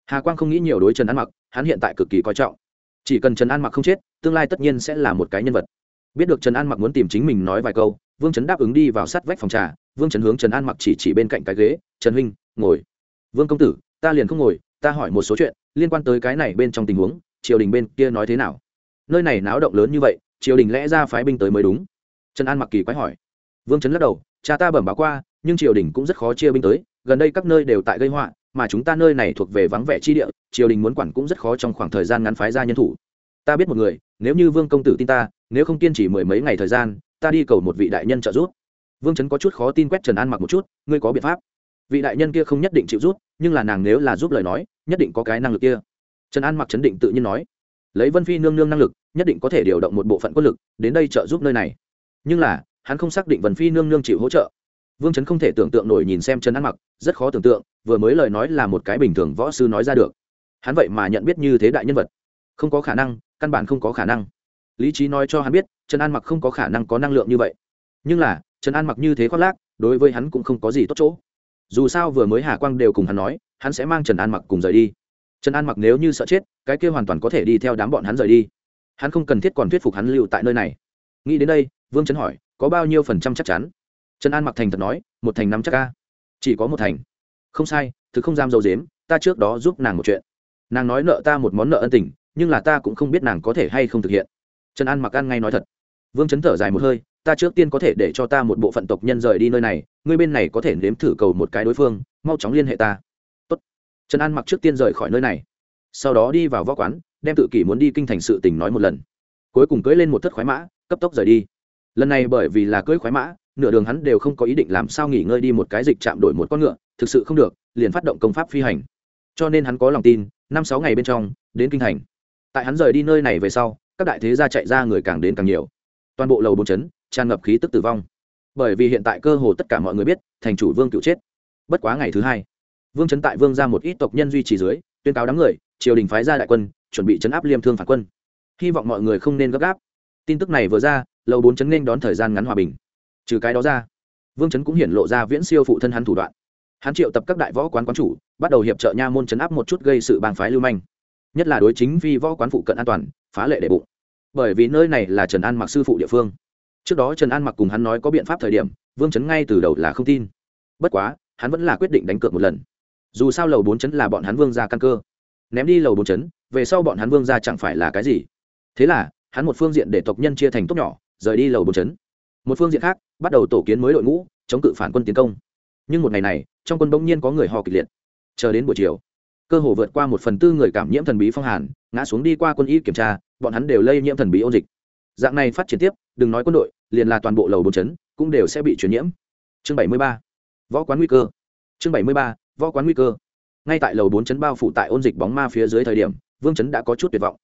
Hà quang không nghĩ nhiều đối trần an mặc, hắn hiện tại cực kỳ coi trọng. Chỉ cần trần an mặc không chết, tương lai tất nhiên sẽ là một cái nhân vật. Biết được trần an mặc muốn tìm chính mình nói vài câu, vương trấn đáp ứng đi vào sát vách phòng trà, vương trấn hướng trần an mặc chỉ chỉ bên cạnh cái ghế, trần huynh ngồi. Vương công tử, ta liền không ngồi, ta hỏi một số chuyện liên quan tới cái này bên trong tình huống, triều đình bên kia nói thế nào? Nơi này náo động lớn như vậy, triều đình lẽ ra phái binh tới mới đúng. Trần an mặc kỳ quái hỏi. Vương trấn lắc đầu, cha ta bẩm báo qua, nhưng triều đình cũng rất khó chia binh tới, gần đây các nơi đều tại gây họa, mà chúng ta nơi này thuộc về vắng vẻ chi địa, triều đình muốn quản cũng rất khó trong khoảng thời gian ngắn phái ra nhân thủ. Ta biết một người, nếu như vương công tử tin ta, nếu không kiên trì mười mấy ngày thời gian, ta đi cầu một vị đại nhân trợ giúp. Vương trấn có chút khó tin quét trần an mặc một chút, ngươi có biện pháp? Vị đại nhân kia không nhất định chịu rút, nhưng là nàng nếu là giúp lời nói nhất định có cái năng lực kia. Trần an mặc chấn định tự nhiên nói lấy vân phi nương nương năng lực nhất định có thể điều động một bộ phận quân lực đến đây trợ giúp nơi này. Nhưng là hắn không xác định vân phi nương nương chịu hỗ trợ. Vương trấn không thể tưởng tượng nổi nhìn xem trần an mặc rất khó tưởng tượng vừa mới lời nói là một cái bình thường võ sư nói ra được. Hắn vậy mà nhận biết như thế đại nhân vật. Không có khả năng căn bản không có khả năng. Lý trí nói cho hắn biết trần an mặc không có khả năng có năng lượng như vậy. Nhưng là trần an mặc như thế khoác lác đối với hắn cũng không có gì tốt chỗ dù sao vừa mới hà quang đều cùng hắn nói, hắn sẽ mang trần an mặc cùng rời đi. Trần an mặc nếu như sợ chết, cái kia hoàn toàn có thể đi theo đám bọn hắn rời đi. Hắn không cần thiết còn thuyết phục hắn lưu tại nơi này. Nghĩ đến đây, vương trấn hỏi, có bao nhiêu phần trăm chắc chắn? Trần an mặc thành thật nói, một thành năm chắc ca chỉ có một thành. Không sai thứ không giam dâu dếm ta trước đó giúp nàng một chuyện. Nàng nói nợ ta một món nợ ân tình, nhưng là ta cũng không biết nàng có thể hay không thực hiện. Trần an mặc ăn ngay nói thật. Vương chấn thở dài một hơi, ta trước tiên có thể để cho ta một bộ phận tộc nhân rời đi nơi này ngươi bên này có thể nếm thử cầu một cái đối phương, mau chóng liên hệ ta. Tốt. trần an mặc trước tiên rời khỏi nơi này. Sau đó đi vào võ quán, đem tự kỷ muốn đi kinh thành sự tình nói một lần. Cuối cùng cưỡi lên một thất khoái mã, cấp tốc rời đi. Lần này bởi vì là cưỡi khoái mã, nửa đường hắn đều không có ý định làm sao nghỉ ngơi đi một cái dịch chạm đổi một con ngựa, thực sự không được, liền phát động công pháp phi hành. Cho nên hắn có lòng tin, năm sáu ngày bên trong, đến kinh thành. Tại hắn rời đi nơi này về sau, các đại thế gia chạy ra người càng đến càng nhiều. Toàn bộ lầu bốn chấn, tràn ngập khí tức tử vong bởi vì hiện tại cơ hồ tất cả mọi người biết, thành chủ vương cựu chết. Bất quá ngày thứ hai, vương chấn tại vương ra một ít tộc nhân duy trì dưới, tuyên cáo đám người, triều đình phái ra đại quân, chuẩn bị chấn áp liêm thương phản quân. Hy vọng mọi người không nên gấp gáp. Tin tức này vừa ra, lầu bốn chấn nên đón thời gian ngắn hòa bình. Trừ cái đó ra, vương chấn cũng hiển lộ ra viễn siêu phụ thân hắn thủ đoạn. Hắn triệu tập các đại võ quán quán chủ, bắt đầu hiệp trợ nha môn chấn áp một chút gây sự bang phái lưu manh. Nhất là đối chính vì võ quán phụ cận an toàn, phá lệ đệ bụng. Bởi vì nơi này là trần an mặc sư phụ địa phương trước đó trần an mặc cùng hắn nói có biện pháp thời điểm, vương chấn ngay từ đầu là không tin. Bất quá, hắn vẫn là quyết định đánh cược một lần. Dù sao lầu bốn chấn là bọn hắn vương ra căn cơ. Ném đi lầu bốn chấn, về sau bọn hắn vương ra chẳng phải là cái gì. Thế là, hắn một phương diện để tộc nhân chia thành tốt nhỏ, rời đi lầu bốn chấn. Một phương diện khác, bắt đầu tổ kiến mới đội ngũ, chống cự phản quân tiến công. Nhưng một ngày này, trong quân bỗng nhiên có người hò kịch liệt. Chờ đến buổi chiều, cơ hồ vượt qua một phần tư người cảm nhiễm thần bí phong hàn, ngã xuống đi qua quân y kiểm tra, bọn hắn đều lây nhiễm thần bí ôn dịch dạng này phát triển tiếp, đừng nói quân đội, liền là toàn bộ lầu bốn chấn, cũng đều sẽ bị truyền nhiễm. Chương bảy mươi ba, võ quán nguy cơ. Chương bảy mươi ba, võ quán nguy cơ. Ngay tại lầu bốn chấn bao phủ tại ôn dịch bóng ma phía dưới thời điểm, vương chấn đã có chút tuyệt vọng.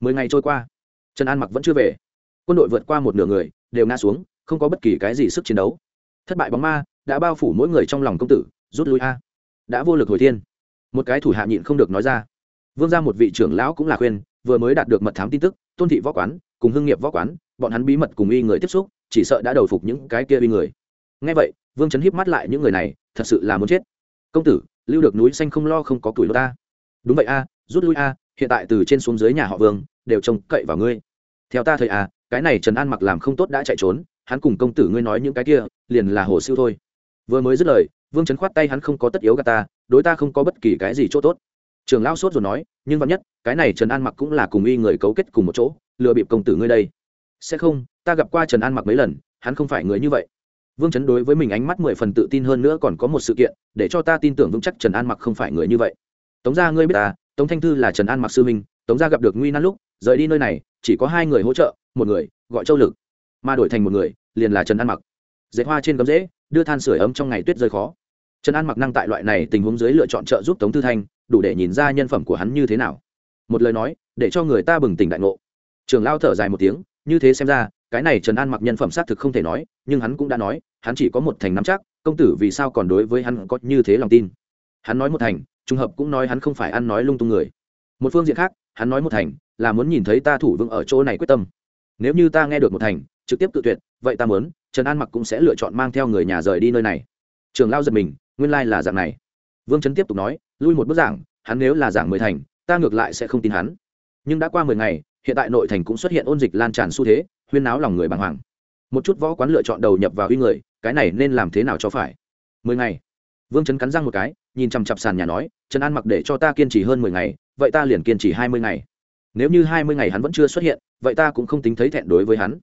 Mười ngày trôi qua, trần an mặc vẫn chưa về. Quân đội vượt qua một nửa người, đều ngã xuống, không có bất kỳ cái gì sức chiến đấu. Thất bại bóng ma, đã bao phủ mỗi người trong lòng công tử, rút lui a. Đã vô lực hồi thiên. Một cái thủ hạ nhịn không được nói ra. Vương ra một vị trưởng lão cũng là khuyên, vừa mới đạt được mật thám tin tức, tôn thị võ quán cùng hưng nghiệp võ quán, bọn hắn bí mật cùng y người tiếp xúc, chỉ sợ đã đầu phục những cái kia uy người. Ngay vậy, vương chấn híp mắt lại những người này, thật sự là muốn chết. Công tử, lưu được núi xanh không lo không có tuổi lô ta. Đúng vậy a, rút lui a, hiện tại từ trên xuống dưới nhà họ vương, đều trông cậy vào ngươi. Theo ta thời a, cái này trần an mặc làm không tốt đã chạy trốn, hắn cùng công tử ngươi nói những cái kia, liền là hồ siêu thôi. Vừa mới dứt lời, vương chấn khoát tay hắn không có tất yếu gà ta, đối ta không có bất kỳ cái gì chỗ tốt. Trường lao sốt rồi nói, nhưng vẫn nhất, cái này trần an mặc cũng là cùng y người cấu kết cùng một chỗ lừa bịp công tử ngươi đây. Sẽ không, ta gặp qua trần an mặc mấy lần, hắn không phải người như vậy. Vương chấn đối với mình ánh mắt mười phần tự tin hơn nữa còn có một sự kiện, để cho ta tin tưởng vững chắc trần an mặc không phải người như vậy. Tống gia ngươi biết ta tống thanh thư là trần an mặc sư minh tống gia gặp được nguy nan lúc, rời đi nơi này, chỉ có hai người hỗ trợ, một người, gọi châu lực. Mà đổi thành một người, liền là trần an mặc. Dệt hoa trên gấm rễ đưa than sửa ấm trong ngày tuyết rơi khó. Trần an mặc năng tại loại này tình huống dưới lựa chọn trợ giúp tống tư thanh, đủ để nhìn ra nhân phẩm của hắn như thế nào. Một lời nói, để cho người ta bừng tỉnh đại ngộ trường lao thở dài một tiếng, như thế xem ra, cái này trần an mặc nhân phẩm xác thực không thể nói, nhưng hắn cũng đã nói, hắn chỉ có một thành nắm chắc, công tử vì sao còn đối với hắn có như thế lòng tin? Hắn nói một thành, trùng hợp cũng nói hắn không phải ăn nói lung tung người. Một phương diện khác, hắn nói một thành, là muốn nhìn thấy ta thủ vững ở chỗ này quyết tâm. Nếu như ta nghe được một thành, trực tiếp tự tuyệt, vậy ta muốn, trần an mặc cũng sẽ lựa chọn mang theo người nhà rời đi nơi này. Trường lao giật mình, nguyên lai là dạng này. Vương trấn tiếp tục nói, lui một bức giảng, hắn nếu là giảng mười thành, ta ngược lại sẽ không tin hắn. Nhưng đã qua mười ngày hiện tại nội thành cũng xuất hiện ôn dịch lan tràn xu thế, huyên náo lòng người bàng hoàng. Một chút võ quán lựa chọn đầu nhập vào uy người, cái này nên làm thế nào cho phải? Mười ngày. Vương trấn cắn răng một cái, nhìn chằm chặp sàn nhà nói, trần an mặc để cho ta kiên trì hơn mười ngày, vậy ta liền kiên trì hai mươi ngày. Nếu như hai mươi ngày hắn vẫn chưa xuất hiện, vậy ta cũng không tính thấy thẹn đối với hắn.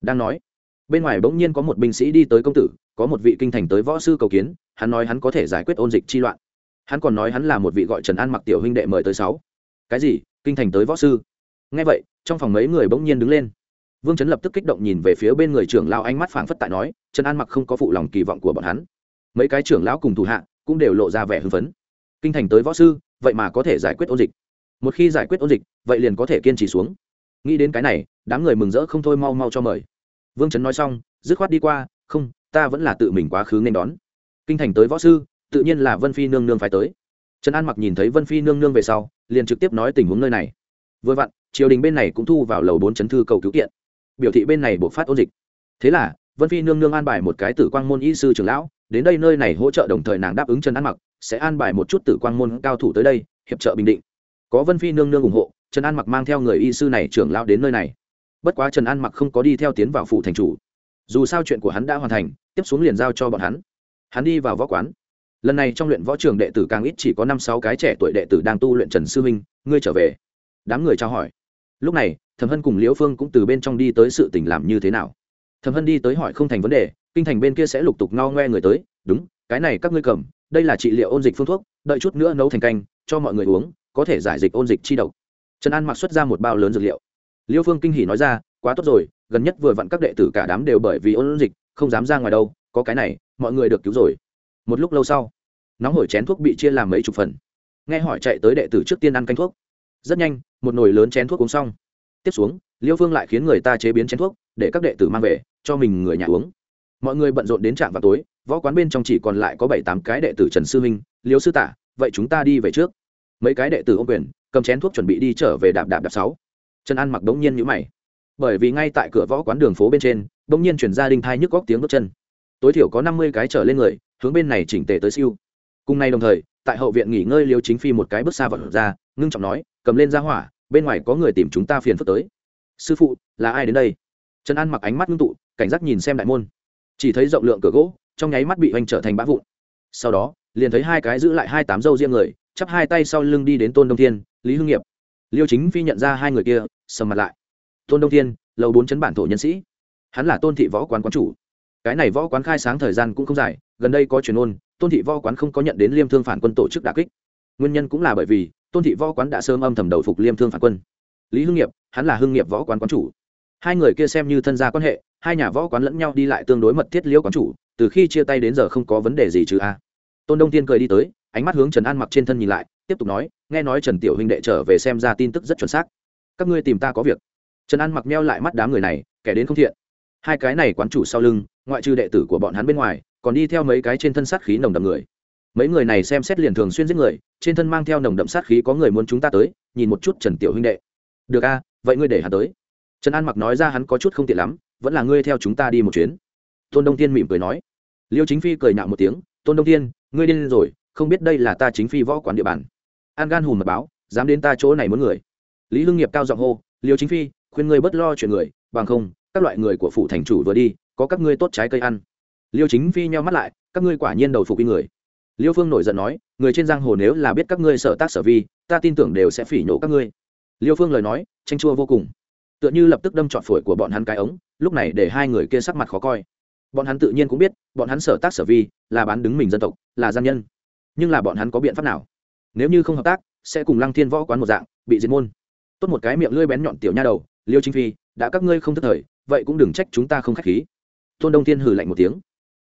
Đang nói, bên ngoài bỗng nhiên có một binh sĩ đi tới công tử, có một vị kinh thành tới võ sư cầu kiến, hắn nói hắn có thể giải quyết ôn dịch chi loạn. Hắn còn nói hắn là một vị gọi trần an mặc tiểu huynh đệ mời tới sáu. Cái gì? Kinh thành tới võ sư? Nghe vậy, trong phòng mấy người bỗng nhiên đứng lên. Vương chấn lập tức kích động nhìn về phía bên người trưởng lao ánh mắt phảng phất tại nói, trần an mặc không có phụ lòng kỳ vọng của bọn hắn. Mấy cái trưởng lão cùng thủ hạ cũng đều lộ ra vẻ hưng phấn. Kinh thành tới võ sư, vậy mà có thể giải quyết ôn dịch. Một khi giải quyết ôn dịch, vậy liền có thể kiên trì xuống. Nghĩ đến cái này, đám người mừng rỡ không thôi mau mau cho mời. Vương trấn nói xong, dứt khoát đi qua, không, ta vẫn là tự mình quá khứ nên đón. Kinh thành tới võ sư, tự nhiên là vân phi nương nương phải tới. Trần an mặc nhìn thấy vân phi nương nương về sau, liền trực tiếp nói tình huống nơi này vừa vặn, triều đình bên này cũng thu vào lầu bốn chấn thư cầu cứu kiện. Biểu thị bên này buộc phát ôn dịch. Thế là, vân phi nương nương an bài một cái tử quang môn y sư trưởng lão, đến đây nơi này hỗ trợ đồng thời nàng đáp ứng trần an mặc, sẽ an bài một chút tử quang môn cao thủ tới đây, hiệp trợ bình định. Có vân phi nương nương ủng hộ, trần an mặc mang theo người y sư này trưởng lão đến nơi này. Bất quá trần an mặc không có đi theo tiến vào phủ thành chủ. Dù sao chuyện của hắn đã hoàn thành, tiếp xuống liền giao cho bọn hắn. Hắn đi vào võ quán. Lần này trong luyện võ trường đệ tử càng ít, chỉ có năm sáu cái trẻ tuổi đệ tử đang tu luyện trần sư minh, ngươi trở về đám người trao hỏi. Lúc này, thẩm hân cùng liễu phương cũng từ bên trong đi tới sự tình làm như thế nào. Thẩm hân đi tới hỏi không thành vấn đề, kinh thành bên kia sẽ lục tục ngao ngoe người tới. Đúng, cái này các ngươi cầm, đây là trị liệu ôn dịch phương thuốc, đợi chút nữa nấu thành canh, cho mọi người uống, có thể giải dịch ôn dịch chi độc. Trần an mặc xuất ra một bao lớn dược liệu. Liêu phương kinh hỉ nói ra, quá tốt rồi, gần nhất vừa vặn các đệ tử cả đám đều bởi vì ôn dịch, không dám ra ngoài đâu, có cái này, mọi người được cứu rồi. Một lúc lâu sau, nóng hổi chén thuốc bị chia làm mấy chục phần. Nghe hỏi chạy tới đệ tử trước tiên ăn canh thuốc. Rất nhanh một nồi lớn chén thuốc uống xong. Tiếp xuống, liêu phương lại khiến người ta chế biến chén thuốc, để các đệ tử mang về, cho mình người nhà uống. Mọi người bận rộn đến trạm vào tối, võ quán bên trong chỉ còn lại có bảy tám cái đệ tử trần sư minh, liêu sư tả, vậy chúng ta đi về trước. Mấy cái đệ tử ô quyền, cầm chén thuốc chuẩn bị đi trở về đạp đạp đạp sáu. Trần an mặc đống nhiên nhữ mày. Bởi vì ngay tại cửa võ quán đường phố bên trên, đống nhiên chuyển ra đinh thai nhức góc tiếng bước chân. Tối thiểu có năm mươi cái trở lên người, hướng bên này chỉnh tề tới siêu. Cùng nay đồng thời, tại hậu viện nghỉ ngơi liêu chính phi một cái bước xa vật ra, ngưng trọng nói cầm lên ra hỏa, bên ngoài có người tìm chúng ta phiền phức tới. Sư phụ, là ai đến đây? Trần an mặc ánh mắt ngưng tụ, cảnh giác nhìn xem đại môn. Chỉ thấy rộng lượng cửa gỗ, trong nháy mắt bị hoành trở thành bã vụn. Sau đó, liền thấy hai cái giữ lại hai tám dâu riêng người, chắp hai tay sau lưng đi đến tôn đông thiên, lý hưng nghiệp. Liêu chính phi nhận ra hai người kia, sầm mặt lại. Tôn đông thiên, lầu bốn chấn bản thổ nhân sĩ. Hắn là tôn thị võ quán quán chủ. Cái này võ quán khai sáng thời gian cũng không dài, gần đây có truyền ôn, tôn thị võ quán không có nhận đến liêm thương phản quân tổ chức đà kích nguyên nhân cũng là bởi vì tôn thị võ quán đã sớm âm thầm đầu phục liêm thương phản quân lý hưng nghiệp hắn là hưng nghiệp võ quán quán chủ hai người kia xem như thân gia quan hệ hai nhà võ quán lẫn nhau đi lại tương đối mật thiết liễu quán chủ từ khi chia tay đến giờ không có vấn đề gì chứ a tôn đông tiên cười đi tới ánh mắt hướng trần an mặc trên thân nhìn lại tiếp tục nói nghe nói trần tiểu huynh đệ trở về xem ra tin tức rất chuẩn xác các ngươi tìm ta có việc trần an mặc meo lại mắt đám người này kẻ đến không thiện hai cái này quán chủ sau lưng ngoại trừ đệ tử của bọn hắn bên ngoài còn đi theo mấy cái trên thân sát khí nồng đậm người mấy người này xem xét liền thường xuyên giết người, trên thân mang theo nồng đậm sát khí có người muốn chúng ta tới, nhìn một chút trần tiểu huynh đệ. Được a, vậy ngươi để hắn tới. Trần an mặc nói ra hắn có chút không tiện lắm, vẫn là ngươi theo chúng ta đi một chuyến. Tôn đông tiên mỉm cười nói. Liêu chính phi cười nhạo một tiếng, tôn đông tiên ngươi điên rồi, không biết đây là ta chính phi võ quán địa bàn. An gan hùm mật báo, dám đến ta chỗ này muốn người. Lý hưng nghiệp cao giọng hô, liêu chính phi, khuyên ngươi bất lo chuyện người, bằng không, các loại người của phủ thành chủ vừa đi, có các ngươi tốt trái cây ăn. Liêu chính phi nheo mắt lại, các ngươi quả nhiên đầu phục y người liêu phương nổi giận nói, người trên giang hồ nếu là biết các ngươi sở tác sở vi, ta tin tưởng đều sẽ phỉ nhổ các ngươi. Liêu phương lời nói, tranh chua vô cùng. Tựa như lập tức đâm trọn phổi của bọn hắn cái ống, lúc này để hai người kia sắc mặt khó coi. Bọn hắn tự nhiên cũng biết, bọn hắn sở tác sở vi, là bán đứng mình dân tộc, là gian nhân. Nhưng là bọn hắn có biện pháp nào? Nếu như không hợp tác, sẽ cùng lăng thiên võ quán một dạng, bị diệt môn. Tốt một cái miệng lưỡi bén nhọn tiểu nha đầu, liêu chính phi, đã các ngươi không thức thời, vậy cũng đừng trách chúng ta không k h á c h khí. Tôn đông thiên hử lạnh một tiếng.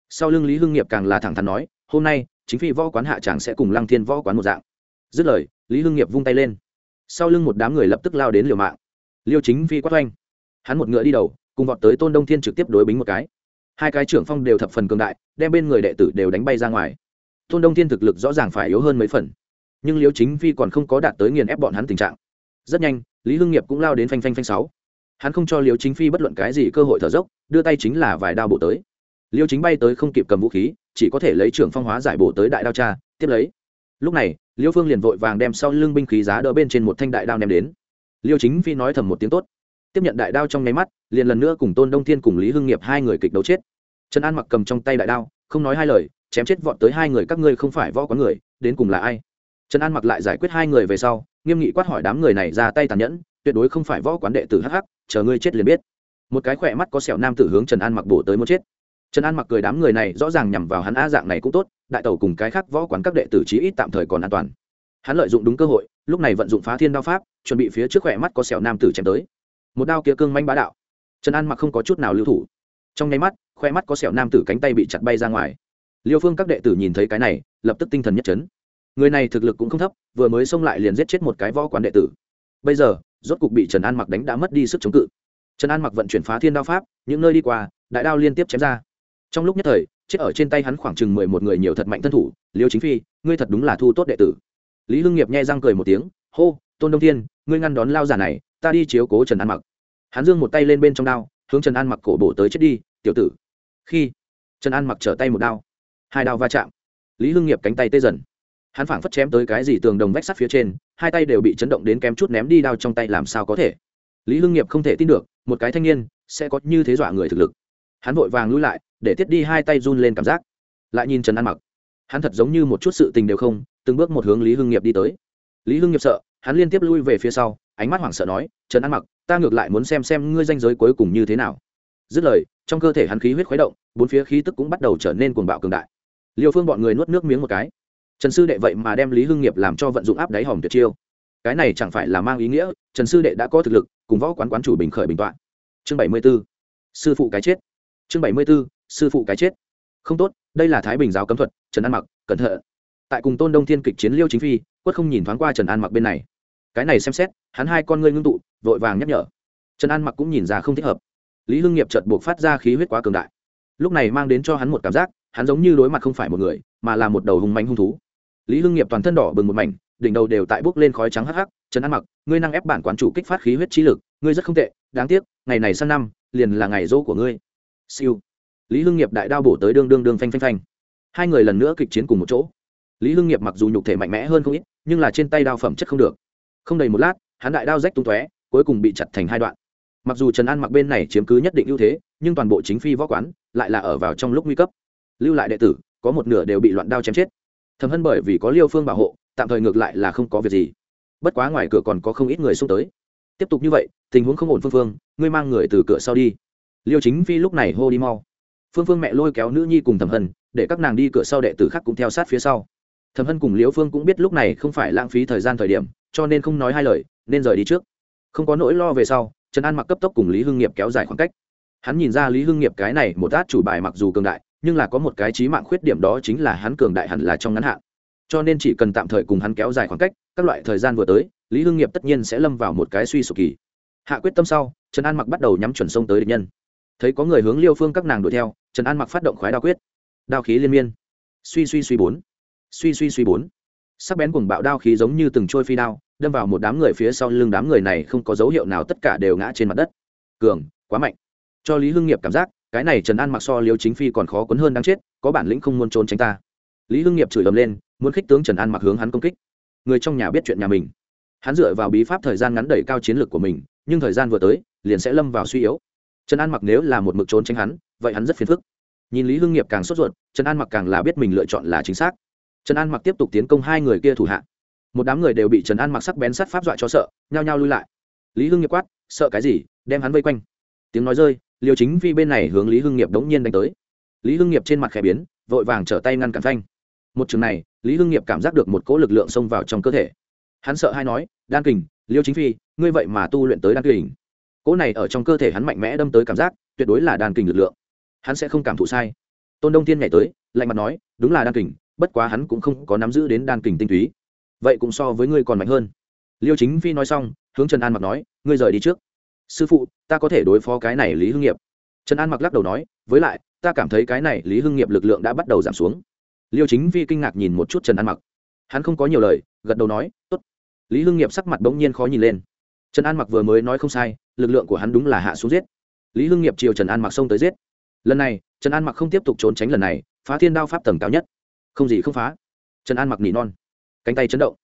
Sau lưng lý hưng nghiệp càng là thẳng thắn nói, hôm nay chính phi võ quán hạ tràng sẽ cùng lăng thiên võ quán một dạng. Dứt lời, lý hưng nghiệp vung tay lên. Sau lưng một đám người lập tức lao đến liều mạng. Liêu chính phi quát oanh. Hắn một ngựa đi đầu, cùng vọt tới tôn đông thiên trực tiếp đối bính một cái. Hai cái trưởng phong đều thập phần cường đại, đem bên người đệ tử đều đánh bay ra ngoài. Tôn đông thiên thực lực rõ ràng phải yếu hơn mấy phần. Nhưng liêu chính phi còn không có đạt tới nghiền ép bọn hắn tình trạng. Rất nhanh, lý hưng nghiệp cũng lao đến phanh phanh phanh sáu. Hắn không cho liêu chính phi bất luận cái gì cơ hội thở dốc, đưa tay chính là vài đao bổ tới. Liêu chính bay tới không kịp cầm vũ khí chỉ có thể lấy trưởng phong hóa giải bổ tới đại đao cha, tiếp lấy. Lúc này, liêu phương liền vội vàng đem sau lưng binh khí giá đỡ bên trên một thanh đại đao ném đến. Liêu chính phi nói thầm một tiếng tốt. Tiếp nhận đại đao trong nháy mắt, liền lần nữa cùng tôn đông thiên cùng lý hưng nghiệp hai người kịch đấu chết. Trần an mặc cầm trong tay đại đao, không nói hai lời, chém chết vọt tới hai người các ngươi không phải võ có người, đến cùng là ai? Trần an mặc lại giải quyết hai người về sau, nghiêm nghị quát hỏi đám người này ra tay tàn nhẫn, tuyệt đối không phải võ quán đệ tử hh chờ ngươi chết liền biết. Một cái khỏe mắt có sẹo nam tử hướng trần an mặc bổ tới một chết trần an mặc cười đám người này rõ ràng nhằm vào hắn a dạng này cũng tốt, đại tẩu cùng cái khác võ quán các đệ tử chí ít tạm thời còn an toàn. Hắn lợi dụng đúng cơ hội, lúc này vận dụng phá thiên đao pháp, chuẩn bị phía trước khỏe mắt có sẹo nam tử chém tới. Một đao kia cương manh bá đạo. Trần an mặc không có chút nào lưu thủ. Trong nháy mắt khoe mắt có sẹo nam tử cánh tay bị chặt bay ra ngoài. Liêu phương các đệ tử nhìn thấy cái này, lập tức tinh thần nhất chấn. Người này thực lực cũng không thấp, vừa mới xông lại liền giết chết một cái võ quán đệ tử. Bây giờ, rốt cục bị trần an mặc đánh đã mất đi sức chống cự. Trần an mặc vận chuyển phá thiên đao pháp, những nơi đi qua, đại đao liên tiếp chém ra trong lúc nhất thời, chết ở trên tay hắn khoảng chừng mười một người nhiều thật mạnh thân thủ, liêu chính phi, ngươi thật đúng là thu tốt đệ tử. Lý hưng nghiệp nhai răng cười một tiếng, hô, tôn đông thiên, ngươi ngăn đón lao giả này, ta đi chiếu cố trần an mặc. Hắn giương một tay lên bên trong đao, hướng trần an mặc cổ bổ tới chết đi, tiểu tử. Khi, trần an mặc trở tay một đao, hai đao va chạm. Lý hưng nghiệp cánh tay tê dần. Hắn phảng phất chém tới cái gì tường đồng vách sắt phía trên, hai tay đều bị chấn động đến kém chút ném đi đao trong tay làm sao có thể. Lý hưng nghiệp không thể tin được, một cái thanh niên sẽ có như thế dọa người thực lực hắn vội vàng lui lại, để tiết đi hai tay run lên cảm giác. Lại nhìn trần an mặc. Hắn thật giống như một chút sự tình đều không, từng bước một hướng lý hưng nghiệp đi tới. Lý hưng nghiệp sợ, hắn liên tiếp lui về phía sau, ánh mắt hoảng sợ nói, trần an mặc, ta ngược lại muốn xem xem ngươi danh giới cuối cùng như thế nào. Dứt lời, trong cơ thể hắn khí huyết khuấy động, bốn phía khí tức cũng bắt đầu trở nên cuồng bạo cường đại. Liêu phương bọn người nuốt nước miếng một cái. Trần sư đệ vậy mà đem lý hưng nghiệp làm cho vận dụng áp đáy hòm tuyệt chiêu. Cái này chẳng phải là mang ý nghĩa, trần sư đệ đã có thực lực, cùng võ quán quán chủ bình khởi bình toạn. Chương bảy mươi b ố sư phụ cái chết chương bảy mươi b ố sư phụ cái chết. Không tốt, đây là thái bình giáo cấm thuật, trần an mặc, cẩn thận. Tại cùng tôn đông thiên kịch chiến liêu chính phi, quất không nhìn thoáng qua trần an mặc bên này. Cái này xem xét, hắn hai con ngươi ngưng tụ, vội vàng nhắc nhở. Trần an mặc cũng nhìn ra không thích hợp. Lý hưng nghiệp chợt buộc phát ra khí huyết quá cường đại. Lúc này mang đến cho hắn một cảm giác, hắn giống như đối mặt không phải một người, mà là một đầu hung manh hung thú. Lý hưng nghiệp toàn thân đỏ bừng một mảnh, đỉnh đầu đều tại bốc lên khói trắng hắc hắc. Trần an mặc, ngươi năng ép bản quán chủ kích phát khí huyết trí lực, ngươi rất không tệ, đáng tiếc, ngày này sang năm, liền là ngày dỗ của ngươi siêu. Lý hưng nghiệp đại đao bổ tới đương đương đương phanh phanh phanh. Hai người lần nữa kịch chiến cùng một chỗ. Lý hưng nghiệp mặc dù nhục thể mạnh mẽ hơn không ít, nhưng là trên tay đao phẩm chất không được. Không đầy một lát, hắn đại đao rách tung tóe, cuối cùng bị chặt thành hai đoạn. Mặc dù trần an mặc bên này chiếm cứ nhất định ưu thế, nhưng toàn bộ chính phi võ quán lại là ở vào trong lúc nguy cấp. Lưu lại đệ tử, có một nửa đều bị loạn đao chém chết. Thầm hân bởi vì có liêu phương bảo hộ, tạm thời ngược lại là không có việc gì. Bất quá ngoài cửa còn có không ít người xung tới. Tiếp tục như vậy, tình huống không ổn phương phương, ngươi mang người từ cửa sau đi liêu chính phi lúc này hô đi mau. Phương phương mẹ lôi kéo nữ nhi cùng Thẩm hân, để các nàng đi cửa sau đệ tử khác cũng theo sát phía sau. Thẩm hân cùng liễu phương cũng biết lúc này không phải lãng phí thời gian thời điểm, cho nên không nói hai lời, nên rời đi trước. Không có nỗi lo về sau, trần an mặc cấp tốc cùng lý hưng nghiệp kéo dài khoảng cách. Hắn nhìn ra lý hưng nghiệp cái này một át chủ bài mặc dù cường đại, nhưng là có một cái trí mạng khuyết điểm đó chính là hắn cường đại hẳn là trong ngắn hạn. Cho nên chỉ cần tạm thời cùng hắn kéo dài khoảng cách, các loại thời gian vừa tới, lý hưng nghiệp tất nhiên sẽ lâm vào một cái suy sụp kỳ. Hạ quyết tâm sau, trần an mặc bắt đầu nhắm chuẩn sông tới địch nhân thấy có người hướng liêu phương các nàng đuổi theo trần an mặc phát động khoái đao quyết đao khí liên miên suy suy suy bốn suy suy suy bốn sắc bén cùng bạo đao khí giống như từng trôi phi đao đâm vào một đám người phía sau lưng đám người này không có dấu hiệu nào tất cả đều ngã trên mặt đất cường quá mạnh cho lý hưng nghiệp cảm giác cái này trần an mặc so liêu chính phi còn khó quấn hơn đáng chết có bản lĩnh không muốn trốn tránh ta lý hưng nghiệp chửi ầm lên muốn khích tướng trần an mặc hướng hắn công kích người trong nhà biết chuyện nhà mình hắn dựa vào bí pháp thời gian ngắn đẩy cao chiến lược của mình nhưng thời gian vừa tới liền sẽ lâm vào suy yếu trần an mặc nếu là một mực trốn tránh hắn, vậy hắn rất phiền phức. Nhìn lý hưng nghiệp càng sốt ruột, trần an mặc càng là biết mình lựa chọn là chính xác. Trần an mặc tiếp tục tiến công hai người kia thủ hạ. Một đám người đều bị trần an mặc sắc bén sát pháp dọa cho sợ, nhao nhao lui lại. Lý hưng nghiệp quát, sợ cái gì? Đem hắn vây quanh. Tiếng nói rơi liều chính phi bên này hướng lý hưng nghiệp đống nhiên đánh tới. Lý hưng nghiệp trên mặt khẽ biến, vội vàng trở tay ngăn cản phanh. Một trường này, lý hưng nghiệp cảm giác được một cỗ lực lượng xông vào trong cơ thể. Hắn sợ hay nói, đan kình, liêu chính phi, ngươi vậy mà tu luyện tới đan kình cỗ này ở trong cơ thể hắn mạnh mẽ đâm tới cảm giác, tuyệt đối là đan kình lực lượng. Hắn sẽ không cảm thụ sai. Tôn đông thiên nhảy tới, lạnh mặt nói, đúng là đan kình, bất quá hắn cũng không có nắm giữ đến đan kình tinh túy. Vậy cũng so với ngươi còn mạnh hơn. Liêu chính phi nói xong, hướng trần an mặc nói, ngươi rời đi trước. Sư phụ, ta có thể đối phó cái này lý hưng nghiệp. Trần an mặc lắc đầu nói, với lại, ta cảm thấy cái này lý hưng nghiệp lực lượng đã bắt đầu giảm xuống. Liêu chính phi kinh ngạc nhìn một chút trần an mặc. Hắn không có nhiều lời, gật đầu nói, tốt. Lý hưng nghiệp sắc mặt bỗng nhiên khó nhìn lên. Trần an mặc vừa mới nói không sai lực lượng của hắn đúng là hạ xuống giết. Lý hưng nghiệp chiều trần an mặc xông tới giết. Lần này, trần an mặc không tiếp tục trốn tránh lần này, phá thiên đao pháp tầng cao nhất. Không gì không phá. Trần an mặc nỉ non. Cánh tay chấn động.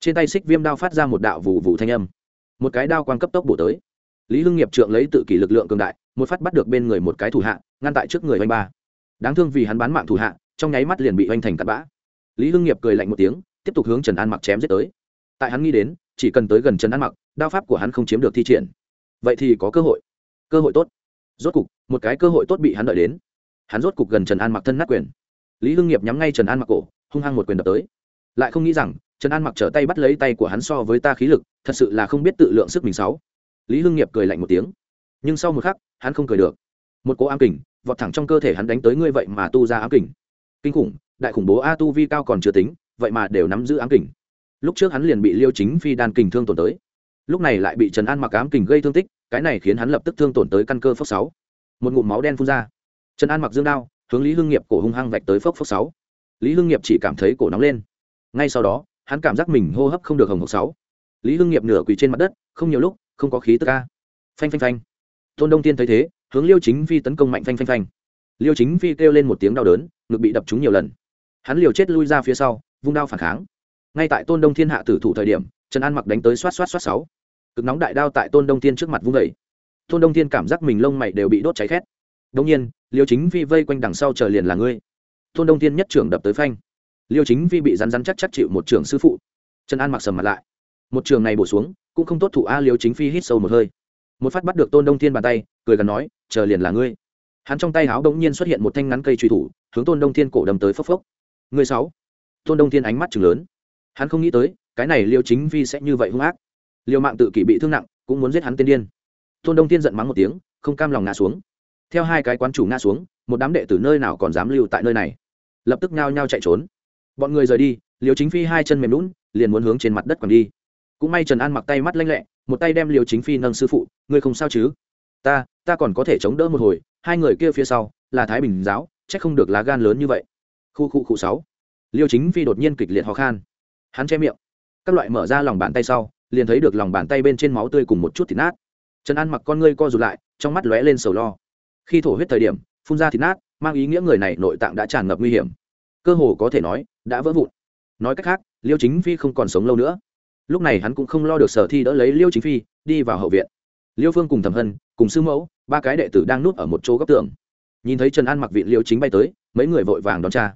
Trên tay xích viêm đao phát ra một đạo vụ vụ thanh âm. Một cái đao quang cấp tốc bổ tới. Lý hưng nghiệp trượng lấy tự kỷ lực lượng cường đại, một phát bắt được bên người một cái thủ hạ, ngăn tại trước người oanh ba. Đáng thương vì hắn bán mạng thủ hạ, trong nháy mắt liền bị oanh thành cắt bã. Lý hưng nghiệp cười lạnh một tiếng, tiếp tục hướng trần an mặc chém giết tới. Tại hắn nghĩ đến, chỉ cần tới gần trần an mặc, đao pháp của hắn không chiếm được thi triển vậy thì có cơ hội. Cơ hội tốt. Rốt cục, một cái cơ hội tốt bị hắn đợi đến. Hắn rốt cục gần trần an mặc thân nát quyền. Lý hưng nghiệp nhắm ngay trần an mặc cổ, hung hăng một quyền đập tới. Lại không nghĩ rằng, trần an mặc trở tay bắt lấy tay của hắn so với ta khí lực, thật sự là không biết tự lượng sức mình sáu. Lý hưng nghiệp cười lạnh một tiếng. Nhưng sau một khắc, hắn không cười được. Một cỗ ám kình, vọt thẳng trong cơ thể hắn đánh tới ngươi vậy mà tu ra ám kình. Kinh khủng, đại khủng bố a tu vi cao còn chưa tính, vậy mà đều nắm giữ ám kình. Lúc trước hắn liền bị liêu chính phi đan kình thương tổn tới lúc này lại bị trần an mặc ám kình gây thương tích, cái này khiến hắn lập tức thương tổn tới căn cơ phốc sáu. Một ngụm máu đen phun ra. Trần an mặc dương đao, hướng lý hưng nghiệp cổ hung hăng vạch tới phốc phốc sáu. Lý hưng nghiệp chỉ cảm thấy cổ nóng lên. Ngay sau đó, hắn cảm giác mình hô hấp không được hồng hộc sáu. Lý hưng nghiệp nửa quỳ trên mặt đất, không nhiều lúc, không có khí tức ca phanh phanh phanh. Tôn đông tiên thấy thế, hướng liêu chính phi tấn công mạnh phanh phanh phanh. Liêu chính phi kêu lên một tiếng đau đớn, ngực bị đập trúng nhiều lần. Hắn liều chết lui ra phía sau, vung đao phản kháng. Ngay tại tôn đông thiên hạ tử thủ thời điểm, trần an mặc đánh tới xoát xoát xoát sáu cực nóng đại đao tại tôn đông thiên trước mặt vung vẩy tôn đông thiên cảm giác mình lông mày đều bị đốt cháy khét đông nhiên liêu chính phi vây quanh đằng sau chờ liền là ngươi tôn đông thiên nhất trưởng đập tới phanh liêu chính phi bị rắn rắn chắc chắc chịu một trưởng sư phụ trần an mặc sầm mặt lại một trường này bổ xuống cũng không tốt thủ a liêu chính phi hít sâu một hơi một phát bắt được tôn đông thiên bàn tay cười gần nói chờ liền là ngươi hắn trong tay háo đ ỗ n g nhiên xuất hiện một thanh ngắn cây truy thủ hướng tôn đông thiên cổ đầm tới phốc phốc người sáu tôn đông thiên ánh mắt chừng lớn hắn không nghĩ tới cái này liêu chính phi sẽ như vậy hung ác liêu mạng tự kỷ bị thương nặng, cũng muốn giết hắn tên điên. Tôn đông thiên giận mắng một tiếng, không cam lòng ngã xuống. Theo hai cái quán chủ ngã xuống, một đám đệ tử nơi nào còn dám lưu tại nơi này. Lập tức nhao nhao chạy trốn. Bọn người rời đi liều chính phi hai chân mềm lún liền muốn hướng trên mặt đất còn đi. Cũng may trần an mặc tay mắt lanh lẹ, một tay đem liều chính phi nâng sư phụ, ngươi không sao chứ? Ta ta còn có thể chống đỡ một hồi, hai người kia phía sau, là thái bình giáo c h ắ c không được lá gan lớn như vậy. Khu khu khu sáu. Liêu chính phi đột nhiên kịch liệt ho khan. Hắn che miệng. Các loại mở ra lòng bàn tay sau liền thấy được lòng bàn tay bên trên máu tươi cùng một chút thịt nát. Trần an mặc con ngươi co rụt lại, trong mắt lóe lên sầu lo. Khi thổ huyết thời điểm, phun ra thịt nát, mang ý nghĩa người này nội tạng đã tràn ngập nguy hiểm. Cơ hồ có thể nói, đã vỡ vụn. Nói cách khác, liêu chính phi không còn sống lâu nữa. Lúc này hắn cũng không lo được sở thi đỡ lấy liêu chính phi, đi vào hậu viện. Liêu phương cùng thẩm hân, cùng sư mẫu, ba cái đệ tử đang núp ở một chỗ góc tường. Nhìn thấy trần an mặc vị liêu chính bay tới, mấy người vội vàng đón cha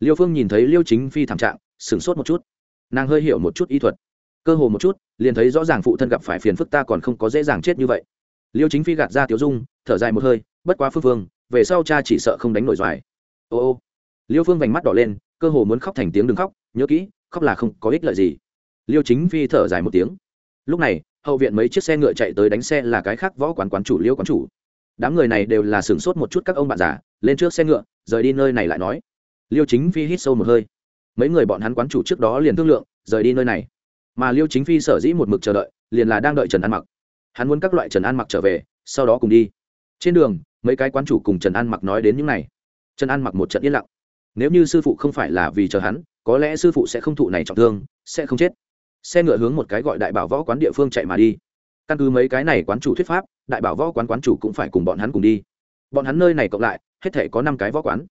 liêu phương nhìn thấy liêu chính phi thảm trạng, sửng sốt một chút. Nàng hơi hiểu một chút y thuật cơ hồ một chút, liền thấy rõ ràng phụ thân gặp phải phiền phức ta còn không có dễ dàng chết như vậy. Liêu chính phi gạt ra tiểu dung, thở dài một hơi, bất quá phương phương, về sau cha chỉ sợ không đánh nổi doài ô ô. Liêu phương vành mắt đỏ lên, cơ hồ muốn khóc thành tiếng đừng khóc, nhớ kỹ, khóc là không có ích lợi gì. Liêu chính phi thở dài một tiếng. Lúc này, hậu viện mấy chiếc xe ngựa chạy tới đánh xe là cái khác võ quán quán chủ liêu quán chủ. Đám người này đều là sửng sốt một chút các ông bạn già, lên trước xe ngựa, rời đi nơi này lại nói. Liêu chính phi hít sâu một hơi. Mấy người bọn hắn quán chủ trước đó liền thương lượng, rời đi nơi này mà liêu chính phi sở dĩ một mực chờ đợi, liền là đang đợi trần an mặc. Hắn muốn các loại trần an mặc trở về, sau đó cùng đi. Trên đường, mấy cái quán chủ cùng trần an mặc nói đến những này. Trần an mặc một trận yên lặng. Nếu như sư phụ không phải là vì chờ hắn, có lẽ sư phụ sẽ không thụ này trọng thương, sẽ không chết. Xe ngựa hướng một cái gọi đại bảo võ quán địa phương chạy mà đi. Căn cứ mấy cái này quán chủ thuyết pháp, đại bảo võ quán quán chủ cũng phải cùng bọn hắn cùng đi. Bọn hắn nơi này cộng lại, hết thể có năm cái võ quán.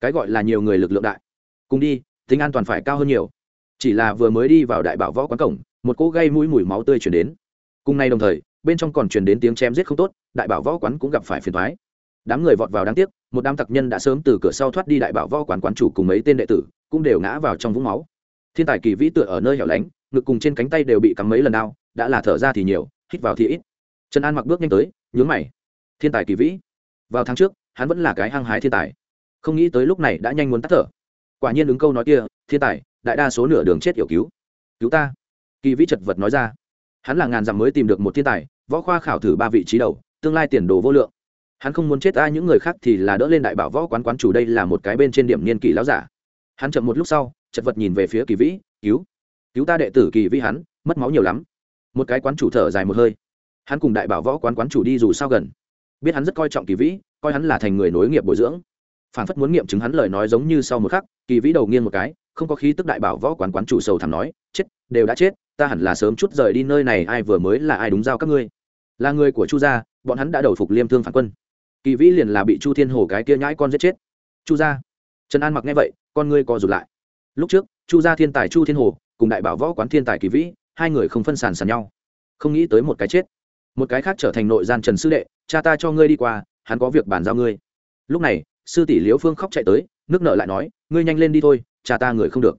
Cái gọi là nhiều người lực lượng đại. Cùng đi, tính an toàn phải cao hơn nhiều chỉ là vừa mới đi vào đại bảo võ quán cổng, một cỗ gây mũi mùi máu tươi chuyển đến. Cùng nay đồng thời, bên trong còn chuyển đến tiếng chém giết không tốt, đại bảo võ quán cũng gặp phải phiền thoái đám người vọt vào đáng tiếc, một đám tặc nhân đã sớm từ cửa sau thoát đi đại bảo võ quán quán chủ cùng mấy tên đệ tử, cũng đều ngã vào trong vũng máu. Thiên tài kỳ vĩ tựa ở nơi hẻo lánh, ngực cùng trên cánh tay đều bị cắm mấy lần đau đã là thở ra thì nhiều, hít vào thì ít. Trần an mặc bước nhanh tới, nhướng mày. Thiên tài kỳ vĩ. Vào tháng trước, hắn vẫn là cái hăng hái thiên tài. Không nghĩ tới lúc này đã nhanh muốn tắt thở. Quả nhiên ứng câu nói kia, thiên tài đại đa số nửa đường chết hiểu cứu. Cứu ta. Kỳ vĩ chật vật nói ra. Hắn là ngàn dặm mới tìm được một thiên tài, võ khoa khảo thử ba vị trí đầu, tương lai tiền đồ vô lượng. Hắn không muốn chết, ai những người khác thì là đỡ lên đại bảo võ quán quán chủ đây là một cái bên trên điểm niên kỷ láo giả. Hắn chậm một lúc sau, chật vật nhìn về phía kỳ vĩ, cứu. Cứu ta đệ tử kỳ vĩ hắn, mất máu nhiều lắm. Một cái quán chủ thở dài một hơi. Hắn cùng đại bảo võ quán quán chủ đi dù sao gần. Biết hắn rất coi trọng kỳ vĩ, coi hắn là thành người nối nghiệp bồi dưỡng. Phản phất muốn nghiệm chứng hắn lời nói giống như sau một khắc, kỳ vĩ đầu nghiêng một cái không có khí tức đại bảo võ quán quán chủ sầu thảm nói, chết, đều đã chết, ta hẳn là sớm chút rời đi nơi này, ai vừa mới là ai đúng giao các ngươi. Là người của chu gia, bọn hắn đã đầu phục liêm thương phản quân. Kỳ vĩ liền là bị chu thiên hồ cái kia nhãi con giết chết. Chu gia. Trần an mặc nghe vậy, con ngươi co rụt lại. Lúc trước, chu gia thiên tài chu thiên hồ cùng đại bảo võ quán thiên tài kỳ vĩ, hai người không phân sàn sàn nhau. Không nghĩ tới một cái chết. Một cái khác trở thành nội gian trần sư đệ, cha ta cho ngươi đi qua, hắn có việc bàn giao ngươi. Lúc này, sư tỷ liễu phương khóc chạy tới, nước nợ lại nói, ngươi nhanh lên đi thôi cha ta người không được.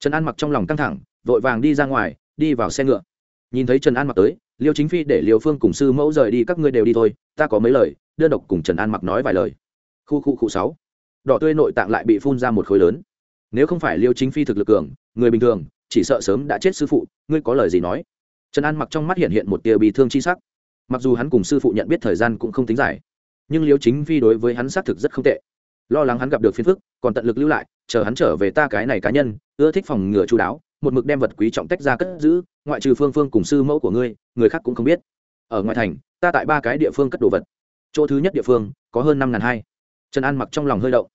Trần an mặc trong lòng căng thẳng, vội vàng đi ra ngoài, đi vào xe ngựa. Nhìn thấy trần an mặc tới, liêu chính phi để liêu phương cùng sư mẫu rời đi, các ngươi đều đi thôi, ta có mấy lời, đơn độc cùng trần an mặc nói vài lời. Khu khu khu sáu. Đỏ tươi nội tạng lại bị phun ra một khối lớn. Nếu không phải liêu chính phi thực lực cường, người bình thường, chỉ sợ sớm đã chết sư phụ, ngươi có lời gì nói? Trần an mặc trong mắt hiện hiện một tia bị thương chi sắc. Mặc dù hắn cùng sư phụ nhận biết thời gian cũng không tính dài, nhưng liêu chính phi đối với hắn xác thực rất không tệ. Lo lắng hắn gặp được phiền phức, còn tận lực lưu lại chờ hắn trở về ta cái này cá nhân, ưa thích phòng ngừa chú đáo, một mực đem vật quý trọng tách ra cất giữ, ngoại trừ phương phương cùng sư mẫu của ngươi, người khác cũng không biết. Ở ngoại thành, ta tại ba cái địa phương cất đồ vật. Chỗ thứ nhất địa phương, có hơn năm ngàn hai. Trần an mặc trong lòng hơi đậu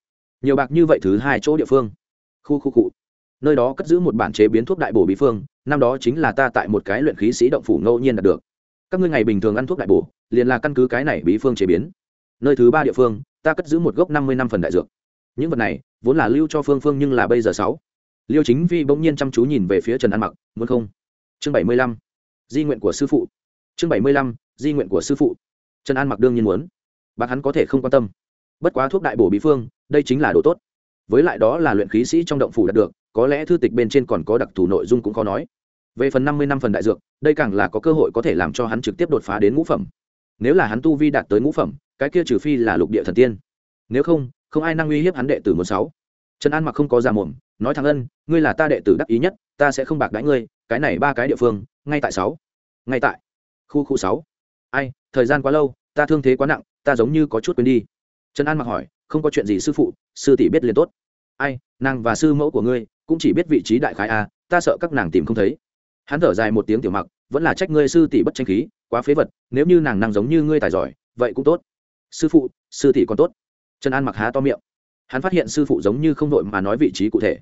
nhiều bạc như vậy thứ hai chỗ địa phương. Khu khu cụ. Nơi đó cất giữ một bản chế biến thuốc đại bổ bí phương, năm đó chính là ta tại một cái luyện khí sĩ động phủ ngẫu nhiên đạt được. Các ngươi ngày bình thường ăn thuốc đại bổ, liền là căn cứ cái này bí phương chế biến. Nơi thứ ba địa phương, ta cất giữ một gốc năm mươi năm phần đại dược những vật này vốn là lưu cho phương phương nhưng là bây giờ sáu. Liêu chính vi bỗng nhiên chăm chú nhìn về phía trần an mặc, muốn không? Chương bảy mươi lăm, di nguyện của sư phụ. Chương bảy mươi lăm, di nguyện của sư phụ. Trần an mặc đương nhiên muốn. Bác hắn có thể không quan tâm. Bất quá thuốc đại bổ bí phương, đây chính là đồ tốt. Với lại đó là luyện khí sĩ trong động phủ đạt được, có lẽ thư tịch bên trên còn có đặc thù nội dung cũng khó nói. Về phần năm mươi năm phần đại dược, đây càng là có cơ hội có thể làm cho hắn trực tiếp đột phá đến ngũ phẩm. Nếu là hắn tu vi đạt tới ngũ phẩm, cái kia trừ phi là lục địa thần tiên. Nếu không không ai năng uy hiếp hắn đệ tử một sáu. Trần an mặc không có ra mồm, nói thằng ân, ngươi là ta đệ tử đắc ý nhất, ta sẽ không bạc đãi ngươi, cái này ba cái địa phương, ngay tại sáu. Ngay tại. Khu khu sáu. Ai, thời gian quá lâu, ta thương thế quá nặng, ta giống như có chút quên đi. Trần an mặc hỏi, không có chuyện gì sư phụ, sư tỷ biết liền tốt. Ai, nàng và sư mẫu của ngươi, cũng chỉ biết vị trí đại khái a, ta sợ các nàng tìm không thấy. Hắn thở dài một tiếng tiểu mặc, vẫn là trách ngươi sư tỷ bất tranh khí, quá phế vật, nếu như nàng năng giống như ngươi tài giỏi, vậy cũng tốt. Sư phụ, sư tỷ còn tốt trần an mặc há to miệng. Hắn phát hiện sư phụ giống như không đội mà nói vị trí cụ thể.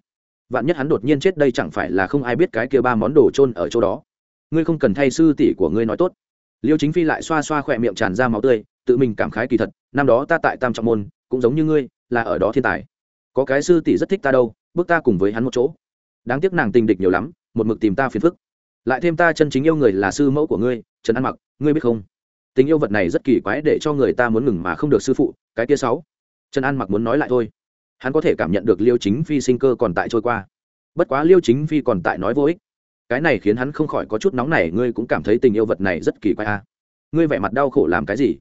Vạn nhất hắn đột nhiên chết đây chẳng phải là không ai biết cái kia ba món đồ trôn ở chỗ đó. Ngươi không cần thay sư tỷ của ngươi nói tốt. Liêu chính phi lại xoa xoa khỏe miệng tràn ra máu tươi, tự mình cảm khái kỳ thật, năm đó ta tại tam trọng môn, cũng giống như ngươi, là ở đó thiên tài. Có cái sư tỷ rất thích ta đâu, bước ta cùng với hắn một chỗ. Đáng tiếc nàng tình địch nhiều lắm, một mực tìm ta phiền phức. Lại thêm ta chân chính yêu người là sư mẫu của ngươi, trần an mặc, ngươi biết không? Tình yêu vật này rất kỳ quái để cho người ta muốn ngừng mà không được sư phụ, cái kia sáu trần an mặc muốn nói lại thôi. Hắn có thể cảm nhận được liêu chính phi sinh cơ còn tại trôi qua. Bất quá liêu chính phi còn tại nói vô ích. Cái này khiến hắn không khỏi có chút nóng này ngươi cũng cảm thấy tình yêu vật này rất kỳ quái a à. ngươi vẻ mặt đau khổ làm cái gì?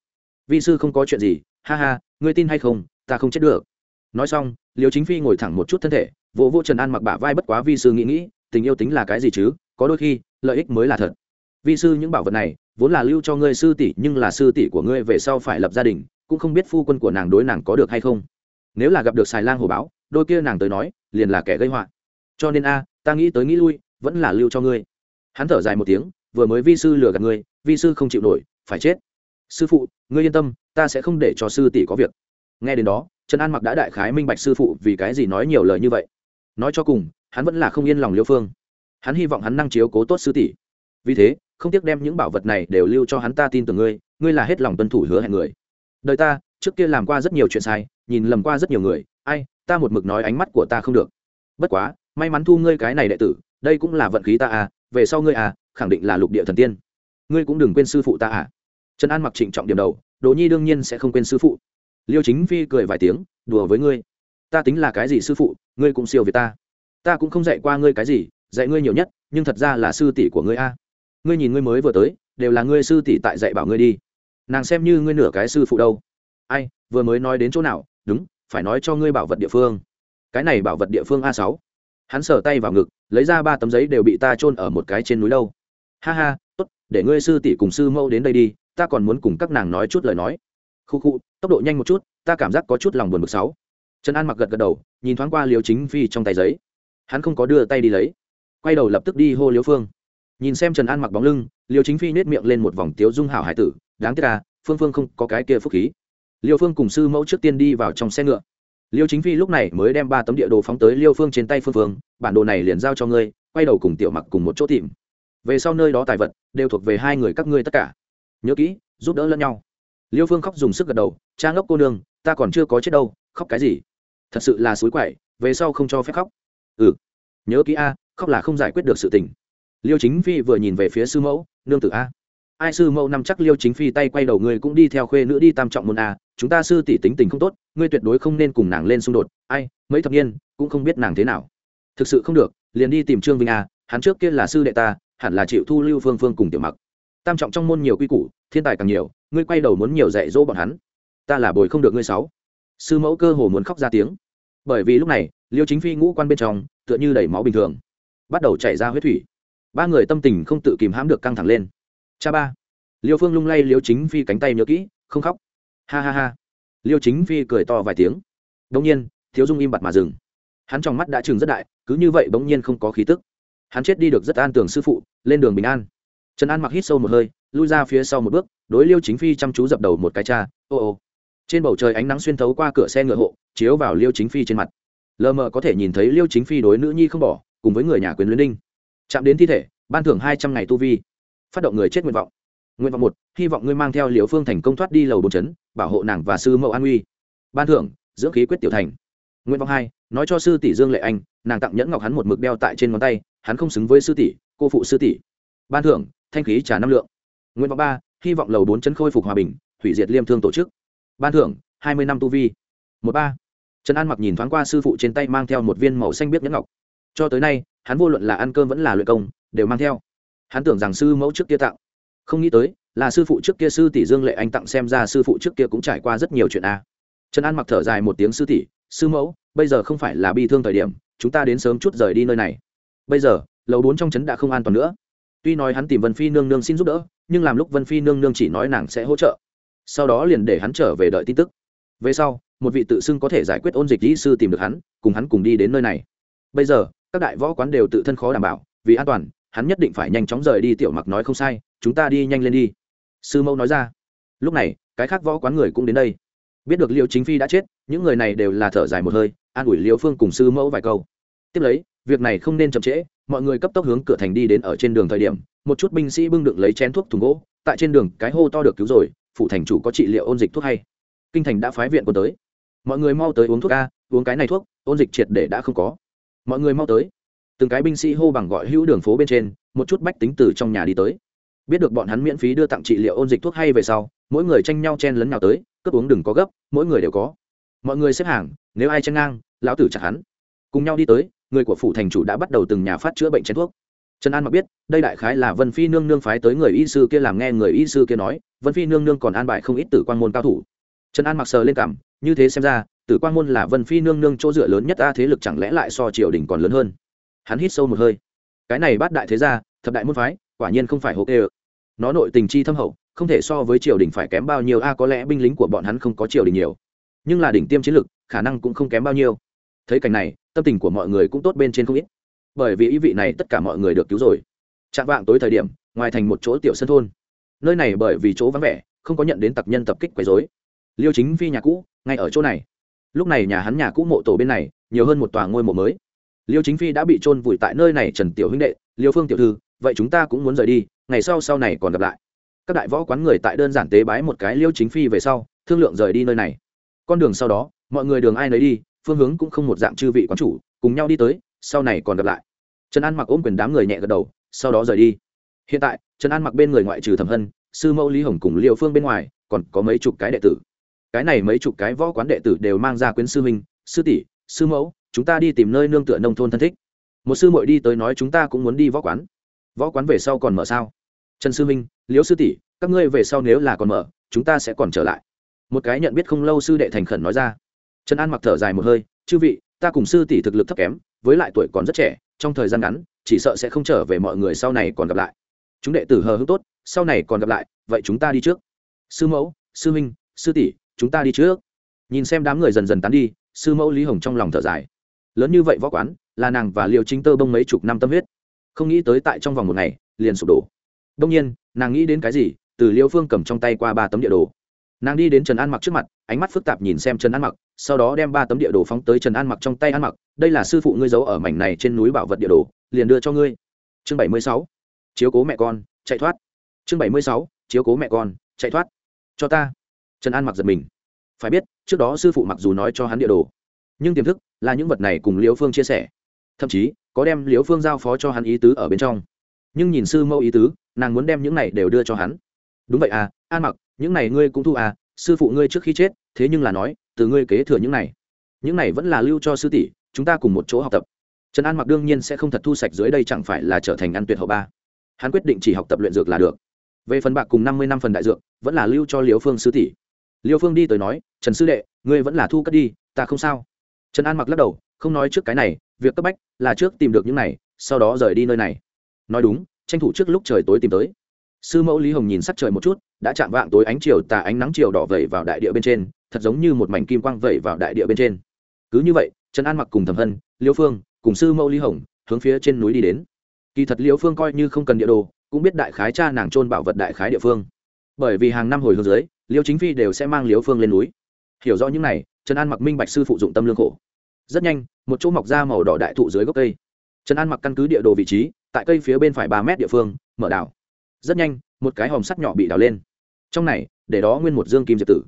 Vi sư không có chuyện gì, ha ha, ngươi tin hay không, ta không chết được. Nói xong, liêu chính phi ngồi thẳng một chút thân thể, vỗ vỗ trần an mặc bả vai bất quá vi sư nghĩ nghĩ, tình yêu tính là cái gì chứ? Có đôi khi, lợi ích mới là thật. Vi sư những bảo vật này, vốn là lưu cho ngươi sư tỷ, nhưng là sư tỷ của ngươi về sau phải lập gia đình cũng không biết phu quân của nàng đối nàng có được hay không. Nếu là gặp được xài lang hồ báo, đôi kia nàng tới nói, liền là kẻ gây họa. Cho nên a, ta nghĩ tới nghĩ lui, vẫn là lưu cho ngươi. Hắn thở dài một tiếng, vừa mới vi sư lừa gạt ngươi, vi sư không chịu nổi, phải chết. Sư phụ, ngươi yên tâm, ta sẽ không để cho sư tỷ có việc. Nghe đến đó, trần an mặc đã đại khái minh bạch sư phụ vì cái gì nói nhiều lời như vậy. Nói cho cùng, hắn vẫn là không yên lòng liêu phương. Hắn hy vọng hắn năng chiếu cố tốt sư tỷ. Vì thế, không tiếc đem những bảo vật này đều lưu cho hắn ta tin tưởng ngươi ngươi là hết lòng tuân thủ hứa hẹn người đời ta, trước kia làm qua rất nhiều chuyện sai, nhìn lầm qua rất nhiều người, ai, ta một mực nói ánh mắt của ta không được. Bất quá, may mắn thu ngươi cái này đệ tử, đây cũng là vận khí ta à về sau ngươi à khẳng định là lục địa thần tiên. Ngươi cũng đừng quên sư phụ ta à. Trần an mặc trịnh trọng điểm đầu, đỗ nhi đương nhiên sẽ không quên sư phụ. Liêu chính phi cười vài tiếng, đùa với ngươi. Ta tính là cái gì sư phụ, ngươi cũng siêu về ta. Ta cũng không dạy qua ngươi cái gì, dạy ngươi nhiều nhất, nhưng thật ra là sư tỷ của ngươi a. Ngươi nhìn ngươi mới vừa tới, đều là ngươi sư tỷ tại dạy bảo ngươi đi nàng xem như ngươi nửa cái sư phụ đâu. Ai, vừa mới nói đến chỗ nào? Đúng, phải nói cho ngươi bảo vật địa phương. Cái này bảo vật địa phương a sáu. Hắn sở tay vào ngực, lấy ra ba tấm giấy đều bị ta chôn ở một cái trên núi đâu. Ha ha, tốt, để ngươi sư tỷ cùng sư mẫu đến đây đi, ta còn muốn cùng các nàng nói chút lời nói. Khu khu, tốc độ nhanh một chút, ta cảm giác có chút lòng buồn bực sáu. Trần an mặc gật gật đầu, nhìn thoáng qua liều chính phi trong tay giấy. Hắn không có đưa tay đi lấy. Quay đầu lập tức đi hô Liễu phương nhìn xem trần an mặc bóng lưng, Liêu chính phi nết miệng lên một vòng tiếu dung hảo hải tử, đáng tiếc à phương phương không có cái kia phúc khí. Liêu phương cùng sư mẫu trước tiên đi vào trong xe ngựa. Liêu chính phi lúc này mới đem ba tấm địa đồ phóng tới liêu phương trên tay phương phương, bản đồ này liền giao cho ngươi, quay đầu cùng tiểu mặc cùng một chỗ tìm. Về sau nơi đó tài vật, đều thuộc về hai người các ngươi tất cả. Nhớ kỹ, giúp đỡ lẫn nhau. Liêu phương khóc dùng sức gật đầu, cha ngốc cô nương, ta còn chưa có chết đâu, khóc cái gì? Thật sự là suối quậy, về sau không cho phép khóc. Ừ nhớ kỹ a, khóc là không giải quyết được sự tình liêu chính phi vừa nhìn về phía sư mẫu, nương tử a, ai sư mẫu năm chắc liêu chính phi tay quay đầu ngươi cũng đi theo khuê nữ đi tam trọng môn a, chúng ta sư tỷ tính tình không tốt, ngươi tuyệt đối không nên cùng nàng lên xung đột, ai, mấy thập niên, cũng không biết nàng thế nào. Thực sự không được, liền đi tìm trương vinh a, hắn trước kia là sư đệ ta, hẳn là chịu thu lưu phương phương cùng tiểu mặc. Tam trọng trong môn nhiều quy củ, thiên tài càng nhiều, ngươi quay đầu muốn nhiều dạy dỗ bọn hắn. Ta là bồi không được ngươi sáu. Sư mẫu cơ hồ muốn khóc ra tiếng. Bởi vì lúc này, liêu chính phi ngũ quan bên trong, tựa như đầy máu bình thường, bắt đầu chảy ra huyết thủy ba người tâm tình không tự kìm hãm được căng thẳng lên. Cha ba. Liêu phương lung lay liêu chính phi cánh tay nhớ kỹ, không khóc. Ha ha ha. Liêu chính phi cười to vài tiếng. Đông nhiên, thiếu dung im bặt mà dừng. Hắn trong mắt đã chừng rất đại, cứ như vậy bỗng nhiên không có khí tức. Hắn chết đi được rất an tưởng sư phụ, lên đường bình an. Trần an mặc hít sâu một hơi, lui ra phía sau một bước, đối liêu chính phi chăm chú dập đầu một cái cha, ô ô. Trên bầu trời ánh nắng xuyên thấu qua cửa xe ngựa hộ, chiếu vào liêu chính phi trên mặt. Lờ mờ có thể nhìn thấy liêu chính phi đối nữ nhi không bỏ, cùng với người nhà quyền luyến đinh chạm đến thi thể, ban thưởng hai trăm ngày tu vi. Phát động người chết nguyện vọng. Nguyện vọng một, hy vọng ngươi mang theo liều phương thành công thoát đi lầu bồn chấn, bảo hộ nàng và sư mẫu an uy. Ban thưởng, dưỡng khí quyết tiểu thành. Nguyện vọng hai, nói cho sư tỷ dương lệ anh, nàng tặng nhẫn ngọc hắn một mực đeo tại trên ngón tay, hắn không xứng với sư tỷ, cô phụ sư tỷ. Ban thưởng, thanh khí trả năm lượng. Nguyện vọng ba, hy vọng lầu bốn chân khôi phục hòa bình, hủy diệt liêm thương tổ chức. Ban thưởng, hai mươi năm tu vi. Một ba, trần an mặc nhìn thoáng qua sư phụ trên tay mang theo một viên màu xanh biết nhẫn ngọc cho tới nay, hắn vô luận là ăn cơm vẫn là luyện công, đều mang theo. Hắn tưởng rằng sư mẫu trước kia tặng. Không nghĩ tới, là sư phụ trước kia sư tỷ dương lệ anh tặng xem ra sư phụ trước kia cũng trải qua rất nhiều chuyện a. Trần an mặc thở dài một tiếng, sư tỷ, sư mẫu, bây giờ không phải là bi thương thời điểm, chúng ta đến sớm chút rời đi nơi này. Bây giờ, lầu bốn trong trấn đã không an toàn nữa. Tuy nói hắn tìm vân phi nương nương xin giúp đỡ, nhưng làm lúc vân phi nương nương chỉ nói nàng sẽ hỗ trợ. Sau đó liền để hắn trở về đợi tin tức. Về sau, một vị tự xưng có thể giải quyết ôn dịch kỹ sư tìm được hắn, cùng hắn cùng đi đến nơi này. Bây giờ các đại võ quán đều tự thân khó đảm bảo, vì an toàn, hắn nhất định phải nhanh chóng rời đi, tiểu mặc nói không sai, chúng ta đi nhanh lên đi. Sư mẫu nói ra. Lúc này, cái khác võ quán người cũng đến đây. Biết được liệu chính phi đã chết, những người này đều là thở dài một hơi, an ủi liễu phương cùng sư mẫu vài câu. Tiếp lấy, việc này không nên chậm trễ, mọi người cấp tốc hướng cửa thành đi đến ở trên đường thời điểm, một chút binh sĩ bưng đựng lấy chén thuốc thùng gỗ, tại trên đường cái hô to được cứu rồi phụ thành chủ có trị liệu ôn dịch thuốc hay. Kinh thành đã phái viện quân tới. Mọi người mau tới uống thuốc a, uống cái này thuốc, ôn dịch triệt để đã không có mọi người mau tới. Từng cái binh sĩ hô bằng gọi hữu đường phố bên trên, một chút bách tính từ trong nhà đi tới. Biết được bọn hắn miễn phí đưa tặng trị liệu ôn dịch thuốc hay về sau, mỗi người tranh nhau chen lấn nào tới, cướp uống đừng có gấp, mỗi người đều có. Mọi người xếp hàng, nếu ai chen ngang, lão tử chặt hắn. Cùng nhau đi tới, người của phủ thành chủ đã bắt đầu từng nhà phát chữa bệnh chén thuốc. Trần an mặc biết, đây đại khái là vân phi nương nương phái tới người y sư kia làm nghe người y sư kia nói, vân phi nương nương còn an bài không ít tử quan môn cao thủ. Trần an mặc sờ lên cảm, như thế xem ra tử quang môn là vân phi nương nương chỗ dựa lớn nhất ta thế lực chẳng lẽ lại so triều đình còn lớn hơn? Hắn hít sâu một hơi. Cái này bát đại thế gia, thập đại môn phái, quả nhiên không phải hộp ê nó nội tình chi thâm hậu, không thể so với triều đình phải kém bao nhiêu a, có lẽ binh lính của bọn hắn không có triều đình nhiều. Nhưng là đỉnh tiêm chiến lực, khả năng cũng không kém bao nhiêu. Thấy cảnh này, tâm tình của mọi người cũng tốt bên trên không ít. Bởi vì ý vị này tất cả mọi người được cứu rồi. Chạm vạng tối thời điểm, ngoài thành một chỗ tiểu sân thôn. Nơi này bởi vì chỗ vắng vẻ, không có nhận đến tặc nhân tập kích quấy dối liêu chính phi nhà cũ, ngay ở chỗ này lúc này nhà hắn nhà cũ mộ tổ bên này, nhiều hơn một tòa ngôi mộ mới. Liêu chính phi đã bị trôn vùi tại nơi này, trần tiểu huynh đệ, liêu phương tiểu thư, vậy chúng ta cũng muốn rời đi, ngày sau sau này còn gặp lại. Các đại võ quán người tại đơn giản tế bái một cái liêu chính phi về sau, thương lượng rời đi nơi này. Con đường sau đó, mọi người đường ai nấy đi, phương hướng cũng không một dạng chư vị quán chủ, cùng nhau đi tới, sau này còn gặp lại. Trần an mặc ôm quyền đám người nhẹ gật đầu, sau đó rời đi. Hiện tại, trần an mặc bên người ngoại trừ thẩm hân, sư mẫu lý hồng cùng liêu phương bên ngoài, còn có mấy chục cái đệ tử cái này mấy chục cái võ quán đệ tử đều mang ra quyến sư huynh, sư tỷ, sư mẫu, chúng ta đi tìm nơi nương tựa nông thôn thân thích. Một sư muội đi tới nói chúng ta cũng muốn đi võ quán. Võ quán về sau còn mở sao? Trần sư huynh, liễu sư tỷ, các ngươi về sau nếu là còn mở, chúng ta sẽ còn trở lại. Một cái nhận biết không lâu sư đệ thành khẩn nói ra. Trần an mặc thở dài một hơi, chư vị, ta cùng sư tỷ thực lực thấp kém, với lại tuổi còn rất trẻ, trong thời gian ngắn, chỉ sợ sẽ không trở về mọi người sau này còn gặp lại. Chúng đệ tử hờ hững tốt, sau này còn gặp lại, vậy chúng ta đi trước. Sư mẫu, sư huynh, sư tỷ chúng ta đi trước. Nhìn xem đám người dần dần tán đi, sư mẫu lý hồng trong lòng thở dài. Lớn như vậy võ quán, là nàng và liệu chính tơ bông mấy chục năm tâm huyết. Không nghĩ tới tại trong vòng một ngày, liền sụp đổ. Đông nhiên, nàng nghĩ đến cái gì, từ liêu phương cầm trong tay qua ba tấm địa đồ. Nàng đi đến trần an mặc trước mặt, ánh mắt phức tạp nhìn xem trần an mặc, sau đó đem ba tấm địa đồ phóng tới trần an mặc trong tay an mặc. Đây là sư phụ ngươi giấu ở mảnh này trên núi bảo vật địa đồ, liền đưa cho ngươi. Chương bảy mươi sáu, chiếu cố mẹ con, chạy thoát. Chương bảy mươi sáu, chiếu cố mẹ con, chạy thoát. Cho ta trần an mặc giật mình. Phải biết, trước đó sư phụ mặc dù nói cho hắn địa đồ, nhưng tiềm thức là những vật này cùng liễu phương chia sẻ. Thậm chí, có đem liễu phương giao phó cho hắn ý tứ ở bên trong. Nhưng nhìn sư mẫu ý tứ, nàng muốn đem những này đều đưa cho hắn. Đúng vậy à an mặc, những này ngươi cũng thu à sư phụ ngươi trước khi chết, thế nhưng là nói, từ ngươi kế thừa những này. Những này vẫn là lưu cho sư tỷ, chúng ta cùng một chỗ học tập. Trần an mặc đương nhiên sẽ không thật thu sạch dưới đây chẳng phải là trở thành ăn tuyệt hậu ba. Hắn quyết định chỉ học tập luyện dược là được. Về phần bạc cùng năm mươi năm phần đại dược, vẫn là lưu cho Liễu phương sư tỷ liêu phương đi tới nói, trần sư đệ, ngươi vẫn là thu cất đi, ta không sao. Trần an mặc lắc đầu, không nói trước cái này, việc cấp bách là trước tìm được những này, sau đó rời đi nơi này. Nói đúng, tranh thủ trước lúc trời tối tìm tới. Sư mẫu lý hồng nhìn sắc trời một chút, đã chạm vạng tối ánh chiều tà ánh nắng chiều đỏ vẩy vào đại địa bên trên, thật giống như một mảnh kim quang vẩy vào đại địa bên trên. Cứ như vậy, trần an mặc cùng thẩm hân, liêu phương, cùng sư mẫu lý hồng hướng phía trên núi đi đến. Kỳ thật liêu phương coi như không cần địa đồ, cũng biết đại khái cha nàng trôn bảo vật đại khái địa phương bởi vì hàng năm hồi hướng dưới, liêu chính phi đều sẽ mang liêu phương lên núi. Hiểu rõ những này, trần an mặc minh bạch sư phụ dụng tâm lương khổ. Rất nhanh, một chỗ mọc ra màu đỏ đại thụ dưới gốc cây. Trần an mặc căn cứ địa đồ vị trí, tại cây phía bên phải ba mét địa phương, mở đảo. Rất nhanh, một cái hòm sắt nhỏ bị đào lên. Trong này, để đó nguyên một dương kim diệp tử.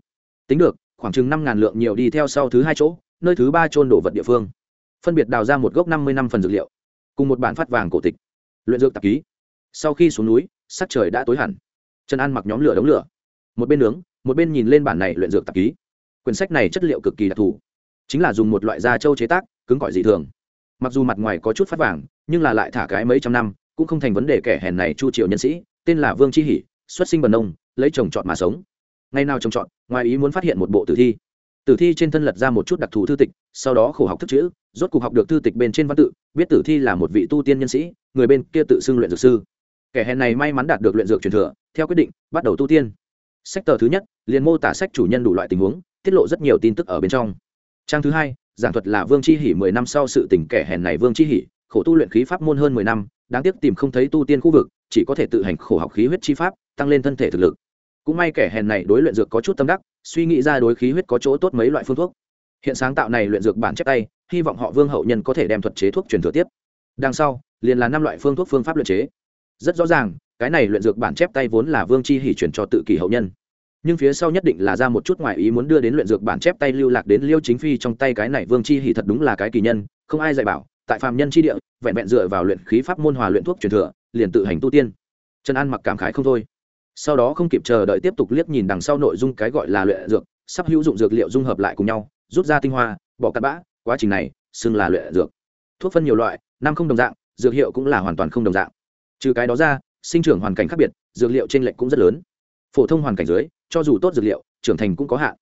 Tính được, khoảng chừng năm ngàn lượng nhiều đi theo sau thứ hai chỗ, nơi thứ ba trôn đổ vật địa phương. Phân biệt đào ra một gốc năm mươi năm phần dược liệu, cùng một bản phát vàng cổ tịch. Luyện dược tạp ký. Sau khi xuống núi, sắc trời đã tối hẳn trần an mặc nhóm lửa đống lửa. Một bên nướng, một bên nhìn lên bản này luyện dược tạp ký. Quyển sách này chất liệu cực kỳ đặc thù. Chính là dùng một loại da trâu chế tác, cứng cỏi dị thường. Mặc dù mặt ngoài có chút phát vàng, nhưng là lại thả cái mấy trăm năm, cũng không thành vấn đề kẻ hèn này chu triệu nhân sĩ, tên là vương chi hỷ, xuất sinh bần nông lấy chồng chọn mà sống. Ngày nào trồng chọn, ngoài ý muốn phát hiện một bộ tử thi. Tử thi trên thân lật ra một chút đặc thù thư tịch, sau đó khổ học thức chữ, rốt cuộc học được thư tịch bên trên văn tự, biết tử thi là một vị tu tiên nhân sĩ, người bên kia tự xưng luyện dược sư kẻ hèn này may mắn đạt được luyện dược truyền thừa, theo quyết định, bắt đầu tu tiên. Sách tờ thứ nhất, liền mô tả sách chủ nhân đủ loại tình huống, tiết lộ rất nhiều tin tức ở bên trong. Trang thứ hai, giảng thuật là vương chi hỉ mười năm sau sự tình kẻ hèn này vương chi hỉ khổ tu luyện khí pháp môn hơn mười năm, đáng tiếc tìm không thấy tu tiên khu vực, chỉ có thể tự hành khổ học khí huyết chi pháp, tăng lên thân thể thực lực. Cũng may kẻ hèn này đối luyện dược có chút tâm đắc, suy nghĩ ra đối khí huyết có chỗ tốt mấy loại phương thuốc. Hiện sáng tạo này luyện dược bản chép tay, hy vọng họ vương hậu nhân có thể đem thuật chế thuốc truyền thừa tiếp. Đằng sau, liền là năm loại phương thuốc phương pháp luyện chế rất rõ ràng, cái này luyện dược bản chép tay vốn là vương chi hỉ chuyển cho tự kỷ hậu nhân. Nhưng phía sau nhất định là ra một chút ngoại ý muốn đưa đến luyện dược bản chép tay lưu lạc đến liêu chính phi trong tay cái này vương chi hỉ thật đúng là cái kỳ nhân, không ai dạy bảo, tại phàm nhân chi địa, vẹn vẹn dựa vào luyện khí pháp môn hòa luyện thuốc truyền thừa, liền tự hành tu tiên. Trần an mặc cảm khái không thôi. Sau đó không kịp chờ đợi tiếp tục liếc nhìn đằng sau nội dung cái gọi là luyện dược, sắp hữu dụng dược liệu dung hợp lại cùng nhau, rút ra tinh hoa, bỏ cặn bã, quá trình này, xưng là luyện dược. Thuốc phân nhiều loại, năm không đồng dạng, dược hiệu cũng là hoàn toàn không đồng dạng trừ cái đó ra, sinh trưởng hoàn cảnh khác biệt, dược liệu t r ê n lệch cũng rất lớn. Phổ thông hoàn cảnh dưới, cho dù tốt dược liệu, trưởng thành cũng có hạn.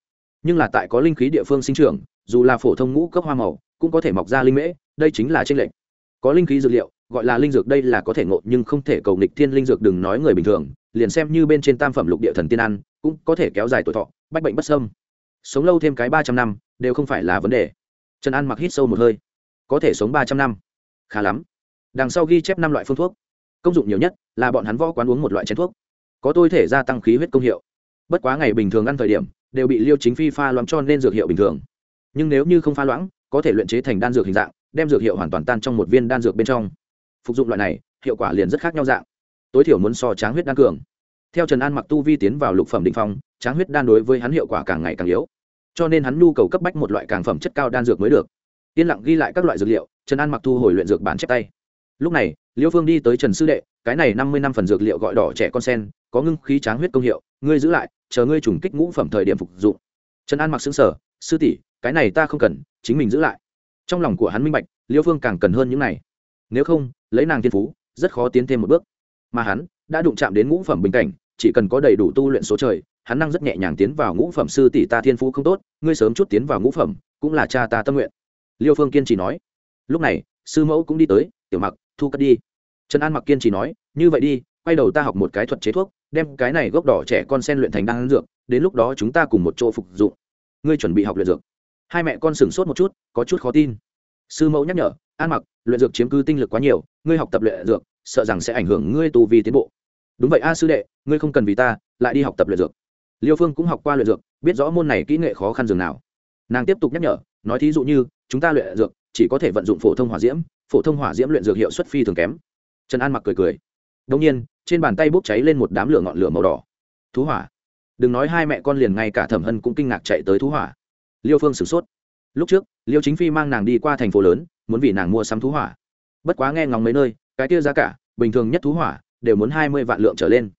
Nhưng là tại có linh khí địa phương sinh trưởng, dù là phổ thông ngũ cấp hoa màu, cũng có thể mọc ra linh mễ, đây chính là trên lệch. Có linh khí dược liệu, gọi là linh dược đây là có thể ngộ nhưng không thể cầu nghịch thiên linh dược đừng nói người bình thường, liền xem như bên trên tam phẩm lục địa thần tiên ăn, cũng có thể kéo dài tuổi thọ, bách bệnh bất sâm sống lâu thêm cái ba trăm năm, đều không phải là vấn đề. Trần an mặc hít sâu một hơi. Có thể sống ba trăm năm. Khá lắm. Đằng sau ghi chép năm loại phương thuốc công dụng nhiều nhất là bọn hắn võ quán uống một loại chén thuốc, có tôi thể gia tăng khí huyết công hiệu. Bất quá ngày bình thường ăn thời điểm, đều bị liêu chính phi pha loãng cho nên dược hiệu bình thường. Nhưng nếu như không pha loãng, có thể luyện chế thành đan dược hình dạng, đem dược hiệu hoàn toàn tan trong một viên đan dược bên trong. Phục dụng loại này, hiệu quả liền rất khác nhau dạng. Tối thiểu muốn so tráng huyết đan cường. Theo trần an mặc tu vi tiến vào lục phẩm định phong, tráng huyết đan đối với hắn hiệu quả càng ngày càng yếu. Cho nên hắn nhu cầu cấp bách một loại càng phẩm chất cao đan dược mới được. Yên lặng ghi lại các loại dược liệu, trần an mặc thu hồi luyện dược bản chép tay. Lúc này liêu phương đi tới trần sư đệ, cái này năm mươi năm phần dược liệu gọi đỏ trẻ con sen, có ngưng khí tráng huyết công hiệu, ngươi giữ lại, chờ ngươi trùng kích ngũ phẩm thời điểm phục dụng. Trần an mặc xứng sở sư tỷ, cái này ta không cần, chính mình giữ lại. Trong lòng của hắn minh bạch, liêu phương càng cần hơn những này. Nếu không, lấy nàng thiên phú, rất khó tiến thêm một bước. Mà hắn, đã đụng chạm đến ngũ phẩm bình cảnh, chỉ cần có đầy đủ tu luyện số trời, hắn năng rất nhẹ nhàng tiến vào ngũ phẩm sư tỷ ta thiên phú không tốt, ngươi sớm chút tiến vào ngũ phẩm, cũng là cha ta tâm nguyện. Liêu phương kiên trì nói. Lúc này, sư mẫu cũng đi tới, tiểu mặc thu cất đi. Trần an mặc kiên trì nói, như vậy đi, quay đầu ta học một cái thuật chế thuốc, đem cái này gốc đỏ trẻ con sen luyện thành đan dược, đến lúc đó chúng ta cùng một chỗ phục dụng. Ngươi chuẩn bị học luyện dược. Hai mẹ con sửng sốt một chút, có chút khó tin. Sư mẫu nhắc nhở, an mặc, luyện dược chiếm cứ tinh lực quá nhiều, ngươi học tập luyện dược, sợ rằng sẽ ảnh hưởng ngươi tu vi tiến bộ. Đúng vậy a sư đệ, ngươi không cần vì ta, lại đi học tập luyện dược. Liêu phương cũng học qua luyện dược, biết rõ môn này kỹ nghệ khó khăn dường nào. Nàng tiếp tục nhắc nhở, nói thí dụ như, chúng ta luyện dược, chỉ có thể vận dụng phổ thông hỏa diễm phổ thông hỏa diễm luyện dược hiệu suất phi thường kém. Trần an mặc cười cười. Đông nhiên, trên bàn tay bốc cháy lên một đám lửa ngọn lửa màu đỏ. Thú hỏa. Đừng nói hai mẹ con liền ngay cả thẩm hân cũng kinh ngạc chạy tới thú hỏa. Liêu phương sửng sốt. Lúc trước, liêu chính phi mang nàng đi qua thành phố lớn, muốn vì nàng mua sắm thú hỏa. Bất quá nghe ngóng mấy nơi, cái kia giá cả, bình thường nhất thú hỏa, đều muốn hai mươi vạn lượng trở lên.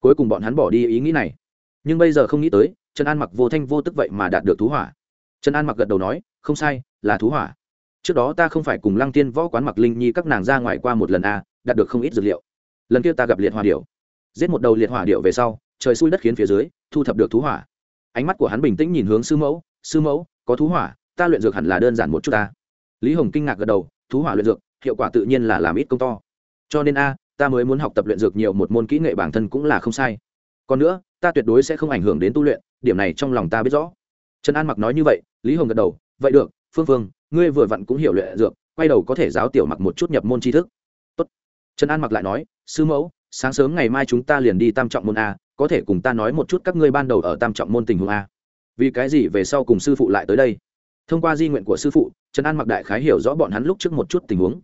Cuối cùng bọn hắn bỏ đi ý nghĩ này. Nhưng bây giờ không nghĩ tới, trần an mặc vô thanh vô tức vậy mà đạt được thú hỏa. Trần an mặc gật đầu nói, không sai, là thú hỏa trước đó ta không phải cùng lăng tiên võ quán mặc linh nhi các nàng ra ngoài qua một lần a à, đạt được không ít dược liệu. Lần kia ta gặp liệt hỏa điệu giết một đầu liệt hỏa điệu về sau trời xui đất khiến phía dưới thu thập được thú hỏa. Ánh mắt của hắn bình tĩnh nhìn hướng sư mẫu sư mẫu có thú hỏa ta luyện dược hẳn là đơn giản một chút ta. Lý hồng kinh ngạc gật đầu thú hỏa luyện dược hiệu quả tự nhiên là làm ít công to. Cho nên a ta mới muốn học tập luyện dược nhiều một môn kỹ nghệ bản thân cũng là không sai. Còn nữa ta tuyệt đối sẽ không ảnh hưởng đến tu luyện điểm này trong lòng ta biết rõ. Trần an mặc nói như vậy lý hồng gật đầu vậy được phương phương ngươi vừa vặn cũng hiểu luyện dược, quay đầu có thể giáo tiểu mặc một chút nhập môn tri thức. Tốt. trần an mặc lại nói, sư mẫu, sáng sớm ngày mai chúng ta liền đi tam trọng môn a, có thể cùng ta nói một chút các ngươi ban đầu ở tam trọng môn tình huống a. Vì cái gì về sau cùng sư phụ lại tới đây? Thông qua di nguyện của sư phụ, trần an mặc đại khái hiểu rõ bọn hắn lúc trước một chút tình huống.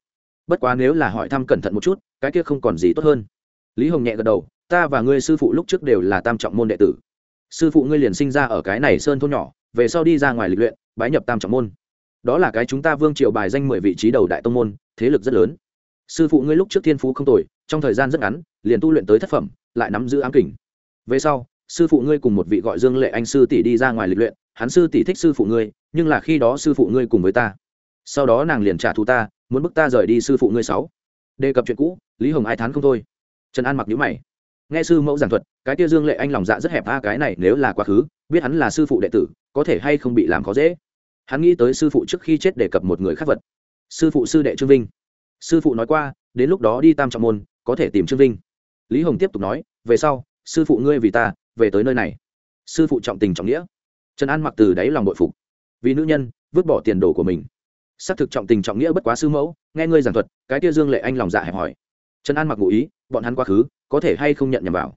Bất quá nếu là hỏi thăm cẩn thận một chút, cái kia không còn gì tốt hơn. Lý hồng nhẹ gật đầu, ta và ngươi sư phụ lúc trước đều là tam trọng môn đệ tử. Sư phụ ngươi liền sinh ra ở cái này sơn thôn nhỏ, về sau đi ra ngoài lịch luyện, bái nhập tam trọng môn đó là cái chúng ta vương triều bài danh mười vị trí đầu đại tông môn, thế lực rất lớn. Sư phụ ngươi lúc trước thiên phú không tồi, trong thời gian rất ngắn, liền tu luyện tới thất phẩm, lại nắm giữ ám kình. Về sau, sư phụ ngươi cùng một vị gọi dương lệ anh sư tỷ đi ra ngoài lịch luyện, hắn sư tỷ thích sư phụ ngươi, nhưng là khi đó sư phụ ngươi cùng với ta. Sau đó nàng liền trả thù ta, muốn bức ta rời đi sư phụ ngươi sáu. Đề cập chuyện cũ, lý hồng ai thán không thôi. Trần an mặc nhữ mày. Nghe sư mẫu giảng thuật, cái tia dương lệ anh lòng dạ rất hẹp a, cái này nếu là quá khứ, biết hắn là sư phụ đệ tử, có thể hay không bị làm khó dễ hắn nghĩ tới sư phụ trước khi chết đề cập một người khác vật. Sư phụ sư đệ trương vinh. Sư phụ nói qua, đến lúc đó đi tam trọng môn, có thể tìm trương vinh. Lý hồng tiếp tục nói, về sau, sư phụ ngươi vì ta, về tới nơi này. Sư phụ trọng tình trọng nghĩa. Trần an mặc từ đáy lòng bội phục. Vì nữ nhân, vứt bỏ tiền đồ của mình. Xác thực trọng tình trọng nghĩa bất quá sư mẫu, nghe ngươi giảng thuật, cái tia dương lệ anh lòng dạ hẹp hỏi trần an mặc ngụ ý, bọn hắn quá khứ, có thể hay không nhận nhầm vào.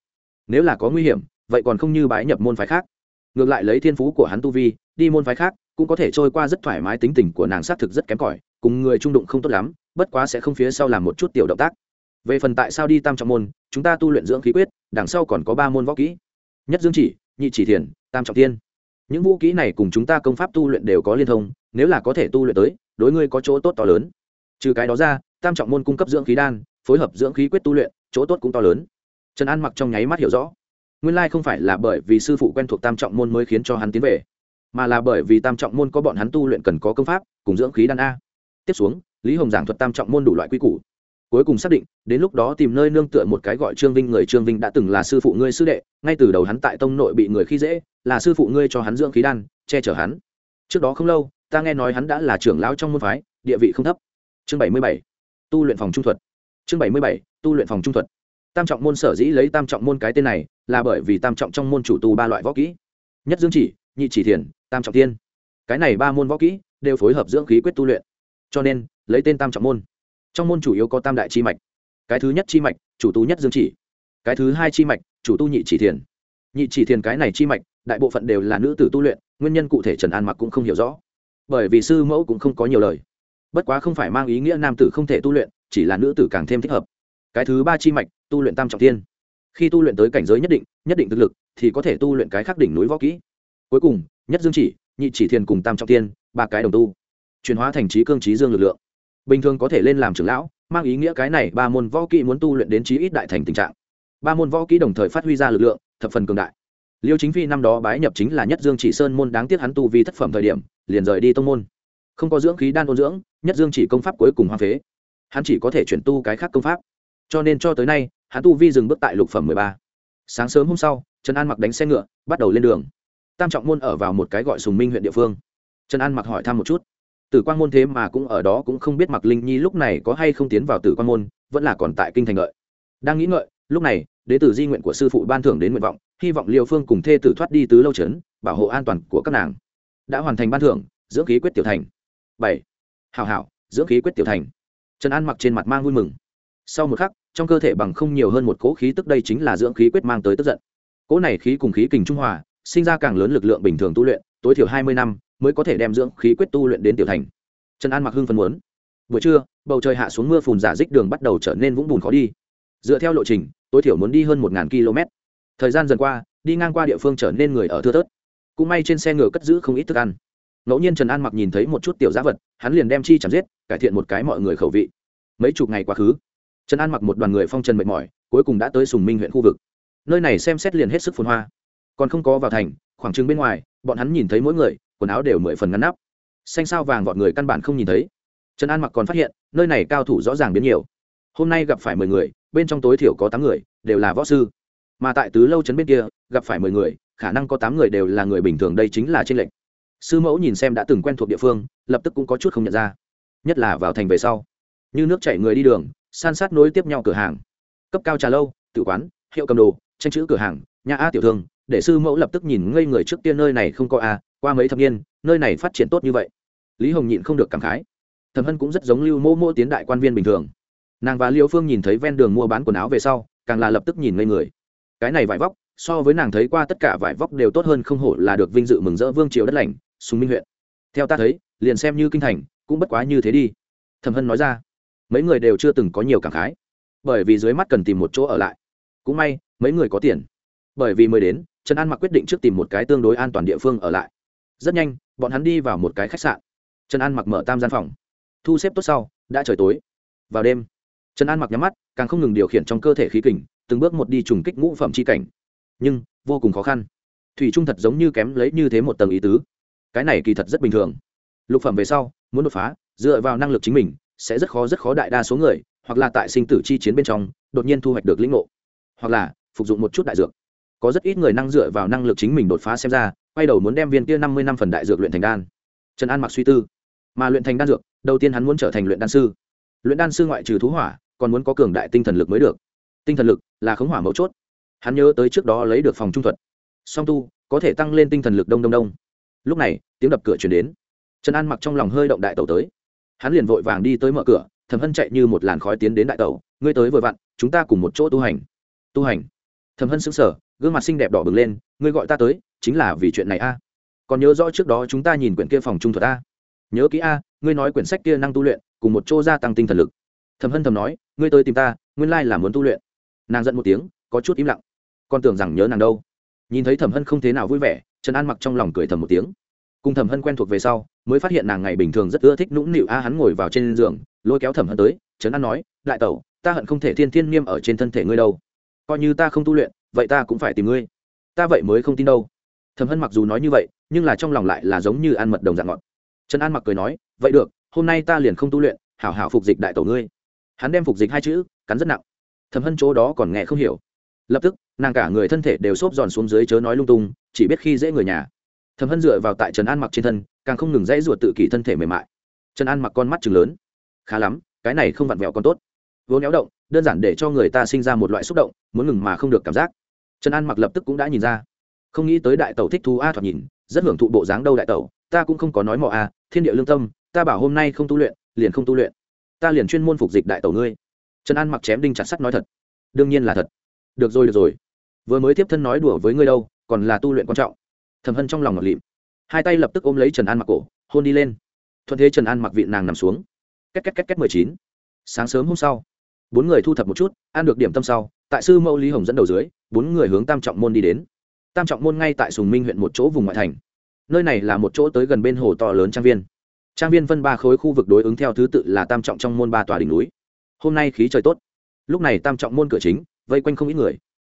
Nếu là có nguy hiểm, vậy còn không như bái nhập môn phái khác. Ngược lại lấy thiên phú của hắn tu vi, đi môn phái khác cũng có thể trôi qua rất thoải mái, tính tình của nàng xác thực rất kém cỏi, cùng người trung đụng không tốt lắm, bất quá sẽ không phía sau làm một chút tiểu động tác. Về phần tại sao đi tam trọng môn, chúng ta tu luyện dưỡng khí quyết, đằng sau còn có ba môn võ kỹ. Nhất dương chỉ, nhị chỉ thiền, tam trọng tiên. Những vũ kỹ này cùng chúng ta công pháp tu luyện đều có liên thông, nếu là có thể tu luyện tới, đối ngươi có chỗ tốt to lớn. Trừ cái đó ra, tam trọng môn cung cấp dưỡng khí đan, phối hợp dưỡng khí quyết tu luyện, chỗ tốt cũng to lớn. Trần an mặc trong nháy mắt hiểu rõ. Nguyên lai không phải là bởi vì sư phụ quen thuộc tam trọng môn mới khiến cho hắn tiến về mà là bởi vì tam trọng môn có bọn hắn tu luyện cần có công pháp, cùng dưỡng khí đan a. Tiếp xuống, lý hồng giảng thuật tam trọng môn đủ loại quy củ. Cuối cùng xác định, đến lúc đó tìm nơi nương tựa một cái gọi trương vinh, người trương vinh đã từng là sư phụ ngươi sư đệ, ngay từ đầu hắn tại tông nội bị người khi dễ, là sư phụ ngươi cho hắn dưỡng khí đan, che chở hắn. Trước đó không lâu, ta nghe nói hắn đã là trưởng lão trong môn phái, địa vị không thấp. Chương bảy mươi bảy, tu luyện phòng trung thuật. Chương bảy mươi bảy, tu luyện phòng trung thuật. Tam trọng môn sở dĩ lấy tam trọng môn cái tên này, là bởi vì tam trọng trong môn chủ tu ba loại võ kỹ. Nhất dương chỉ, nhị chỉ thiền tam trọng tiên. Cái này ba môn võ kỹ đều phối hợp dưỡng khí quyết tu luyện. Cho nên, lấy tên tam trọng môn. Trong môn chủ yếu có tam đại chi mạch. Cái thứ nhất chi mạch, chủ tu nhất dương chỉ. Cái thứ hai chi mạch, chủ tu nhị chỉ thiền. Nhị chỉ thiền cái này chi mạch, đại bộ phận đều là nữ tử tu luyện, nguyên nhân cụ thể trần an mặc cũng không hiểu rõ. Bởi vì sư mẫu cũng không có nhiều lời. Bất quá không phải mang ý nghĩa nam tử không thể tu luyện, chỉ là nữ tử càng thêm thích hợp. Cái thứ ba chi mạch, tu luyện tam trọng thiên khi tu luyện tới cảnh giới nhất định nhất định thực lực, thì có thể tu luyện cái khắc đỉnh núi võ kỹ. Cuối cùng nhất dương chỉ, nhị chỉ thiền cùng tam trọng thiên, ba cái đồng tu, chuyển hóa thành trí cương trí dương lực lượng. Bình thường có thể lên làm trưởng lão, mang ý nghĩa cái này ba môn võ kỹ muốn tu luyện đến trí ít đại thành tình trạng. Ba môn võ kỹ đồng thời phát huy ra lực lượng, thập phần cường đại. Liêu chính phi năm đó bái nhập chính là nhất dương chỉ sơn môn đáng tiếc hắn tu vi thất phẩm thời điểm, liền rời đi tông môn. Không có dưỡng khí đan ôn dưỡng, nhất dương chỉ công pháp cuối cùng hoa phế. Hắn chỉ có thể chuyển tu cái khác công pháp. Cho nên cho tới nay, hắn tu vi dừng bước tại lục phẩm mười ba. Sáng sớm hôm sau, trần an mặc đánh xe ngựa, bắt đầu lên đường tam trọng môn ở vào một cái gọi sùng minh huyện địa phương. Trần an mặc hỏi thăm một chút. Tử quan môn thế mà cũng ở đó cũng không biết mặc linh nhi lúc này có hay không tiến vào tử quan môn, vẫn là còn tại kinh thành ngợi đang nghĩ ngợi, lúc này, đế tử di nguyện của sư phụ ban thưởng đến nguyện vọng, hy vọng liều phương cùng thê tử thoát đi tứ lâu trấn, bảo hộ an toàn của các nàng. Đã hoàn thành ban thưởng, dưỡng khí quyết tiểu thành. Bảy. Hảo hảo, dưỡng khí quyết tiểu thành. Trần an mặc trên mặt mang vui mừng. Sau một khắc, trong cơ thể bằng không nhiều hơn một cỗ khí tức đây chính là dưỡng khí quyết mang tới tức giận. Cỗ này khí cùng khí kình trung hòa sinh ra càng lớn lực lượng bình thường tu luyện, tối thiểu hai mươi năm mới có thể đem dưỡng khí quyết tu luyện đến tiểu thành. Trần an mặc hưng phân muốn. Buổi trưa, bầu trời hạ xuống mưa phùn giả dích đường bắt đầu trở nên vũng bùn khó đi. Dựa theo lộ trình, tối thiểu muốn đi hơn một km. Thời gian dần qua, đi ngang qua địa phương trở nên người ở thưa thớt. Cũng may trên xe ngựa cất giữ không ít thức ăn. Ngẫu nhiên trần an mặc nhìn thấy một chút tiểu giá vật, hắn liền đem chi chẳng giết, cải thiện một cái mọi người khẩu vị. Mấy chục ngày quá khứ, trần an mặc một đoàn người phong trần mệt mỏi, cuối cùng đã tới sùng minh huyện khu vực. Nơi này xem xét liền hết sức phồn hoa còn không có vào thành, khoảng trừng bên ngoài, bọn hắn nhìn thấy mỗi người, quần áo đều mười phần ngắn nắp. Xanh sao vàng vọt người căn bản không nhìn thấy. Trần an mặc còn phát hiện, nơi này cao thủ rõ ràng biến nhiều. Hôm nay gặp phải mười người, bên trong tối thiểu có tám người, đều là võ sư. Mà tại tứ lâu trấn bên kia, gặp phải mười người, khả năng có tám người đều là người bình thường đây chính là trên lệnh sư mẫu nhìn xem đã từng quen thuộc địa phương, lập tức cũng có chút không nhận ra. Nhất là vào thành về sau, như nước chảy người đi đường, san sát nối tiếp nhau cửa hàng. Cấp cao trà lâu tự quán, hiệu cầm đồ, tranh chữ cửa hàng, nhà a tiểu thương để sư mẫu lập tức nhìn ngây người trước tiên nơi này không có a qua mấy thập niên, nơi này phát triển tốt như vậy. Lý hồng nhịn không được cảm khái. Thẩm hân cũng rất giống lưu mô mô tiến đại quan viên bình thường. Nàng và liêu phương nhìn thấy ven đường mua bán quần áo về sau, càng là lập tức nhìn ngây người. Cái này vải vóc, so với nàng thấy qua tất cả vải vóc đều tốt hơn không hổ là được vinh dự mừng rỡ vương triều đất lành, sùng minh huyện. Theo ta thấy, liền xem như kinh thành, cũng bất quá như thế đi. Thẩm hân nói ra. Mấy người đều chưa từng có nhiều cảm khái. Bởi vì dưới mắt cần tìm một chỗ ở lại. Cũng may, mấy người có tiền bởi vì mới đến, trần an mặc quyết định trước tìm một cái tương đối an toàn địa phương ở lại. Rất nhanh, bọn hắn đi vào một cái khách sạn. Trần an mặc mở tam gian phòng. Thu xếp tốt sau, đã trời tối. Vào đêm, trần an mặc nhắm mắt, càng không ngừng điều khiển trong cơ thể khí kình, từng bước một đi trùng kích ngũ phẩm c h i cảnh. Nhưng, vô cùng khó khăn. Thủy trung thật giống như kém lấy như thế một tầng ý tứ. Cái này kỳ thật rất bình thường. Lục phẩm về sau, muốn đột phá, dựa vào năng lực chính mình, sẽ rất khó rất khó đại đa số người, hoặc là tại sinh tử chi chiến bên trong, đột nhiên thu hoạch được lĩnh ngộ. Hoặc là, phục dụng một chút đại dược có rất ít người năng dựa vào năng lực chính mình đột phá xem ra, quay đầu muốn đem viên kia năm mươi năm phần đại dược luyện thành đan. Trần an mặc suy tư. Mà luyện thành đan dược, đầu tiên hắn muốn trở thành luyện đan sư. Luyện đan sư ngoại trừ thú hỏa, còn muốn có cường đại tinh thần lực mới được. Tinh thần lực là khống hỏa mấu chốt. Hắn nhớ tới trước đó lấy được phòng trung thuật. Song tu, có thể tăng lên tinh thần lực đông đông đông. Lúc này, tiếng đập cửa chuyển đến. Trần an mặc trong lòng hơi động đại tẩu tới. Hắn liền vội vàng đi tới mở cửa, thầm hân chạy như một làn khói tiến đến đại tẩu. Ngươi tới vội vặn, chúng ta cùng một chỗ tu hành. Tu hành? Thầm hân xứng sở gương mặt xinh đẹp đỏ bừng lên, ngươi gọi ta tới, chính là vì chuyện này a. Còn nhớ rõ trước đó chúng ta nhìn quyển kia phòng trung thuật a? Nhớ kỹ a, ngươi nói quyển sách kia năng tu luyện, cùng một chỗ gia tăng tinh thần lực. Thẩm hân thầm nói, ngươi tới tìm ta, nguyên lai là muốn tu luyện. Nàng giận một tiếng, có chút im lặng. Con tưởng rằng nhớ nàng đâu. Nhìn thấy thẩm hân không thế nào vui vẻ, trần an mặc trong lòng cười thầm một tiếng. Cùng thẩm hân quen thuộc về sau, mới phát hiện nàng ngày bình thường rất ưa thích nũng nịu a, hắn ngồi vào trên giường, lôi kéo thẩm hân tới. Trấn an nói, đại tẩu, ta hận không thể thiên thiên nghiêm ở trên thân thể ngươi đâu. Coi như ta không tu luyện vậy ta cũng phải tìm ngươi. Ta vậy mới không tin đâu. Thầm hân mặc dù nói như vậy, nhưng là trong lòng lại là giống như ăn mật đồng dạng ngọt. Trần an mặc cười nói, vậy được, hôm nay ta liền không tu luyện, hảo hảo phục dịch đại tổ ngươi. Hắn đem phục dịch hai chữ, cắn rất nặng. Thầm hân chỗ đó còn nghe không hiểu. Lập tức, nàng cả người thân thể đều xốp giòn xuống dưới chớ nói lung tung, chỉ biết khi dễ người nhà. Thầm hân dựa vào tại trần an mặc trên thân, càng không ngừng dãy ruột tự kỷ thân thể mềm mại. Trần an mặc con mắt chừng lớn. Khá lắm, cái này không vặn vẹo con tốt. Vốn néo động, đơn giản để cho người ta sinh ra một loại xúc động, muốn ngừng mà không được cảm giác trần an mặc lập tức cũng đã nhìn ra không nghĩ tới đại tẩu thích thú a thoạt nhìn rất hưởng thụ bộ dáng đâu đại tẩu ta cũng không có nói mò a thiên địa lương tâm ta bảo hôm nay không tu luyện liền không tu luyện ta liền chuyên môn phục dịch đại tẩu ngươi trần an mặc chém đinh chặt sắt nói thật đương nhiên là thật được rồi được rồi vừa mới tiếp thân nói đùa với ngươi đâu còn là tu luyện quan trọng thầm hân trong lòng ngọt lịm hai tay lập tức ôm lấy trần an mặc cổ hôn đi lên thuận thế trần an mặc vị nàng nằm xuống két két két két mười chín sáng sớm hôm sau bốn người thu thập một chút ăn được điểm tâm sau tại sư mẫu lý hồng dẫn đầu dưới bốn người hướng tam trọng môn đi đến. Tam trọng môn ngay tại sùng minh huyện một chỗ vùng ngoại thành. Nơi này là một chỗ tới gần bên hồ to lớn trang viên. Trang viên phân ba khối khu vực đối ứng theo thứ tự là tam trọng trong môn ba tòa đỉnh núi. Hôm nay khí trời tốt. Lúc này tam trọng môn cửa chính, vây quanh không ít người.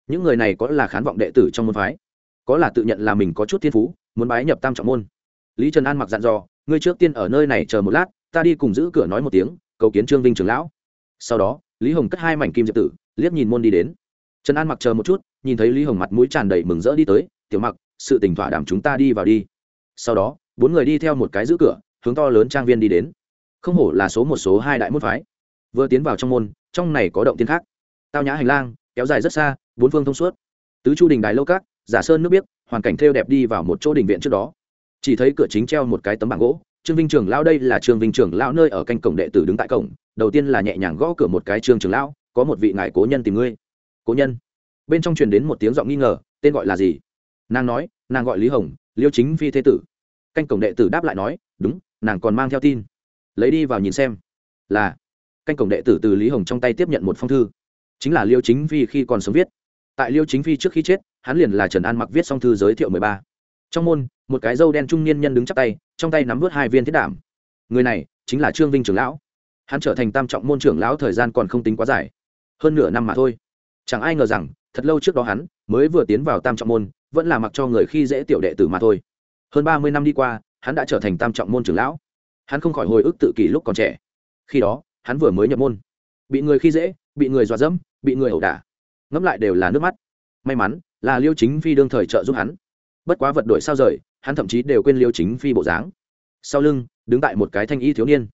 Những người này có là khán vọng đệ tử trong môn phái, có là tự nhận là mình có chút thiên phú, muốn bái nhập tam trọng môn. Lý trần an mặc dặn dò, ngươi trước tiên ở nơi này chờ một lát, ta đi cùng giữ cửa nói một tiếng, cầu kiến trương vinh trường lão. Sau đó, lý hồng cất hai mảnh kim diệp tử, liếc nhìn môn đi đến trần an mặc chờ một chút, nhìn thấy lý hồng mặt mũi tràn đầy mừng rỡ đi tới, tiểu mặc, sự tình thỏa đảm chúng ta đi vào đi. Sau đó, bốn người đi theo một cái giữ cửa, hướng to lớn trang viên đi đến. Không hổ là số một, số hai đại môn phái. Vừa tiến vào trong môn, trong này có động tiên khác. Tao nhã hành lang, kéo dài rất xa, bốn phương thông suốt. Tứ chu đình đài lâu cát giả sơn nước biếc, hoàn cảnh thêu đẹp đi vào một chỗ đình viện trước đó. Chỉ thấy cửa chính treo một cái tấm bảng gỗ, trương vinh trường lão đây là trương vinh trường lão nơi ở canh cổng đệ tử đứng tại cổng, đầu tiên là nhẹ nhàng gõ cửa một cái trương trường lão, có một vị ngài cố nhân tìm ngươi cố nhân. Bên trong truyền đến một tiếng giọng nghi ngờ, tên gọi là gì? Nàng nói, nàng gọi lý hồng, liêu chính phi thế tử. Canh cổng đệ tử đáp lại nói, đúng, nàng còn mang theo tin. Lấy đi vào nhìn xem. Là, canh cổng đệ tử từ lý hồng trong tay tiếp nhận một phong thư. Chính là liêu chính phi khi còn sống viết. Tại liêu chính phi trước khi chết, hắn liền là trần an mặc viết xong thư giới thiệu mười ba. Trong môn, một cái dâu đen trung niên nhân đứng chắp tay, trong tay nắm vớt hai viên thiết đảm. Người này chính là trương vinh trưởng lão. Hắn trở thành tam trọng môn trưởng lão thời gian còn không tính quá dài. Hơn nửa năm mà thôi chẳng ai ngờ rằng, thật lâu trước đó hắn mới vừa tiến vào tam trọng môn, vẫn là mặc cho người khi dễ tiểu đệ tử mà thôi. Hơn ba mươi năm đi qua, hắn đã trở thành tam trọng môn trưởng lão. Hắn không khỏi hồi ức tự kỷ lúc còn trẻ. Khi đó, hắn vừa mới nhập môn. Bị người khi dễ, bị người dọa dẫm, bị người ẩu đả. Ngẫm lại đều là nước mắt. May mắn là liêu chính phi đương thời trợ giúp hắn. Bất quá vật đổi sao rời, hắn thậm chí đều quên liêu chính phi bộ dáng. Sau lưng, đứng tại một cái thanh y thiếu niên.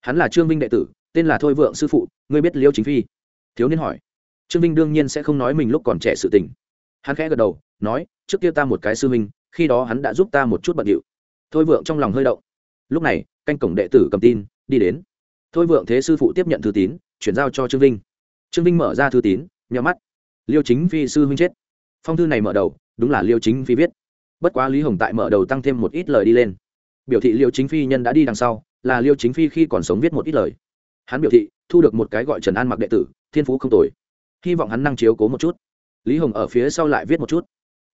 Hắn là trương vinh đệ tử, tên là thôi vượng sư phụ, ngươi biết liêu chính phi? Thiếu niên hỏi trương vinh đương nhiên sẽ không nói mình lúc còn trẻ sự tình. Hắn khẽ gật đầu, nói, trước kia ta một cái sư minh khi đó hắn đã giúp ta một chút bận điệu. Thôi vượng trong lòng hơi động. Lúc này, canh cổng đệ tử cầm tin, đi đến. Thôi vượng thế sư phụ tiếp nhận thư tín, chuyển giao cho trương vinh. Trương vinh mở ra thư tín nhắm mắt. Liêu chính phi sư huynh chết. Phong thư này mở đầu, đúng là liêu chính phi viết. Bất quá lý hồng tại mở đầu tăng thêm một ít lời đi lên. Biểu thị liêu chính phi nhân đã đi đằng sau, là liêu chính phi khi còn sống viết một ít lời. Hắn biểu thị, thu được một cái gọi trần an mặc đệ tử, thiên phú không tồi hy vọng hắn năng chiếu cố một chút. Lý hồng ở phía sau lại viết một chút.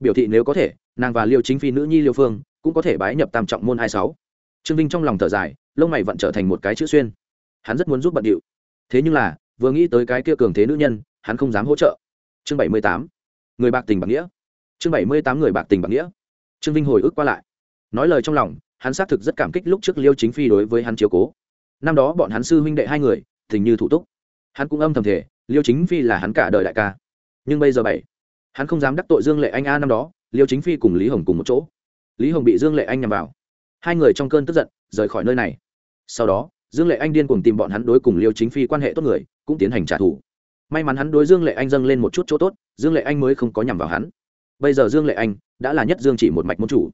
Biểu thị nếu có thể, nàng và liêu chính phi nữ nhi liêu phương cũng có thể bái nhập tam trọng môn hai sáu. Trương vinh trong lòng thở dài, lông mày vẫn trở thành một cái chữ xuyên. Hắn rất muốn giúp bận điệu. Thế nhưng là, vừa nghĩ tới cái kia cường thế nữ nhân, hắn không dám hỗ trợ. Chương bảy mươi tám. Người bạc tình bạc nghĩa. Chương bảy mươi tám người bạc tình bạc nghĩa. Trương vinh hồi ức qua lại. Nói lời trong lòng, hắn xác thực rất cảm kích lúc trước liêu chính phi đối với hắn chiếu cố. Năm đó bọn hắn sư huynh đệ hai người, tình như thủ túc. Hắn cũng âm thầm thể liêu chính phi là hắn cả đời đại ca. Nhưng bây giờ bảy, hắn không dám đắc tội dương lệ anh a năm đó, liêu chính phi cùng lý hồng cùng một chỗ. Lý hồng bị dương lệ anh nhằm vào. Hai người trong cơn tức giận, rời khỏi nơi này. Sau đó, dương lệ anh điên cùng tìm bọn hắn đối cùng liêu chính phi quan hệ tốt người, cũng tiến hành trả thù. May mắn hắn đối dương lệ anh dâng lên một chút chỗ tốt, dương lệ anh mới không có nhằm vào hắn. Bây giờ dương lệ anh đã là nhất dương chỉ một mạch môn chủ.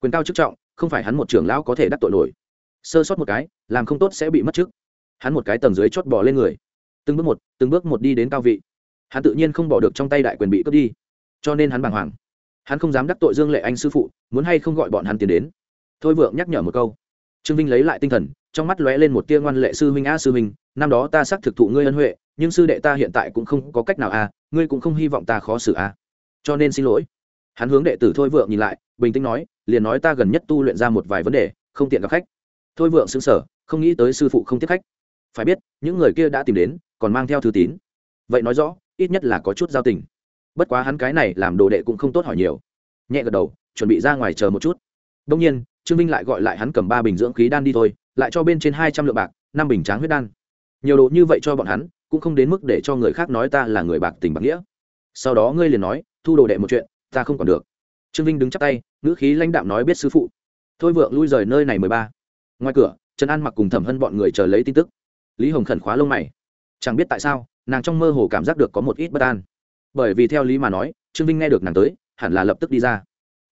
Quyền cao chức trọng, không phải hắn một trưởng lão có thể đắc tội nổi. Sơ sót một cái, làm không tốt sẽ bị mất chức. Hắn một cái tầng dưới chót bỏ lên người từng bước một, từng bước một đi đến cao vị. Hắn tự nhiên không bỏ được trong tay đại quyền bị cướp đi. Cho nên hắn bàng hoàng. Hắn không dám đắc tội dương lệ anh sư phụ, muốn hay không gọi bọn hắn tiến đến. Thôi vượng nhắc nhở một câu. Trương vinh lấy lại tinh thần, trong mắt lóe lên một tia ngoan lệ sư huynh a sư huynh, năm đó ta xác thực thụ ngươi ân huệ, nhưng sư đệ ta hiện tại cũng không có cách nào a ngươi cũng không hy vọng ta khó xử a cho nên xin lỗi. Hắn hướng đệ tử thôi vượng nhìn lại, bình tĩnh nói, liền nói ta gần nhất tu luyện ra một vài vấn đề, không tiện gặp khách. Thôi vượng xứng sở không nghĩ tới sư phụ không tiếp khách. Phải biết, những người kia đã tìm đến còn mang theo thư tín. Vậy nói rõ, ít nhất là có chút giao tình. Bất quá hắn cái này làm đồ đệ cũng không tốt hỏi nhiều. Nhẹ gật đầu, chuẩn bị ra ngoài chờ một chút. Đông nhiên, trương vinh lại gọi lại hắn cầm ba bình dưỡng khí đan đi thôi, lại cho bên trên hai trăm lượng bạc, năm bình tráng huyết đan. Nhiều đồ như vậy cho bọn hắn, cũng không đến mức để cho người khác nói ta là người bạc tình bạc nghĩa. Sau đó ngươi liền nói, thu đồ đệ một chuyện, ta không còn được. Trương vinh đứng chắp tay, ngữ khí lãnh đạm nói biết sư phụ. Thôi vượng lui rời nơi này mười ba. Ngoài cửa, trần an mặc cùng thẩm hân bọn người chờ lấy tin tức. Lý hồng khẩn khóa lông mày chẳng biết tại sao, nàng trong mơ hồ cảm giác được có một ít bất an. Bởi vì theo lý mà nói, trương vinh nghe được nàng tới, hẳn là lập tức đi ra.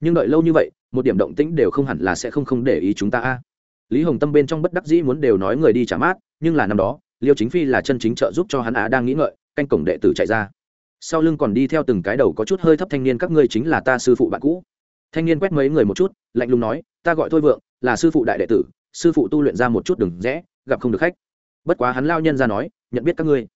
Nhưng đợi lâu như vậy, một điểm động tĩnh đều không hẳn là sẽ không không để ý chúng ta a. Lý hồng tâm bên trong bất đắc dĩ muốn đều nói người đi trả mát, nhưng là năm đó, liêu chính phi là chân chính trợ giúp cho hắn á đang nghĩ ngợi, canh cổng đệ tử chạy ra. Sau lưng còn đi theo từng cái đầu có chút hơi thấp thanh niên, các ngươi chính là ta sư phụ bạn cũ. Thanh niên quét mấy người một chút, lạnh lùng nói, ta gọi thôi vượng, là sư phụ đại đệ tử, sư phụ tu luyện ra một chút đừng rẽ, gặp không được khách. Bất quá hắn lao nhân ra nói nhận biết các ngươi.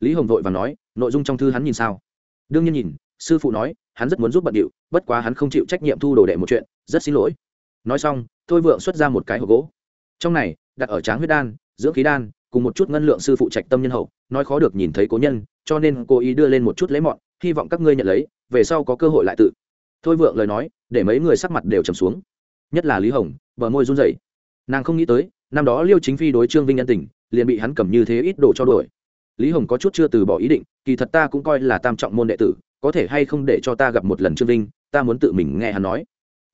Lý hồng vội và nói, nội dung trong thư hắn nhìn sao? Đương nhiên nhìn, sư phụ nói, hắn rất muốn giúp bận điệu, bất quá hắn không chịu trách nhiệm thu đồ đệ một chuyện, rất xin lỗi. Nói xong, thôi vượng xuất ra một cái hộp gỗ. Trong này, đặt ở tráng huyết đan, dưỡng khí đan, cùng một chút ngân lượng sư phụ trạch tâm nhân hậu, nói khó được nhìn thấy cố nhân, cho nên cô ý đưa lên một chút lấy mọn, hy vọng các ngươi nhận lấy, về sau có cơ hội lại tự. Thôi vượng lời nói, để mấy người sắc mặt đều trầm xuống. Nhất là lý hồng, bờ môi run rẩy. Nàng không nghĩ tới, năm đó liêu chính phi đối trương vinh nhân tình liền bị hắn cầm như thế ít đồ cho đổi lý hồng có chút chưa từ bỏ ý định, kỳ thật ta cũng coi là tam trọng môn đệ tử, có thể hay không để cho ta gặp một lần trương vinh, ta muốn tự mình nghe hắn nói.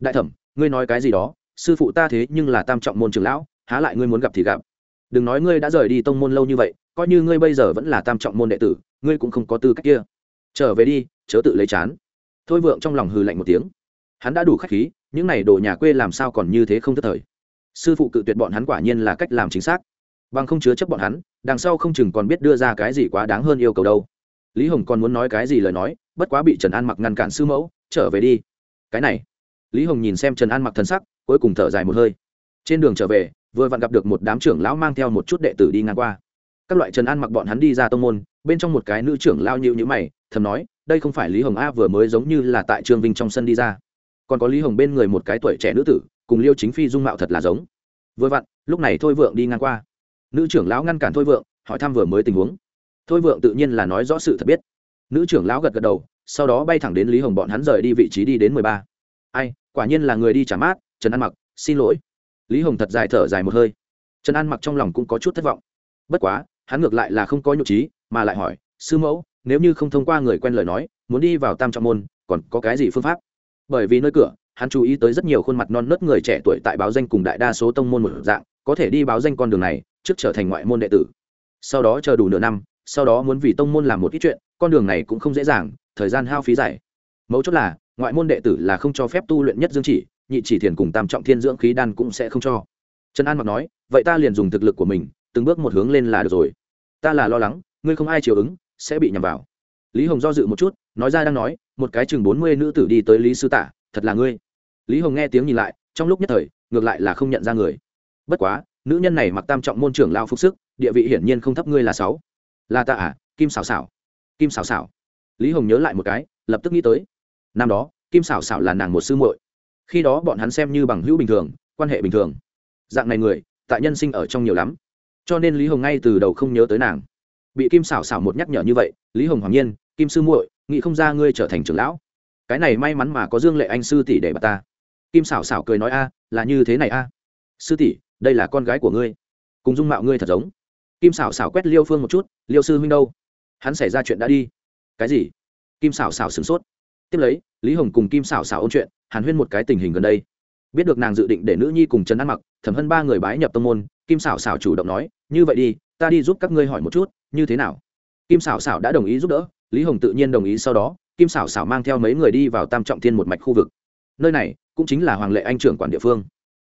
Đại thẩm, ngươi nói cái gì đó, sư phụ ta thế nhưng là tam trọng môn trường lão, há lại ngươi muốn gặp thì gặp. Đừng nói ngươi đã rời đi tông môn lâu như vậy, coi như ngươi bây giờ vẫn là tam trọng môn đệ tử, ngươi cũng không có tư cách kia. Trở về đi, chớ tự lấy chán. Thôi vượng trong lòng hừ lạnh một tiếng. Hắn đã đủ khách khí, những n à y đồ nhà quê làm sao còn như thế không thất thời. Sư phụ cự tuyệt bọn hắn quả nhiên là cách làm chính xác bằng không chứa chấp bọn hắn, đằng sau không chừng còn biết đưa ra cái gì quá đáng hơn yêu cầu đâu. Lý hồng còn muốn nói cái gì lời nói, bất quá bị trần an mặc ngăn cản sư mẫu, trở về đi. Cái này. Lý hồng nhìn xem trần an mặc thân sắc, cuối cùng thở dài một hơi. Trên đường trở về, vừa vặn gặp được một đám trưởng lão mang theo một chút đệ tử đi ngang qua. Các loại trần an mặc bọn hắn đi ra tông môn, bên trong một cái nữ trưởng lao nhịu nhữ mày, thầm nói, đây không phải lý hồng a vừa mới giống như là tại trương vinh trong sân đi ra. Còn có lý hồng bên người một cái tuổi trẻ nữ tử, cùng liêu chính phi dung mạo thật là giống. Vừa vặn, lúc này thôi vượng đi ngang qua nữ trưởng lão ngăn cản thôi vượng, hỏi thăm vừa mới tình huống. Thôi vượng tự nhiên là nói rõ sự thật biết. Nữ trưởng lão gật gật đầu, sau đó bay thẳng đến lý hồng bọn hắn rời đi vị trí đi đến mười ba. Ai, quả nhiên là người đi trả mát, trần an mặc, xin lỗi. Lý hồng thật dài thở dài một hơi. Trần an mặc trong lòng cũng có chút thất vọng. Bất quá, hắn ngược lại là không có nhục trí, mà lại hỏi, sư mẫu, nếu như không thông qua người quen lời nói, muốn đi vào tam trọng môn, còn có cái gì phương pháp? Bởi vì nơi cửa, hắn chú ý tới rất nhiều khuôn mặt non nớt người trẻ tuổi tại báo danh cùng đại đa số tông môn một dạng, có thể đi báo danh con đường này trước trở thành ngoại môn đệ tử. Sau đó chờ đủ nửa năm, sau đó muốn vì tông môn làm một ít chuyện, con đường này cũng không dễ dàng, thời gian hao phí dài. Mấu chốt là, ngoại môn đệ tử là không cho phép tu luyện nhất dương chỉ, nhị chỉ thiền cùng tam trọng thiên dưỡng khí đan cũng sẽ không cho. Trần an mặc nói, vậy ta liền dùng thực lực của mình, từng bước một hướng lên là được rồi. Ta là lo lắng, ngươi không ai chiều ứng, sẽ bị nhầm vào. Lý hồng do dự một chút, nói ra đang nói, một cái chừng bốn mươi nữ tử đi tới lý sư tả, thật là ngươi. Lý hồng nghe tiếng nhìn lại, trong lúc nhất thời, ngược lại là không nhận ra người. Bất quá nữ nhân này mặc tam trọng môn trưởng lao phục sức, địa vị hiển nhiên không thấp ngươi là sáu. Là ta à kim xảo xảo kim xảo xảo lý hồng nhớ lại một cái, lập tức nghĩ tới. Năm đó, kim xảo xảo là nàng một sư muội. Khi đó bọn hắn xem như bằng hữu bình thường, quan hệ bình thường. Dạng này người, tại nhân sinh ở trong nhiều lắm. Cho nên lý hồng ngay từ đầu không nhớ tới nàng. Bị kim xảo xảo một nhắc nhở như vậy, lý hồng hoàng nhiên, kim sư muội, nghĩ không ra ngươi trở thành trưởng lão. Cái này may mắn mà có dương lệ anh sư tỷ để bà ta. Kim xảo xảo cười nói, a, là như thế này a. Sư tỷ đây là con gái của ngươi. Cùng dung mạo ngươi thật giống. Kim xảo xảo quét liêu phương một chút, liêu sư huynh đâu? Hắn xảy ra chuyện đã đi. Cái gì? Kim xảo xảo sửng sốt. Tiếp lấy, lý hồng cùng kim xảo xảo ôn chuyện, hàn huyên một cái tình hình gần đây. Biết được nàng dự định để nữ nhi cùng trần ăn mặc, thẩm hân ba người bái nhập tâm môn, kim xảo xảo chủ động nói, như vậy đi, ta đi giúp các ngươi hỏi một chút, như thế nào? Kim xảo xảo đã đồng ý giúp đỡ, lý hồng tự nhiên đồng ý sau đó, kim xảo xảo mang theo mấy người đi vào tam trọng thiên một mạch khu vực. Nơi này cũng chính là hoàng lệ anh trưởng quản địa phương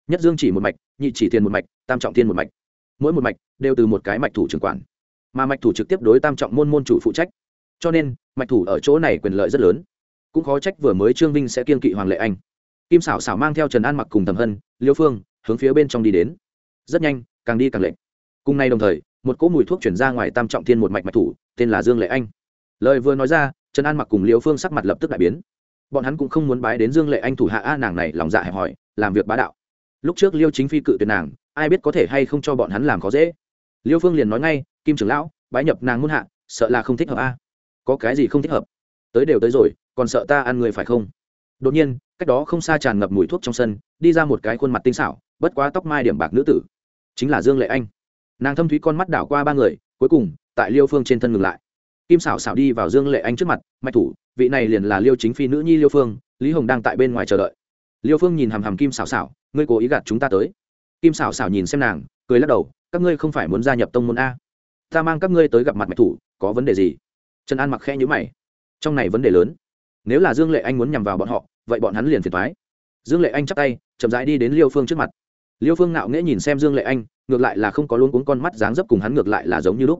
nhất dương chỉ một mạch, nhị chỉ thiên một mạch, tam trọng thiên một mạch. Mỗi một mạch đều từ một cái mạch thủ trưởng quản. Mà mạch thủ trực tiếp đối tam trọng môn môn chủ phụ trách. Cho nên, mạch thủ ở chỗ này quyền lợi rất lớn. Cũng khó trách vừa mới trương vinh sẽ kiên kỵ hoàng lệ anh. Kim xảo xảo mang theo trần an mặc cùng thẩm hân, liêu phương, hướng phía bên trong đi đến. Rất nhanh, càng đi càng lệnh cùng nay đồng thời, một cỗ mùi thuốc chuyển ra ngoài tam trọng thiên một mạch mạch thủ, tên là dương lệ anh. Lời vừa nói ra, trần an mặc cùng liêu phương sắc mặt lập tức đại biến. Bọn hắn cũng không muốn bái đến dương lệ anh thủ hạ, a, nàng này lòng dạ hẹp hòi, làm việc bá đạo lúc trước liêu chính phi cự tuyệt nàng, ai biết có thể hay không cho bọn hắn làm khó dễ. Liêu phương liền nói ngay, kim trưởng lão, bái nhập nàng muôn hạ, sợ là không thích hợp a. Có cái gì không thích hợp? Tới đều tới rồi, còn sợ ta ăn người phải không? Đột nhiên, cách đó không xa tràn ngập mùi thuốc trong sân, đi ra một cái khuôn mặt tinh xảo, bất quá tóc mai điểm bạc nữ tử. Chính là dương lệ anh. Nàng thâm thúy con mắt đảo qua ba người, cuối cùng, tại liêu phương trên thân ngừng lại. Kim xảo xảo đi vào dương lệ anh trước mặt, mạch thủ, vị này liền là liêu chính phi nữ nhi liêu phương, lý hồng đang tại bên ngoài chờ đợi liêu phương nhìn hàm hàm kim xảo xảo ngươi cố ý gạt chúng ta tới. Kim xảo xảo nhìn xem nàng, cười lắc đầu, các ngươi không phải muốn gia nhập tông môn a. Ta mang các ngươi tới gặp mặt mạch thủ, có vấn đề gì? Trần an mặc khẽ nhữ mày. Trong này vấn đề lớn. Nếu là dương lệ anh muốn nhằm vào bọn họ, vậy bọn hắn liền phiền thoái dương lệ anh chắp tay, chậm rãi đi đến liêu phương trước mặt. Liêu phương ngạo nghễ nhìn xem dương lệ anh, ngược lại là không có luôn cuống con mắt dáng dấp cùng hắn ngược lại là giống như lúc.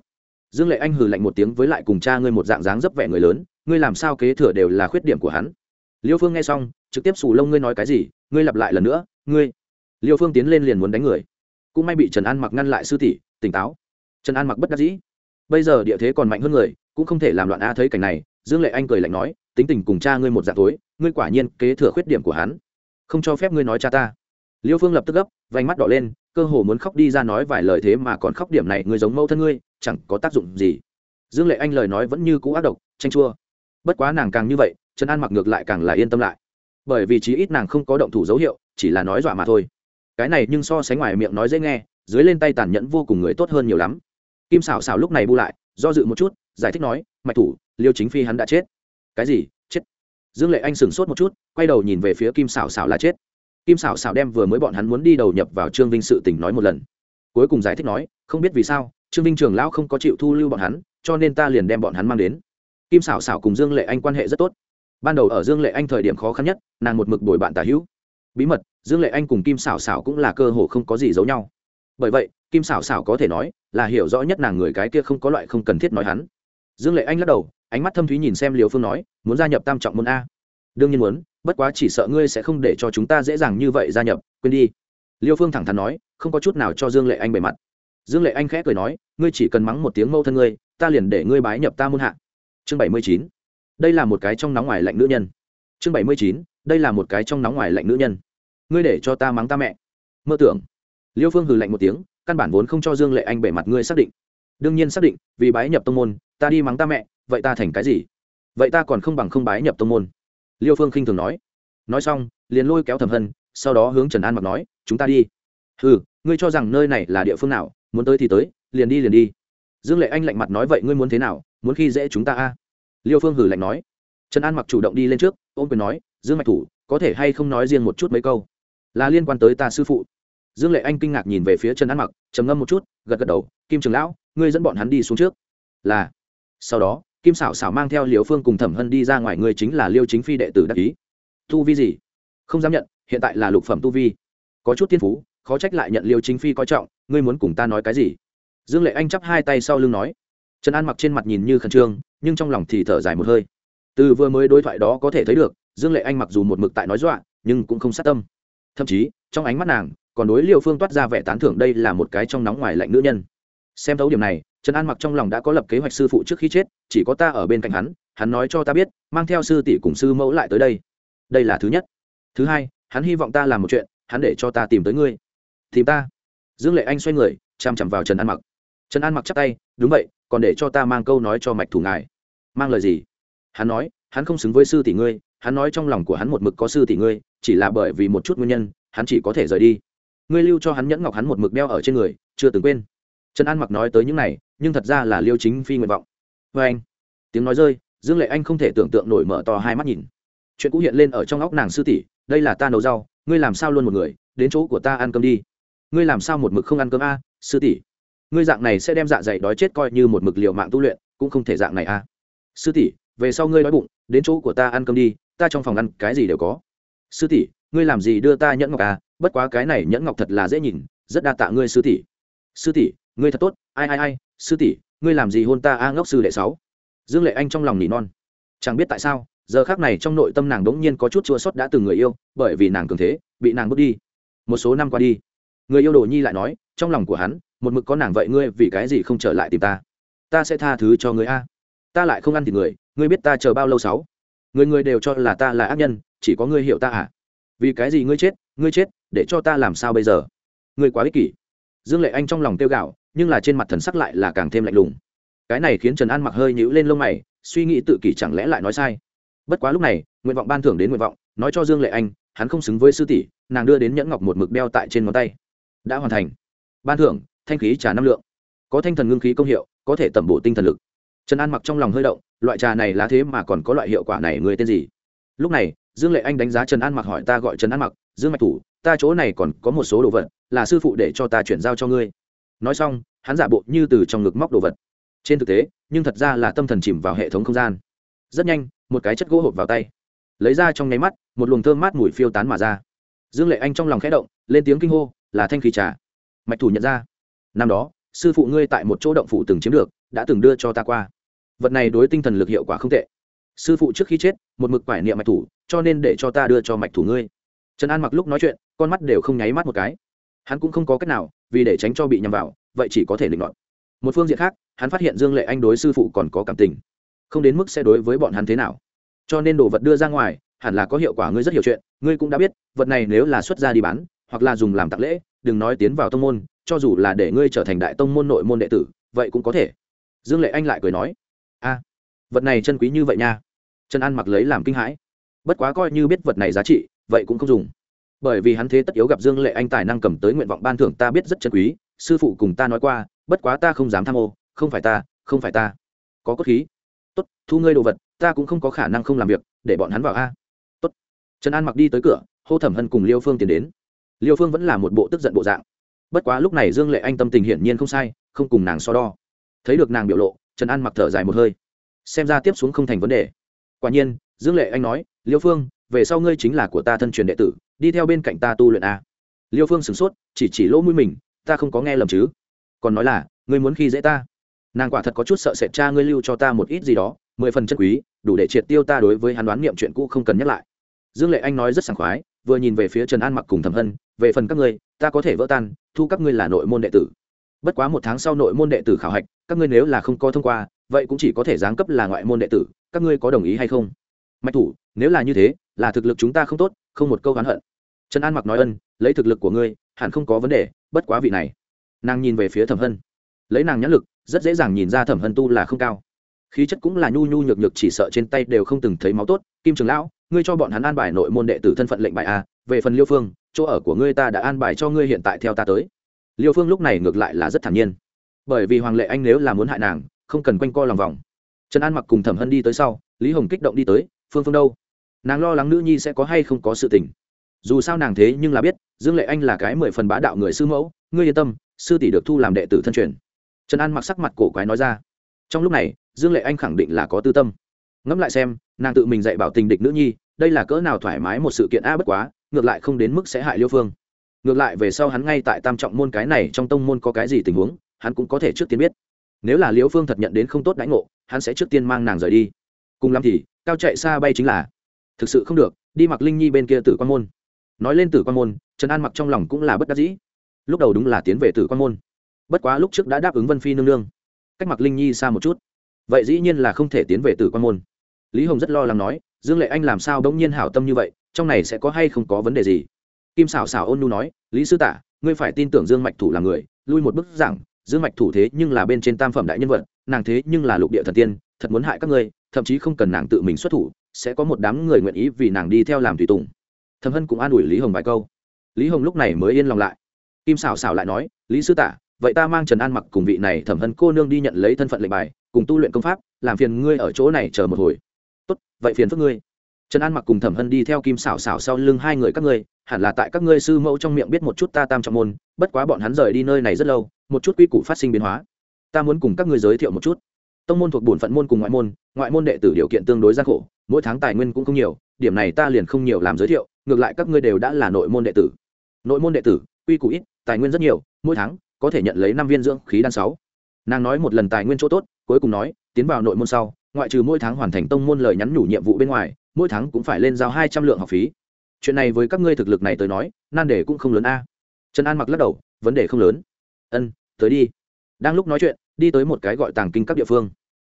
Dương lệ anh hừ lạnh một tiếng với lại cùng cha ngươi một dạng dáng dấp vẻ người lớn, ngươi làm sao kế thừa đều là khuyết điểm của hắn. Liêu phương nghe xong trực tiếp xù lông ngươi nói cái gì, ngươi lặp lại lần nữa, ngươi. Liêu phương tiến lên liền muốn đánh người. Cũng may bị trần an mặc ngăn lại sư tỷ, tỉnh táo. Trần an mặc bất đắc dĩ. Bây giờ địa thế còn mạnh hơn người, cũng không thể làm loạn a thấy cảnh này, dương lệ anh cười lạnh nói, tính tình cùng cha ngươi một dạng tối, ngươi quả nhiên kế thừa khuyết điểm của hắn. Không cho phép ngươi nói cha ta. Liêu phương lập tức gấp, vành mắt đỏ lên, cơ hồ muốn khóc đi ra nói vài lời thế mà còn khóc điểm này, ngươi giống mẫu thân ngươi, chẳng có tác dụng gì. Dương lệ anh lời nói vẫn như cũ ác độc tranh chua. Bất quá nàng càng như vậy, trần an mặc ngược lại càng là yên tâm lại bởi vì chí ít nàng không có động thủ dấu hiệu, chỉ là nói dọa mà thôi. Cái này nhưng so sánh ngoài miệng nói dễ nghe, dưới lên tay tàn nhẫn vô cùng người tốt hơn nhiều lắm. Kim xảo xảo lúc này bu lại, do dự một chút, giải thích nói, mạch thủ, liêu chính phi hắn đã chết. Cái gì? Chết? Dương lệ anh sửng sốt một chút, quay đầu nhìn về phía kim xảo xảo là chết. Kim xảo xảo đem vừa mới bọn hắn muốn đi đầu nhập vào trương vinh sự tình nói một lần. Cuối cùng giải thích nói, không biết vì sao, trương vinh trường lão không có chịu thu lưu bọn hắn, cho nên ta liền đem bọn hắn mang đến. Kim xảo xảo cùng dương lệ anh quan hệ rất tốt ban đầu ở dương lệ anh thời điểm khó khăn nhất, nàng một mực đổi bạn tả hữu. Bí mật, dương lệ anh cùng kim xảo xảo cũng là cơ hồ không có gì giấu nhau. Bởi vậy, kim xảo xảo có thể nói là hiểu rõ nhất nàng người cái kia không có loại không cần thiết nói hắn. Dương lệ anh lắc đầu, ánh mắt thâm thúy nhìn xem liều phương nói, muốn gia nhập tam trọng môn a? Đương nhiên muốn, bất quá chỉ sợ ngươi sẽ không để cho chúng ta dễ dàng như vậy gia nhập, quên đi. Liêu phương thẳng thắn nói, không có chút nào cho dương lệ anh bề mặt. Dương lệ anh khẽ cười nói, ngươi chỉ cần mắng một tiếng mâu thân ngươi, ta liền để ngươi bái nhập ta môn hạ. Chương bảy mươi chín đây là một cái trong nóng ngoài lạnh nữ nhân. Chương bảy mươi chín, đây là một cái trong nóng ngoài lạnh nữ nhân. Ngươi để cho ta mắng ta mẹ. Mơ tưởng. Liêu phương hừ lạnh một tiếng, căn bản vốn không cho dương lệ anh bể mặt ngươi xác định. Đương nhiên xác định, vì bái nhập tông môn, ta đi mắng ta mẹ, vậy ta thành cái gì? Vậy ta còn không bằng không bái nhập tông môn. Liêu phương khinh thường nói. Nói xong, liền lôi kéo thẩm hân, sau đó hướng trần an mặc nói, chúng ta đi. Ừ ngươi cho rằng nơi này là địa phương nào? Muốn tới thì tới, liền đi liền đi. Dương lệ anh lạnh mặt nói, vậy ngươi muốn thế nào? Muốn khi dễ chúng ta a? Liêu phương hử lạnh nói. Trần an mặc chủ động đi lên trước, ôm quyền nói, dương mạch thủ, có thể hay không nói riêng một chút mấy câu? Là liên quan tới ta sư phụ. Dương lệ anh kinh ngạc nhìn về phía trần an mặc, trầm ngâm một chút, gật gật đầu, kim trường lão, ngươi dẫn bọn hắn đi xuống trước. Là. Sau đó, kim xảo xảo mang theo liều phương cùng thẩm hân đi ra ngoài, ngươi chính là liêu chính phi đệ tử đắc ý. Tu vi gì? Không dám nhận, hiện tại là lục phẩm tu vi. Có chút tiên phú, khó trách lại nhận liêu chính phi coi trọng, ngươi muốn cùng ta nói cái gì? Dương lệ anh chắp hai tay sau lưng nói trần an mặc trên mặt nhìn như khẩn trương, nhưng trong lòng thì thở dài một hơi. Từ vừa mới đối thoại đó có thể thấy được, dương lệ anh mặc dù một mực tại nói dọa, nhưng cũng không sát tâm. Thậm chí, trong ánh mắt nàng, còn đối liêu phương toát ra vẻ tán thưởng đây là một cái trong nóng ngoài lạnh nữ nhân. Xem thấu điểm này, trần an mặc trong lòng đã có lập kế hoạch sư phụ trước khi chết, chỉ có ta ở bên cạnh hắn hắn nói cho ta biết, mang theo sư tỷ cùng sư mẫu lại tới đây. Đây là thứ nhất. Thứ hai, hắn hy vọng ta làm một chuyện, hắn để cho ta tìm tới ngươi. Tìm ta. Dương lệ anh xoay người chằm chằm vào trần an mặc. Trần an mặc chắc tay đúng vậy, còn để cho ta mang câu nói cho mạch thủ ngài. Mang lời gì? Hắn nói, hắn không xứng với sư tỷ ngươi, hắn nói trong lòng của hắn một mực có sư tỷ ngươi, chỉ là bởi vì một chút nguyên nhân, hắn chỉ có thể rời đi. Ngươi lưu cho hắn nhẫn ngọc hắn một mực đeo ở trên người, chưa từng quên. Trần an mặc nói tới những này, nhưng thật ra là liêu chính phi nguyện vọng. Vê anh, tiếng nói rơi, dương lệ anh không thể tưởng tượng nổi mở to hai mắt nhìn. Chuyện cũ hiện lên ở trong óc nàng sư tỷ, đây là ta nấu rau, ngươi làm sao luôn một người, đến chỗ của ta ăn cơm đi. Ngươi làm sao một mực không ăn cơm a, sư tỷ? Ngươi dạng này sẽ đem dạ dày đói chết coi như một mực liều mạng tu luyện, cũng không thể dạng này a sư tỷ, về sau ngươi đói bụng, đến chỗ của ta ăn cơm đi, ta trong phòng ăn cái gì đều có. Sư tỷ, ngươi làm gì đưa ta nhẫn ngọc à? Bất quá cái này nhẫn ngọc thật là dễ nhìn, rất đa tạ ngươi sư tỷ. Sư tỷ, ngươi thật tốt, ai ai ai, sư tỷ, ngươi làm gì hôn ta a ngốc sư đệ sáu. Dương lệ anh trong lòng nỉ non. Chẳng biết tại sao, giờ khác này trong nội tâm nàng đống nhiên có chút chua sót đã từng người yêu, bởi vì nàng cường thế, bị nàng bước đi. Một số năm qua đi, người yêu đồ nhi lại nói, trong lòng của hắn một mực có nàng vậy ngươi vì cái gì không trở lại tìm ta? Ta sẽ tha thứ cho người a. Ta lại không ăn thì người, ngươi biết ta chờ bao lâu sáu? Người người đều cho là ta là ác nhân, chỉ có ngươi hiểu ta à? Vì cái gì ngươi chết ngươi chết, để cho ta làm sao bây giờ? Ngươi quá ích kỷ. Dương lệ anh trong lòng tiêu gạo, nhưng là trên mặt thần sắc lại là càng thêm lạnh lùng. Cái này khiến trần an mặc hơi nhíu lên lông mày, suy nghĩ tự kỷ chẳng lẽ lại nói sai? Bất quá lúc này, nguyện vọng ban thưởng đến nguyện vọng, nói cho dương lệ anh, hắn không xứng với sư tỷ, nàng đưa đến nhẫn ngọc một mực đeo tại trên ngón tay. Đã hoàn thành. Ban thưởng thanh khí trà năm lượng. Có thanh thần ngưng khí công hiệu, có thể tẩm bổ tinh thần lực. Trần an mặc trong lòng hơi động, loại trà này là thế mà còn có loại hiệu quả này, người tên gì? Lúc này, dương lệ anh đánh giá trần an mặc hỏi ta gọi trần an mặc, dương mạch thủ, ta chỗ này còn có một số đồ vật, là sư phụ để cho ta chuyển giao cho ngươi. Nói xong, hắn giả bộ như từ trong ngực móc đồ vật. Trên thực tế, nhưng thật ra là tâm thần chìm vào hệ thống không gian. Rất nhanh, một cái chất gỗ hộp vào tay. Lấy ra trong nháy mắt, một luồng thơm mát mùi phiêu tán mà ra. Dương lệ anh trong lòng khẽ động, lên tiếng kinh hô, là thanh khí trà. Mạch thủ nhận ra năm đó, sư phụ ngươi tại một chỗ động phủ từng chiếm được, đã từng đưa cho ta qua. Vật này đối tinh thần lực hiệu quả không tệ. Sư phụ trước khi chết, một mực quải niệm mạch thủ, cho nên để cho ta đưa cho mạch thủ ngươi. Trần an mặc lúc nói chuyện, con mắt đều không nháy mắt một cái. Hắn cũng không có cách nào, vì để tránh cho bị nhầm vào, vậy chỉ có thể định luận một phương diện khác, hắn phát hiện dương lệ anh đối sư phụ còn có cảm tình. Không đến mức sẽ đối với bọn hắn thế nào. Cho nên đồ vật đưa ra ngoài, hẳn là có hiệu quả ngươi rất hiểu chuyện, ngươi cũng đã biết, vật này nếu là xuất ra đi bán, hoặc là dùng làm tặng lễ, đừng nói tiến vào tông môn cho dù là để ngươi trở thành đại tông môn nội môn đệ tử, vậy cũng có thể. Dương lệ anh lại cười nói, a, vật này chân quý như vậy nha. Trần an mặc lấy làm kinh hãi. Bất quá coi như biết vật này giá trị, vậy cũng không dùng. Bởi vì hắn thế tất yếu gặp dương lệ anh tài năng cầm tới nguyện vọng ban thưởng ta biết rất chân quý, sư phụ cùng ta nói qua, bất quá ta không dám tham ô, không phải ta, không phải ta. Có cốt khí. Tốt, thu ngươi đồ vật, ta cũng không có khả năng không làm việc, để bọn hắn vào a. Tốt. Trần an mặc đi tới cửa, hô thẩm hân cùng liêu phương tiến đến. Liêu phương vẫn là một bộ tức giận bộ dạng bất quá lúc này dương lệ anh tâm tình hiển nhiên không sai, không cùng nàng so đo. Thấy được nàng biểu lộ, trần an mặc thở dài một hơi. Xem ra tiếp xuống không thành vấn đề. Quả nhiên, dương lệ anh nói, liêu phương, về sau ngươi chính là của ta thân truyền đệ tử, đi theo bên cạnh ta tu luyện a. Liêu phương sửng sốt, chỉ chỉ lỗ mũi mình, ta không có nghe lầm chứ? Còn nói là, ngươi muốn khi dễ ta. Nàng quả thật có chút sợ sệt cha ngươi lưu cho ta một ít gì đó, mười phần chân quý, đủ để triệt tiêu ta đối với hắn đoán niệm chuyện cũ không cần nhắc lại. Dương lệ anh nói rất sảng khoái, vừa nhìn về phía trần an mặc cùng thẩm hân, về phần các ngươi ta có thể vỡ tan, thu các ngươi là nội môn đệ tử. Bất quá một tháng sau nội môn đệ tử khảo hạch, các ngươi nếu là không có thông qua, vậy cũng chỉ có thể giáng cấp là ngoại môn đệ tử, các ngươi có đồng ý hay không? Mạch thủ, nếu là như thế, là thực lực chúng ta không tốt, không một câu oán hận. Trần an mặc nói ân, lấy thực lực của ngươi, hẳn không có vấn đề, bất quá vị này. Nàng nhìn về phía thẩm hân. Lấy nàng nhãn lực, rất dễ dàng nhìn ra thẩm hân tu là không cao. Khí chất cũng là nhu nhu nhược nhược, chỉ sợ trên tay đều không từng thấy máu tốt. Kim trường lão, ngươi cho bọn hắn an bài nội môn đệ tử thân phận lệnh bài a, về phần liêu phương chỗ ở của ngươi ta đã an bài cho ngươi hiện tại theo ta tới. Liêu phương lúc này ngược lại là rất thản nhiên. Bởi vì hoàng lệ anh nếu là muốn hại nàng, không cần quanh co lòng vòng. Trần an mặc cùng thẩm hân đi tới sau, lý hồng kích động đi tới, phương phương đâu? Nàng lo lắng nữ nhi sẽ có hay không có sự tình. Dù sao nàng thế nhưng là biết, dương lệ anh là cái mười phần bá đạo người sư mẫu, ngươi yên tâm, sư tỷ được thu làm đệ tử thân truyền. Trần an mặc sắc mặt cổ quái nói ra. Trong lúc này, dương lệ anh khẳng định là có tư tâm. Ngẫm lại xem, nàng tự mình dạy bảo tình địch nữ nhi, đây là cỡ nào thoải mái một sự kiện a bất quá ngược lại không đến mức sẽ hại liêu phương. Ngược lại về sau hắn ngay tại tam trọng môn cái này trong tông môn có cái gì tình huống, hắn cũng có thể trước tiên biết. Nếu là liêu phương thật nhận đến không tốt đãi ngộ, hắn sẽ trước tiên mang nàng rời đi. Cùng lắm thì, cao chạy xa bay chính là, thực sự không được, đi mặc linh nhi bên kia tử quan môn. Nói lên tử quan môn, trần an mặc trong lòng cũng là bất đắc dĩ. Lúc đầu đúng là tiến về tử quan môn. Bất quá lúc trước đã đáp ứng vân phi nương nương. Cách mặc linh nhi xa một chút. Vậy dĩ nhiên là không thể tiến về tử quan môn. Lý hồng rất lo lắng nói, dương lệ anh làm sao bỗng nhiên hảo tâm như vậy trong này sẽ có hay không có vấn đề gì? Kim xảo xảo ôn nu nói, lý sư tả, ngươi phải tin tưởng dương mạch thủ là người, lui một bức giảng, dương mạch thủ thế nhưng là bên trên tam phẩm đại nhân vật, nàng thế nhưng là lục địa thần tiên, thật muốn hại các ngươi, thậm chí không cần nàng tự mình xuất thủ, sẽ có một đám người nguyện ý vì nàng đi theo làm tùy tùng. Thầm hân cũng an ủi lý hồng vài câu. Lý hồng lúc này mới yên lòng lại. Kim xảo xảo lại nói, lý sư tả, vậy ta mang trần an mặc cùng vị này thẩm hân cô nương đi nhận lấy thân phận lệnh bài, cùng tu luyện công pháp, làm phiền ngươi ở chỗ này chờ một hồi. Tốt, vậy phiền phức ngươi trần an mặc cùng thẩm hân đi theo kim xảo xảo sau lưng hai người các ngươi, hẳn là tại các ngươi sư mẫu trong miệng biết một chút ta tam trọng môn, bất quá bọn hắn rời đi nơi này rất lâu, một chút quy củ phát sinh biến hóa. Ta muốn cùng các ngươi giới thiệu một chút. Tông môn thuộc bổn phận môn cùng ngoại môn ngoại môn đệ tử điều kiện tương đối gian khổ, mỗi tháng tài nguyên cũng không nhiều, điểm này ta liền không nhiều làm giới thiệu, ngược lại các ngươi đều đã là nội môn đệ tử. Nội môn đệ tử, quy củ ít, tài nguyên rất nhiều, mỗi tháng có thể nhận lấy năm viên dưỡng khí đan sáu. Nàng nói một lần tài nguyên chỗ tốt, cuối cùng nói, tiến vào nội môn sau, ngoại trừ mỗi tháng hoàn thành tông môn lời nhắn nhủ nhiệm vụ bên ngoài mỗi tháng cũng phải lên giao hai trăm lượng học phí. Chuyện này với các ngươi thực lực này tới nói, nan đề cũng không lớn a. Trần an mặc lắc đầu, vấn đề không lớn. Ân, tới đi. Đang lúc nói chuyện, đi tới một cái gọi tàng kinh các địa phương.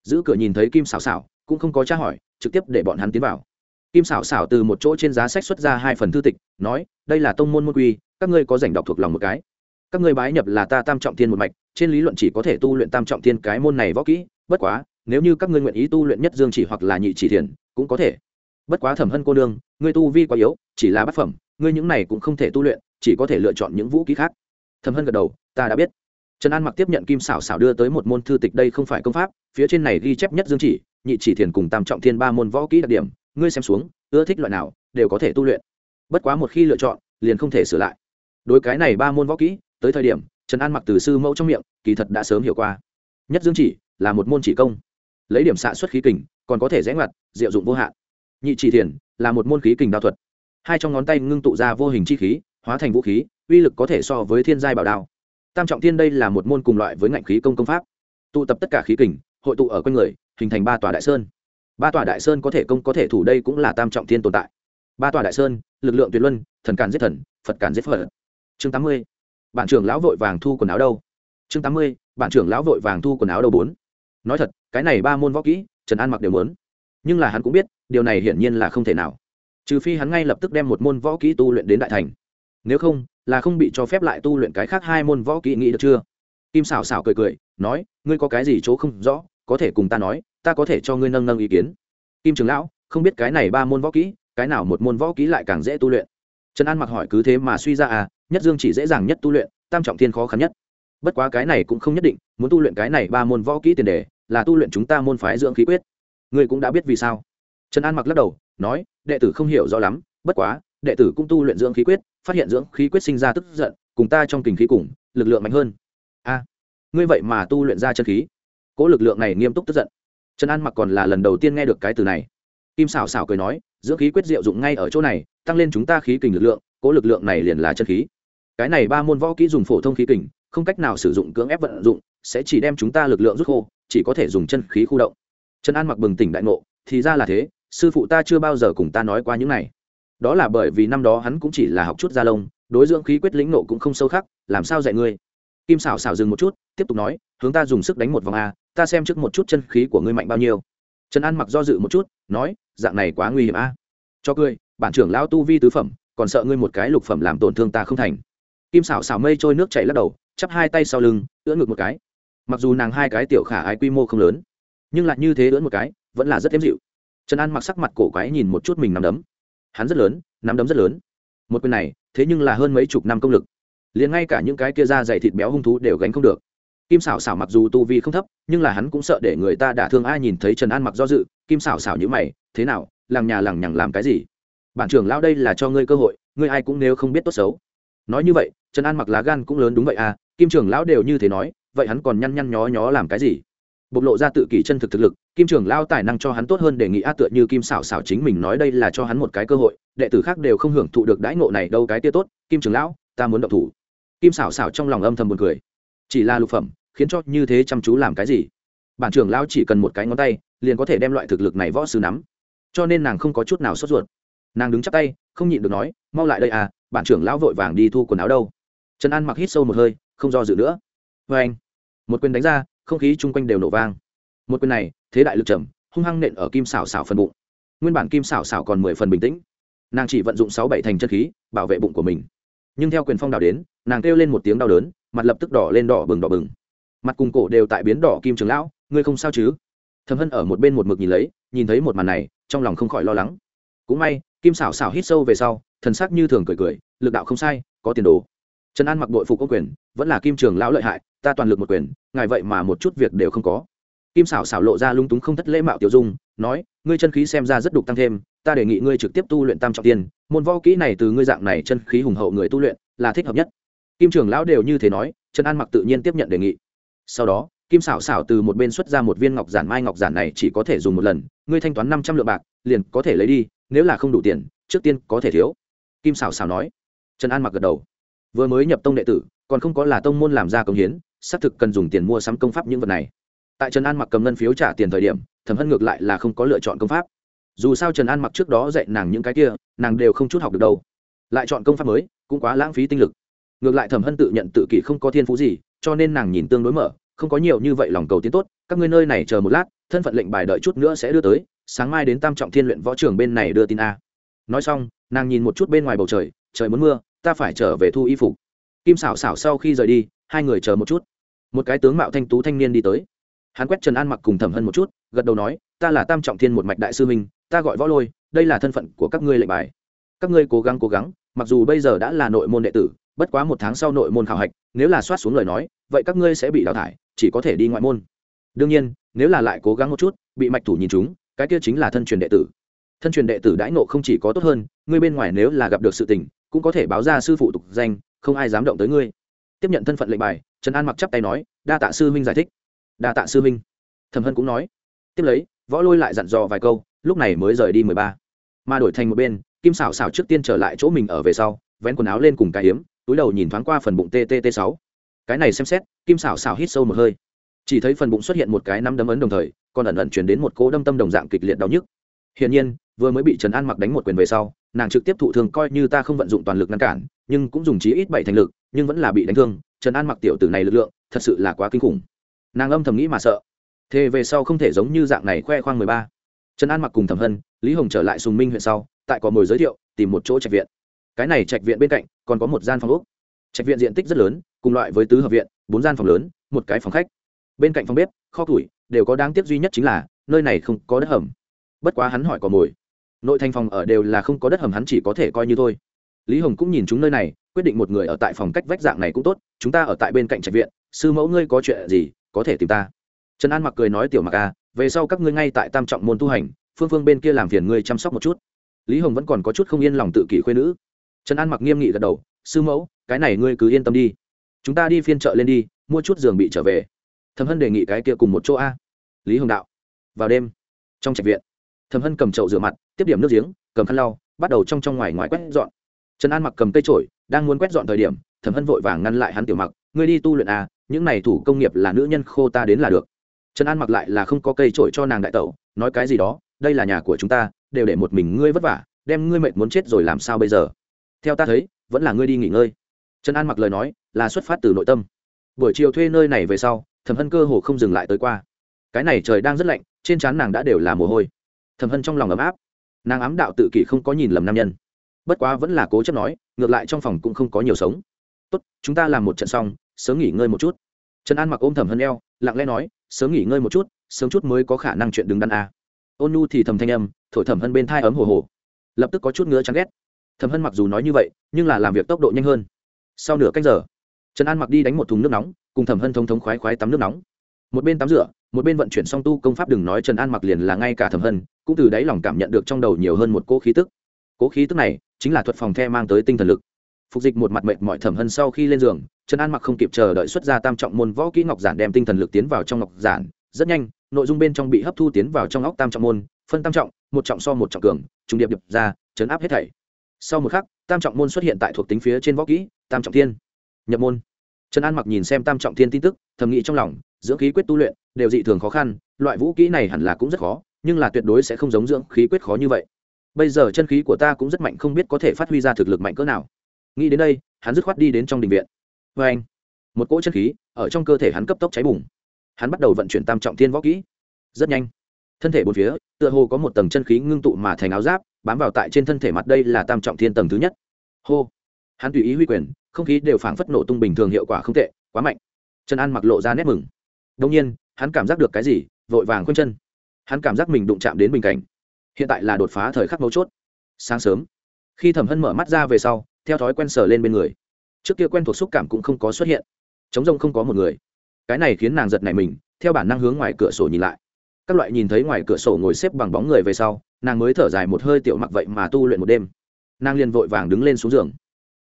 Giữ cửa nhìn thấy kim xảo xảo cũng không có tra hỏi, trực tiếp để bọn hắn tiến vào. Kim xảo xảo từ một chỗ trên giá sách xuất ra hai phần thư tịch, nói, đây là tông môn môn quy, các ngươi có dành đọc thuộc lòng một cái. Các ngươi bái nhập là ta tam trọng thiên một mạch, trên lý luận chỉ có thể tu luyện tam trọng thiên cái môn này võ kỹ, bất quá, nếu như các ngươi nguyện ý tu luyện nhất dương chỉ hoặc là nhị chỉ thiền, cũng có thể bất quá thẩm hân cô nương, ngươi tu vi quá yếu, chỉ là bát phẩm, ngươi những này cũng không thể tu luyện, chỉ có thể lựa chọn những vũ khí khác. Thẩm hân gật đầu, ta đã biết. Trần an mặc tiếp nhận kim xảo xảo đưa tới một môn thư tịch đây không phải công pháp, phía trên này ghi chép nhất dương chỉ, nhị chỉ thiền cùng tam trọng thiên ba môn võ kỹ đặc điểm, ngươi xem xuống, ưa thích loại nào, đều có thể tu luyện. Bất quá một khi lựa chọn, liền không thể sửa lại. Đối cái này ba môn võ kỹ, tới thời điểm, trần an mặc từ sư mẫu trong miệng, kỳ thật đã sớm hiểu qua. Nhất dương chỉ là một môn chỉ công. Lấy điểm xạ xuất khí kình, còn có thể rẽ ngoặt, diệu dụng vô hạn nhị chỉ thiền là một môn khí kình đao thuật. Hai trong ngón tay ngưng tụ ra vô hình chi khí, hóa thành vũ khí, uy lực có thể so với thiên giai bảo đao. Tam trọng thiên đây là một môn cùng loại với ngạnh khí công công pháp. Tụ tập tất cả khí kình, hội tụ ở quanh người, hình thành ba tòa đại sơn. Ba tòa đại sơn có thể công, có thể thủ đây cũng là tam trọng thiên tồn tại. Ba tòa đại sơn, lực lượng tuyệt luân, thần càn giết thần, phật càn giết phật. Chương tám mươi bản trưởng lão vội vàng thu quần áo đâu? Chương tám mươi bản trưởng lão vội vàng thu quần áo đâu bốn? Nói thật, cái này ba môn võ kỹ, trần an mặc đều muốn nhưng là hắn cũng biết, điều này hiển nhiên là không thể nào. Trừ phi hắn ngay lập tức đem một môn võ kỹ tu luyện đến đại thành. Nếu không, là không bị cho phép lại tu luyện cái khác hai môn võ kỹ nghĩ được chưa? Kim xảo xảo cười cười, nói, ngươi có cái gì chỗ không rõ, có thể cùng ta nói, ta có thể cho ngươi nâng nâng ý kiến. Kim trường lão, không biết cái này ba môn võ kỹ, cái nào một môn võ kỹ lại càng dễ tu luyện? Trần an mặc hỏi cứ thế mà suy ra à nhất dương chỉ dễ dàng nhất tu luyện, tam trọng thiên khó khăn nhất. Bất quá cái này cũng không nhất định, muốn tu luyện cái này ba môn võ kỹ tiền đề, là tu luyện chúng ta môn phái dưỡng khí quyết ngươi cũng đã biết vì sao. Trần an mặc lắc đầu, nói, đệ tử không hiểu rõ lắm, bất quá, đệ tử cũng tu luyện dưỡng khí quyết, phát hiện dưỡng khí quyết sinh ra tức giận, cùng ta trong kình khí cùng, lực lượng mạnh hơn. A, ngươi vậy mà tu luyện ra chân khí. Cỗ lực lượng này nghiêm túc tức giận. Trần an mặc còn là lần đầu tiên nghe được cái từ này. Kim xảo xảo cười nói, dưỡng khí quyết diệu dụng ngay ở chỗ này, tăng lên chúng ta khí kình lực lượng cỗ lực lượng này liền là chân khí. Cái này ba môn võ kỹ dùng phổ thông khí kình, không cách nào sử dụng cưỡng ép vận dụng, sẽ chỉ đem chúng ta lực lượng rút khô, chỉ có thể dùng chân khí khu động trần an mặc bừng tỉnh đại ngộ, thì ra là thế, sư phụ ta chưa bao giờ cùng ta nói qua những này. Đó là bởi vì năm đó hắn cũng chỉ là học chút gia lông, đối dưỡng khí quyết lĩnh nộ cũng không sâu khác làm sao dạy ngươi? Kim xảo xảo dừng một chút, tiếp tục nói, hướng ta dùng sức đánh một vòng a, ta xem trước một chút chân khí của ngươi mạnh bao nhiêu. Trần an mặc do dự một chút, nói, dạng này quá nguy hiểm a. Cho cười, bản trưởng lão tu vi tứ phẩm, còn sợ ngươi một cái lục phẩm làm tổn thương ta không thành. Kim xảo xảo mây trôi nước chảy lắc đầu, chắp hai tay sau lưng, ưỡn ngực một cái. Mặc dù nàng hai cái tiểu khả ái quy mô không lớn nhưng lại như thế ưỡn một cái, vẫn là rất êm dịu. Trần an mặc sắc mặt cổ quái nhìn một chút mình nắm đấm. Hắn rất lớn, nắm đấm rất lớn. Một quyền này, thế nhưng là hơn mấy chục năm công lực. Liền ngay cả những cái kia da dày thịt béo hung thú đều gánh không được. Kim xảo xảo mặc dù tu vi không thấp, nhưng là hắn cũng sợ để người ta đả thương ai nhìn thấy trần an mặc do dự, kim xảo xảo như mày, thế nào, làng nhà làng nhằng làm cái gì? Bản trưởng lao đây là cho ngươi cơ hội, ngươi ai cũng nếu không biết tốt xấu. Nói như vậy, trần an mặc lá gan cũng lớn đúng vậy à kim trưởng lão đều như thế nói, vậy hắn còn nhăn nhăn nhó nhó làm cái gì? Bộc lộ ra tự kỷ chân thực thực lực, kim trưởng lao tài năng cho hắn tốt hơn đề nghị a tựa như kim xảo xảo chính mình nói đây là cho hắn một cái cơ hội, đệ tử khác đều không hưởng thụ được đãi ngộ này đâu cái tia tốt, kim trưởng lão, ta muốn động thủ. Kim xảo xảo trong lòng âm thầm buồn cười. Chỉ là lục phẩm, khiến cho như thế chăm chú làm cái gì? Bản trưởng lão chỉ cần một cái ngón tay, liền có thể đem loại thực lực này võ sư nắm. Cho nên nàng không có chút nào sốt ruột. Nàng đứng chắp tay, không nhịn được nói, mau lại đây à bản trưởng lão vội vàng đi thu quần áo đâu. Trần an mặc hít sâu một hơi, không do dự nữa. Vê anh một quyền đánh ra không khí chung quanh đều nổ vang. Một quyền này, thế đại lực trầm, hung hăng nện ở kim xảo xảo phần bụng. Nguyên bản kim xảo xảo còn mười phần bình tĩnh. Nàng chỉ vận dụng sáu bảy thành chân khí, bảo vệ bụng của mình. Nhưng theo quyền phong đào đến, nàng kêu lên một tiếng đau đớn, mặt lập tức đỏ lên đỏ bừng đỏ bừng. Mặt cùng cổ đều tại biến đỏ kim trường lão, ngươi không sao chứ? Thầm hân ở một bên một mực nhìn lấy, nhìn thấy một màn này, trong lòng không khỏi lo lắng. Cũng may, kim xảo xảo hít sâu về sau, thần sắc như thường cười cười, lực đạo không sai, có tiền đồ. Trần an mặc đội phục có quyền vẫn là kim trường lão lợi hại, ta toàn lực một quyền, ngài vậy mà một chút việc đều không có. Kim xảo xảo lộ ra lung túng không thất lễ mạo tiểu dung, nói, ngươi chân khí xem ra rất đục tăng thêm, ta đề nghị ngươi trực tiếp tu luyện tam trọng tiên, môn võ kỹ này từ ngươi dạng này chân khí hùng hậu người tu luyện, là thích hợp nhất. Kim trường lão đều như thế nói, trần an mặc tự nhiên tiếp nhận đề nghị. Sau đó, kim xảo xảo từ một bên xuất ra một viên ngọc giản mai ngọc giản này chỉ có thể dùng một lần, ngươi thanh toán năm trăm lượng bạc, liền có thể lấy đi, nếu là không đủ tiền, trước tiên có thể thiếu. Kim xảo xảo nói. Trần an mặc gật đầu. Vừa mới nhập tông đệ tử còn không có là tông môn làm ra công hiến, xác thực cần dùng tiền mua sắm công pháp những vật này. Tại trần an mặc cầm ngân phiếu trả tiền thời điểm, thẩm hân ngược lại là không có lựa chọn công pháp. Dù sao trần an mặc trước đó dạy nàng những cái kia, nàng đều không chút học được đâu. Lại chọn công pháp mới, cũng quá lãng phí tinh lực. Ngược lại thẩm hân tự nhận tự kỷ không có thiên phú gì, cho nên nàng nhìn tương đối mở, không có nhiều như vậy lòng cầu tiến tốt, các ngươi nơi này chờ một lát, thân phận lệnh bài đợi chút nữa sẽ đưa tới, sáng mai đến tam trọng thiên luyện võ trường bên này đưa tin a. Nói xong, nàng nhìn một chút bên ngoài bầu trời trời muốn mưa, ta phải trở về thu y phục kim xảo xảo sau khi rời đi, hai người chờ một chút. Một cái tướng mạo thanh tú thanh niên đi tới. Hắn quét trần an mặc cùng thẩm hân một chút, gật đầu nói, ta là tam trọng thiên một mạch đại sư minh ta gọi võ lôi, đây là thân phận của các ngươi lệnh bài. Các ngươi cố gắng cố gắng, mặc dù bây giờ đã là nội môn đệ tử, bất quá một tháng sau nội môn khảo hạch, nếu là soát xuống lời nói, vậy các ngươi sẽ bị đào thải, chỉ có thể đi ngoại môn. Đương nhiên, nếu là lại cố gắng một chút, bị mạch thủ nhìn chúng, cái kia chính là thân truyền đệ tử. Thân truyền đệ tử đãi nộ không chỉ có tốt hơn ngươi bên ngoài nếu là gặp được sự tình, cũng có thể báo ra sư phụ tục danh không ai dám động tới ngươi. Tiếp nhận thân phận lệnh bài, trần an mặc chắp tay nói, đa tạ sư huynh giải thích. Đa tạ sư huynh. Thẩm hân cũng nói. Tiếp lấy, võ lôi lại dặn dò vài câu, lúc này mới rời đi mười ba. Mà đổi thành một bên, kim xảo xảo trước tiên trở lại chỗ mình ở về sau, vén quần áo lên cùng cái hiếm túi đầu nhìn thoáng qua phần bụng ttt sáu. Cái này xem xét, kim xảo xảo hít sâu một hơi. Chỉ thấy phần bụng xuất hiện một cái nắm đấm ấn đồng thời, còn ẩn ẩn chuyển đến một cỗ đâm tâm đồng dạng kịch liệt đau nhức. Hiển nhiên vừa mới bị trần an mặc đánh một quyền về sau, nàng trực tiếp thụ thương coi như ta không vận dụng toàn lực ngăn cản, nhưng cũng dùng chí ít bảy thành lực, nhưng vẫn là bị đánh thương. Trần an mặc tiểu tử này lực lượng, thật sự là quá kinh khủng. Nàng âm thầm nghĩ mà sợ. Thế về sau không thể giống như dạng này khoe khoang mười ba. Trần an mặc cùng thẩm hân, lý hồng trở lại sùng minh huyện sau, tại có mồi giới thiệu, tìm một chỗ trạch viện. Cái này trạch viện bên cạnh, còn có một gian phòng úc trạch viện diện tích rất lớn, cùng loại với tứ hợp viện, bốn gian phòng lớn, một cái phòng khách. Bên cạnh phòng bếp, kho củi, đều có đáng tiếc duy nhất chính là, nơi này không có đất hầm. Bất quá hắn hỏi có mồi nội thành phòng ở đều là không có đất hầm hắn chỉ có thể coi như thôi. Lý hồng cũng nhìn chúng nơi này, quyết định một người ở tại phòng cách vách dạng này cũng tốt, chúng ta ở tại bên cạnh trạch viện, sư mẫu ngươi có chuyện gì, có thể tìm ta. Trần an mặc cười nói tiểu mặc à về sau các ngươi ngay tại tam trọng môn tu hành, phương phương bên kia làm phiền ngươi chăm sóc một chút. Lý hồng vẫn còn có chút không yên lòng tự kỷ khuyên nữ. Trần an mặc nghiêm nghị gật đầu, sư mẫu, cái này ngươi cứ yên tâm đi. Chúng ta đi phiên chợ lên đi, mua chút giường bị trở về. Thẩm hân đề nghị cái kia cùng một chỗ a. Lý hồng đạo, vào đêm, trong trạch viện, thẩm hân cầm chậu rửa mặt tiếp điểm nước giếng, cầm khăn lau, bắt đầu trong trong ngoài ngoài quét dọn. Trần an mặc cầm cây trổi đang muốn quét dọn thời điểm, thẩm hân vội vàng ngăn lại hắn tiểu mặc, ngươi đi tu luyện à những này thủ công nghiệp là nữ nhân khô ta đến là được. Trần an mặc lại là không có cây trổi cho nàng đại tẩu, nói cái gì đó, đây là nhà của chúng ta, đều để một mình ngươi vất vả, đem ngươi mệt muốn chết rồi làm sao bây giờ? Theo ta thấy, vẫn là ngươi đi nghỉ ngơi. Trần an mặc lời nói, là xuất phát từ nội tâm. Buổi chiều thuê nơi này về sau, thẩm hân cơ hồ không dừng lại tới qua. Cái này trời đang rất lạnh, trên trán nàng đã đều là mồ hôi. Thẩm hân trong lòng ấm áp nàng ám đạo tự kỷ không có nhìn lầm nam nhân. Bất quá vẫn là cố chấp nói, ngược lại trong phòng cũng không có nhiều sống. Tốt, chúng ta làm một trận xong, sớm nghỉ ngơi một chút. Trần an mặc ôm thẩm hân eo, lặng lẽ nói, sớm nghỉ ngơi một chút, sớm chút mới có khả năng chuyện đứng đắn a. Ôn nu thì thầm thanh âm, thổi thẩm hân bên thai ấm hồ hồ. Lập tức có chút ngứa chán ghét. Thẩm hân mặc dù nói như vậy, nhưng là làm việc tốc độ nhanh hơn. Sau nửa cách giờ, trần an mặc đi đánh một thùng nước nóng, cùng thẩm hân thông thống khoái khoái tắm nước nóng. Một bên tắm rửa, một bên vận chuyển song tu công pháp đừng nói trần an mặc liền là ngay cả thẩm hân cũng từ đáy lòng cảm nhận được trong đầu nhiều hơn một cỗ khí tức. Cỗ khí tức này chính là thuật phòng the mang tới tinh thần lực. Phục dịch một mặt mệt mọi thẩm hân sau khi lên giường, trần an mặc không kịp chờ đợi xuất ra tam trọng môn võ kỹ ngọc giản đem tinh thần lực tiến vào trong ngọc giản. Rất nhanh, nội dung bên trong bị hấp thu tiến vào trong óc tam trọng môn, phân tam trọng, một trọng so một trọng cường, trùng điệp điệp ra, chấn áp hết thảy. Sau một khắc, tam trọng môn xuất hiện tại thuộc tính phía trên võ kỹ, tam trọng thiên. Nhập môn. Trần an mặc nhìn xem tam trọng thiên tin tức, thầm nghĩ trong lòng, dưỡng khí quyết tu luyện, đều dị thường khó khăn, loại vũ kỹ này hẳn là cũng rất khó nhưng là tuyệt đối sẽ không giống dưỡng khí quyết khó như vậy. Bây giờ chân khí của ta cũng rất mạnh, không biết có thể phát huy ra thực lực mạnh cỡ nào. Nghĩ đến đây, hắn dứt khoát đi đến trong đình viện. Vê anh, một cỗ chân khí ở trong cơ thể hắn cấp tốc cháy bùng. Hắn bắt đầu vận chuyển tam trọng thiên võ kỹ. Rất nhanh, thân thể bốn phía, tựa hồ có một tầng chân khí ngưng tụ mà thành áo giáp, bám vào tại trên thân thể mặt đây là tam trọng thiên tầng thứ nhất. Hô, hắn tùy ý huy quyền, không khí đều phảng phất nổ tung bình thường hiệu quả không tệ, quá mạnh. Trần an mặc lộ ra nét mừng. Đông nhiên, hắn cảm giác được cái gì, vội vàng quanh chân hắn cảm giác mình đụng chạm đến bình cảnh. Hiện tại là đột phá thời khắc mấu chốt. Sáng sớm, khi thẩm hân mở mắt ra về sau, theo thói quen sờ lên bên người. Trước kia quen thuộc xúc cảm cũng không có xuất hiện. Chống rông không có một người. Cái này khiến nàng giật nảy mình, theo bản năng hướng ngoài cửa sổ nhìn lại. Các loại nhìn thấy ngoài cửa sổ ngồi xếp bằng bóng người về sau, nàng mới thở dài một hơi tiểu mặc vậy mà tu luyện một đêm. Nàng liền vội vàng đứng lên xuống giường.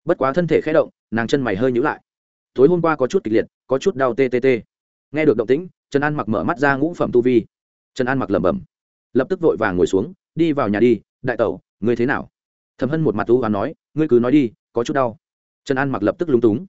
Bất quá thân thể khé động, nàng chân mày hơi nhữ lại. Tối hôm qua có chút kịch liệt, có chút đau tê tê tê. Nghe được động tĩnh, trần an mặc mở mắt ra ngũ phẩm tu vi trần an mặc lẩm bẩm, lập tức vội vàng ngồi xuống, đi vào nhà đi, đại tẩu, ngươi thế nào? Thầm hân một mặt tu và nói, ngươi cứ nói đi, có chút đau. Trần an mặc lập tức lúng túng